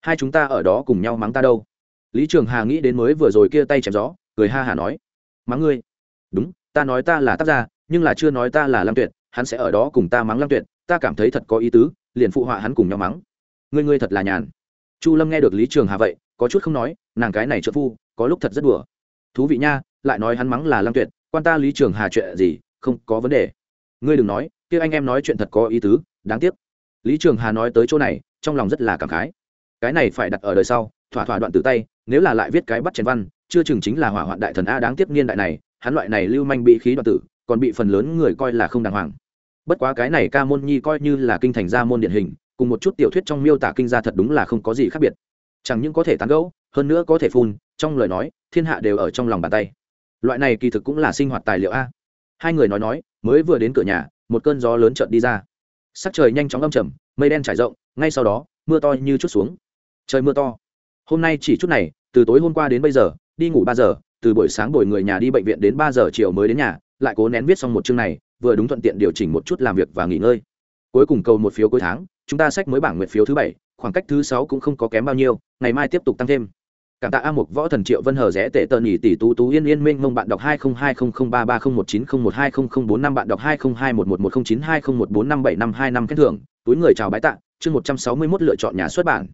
hai chúng ta ở đó cùng nhau mắng ta đâu? Lý trường hà nghĩ đến mới vừa rồi kia tay chém gió, cười ha hà nói. Mắng ngươi? Đúng, ta nói ta là tác gia, nhưng là chưa nói ta là lam tuyệt, hắn sẽ ở đó cùng ta mắng lam tuyệt, ta cảm thấy thật có ý tứ, liền phụ họa hắn cùng nhau mắng. Ngươi ngươi thật là nhàn. Chu lâm nghe được lý trường hà vậy, có chút không nói, nàng cái này trợ phu, có lúc thật rất đùa. Thú vị nha, lại nói hắn mắng là lam tuyệt, quan ta lý trường hà chuyện gì, không có vấn đề. Ngươi đừng nói, kia anh em nói chuyện thật có ý tứ, đáng tiếc. Lý trường hà nói tới chỗ này, trong lòng rất là cảm khái cái này phải đặt ở đời sau, thỏa thỏa đoạn từ tay, nếu là lại viết cái bắt chèn văn, chưa chừng chính là hỏa hoạn đại thần a đáng tiếc niên đại này, hắn loại này lưu manh bị khí đoạn tử, còn bị phần lớn người coi là không đàng hoàng. Bất quá cái này ca môn nhi coi như là kinh thành gia môn điển hình, cùng một chút tiểu thuyết trong miêu tả kinh gia thật đúng là không có gì khác biệt. Chẳng những có thể tán gẫu, hơn nữa có thể phun, trong lời nói, thiên hạ đều ở trong lòng bàn tay. Loại này kỳ thực cũng là sinh hoạt tài liệu a. Hai người nói nói, mới vừa đến cửa nhà, một cơn gió lớn chợt đi ra. Sắc trời nhanh chóng âm trầm, mây đen trải rộng, ngay sau đó, mưa to như chút xuống trời mưa to. Hôm nay chỉ chút này, từ tối hôm qua đến bây giờ, đi ngủ ba giờ, từ buổi sáng buổi người nhà đi bệnh viện đến ba giờ chiều mới đến nhà, lại cố nén viết xong một chương này, vừa đúng thuận tiện điều chỉnh một chút làm việc và nghỉ ngơi. Cuối cùng cầu một phiếu cuối tháng, chúng ta sách mới bảng nguyện phiếu thứ bảy, khoảng cách thứ sáu cũng không có kém bao nhiêu, ngày mai tiếp tục tăng thêm. Cảm tạ a mục, võ thần triệu vân hờ rẽ tệ tờ nhỉ tỷ tú tú yên yên minh mông bạn đọc hai không hai không không ba ba không một chín không một hai không không bốn năm, bạn đọc hai không hai một một một không chín hai không một bốn năm bảy năm hai năm khen thưởng. Túi người chào bái tạ, chương một trăm sáu mươi mốt lựa chọn nhà xuất bản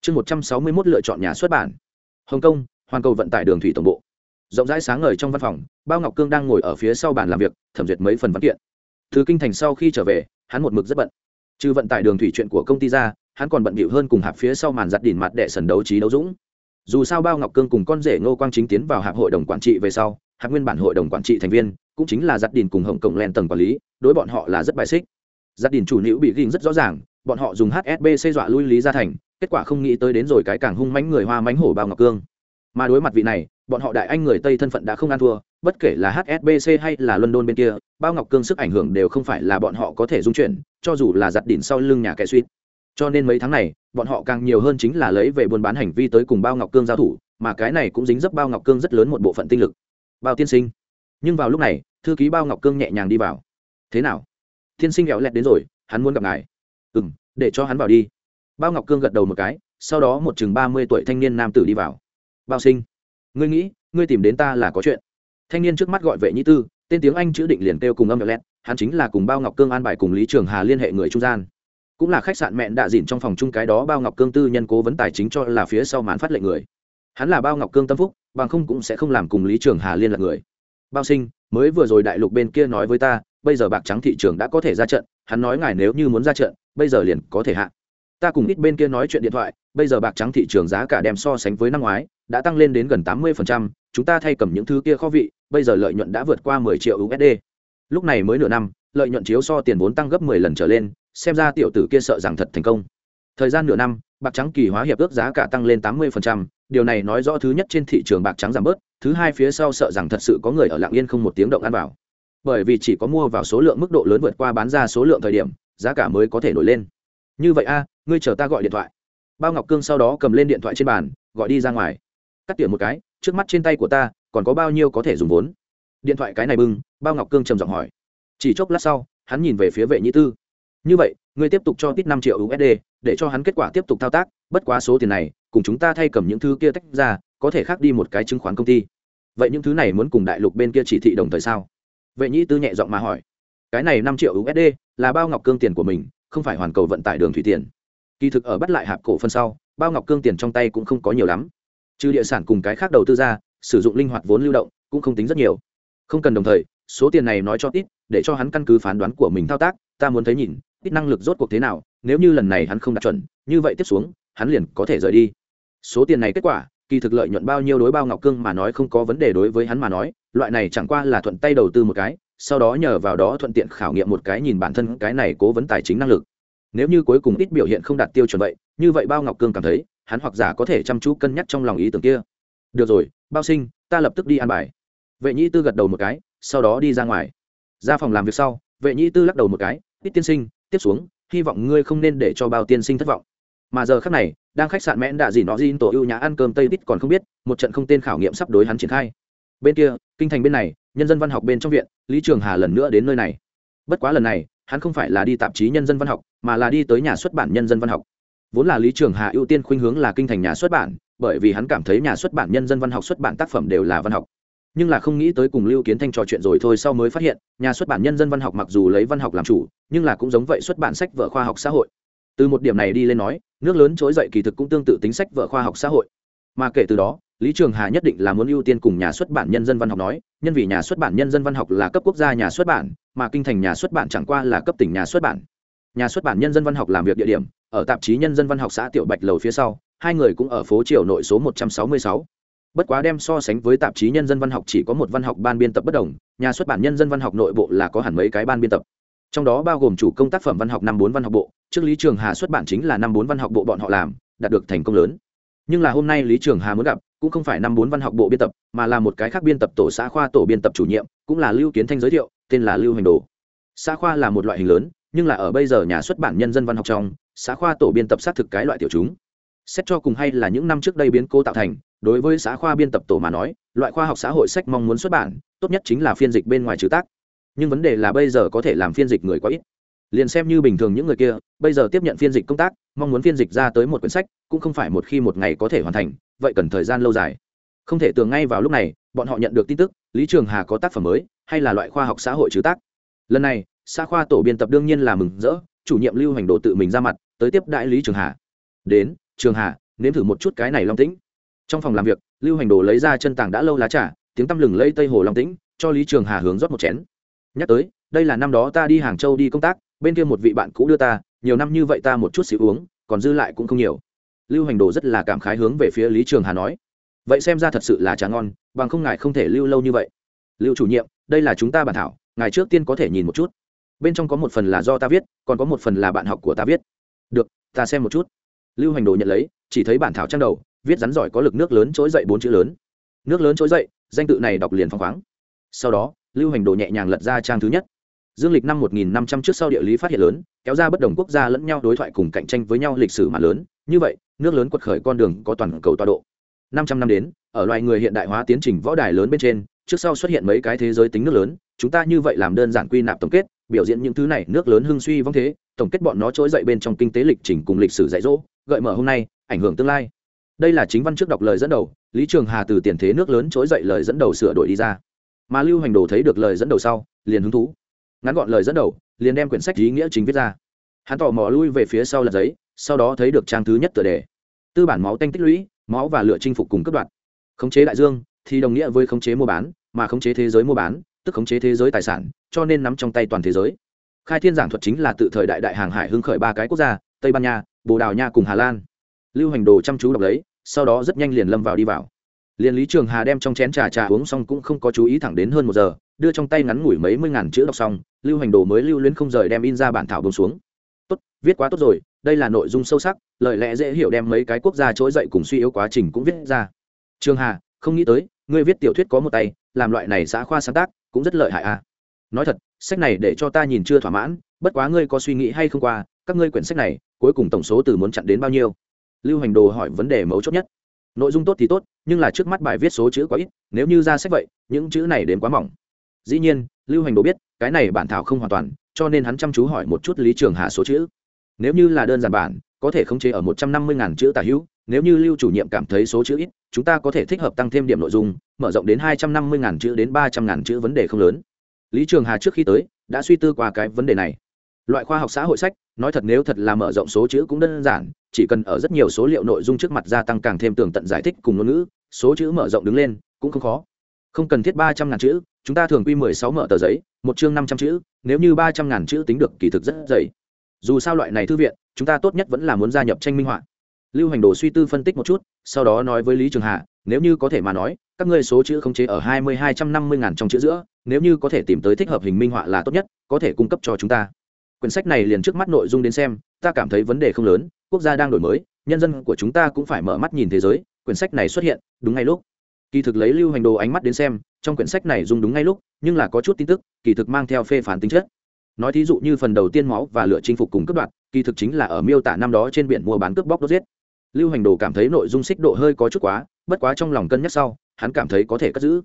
chương một trăm sáu mươi mốt lựa chọn nhà xuất bản. Hồng kông, hoàn cầu vận tải đường thủy tổng bộ. Rộng rãi sáng ngời trong văn phòng, bao ngọc cương đang ngồi ở phía sau bàn làm việc, thẩm duyệt mấy phần văn kiện. Thứ kinh thành sau khi trở về, hắn một mực rất bận. Trừ vận tải đường thủy chuyện của công ty ra, hắn còn bận bịu hơn cùng hạp phía sau màn giặt đỉn mặt đệ sần đấu trí đấu dũng. Dù sao bao ngọc cương cùng con rể ngô quang chính tiến vào hạp hội đồng quản trị về sau, hạp nguyên bản hội đồng quản trị thành viên, cũng chính là giặt đỉn cùng hồng cộng len tầng quản lý, đối bọn họ là rất bài xích. Giặt đỉn chủ nữ bị ghi rất rõ ràng bọn họ dùng HSBC dọa lui lý gia thành, kết quả không nghĩ tới đến rồi cái càng hung mánh người hoa mánh hổ bao ngọc cương. Mà đối mặt vị này, bọn họ đại anh người tây thân phận đã không ăn thua, bất kể là hsbc hay là london bên kia, bao ngọc cương sức ảnh hưởng đều không phải là bọn họ có thể dung chuyển, cho dù là giặt đỉnh sau lưng nhà kẻ suýt. Cho nên mấy tháng này, bọn họ càng nhiều hơn chính là lấy về buôn bán hành vi tới cùng bao ngọc cương giao thủ, mà cái này cũng dính dấp bao ngọc cương rất lớn một bộ phận tinh lực. Bao tiên sinh. Nhưng vào lúc này, thư ký bao ngọc cương nhẹ nhàng đi vào. Thế nào? Tiên sinh nghèo lẹt đến rồi, hắn muốn gặp ngài ừ m để cho hắn vào đi. Bao ngọc cương gật đầu một cái, sau đó một chừng ba mươi tuổi thanh niên nam tử đi vào. Bao sinh, ngươi nghĩ, ngươi tìm đến ta là có chuyện. Thanh niên trước mắt gọi vệ nhĩ tư, tên tiếng anh chữ định liền kêu cùng âm lẹt, hắn chính là cùng bao ngọc cương an bài cùng lý trường hà liên hệ người trung gian. Cũng là khách sạn mẹn đạ dìn trong phòng chung cái đó bao ngọc cương tư nhân cố vấn tài chính cho là phía sau màn phát lệnh người. Hắn là bao ngọc cương tâm phúc, bằng không cũng sẽ không làm cùng lý trường hà liên lạc người. Bao sinh, mới vừa rồi đại lục bên kia nói với ta, bây giờ bạc trắng thị trường đã có thể ra trận, hắn nói ngài nếu như muốn ra trận bây giờ liền có thể hạ. Ta cùng ít bên kia nói chuyện điện thoại bây giờ bạc trắng thị trường giá cả đem so sánh với năm ngoái đã tăng lên đến gần tám mươi chúng ta thay cầm những thứ kia kho vị bây giờ lợi nhuận đã vượt qua 10 triệu usd lúc này mới nửa năm lợi nhuận chiếu so tiền vốn tăng gấp 10 lần trở lên xem ra tiểu tử kia sợ rằng thật thành công. Thời gian nửa năm bạc trắng kỳ hóa hiệp ước giá cả tăng lên 80%, điều này nói rõ thứ nhất trên thị trường bạc trắng giảm bớt thứ hai phía sau sợ rằng thật sự có người ở lạng yên không một tiếng động ăn vào. Bởi vì chỉ có mua vào số lượng mức độ lớn vượt qua bán ra số lượng thời điểm giá cả mới có thể nổi lên. Như vậy a, ngươi chờ ta gọi điện thoại. Bao ngọc cương sau đó cầm lên điện thoại trên bàn, gọi đi ra ngoài. Cắt tiệm một cái, trước mắt trên tay của ta, còn có bao nhiêu có thể dùng vốn? Điện thoại cái này bưng, bao ngọc cương trầm giọng hỏi. Chỉ chốc lát sau, hắn nhìn về phía vệ nhĩ tư. Như vậy, ngươi tiếp tục cho tít năm triệu usd để cho hắn kết quả tiếp tục thao tác, bất quá số tiền này, cùng chúng ta thay cầm những thứ kia tách ra, có thể khác đi một cái chứng khoán công ty. Vậy những thứ này muốn cùng đại lục bên kia chỉ thị đồng thời sao? Vệ nhĩ tư nhẹ giọng mà hỏi. Cái này năm triệu usd là bao ngọc cương tiền của mình không phải hoàn cầu vận tải đường thủy tiền. Kỳ thực ở bắt lại hạp cổ phân sau bao ngọc cương tiền trong tay cũng không có nhiều lắm. Trừ địa sản cùng cái khác đầu tư ra sử dụng linh hoạt vốn lưu động cũng không tính rất nhiều. Không cần đồng thời số tiền này nói cho ít, để cho hắn căn cứ phán đoán của mình thao tác ta muốn thấy nhìn ít năng lực rốt cuộc thế nào nếu như lần này hắn không đạt chuẩn như vậy tiếp xuống hắn liền có thể rời đi. Số tiền này kết quả kỳ thực lợi nhuận bao nhiêu đối bao ngọc cương mà nói không có vấn đề đối với hắn mà nói loại này chẳng qua là thuận tay đầu tư một cái sau đó nhờ vào đó thuận tiện khảo nghiệm một cái nhìn bản thân cái này cố vấn tài chính năng lực. Nếu như cuối cùng ít biểu hiện không đạt tiêu chuẩn vậy, như vậy bao ngọc cương cảm thấy, hắn hoặc giả có thể chăm chú cân nhắc trong lòng ý tưởng kia. Được rồi, bao sinh, ta lập tức đi ăn bài. Vệ nhĩ tư gật đầu một cái, sau đó đi ra ngoài. Ra phòng làm việc sau, vệ nhĩ tư lắc đầu một cái, ít tiên sinh, tiếp xuống, hy vọng ngươi không nên để cho bao tiên sinh thất vọng. Mà giờ khác này, đang khách sạn mẽn đạ gì nó xin tổ ưu nhã ăn cơm tây tít còn không biết, một trận không tên khảo nghiệm sắp đối hắn triển khai. Bên kia, kinh thành bên này nhân dân văn học bên trong viện, lý trường hà lần nữa đến nơi này. Bất quá lần này, hắn không phải là đi tạp chí nhân dân văn học, mà là đi tới nhà xuất bản nhân dân văn học. Vốn là lý trường hà ưu tiên khuynh hướng là kinh thành nhà xuất bản, bởi vì hắn cảm thấy nhà xuất bản nhân dân văn học xuất bản tác phẩm đều là văn học. Nhưng là không nghĩ tới cùng lưu kiến thanh trò chuyện rồi thôi sau mới phát hiện, nhà xuất bản nhân dân văn học mặc dù lấy văn học làm chủ, nhưng là cũng giống vậy xuất bản sách vở khoa học xã hội. Từ một điểm này đi lên nói, nước lớn trỗi dậy kỳ thực cũng tương tự tính sách vở khoa học xã hội. Mà kể từ đó lý trường hà nhất định là muốn ưu tiên cùng nhà xuất bản nhân dân văn học nói nhân vì nhà xuất bản nhân dân văn học là cấp quốc gia nhà xuất bản mà kinh thành nhà xuất bản chẳng qua là cấp tỉnh nhà xuất bản nhà xuất bản nhân dân văn học làm việc địa điểm ở tạp chí nhân dân văn học xã tiểu bạch lầu phía sau hai người cũng ở phố triều nội số 166. bất quá đem so sánh với tạp chí nhân dân văn học chỉ có một văn học ban biên tập bất đồng nhà xuất bản nhân dân văn học nội bộ là có hẳn mấy cái ban biên tập trong đó bao gồm chủ công tác phẩm văn học năm bốn văn học bộ trước lý trường hà xuất bản chính là năm bốn văn học bộ bọn họ làm đạt được thành công lớn nhưng là hôm nay lý trường hà muốn gặp, cũng không phải năm bốn văn học bộ biên tập, mà là một cái khác biên tập tổ xã khoa tổ biên tập chủ nhiệm, cũng là lưu kiến thanh giới thiệu, tên là lưu hành đồ. Xã khoa là một loại hình lớn, nhưng là ở bây giờ nhà xuất bản nhân dân văn học trong, xã khoa tổ biên tập xác thực cái loại tiểu chúng. Xét cho cùng hay là những năm trước đây biến cố tạo thành, đối với xã khoa biên tập tổ mà nói, loại khoa học xã hội sách mong muốn xuất bản, tốt nhất chính là phiên dịch bên ngoài chữ tác. Nhưng vấn đề là bây giờ có thể làm phiên dịch người quá ít liền xem như bình thường những người kia, bây giờ tiếp nhận phiên dịch công tác, mong muốn phiên dịch ra tới một quyển sách, cũng không phải một khi một ngày có thể hoàn thành, vậy cần thời gian lâu dài. Không thể tưởng ngay vào lúc này, bọn họ nhận được tin tức, lý trường hà có tác phẩm mới, hay là loại khoa học xã hội chứ tác. Lần này, xã khoa tổ biên tập đương nhiên là mừng rỡ, chủ nhiệm lưu hành đồ tự mình ra mặt, tới tiếp đại lý trường hà. Đến, trường hà, nếm thử một chút cái này long tĩnh. Trong phòng làm việc, lưu hành đồ lấy ra chân tàng đã lâu lá trà, tiếng tăm lừng lây tây hồ long tĩnh, cho lý trường hà hướng rót một chén. Nhắc tới, đây là năm đó ta đi hàng châu đi công tác bên kia một vị bạn cũ đưa ta, nhiều năm như vậy ta một chút xíu uống, còn dư lại cũng không nhiều. Lưu hành đồ rất là cảm khái hướng về phía lý trường hà nói, vậy xem ra thật sự là trà ngon, bằng không ngài không thể lưu lâu như vậy. Lưu chủ nhiệm, đây là chúng ta bản thảo, ngài trước tiên có thể nhìn một chút. Bên trong có một phần là do ta viết, còn có một phần là bạn học của ta viết. Được, ta xem một chút. Lưu hành đồ nhận lấy, chỉ thấy bản thảo trang đầu, viết rắn giỏi có lực nước lớn trỗi dậy bốn chữ lớn. Nước lớn trỗi dậy, danh tự này đọc liền phăng khoáng. Sau đó, lưu hành đồ nhẹ nhàng lật ra trang thứ nhất dương lịch năm 1500 trước sau địa lý phát hiện lớn, kéo ra bất đồng quốc gia lẫn nhau đối thoại cùng cạnh tranh với nhau lịch sử mà lớn. Như vậy, nước lớn quật khởi con đường có toàn cầu tọa độ. 500 năm đến, ở loài người hiện đại hóa tiến trình võ đài lớn bên trên, trước sau xuất hiện mấy cái thế giới tính nước lớn. Chúng ta như vậy làm đơn giản quy nạp tổng kết, biểu diễn những thứ này, nước lớn hưng suy vong thế, tổng kết bọn nó trỗi dậy bên trong kinh tế lịch trình cùng lịch sử dạy dỗ, gợi mở hôm nay, ảnh hưởng tương lai. Đây là chính văn trước đọc lời dẫn đầu, lý trường hà từ tiền thế nước lớn trỗi dậy lời dẫn đầu sửa đổi đi ra. Mà lưu hành đồ thấy được lời dẫn đầu sau, liền hứng thú ngắn gọn lời dẫn đầu, liền đem quyển sách ý nghĩa chính viết ra. Hắn tò mò lui về phía sau lật giấy, sau đó thấy được trang thứ nhất tựa đề. Tư bản máu tanh tích lũy, máu và lựa chinh phục cùng cấp đoạn khống chế đại dương, thì đồng nghĩa với khống chế mua bán, mà khống chế thế giới mua bán, tức khống chế thế giới tài sản, cho nên nắm trong tay toàn thế giới. Khai thiên giảng thuật chính là tự thời đại đại hàng hải hưng khởi ba cái quốc gia, tây ban nha, bồ đào nha cùng hà lan. Lưu hành đồ chăm chú đọc lấy, sau đó rất nhanh liền lâm vào đi vào liền lý trường hà đem trong chén trà trà uống xong cũng không có chú ý thẳng đến hơn một giờ, đưa trong tay ngắn ngủi mấy mươi ngàn chữ đọc xong, lưu hành đồ mới lưu luyến không rời đem in ra bản thảo bông xuống. Tốt, viết quá tốt rồi, đây là nội dung sâu sắc, lời lẽ dễ hiểu đem mấy cái quốc gia trỗi dậy cùng suy yếu quá trình cũng viết ra. Trường hà, không nghĩ tới, ngươi viết tiểu thuyết có một tay, làm loại này xã khoa sáng tác, cũng rất lợi hại à. Nói thật, sách này để cho ta nhìn chưa thỏa mãn, bất quá ngươi có suy nghĩ hay không qua, các ngươi quyển sách này, cuối cùng tổng số từ muốn chặn đến bao nhiêu? Lưu hành đồ hỏi vấn đề mấu chốt nhất nội dung tốt thì tốt, nhưng là trước mắt bài viết số chữ quá ít, nếu như ra sách vậy, những chữ này đến quá mỏng. Dĩ nhiên, lưu hành đồ biết, cái này bản thảo không hoàn toàn, cho nên hắn chăm chú hỏi một chút lý trường hà số chữ. Nếu như là đơn giản bản, có thể khống chế ở một trăm năm mươi ngàn chữ tả hữu, nếu như lưu chủ nhiệm cảm thấy số chữ ít, chúng ta có thể thích hợp tăng thêm điểm nội dung, mở rộng đến hai trăm năm mươi ngàn chữ đến ba trăm ngàn chữ vấn đề không lớn. Lý trường hà trước khi tới, đã suy tư qua cái vấn đề này. Loại khoa học xã hội sách, nói thật nếu thật là mở rộng số chữ cũng đơn giản chỉ cần ở rất nhiều số liệu nội dung trước mặt gia tăng càng thêm tường tận giải thích cùng ngôn ngữ, số chữ mở rộng đứng lên, cũng không khó. Không cần thiết ba trăm ngàn chữ, chúng ta thường quy mười sáu mở tờ giấy, một chương năm trăm chữ, nếu như ba trăm ngàn chữ tính được kỳ thực rất dày. Dù sao loại này thư viện, chúng ta tốt nhất vẫn là muốn gia nhập tranh minh họa. Lưu hành đồ suy tư phân tích một chút, sau đó nói với lý trường hạ nếu như có thể mà nói, các ngươi số chữ khống chế ở hai mươi hai trăm năm mươi ngàn trong chữ giữa, nếu như có thể tìm tới thích hợp hình minh họa là tốt nhất, có thể cung cấp cho chúng ta. Quyển sách này liền trước mắt nội dung đến xem, ta cảm thấy vấn đề không lớn quốc gia đang đổi mới, nhân dân của chúng ta cũng phải mở mắt nhìn thế giới, quyển sách này xuất hiện, đúng ngay lúc. Kỳ thực lấy lưu hành đồ ánh mắt đến xem, trong quyển sách này dùng đúng ngay lúc, nhưng là có chút tin tức, kỳ thực mang theo phê phán tính chất. Nói thí dụ như phần đầu tiên máu và lựa chinh phục cùng cướp đoạt, kỳ thực chính là ở miêu tả năm đó trên biển mua bán cướp bóc đốt giết. Lưu hành đồ cảm thấy nội dung xích độ hơi có chút quá, bất quá trong lòng cân nhắc sau, hắn cảm thấy có thể cất giữ.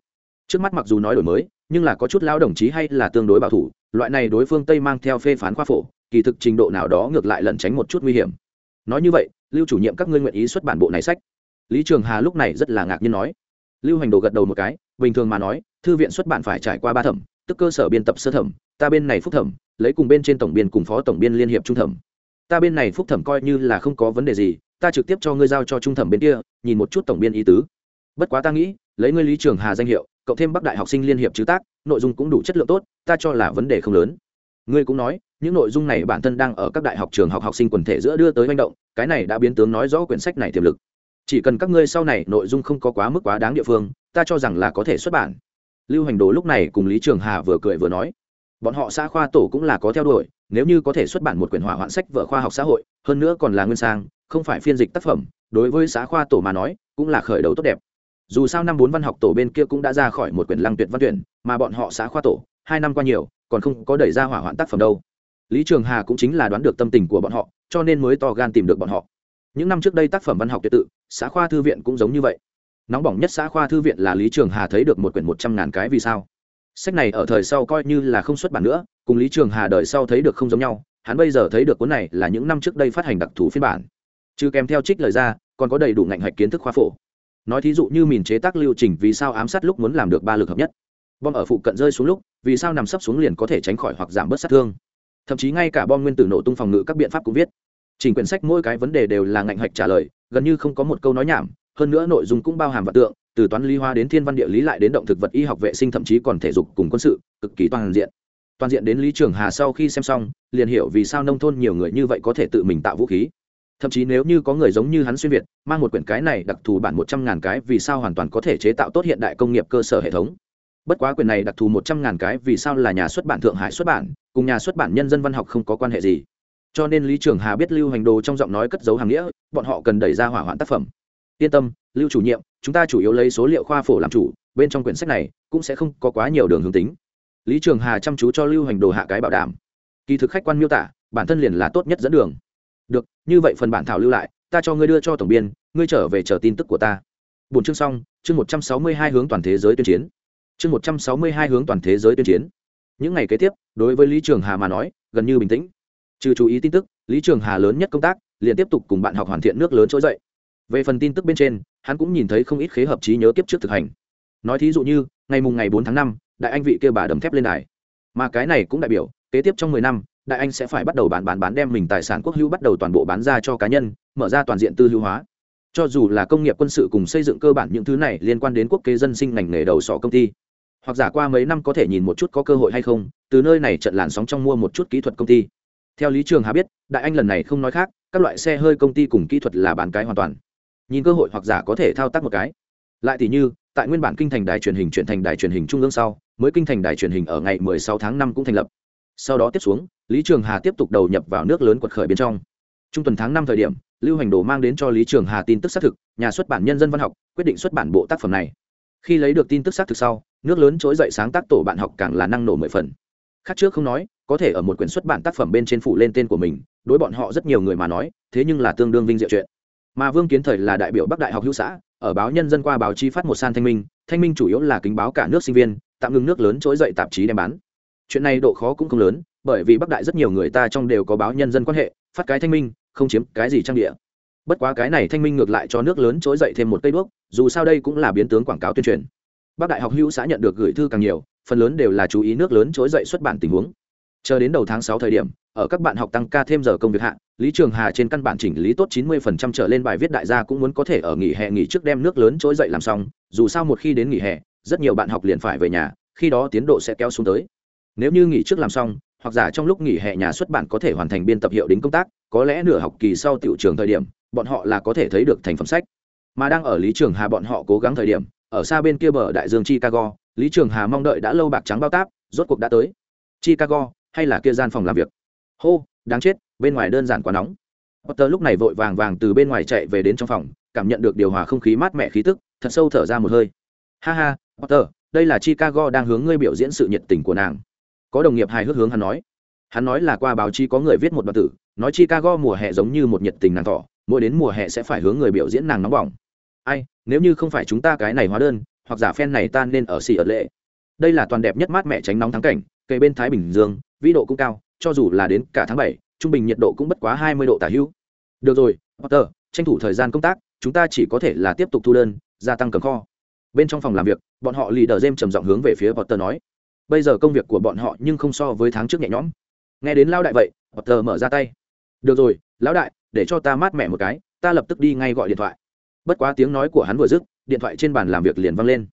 Trước mắt mặc dù nói đổi mới, nhưng là có chút lao đồng chí hay là tương đối bảo thủ, loại này đối phương tây mang theo phê phán khoa phổ, kỳ thực trình độ nào đó ngược lại lẩn tránh một chút nguy hiểm nói như vậy, lưu chủ nhiệm các ngươi nguyện ý xuất bản bộ này sách? Lý trường hà lúc này rất là ngạc nhiên nói. Lưu hành đồ gật đầu một cái, bình thường mà nói, thư viện xuất bản phải trải qua ba thẩm, tức cơ sở biên tập sơ thẩm, ta bên này phúc thẩm, lấy cùng bên trên tổng biên cùng phó tổng biên liên hiệp trung thẩm. Ta bên này phúc thẩm coi như là không có vấn đề gì, ta trực tiếp cho ngươi giao cho trung thẩm bên kia, nhìn một chút tổng biên ý tứ. Bất quá ta nghĩ, lấy ngươi lý trường hà danh hiệu cộng thêm bắc đại học sinh liên hiệp chứ tác, nội dung cũng đủ chất lượng tốt, ta cho là vấn đề không lớn ngươi cũng nói, những nội dung này bản thân đang ở các đại học trường học học sinh quần thể giữa đưa tới manh động, cái này đã biến tướng nói rõ quyển sách này tiềm lực. Chỉ cần các ngươi sau này nội dung không có quá mức quá đáng địa phương, ta cho rằng là có thể xuất bản. Lưu hành đồ lúc này cùng lý trường hà vừa cười vừa nói, bọn họ xã khoa tổ cũng là có theo đuổi, nếu như có thể xuất bản một quyển hỏa hoạn sách vợ khoa học xã hội, hơn nữa còn là nguyên sang, không phải phiên dịch tác phẩm, đối với xã khoa tổ mà nói, cũng là khởi đầu tốt đẹp. Dù sao năm bốn văn học tổ bên kia cũng đã ra khỏi một quyển lăng tuyệt văn tuyển, mà bọn họ xã khoa tổ hai năm qua nhiều, còn không có đẩy ra hỏa hoạn tác phẩm đâu. Lý trường hà cũng chính là đoán được tâm tình của bọn họ, cho nên mới to gan tìm được bọn họ. Những năm trước đây tác phẩm văn học tuyệt tự, xã khoa thư viện cũng giống như vậy. Nóng bỏng nhất xã khoa thư viện là lý trường hà thấy được một quyển một trăm ngàn cái vì sao. Sách này ở thời sau coi như là không xuất bản nữa, cùng lý trường hà đợi sau thấy được không giống nhau, hắn bây giờ thấy được cuốn này là những năm trước đây phát hành đặc thù phiên bản. Chứ kèm theo trích lời ra, còn có đầy đủ ngạnh hạch kiến thức khoa phổ. Nói thí dụ như mìn chế tác lưu trình vì sao ám sát lúc muốn làm được ba lực hợp nhất bom ở phụ cận rơi xuống lúc, vì sao nằm sấp xuống liền có thể tránh khỏi hoặc giảm bớt sát thương? Thậm chí ngay cả bom nguyên tử nổ tung phòng ngự các biện pháp cũng viết. Chỉnh quyển sách mỗi cái vấn đề đều là ngạnh hạch trả lời, gần như không có một câu nói nhảm, hơn nữa nội dung cũng bao hàm vật tượng, từ toán lý hóa đến thiên văn địa lý lại đến động thực vật y học vệ sinh thậm chí còn thể dục cùng quân sự, cực kỳ toàn diện. Toàn diện đến lý trường hà sau khi xem xong, liền hiểu vì sao nông thôn nhiều người như vậy có thể tự mình tạo vũ khí. Thậm chí nếu như có người giống như hắn xuyên việt, mang một quyển cái này đặc thù bản một trăm ngàn cái vì sao hoàn toàn có thể chế tạo tốt hiện đại công nghiệp cơ sở hệ thống bất quá quyển này đặc thù một trăm ngàn cái, vì sao là nhà xuất bản thượng hải xuất bản, cùng nhà xuất bản nhân dân văn học không có quan hệ gì? Cho nên lý trường hà biết lưu hành đồ trong giọng nói cất dấu hàng nghĩa, bọn họ cần đẩy ra hỏa hoạn tác phẩm. Yên tâm, lưu chủ nhiệm, chúng ta chủ yếu lấy số liệu khoa phổ làm chủ, bên trong quyển sách này cũng sẽ không có quá nhiều đường hướng tính. Lý trường hà chăm chú cho lưu hành đồ hạ cái bảo đảm. Kỳ thực khách quan miêu tả, bản thân liền là tốt nhất dẫn đường. Được, như vậy phần bản thảo lưu lại, ta cho ngươi đưa cho tổng biên, ngươi trở về chờ tin tức của ta. Bốn chương xong, chương một trăm sáu mươi hai hướng toàn thế giới tuyên chiến chương một trăm sáu mươi hai hướng toàn thế giới tuyên chiến. Những ngày kế tiếp, đối với lý trường hà mà nói, gần như bình tĩnh. Trừ chú ý tin tức, lý trường hà lớn nhất công tác, liền tiếp tục cùng bạn học hoàn thiện nước lớn trỗi dậy. Về phần tin tức bên trên, hắn cũng nhìn thấy không ít khế hợp trí nhớ kiếp trước thực hành. Nói thí dụ như, ngày mùng ngày bốn tháng năm, đại anh vị kêu bà đầm thép lên đài. Mà cái này cũng đại biểu, kế tiếp trong mười năm, đại anh sẽ phải bắt đầu bán bán bán đem mình tài sản quốc hữu bắt đầu toàn bộ bán ra cho cá nhân, mở ra toàn diện tư hữu hóa. Cho dù là công nghiệp quân sự cùng xây dựng cơ bản những thứ này liên quan đến quốc kế dân sinh ngành nghề đầu sọ công ty hoặc giả qua mấy năm có thể nhìn một chút có cơ hội hay không, từ nơi này trận làn sóng trong mua một chút kỹ thuật công ty. Theo lý trường hà biết, đại anh lần này không nói khác, các loại xe hơi công ty cùng kỹ thuật là bán cái hoàn toàn. Nhìn cơ hội hoặc giả có thể thao tác một cái. Lại thì như, tại nguyên bản kinh thành đài truyền hình chuyển thành đài truyền hình trung ương sau, mới kinh thành đài truyền hình ở ngày 16 tháng 5 cũng thành lập. Sau đó tiếp xuống, lý trường hà tiếp tục đầu nhập vào nước lớn quật khởi bên trong. Trung tuần tháng năm thời điểm, lưu hành đồ mang đến cho lý trường hà tin tức xác thực, nhà xuất bản nhân dân văn học quyết định xuất bản bộ tác phẩm này. Khi lấy được tin tức xác thực sau nước lớn trỗi dậy sáng tác tổ bạn học càng là năng nổ mười phần. Khác trước không nói, có thể ở một quyển xuất bản tác phẩm bên trên phụ lên tên của mình, đối bọn họ rất nhiều người mà nói, thế nhưng là tương đương vinh diệu chuyện. Mà vương kiến thời là đại biểu bắc đại học hữu xã, ở báo nhân dân qua báo chí phát một san thanh minh thanh minh chủ yếu là kính báo cả nước sinh viên, tạm ngừng nước lớn trỗi dậy tạp chí đem bán. Chuyện này độ khó cũng không lớn, bởi vì bắc đại rất nhiều người ta trong đều có báo nhân dân quan hệ, phát cái thanh minh, không chiếm cái gì trang địa. Bất quá cái này thanh minh ngược lại cho nước lớn trỗi dậy thêm một cây đuốc, dù sao đây cũng là biến tướng quảng cáo tuyên truyền bắc đại học hữu xã nhận được gửi thư càng nhiều phần lớn đều là chú ý nước lớn trỗi dậy xuất bản tình huống. Chờ đến đầu tháng sáu thời điểm ở các bạn học tăng ca thêm giờ công việc hạn, lý trường hà trên căn bản chỉnh lý tốt chín mươi phần trăm trở lên bài viết đại gia cũng muốn có thể ở nghỉ hè nghỉ trước đem nước lớn trỗi dậy làm xong dù sao một khi đến nghỉ hè rất nhiều bạn học liền phải về nhà khi đó tiến độ sẽ kéo xuống tới. Nếu như nghỉ trước làm xong hoặc giả trong lúc nghỉ hè nhà xuất bản có thể hoàn thành biên tập hiệu đính công tác có lẽ nửa học kỳ sau tiểu trường thời điểm bọn họ là có thể thấy được thành phẩm sách. Mà đang ở lý trường hà bọn họ cố gắng thời điểm ở xa bên kia bờ đại dương chicago, lý trường hà mong đợi đã lâu bạc trắng bao táp, rốt cuộc đã tới. Chicago, hay là kia gian phòng làm việc? Hô, đáng chết, bên ngoài đơn giản quá nóng. Potter lúc này vội vàng vàng từ bên ngoài chạy về đến trong phòng, cảm nhận được điều hòa không khí mát mẻ khí tức, thật sâu thở ra một hơi. Ha ha, potter, đây là chicago đang hướng ngươi biểu diễn sự nhiệt tình của nàng. Có đồng nghiệp hài hước hướng hắn nói. Hắn nói là qua báo chí có người viết một đoạn tử, nói chicago mùa hè giống như một nhiệt tình nàng thỏ mỗi đến mùa hè sẽ phải hướng người biểu diễn nàng nóng bỏng ai, nếu như không phải chúng ta cái này hóa đơn, hoặc giả phen này ta nên ở xì ở lệ. Đây là toàn đẹp nhất mát mẹ tránh nóng thắng cảnh cây bên thái bình dương, vĩ độ cũng cao, cho dù là đến cả tháng bảy, trung bình nhiệt độ cũng bất quá hai mươi độ tả hữu. Được rồi, potter, tranh thủ thời gian công tác, chúng ta chỉ có thể là tiếp tục thu đơn, gia tăng cầm kho. Bên trong phòng làm việc, bọn họ lì đờ dêm trầm giọng hướng về phía potter nói. Bây giờ công việc của bọn họ nhưng không so với tháng trước nhẹ nhõm. Nghe đến lão đại vậy, potter mở ra tay. Được rồi, lão đại, để cho ta mát mẹ một cái, ta lập tức đi ngay gọi điện thoại bất quá tiếng nói của hắn vừa dứt, điện thoại trên bàn làm việc liền văng lên.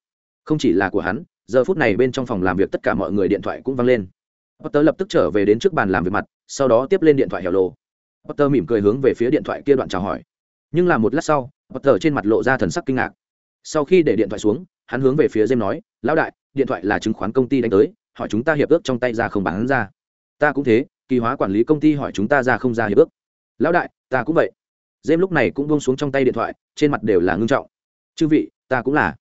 Không chỉ là của hắn, giờ phút này bên trong phòng làm việc tất cả mọi người điện thoại cũng văng lên. Potter lập tức trở về đến trước bàn làm việc mặt, sau đó tiếp lên điện thoại hẻo lộ potter mỉm cười hướng về phía điện thoại kia đoạn chào hỏi. Nhưng là một lát sau, potter trên mặt lộ ra thần sắc kinh ngạc. Sau khi để điện thoại xuống, hắn hướng về phía jem nói, lão đại, điện thoại là chứng khoán công ty đánh tới, hỏi chúng ta hiệp ước trong tay ra không bán ra. Ta cũng thế, kỳ hóa quản lý công ty hỏi chúng ta ra không ra hiệp ước. Lão đại, ta cũng vậy dêm lúc này cũng buông xuống trong tay điện thoại, trên mặt đều là ngưng trọng. Chư vị, ta cũng là.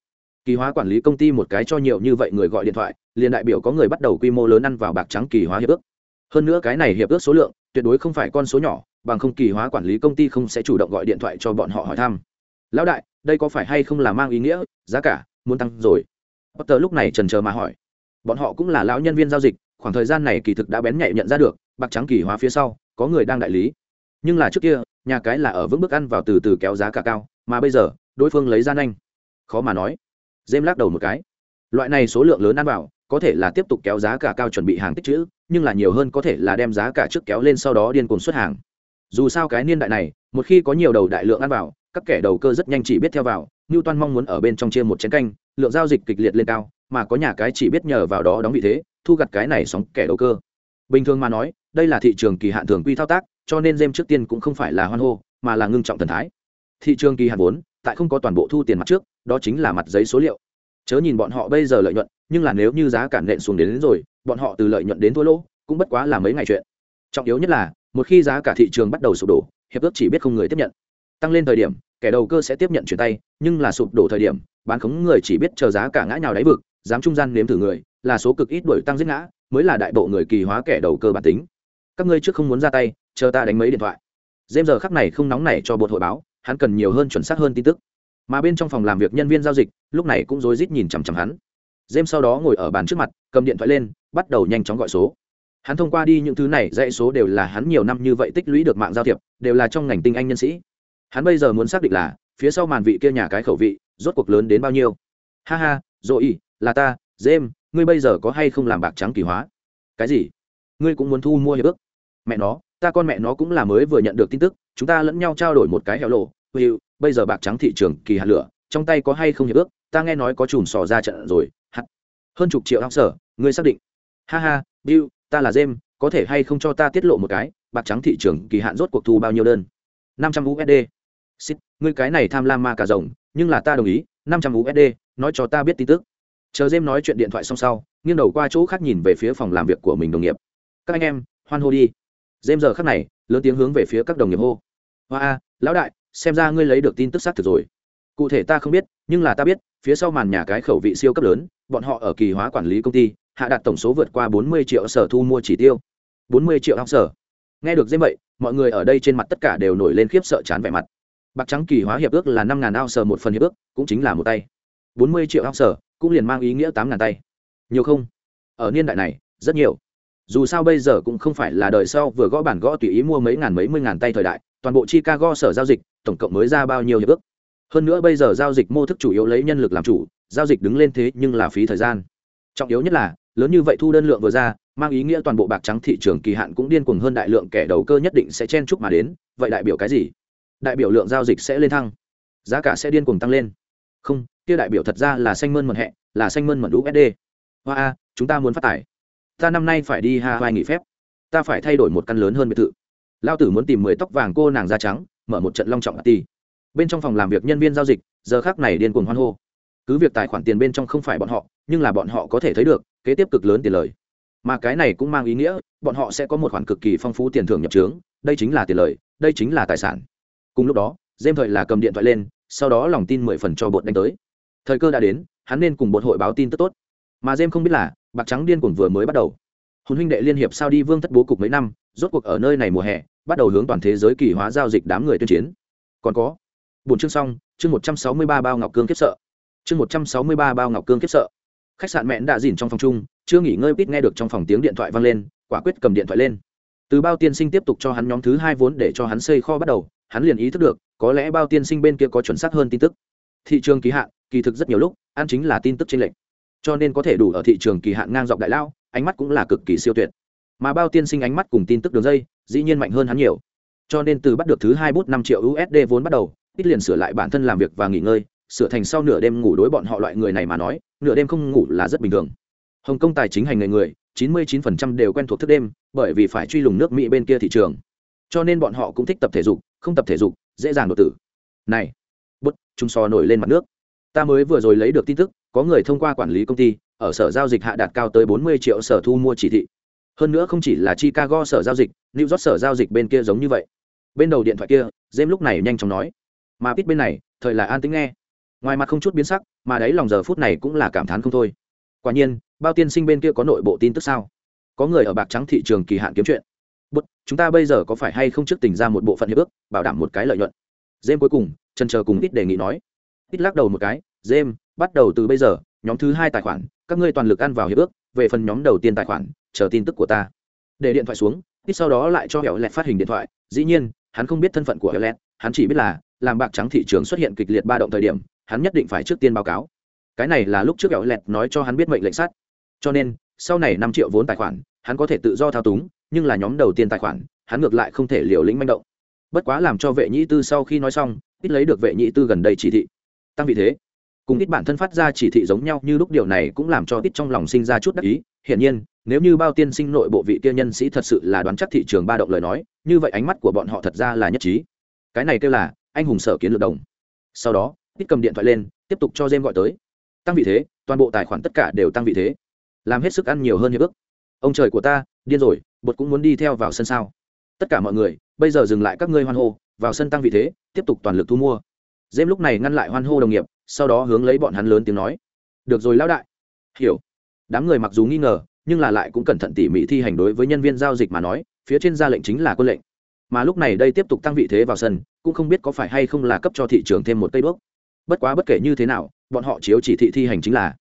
Kỳ hóa quản lý công ty một cái cho nhiều như vậy người gọi điện thoại, liền đại biểu có người bắt đầu quy mô lớn ăn vào bạc trắng kỳ hóa hiệp ước. Hơn nữa cái này hiệp ước số lượng, tuyệt đối không phải con số nhỏ, bằng không kỳ hóa quản lý công ty không sẽ chủ động gọi điện thoại cho bọn họ hỏi thăm. Lão đại, đây có phải hay không là mang ý nghĩa, giá cả muốn tăng rồi? Potter lúc này trần chờ mà hỏi. Bọn họ cũng là lão nhân viên giao dịch, khoảng thời gian này kỳ thực đã bén nhạy nhận ra được, bạc trắng kỳ hóa phía sau, có người đang đại lý. Nhưng là trước kia nhà cái là ở vững bước ăn vào từ từ kéo giá cả cao, mà bây giờ, đối phương lấy ra nhanh. Khó mà nói. Dêm lắc đầu một cái. Loại này số lượng lớn ăn vào, có thể là tiếp tục kéo giá cả cao chuẩn bị hàng tích chữ, nhưng là nhiều hơn có thể là đem giá cả trước kéo lên sau đó điên cuồng xuất hàng. Dù sao cái niên đại này, một khi có nhiều đầu đại lượng ăn vào, các kẻ đầu cơ rất nhanh chỉ biết theo vào như toan mong muốn ở bên trong chia một chén canh, lượng giao dịch kịch liệt lên cao, mà có nhà cái chỉ biết nhờ vào đó đóng vị thế, thu gặt cái này sóng kẻ đầu cơ. Bình thường mà nói, đây là thị trường kỳ hạn thường quy thao tác cho nên jem trước tiên cũng không phải là hoan hô mà là ngưng trọng thần thái. Thị trường kỳ hạn vốn tại không có toàn bộ thu tiền mặt trước đó chính là mặt giấy số liệu. Chớ nhìn bọn họ bây giờ lợi nhuận nhưng là nếu như giá cản nện xuống đến, đến rồi bọn họ từ lợi nhuận đến thua lỗ cũng bất quá là mấy ngày chuyện. Trọng yếu nhất là một khi giá cả thị trường bắt đầu sụp đổ hiệp ước chỉ biết không người tiếp nhận. Tăng lên thời điểm kẻ đầu cơ sẽ tiếp nhận chuyển tay nhưng là sụp đổ thời điểm bán khống người chỉ biết chờ giá cả ngã nhào đáy vực dám trung gian nếm thử người là số cực ít đuổi tăng giết ngã mới là đại bộ người kỳ hóa kẻ đầu cơ bản tính. Các ngươi trước không muốn ra tay chờ ta đánh mấy điện thoại. Dêm giờ khắc này không nóng này cho bột hội báo, hắn cần nhiều hơn chuẩn xác hơn tin tức. Mà bên trong phòng làm việc nhân viên giao dịch, lúc này cũng rối rít nhìn chằm chằm hắn. Dêm sau đó ngồi ở bàn trước mặt, cầm điện thoại lên, bắt đầu nhanh chóng gọi số. Hắn thông qua đi những thứ này, dãy số đều là hắn nhiều năm như vậy tích lũy được mạng giao thiệp, đều là trong ngành tinh anh nhân sĩ. Hắn bây giờ muốn xác định là, phía sau màn vị kia nhà cái khẩu vị, rốt cuộc lớn đến bao nhiêu. Ha ha dỗ y là ta dêm ngươi bây giờ có hay không làm bạc trắng kỳ hóa? Cái gì? Ngươi cũng muốn thu mua hiệp ước? Mẹ nó ta con mẹ nó cũng là mới vừa nhận được tin tức chúng ta lẫn nhau trao đổi một cái hẻo lộ hữu bây giờ bạc trắng thị trường kỳ hạt lửa trong tay có hay không hiệp ước? Ta nghe nói có chùm sò ra trận rồi Hạt, hơn chục triệu học sở ngươi xác định. Ha ha bill ta là jem có thể hay không cho ta tiết lộ một cái bạc trắng thị trường kỳ hạn rốt cuộc thu bao nhiêu đơn? năm trăm usd Xít, ngươi cái này tham lam ma cả rồng nhưng là ta đồng ý năm trăm usd nói cho ta biết tin tức. Chờ jem nói chuyện điện thoại xong sau nghiêng đầu qua chỗ khác nhìn về phía phòng làm việc của mình đồng nghiệp. Các anh em hoan hô đi dêm giờ khắc này, lớn tiếng hướng về phía các đồng nghiệp hô. Hoa a lão đại, xem ra ngươi lấy được tin tức xác thực rồi. Cụ thể ta không biết, nhưng là ta biết, phía sau màn nhà cái khẩu vị siêu cấp lớn, bọn họ ở kỳ hóa quản lý công ty, hạ đạt tổng số vượt qua bốn mươi triệu sở thu mua chỉ tiêu. bốn mươi triệu học sở. Nghe được dêm vậy, mọi người ở đây trên mặt tất cả đều nổi lên khiếp sợ chán vẻ mặt. Bạc trắng kỳ hóa hiệp ước là năm ngàn ao sở một phần hiệp ước, cũng chính là một tay. bốn mươi triệu ao sở, cũng liền mang ý nghĩa tám ngàn tay. Nhiều không? Ở niên đại này, rất nhiều dù sao bây giờ cũng không phải là đời sau vừa gõ bản gõ tùy ý mua mấy ngàn mấy mươi ngàn tay thời đại, toàn bộ chicago sở giao dịch, tổng cộng mới ra bao nhiêu hiệp ước. Hơn nữa bây giờ giao dịch mô thức chủ yếu lấy nhân lực làm chủ, giao dịch đứng lên thế nhưng là phí thời gian. Trọng yếu nhất là, lớn như vậy thu đơn lượng vừa ra, mang ý nghĩa toàn bộ bạc trắng thị trường kỳ hạn cũng điên cuồng hơn đại lượng kẻ đầu cơ nhất định sẽ chen chúc mà đến, vậy đại biểu cái gì? Đại biểu lượng giao dịch sẽ lên thăng. Giá cả sẽ điên cuồng tăng lên. Không, kia đại biểu thật ra là xanh mơn mận hẹ, là xanh mơn mận usd hoa a, chúng ta muốn phát tải ta năm nay phải đi hawaii nghỉ phép. Ta phải thay đổi một căn lớn hơn biệt thự. Lao tử muốn tìm mười tóc vàng cô nàng da trắng, mở một trận long trọng ti bên trong phòng làm việc nhân viên giao dịch, giờ khác này điên cuồng hoan hô. Cứ việc tài khoản tiền bên trong không phải bọn họ, nhưng là bọn họ có thể thấy được, kế tiếp cực lớn tiền lời. Mà cái này cũng mang ý nghĩa, bọn họ sẽ có một khoản cực kỳ phong phú tiền thưởng nhập trướng, đây chính là tiền lời, đây chính là tài sản. Cùng lúc đó dêm thời là cầm điện thoại lên, sau đó lòng tin mười phần cho bột đánh tới. Thời cơ đã đến, hắn nên cùng bột hội báo tin tức tốt. Mà dêm không biết là bạc trắng điên cuồng vừa mới bắt đầu. Hùng huynh đệ liên hiệp sao đi vương thất bố cục mấy năm, rốt cuộc ở nơi này mùa hè, bắt đầu hướng toàn thế giới kỳ hóa giao dịch đám người tuyên chiến. Còn có bốn chương xong, chương một trăm sáu mươi ba bao ngọc cương kiếp sợ. Chương một trăm sáu mươi ba bao ngọc cương kiếp sợ. Khách sạn mẹn đã dìn trong phòng chung, chưa nghỉ ngơi biết nghe được trong phòng tiếng điện thoại vang lên, quả quyết cầm điện thoại lên. Từ bao tiên sinh tiếp tục cho hắn nhóm thứ hai vốn để cho hắn xây kho bắt đầu, hắn liền ý thức được, có lẽ bao tiên sinh bên kia có chuẩn xác hơn tin tức. Thị trường kỳ hạn, kỳ thực rất nhiều lúc, ăn chính là tin tức chênh lệch cho nên có thể đủ ở thị trường kỳ hạn ngang dọc đại lao ánh mắt cũng là cực kỳ siêu tuyệt. Mà bao tiên sinh ánh mắt cùng tin tức đường dây, dĩ nhiên mạnh hơn hắn nhiều. Cho nên từ bắt được thứ hai bút năm triệu usd vốn bắt đầu ít liền sửa lại bản thân làm việc và nghỉ ngơi, sửa thành sau nửa đêm ngủ đối bọn họ loại người này mà nói, nửa đêm không ngủ là rất bình thường. Hồng kông tài chính hành nghề người, chín mươi 99% đều quen thuộc thức đêm, bởi vì phải truy lùng nước mỹ bên kia thị trường. Cho nên bọn họ cũng thích tập thể dục, không tập thể dục, dễ dàng đột tử. Này, bút, chúng so nổi lên mặt nước. Ta mới vừa rồi lấy được tin tức có người thông qua quản lý công ty, ở sở giao dịch hạ đạt cao tới bốn mươi triệu sở thu mua chỉ thị. Hơn nữa không chỉ là chicago sở giao dịch, new york sở giao dịch bên kia giống như vậy. Bên đầu điện thoại kia, james lúc này nhanh chóng nói, mà pít bên này, thời là an tính nghe. Ngoài mặt không chút biến sắc, mà đấy lòng giờ phút này cũng là cảm thán không thôi. Quả nhiên, bao tiên sinh bên kia có nội bộ tin tức sao? Có người ở bạc trắng thị trường kỳ hạn kiếm chuyện. Bút chúng ta bây giờ có phải hay không trước tình ra một bộ phận hiệp ước, bảo đảm một cái lợi nhuận? James cuối cùng chân chờ cùng ít đề nghị nói. Ít lắc đầu một cái james, bắt đầu từ bây giờ, nhóm thứ hai tài khoản, các ngươi toàn lực ăn vào hiệp ước, về phần nhóm đầu tiên tài khoản, chờ tin tức của ta. Để điện thoại xuống, ít sau đó lại cho hẻo lẹt phát hình điện thoại. Dĩ nhiên, hắn không biết thân phận của hẻo lẹt, hắn chỉ biết là, làm bạc trắng thị trường xuất hiện kịch liệt ba động thời điểm, hắn nhất định phải trước tiên báo cáo. Cái này là lúc trước hẻo lẹt nói cho hắn biết mệnh lệnh sát. Cho nên, sau này năm triệu vốn tài khoản, hắn có thể tự do thao túng, nhưng là nhóm đầu tiên tài khoản, hắn ngược lại không thể liều lĩnh manh động. Bất quá làm cho vệ nhĩ tư sau khi nói xong, ít lấy được vệ nhĩ tư gần đây chỉ thị. Tăng vị thế cùng ít bản thân phát ra chỉ thị giống nhau như lúc điều này cũng làm cho ít trong lòng sinh ra chút đắc ý. Hiển nhiên, nếu như bao tiên sinh nội bộ vị kia nhân sĩ thật sự là đoán chắc thị trường ba động lời nói, như vậy ánh mắt của bọn họ thật ra là nhất trí. Cái này kêu là, anh hùng sở kiến lược đồng. Sau đó, ít cầm điện thoại lên, tiếp tục cho jem gọi tới. Tăng vị thế, toàn bộ tài khoản tất cả đều tăng vị thế. Làm hết sức ăn nhiều hơn hiệp ước. Ông trời của ta, điên rồi, bột cũng muốn đi theo vào sân sao. Tất cả mọi người, bây giờ dừng lại các ngươi hoan hô, vào sân tăng vị thế, tiếp tục toàn lực thu mua dêm lúc này ngăn lại hoan hô đồng nghiệp, sau đó hướng lấy bọn hắn lớn tiếng nói. Được rồi lão đại. Hiểu. Đám người mặc dù nghi ngờ, nhưng là lại cũng cẩn thận tỉ mỉ thi hành đối với nhân viên giao dịch mà nói, phía trên ra lệnh chính là quân lệnh. Mà lúc này đây tiếp tục tăng vị thế vào sân, cũng không biết có phải hay không là cấp cho thị trường thêm một cây bước. Bất quá bất kể như thế nào, bọn họ chiếu chỉ thị thi hành chính là.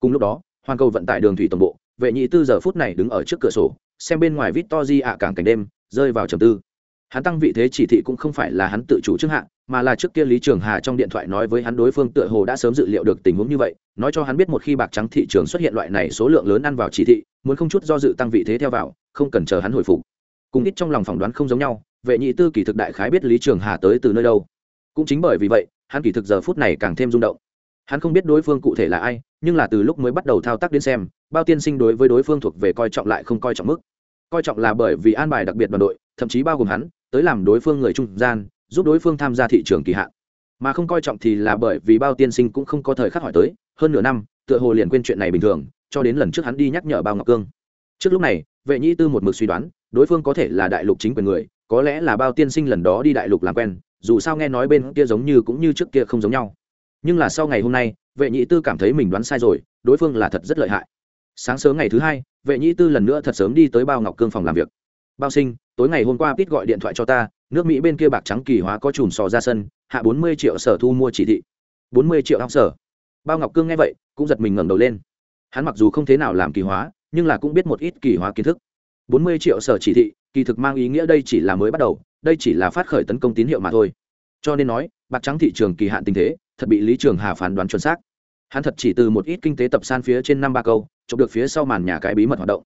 Cùng lúc đó hoàn cầu vận tải đường thủy tổng bộ, vệ nhị tư giờ phút này đứng ở trước cửa sổ, xem bên ngoài vít to di ạ cảng cảnh đêm, rơi vào trầm tư. Hắn tăng vị thế chỉ thị cũng không phải là hắn tự chủ trước hạn mà là trước kia lý trường hà trong điện thoại nói với hắn đối phương tựa hồ đã sớm dự liệu được tình huống như vậy, nói cho hắn biết một khi bạc trắng thị trường xuất hiện loại này số lượng lớn ăn vào chỉ thị, muốn không chút do dự tăng vị thế theo vào, không cần chờ hắn hồi phục. Cùng ít trong lòng phỏng đoán không giống nhau, vệ nhị tư kỳ thực đại khái biết lý trường hà tới từ nơi đâu. Cũng chính bởi vì vậy, hắn kỳ thực giờ phút này càng thêm rung động. Hắn không biết đối phương cụ thể là ai, nhưng là từ lúc mới bắt đầu thao tác đến xem, bao tiên sinh đối với đối phương thuộc về coi trọng lại không coi trọng mức. Coi trọng là bởi vì an bài đặc biệt đoàn đội, thậm chí bao gồm hắn, tới làm đối phương người trung gian giúp đối phương tham gia thị trường kỳ hạn. Mà không coi trọng thì là bởi vì bao tiên sinh cũng không có thời khắc hỏi tới, hơn nửa năm, tựa hồ liền quên chuyện này bình thường, cho đến lần trước hắn đi nhắc nhở bao ngọc cương. Trước lúc này, vệ nhĩ tư một mực suy đoán, đối phương có thể là đại lục chính quyền người, có lẽ là bao tiên sinh lần đó đi đại lục làm quen, dù sao nghe nói bên kia giống như cũng như trước kia không giống nhau. Nhưng là sau ngày hôm nay, vệ nhĩ tư cảm thấy mình đoán sai rồi, đối phương là thật rất lợi hại. Sáng sớm ngày thứ hai, vệ nhĩ tư lần nữa thật sớm đi tới bao ngọc cương phòng làm việc. Bao sinh, tối ngày hôm qua pít gọi điện thoại cho ta nước mỹ bên kia bạc trắng kỳ hóa có chùm sò ra sân, hạ bốn mươi triệu sở thu mua chỉ thị. bốn mươi triệu học sở. Bao ngọc cương nghe vậy, cũng giật mình ngẩng đầu lên. Hắn mặc dù không thế nào làm kỳ hóa, nhưng là cũng biết một ít kỳ hóa kiến thức. bốn mươi triệu sở chỉ thị, kỳ thực mang ý nghĩa đây chỉ là mới bắt đầu, đây chỉ là phát khởi tấn công tín hiệu mà thôi. Cho nên nói, bạc trắng thị trường kỳ hạn tình thế, thật bị lý trường hà phán đoán chuẩn xác. Hắn thật chỉ từ một ít kinh tế tập san phía trên năm ba câu, chụp được phía sau màn nhà cái bí mật hoạt động.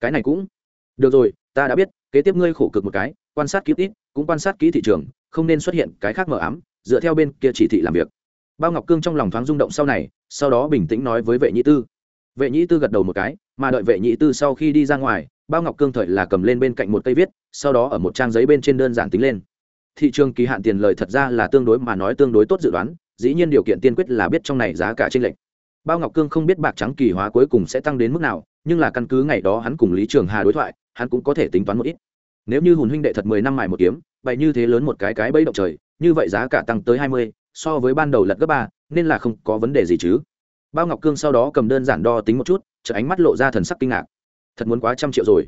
Cái này cũng được rồi, ta đã biết, kế tiếp ngươi khổ cực một cái quan sát kỹ ít, cũng quan sát kỹ thị trường, không nên xuất hiện cái khác mờ ám, dựa theo bên kia chỉ thị làm việc. Bao ngọc cương trong lòng thoáng rung động sau này, sau đó bình tĩnh nói với vệ Nhĩ tư. Vệ Nhĩ tư gật đầu một cái, mà đợi vệ Nhĩ tư sau khi đi ra ngoài, bao ngọc cương thời là cầm lên bên cạnh một cây viết, sau đó ở một trang giấy bên trên đơn giản tính lên. Thị trường kỳ hạn tiền lời thật ra là tương đối mà nói tương đối tốt dự đoán, dĩ nhiên điều kiện tiên quyết là biết trong này giá cả tranh lệnh bao ngọc cương không biết bạc trắng kỳ hóa cuối cùng sẽ tăng đến mức nào, nhưng là căn cứ ngày đó hắn cùng lý trường hà đối thoại, hắn cũng có thể tính toán một ít nếu như hùn huynh đệ thật mười năm mài một kiếm, bày như thế lớn một cái cái bẫy động trời, như vậy giá cả tăng tới hai mươi, so với ban đầu lật gấp ba, nên là không có vấn đề gì chứ. Bao ngọc cương sau đó cầm đơn giản đo tính một chút chợ ánh mắt lộ ra thần sắc kinh ngạc. Thật muốn quá trăm triệu rồi.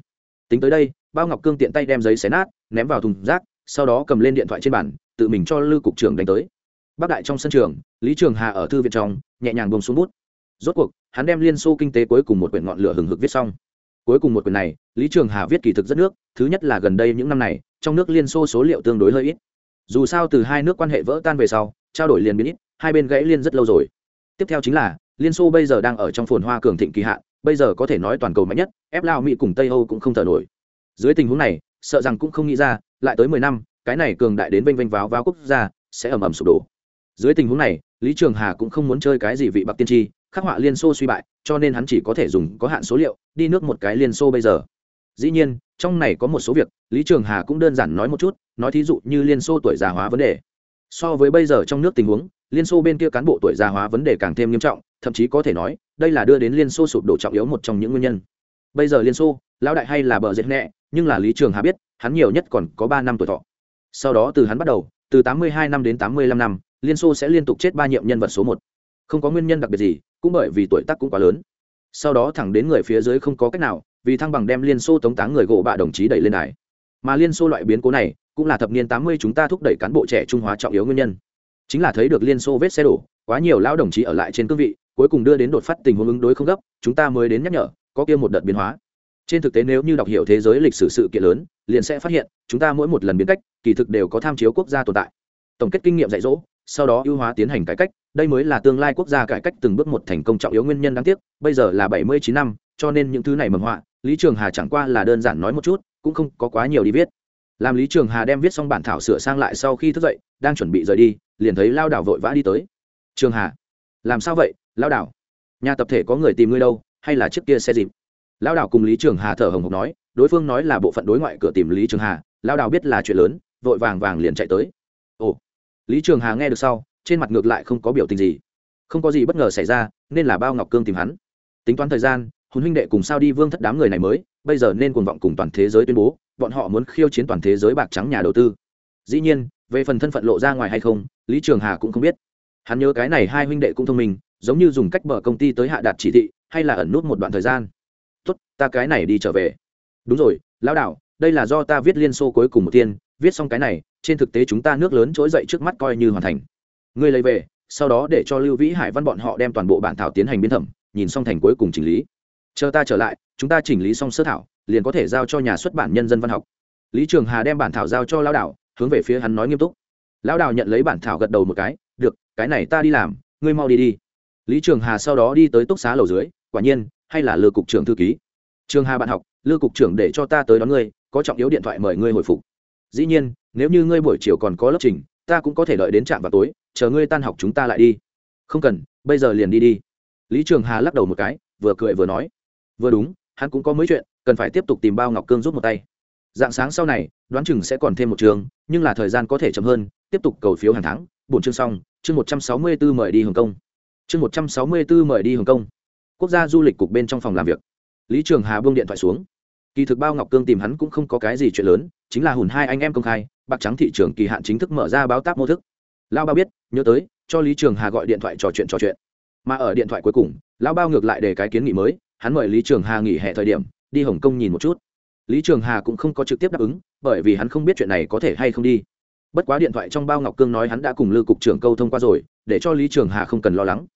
Tính tới đây, bao ngọc cương tiện tay đem giấy xé nát, ném vào thùng rác, sau đó cầm lên điện thoại trên bàn, tự mình cho lư cục trưởng đánh tới. Bác đại trong sân trường, lý trường hà ở thư viện trong, nhẹ nhàng bông xuống bút. Rốt cuộc, hắn đem liên xô kinh tế cuối cùng một quyển ngọn lửa hừng hực viết xong cuối cùng một quyển này, lý trường hà viết kỳ thực rất nước, thứ nhất là gần đây những năm này, trong nước liên xô số liệu tương đối hơi ít. Dù sao từ hai nước quan hệ vỡ tan về sau, trao đổi liền biến ít, hai bên gãy liên rất lâu rồi. Tiếp theo chính là, liên xô bây giờ đang ở trong phồn hoa cường thịnh kỳ hạn, bây giờ có thể nói toàn cầu mạnh nhất, ép lao mỹ cùng tây âu cũng không thở nổi. Dưới tình huống này, sợ rằng cũng không nghĩ ra, lại tới mười năm, cái này cường đại đến vênh vênh váo váo quốc gia, sẽ ầm ầm sụp đổ. Dưới tình huống này, lý trường hà cũng không muốn chơi cái gì vị bạc tiên tri khắc họa liên xô suy bại, cho nên hắn chỉ có thể dùng có hạn số liệu đi nước một cái liên xô bây giờ. Dĩ nhiên, trong này có một số việc, lý trường hà cũng đơn giản nói một chút, nói thí dụ như liên xô tuổi già hóa vấn đề. So với bây giờ trong nước tình huống, liên xô bên kia cán bộ tuổi già hóa vấn đề càng thêm nghiêm trọng, thậm chí có thể nói, đây là đưa đến liên xô sụp đổ trọng yếu một trong những nguyên nhân. Bây giờ liên xô, lão đại hay là bờ dệt nhẹ nhưng là lý trường hà biết, hắn nhiều nhất còn có ba năm tuổi thọ. Sau đó từ hắn bắt đầu, từ tám mươi hai năm đến tám mươi năm năm, liên xô sẽ liên tục chết ba nhiệm nhân vật số một. Không có nguyên nhân đặc biệt gì cũng bởi vì tuổi tác cũng quá lớn. Sau đó thẳng đến người phía dưới không có cách nào, vì thăng bằng đem liên xô tống táng người gỗ bạ đồng chí đẩy lên đài. Mà liên xô loại biến cố này, cũng là thập niên tám mươi chúng ta thúc đẩy cán bộ trẻ trung hóa trọng yếu nguyên nhân. Chính là thấy được liên xô vết xe đổ, quá nhiều lão đồng chí ở lại trên cương vị, cuối cùng đưa đến đột phát tình huống ứng đối không gấp, chúng ta mới đến nhắc nhở, có kia một đợt biến hóa. Trên thực tế nếu như đọc hiểu thế giới lịch sử sự kiện lớn, liền sẽ phát hiện, chúng ta mỗi một lần biến cách, kỳ thực đều có tham chiếu quốc gia tồn tại. Tổng kết kinh nghiệm dạy dỗ sau đó ưu hóa tiến hành cải cách, đây mới là tương lai quốc gia cải cách từng bước một thành công trọng yếu nguyên nhân đáng tiếc, bây giờ là bảy mươi chín năm, cho nên những thứ này mầm họa, lý trường hà chẳng qua là đơn giản nói một chút, cũng không có quá nhiều đi viết. Làm lý trường hà đem viết xong bản thảo sửa sang lại sau khi thức dậy, đang chuẩn bị rời đi, liền thấy lao đảo vội vã đi tới. Trường hà, làm sao vậy, lao đảo? Nhà tập thể có người tìm ngươi đâu, hay là trước kia xe dịp? Lao đảo cùng lý trường hà thở hồng hộc nói, đối phương nói là bộ phận đối ngoại cửa tìm lý trường hà, lao đảo biết là chuyện lớn, vội vàng vàng liền chạy tới. Ồ lý trường hà nghe được sau, trên mặt ngược lại không có biểu tình gì. Không có gì bất ngờ xảy ra, nên là bao ngọc cương tìm hắn. Tính toán thời gian hùn huynh đệ cùng sao đi vương thất đám người này mới, bây giờ nên cuồng vọng cùng toàn thế giới tuyên bố, bọn họ muốn khiêu chiến toàn thế giới bạc trắng nhà đầu tư. Dĩ nhiên, về phần thân phận lộ ra ngoài hay không, lý trường hà cũng không biết. Hắn nhớ cái này hai huynh đệ cũng thông minh, giống như dùng cách bờ công ty tới hạ đạt chỉ thị, hay là ẩn nút một đoạn thời gian. Tốt, ta cái này đi trở về. Đúng rồi, lão đạo, đây là do ta viết liên xô cuối cùng một tiên, viết xong cái này trên thực tế chúng ta nước lớn trỗi dậy trước mắt coi như hoàn thành. Ngươi lấy về, sau đó để cho lưu vĩ hải văn bọn họ đem toàn bộ bản thảo tiến hành biên thẩm, nhìn xong thành cuối cùng chỉnh lý. Chờ ta trở lại, chúng ta chỉnh lý xong sơ thảo, liền có thể giao cho nhà xuất bản nhân dân văn học. Lý trường hà đem bản thảo giao cho lão đạo hướng về phía hắn nói nghiêm túc. Lão đạo nhận lấy bản thảo gật đầu một cái, được, cái này ta đi làm, ngươi mau đi đi. Lý trường hà sau đó đi tới túc xá lầu dưới, quả nhiên, hay là lừa cục trưởng thư ký. Trường hà bạn học lừa cục trưởng để cho ta tới đón ngươi, có trọng yếu điện thoại mời ngươi hồi phục dĩ nhiên, nếu như ngươi buổi chiều còn có lớp trình, ta cũng có thể đợi đến trạm vào tối, chờ ngươi tan học chúng ta lại đi. Không cần, bây giờ liền đi đi. Lý trường hà lắc đầu một cái, vừa cười vừa nói. Vừa đúng, hắn cũng có mấy chuyện, cần phải tiếp tục tìm bao ngọc cương giúp một tay. Dạng sáng sau này, đoán chừng sẽ còn thêm một trường, nhưng là thời gian có thể chậm hơn, tiếp tục cầu phiếu hàng tháng, bổn chương xong, chương một trăm sáu mươi bốn mời đi hồng kông. Chương một trăm sáu mươi bốn mời đi hồng kông. Quốc gia du lịch cục bên trong phòng làm việc. Lý trường hà buông điện thoại xuống. Kỳ thực bao ngọc cương tìm hắn cũng không có cái gì chuyện lớn chính là hùn hai anh em công khai, bạc trắng thị trường kỳ hạn chính thức mở ra báo táp mô thức. Lao bao biết, nhớ tới, cho lý trường hà gọi điện thoại trò chuyện trò chuyện. Mà ở điện thoại cuối cùng, lão bao ngược lại để cái kiến nghị mới, hắn mời lý trường hà nghỉ hè thời điểm, đi hồng kông nhìn một chút. Lý trường hà cũng không có trực tiếp đáp ứng, bởi vì hắn không biết chuyện này có thể hay không đi. Bất quá điện thoại trong bao ngọc cương nói hắn đã cùng lưu cục trưởng câu thông qua rồi, để cho lý trường hà không cần lo lắng.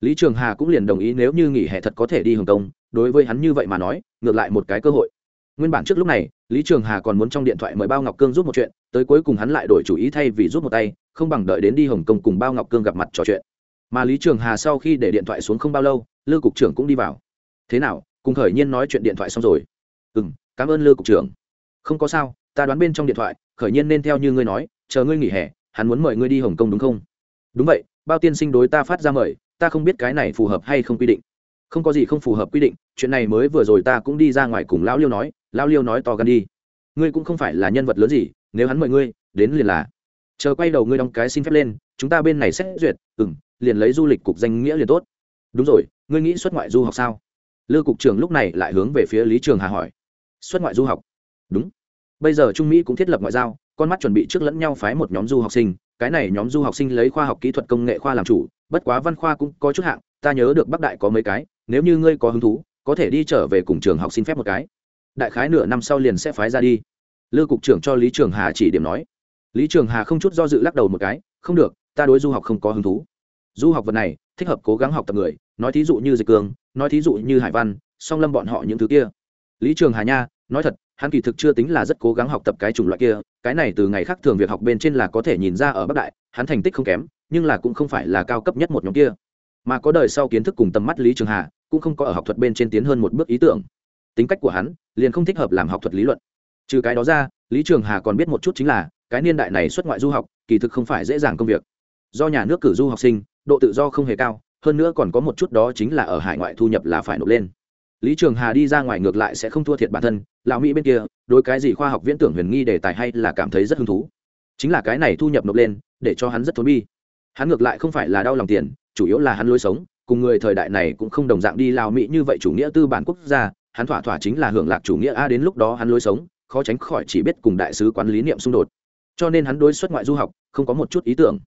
Lý trường hà cũng liền đồng ý nếu như nghỉ hè thật có thể đi hồng kông, đối với hắn như vậy mà nói, ngược lại một cái cơ hội nguyên bản trước lúc này, lý trường hà còn muốn trong điện thoại mời bao ngọc cương giúp một chuyện, tới cuối cùng hắn lại đổi chủ ý thay vì giúp một tay, không bằng đợi đến đi hồng kông cùng bao ngọc cương gặp mặt trò chuyện. Mà lý trường hà sau khi để điện thoại xuống không bao lâu, lư cục trưởng cũng đi vào. Thế nào, cùng khởi nhiên nói chuyện điện thoại xong rồi? Ừ m cảm ơn lư cục trưởng. Không có sao, ta đoán bên trong điện thoại, khởi nhiên nên theo như ngươi nói, chờ ngươi nghỉ hè, hắn muốn mời ngươi đi hồng kông đúng không? Đúng vậy, bao tiên sinh đối ta phát ra mời, ta không biết cái này phù hợp hay không quy định không có gì không phù hợp quy định, chuyện này mới vừa rồi ta cũng đi ra ngoài cùng lão liêu nói, lão liêu nói to gan đi. Ngươi cũng không phải là nhân vật lớn gì, nếu hắn mời ngươi, đến liền là. Chờ quay đầu ngươi đóng cái xin phép lên, chúng ta bên này xét duyệt ừ m liền lấy du lịch cục danh nghĩa liền tốt. Đúng rồi, ngươi nghĩ xuất ngoại du học sao? Lư cục trưởng lúc này lại hướng về phía lý trường hà hỏi. Xuất ngoại du học? Đúng. Bây giờ trung mỹ cũng thiết lập ngoại giao, con mắt chuẩn bị trước lẫn nhau phái một nhóm du học sinh, cái này nhóm du học sinh lấy khoa học kỹ thuật công nghệ khoa làm chủ, bất quá văn khoa cũng có chút hạng, ta nhớ được bắc đại có mấy cái nếu như ngươi có hứng thú, có thể đi trở về cùng trường học xin phép một cái. Đại khái nửa năm sau liền sẽ phái ra đi. Lư cục trưởng cho lý trường hà chỉ điểm nói. Lý trường hà không chút do dự lắc đầu một cái, không được, ta đối du học không có hứng thú. Du học vật này, thích hợp cố gắng học tập người, nói thí dụ như dịch cường, nói thí dụ như hải văn, song lâm bọn họ những thứ kia. Lý trường hà nha, nói thật, hắn kỳ thực chưa tính là rất cố gắng học tập cái chủng loại kia, cái này từ ngày khác thường việc học bên trên là có thể nhìn ra ở bắc đại, hắn thành tích không kém, nhưng là cũng không phải là cao cấp nhất một nhóm kia. Mà có đời sau kiến thức cùng tầm mắt lý trường hà cũng không có ở học thuật bên trên tiến hơn một bước ý tưởng. Tính cách của hắn liền không thích hợp làm học thuật lý luận. Trừ cái đó ra, lý trường hà còn biết một chút chính là, cái niên đại này xuất ngoại du học, kỳ thực không phải dễ dàng công việc. Do nhà nước cử du học sinh, độ tự do không hề cao, hơn nữa còn có một chút đó chính là ở hải ngoại thu nhập là phải nộp lên. Lý trường hà đi ra ngoài ngược lại sẽ không thua thiệt bản thân, lão mỹ bên kia, đối cái gì khoa học viễn tưởng huyền nghi đề tài hay là cảm thấy rất hứng thú. Chính là cái này thu nhập nộp lên, để cho hắn rất thốn bi. Hắn ngược lại không phải là đau lòng tiền, chủ yếu là hắn lối sống cùng người thời đại này cũng không đồng dạng đi lao mỹ như vậy chủ nghĩa tư bản quốc gia, hắn thỏa thỏa chính là hưởng lạc chủ nghĩa, a, đến lúc đó hắn lối sống, khó tránh khỏi chỉ biết cùng đại sứ quán lý niệm xung đột. Cho nên hắn đối xuất ngoại du học không có một chút ý tưởng.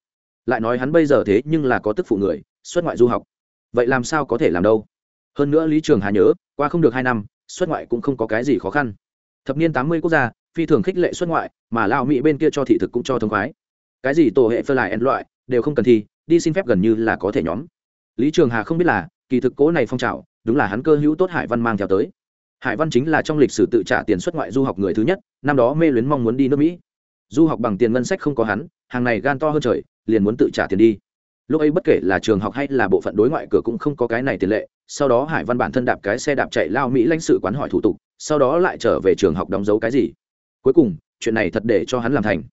Lại nói hắn bây giờ thế nhưng là có tức phụ người, xuất ngoại du học. Vậy làm sao có thể làm đâu? Hơn nữa lý trường hà nhớ, qua không được hai năm, xuất ngoại cũng không có cái gì khó khăn. Thập niên tám mươi quốc gia, phi thường khích lệ xuất ngoại, mà lao mỹ bên kia cho thị thực cũng cho thông khoái. Cái gì tổ hệ phơ lại en loại, đều không cần thi, đi xin phép gần như là có thể nhóm lý trường hà không biết là, kỳ thực cố này phong trào, đúng là hắn cơ hữu tốt hải văn mang theo tới. Hải văn chính là trong lịch sử tự trả tiền xuất ngoại du học người thứ nhất, năm đó mê luyến mong muốn đi nước mỹ. Du học bằng tiền ngân sách không có hắn, hàng này gan to hơn trời, liền muốn tự trả tiền đi. Lúc ấy bất kể là trường học hay là bộ phận đối ngoại cửa cũng không có cái này tiền lệ, sau đó hải văn bản thân đạp cái xe đạp chạy lao mỹ lãnh sự quán hỏi thủ tục, sau đó lại trở về trường học đóng dấu cái gì. Cuối cùng, chuyện này thật để cho hắn làm thành.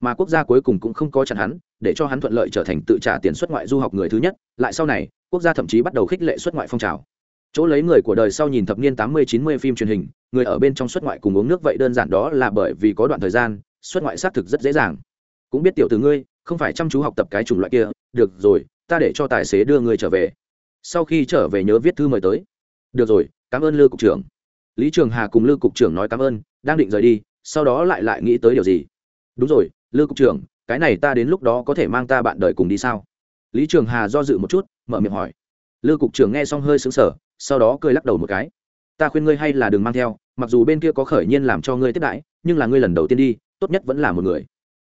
Mà quốc gia cuối cùng cũng không có chặn hắn để cho hắn thuận lợi trở thành tự trả tiền xuất ngoại du học người thứ nhất, lại sau này, quốc gia thậm chí bắt đầu khích lệ xuất ngoại phong trào. Chỗ lấy người của đời sau nhìn thập niên tám mươi, chín mươi phim truyền hình, người ở bên trong xuất ngoại cùng uống nước vậy đơn giản đó là bởi vì có đoạn thời gian, xuất ngoại xác thực rất dễ dàng. Cũng biết tiểu từ ngươi, không phải chăm chú học tập cái chủng loại kia, được rồi, ta để cho tài xế đưa ngươi trở về. Sau khi trở về nhớ viết thư mời tới. Được rồi, cảm ơn lư cục trưởng. Lý trường hà cùng lư cục trưởng nói cảm ơn, đang định rời đi, sau đó lại lại nghĩ tới điều gì? Đúng rồi, lư cục trưởng cái này ta đến lúc đó có thể mang ta bạn đời cùng đi sao? Lý trường hà do dự một chút, mở miệng hỏi. Lư cục trưởng nghe xong hơi xứng sở sau đó cười lắc đầu một cái. Ta khuyên ngươi hay là đừng mang theo, mặc dù bên kia có khởi nhiên làm cho ngươi tiếp đãi, nhưng là ngươi lần đầu tiên đi, tốt nhất vẫn là một người.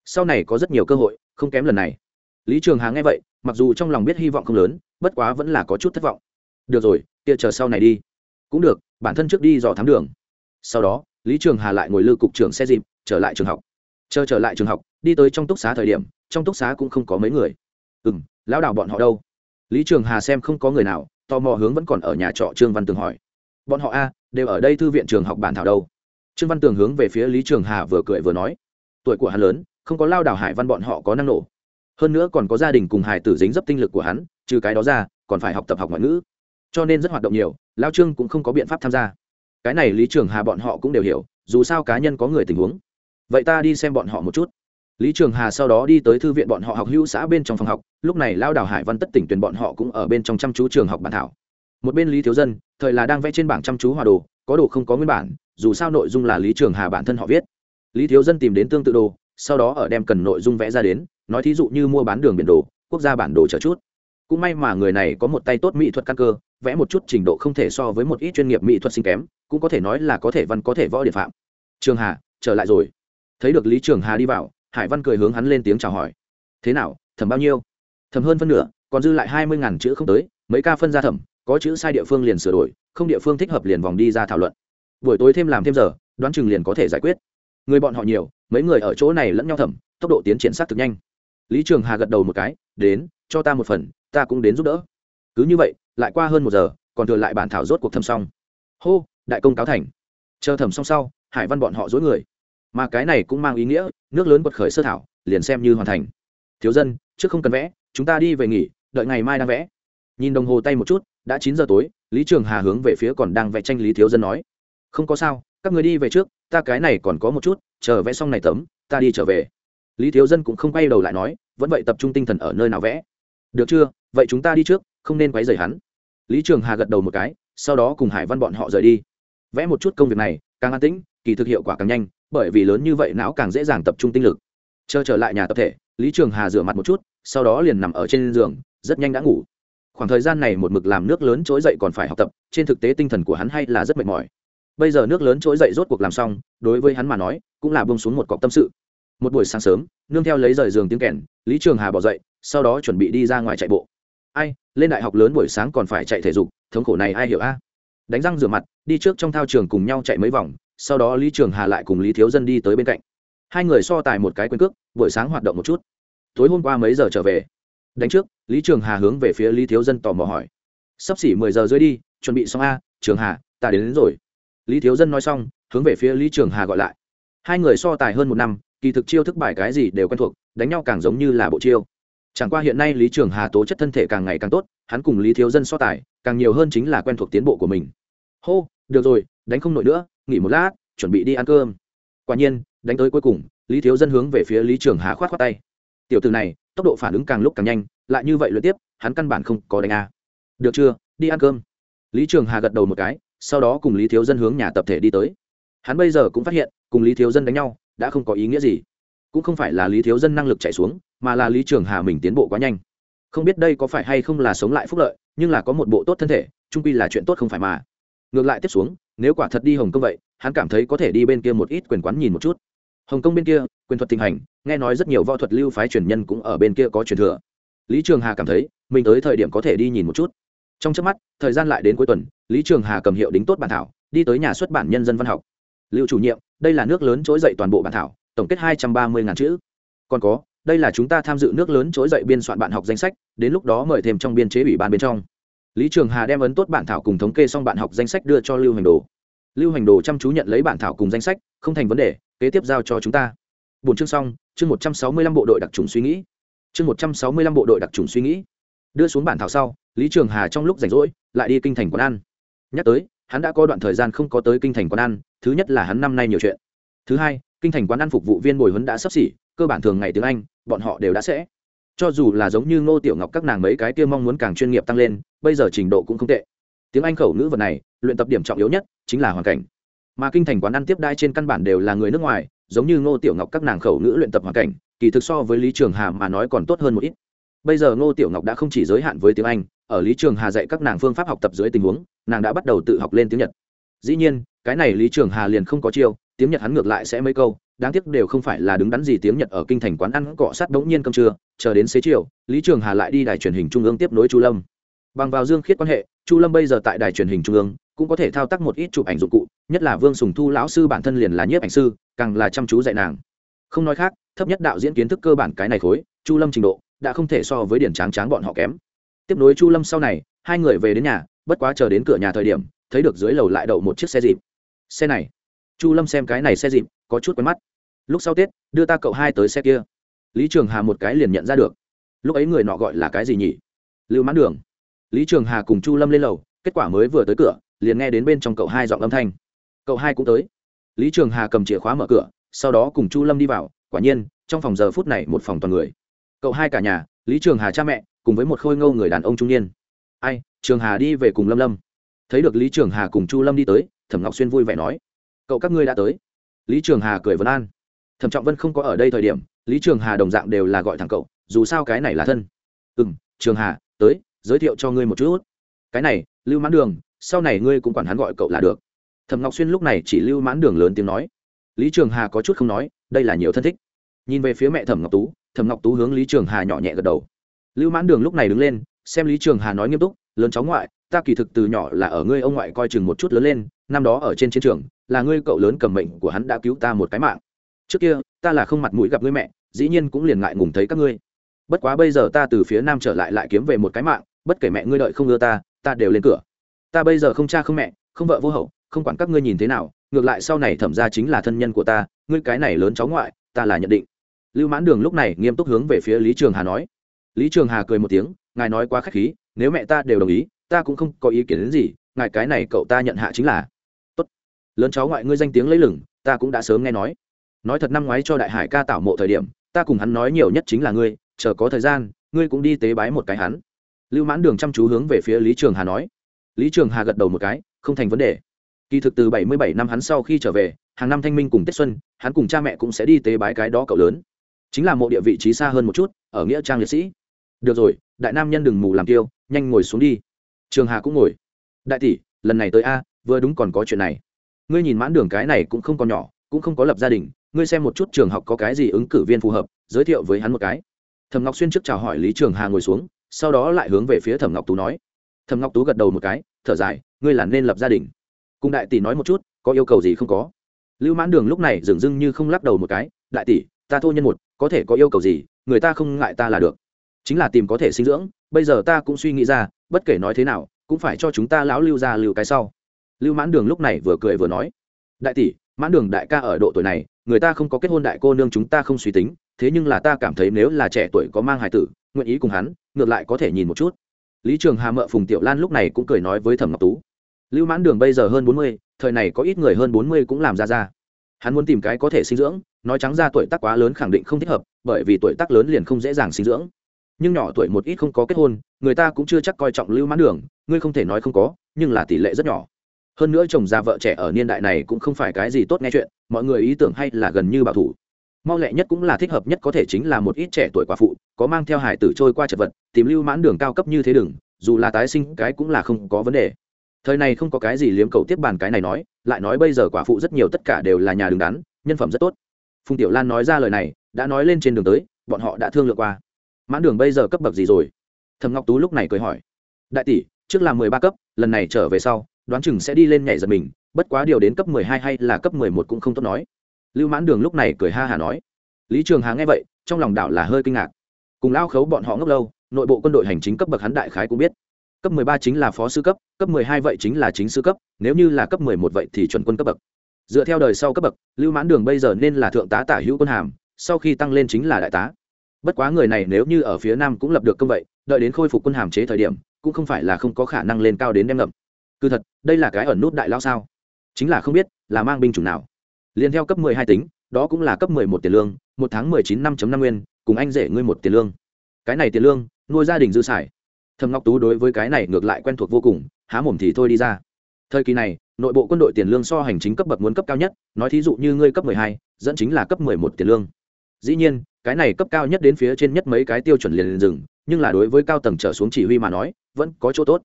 Sau này có rất nhiều cơ hội, không kém lần này. Lý trường hà nghe vậy, mặc dù trong lòng biết hy vọng không lớn, bất quá vẫn là có chút thất vọng. Được rồi, kia chờ sau này đi. Cũng được, bản thân trước đi dò thám đường. Sau đó, lý trường hà lại ngồi lư cục trưởng xe dịp, trở lại trường học. Chờ trở lại trường học đi tới trong túc xá thời điểm, trong túc xá cũng không có mấy người. Ừ m lão đảo bọn họ đâu? Lý trường hà xem không có người nào, tò mò hướng vẫn còn ở nhà trọ trương văn tường hỏi. Bọn họ a, đều ở đây thư viện trường học bản thảo đâu? Trương văn tường hướng về phía lý trường hà vừa cười vừa nói. Tuổi của hắn lớn, không có lao đảo hải văn bọn họ có năng nổ. Hơn nữa còn có gia đình cùng hải tử dính dấp tinh lực của hắn, trừ cái đó ra, còn phải học tập học ngoại ngữ. Cho nên rất hoạt động nhiều lao trương cũng không có biện pháp tham gia. Cái này lý trường hà bọn họ cũng đều hiểu, dù sao cá nhân có người tình huống. Vậy ta đi xem bọn họ một chút lý trường hà sau đó đi tới thư viện bọn họ học hữu xã bên trong phòng học, lúc này lao Đào hải văn tất tỉnh tuyển bọn họ cũng ở bên trong chăm chú trường học bản thảo. Một bên lý thiếu dân, thời là đang vẽ trên bảng chăm chú hòa đồ, có đồ không có nguyên bản, dù sao nội dung là lý trường hà bản thân họ viết. Lý thiếu dân tìm đến tương tự đồ, sau đó ở đem cần nội dung vẽ ra đến, nói thí dụ như mua bán đường biển đồ, quốc gia bản đồ chờ chút. Cũng may mà người này có một tay tốt mỹ thuật căn cơ, vẽ một chút trình độ không thể so với một ít chuyên nghiệp mỹ thuật sinh kém, cũng có thể nói là có thể văn có thể võ địa phạm. Trường hà, trở lại rồi. Thấy được lý trường hà đi vào hải văn cười hướng hắn lên tiếng chào hỏi. Thế nào, thẩm bao nhiêu? Thẩm hơn phân nửa, còn dư lại hai mươi ngàn chữ không tới, mấy ca phân ra thẩm, có chữ sai địa phương liền sửa đổi, không địa phương thích hợp liền vòng đi ra thảo luận. Buổi tối thêm làm thêm giờ, đoán chừng liền có thể giải quyết. Người bọn họ nhiều, mấy người ở chỗ này lẫn nhau thẩm, tốc độ tiến triển sát thực nhanh. Lý trường hà gật đầu một cái, đến, cho ta một phần, ta cũng đến giúp đỡ. Cứ như vậy, lại qua hơn một giờ, còn thừa lại bản thảo rốt cuộc thẩm xong. Hô, đại công cáo thành. Chờ thẩm xong sau, hải văn bọn họ dối người. Mà cái này cũng mang ý nghĩa nước lớn quật khởi sơ thảo, liền xem như hoàn thành. Thiếu dân, trước không cần vẽ, chúng ta đi về nghỉ, đợi ngày mai đang vẽ. Nhìn đồng hồ tay một chút, đã chín giờ tối, lý trường hà hướng về phía còn đang vẽ tranh lý thiếu dân nói. Không có sao, các người đi về trước, ta cái này còn có một chút, chờ vẽ xong này tấm, ta đi trở về. Lý thiếu dân cũng không quay đầu lại nói, vẫn vậy tập trung tinh thần ở nơi nào vẽ? Được chưa, vậy chúng ta đi trước, không nên quấy rầy hắn. Lý trường hà gật đầu một cái, sau đó cùng hải văn bọn họ rời đi. Vẽ một chút công việc này, càng an tĩnh, kỳ thực hiệu quả càng nhanh bởi vì lớn như vậy não càng dễ dàng tập trung tinh lực. Chờ trở lại nhà tập thể, lý trường hà rửa mặt một chút, sau đó liền nằm ở trên giường, rất nhanh đã ngủ. Khoảng thời gian này một mực làm nước lớn trỗi dậy còn phải học tập, trên thực tế tinh thần của hắn hay là rất mệt mỏi. Bây giờ nước lớn trỗi dậy rốt cuộc làm xong, đối với hắn mà nói, cũng là bông xuống một cọc tâm sự. Một buổi sáng sớm, nương theo lấy rời giường tiếng kèn, lý trường hà bỏ dậy, sau đó chuẩn bị đi ra ngoài chạy bộ. Ai, lên đại học lớn buổi sáng còn phải chạy thể dục, thống khổ này ai hiểu a? Đánh răng rửa mặt, đi trước trong thao trường cùng nhau chạy mấy vòng sau đó lý trường hà lại cùng lý thiếu dân đi tới bên cạnh hai người so tài một cái quyền cước buổi sáng hoạt động một chút tối hôm qua mấy giờ trở về đánh trước lý trường hà hướng về phía lý thiếu dân tò mò hỏi sắp xỉ mười giờ rưỡi đi chuẩn bị xong a trường hà ta đến, đến rồi lý thiếu dân nói xong hướng về phía lý trường hà gọi lại hai người so tài hơn một năm kỳ thực chiêu thức bài cái gì đều quen thuộc đánh nhau càng giống như là bộ chiêu chẳng qua hiện nay lý trường hà tố chất thân thể càng ngày càng tốt hắn cùng lý thiếu dân so tài càng nhiều hơn chính là quen thuộc tiến bộ của mình hô được rồi đánh không nổi nữa nghỉ một lát, chuẩn bị đi ăn cơm. Quả nhiên, đánh tới cuối cùng, lý thiếu dân hướng về phía lý trường hà khoát khoát tay. Tiểu từ này, tốc độ phản ứng càng lúc càng nhanh, lại như vậy luyện tiếp, hắn căn bản không có đánh a. Được chưa, đi ăn cơm. Lý trường hà gật đầu một cái, sau đó cùng lý thiếu dân hướng nhà tập thể đi tới. Hắn bây giờ cũng phát hiện, cùng lý thiếu dân đánh nhau, đã không có ý nghĩa gì. Cũng không phải là lý thiếu dân năng lực chạy xuống, mà là lý trường hà mình tiến bộ quá nhanh. Không biết đây có phải hay không là sống lại phúc lợi, nhưng là có một bộ tốt thân thể trung quy là chuyện tốt không phải mà. Ngược lại tiếp xuống nếu quả thật đi hồng kông vậy, hắn cảm thấy có thể đi bên kia một ít quyền quán nhìn một chút. Hồng kông bên kia, quyền thuật thịnh hành, nghe nói rất nhiều võ thuật lưu phái truyền nhân cũng ở bên kia có truyền thừa. Lý trường hà cảm thấy, mình tới thời điểm có thể đi nhìn một chút. Trong trước mắt, thời gian lại đến cuối tuần, lý trường hà cầm hiệu đính tốt bản thảo, đi tới nhà xuất bản nhân dân văn học. Liệu chủ nhiệm, đây là nước lớn trỗi dậy toàn bộ bản thảo, tổng kết hai trăm ba mươi ngàn chữ. Còn có, đây là chúng ta tham dự nước lớn trỗi dậy biên soạn bạn học danh sách, đến lúc đó mời thêm trong biên chế ủy ban bên trong lý trường hà đem ấn tốt bản thảo cùng thống kê xong bạn học danh sách đưa cho lưu hành đồ. Lưu hành đồ chăm chú nhận lấy bản thảo cùng danh sách, không thành vấn đề, kế tiếp giao cho chúng ta. Bốn chương xong, chương một trăm sáu mươi lăm bộ đội đặc trùng suy nghĩ. Chương một trăm sáu mươi lăm bộ đội đặc trùng suy nghĩ. Đưa xuống bản thảo sau, lý trường hà trong lúc rảnh rỗi, lại đi kinh thành quán ăn. Nhắc tới, hắn đã có đoạn thời gian không có tới kinh thành quán ăn, thứ nhất là hắn năm nay nhiều chuyện. Thứ hai, kinh thành quán ăn phục vụ viên bồi huấn đã sắp xỉ, cơ bản thường ngày tiếng anh, bọn họ đều đã sẽ cho dù là giống như ngô tiểu ngọc các nàng mấy cái kia mong muốn càng chuyên nghiệp tăng lên, bây giờ trình độ cũng không tệ. Tiếng anh khẩu ngữ vật này, luyện tập điểm trọng yếu nhất chính là hoàn cảnh. Mà kinh thành quán ăn tiếp đai trên căn bản đều là người nước ngoài, giống như ngô tiểu ngọc các nàng khẩu ngữ luyện tập hoàn cảnh, kỳ thực so với lý trường hà mà nói còn tốt hơn một ít. Bây giờ ngô tiểu ngọc đã không chỉ giới hạn với tiếng anh, ở lý trường hà dạy các nàng phương pháp học tập dưới tình huống, nàng đã bắt đầu tự học lên tiếng nhật. Dĩ nhiên, cái này lý trường hà liền không có chiêu, tiếng nhật hắn ngược lại sẽ mấy câu đáng tiếc đều không phải là đứng đắn gì tiếng nhật ở kinh thành quán ăn cọ sát bỗng nhiên cơm trưa, chờ đến xế chiều, lý trường hà lại đi đài truyền hình trung ương tiếp nối chu lâm. Bằng vào dương khiết quan hệ, chu lâm bây giờ tại đài truyền hình trung ương cũng có thể thao tác một ít chụp ảnh dụng cụ, nhất là vương sùng thu lão sư bản thân liền là nhiếp ảnh sư, càng là chăm chú dạy nàng. Không nói khác, thấp nhất đạo diễn kiến thức cơ bản cái này khối, chu lâm trình độ đã không thể so với điển tráng tráng bọn họ kém. Tiếp nối chu lâm sau này, hai người về đến nhà, bất quá chờ đến cửa nhà thời điểm, thấy được dưới lầu lại đậu một chiếc xe dịp. Xe này, chu lâm xem cái này xe dịp có chút quen mắt. Lúc sau tết, đưa ta cậu hai tới xe kia. Lý trường hà một cái liền nhận ra được. Lúc ấy người nọ gọi là cái gì nhỉ? Lưu mãn đường. Lý trường hà cùng chu lâm lên lầu, kết quả mới vừa tới cửa, liền nghe đến bên trong cậu hai giọng âm thanh. Cậu hai cũng tới. Lý trường hà cầm chìa khóa mở cửa, sau đó cùng chu lâm đi vào, quả nhiên, trong phòng giờ phút này một phòng toàn người. Cậu hai cả nhà, lý trường hà cha mẹ, cùng với một khôi ngâu người đàn ông trung niên. Ai, trường hà đi về cùng lâm lâm. Thấy được lý trường hà cùng chu lâm đi tới, thẩm ngọc xuyên vui vẻ nói, cậu các ngươi đã tới lý trường hà cười vân an. Thẩm trọng vân không có ở đây thời điểm, lý trường hà đồng dạng đều là gọi thẳng cậu, dù sao cái này là thân. Ừ m trường hà, tới, giới thiệu cho ngươi một chút. Cái này, lưu mãn đường, sau này ngươi cũng quản hắn gọi cậu là được. Thẩm ngọc xuyên lúc này chỉ lưu mãn đường lớn tiếng nói. Lý trường hà có chút không nói, đây là nhiều thân thích. Nhìn về phía mẹ thẩm ngọc tú, thẩm ngọc tú hướng lý trường hà nhỏ nhẹ gật đầu. Lưu mãn đường lúc này đứng lên, xem lý trường hà nói nghiêm túc, lớn cháu ngoại, ta kỳ thực từ nhỏ là ở ngươi ông ngoại coi chừng một chút lớn lên, năm đó ở trên chiến trường là ngươi cậu lớn cầm mệnh của hắn đã cứu ta một cái mạng. Trước kia, ta là không mặt mũi gặp ngươi mẹ, dĩ nhiên cũng liền ngại ngùng thấy các ngươi. Bất quá bây giờ ta từ phía nam trở lại lại kiếm về một cái mạng, bất kể mẹ ngươi đợi không ưa ta ta đều lên cửa. Ta bây giờ không cha không mẹ, không vợ vô hậu, không quản các ngươi nhìn thế nào, ngược lại sau này thẩm ra chính là thân nhân của ta, ngươi cái này lớn cháu ngoại, ta là nhận định. Lưu mãn đường lúc này nghiêm túc hướng về phía lý trường hà nói. Lý trường hà cười một tiếng, ngài nói quá k h á c h khí, nếu mẹ ta đều đồng ý, ta cũng không có ý kiến đến gì, ngài cái này cậu ta nhận hạ chính là lớn cháu ngoại ngươi danh tiếng lấy lửng ta cũng đã sớm nghe nói. Nói thật năm ngoái cho đại hải ca tạo mộ thời điểm, ta cùng hắn nói nhiều nhất chính là ngươi, chờ có thời gian, ngươi cũng đi tế bái một cái hắn. Lưu mãn đường chăm chú hướng về phía lý trường hà nói. Lý trường hà gật đầu một cái, không thành vấn đề. Kỳ thực từ bảy mươi bảy năm hắn sau khi trở về, hàng năm thanh minh cùng tết xuân, hắn cùng cha mẹ cũng sẽ đi tế bái cái đó cậu lớn. Chính là mộ địa vị trí xa hơn một chút, ở nghĩa trang liệt sĩ. Được rồi, đại nam nhân đừng mù làm tiêu nhanh ngồi xuống đi. Trường hà cũng ngồi. Đại tỷ, lần này tới a, vừa đúng còn có chuyện này ngươi nhìn mãn đường cái này cũng không còn nhỏ, cũng không có lập gia đình, ngươi xem một chút trường học có cái gì ứng cử viên phù hợp, giới thiệu với hắn một cái. Thẩm ngọc xuyên trước chào hỏi lý trường hà ngồi xuống, sau đó lại hướng về phía thẩm ngọc tú nói. Thẩm ngọc tú gật đầu một cái, thở dài, ngươi là nên lập gia đình. Cùng đại tỷ nói một chút, có yêu cầu gì không có? Lưu mãn đường lúc này dường dưng như không lắc đầu một cái, đại tỷ, ta thô nhân một, có thể có yêu cầu gì, người ta không ngại ta là được. Chính là tìm có thể sinh dưỡng, bây giờ ta cũng suy nghĩ ra, bất kể nói thế nào, cũng phải cho chúng ta lão lưu ra lưu cái sau lưu mãn đường lúc này vừa cười vừa nói, đại tỷ, mãn đường đại ca ở độ tuổi này, người ta không có kết hôn đại cô nương chúng ta không suy tính, thế nhưng là ta cảm thấy nếu là trẻ tuổi có mang hài tử, nguyện ý cùng hắn, ngược lại có thể nhìn một chút. Lý trường hà mợ phùng tiểu lan lúc này cũng cười nói với thẩm ngọc tú, lưu mãn đường bây giờ hơn bốn mươi, thời này có ít người hơn bốn mươi cũng làm ra ra. Hắn muốn tìm cái có thể sinh dưỡng, nói trắng ra tuổi tác quá lớn khẳng định không thích hợp, bởi vì tuổi tác lớn liền không dễ dàng sinh dưỡng. Nhưng nhỏ tuổi một ít không có kết hôn, người ta cũng chưa chắc coi trọng lưu mãn đường, ngươi không thể nói không có, nhưng là tỷ lệ rất nhỏ hơn nữa chồng già vợ trẻ ở niên đại này cũng không phải cái gì tốt nghe chuyện, mọi người ý tưởng hay là gần như bảo thủ. Mau lẹ nhất cũng là thích hợp nhất có thể chính là một ít trẻ tuổi quả phụ, có mang theo hải tử trôi qua chật vật, tìm lưu mãn đường cao cấp như thế đừng dù là tái sinh cái cũng là không có vấn đề. Thời này không có cái gì liếm cầu tiếp bàn cái này nói, lại nói bây giờ quả phụ rất nhiều tất cả đều là nhà đứng đắn, nhân phẩm rất tốt. Phùng tiểu lan nói ra lời này, đã nói lên trên đường tới, bọn họ đã thương lượng qua. Mãn đường bây giờ cấp bậc gì rồi? Thầm ngọc tú lúc này cười hỏi. Đại tỷ, trước là mười ba cấp, lần này trở về sau đoán chừng sẽ đi lên nhảy giật mình, bất quá điều đến cấp mười hai hay là cấp mười một cũng không tốt nói. Lưu mãn đường lúc này cười ha hả nói. Lý trường hà nghe vậy, trong lòng đảo là hơi kinh ngạc. Cùng lao khấu bọn họ ngốc lâu, nội bộ quân đội hành chính cấp bậc hắn đại khái cũng biết. Cấp mười ba chính là phó sư cấp cấp mười hai vậy chính là chính sư cấp, nếu như là cấp mười một vậy thì chuẩn quân cấp bậc. Dựa theo đời sau cấp bậc, lưu mãn đường bây giờ nên là thượng tá tả hữu quân hàm, sau khi tăng lên chính là đại tá. Bất quá người này nếu như ở phía nam cũng lập được công vậy, đợi đến khôi phục quân hàm chế thời điểm, cũng không phải là không có khả năng lên cao đến đem ngậm cứ thật, đây là cái ẩn nút đại lao sao? Chính là không biết, là mang binh chủng nào. Liền theo cấp mười hai tính, đó cũng là cấp mười một tiền lương, một tháng mười chín năm năm nguyên, cùng anh rể ngươi một tiền lương. Cái này tiền lương, nuôi gia đình dư xài. Thầm ngọc tú đối với cái này ngược lại quen thuộc vô cùng, há mồm thì thôi đi ra. Thời kỳ này, nội bộ quân đội tiền lương so hành chính cấp bậc muốn cấp cao nhất, nói thí dụ như ngươi cấp mười hai, dẫn chính là cấp mười một tiền lương. Dĩ nhiên, cái này cấp cao nhất đến phía trên nhất mấy cái tiêu chuẩn liền liền dừng, nhưng là đối với cao tầng trở xuống chỉ huy mà nói, vẫn có chỗ tốt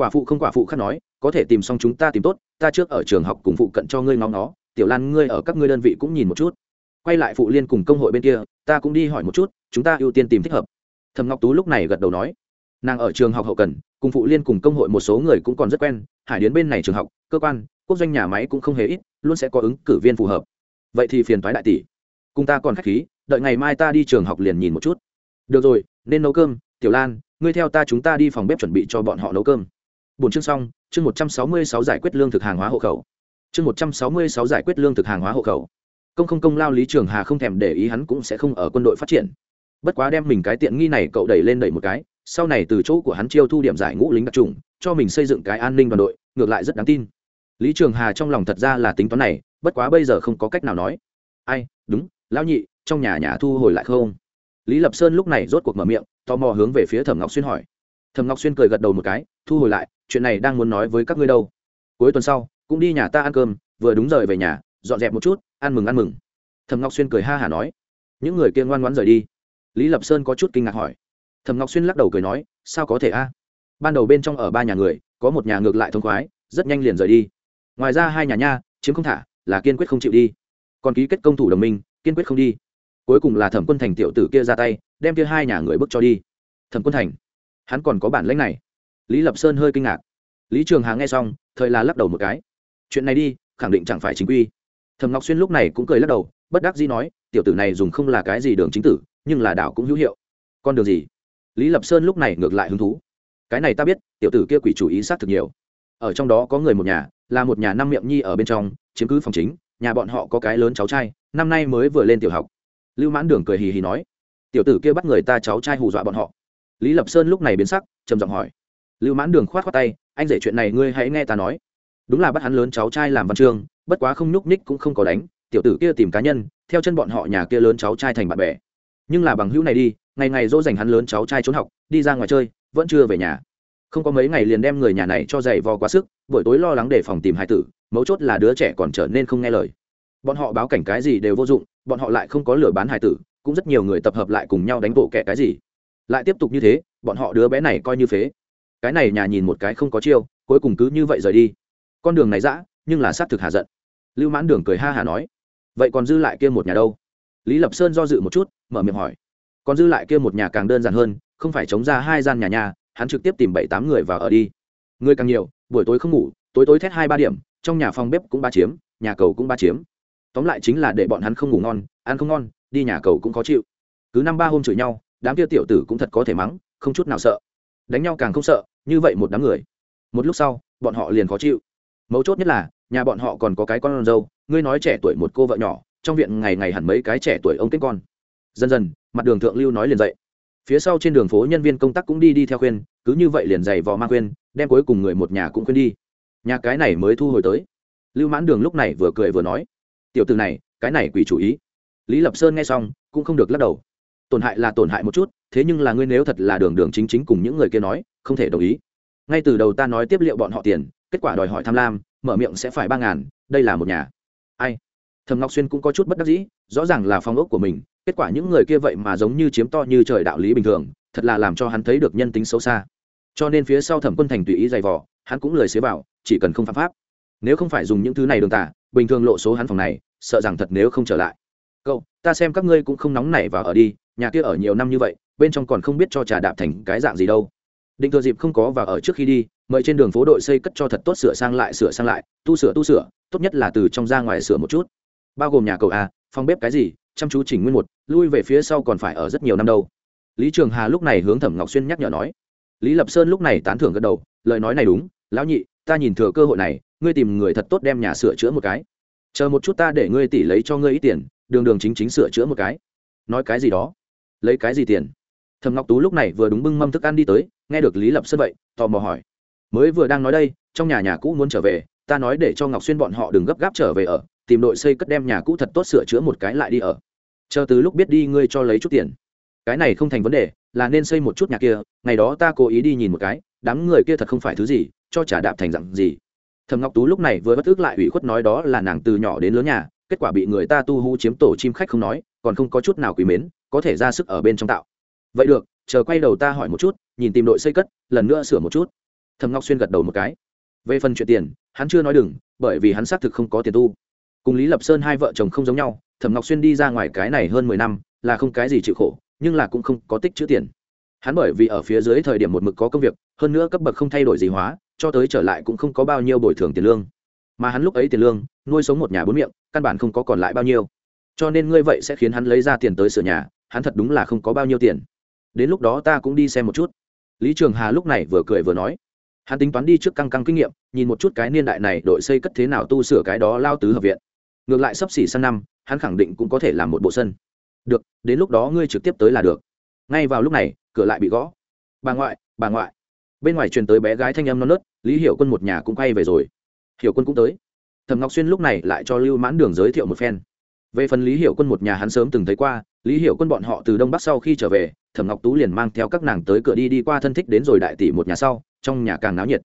quả phụ không quả phụ khác nói, có thể tìm xong chúng ta tìm tốt, ta trước ở trường học cùng phụ cận cho ngươi ngóng nó tiểu lan ngươi ở các ngươi đơn vị cũng nhìn một chút. Quay lại phụ liên cùng công hội bên kia, ta cũng đi hỏi một chút, chúng ta ưu tiên tìm thích hợp. Thầm ngọc tú lúc này gật đầu nói. Nàng ở trường học hậu cần, cùng phụ liên cùng công hội một số người cũng còn rất quen, hải đến bên này trường học, cơ quan, quốc doanh nhà máy cũng không hề ít, luôn sẽ có ứng cử viên phù hợp. Vậy thì phiền thoái đại tỷ. Cùng ta còn k h á c h khí, đợi ngày mai ta đi trường học liền nhìn một chút. Được rồi, nên nấu cơm, tiểu lan, ngươi theo ta chúng ta đi phòng bếp chuẩn bị cho bọn họ nấu cơm bốn chương xong, chương một trăm sáu mươi sáu giải quyết lương thực hàng hóa hộ khẩu. Chương một trăm sáu mươi sáu giải quyết lương thực hàng hóa hộ khẩu. Công không công lao lý trường hà không thèm để ý hắn cũng sẽ không ở quân đội phát triển. Bất quá đem mình cái tiện nghi này cậu đẩy lên đẩy một cái, sau này từ chỗ của hắn chiêu thu điểm giải ngũ lính đặc trùng, cho mình xây dựng cái an ninh đoàn đội, ngược lại rất đáng tin. Lý trường hà trong lòng thật ra là tính toán này, bất quá bây giờ không có cách nào nói. Ai, đúng, lão nhị, trong nhà nhà thu hồi lại không? Lý lập sơn lúc này rốt cuộc mở miệng, tò mò hướng về phía thẩm ngọc xuyên hỏi. Thẩm ngọc xuyên cười gật đầu một cái, thu hồi lại chuyện này đang muốn nói với các ngươi đâu. Cuối tuần sau, cũng đi nhà ta ăn cơm, vừa đúng rời về nhà, dọn dẹp một chút, ăn mừng ăn mừng. Thẩm ngọc xuyên cười ha hả nói. Những người kia ngoan ngoãn rời đi. Lý lập sơn có chút kinh ngạc hỏi. Thẩm ngọc xuyên lắc đầu cười nói, sao có thể a? Ban đầu bên trong ở ba nhà người, có một nhà ngược lại thông khoái, rất nhanh liền rời đi. Ngoài ra hai nhà nha, chiếm không thả, là kiên quyết không chịu đi. Còn ký kết công thủ đồng minh, kiên quyết không đi. Cuối cùng là thẩm quân thành tiểu tử kia ra tay, đem kia hai nhà người bước cho đi. Thẩm quân thành, hắn còn có bản lãnh này lý lập sơn hơi kinh ngạc. Lý trường hà nghe xong, thời là lắc đầu một cái. Chuyện này đi, khẳng định chẳng phải chính quy. Thẩm ngọc xuyên lúc này cũng cười lắc đầu, bất đắc dĩ nói, tiểu tử này dùng không là cái gì đường chính tử, nhưng là đảo cũng hữu hiệu. Con đường gì? Lý lập sơn lúc này ngược lại hứng thú. Cái này ta biết, tiểu tử kia quỷ chủ ý sát thực nhiều. Ở trong đó có người một nhà, là một nhà năm miệng nhi ở bên trong, chiếm cứ phòng chính, nhà bọn họ có cái lớn cháu trai, năm nay mới vừa lên tiểu học. Lưu mãn đường cười hì hì nói, tiểu tử kia bắt người ta cháu trai hù dọa bọn họ. Lý lập sơn lúc này biến sắc, trầm giọng hỏi lưu mãn đường khoát khoát tay, anh rể chuyện này ngươi hãy nghe ta nói. Đúng là bắt hắn lớn cháu trai làm văn chương, bất quá không nhúc ních cũng không có đánh, tiểu tử kia tìm cá nhân, theo chân bọn họ nhà kia lớn cháu trai thành bạn bè. Nhưng là bằng hữu này đi, ngày ngày dỗ dành hắn lớn cháu trai trốn học, đi ra ngoài chơi, vẫn chưa về nhà. Không có mấy ngày liền đem người nhà này cho giày vò quá sức, buổi tối lo lắng để phòng tìm hai tử, mấu chốt là đứa trẻ còn trở nên không nghe lời. Bọn họ báo cảnh cái gì đều vô dụng, bọn họ lại không có lửa bán hải tử, cũng rất nhiều người tập hợp lại cùng nhau đánh bộ kẻ cái gì. Lại tiếp tục như thế, bọn họ đứa bé này coi như phế cái này nhà nhìn một cái không có chiêu, cuối cùng cứ như vậy rời đi. Con đường này dã, nhưng là xác thực hạ giận. Lưu mãn đường cười ha hả nói, vậy còn dư lại kia một nhà đâu? Lý lập sơn do dự một chút, mở miệng hỏi, còn dư lại kia một nhà càng đơn giản hơn, không phải chống ra hai gian nhà nhà, hắn trực tiếp tìm bảy tám người vào ở đi. Người càng nhiều, buổi tối không ngủ, tối tối thét hai ba điểm, trong nhà phòng bếp cũng ba chiếm, nhà cầu cũng ba chiếm. Tóm lại chính là để bọn hắn không ngủ ngon, ăn không ngon, đi nhà cầu cũng khó chịu. Cứ năm ba hôm chửi nhau, đám kia tiểu tử cũng thật có thể mắng, không chút nào sợ đánh nhau càng không sợ, như vậy một đám người, một lúc sau, bọn họ liền khó chịu. Mấu chốt nhất là, nhà bọn họ còn có cái con dâu, ngươi nói trẻ tuổi một cô vợ nhỏ, trong viện ngày ngày hẳn mấy cái trẻ tuổi ông kết con. Dần dần, mặt đường thượng lưu nói liền dậy. Phía sau trên đường phố nhân viên công tác cũng đi đi theo khuyên, cứ như vậy liền giày vò mang khuyên, đem cuối cùng người một nhà cũng khuyên đi. Nhà cái này mới thu hồi tới. Lưu mãn đường lúc này vừa cười vừa nói, tiểu từ này, cái này quỷ chủ ý. Lý lập sơn nghe xong, cũng không được lắc đầu tổn hại là tổn hại một chút, thế nhưng là ngươi nếu thật là đường đường chính chính cùng những người kia nói, không thể đồng ý. Ngay từ đầu ta nói tiếp liệu bọn họ tiền, kết quả đòi hỏi tham lam, mở miệng sẽ phải ba ngàn, đây là một nhà. Ai? Thầm ngọc xuyên cũng có chút bất đắc dĩ, rõ ràng là phong ốc của mình, kết quả những người kia vậy mà giống như chiếm to như trời đạo lý bình thường, thật là làm cho hắn thấy được nhân tính xấu xa. Cho nên phía sau thẩm quân thành tùy ý giày vò, hắn cũng lười xế vào, chỉ cần không phạm pháp. Nếu không phải dùng những thứ này đường tả bình thường lộ số hắn phòng này, sợ rằng thật nếu không trở lại. Cậu, ta xem các ngươi cũng không nóng nảy vào ở đi nhà kia ở nhiều năm như vậy, bên trong còn không biết cho trà đạp thành cái dạng gì đâu. Định thừa dịp không có vào ở trước khi đi, mời trên đường phố đội xây cất cho thật tốt sửa sang lại, sửa sang lại, tu sửa tu sửa, tốt nhất là từ trong ra ngoài sửa một chút. Bao gồm nhà cầu a, phòng bếp cái gì, chăm chú chỉnh nguyên một, lui về phía sau còn phải ở rất nhiều năm đâu. Lý trường hà lúc này hướng thẩm ngọc xuyên nhắc nhở nói. Lý lập sơn lúc này tán thưởng gật đầu, lời nói này đúng, lão nhị, ta nhìn thừa cơ hội này, ngươi tìm người thật tốt đem nhà sửa chữa một cái. Chờ một chút ta để ngươi tỉ lấy cho ngươi ít tiền, đường đường chính chính sửa chữa một cái. Nói cái gì đó? Lấy cái gì tiền? Thầm ngọc tú lúc này vừa đúng bưng mâm thức ăn đi tới, nghe được lý lập sơn vậy, tò mò hỏi. Mới vừa đang nói đây, trong nhà nhà cũ muốn trở về, ta nói để cho ngọc xuyên bọn họ đừng gấp gáp trở về ở, tìm đội xây cất đem nhà cũ thật tốt sửa chữa một cái lại đi ở. Chờ từ lúc biết đi ngươi cho lấy chút tiền. Cái này không thành vấn đề, là nên xây một chút nhà kia, ngày đó ta cố ý đi nhìn một cái, đám người kia thật không phải thứ gì, cho trả đạp thành dặn gì. Thầm ngọc tú lúc này vừa bất ức lại ủy khuất nói đó là nàng từ nhỏ đến lớn nhà, kết quả bị người ta tu hú chiếm tổ chim khách không nói, còn không có chút nào quý mến có thể ra sức ở bên trong tạo. Vậy được, chờ quay đầu ta hỏi một chút, nhìn tìm đội xây cất, lần nữa sửa một chút. Thầm ngọc xuyên gật đầu một cái. Về phần chuyện tiền, hắn chưa nói đừng, bởi vì hắn xác thực không có tiền tu. Cùng lý lập sơn hai vợ chồng không giống nhau, thẩm ngọc xuyên đi ra ngoài cái này hơn mười năm, là không cái gì chịu khổ, nhưng là cũng không có tích chữ tiền. Hắn bởi vì ở phía dưới thời điểm một mực có công việc, hơn nữa cấp bậc không thay đổi gì hóa, cho tới trở lại cũng không có bao nhiêu bồi thường tiền lương. Mà hắn lúc ấy tiền lương, nuôi sống một nhà bốn miệng, căn bản không có còn lại bao nhiêu. Cho nên ngươi vậy sẽ khiến hắn lấy ra tiền tới sửa nhà hắn thật đúng là không có bao nhiêu tiền. Đến lúc đó ta cũng đi xem một chút. Lý trường hà lúc này vừa cười vừa nói. Hắn tính toán đi trước căng căng kinh nghiệm, nhìn một chút cái niên đại này đội xây cất thế nào tu sửa cái đó lao tứ hợp viện. Ngược lại sắp xỉ sang năm, hắn khẳng định cũng có thể làm một bộ sân. Được, đến lúc đó ngươi trực tiếp tới là được. Ngay vào lúc này, cửa lại bị gõ. Bà ngoại bà ngoại. Bên ngoài truyền tới bé gái thanh âm non nớt, lý hiểu quân một nhà cũng quay về rồi. Hiểu quân cũng tới. Thẩm ngọc xuyên lúc này lại cho lưu mãn đường giới thiệu một phen về phần lý hiểu quân một nhà hắn sớm từng thấy qua, lý hiểu quân bọn họ từ đông bắc sau khi trở về, thẩm ngọc tú liền mang theo các nàng tới cửa đi đi qua thân thích đến rồi đại tỷ một nhà sau, trong nhà càng náo nhiệt.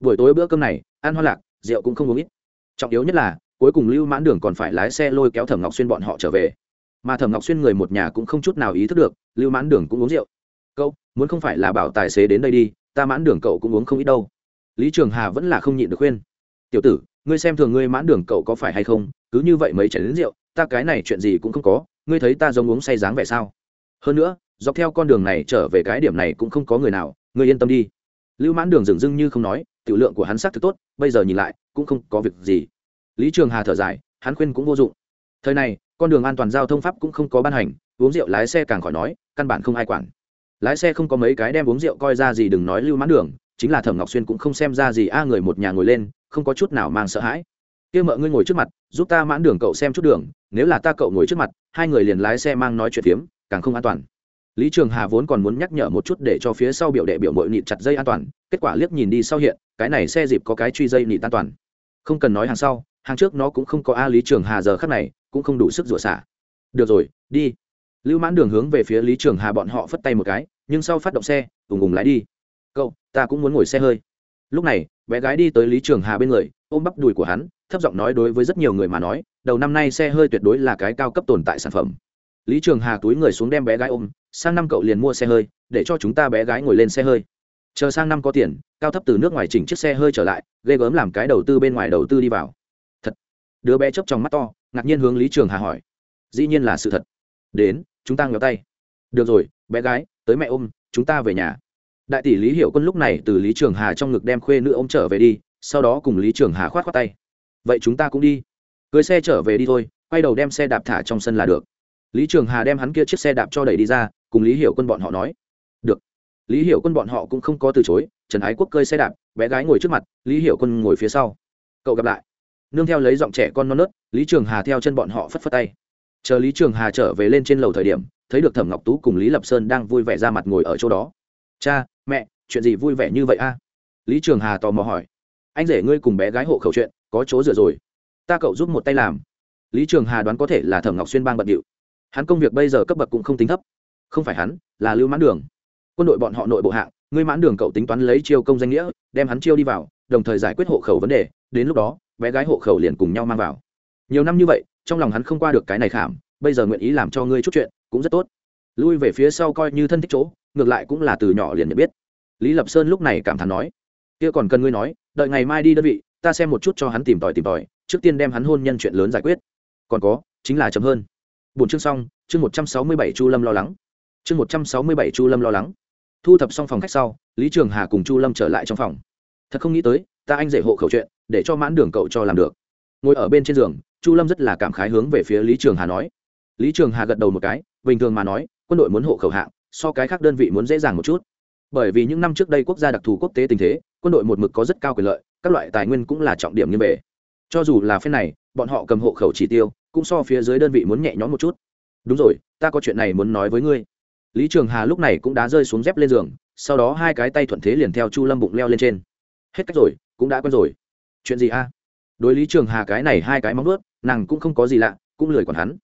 Buổi tối bữa cơm này, ăn hoa lạc, rượu cũng không uống ít. Trọng yếu nhất là, cuối cùng lưu mãn đường còn phải lái xe lôi kéo thẩm ngọc xuyên bọn họ trở về. Mà thẩm ngọc xuyên người một nhà cũng không chút nào ý thức được, lưu mãn đường cũng uống rượu. Cậu, muốn không phải là bảo tài xế đến đây đi, ta mãn đường cậu cũng uống không ít đâu. Lý trường hà vẫn là không nhịn được khuyên. Tiểu tử, ngươi xem thường ngươi mãn đường cậu có phải hay không, cứ như vậy mấy chảy đến rượu ta cái này chuyện gì cũng không có, ngươi thấy ta giống uống say dáng vẻ sao? Hơn nữa, dọc theo con đường này trở về cái điểm này cũng không có người nào, ngươi yên tâm đi. Lưu mãn đường dừng dưng như không nói, tiểu lượng của hắn xác thực tốt, bây giờ nhìn lại, cũng không có việc gì. Lý trường hà thở dài, hắn khuyên cũng vô dụng. Thời này, con đường an toàn giao thông pháp cũng không có ban hành, uống rượu lái xe càng khỏi nói, căn bản không ai quản. Lái xe không có mấy cái đem uống rượu coi ra gì đừng nói lưu mãn đường, chính là thẩm ngọc xuyên cũng không xem ra gì a, người một nhà ngồi lên, không có chút nào mang sợ hãi. Kia mợ ngươi ngồi trước mặt, giúp ta mãn đường cậu xem chút đường nếu là ta cậu ngồi trước mặt, hai người liền lái xe mang nói chuyện phiếm, càng không an toàn. Lý trường hà vốn còn muốn nhắc nhở một chút để cho phía sau biểu đệ biểu mội nịt chặt dây an toàn, kết quả liếc nhìn đi sau hiện, cái này xe dịp có cái truy dây nịt an toàn. Không cần nói hàng sau, hàng trước nó cũng không có a lý trường hà giờ khắc này, cũng không đủ sức rửa xả. Được rồi, đi. Lưu mãn đường hướng về phía lý trường hà bọn họ phất tay một cái, nhưng sau phát động xe, ùng ùng lái đi. Cậu, ta cũng muốn ngồi xe hơi. Lúc này, bé gái đi tới lý trường hà bên người, ôm bắp đùi của hắn, thấp giọng nói đối với rất nhiều người mà nói đầu năm nay xe hơi tuyệt đối là cái cao cấp tồn tại sản phẩm. Lý trường hà túi người xuống đem bé gái ôm, sang năm cậu liền mua xe hơi, để cho chúng ta bé gái ngồi lên xe hơi. Chờ sang năm có tiền, cao thấp từ nước ngoài chỉnh chiếc xe hơi trở lại, ghê gớm làm cái đầu tư bên ngoài đầu tư đi vào. Thật. Đứa bé chớp trong mắt to, ngạc nhiên hướng lý trường hà hỏi. Dĩ nhiên là sự thật. Đến, chúng ta ngéo tay. Được rồi, bé gái, tới mẹ ôm, chúng ta về nhà. Đại tỷ lý hiểu quân lúc này từ lý trường hà trong ngực đem khuê nữ ôm trở về đi, sau đó cùng lý trường hà khoát khoát tay. Vậy chúng ta cũng đi cưới xe trở về đi thôi, quay đầu đem xe đạp thả trong sân là được. Lý trường hà đem hắn kia chiếc xe đạp cho đẩy đi ra, cùng lý hiểu quân bọn họ nói. Được. Lý hiểu quân bọn họ cũng không có từ chối, trần ái quốc cơi xe đạp, bé gái ngồi trước mặt, lý hiểu quân ngồi phía sau. Cậu gặp lại. Nương theo lấy giọng trẻ con non nớt, lý trường hà theo chân bọn họ phất phất tay. Chờ lý trường hà trở về lên trên lầu thời điểm, thấy được thẩm ngọc tú cùng lý lập sơn đang vui vẻ ra mặt ngồi ở chỗ đó. Cha, mẹ, chuyện gì vui vẻ như vậy a? Lý trường hà tò mò hỏi. Anh rể ngươi cùng bé gái hộ khẩu chuyện, có chỗ dựa rồi ta cậu giúp một tay làm. Lý trường hà đoán có thể là thẩm ngọc xuyên bang bận điệu. Hắn công việc bây giờ cấp bậc cũng không tính thấp. Không phải hắn, là lưu mãn đường. Quân đội bọn họ nội bộ hạng, ngươi mãn đường cậu tính toán lấy chiêu công danh nghĩa, đem hắn chiêu đi vào, đồng thời giải quyết hộ khẩu vấn đề, đến lúc đó, bé gái hộ khẩu liền cùng nhau mang vào. Nhiều năm như vậy, trong lòng hắn không qua được cái này khảm, bây giờ nguyện ý làm cho ngươi chút chuyện, cũng rất tốt. Lui về phía sau coi như thân thích chỗ, ngược lại cũng là từ nhỏ liền nhận biết. Lý lập sơn lúc này cảm thán nói, kia còn cần ngươi nói, đợi ngày mai đi đơn vị ta xem một chút cho hắn tìm tòi tìm tòi, trước tiên đem hắn hôn nhân chuyện lớn giải quyết. Còn có, chính là chậm hơn. Bốn chương xong, chương một trăm sáu mươi bảy chu lâm lo lắng. Chương một trăm sáu mươi bảy chu lâm lo lắng. Thu thập xong phòng khách sau, lý trường hà cùng chu lâm trở lại trong phòng. Thật không nghĩ tới, ta anh dạy hộ khẩu chuyện, để cho mãn đường cậu cho làm được. Ngồi ở bên trên giường, chu lâm rất là cảm khái hướng về phía lý trường hà nói. Lý trường hà gật đầu một cái, bình thường mà nói, quân đội muốn hộ khẩu hạng, so cái khác đơn vị muốn dễ dàng một chút. Bởi vì những năm trước đây quốc gia đặc thù quốc tế tình thế, quân đội một mực có rất cao quyền lợi các loại tài nguyên cũng là trọng điểm như vậy. Cho dù là phen này, bọn họ cầm hộ khẩu chỉ tiêu, cũng so phía dưới đơn vị muốn nhẹ nhõm một chút. Đúng rồi, ta có chuyện này muốn nói với ngươi. Lý trường hà lúc này cũng đã rơi xuống dép lên giường, sau đó hai cái tay thuận thế liền theo chu lâm bụng leo lên trên. Hết cách rồi, cũng đã quen rồi. Chuyện gì a? Đối lý trường hà cái này hai cái móng ướt nàng cũng không có gì lạ, cũng lười còn hắn.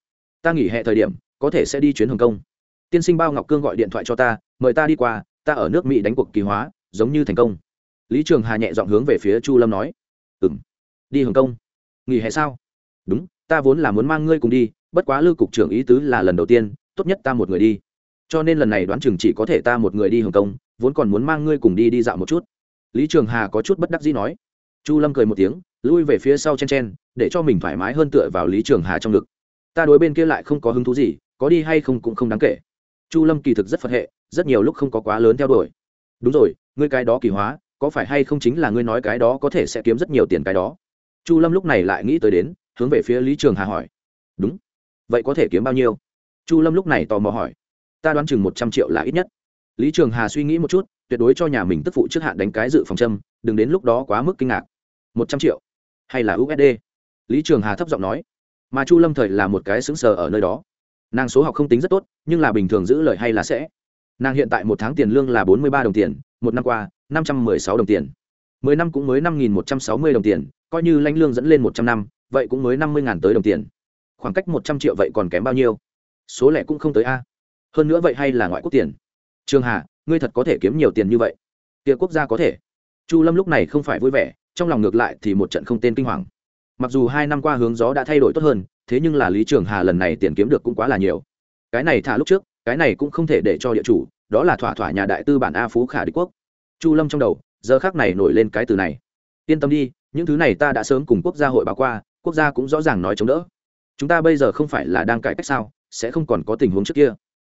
Ta nghỉ hè thời điểm, có thể sẽ đi chuyến hồng kông. Tiên sinh bao ngọc cương gọi điện thoại cho ta, mời ta đi qua, ta ở nước mỹ đánh cuộc kỳ hóa, giống như thành công lý trường hà nhẹ dọn hướng về phía chu lâm nói. Ừ m đi hồng kông. Nghỉ hè sao? Đúng, ta vốn là muốn mang ngươi cùng đi, bất quá lưu cục trưởng ý tứ là lần đầu tiên, tốt nhất ta một người đi. Cho nên lần này đoán chừng chỉ có thể ta một người đi hồng kông, vốn còn muốn mang ngươi cùng đi đi dạo một chút. Lý trường hà có chút bất đắc dĩ nói. Chu lâm cười một tiếng, lui về phía sau chen chen, để cho mình thoải mái hơn tựa vào lý trường hà trong ngực. Ta đối bên kia lại không có hứng thú gì, có đi hay không cũng không đáng kể. Chu lâm kỳ thực rất phật hệ, rất nhiều lúc không có quá lớn theo đuổi. Đúng rồi, ngươi cái đó kỳ hóa có phải hay không chính là ngươi nói cái đó có thể sẽ kiếm rất nhiều tiền cái đó? Chu lâm lúc này lại nghĩ tới đến, hướng về phía lý trường hà hỏi. Đúng. Vậy có thể kiếm bao nhiêu? Chu lâm lúc này tò mò hỏi. Ta đoán chừng một trăm triệu là ít nhất. Lý trường hà suy nghĩ một chút, tuyệt đối cho nhà mình tức phụ trước hạn đánh cái dự phòng châm, đừng đến lúc đó quá mức kinh ngạc. Một trăm triệu? Hay là usd lý trường hà thấp giọng nói. Mà chu lâm thời là một cái xứng sờ ở nơi đó. Nàng số học không tính rất tốt, nhưng là bình thường giữ lời hay là sẽ. Nàng hiện tại một tháng tiền lương là bốn mươi ba đồng tiền, một năm qua năm trăm m ư ơ i sáu đồng tiền. Mười năm cũng mới năm nghìn một trăm sáu mươi đồng tiền, coi như lãnh lương dẫn lên một trăm năm, vậy cũng mới năm mươi ngàn tới đồng tiền. Khoảng cách một trăm triệu vậy còn kém bao nhiêu? Số lẻ cũng không tới a. Hơn nữa vậy hay là ngoại quốc tiền? Trường hà, ngươi thật có thể kiếm nhiều tiền như vậy. Kia quốc gia có thể. Chu lâm lúc này không phải vui vẻ, trong lòng ngược lại thì một trận không tên kinh hoàng. Mặc dù hai năm qua hướng gió đã thay đổi tốt hơn, thế nhưng là lý trường hà lần này tiền kiếm được cũng quá là nhiều. Cái này thả lúc trước, cái này cũng không thể để cho địa chủ, đó là thỏa thỏa nhà đại tư bản a phú khả đế quốc chu lâm trong đầu, giờ khác này nổi lên cái từ này. Yên tâm đi, những thứ này ta đã sớm cùng quốc gia hội báo qua, quốc gia cũng rõ ràng nói chống đỡ. Chúng ta bây giờ không phải là đang cải cách sao, sẽ không còn có tình huống trước kia.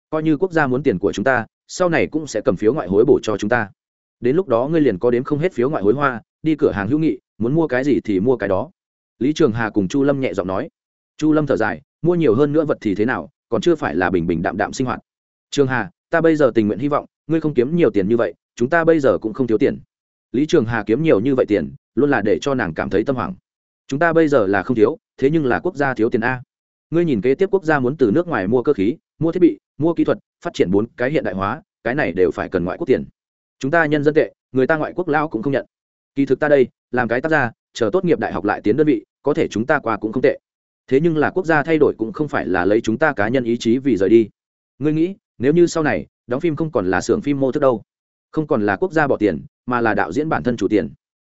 Coi như quốc gia muốn tiền của chúng ta, sau này cũng sẽ cầm phiếu ngoại hối bổ cho chúng ta. Đến lúc đó ngươi liền có đếm không hết phiếu ngoại hối hoa, đi cửa hàng hữu nghị, muốn mua cái gì thì mua cái đó. Lý trường hà cùng chu lâm nhẹ giọng nói. Chu lâm thở dài, mua nhiều hơn nữa vật thì thế nào, còn chưa phải là bình bình đạm đạm sinh hoạt. Trường hà, ta bây giờ tình nguyện hy vọng, ngươi không kiếm nhiều tiền như vậy chúng ta bây giờ cũng không thiếu tiền. Lý trường hà kiếm nhiều như vậy tiền, luôn là để cho nàng cảm thấy tâm hoảng. Chúng ta bây giờ là không thiếu, thế nhưng là quốc gia thiếu tiền a. Ngươi nhìn kế tiếp quốc gia muốn từ nước ngoài mua cơ khí, mua thiết bị, mua kỹ thuật, phát triển bốn cái hiện đại hóa, cái này đều phải cần ngoại quốc tiền. Chúng ta nhân dân tệ, người ta ngoại quốc lao cũng không nhận. Kỳ thực ta đây, làm cái tác gia, chờ tốt nghiệp đại học lại tiến đơn vị, có thể chúng ta qua cũng không tệ. Thế nhưng là quốc gia thay đổi cũng không phải là lấy chúng ta cá nhân ý chí vì rời đi. Ngươi nghĩ, nếu như sau này, đóng phim không còn là xưởng phim mô thức đâu? Không còn là quốc gia bỏ tiền, mà là đạo diễn bản thân chủ tiền.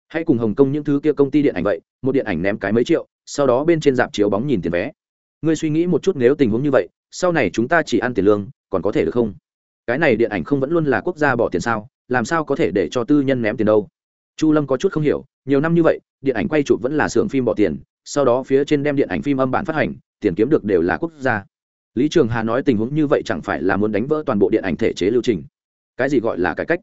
Hãy cùng hồng kông những thứ kia công ty điện ảnh vậy, một điện ảnh ném cái mấy triệu, sau đó bên trên dạp chiếu bóng nhìn tiền vé. Ngươi suy nghĩ một chút nếu tình huống như vậy, sau này chúng ta chỉ ăn tiền lương, còn có thể được không? Cái này điện ảnh không vẫn luôn là quốc gia bỏ tiền sao, làm sao có thể để cho tư nhân ném tiền đâu? Chu lâm có chút không hiểu, nhiều năm như vậy, điện ảnh quay chụp vẫn là xưởng phim bỏ tiền, sau đó phía trên đem điện ảnh phim âm bản phát hành, tiền kiếm được đều là quốc gia. Lý trường hà nói tình huống như vậy chẳng phải là muốn đánh vỡ toàn bộ điện ảnh thể chế lưu trình cái gì gọi là cải cách?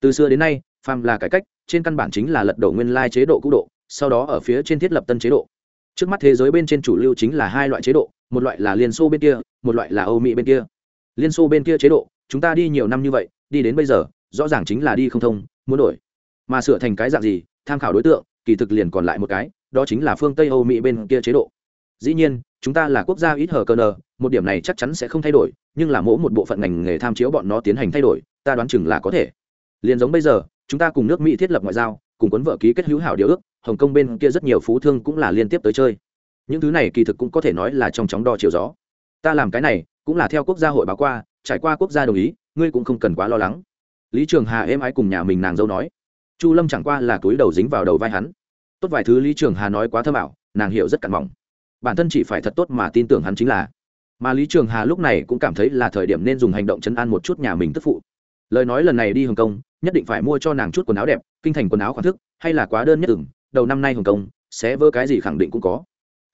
Từ xưa đến nay, phàm là cải cách, trên căn bản chính là lật đổ nguyên lai chế độ cũ độ, sau đó ở phía trên thiết lập tân chế độ. Trước mắt thế giới bên trên chủ lưu chính là hai loại chế độ, một loại là liên xô bên kia, một loại là âu mỹ bên kia. Liên xô bên kia chế độ, chúng ta đi nhiều năm như vậy, đi đến bây giờ, rõ ràng chính là đi không thông, muốn đổi. Mà sửa thành cái dạng gì, tham khảo đối tượng, kỳ thực liền còn lại một cái, đó chính là phương tây âu mỹ bên kia chế độ. Dĩ nhiên, chúng ta là quốc gia ít hờ cơ nờ, một điểm này chắc chắn sẽ không thay đổi, nhưng là mỗi một bộ phận ngành nghề tham chiếu bọn nó tiến hành thay đổi ta đoán chừng là có thể. Liền giống bây giờ, chúng ta cùng nước mỹ thiết lập ngoại giao, cùng quấn vợ ký kết hữu hảo điều ước, hồng kông bên kia rất nhiều phú thương cũng là liên tiếp tới chơi. Những thứ này kỳ thực cũng có thể nói là trong chóng đo chiều gió. Ta làm cái này, cũng là theo quốc gia hội báo qua, trải qua quốc gia đồng ý, ngươi cũng không cần quá lo lắng. Lý trường hà êm ái cùng nhà mình nàng dâu nói. Chu lâm chẳng qua là túi đầu dính vào đầu vai hắn. Tốt vài thứ lý trường hà nói quá thơm ảo, nàng hiểu rất cặn mỏng bản thân chỉ phải thật tốt mà tin tưởng hắn chính là. Mà lý trường hà lúc này cũng cảm thấy là thời điểm nên dùng hành động chấn an một chút nhà mình tức phụ lời nói lần này đi hồng kông, nhất định phải mua cho nàng chút quần áo đẹp, kinh thành quần áo khoản thức, hay là quá đơn nhất ửng, đầu năm nay hồng kông sẽ vơ cái gì khẳng định cũng có.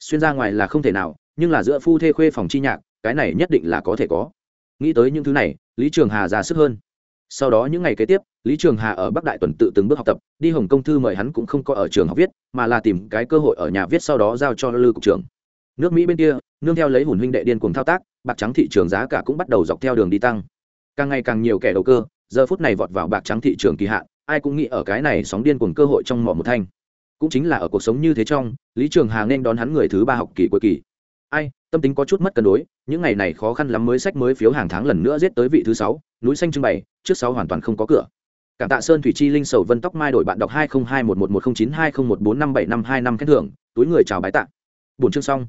Xuyên ra ngoài là không thể nào, nhưng là giữa phu thê khuê phòng chi nhạc, cái này nhất định là có thể có. Nghĩ tới những thứ này, lý trường hà ra sức hơn. Sau đó những ngày kế tiếp, lý trường hà ở bắc đại tuần tự từng bước học tập, đi hồng công thư mời hắn cũng không có ở trường học viết, mà là tìm cái cơ hội ở nhà viết sau đó giao cho lư cục trưởng. Nước mỹ bên kia, nương theo lấy hùn huynh đệ điên cuồng thao tác, bạc trắng thị trường giá cả cũng bắt đầu dọc theo đường đi tăng càng ngày càng nhiều kẻ đầu cơ, giờ phút này vọt vào bạc trắng thị trường kỳ hạn, ai cũng nghĩ ở cái này sóng điên cuồng cơ hội trong mỏ một thanh. Cũng chính là ở cuộc sống như thế trong, lý trường hà nên đón hắn người thứ ba học kỳ cuối kỳ. Ai, tâm tính có chút mất cân đối, những ngày này khó khăn lắm mới sách mới phiếu hàng tháng lần nữa giết tới vị thứ sáu, núi xanh trưng bày, trước sáu hoàn toàn không có cửa. Cảm tạ sơn thủy chi linh sầu vân tóc mai đổi bạn đọc hai nghìn hai một một một không chín hai không một bốn năm bảy năm hai năm khen thưởng, túi người chào bái tạ. Bốn chương xong.